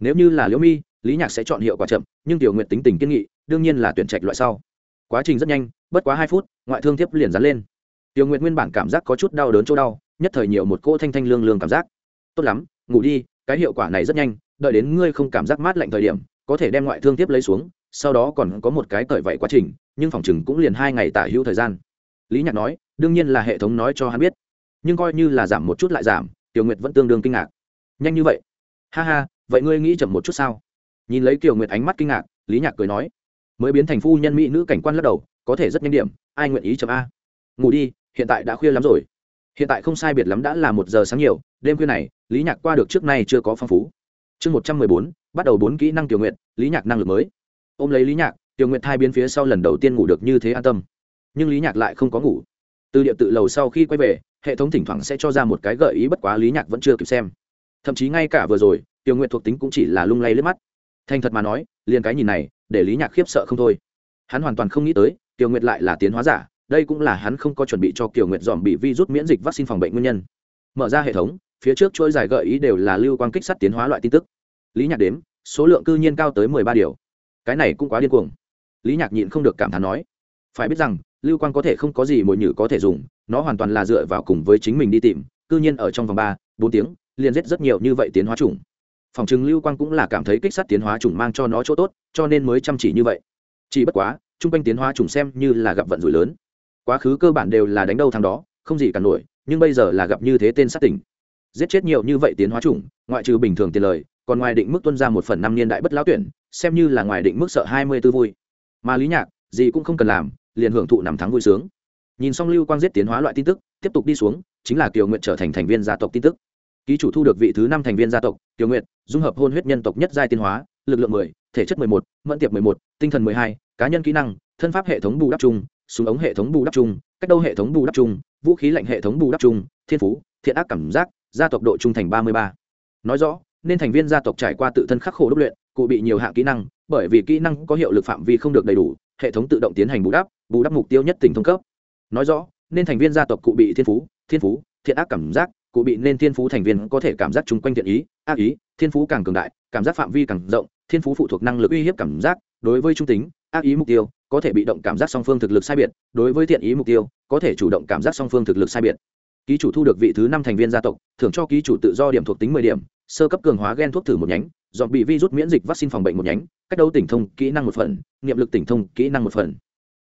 Nếu như là liễu mi, lý nhạc sẽ chọn hiệu quả chậm, nhưng tiểu nguyện tính tình kiên nghị, đương nhiên là tuyển trạch loại sau. Quá trình rất nhanh, bất quá hai phút, ngoại thương tiếp liền dán lên. Tiểu nguyện nguyên bản cảm giác có chút đau đớn chỗ đau, nhất thời nhiều một cỗ thanh thanh lương lương cảm giác. Tốt lắm, ngủ đi, cái hiệu quả này rất nhanh, đợi đến ngươi không cảm giác mát lạnh thời điểm, có thể đem ngoại thương tiếp lấy xuống, sau đó còn có một cái cởi vậy quá trình, nhưng phòng chừng cũng liền hai ngày tả hữu thời gian. Lý nhạc nói, đương nhiên là hệ thống nói cho hắn biết nhưng coi như là giảm một chút lại giảm tiểu nguyệt vẫn tương đương kinh ngạc. Nhanh như vậy? Ha ha, vậy ngươi nghĩ chậm một chút sao? Nhìn lấy tiểu nguyệt ánh mắt kinh ngạc, lý nhạc cười nói. Mới biến thành phu nhân mỹ nữ cảnh quan lắc đầu, có thể rất nhanh điểm, ai nguyện ý chậm a? Ngủ đi, hiện tại đã khuya lắm rồi. Hiện tại không sai biệt lắm đã là một giờ sáng nhiều, đêm khuya này, lý nhạc qua được trước nay chưa có phong phú. Chương một trăm mười bốn, bắt đầu bốn kỹ năng tiểu nguyện lý nhạc năng lực mới. Ôm lấy lý nhạc tiểu nguyện hai biến phía sau lần đầu tiên ngủ được như thế an tâm. Nhưng lý nhạc lại không có ngủ. Từ địa tự lầu sau khi quay về hệ thống thỉnh thoảng sẽ cho ra một cái gợi ý bất quá lý nhạc vẫn chưa kịp xem. Thậm chí ngay cả vừa rồi, tiểu nguyện thuộc tính cũng chỉ là lung lay lướt mắt. Thành thật mà nói, liền cái nhìn này, để lý nhạc khiếp sợ không thôi. Hắn hoàn toàn không nghĩ tới, tiểu nguyện lại là tiến hóa giả, đây cũng là hắn không có chuẩn bị cho tiểu nguyện dòm bị vi rút miễn dịch vaccine phòng bệnh nguyên nhân. Mở ra hệ thống, phía trước chuỗi giải gợi ý đều là lưu quan kích sắt tiến hóa loại tin tức. Lý nhạc đếm, số lượng cư nhiên cao tới mười ba điều. Cái này cũng quá điên cuồng. Lý nhạc nhịn không được cảm thán nói, phải biết rằng lưu Quang có thể không có gì mồi nhử có thể dùng, nó hoàn toàn là dựa vào cùng với chính mình đi tìm, cư nhiên ở trong vòng ba, bốn tiếng, liền giết rất nhiều như vậy tiến hóa chủng. Phòng chứng lưu quang cũng là cảm thấy kích sát tiến hóa chủng mang cho nó chỗ tốt, cho nên mới chăm chỉ như vậy. Chỉ bất quá t r u n g quanh tiến hóa chủng xem như là gặp vận rủi lớn. Quá khứ cơ bản đều là đánh đâu thằng đó, không gì cả nổi, nhưng bây giờ là gặp như thế tên sát tỉnh giết chết nhiều như vậy tiến hóa chủng, ngoại trừ bình thường tiền lời, còn ngoài định mức tuân ra một phần năm niên đại bất lão tuyển, xem như là ngoài định mức sợ hai mươi tư vui. Mà lý nhạc, gì cũng không cần làm liền hưởng thụ nằm thắng vui sướng. Nhìn xong lưu quang giết tiến hóa loại tin tức, tiếp tục đi xuống, chính là kiều nguyện trở thành thành viên gia tộc tin tức. Ký chủ thu được vị thứ năm thành viên gia tộc, kiều nguyện dung hợp hôn huyết nhân tộc nhất giai tiến hóa, lực lượng mười, thể chất mười một, mẫn tiệp mười một, tinh thần mười hai, cá nhân kỹ năng, thân pháp hệ thống bù đắp chung, súng ống hệ thống bù đắp chung, cách đâu hệ thống bù đắp chung, vũ khí lạnh hệ thống bù đắp chung, thiên phú, thiện ác cảm giác, gia tộc độ trung thành ba mươi ba. Nói rõ, nên thành viên gia tộc trải qua tự thân khắc khổ đúc luyện, cụ bị nhiều hạng kỹ năng, bởi vì kỹ năng có hiệu lực phạm vi không được đầy đủ hệ thống tự động tiến hành bù đắp bù đắp mục tiêu nhất tỉnh thông cấp. Nói rõ, nên thành viên gia tộc cụ bị thiên phú thiên phú, thiện ác cảm giác, cụ bị nên thiên phú thành viên có thể cảm giác chung quanh thiện ý, ác ý, thiên phú càng cường đại, cảm giác phạm vi càng rộng, thiên phú phụ thuộc năng lực uy hiếp cảm giác, đối với trung tính, ác ý mục tiêu, có thể bị động cảm giác song phương thực lực sai biệt, đối với thiện ý mục tiêu, có thể chủ động cảm giác song phương thực lực sai biệt. Ký chủ thu được vị thứ năm thành viên gia tộc, thưởng cho ký chủ tự do điểm thuộc tính mười điểm, sơ cấp cường hóa gen thuốc thử một nhánh dọn bị virus miễn dịch vaccine phòng bệnh một nhánh, cách đấu tỉnh thông kỹ năng một phần niệm lực tỉnh thông kỹ năng một phần.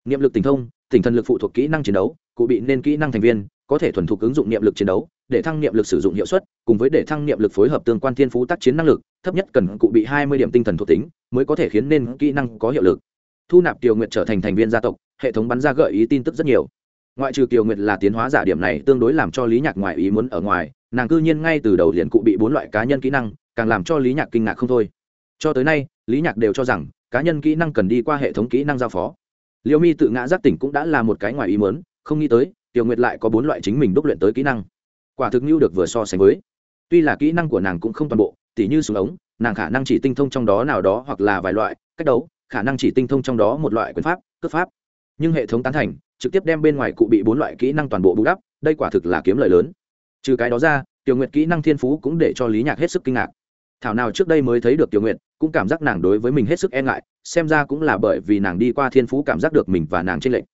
Niệm lực tỉnh thông, tỉnh thần lực phụ thuộc kỹ năng chiến đấu, cụ bị nên kỹ năng thành viên, có thể thuần thục ứng dụng niệm lực chiến đấu, để thăng niệm lực sử dụng hiệu suất, cùng với để thăng niệm lực phối hợp tương quan thiên phú tác chiến năng lực, thấp nhất cần cụ bị hai mươi điểm tinh thần thuộc tính, mới có thể khiến nên kỹ năng có hiệu lực. Thu nạp kiều nguyệt trở thành thành viên gia tộc, hệ thống bắn ra gợi ý tin tức rất nhiều. Ngoại trừ kiều nguyệt là tiến hóa giả điểm này tương đối làm cho lý nhạc ngoài ý muốn ở ngoài, nàng cư nhiên ngay từ đầu liền cụ bị bốn loại cá nhân kỹ năng càng làm cho lý nhạc kinh ngạc không thôi. Cho tới nay, lý nhạc đều cho rằng cá nhân kỹ năng cần đi qua hệ thống kỹ năng giao phó. Liêu mi tự ngã giác tỉnh cũng đã là một cái ngoài ý muốn, không nghĩ tới, tiểu nguyệt lại có bốn loại chính mình đúc luyện tới kỹ năng. Quả thực như được vừa so sánh với. Tuy là kỹ năng của nàng cũng không toàn bộ, tỉ như súng ống, nàng khả năng chỉ tinh thông trong đó nào đó hoặc là vài loại, cách đấu, khả năng chỉ tinh thông trong đó một loại quyền pháp cướp pháp. Nhưng hệ thống tán thành, trực tiếp đem bên ngoài cụ bị bốn loại kỹ năng toàn bộ bù đắp, đây quả thực là kiếm lời lớn. Trừ cái đó ra, tiểu nguyệt kỹ năng thiên phú cũng để cho lý nhạc hết sức kinh ngạc thảo nào trước đây mới thấy được tiểu nguyệt, cũng cảm giác nàng đối với mình hết sức e ngại, xem ra cũng là bởi vì nàng đi qua thiên phú cảm giác được mình và nàng trên lệnh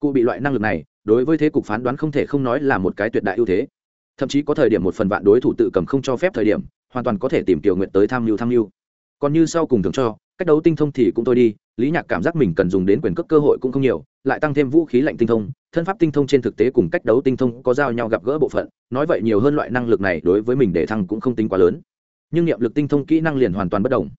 cụ bị loại năng lực này, đối với thế cục phán đoán không thể không nói là một cái tuyệt đại ưu thế. Thậm chí có thời điểm một phần vạn đối thủ tự cầm không cho phép thời điểm, hoàn toàn có thể tìm tiểu nguyện tới tham mưu tham mưu. Còn như sau cùng thường cho, cách đấu tinh thông thì cũng thôi đi, lý nhạc cảm giác mình cần dùng đến quyền cấp cơ hội cũng không nhiều, lại tăng thêm vũ khí lạnh tinh thông, thân pháp tinh thông trên thực tế cùng cách đấu tinh thông có giao nhau gặp gỡ bộ phận, nói vậy nhiều hơn loại năng lực này đối với mình để thăng cũng không tính quá lớn nhưng niệm lực tinh thông kỹ năng liền hoàn toàn bất đồng.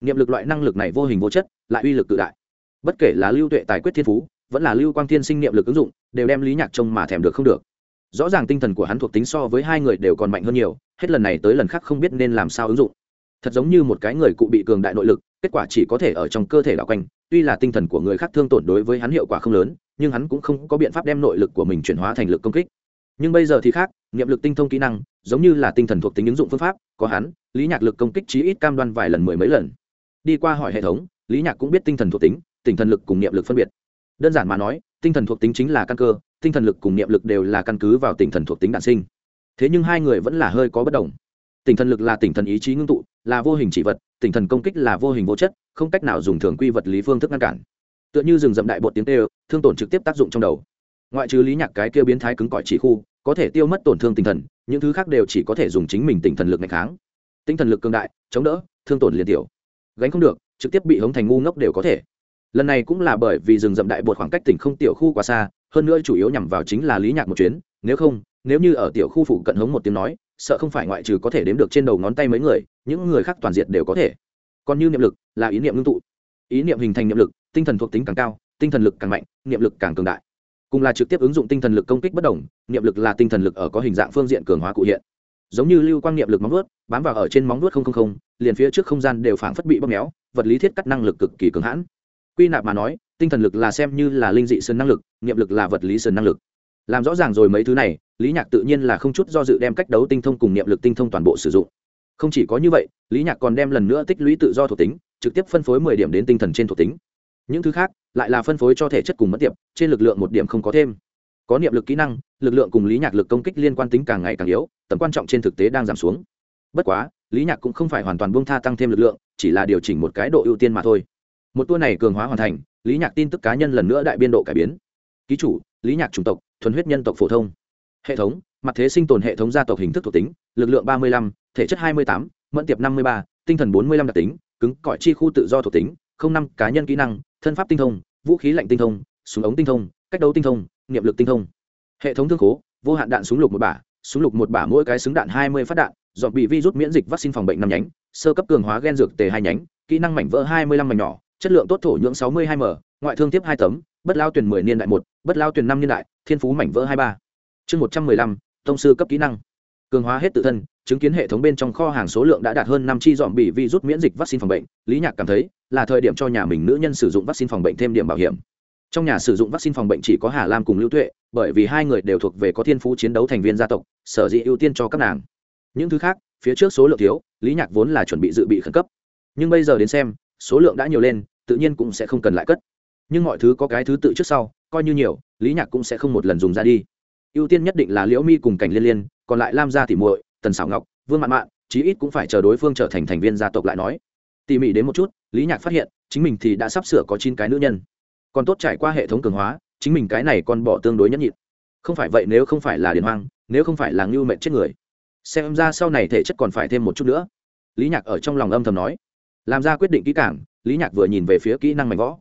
Niệm lực loại năng lực này vô hình vô chất, lại uy lực tự đại. Bất kể là lưu tuệ tài quyết thiên phú, vẫn là lưu quang thiên sinh niệm lực ứng dụng, đều đem lý nhạc trông mà thèm được không được. Rõ ràng tinh thần của hắn thuộc tính so với hai người đều còn mạnh hơn nhiều, hết lần này tới lần khác không biết nên làm sao ứng dụng. Thật giống như một cái người cụ bị cường đại nội lực, kết quả chỉ có thể ở trong cơ thể đảo quanh, tuy là tinh thần của người khác thương tổn đối với hắn hiệu quả không lớn, nhưng hắn cũng không có biện pháp đem nội lực của mình chuyển hóa thành lực công kích nhưng bây giờ thì khác, niệm lực tinh thông kỹ năng, giống như là tinh thần thuộc tính ứng dụng phương pháp, có hắn, lý nhạc lực công kích chí ít cam đoan vài lần mười mấy lần. Đi qua hỏi hệ thống, lý nhạc cũng biết tinh thần thuộc tính, tinh thần lực cùng niệm lực phân biệt. Đơn giản mà nói, tinh thần thuộc tính chính là căn cơ, tinh thần lực cùng niệm lực đều là căn cứ vào tinh thần thuộc tính đản sinh. Thế nhưng hai người vẫn là hơi có bất đồng. Tinh thần lực là tinh thần ý chí ngưng tụ, là vô hình chỉ vật, tinh thần công kích là vô hình vô chất, không cách nào dùng thường quy vật lý phương thức ngăn cản. Tựa như rừng rậm đại bột tiếng tê thương tổn trực tiếp tác dụng trong đầu ngoại trừ lý nhạc cái kia biến thái cứng cỏi chỉ khu, có thể tiêu mất tổn thương tinh thần, những thứ khác đều chỉ có thể dùng chính mình tinh thần lực ngày kháng. Tinh thần lực cường đại, chống đỡ, thương tổn liền tiểu. Gánh không được, trực tiếp bị hống thành ngu ngốc đều có thể. Lần này cũng là bởi vì rừng rậm đại bột khoảng cách tỉnh không tiểu khu quá xa, hơn nữa chủ yếu nhằm vào chính là lý nhạc một chuyến, nếu không, nếu như ở tiểu khu phụ cận hống một tiếng nói, sợ không phải ngoại trừ có thể đếm được trên đầu ngón tay mấy người, những người khác toàn diện đều có thể. Còn như niệm lực, là ý niệm ngưng tụ. Ý niệm hình thành niệm lực, tinh thần thuộc tính càng cao, tinh thần lực càng mạnh, niệm lực càng cường đại cùng là trực tiếp ứng dụng tinh thần lực công kích bất đồng, niệm lực là tinh thần lực ở có hình dạng phương diện cường hóa cụ hiện. Giống như lưu quang niệm lực móng vuốt, bám vào ở trên móng vuốt không không không, liền phía trước không gian đều phảng phất bị bóp méo, vật lý thiết cắt năng lực cực kỳ cường hãn. Quy nạp mà nói, tinh thần lực là xem như là linh dị sơn năng lực, niệm lực là vật lý sơn năng lực. Làm rõ ràng rồi mấy thứ này, lý nhạc tự nhiên là không chút do dự đem cách đấu tinh thông cùng niệm lực tinh thông toàn bộ sử dụng. Không chỉ có như vậy, lý nhạc còn đem lần nữa tích lũy tự do thuộc tính, trực tiếp phân phối mười điểm đến tinh thần trên thuộc tính những thứ khác lại là phân phối cho thể chất cùng mất tiệp, trên lực lượng một điểm không có thêm. Có niệm lực kỹ năng, lực lượng cùng lý nhạc lực công kích liên quan tính càng ngày càng yếu, tầm quan trọng trên thực tế đang giảm xuống. Bất quá, lý nhạc cũng không phải hoàn toàn buông tha tăng thêm lực lượng, chỉ là điều chỉnh một cái độ ưu tiên mà thôi. Một tour này cường hóa hoàn thành, lý nhạc tin tức cá nhân lần nữa đại biên độ cải biến. Ký chủ, lý nhạc chủng tộc, thuần huyết nhân tộc phổ thông. Hệ thống, mặt thế sinh tồn hệ thống gia tộc hình thức thuộc tính, lực lượng ba mươi lăm, thể chất hai mươi tám, mẫn tiệp năm mươi ba, tinh thần bốn mươi lăm đặc tính, cứng cõi chi khu tự do thuộc tính, không năm cá nhân kỹ năng thân pháp tinh thông, vũ khí lạnh tinh thông, súng ống tinh thông, cách đấu tinh thông niệm lực tinh thông. Hệ thống thương khố, vô hạn đạn súng lục một bả, súng lục một bả mỗi cái xứng đạn hai mươi phát đạn, dọn bị virus miễn dịch vaccine phòng bệnh năm nhánh, sơ cấp cường hóa gen dược tề hai nhánh, kỹ năng mảnh vỡ hai mươi lăm mảnh nhỏ, chất lượng tốt thổ nhưỡng sáu mươi hai m, ngoại thương tiếp hai tấm, bất lao tuyển mười niên đại một, bất lao tuyển năm niên đại, thiên phú mảnh vỡ hai ba. Chương một trăm mười lăm thông sư cấp kỹ năng. Cường hóa hết tự thân, chứng kiến hệ thống bên trong kho hàng số lượng đã đạt hơn năm chi dọn bị virus miễn dịch vaccine phòng bệnh, lý nhạc cảm thấy là thời điểm cho nhà mình nữ nhân sử dụng vaccine phòng bệnh thêm điểm bảo hiểm. Trong nhà sử dụng vaccine phòng bệnh chỉ có hà lam cùng lưu tuệ, bởi vì hai người đều thuộc về có thiên phú chiến đấu thành viên gia tộc, sở dĩ ưu tiên cho các nàng. Những thứ khác, phía trước số lượng thiếu, lý nhạc vốn là chuẩn bị dự bị khẩn cấp. Nhưng bây giờ đến xem, số lượng đã nhiều lên, tự nhiên cũng sẽ không cần lại cất. Nhưng mọi thứ có cái thứ tự trước sau, coi như nhiều, lý nhạc cũng sẽ không một lần dùng ra đi. Ưu tiên nhất định là liễu mi cùng cảnh liên liên, còn lại lam gia thì muội, tần xảo ngọc, vương mạn mạn, chí ít cũng phải chờ đối phương trở thành thành viên gia tộc lại nói tỉ mỉ đến một chút, lý nhạc phát hiện, chính mình thì đã sắp sửa có chín cái nữ nhân. Còn tốt trải qua hệ thống cường hóa, chính mình cái này còn bỏ tương đối nhẫn nhịn. Không phải vậy nếu không phải là điền hoang, nếu không phải là ngưu mệnh chết người. Xem ra sau này thể chất còn phải thêm một chút nữa. Lý nhạc ở trong lòng âm thầm nói. Làm ra quyết định kỹ càng, lý nhạc vừa nhìn về phía kỹ năng mảnh võ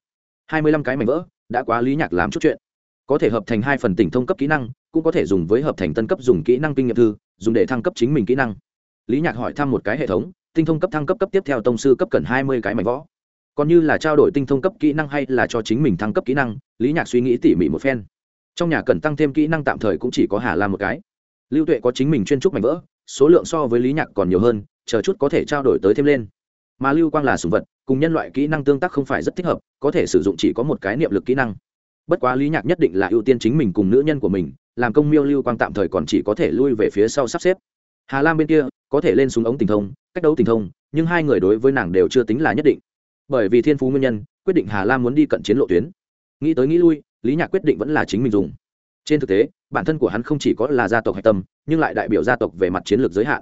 hai mươi lăm cái mảnh vỡ, đã quá lý nhạc làm chút chuyện. Có thể hợp thành hai phần tỉnh thông cấp kỹ năng, cũng có thể dùng với hợp thành tân cấp dùng kỹ năng kinh nghiệm thư, dùng để thăng cấp chính mình kỹ năng. Lý nhạc hỏi thăm một cái hệ thống tinh thông cấp thăng cấp cấp tiếp theo tông sư cấp cần hai mươi cái mảnh võ. Còn như là trao đổi tinh thông cấp kỹ năng hay là cho chính mình thăng cấp kỹ năng, lý nhạc suy nghĩ tỉ mỉ một phen. Trong nhà cần tăng thêm kỹ năng tạm thời cũng chỉ có hà lam một cái. Lưu tuệ có chính mình chuyên trúc mảnh vỡ, số lượng so với lý nhạc còn nhiều hơn, chờ chút có thể trao đổi tới thêm lên. Mà lưu quang là sùng vật, cùng nhân loại kỹ năng tương tác không phải rất thích hợp, có thể sử dụng chỉ có một cái niệm lực kỹ năng. Bất quá lý nhạc nhất định là ưu tiên chính mình cùng nữ nhân của mình, làm công miêu lưu quang tạm thời còn chỉ có thể lui về phía sau sắp xếp hà lam bên kia, có thể lên súng ống tình thông, cách đấu tình thông, nhưng hai người đối với nàng đều chưa tính là nhất định. Bởi vì thiên phú nguyên nhân, quyết định hà lam muốn đi cận chiến lộ tuyến. Nghĩ tới nghĩ lui, lý nhạc quyết định vẫn là chính mình dùng. Trên thực tế, bản thân của hắn không chỉ có là gia tộc hạch tâm, nhưng lại đại biểu gia tộc về mặt chiến lược giới hạn.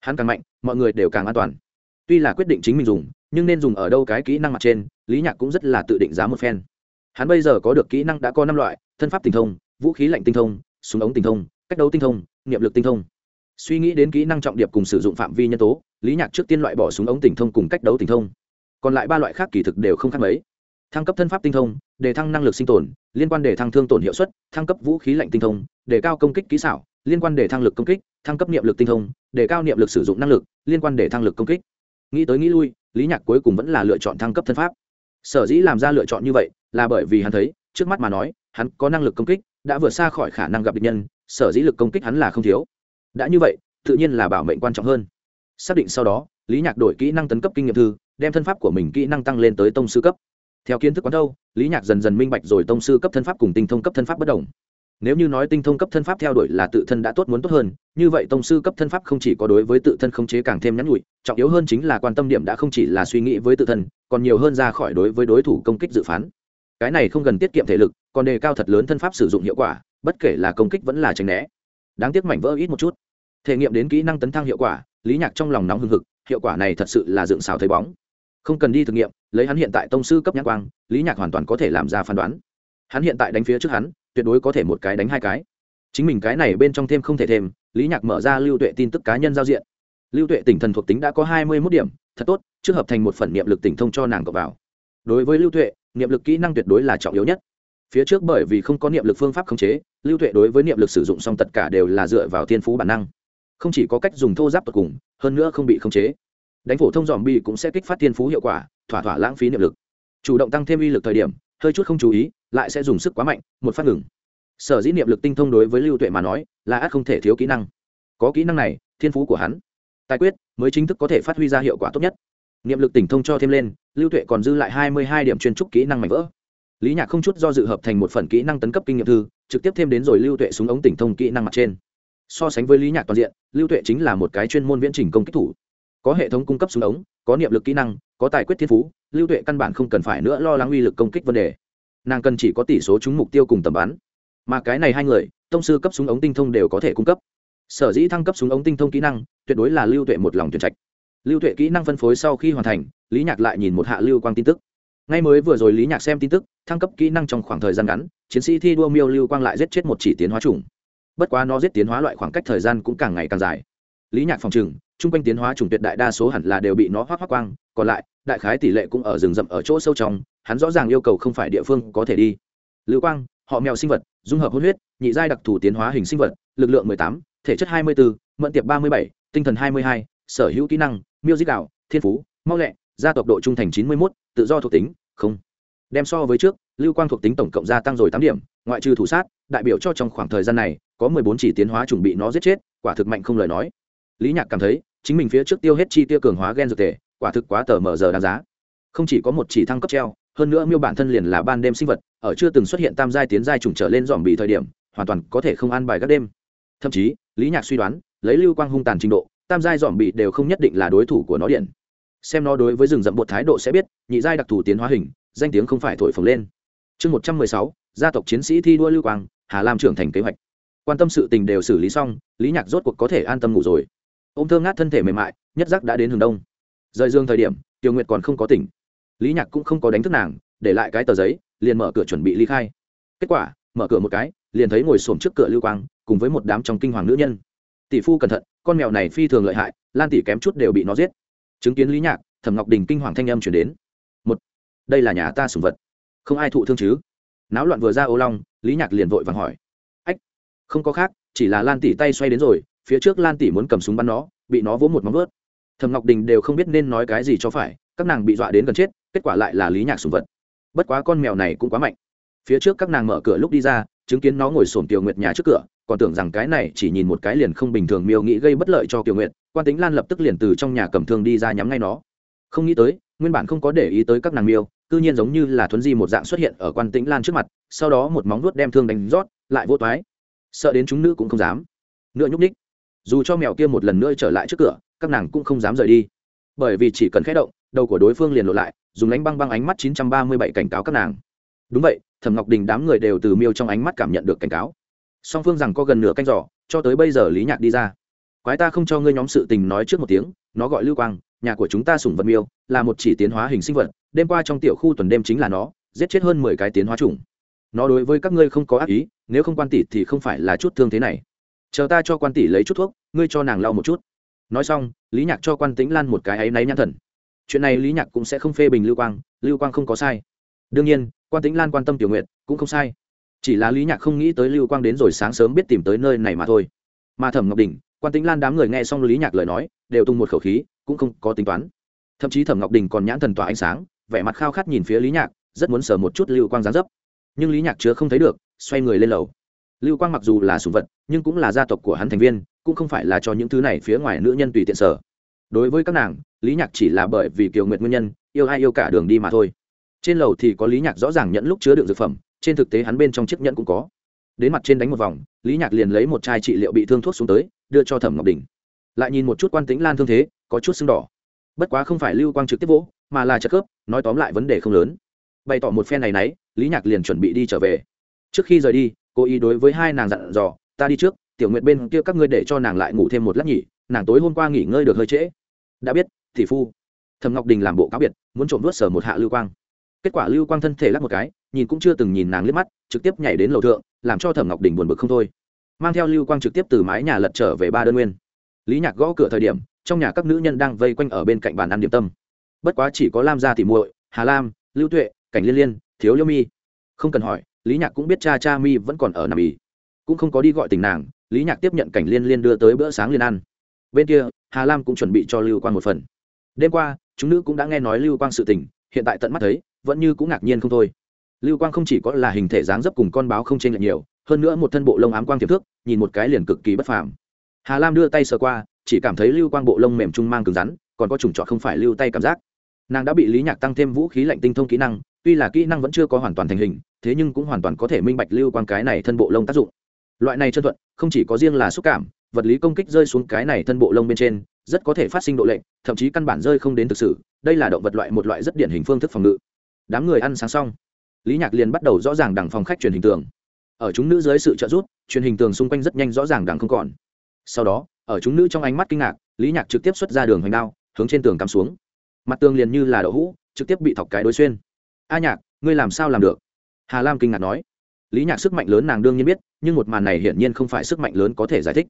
Hắn càng mạnh, mọi người đều càng an toàn. Tuy là quyết định chính mình dùng, nhưng nên dùng ở đâu cái kỹ năng mặt trên, lý nhạc cũng rất là tự định giá một phen. Hắn bây giờ có được kỹ năng đã có năm loại, thân pháp tinh thông, vũ khí lạnh tinh thông, súng ống tinh thông, cách đấu tinh thông, niệm lực tinh thông suy nghĩ đến kỹ năng trọng điệp cùng sử dụng phạm vi nhân tố, lý nhạc trước tiên loại bỏ súng ống tinh thông cùng cách đấu tinh thông. Còn lại ba loại khác kỳ thực đều không khác mấy. Thăng cấp thân pháp tinh thông, đề thăng năng lực sinh tồn, liên quan đề thăng thương tổn hiệu suất, thăng cấp vũ khí lạnh tinh thông, đề cao công kích kỹ xảo, liên quan đề thăng lực công kích, thăng cấp niệm lực tinh thông, đề cao niệm lực sử dụng năng lực, liên quan đề thăng lực công kích. Nghĩ tới nghĩ lui, lý nhạc cuối cùng vẫn là lựa chọn thăng cấp thân pháp. Sở dĩ làm ra lựa chọn như vậy là bởi vì hắn thấy, trước mắt mà nói, hắn có năng lực công kích, đã vượt xa khỏi khả năng gặp địch nhân, sở dĩ lực công kích hắn là không thiếu đã như vậy, tự nhiên là bảo mệnh quan trọng hơn. Xác định sau đó, lý nhạc đổi kỹ năng tấn cấp kinh nghiệm thư, đem thân pháp của mình kỹ năng tăng lên tới tông sư cấp. Theo kiến thức quán đâu, lý nhạc dần dần minh bạch rồi tông sư cấp thân pháp cùng tinh thông cấp thân pháp bất đồng. Nếu như nói tinh thông cấp thân pháp theo đuổi là tự thân đã tốt muốn tốt hơn, như vậy tông sư cấp thân pháp không chỉ có đối với tự thân khống chế càng thêm nhắn nhụi trọng yếu hơn chính là quan tâm điểm đã không chỉ là suy nghĩ với tự thân, còn nhiều hơn ra khỏi đối với đối thủ công kích dự phán. Cái này không cần tiết kiệm thể lực, còn đề cao thật lớn thân pháp sử dụng hiệu quả, bất kể là công kích vẫn là tránh né đáng tiếc mảnh vỡ ít một chút. Thể nghiệm đến kỹ năng tấn thăng hiệu quả, lý nhạc trong lòng nóng hừng hực, hiệu quả này thật sự là dựng xào thấy bóng. Không cần đi thử nghiệm, lấy hắn hiện tại tông sư cấp nhãn quang, lý nhạc hoàn toàn có thể làm ra phán đoán. Hắn hiện tại đánh phía trước hắn, tuyệt đối có thể một cái đánh hai cái. Chính mình cái này bên trong thêm không thể thêm, lý nhạc mở ra lưu tuệ tin tức cá nhân giao diện. Lưu tuệ tỉnh thần thuộc tính đã có hai mươi mốt điểm, thật tốt, trước hợp thành một phần niệm lực tỉnh thông cho nàng cộng vào. Đối với lưu tuệ, niệm lực kỹ năng tuyệt đối là trọng yếu nhất phía trước bởi vì không có niệm lực phương pháp khống chế, lưu tuệ đối với niệm lực sử dụng xong tất cả đều là dựa vào thiên phú bản năng. Không chỉ có cách dùng thô giáp tột cùng, hơn nữa không bị khống chế. Đánh phổ thông dòm bi cũng sẽ kích phát thiên phú hiệu quả, thỏa thỏa lãng phí niệm lực. Chủ động tăng thêm uy lực thời điểm, hơi chút không chú ý, lại sẽ dùng sức quá mạnh, một phát ngừng. Sở dĩ niệm lực tinh thông đối với lưu tuệ mà nói, là ắt không thể thiếu kỹ năng. Có kỹ năng này, thiên phú của hắn, tài quyết mới chính thức có thể phát huy ra hiệu quả tốt nhất. Niệm lực tỉnh thông cho thêm lên, lưu tuệ còn dư lại hai mươi hai điểm chuyên trúc kỹ năng mạnh vỡ lý nhạc không chút do dự hợp thành một phần kỹ năng tấn cấp kinh nghiệm thư, trực tiếp thêm đến rồi lưu tuệ súng ống tỉnh thông kỹ năng mặt trên. So sánh với lý nhạc toàn diện, lưu tuệ chính là một cái chuyên môn viễn trình công kích thủ. Có hệ thống cung cấp súng ống, có niệm lực kỹ năng, có tài quyết thiên phú, lưu tuệ căn bản không cần phải nữa lo lắng uy lực công kích vấn đề. Nàng cần chỉ có tỷ số trúng mục tiêu cùng tầm bắn. Mà cái này hai người, tông sư cấp súng ống tinh thông đều có thể cung cấp. Sở dĩ thăng cấp súng ống tinh thông kỹ năng, tuyệt đối là lưu tuệ một lòng tuyển trạch. Lưu tuệ kỹ năng phân phối sau khi hoàn thành, lý nhạc lại nhìn một hạ lưu quang tin tức ngay mới vừa rồi lý nhạc xem tin tức, thăng cấp kỹ năng trong khoảng thời gian ngắn, chiến sĩ thi đua miêu lưu quang lại giết chết một chỉ tiến hóa trùng bất quá nó giết tiến hóa loại khoảng cách thời gian cũng càng ngày càng dài. Lý nhạc phòng trừng, chung quanh tiến hóa trùng tuyệt đại đa số hẳn là đều bị nó hoác hoác quang, còn lại, đại khái tỷ lệ cũng ở rừng rậm ở chỗ sâu trong, hắn rõ ràng yêu cầu không phải địa phương có thể đi. Lưu quang, họ mèo sinh vật, dung hợp hôn huyết, nhị giai đặc thù tiến hóa hình sinh vật, lực lượng mười tám, thể chất hai mươi bốn tiệp ba mươi bảy, tinh thần hai mươi hai, sở hữu kỹ năng, miêu dích đạo thiên phú, mau lẹ, gia tộc độ trung thành chín mươi một tự do thuộc tính, không. Đem so với trước, lưu quang thuộc tính tổng cộng gia tăng rồi tám điểm, ngoại trừ thủ sát, đại biểu cho trong khoảng thời gian này, có mười bốn chỉ tiến hóa chuẩn bị nó giết chết, quả thực mạnh không lời nói. Lý nhạc cảm thấy, chính mình phía trước tiêu hết chi tiêu cường hóa gen dược tề quả thực quá tờ mờ giờ đáng giá. Không chỉ có một chỉ thăng cấp treo, hơn nữa miêu bản thân liền là ban đêm sinh vật, ở chưa từng xuất hiện tam giai tiến giai trùng trở lên dòm bị thời điểm, hoàn toàn có thể không ăn bài các đêm. Thậm chí, lý nhạc suy đoán, lấy lưu quang hung tàn trình độ, tam giai dòm bị đều không nhất định là đối thủ của nó điện xem nó đối với rừng rậm bột thái độ sẽ biết, nhị giai đặc thù tiến hóa hình, danh tiếng không phải thổi phồng lên. Chương một trăm mười sáu, gia tộc chiến sĩ thi đua lưu quang, hà lam trưởng thành kế hoạch. Quan tâm sự tình đều xử lý xong, lý nhạc rốt cuộc có thể an tâm ngủ rồi. Ô m thơ ngát thân thể mềm mại, nhất giác đã đến hướng đông. Rời dương thời điểm tiểu nguyệt còn không có tỉnh. Lý nhạc cũng không có đánh thức nàng, để lại cái tờ giấy, liền mở cửa chuẩn bị ly khai. Kết quả, mở cửa một cái, liền thấy ngồi xổm trước cửa lưu quang, cùng với một đám trong kinh hoàng nữ nhân. Tỷ phu cẩn thận, con mèo này phi thường lợi hại, lan tỷ kém chút đều bị nó giết chứng kiến lý nhạc, thẩm ngọc đình kinh hoàng thanh âm chuyển đến. Một, đây là nhà ta sùng vật. Không ai thụ thương chứ? Náo loạn vừa ra ô long, lý nhạc liền vội vàng hỏi. Ách, không có khác, chỉ là lan tỷ tay xoay đến rồi, phía trước lan tỷ muốn cầm súng bắn nó, bị nó vỗ một móng vớt thẩm ngọc đình đều không biết nên nói cái gì cho phải, các nàng bị dọa đến gần chết, kết quả lại là lý nhạc sùng vật. Bất quá con mèo này cũng quá mạnh. Phía trước các nàng mở cửa lúc đi ra chứng kiến nó ngồi sổm tiểu nguyệt nhà trước cửa, còn tưởng rằng cái này chỉ nhìn một cái liền không bình thường miêu nghĩ gây bất lợi cho tiểu nguyệt, quan tính lan lập tức liền từ trong nhà cầm thương đi ra nhắm ngay nó. Không nghĩ tới, nguyên bản không có để ý tới các nàng miêu, cư nhiên giống như là thuấn di một dạng xuất hiện ở quan tĩnh lan trước mặt, sau đó một móng vuốt đem thương đánh rót, lại vô toái. Sợ đến chúng nữ cũng không dám. Nữa nhúc ních dù cho mèo kia một lần nữa trở lại trước cửa, các nàng cũng không dám rời đi. Bởi vì chỉ cần khẽ động, đầu của đối phương liền lộ lại, dùng lánh băng băng ánh mắt 937 cảnh cáo các nàng đúng vậy, thẩm ngọc đình đám người đều từ miêu trong ánh mắt cảm nhận được cảnh cáo. Song phương rằng có gần nửa canh giỏ cho tới bây giờ lý nhạc đi ra. Quái ta không cho ngươi nhóm sự tình nói trước một tiếng, nó gọi lưu quang, nhà của chúng ta sủng vật miêu, là một chỉ tiến hóa hình sinh vật, đêm qua trong tiểu khu tuần đêm chính là nó, giết chết hơn mười cái tiến hóa chủng. Nó đối với các ngươi không có ác ý, nếu không quan tỷ thì không phải là chút thương thế này. Chờ ta cho quan tỷ lấy chút thuốc, ngươi cho nàng lau một chút. Nói xong, lý nhạc cho quan tĩnh lan một cái áy náy nhãn thần. Chuyện này lý nhạc cũng sẽ không phê bình lưu quang lưu quang không có sai. Đương nhiên quan tĩnh lan quan tâm tiểu nguyện cũng không sai. Chỉ là lý nhạc không nghĩ tới lưu quang đến rồi sáng sớm biết tìm tới nơi này mà thôi. Mà thẩm ngọc đình, quan tĩnh lan đám người nghe xong lý nhạc lời nói, đều tung một khẩu khí, cũng không có tính toán. Thậm chí thẩm ngọc đình còn nhãn thần tỏa ánh sáng, vẻ mặt khao khát nhìn phía lý nhạc, rất muốn sờ một chút lưu quang gián dấp. Nhưng lý nhạc chứa không thấy được, xoay người lên lầu. Lưu quang mặc dù là sùng vật, nhưng cũng là gia tộc của hắn thành viên, cũng không phải là cho những thứ này phía ngoài nữ nhân tùy tiện sở đối với các nàng, lý nhạc chỉ là bởi vì kiều nguyệt nguyên nhân, yêu ai yêu cả đường đi mà thôi trên lầu thì có lý nhạc rõ ràng nhận lúc chứa đựng dược phẩm, trên thực tế hắn bên trong chiếc nhẫn cũng có. Đến mặt trên đánh một vòng, lý nhạc liền lấy một chai trị liệu bị thương thuốc xuống tới, đưa cho thẩm ngọc đình. Lại nhìn một chút quan tính lan thương thế, có chút sưng đỏ. Bất quá không phải lưu quang trực tiếp vỗ, mà là chất khớp, nói tóm lại vấn đề không lớn. Bày tỏ một phen này nấy, lý nhạc liền chuẩn bị đi trở về. Trước khi rời đi, cô ý đối với hai nàng dặn dò, ta đi trước, tiểu nguyệt bên kia các ngươi để cho nàng lại ngủ thêm một lát nhỉ, nàng tối hôm qua nghỉ ngơi được hơi trễ. Đã biết thị phu. Thầm ngọc đình làm bộ cáo biệt, muốn trộm vớt sở một hạ lưu quang kết quả lưu quang thân thể lắc một cái, nhìn cũng chưa từng nhìn nàng liếc mắt, trực tiếp nhảy đến lầu thượng, làm cho thẩm ngọc đình buồn bực không thôi. Mang theo lưu quang trực tiếp từ mái nhà lật trở về ba đơn nguyên. Lý nhạc gõ cửa thời điểm, trong nhà các nữ nhân đang vây quanh ở bên cạnh bàn ăn điểm tâm. Bất quá chỉ có lam gia thì muội, hà lam, lưu tuệ, cảnh liên liên, thiếu liêu mi. Không cần hỏi, lý nhạc cũng biết cha cha mi vẫn còn ở nằm ý cũng không có đi gọi tình nàng, lý nhạc tiếp nhận cảnh liên liên đưa tới bữa sáng liên ăn. Bên kia, hà lam cũng chuẩn bị cho lưu quang một phần. Đêm qua, chúng nữ cũng đã nghe nói lưu quang sự tình, hiện tại tận mắt thấy vẫn như cũng ngạc nhiên không thôi. Lưu quang không chỉ có là hình thể dáng dấp cùng con báo không chênh lệch nhiều, hơn nữa một thân bộ lông ám quang tiềm thước, nhìn một cái liền cực kỳ bất phàm. Hà lam đưa tay sờ qua, chỉ cảm thấy lưu quang bộ lông mềm trung mang cứng rắn, còn có chủng trọt không phải lưu tay cảm giác. Nàng đã bị lý nhạc tăng thêm vũ khí lạnh tinh thông kỹ năng, tuy là kỹ năng vẫn chưa có hoàn toàn thành hình, thế nhưng cũng hoàn toàn có thể minh bạch lưu quang cái này thân bộ lông tác dụng. Loại này chân thuận, không chỉ có riêng là xúc cảm, vật lý công kích rơi xuống cái này thân bộ lông bên trên, rất có thể phát sinh độ lệnh thậm chí căn bản rơi không đến thực sự. Đây là động vật loại một loại rất điển hình phương thức phòng ngự đám người ăn sáng xong. Lý nhạc liền bắt đầu rõ ràng đằng phòng khách truyền hình tường. Ở chúng nữ dưới sự trợ giúp, truyền hình tường xung quanh rất nhanh rõ ràng đằng không còn. Sau đó, ở chúng nữ trong ánh mắt kinh ngạc, lý nhạc trực tiếp xuất ra đường hoành đao, hướng trên tường cắm xuống. Mặt tường liền như là đậu hũ, trực tiếp bị thọc cái đối xuyên. A nhạc, ngươi làm sao làm được? Hà lam kinh ngạc nói. Lý nhạc sức mạnh lớn nàng đương nhiên biết, nhưng một màn này hiển nhiên không phải sức mạnh lớn có thể giải thích.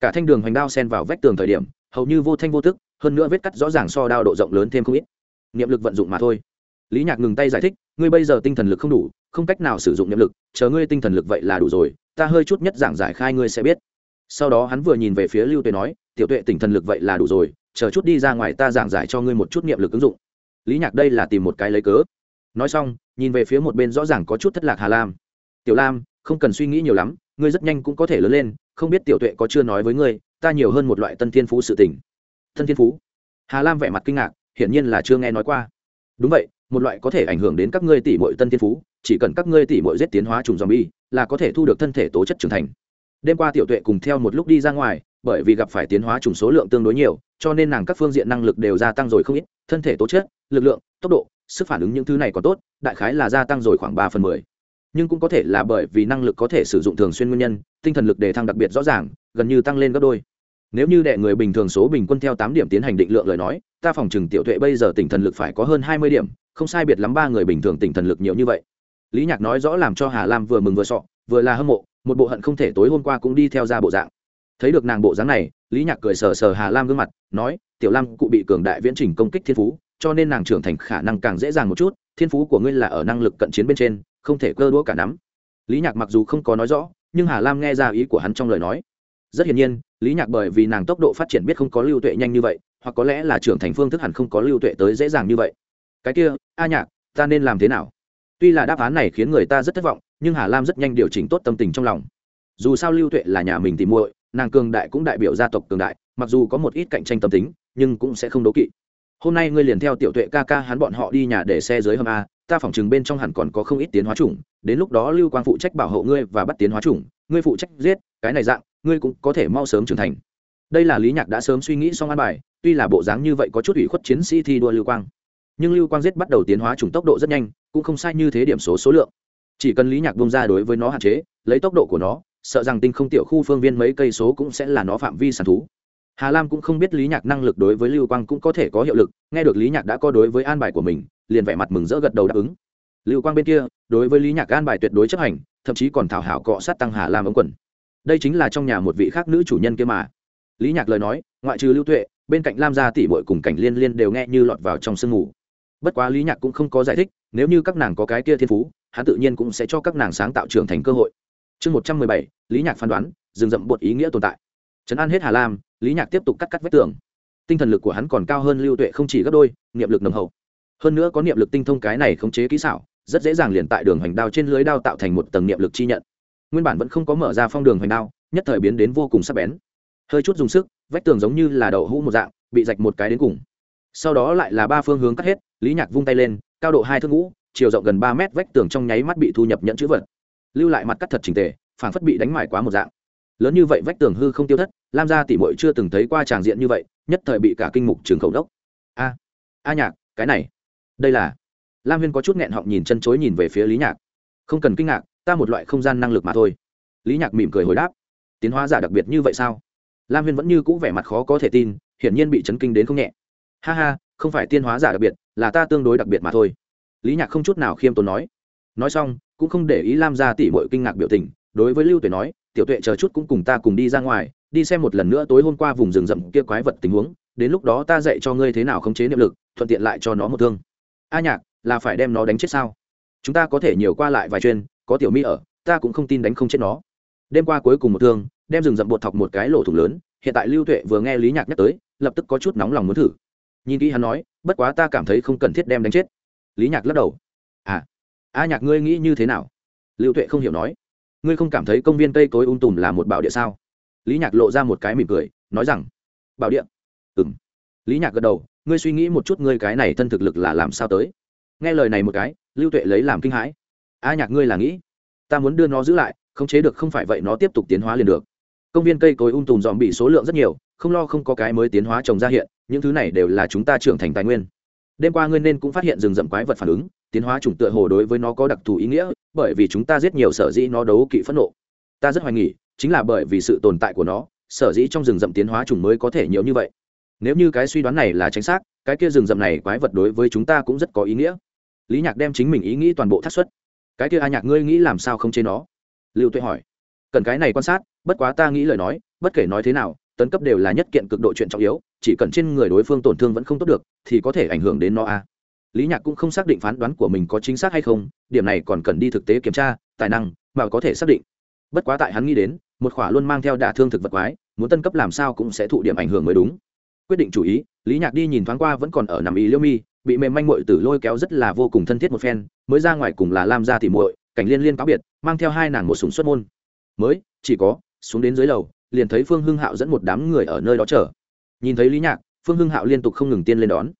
Cả thanh đường hoành đao sen vào vách tường thời điểm, hầu như vô thanh vô tức, hơn nữa vết cắt rõ ràng so đao độ rộng lớn thêm không ít. Niệm lực vận dụng mà thôi lý nhạc ngừng tay giải thích, ngươi bây giờ tinh thần lực không đủ, không cách nào sử dụng niệm lực, chờ ngươi tinh thần lực vậy là đủ rồi, ta hơi chút nhất giảng giải khai ngươi sẽ biết. Sau đó hắn vừa nhìn về phía lưu tuệ nói, tiểu tuệ tinh thần lực vậy là đủ rồi, chờ chút đi ra ngoài ta giảng giải cho ngươi một chút niệm lực ứng dụng. Lý nhạc đây là tìm một cái lấy cớ. Nói xong, nhìn về phía một bên rõ ràng có chút thất lạc hà lam. Tiểu lam, không cần suy nghĩ nhiều lắm, ngươi rất nhanh cũng có thể lớn lên, không biết tiểu tuệ có chưa nói với ngươi, ta nhiều hơn một loại tân thiên phú sự tình. Tân thiên phú? Hà lam vẻ mặt kinh ngạc, hiển nhiên là chưa nghe nói qua. Đúng vậy một loại có thể ảnh hưởng đến các ngươi tỷ muội tân thiên phú, chỉ cần các ngươi tỷ muội giết tiến hóa trùng zombie, là có thể thu được thân thể tố chất trưởng thành. Đêm qua tiểu tuệ cùng theo một lúc đi ra ngoài, bởi vì gặp phải tiến hóa trùng số lượng tương đối nhiều, cho nên nàng các phương diện năng lực đều gia tăng rồi không ít, thân thể tố chất, lực lượng, tốc độ, sức phản ứng những thứ này còn tốt, đại khái là gia tăng rồi khoảng ba phần mười. Nhưng cũng có thể là bởi vì năng lực có thể sử dụng thường xuyên nguyên nhân, tinh thần lực đề thăng đặc biệt rõ ràng, gần như tăng lên gấp đôi. Nếu như đệ người bình thường số bình quân theo tám điểm tiến hành định lượng lời nói, ta phòng chừng tiểu tuệ bây giờ tỉnh thần lực phải có hơn hai mươi điểm không sai biệt lắm ba người bình thường tỉnh thần lực nhiều như vậy. Lý nhạc nói rõ làm cho hà lam vừa mừng vừa sọ, vừa là hâm mộ, một bộ hận không thể tối hôm qua cũng đi theo ra bộ dạng. Thấy được nàng bộ dáng này, lý nhạc cười sờ sờ hà lam gương mặt, nói, tiểu lam, cụ bị cường đại viễn trình công kích thiên phú, cho nên nàng trưởng thành khả năng càng dễ dàng một chút, thiên phú của ngươi là ở năng lực cận chiến bên trên, không thể cơ đũa cả nắm. Lý nhạc mặc dù không có nói rõ, nhưng hà lam nghe ra ý của hắn trong lời nói. Rất hiển nhiên, lý nhạc bởi vì nàng tốc độ phát triển biết không có lưu tuệ nhanh như vậy, hoặc có lẽ là trưởng thành phương thức hẳn không có lưu tuệ tới dễ dàng như vậy cái kia, a nhạc, ta nên làm thế nào? Tuy là đáp án này khiến người ta rất thất vọng, nhưng hà lam rất nhanh điều chỉnh tốt tâm tình trong lòng. Dù sao lưu tuệ là nhà mình tìm muội, nàng cường đại cũng đại biểu gia tộc cường đại, mặc dù có một ít cạnh tranh tâm tính, nhưng cũng sẽ không đố kỵ. Hôm nay ngươi liền theo tiểu tuệ ca ca hắn bọn họ đi nhà để xe dưới hầm a, ta phỏng chừng bên trong hẳn còn có không ít tiến hóa chủng, đến lúc đó lưu quang phụ trách bảo hộ ngươi và bắt tiến hóa chủng, ngươi phụ trách giết, cái này dạng, ngươi cũng có thể mau sớm trưởng thành. Đây là lý nhạc đã sớm suy nghĩ xong an bài, tuy là bộ dáng như vậy có chút ủy khuất chiến sĩ thi đua lưu quang nhưng lưu quang giết bắt đầu tiến hóa chủng tốc độ rất nhanh, cũng không sai như thế điểm số số lượng. Chỉ cần lý nhạc bông ra đối với nó hạn chế, lấy tốc độ của nó, sợ rằng tinh không tiểu khu phương viên mấy cây số cũng sẽ là nó phạm vi sản thú. Hà lam cũng không biết lý nhạc năng lực đối với lưu quang cũng có thể có hiệu lực, nghe được lý nhạc đã có đối với an bài của mình, liền vẻ mặt mừng rỡ gật đầu đáp ứng. Lưu quang bên kia, đối với lý nhạc an bài tuyệt đối chấp hành, thậm chí còn thảo hảo cọ sát tăng hà lam ống quần. Đây chính là trong nhà một vị khác nữ chủ nhân kia mà. Lý nhạc lời nói, ngoại trừ lưu tuệ, bên cạnh lam gia tỷ bội cùng cảnh liên liên đều nghe như lọt vào trong sương ngủ bất quá lý nhạc cũng không có giải thích, nếu như các nàng có cái kia thiên phú, hắn tự nhiên cũng sẽ cho các nàng sáng tạo trưởng thành cơ hội. Chương một trăm mười bảy, lý nhạc phán đoán dừng dậm bột ý nghĩa tồn tại. Trấn an hết hà lam, lý nhạc tiếp tục cắt cắt vách tường. Tinh thần lực của hắn còn cao hơn lưu tuệ không chỉ gấp đôi, niệm lực nồng hậu. Hơn nữa có niệm lực tinh thông cái này khống chế kỹ xảo, rất dễ dàng liền tại đường hoành đao trên lưới đao tạo thành một tầng niệm lực chi nhận. Nguyên bản vẫn không có mở ra phong đường hoành đao, nhất thời biến đến vô cùng sắc bén. Hơi chút dùng sức, vách tường giống như là đậu hũ một dạng, bị rạch một cái đến cùng sau đó lại là ba phương hướng cắt hết, lý nhạc vung tay lên, cao độ hai thước ngũ, chiều rộng gần ba mét vách tường trong nháy mắt bị thu nhập nhận chữ vật. Lưu lại mặt cắt thật trình tề phản phất bị đánh mải quá một dạng. Lớn như vậy vách tường hư không tiêu thất, lam gia tỷ muội chưa từng thấy qua tràng diện như vậy, nhất thời bị cả kinh mục trường khẩu đốc. A a nhạc, cái này, đây là. Lam huyên có chút nghẹn họng nhìn chân chối nhìn về phía lý nhạc. Không cần kinh ngạc, ta một loại không gian năng lực mà thôi. Lý nhạc mỉm cười hồi đáp. Tiến hóa giả đặc biệt như vậy sao? Lam huyên vẫn như cũ vẻ mặt khó có thể tin, hiển nhiên bị chấn kinh đến không nhẹ ha ha, không phải tiên hóa giả đặc biệt, là ta tương đối đặc biệt mà thôi. Lý nhạc không chút nào khiêm tốn nói. Nói xong, cũng không để ý lam ra tỉ mọi kinh ngạc biểu tình, đối với lưu tuệ nói, tiểu tuệ chờ chút cũng cùng ta cùng đi ra ngoài, đi xem một lần nữa tối hôm qua vùng rừng rậm kia quái vật tình huống, đến lúc đó ta dạy cho ngươi thế nào khống chế niệm lực, thuận tiện lại cho nó một thương. A nhạc, là phải đem nó đánh chết sao? Chúng ta có thể nhiều qua lại vài chuyên, có tiểu mi ở, ta cũng không tin đánh không chết nó. Đêm qua cuối cùng một thương, đem rừng rậm bột thọc một cái lỗ thủng lớn, hiện tại lưu tuệ vừa nghe lý nhạc nhắc tới, lập tức có chút nóng lòng muốn thử nhìn kỹ hắn nói, bất quá ta cảm thấy không cần thiết đem đánh chết. Lý nhạc lắc đầu. À a nhạc ngươi nghĩ như thế nào? Lưu tuệ không hiểu nói. Ngươi không cảm thấy công viên tây cối ung tùm là một bảo địa sao? Lý nhạc lộ ra một cái mỉm cười, nói rằng, bảo địa. Ừ m lý nhạc gật đầu, ngươi suy nghĩ một chút ngươi cái này thân thực lực là làm sao tới. Nghe lời này một cái, lưu tuệ lấy làm kinh hãi. A nhạc ngươi là nghĩ, ta muốn đưa nó giữ lại không chế được không phải vậy nó tiếp tục tiến hóa liền được. Công viên cây cối ung tùm dòm bị số lượng rất nhiều không lo không có cái mới tiến hóa trồng ra hiện, những thứ này đều là chúng ta trưởng thành tài nguyên. Đêm qua ngươi nên cũng phát hiện rừng rậm quái vật phản ứng, tiến hóa chủng tựa hồ đối với nó có đặc thù ý nghĩa, bởi vì chúng ta giết nhiều sở dĩ nó đấu kỵ phẫn nộ. Ta rất hoài nghỉ chính là bởi vì sự tồn tại của nó, sở dĩ trong rừng rậm tiến hóa chủng mới có thể nhiều như vậy. Nếu như cái suy đoán này là chính xác, cái kia rừng rậm này quái vật đối với chúng ta cũng rất có ý nghĩa. Lý nhạc đem chính mình ý nghĩ toàn bộ thắt xuất. Cái kia a nhạc, ngươi nghĩ làm sao không chế nó? Lưu tuệ hỏi. Cần cái này quan sát, bất quá ta nghĩ lời nói, bất kể nói thế nào tấn cấp đều là nhất kiện cực độ chuyện trọng yếu, chỉ cần trên người đối phương tổn thương vẫn không tốt được, thì có thể ảnh hưởng đến nó a. Lý nhạc cũng không xác định phán đoán của mình có chính xác hay không, điểm này còn cần đi thực tế kiểm tra, tài năng mà có thể xác định. Bất quá tại hắn nghĩ đến, một khỏa luôn mang theo đả thương thực vật quái, muốn tân cấp làm sao cũng sẽ thụ điểm ảnh hưởng mới đúng. Quyết định chủ ý, lý nhạc đi nhìn thoáng qua vẫn còn ở nằm ý liêu mi, bị mềm manh mội tử lôi kéo rất là vô cùng thân thiết một phen, mới ra ngoài cùng là lam gia thì muội, cảnh liên liên cáo biệt, mang theo hai nàng một súng xuất môn. Mới, chỉ có, xuống đến dưới lầu liền thấy phương hưng hạo dẫn một đám người ở nơi đó chờ. Nhìn thấy lý nhạc, phương hưng hạo liên tục không ngừng tiên lên đón.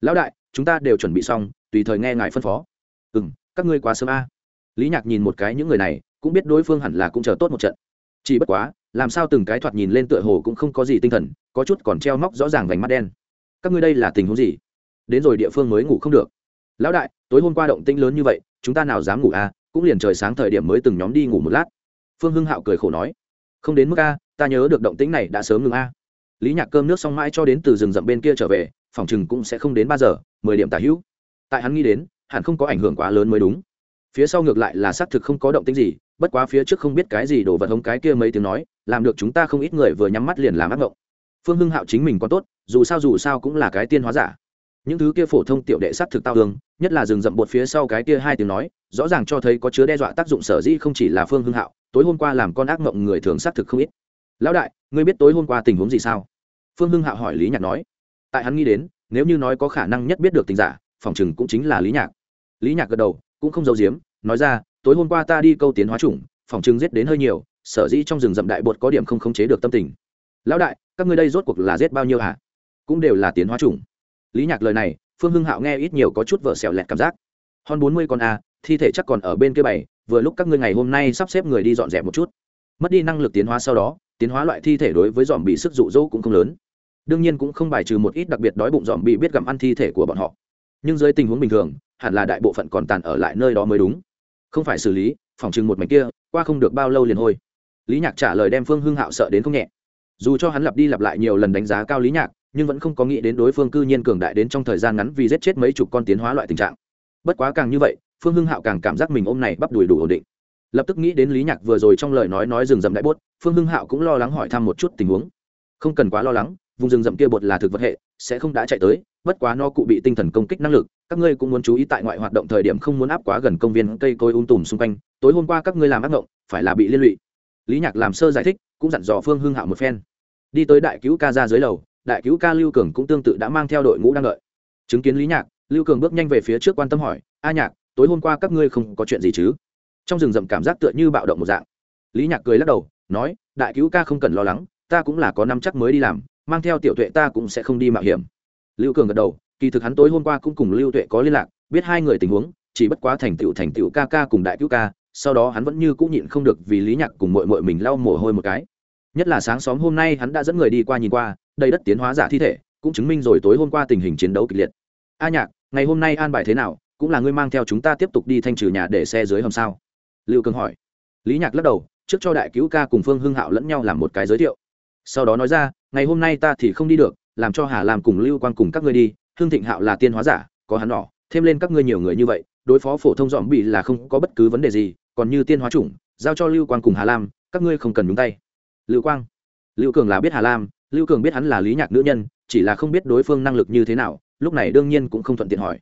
Lão đại, chúng ta đều chuẩn bị xong, tùy thời nghe ngài phân phó. Ừ m các ngươi quá sớm a. Lý nhạc nhìn một cái những người này, cũng biết đối phương hẳn là cũng chờ tốt một trận. Chỉ bất quá, làm sao từng cái thoạt nhìn lên tựa hồ cũng không có gì tinh thần, có chút còn treo móc rõ ràng vành mắt đen. Các ngươi đây là tình huống gì? Đến rồi địa phương mới ngủ không được. Lão đại, tối hôm qua động tĩnh lớn như vậy, chúng ta nào dám ngủ a? Cũng liền trời sáng thời điểm mới từng nhóm đi ngủ một lát. Phương hưng hạo cười khổ nói. Không đến mức a ta nhớ được động tĩnh này đã sớm ngừng a. Lý nhạc cơm nước xong mãi cho đến từ rừng rậm bên kia trở về, phòng chừng cũng sẽ không đến ba giờ, mười điểm tả hữu. Tại hắn nghĩ đến, hẳn không có ảnh hưởng quá lớn mới đúng. Phía sau ngược lại là xác thực không có động tĩnh gì, bất quá phía trước không biết cái gì đổ vật hống cái kia mấy tiếng nói, làm được chúng ta không ít người vừa nhắm mắt liền làm ác mộng phương hưng hạo chính mình có tốt, dù sao dù sao cũng là cái tiên hóa giả. Những thứ kia phổ thông tiểu đệ sát thực tao hương nhất là rừng rậm bột phía sau cái kia hai tiếng nói, rõ ràng cho thấy có chứa đe dọa tác dụng sở dĩ không chỉ là phương hưng hạo, tối hôm qua làm con ác mộng người thường sát thực không ít lão đại, ngươi biết tối hôm qua tình huống gì sao? Phương hưng hạo hỏi lý nhạc nói. Tại hắn nghĩ đến, nếu như nói có khả năng nhất biết được tình giả, phòng chừng cũng chính là lý nhạc. Lý nhạc gật đầu, cũng không giấu giếm, nói ra, tối hôm qua ta đi câu tiến hóa chủng, phòng chừng giết đến hơi nhiều, sở dĩ trong rừng rậm đại bột có điểm không khống chế được tâm tình. Lão đại, các ngươi đây rốt cuộc là giết bao nhiêu hả? Cũng đều là tiến hóa chủng. Lý nhạc lời này, phương hưng hạo nghe ít nhiều có chút vợ xẻo lẹt cảm giác. Hơn bốn mươi con a, thi thể chắc còn ở bên kia bảy, vừa lúc các ngươi ngày hôm nay sắp xếp người đi dọn dẹp một chút. Mất đi năng lực tiến hóa sau đó tiến hóa loại thi thể đối với dòm bị sức dụ dỗ cũng không lớn. Đương nhiên cũng không bài trừ một ít đặc biệt đói bụng dòm bị biết gặm ăn thi thể của bọn họ. Nhưng dưới tình huống bình thường, hẳn là đại bộ phận còn tàn ở lại nơi đó mới đúng. Không phải xử lý, phòng chừng một mảnh kia, qua không được bao lâu liền hôi. Lý nhạc trả lời đem phương hưng hạo sợ đến không nhẹ. Dù cho hắn lặp đi lặp lại nhiều lần đánh giá cao lý nhạc, nhưng vẫn không có nghĩ đến đối phương cư nhiên cường đại đến trong thời gian ngắn vì giết chết mấy chục con tiến hóa loại tình trạng. Bất quá càng như vậy, phương hưng hạo càng cảm giác mình ôm này bắp đùi đủ ổn định lập tức nghĩ đến lý nhạc vừa rồi trong lời nói nói rừng rậm đại bốt, phương hưng hạo cũng lo lắng hỏi thăm một chút tình huống. Không cần quá lo lắng, vùng rừng rậm kia bột là thực vật hệ, sẽ không đã chạy tới, bất quá nó cụ bị tinh thần công kích năng lực, các ngươi cũng muốn chú ý tại ngoại hoạt động thời điểm không muốn áp quá gần công viên cây cối um tùm xung quanh, tối hôm qua các ngươi làm ác ngộng, phải là bị liên lụy. Lý nhạc làm sơ giải thích, cũng dặn dò phương hưng hạo một phen. Đi tới đại cứu ca ra dưới lầu, đại cứu ca lưu cường cũng tương tự đã mang theo đội ngũ đang đợi. Chứng kiến lý nhạc, lưu cường bước nhanh về phía trước quan tâm hỏi, a nhạc, tối hôm qua các ngươi không có chuyện gì chứ? Trong rừng rậm cảm giác tựa như bạo động một dạng. Lý nhạc cười lắc đầu, nói, đại cứu ca không cần lo lắng, ta cũng là có năm chắc mới đi làm, mang theo tiểu tuệ ta cũng sẽ không đi mạo hiểm. Lưu cường gật đầu, kỳ thực hắn tối hôm qua cũng cùng lưu tuệ có liên lạc, biết hai người tình huống, chỉ bất quá thành tựu thành tựu ca ca cùng đại cứu ca, sau đó hắn vẫn như cũng nhịn không được vì lý nhạc cùng mội mội mình lau mồ hôi một cái. Nhất là sáng xóm hôm nay hắn đã dẫn người đi qua nhìn qua, đầy đất tiến hóa giả thi thể, cũng chứng minh rồi tối hôm qua tình hình chiến đấu kịch liệt. A nhạc, ngày hôm nay an bài thế nào, cũng là ngươi mang theo chúng ta tiếp tục đi thanh trừ nhà để xe dưới hầm sao? Lưu cường hỏi. Lý nhạc lắc đầu, trước cho đại cứu ca cùng phương hưng hạo lẫn nhau làm một cái giới thiệu. Sau đó nói ra, ngày hôm nay ta thì không đi được, làm cho hà làm cùng lưu quang cùng các ngươi đi hương thịnh hạo là tiên hóa giả, có hắn đỏ thêm lên các ngươi nhiều người như vậy, đối phó phổ thông dọn bị là không có bất cứ vấn đề gì, còn như tiên hóa chủng, giao cho lưu quang cùng hà lam, các ngươi không cần nhúng tay. Lưu quang. Lưu cường là biết hà lam, lưu cường biết hắn là lý nhạc nữ nhân, chỉ là không biết đối phương năng lực như thế nào, lúc này đương nhiên cũng không thuận tiện hỏi.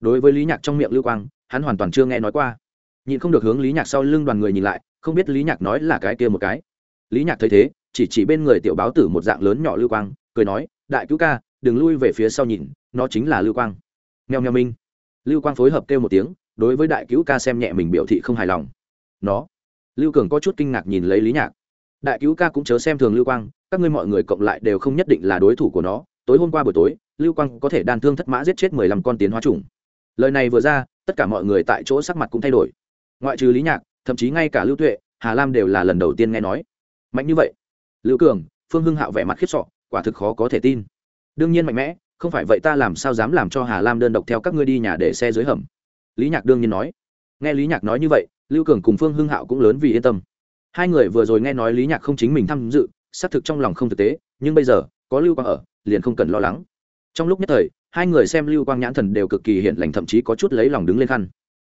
Đối với lý nhạc trong miệng lưu quang, hắn hoàn toàn chưa nghe nói qua nhịn không được hướng lý nhạc sau lưng đoàn người nhìn lại, không biết lý nhạc nói là cái kia một cái. Lý nhạc thấy thế, chỉ chỉ bên người tiểu báo tử một dạng lớn nhỏ lưu quang, cười nói, đại cứu ca, đừng lui về phía sau nhìn, nó chính là lưu quang. Meo meo minh. Lưu quang phối hợp kêu một tiếng, đối với đại cứu ca xem nhẹ mình biểu thị không hài lòng. Nó. Lưu cường có chút kinh ngạc nhìn lấy lý nhạc. Đại cứu ca cũng chớ xem thường lưu quang, các ngươi mọi người cộng lại đều không nhất định là đối thủ của nó. Tối hôm qua buổi tối, lưu quang có thể đàn thương thất mã giết chết mười lăm con tiến hóa trùng lời này vừa ra, tất cả mọi người tại chỗ sắc mặt cũng thay đổi ngoại trừ lý nhạc, thậm chí ngay cả lưu tuệ, hà lam đều là lần đầu tiên nghe nói. Mạnh như vậy, lưu cường, phương hưng hạo vẻ mặt khiếp sọ quả thực khó có thể tin. Đương nhiên mạnh mẽ, không phải vậy ta làm sao dám làm cho hà lam đơn độc theo các ngươi đi nhà để xe dưới hầm. Lý nhạc đương nhiên nói. Nghe lý nhạc nói như vậy, lưu cường cùng phương hưng hạo cũng lớn vì yên tâm. Hai người vừa rồi nghe nói lý nhạc không chính mình tham dự, xác thực trong lòng không thực tế, nhưng bây giờ, có lưu quang ở, liền không cần lo lắng. Trong lúc nhất thời, hai người xem lưu quang nhãn thần đều cực kỳ hiện lành, thậm chí có chút lấy lòng đứng lên khăn.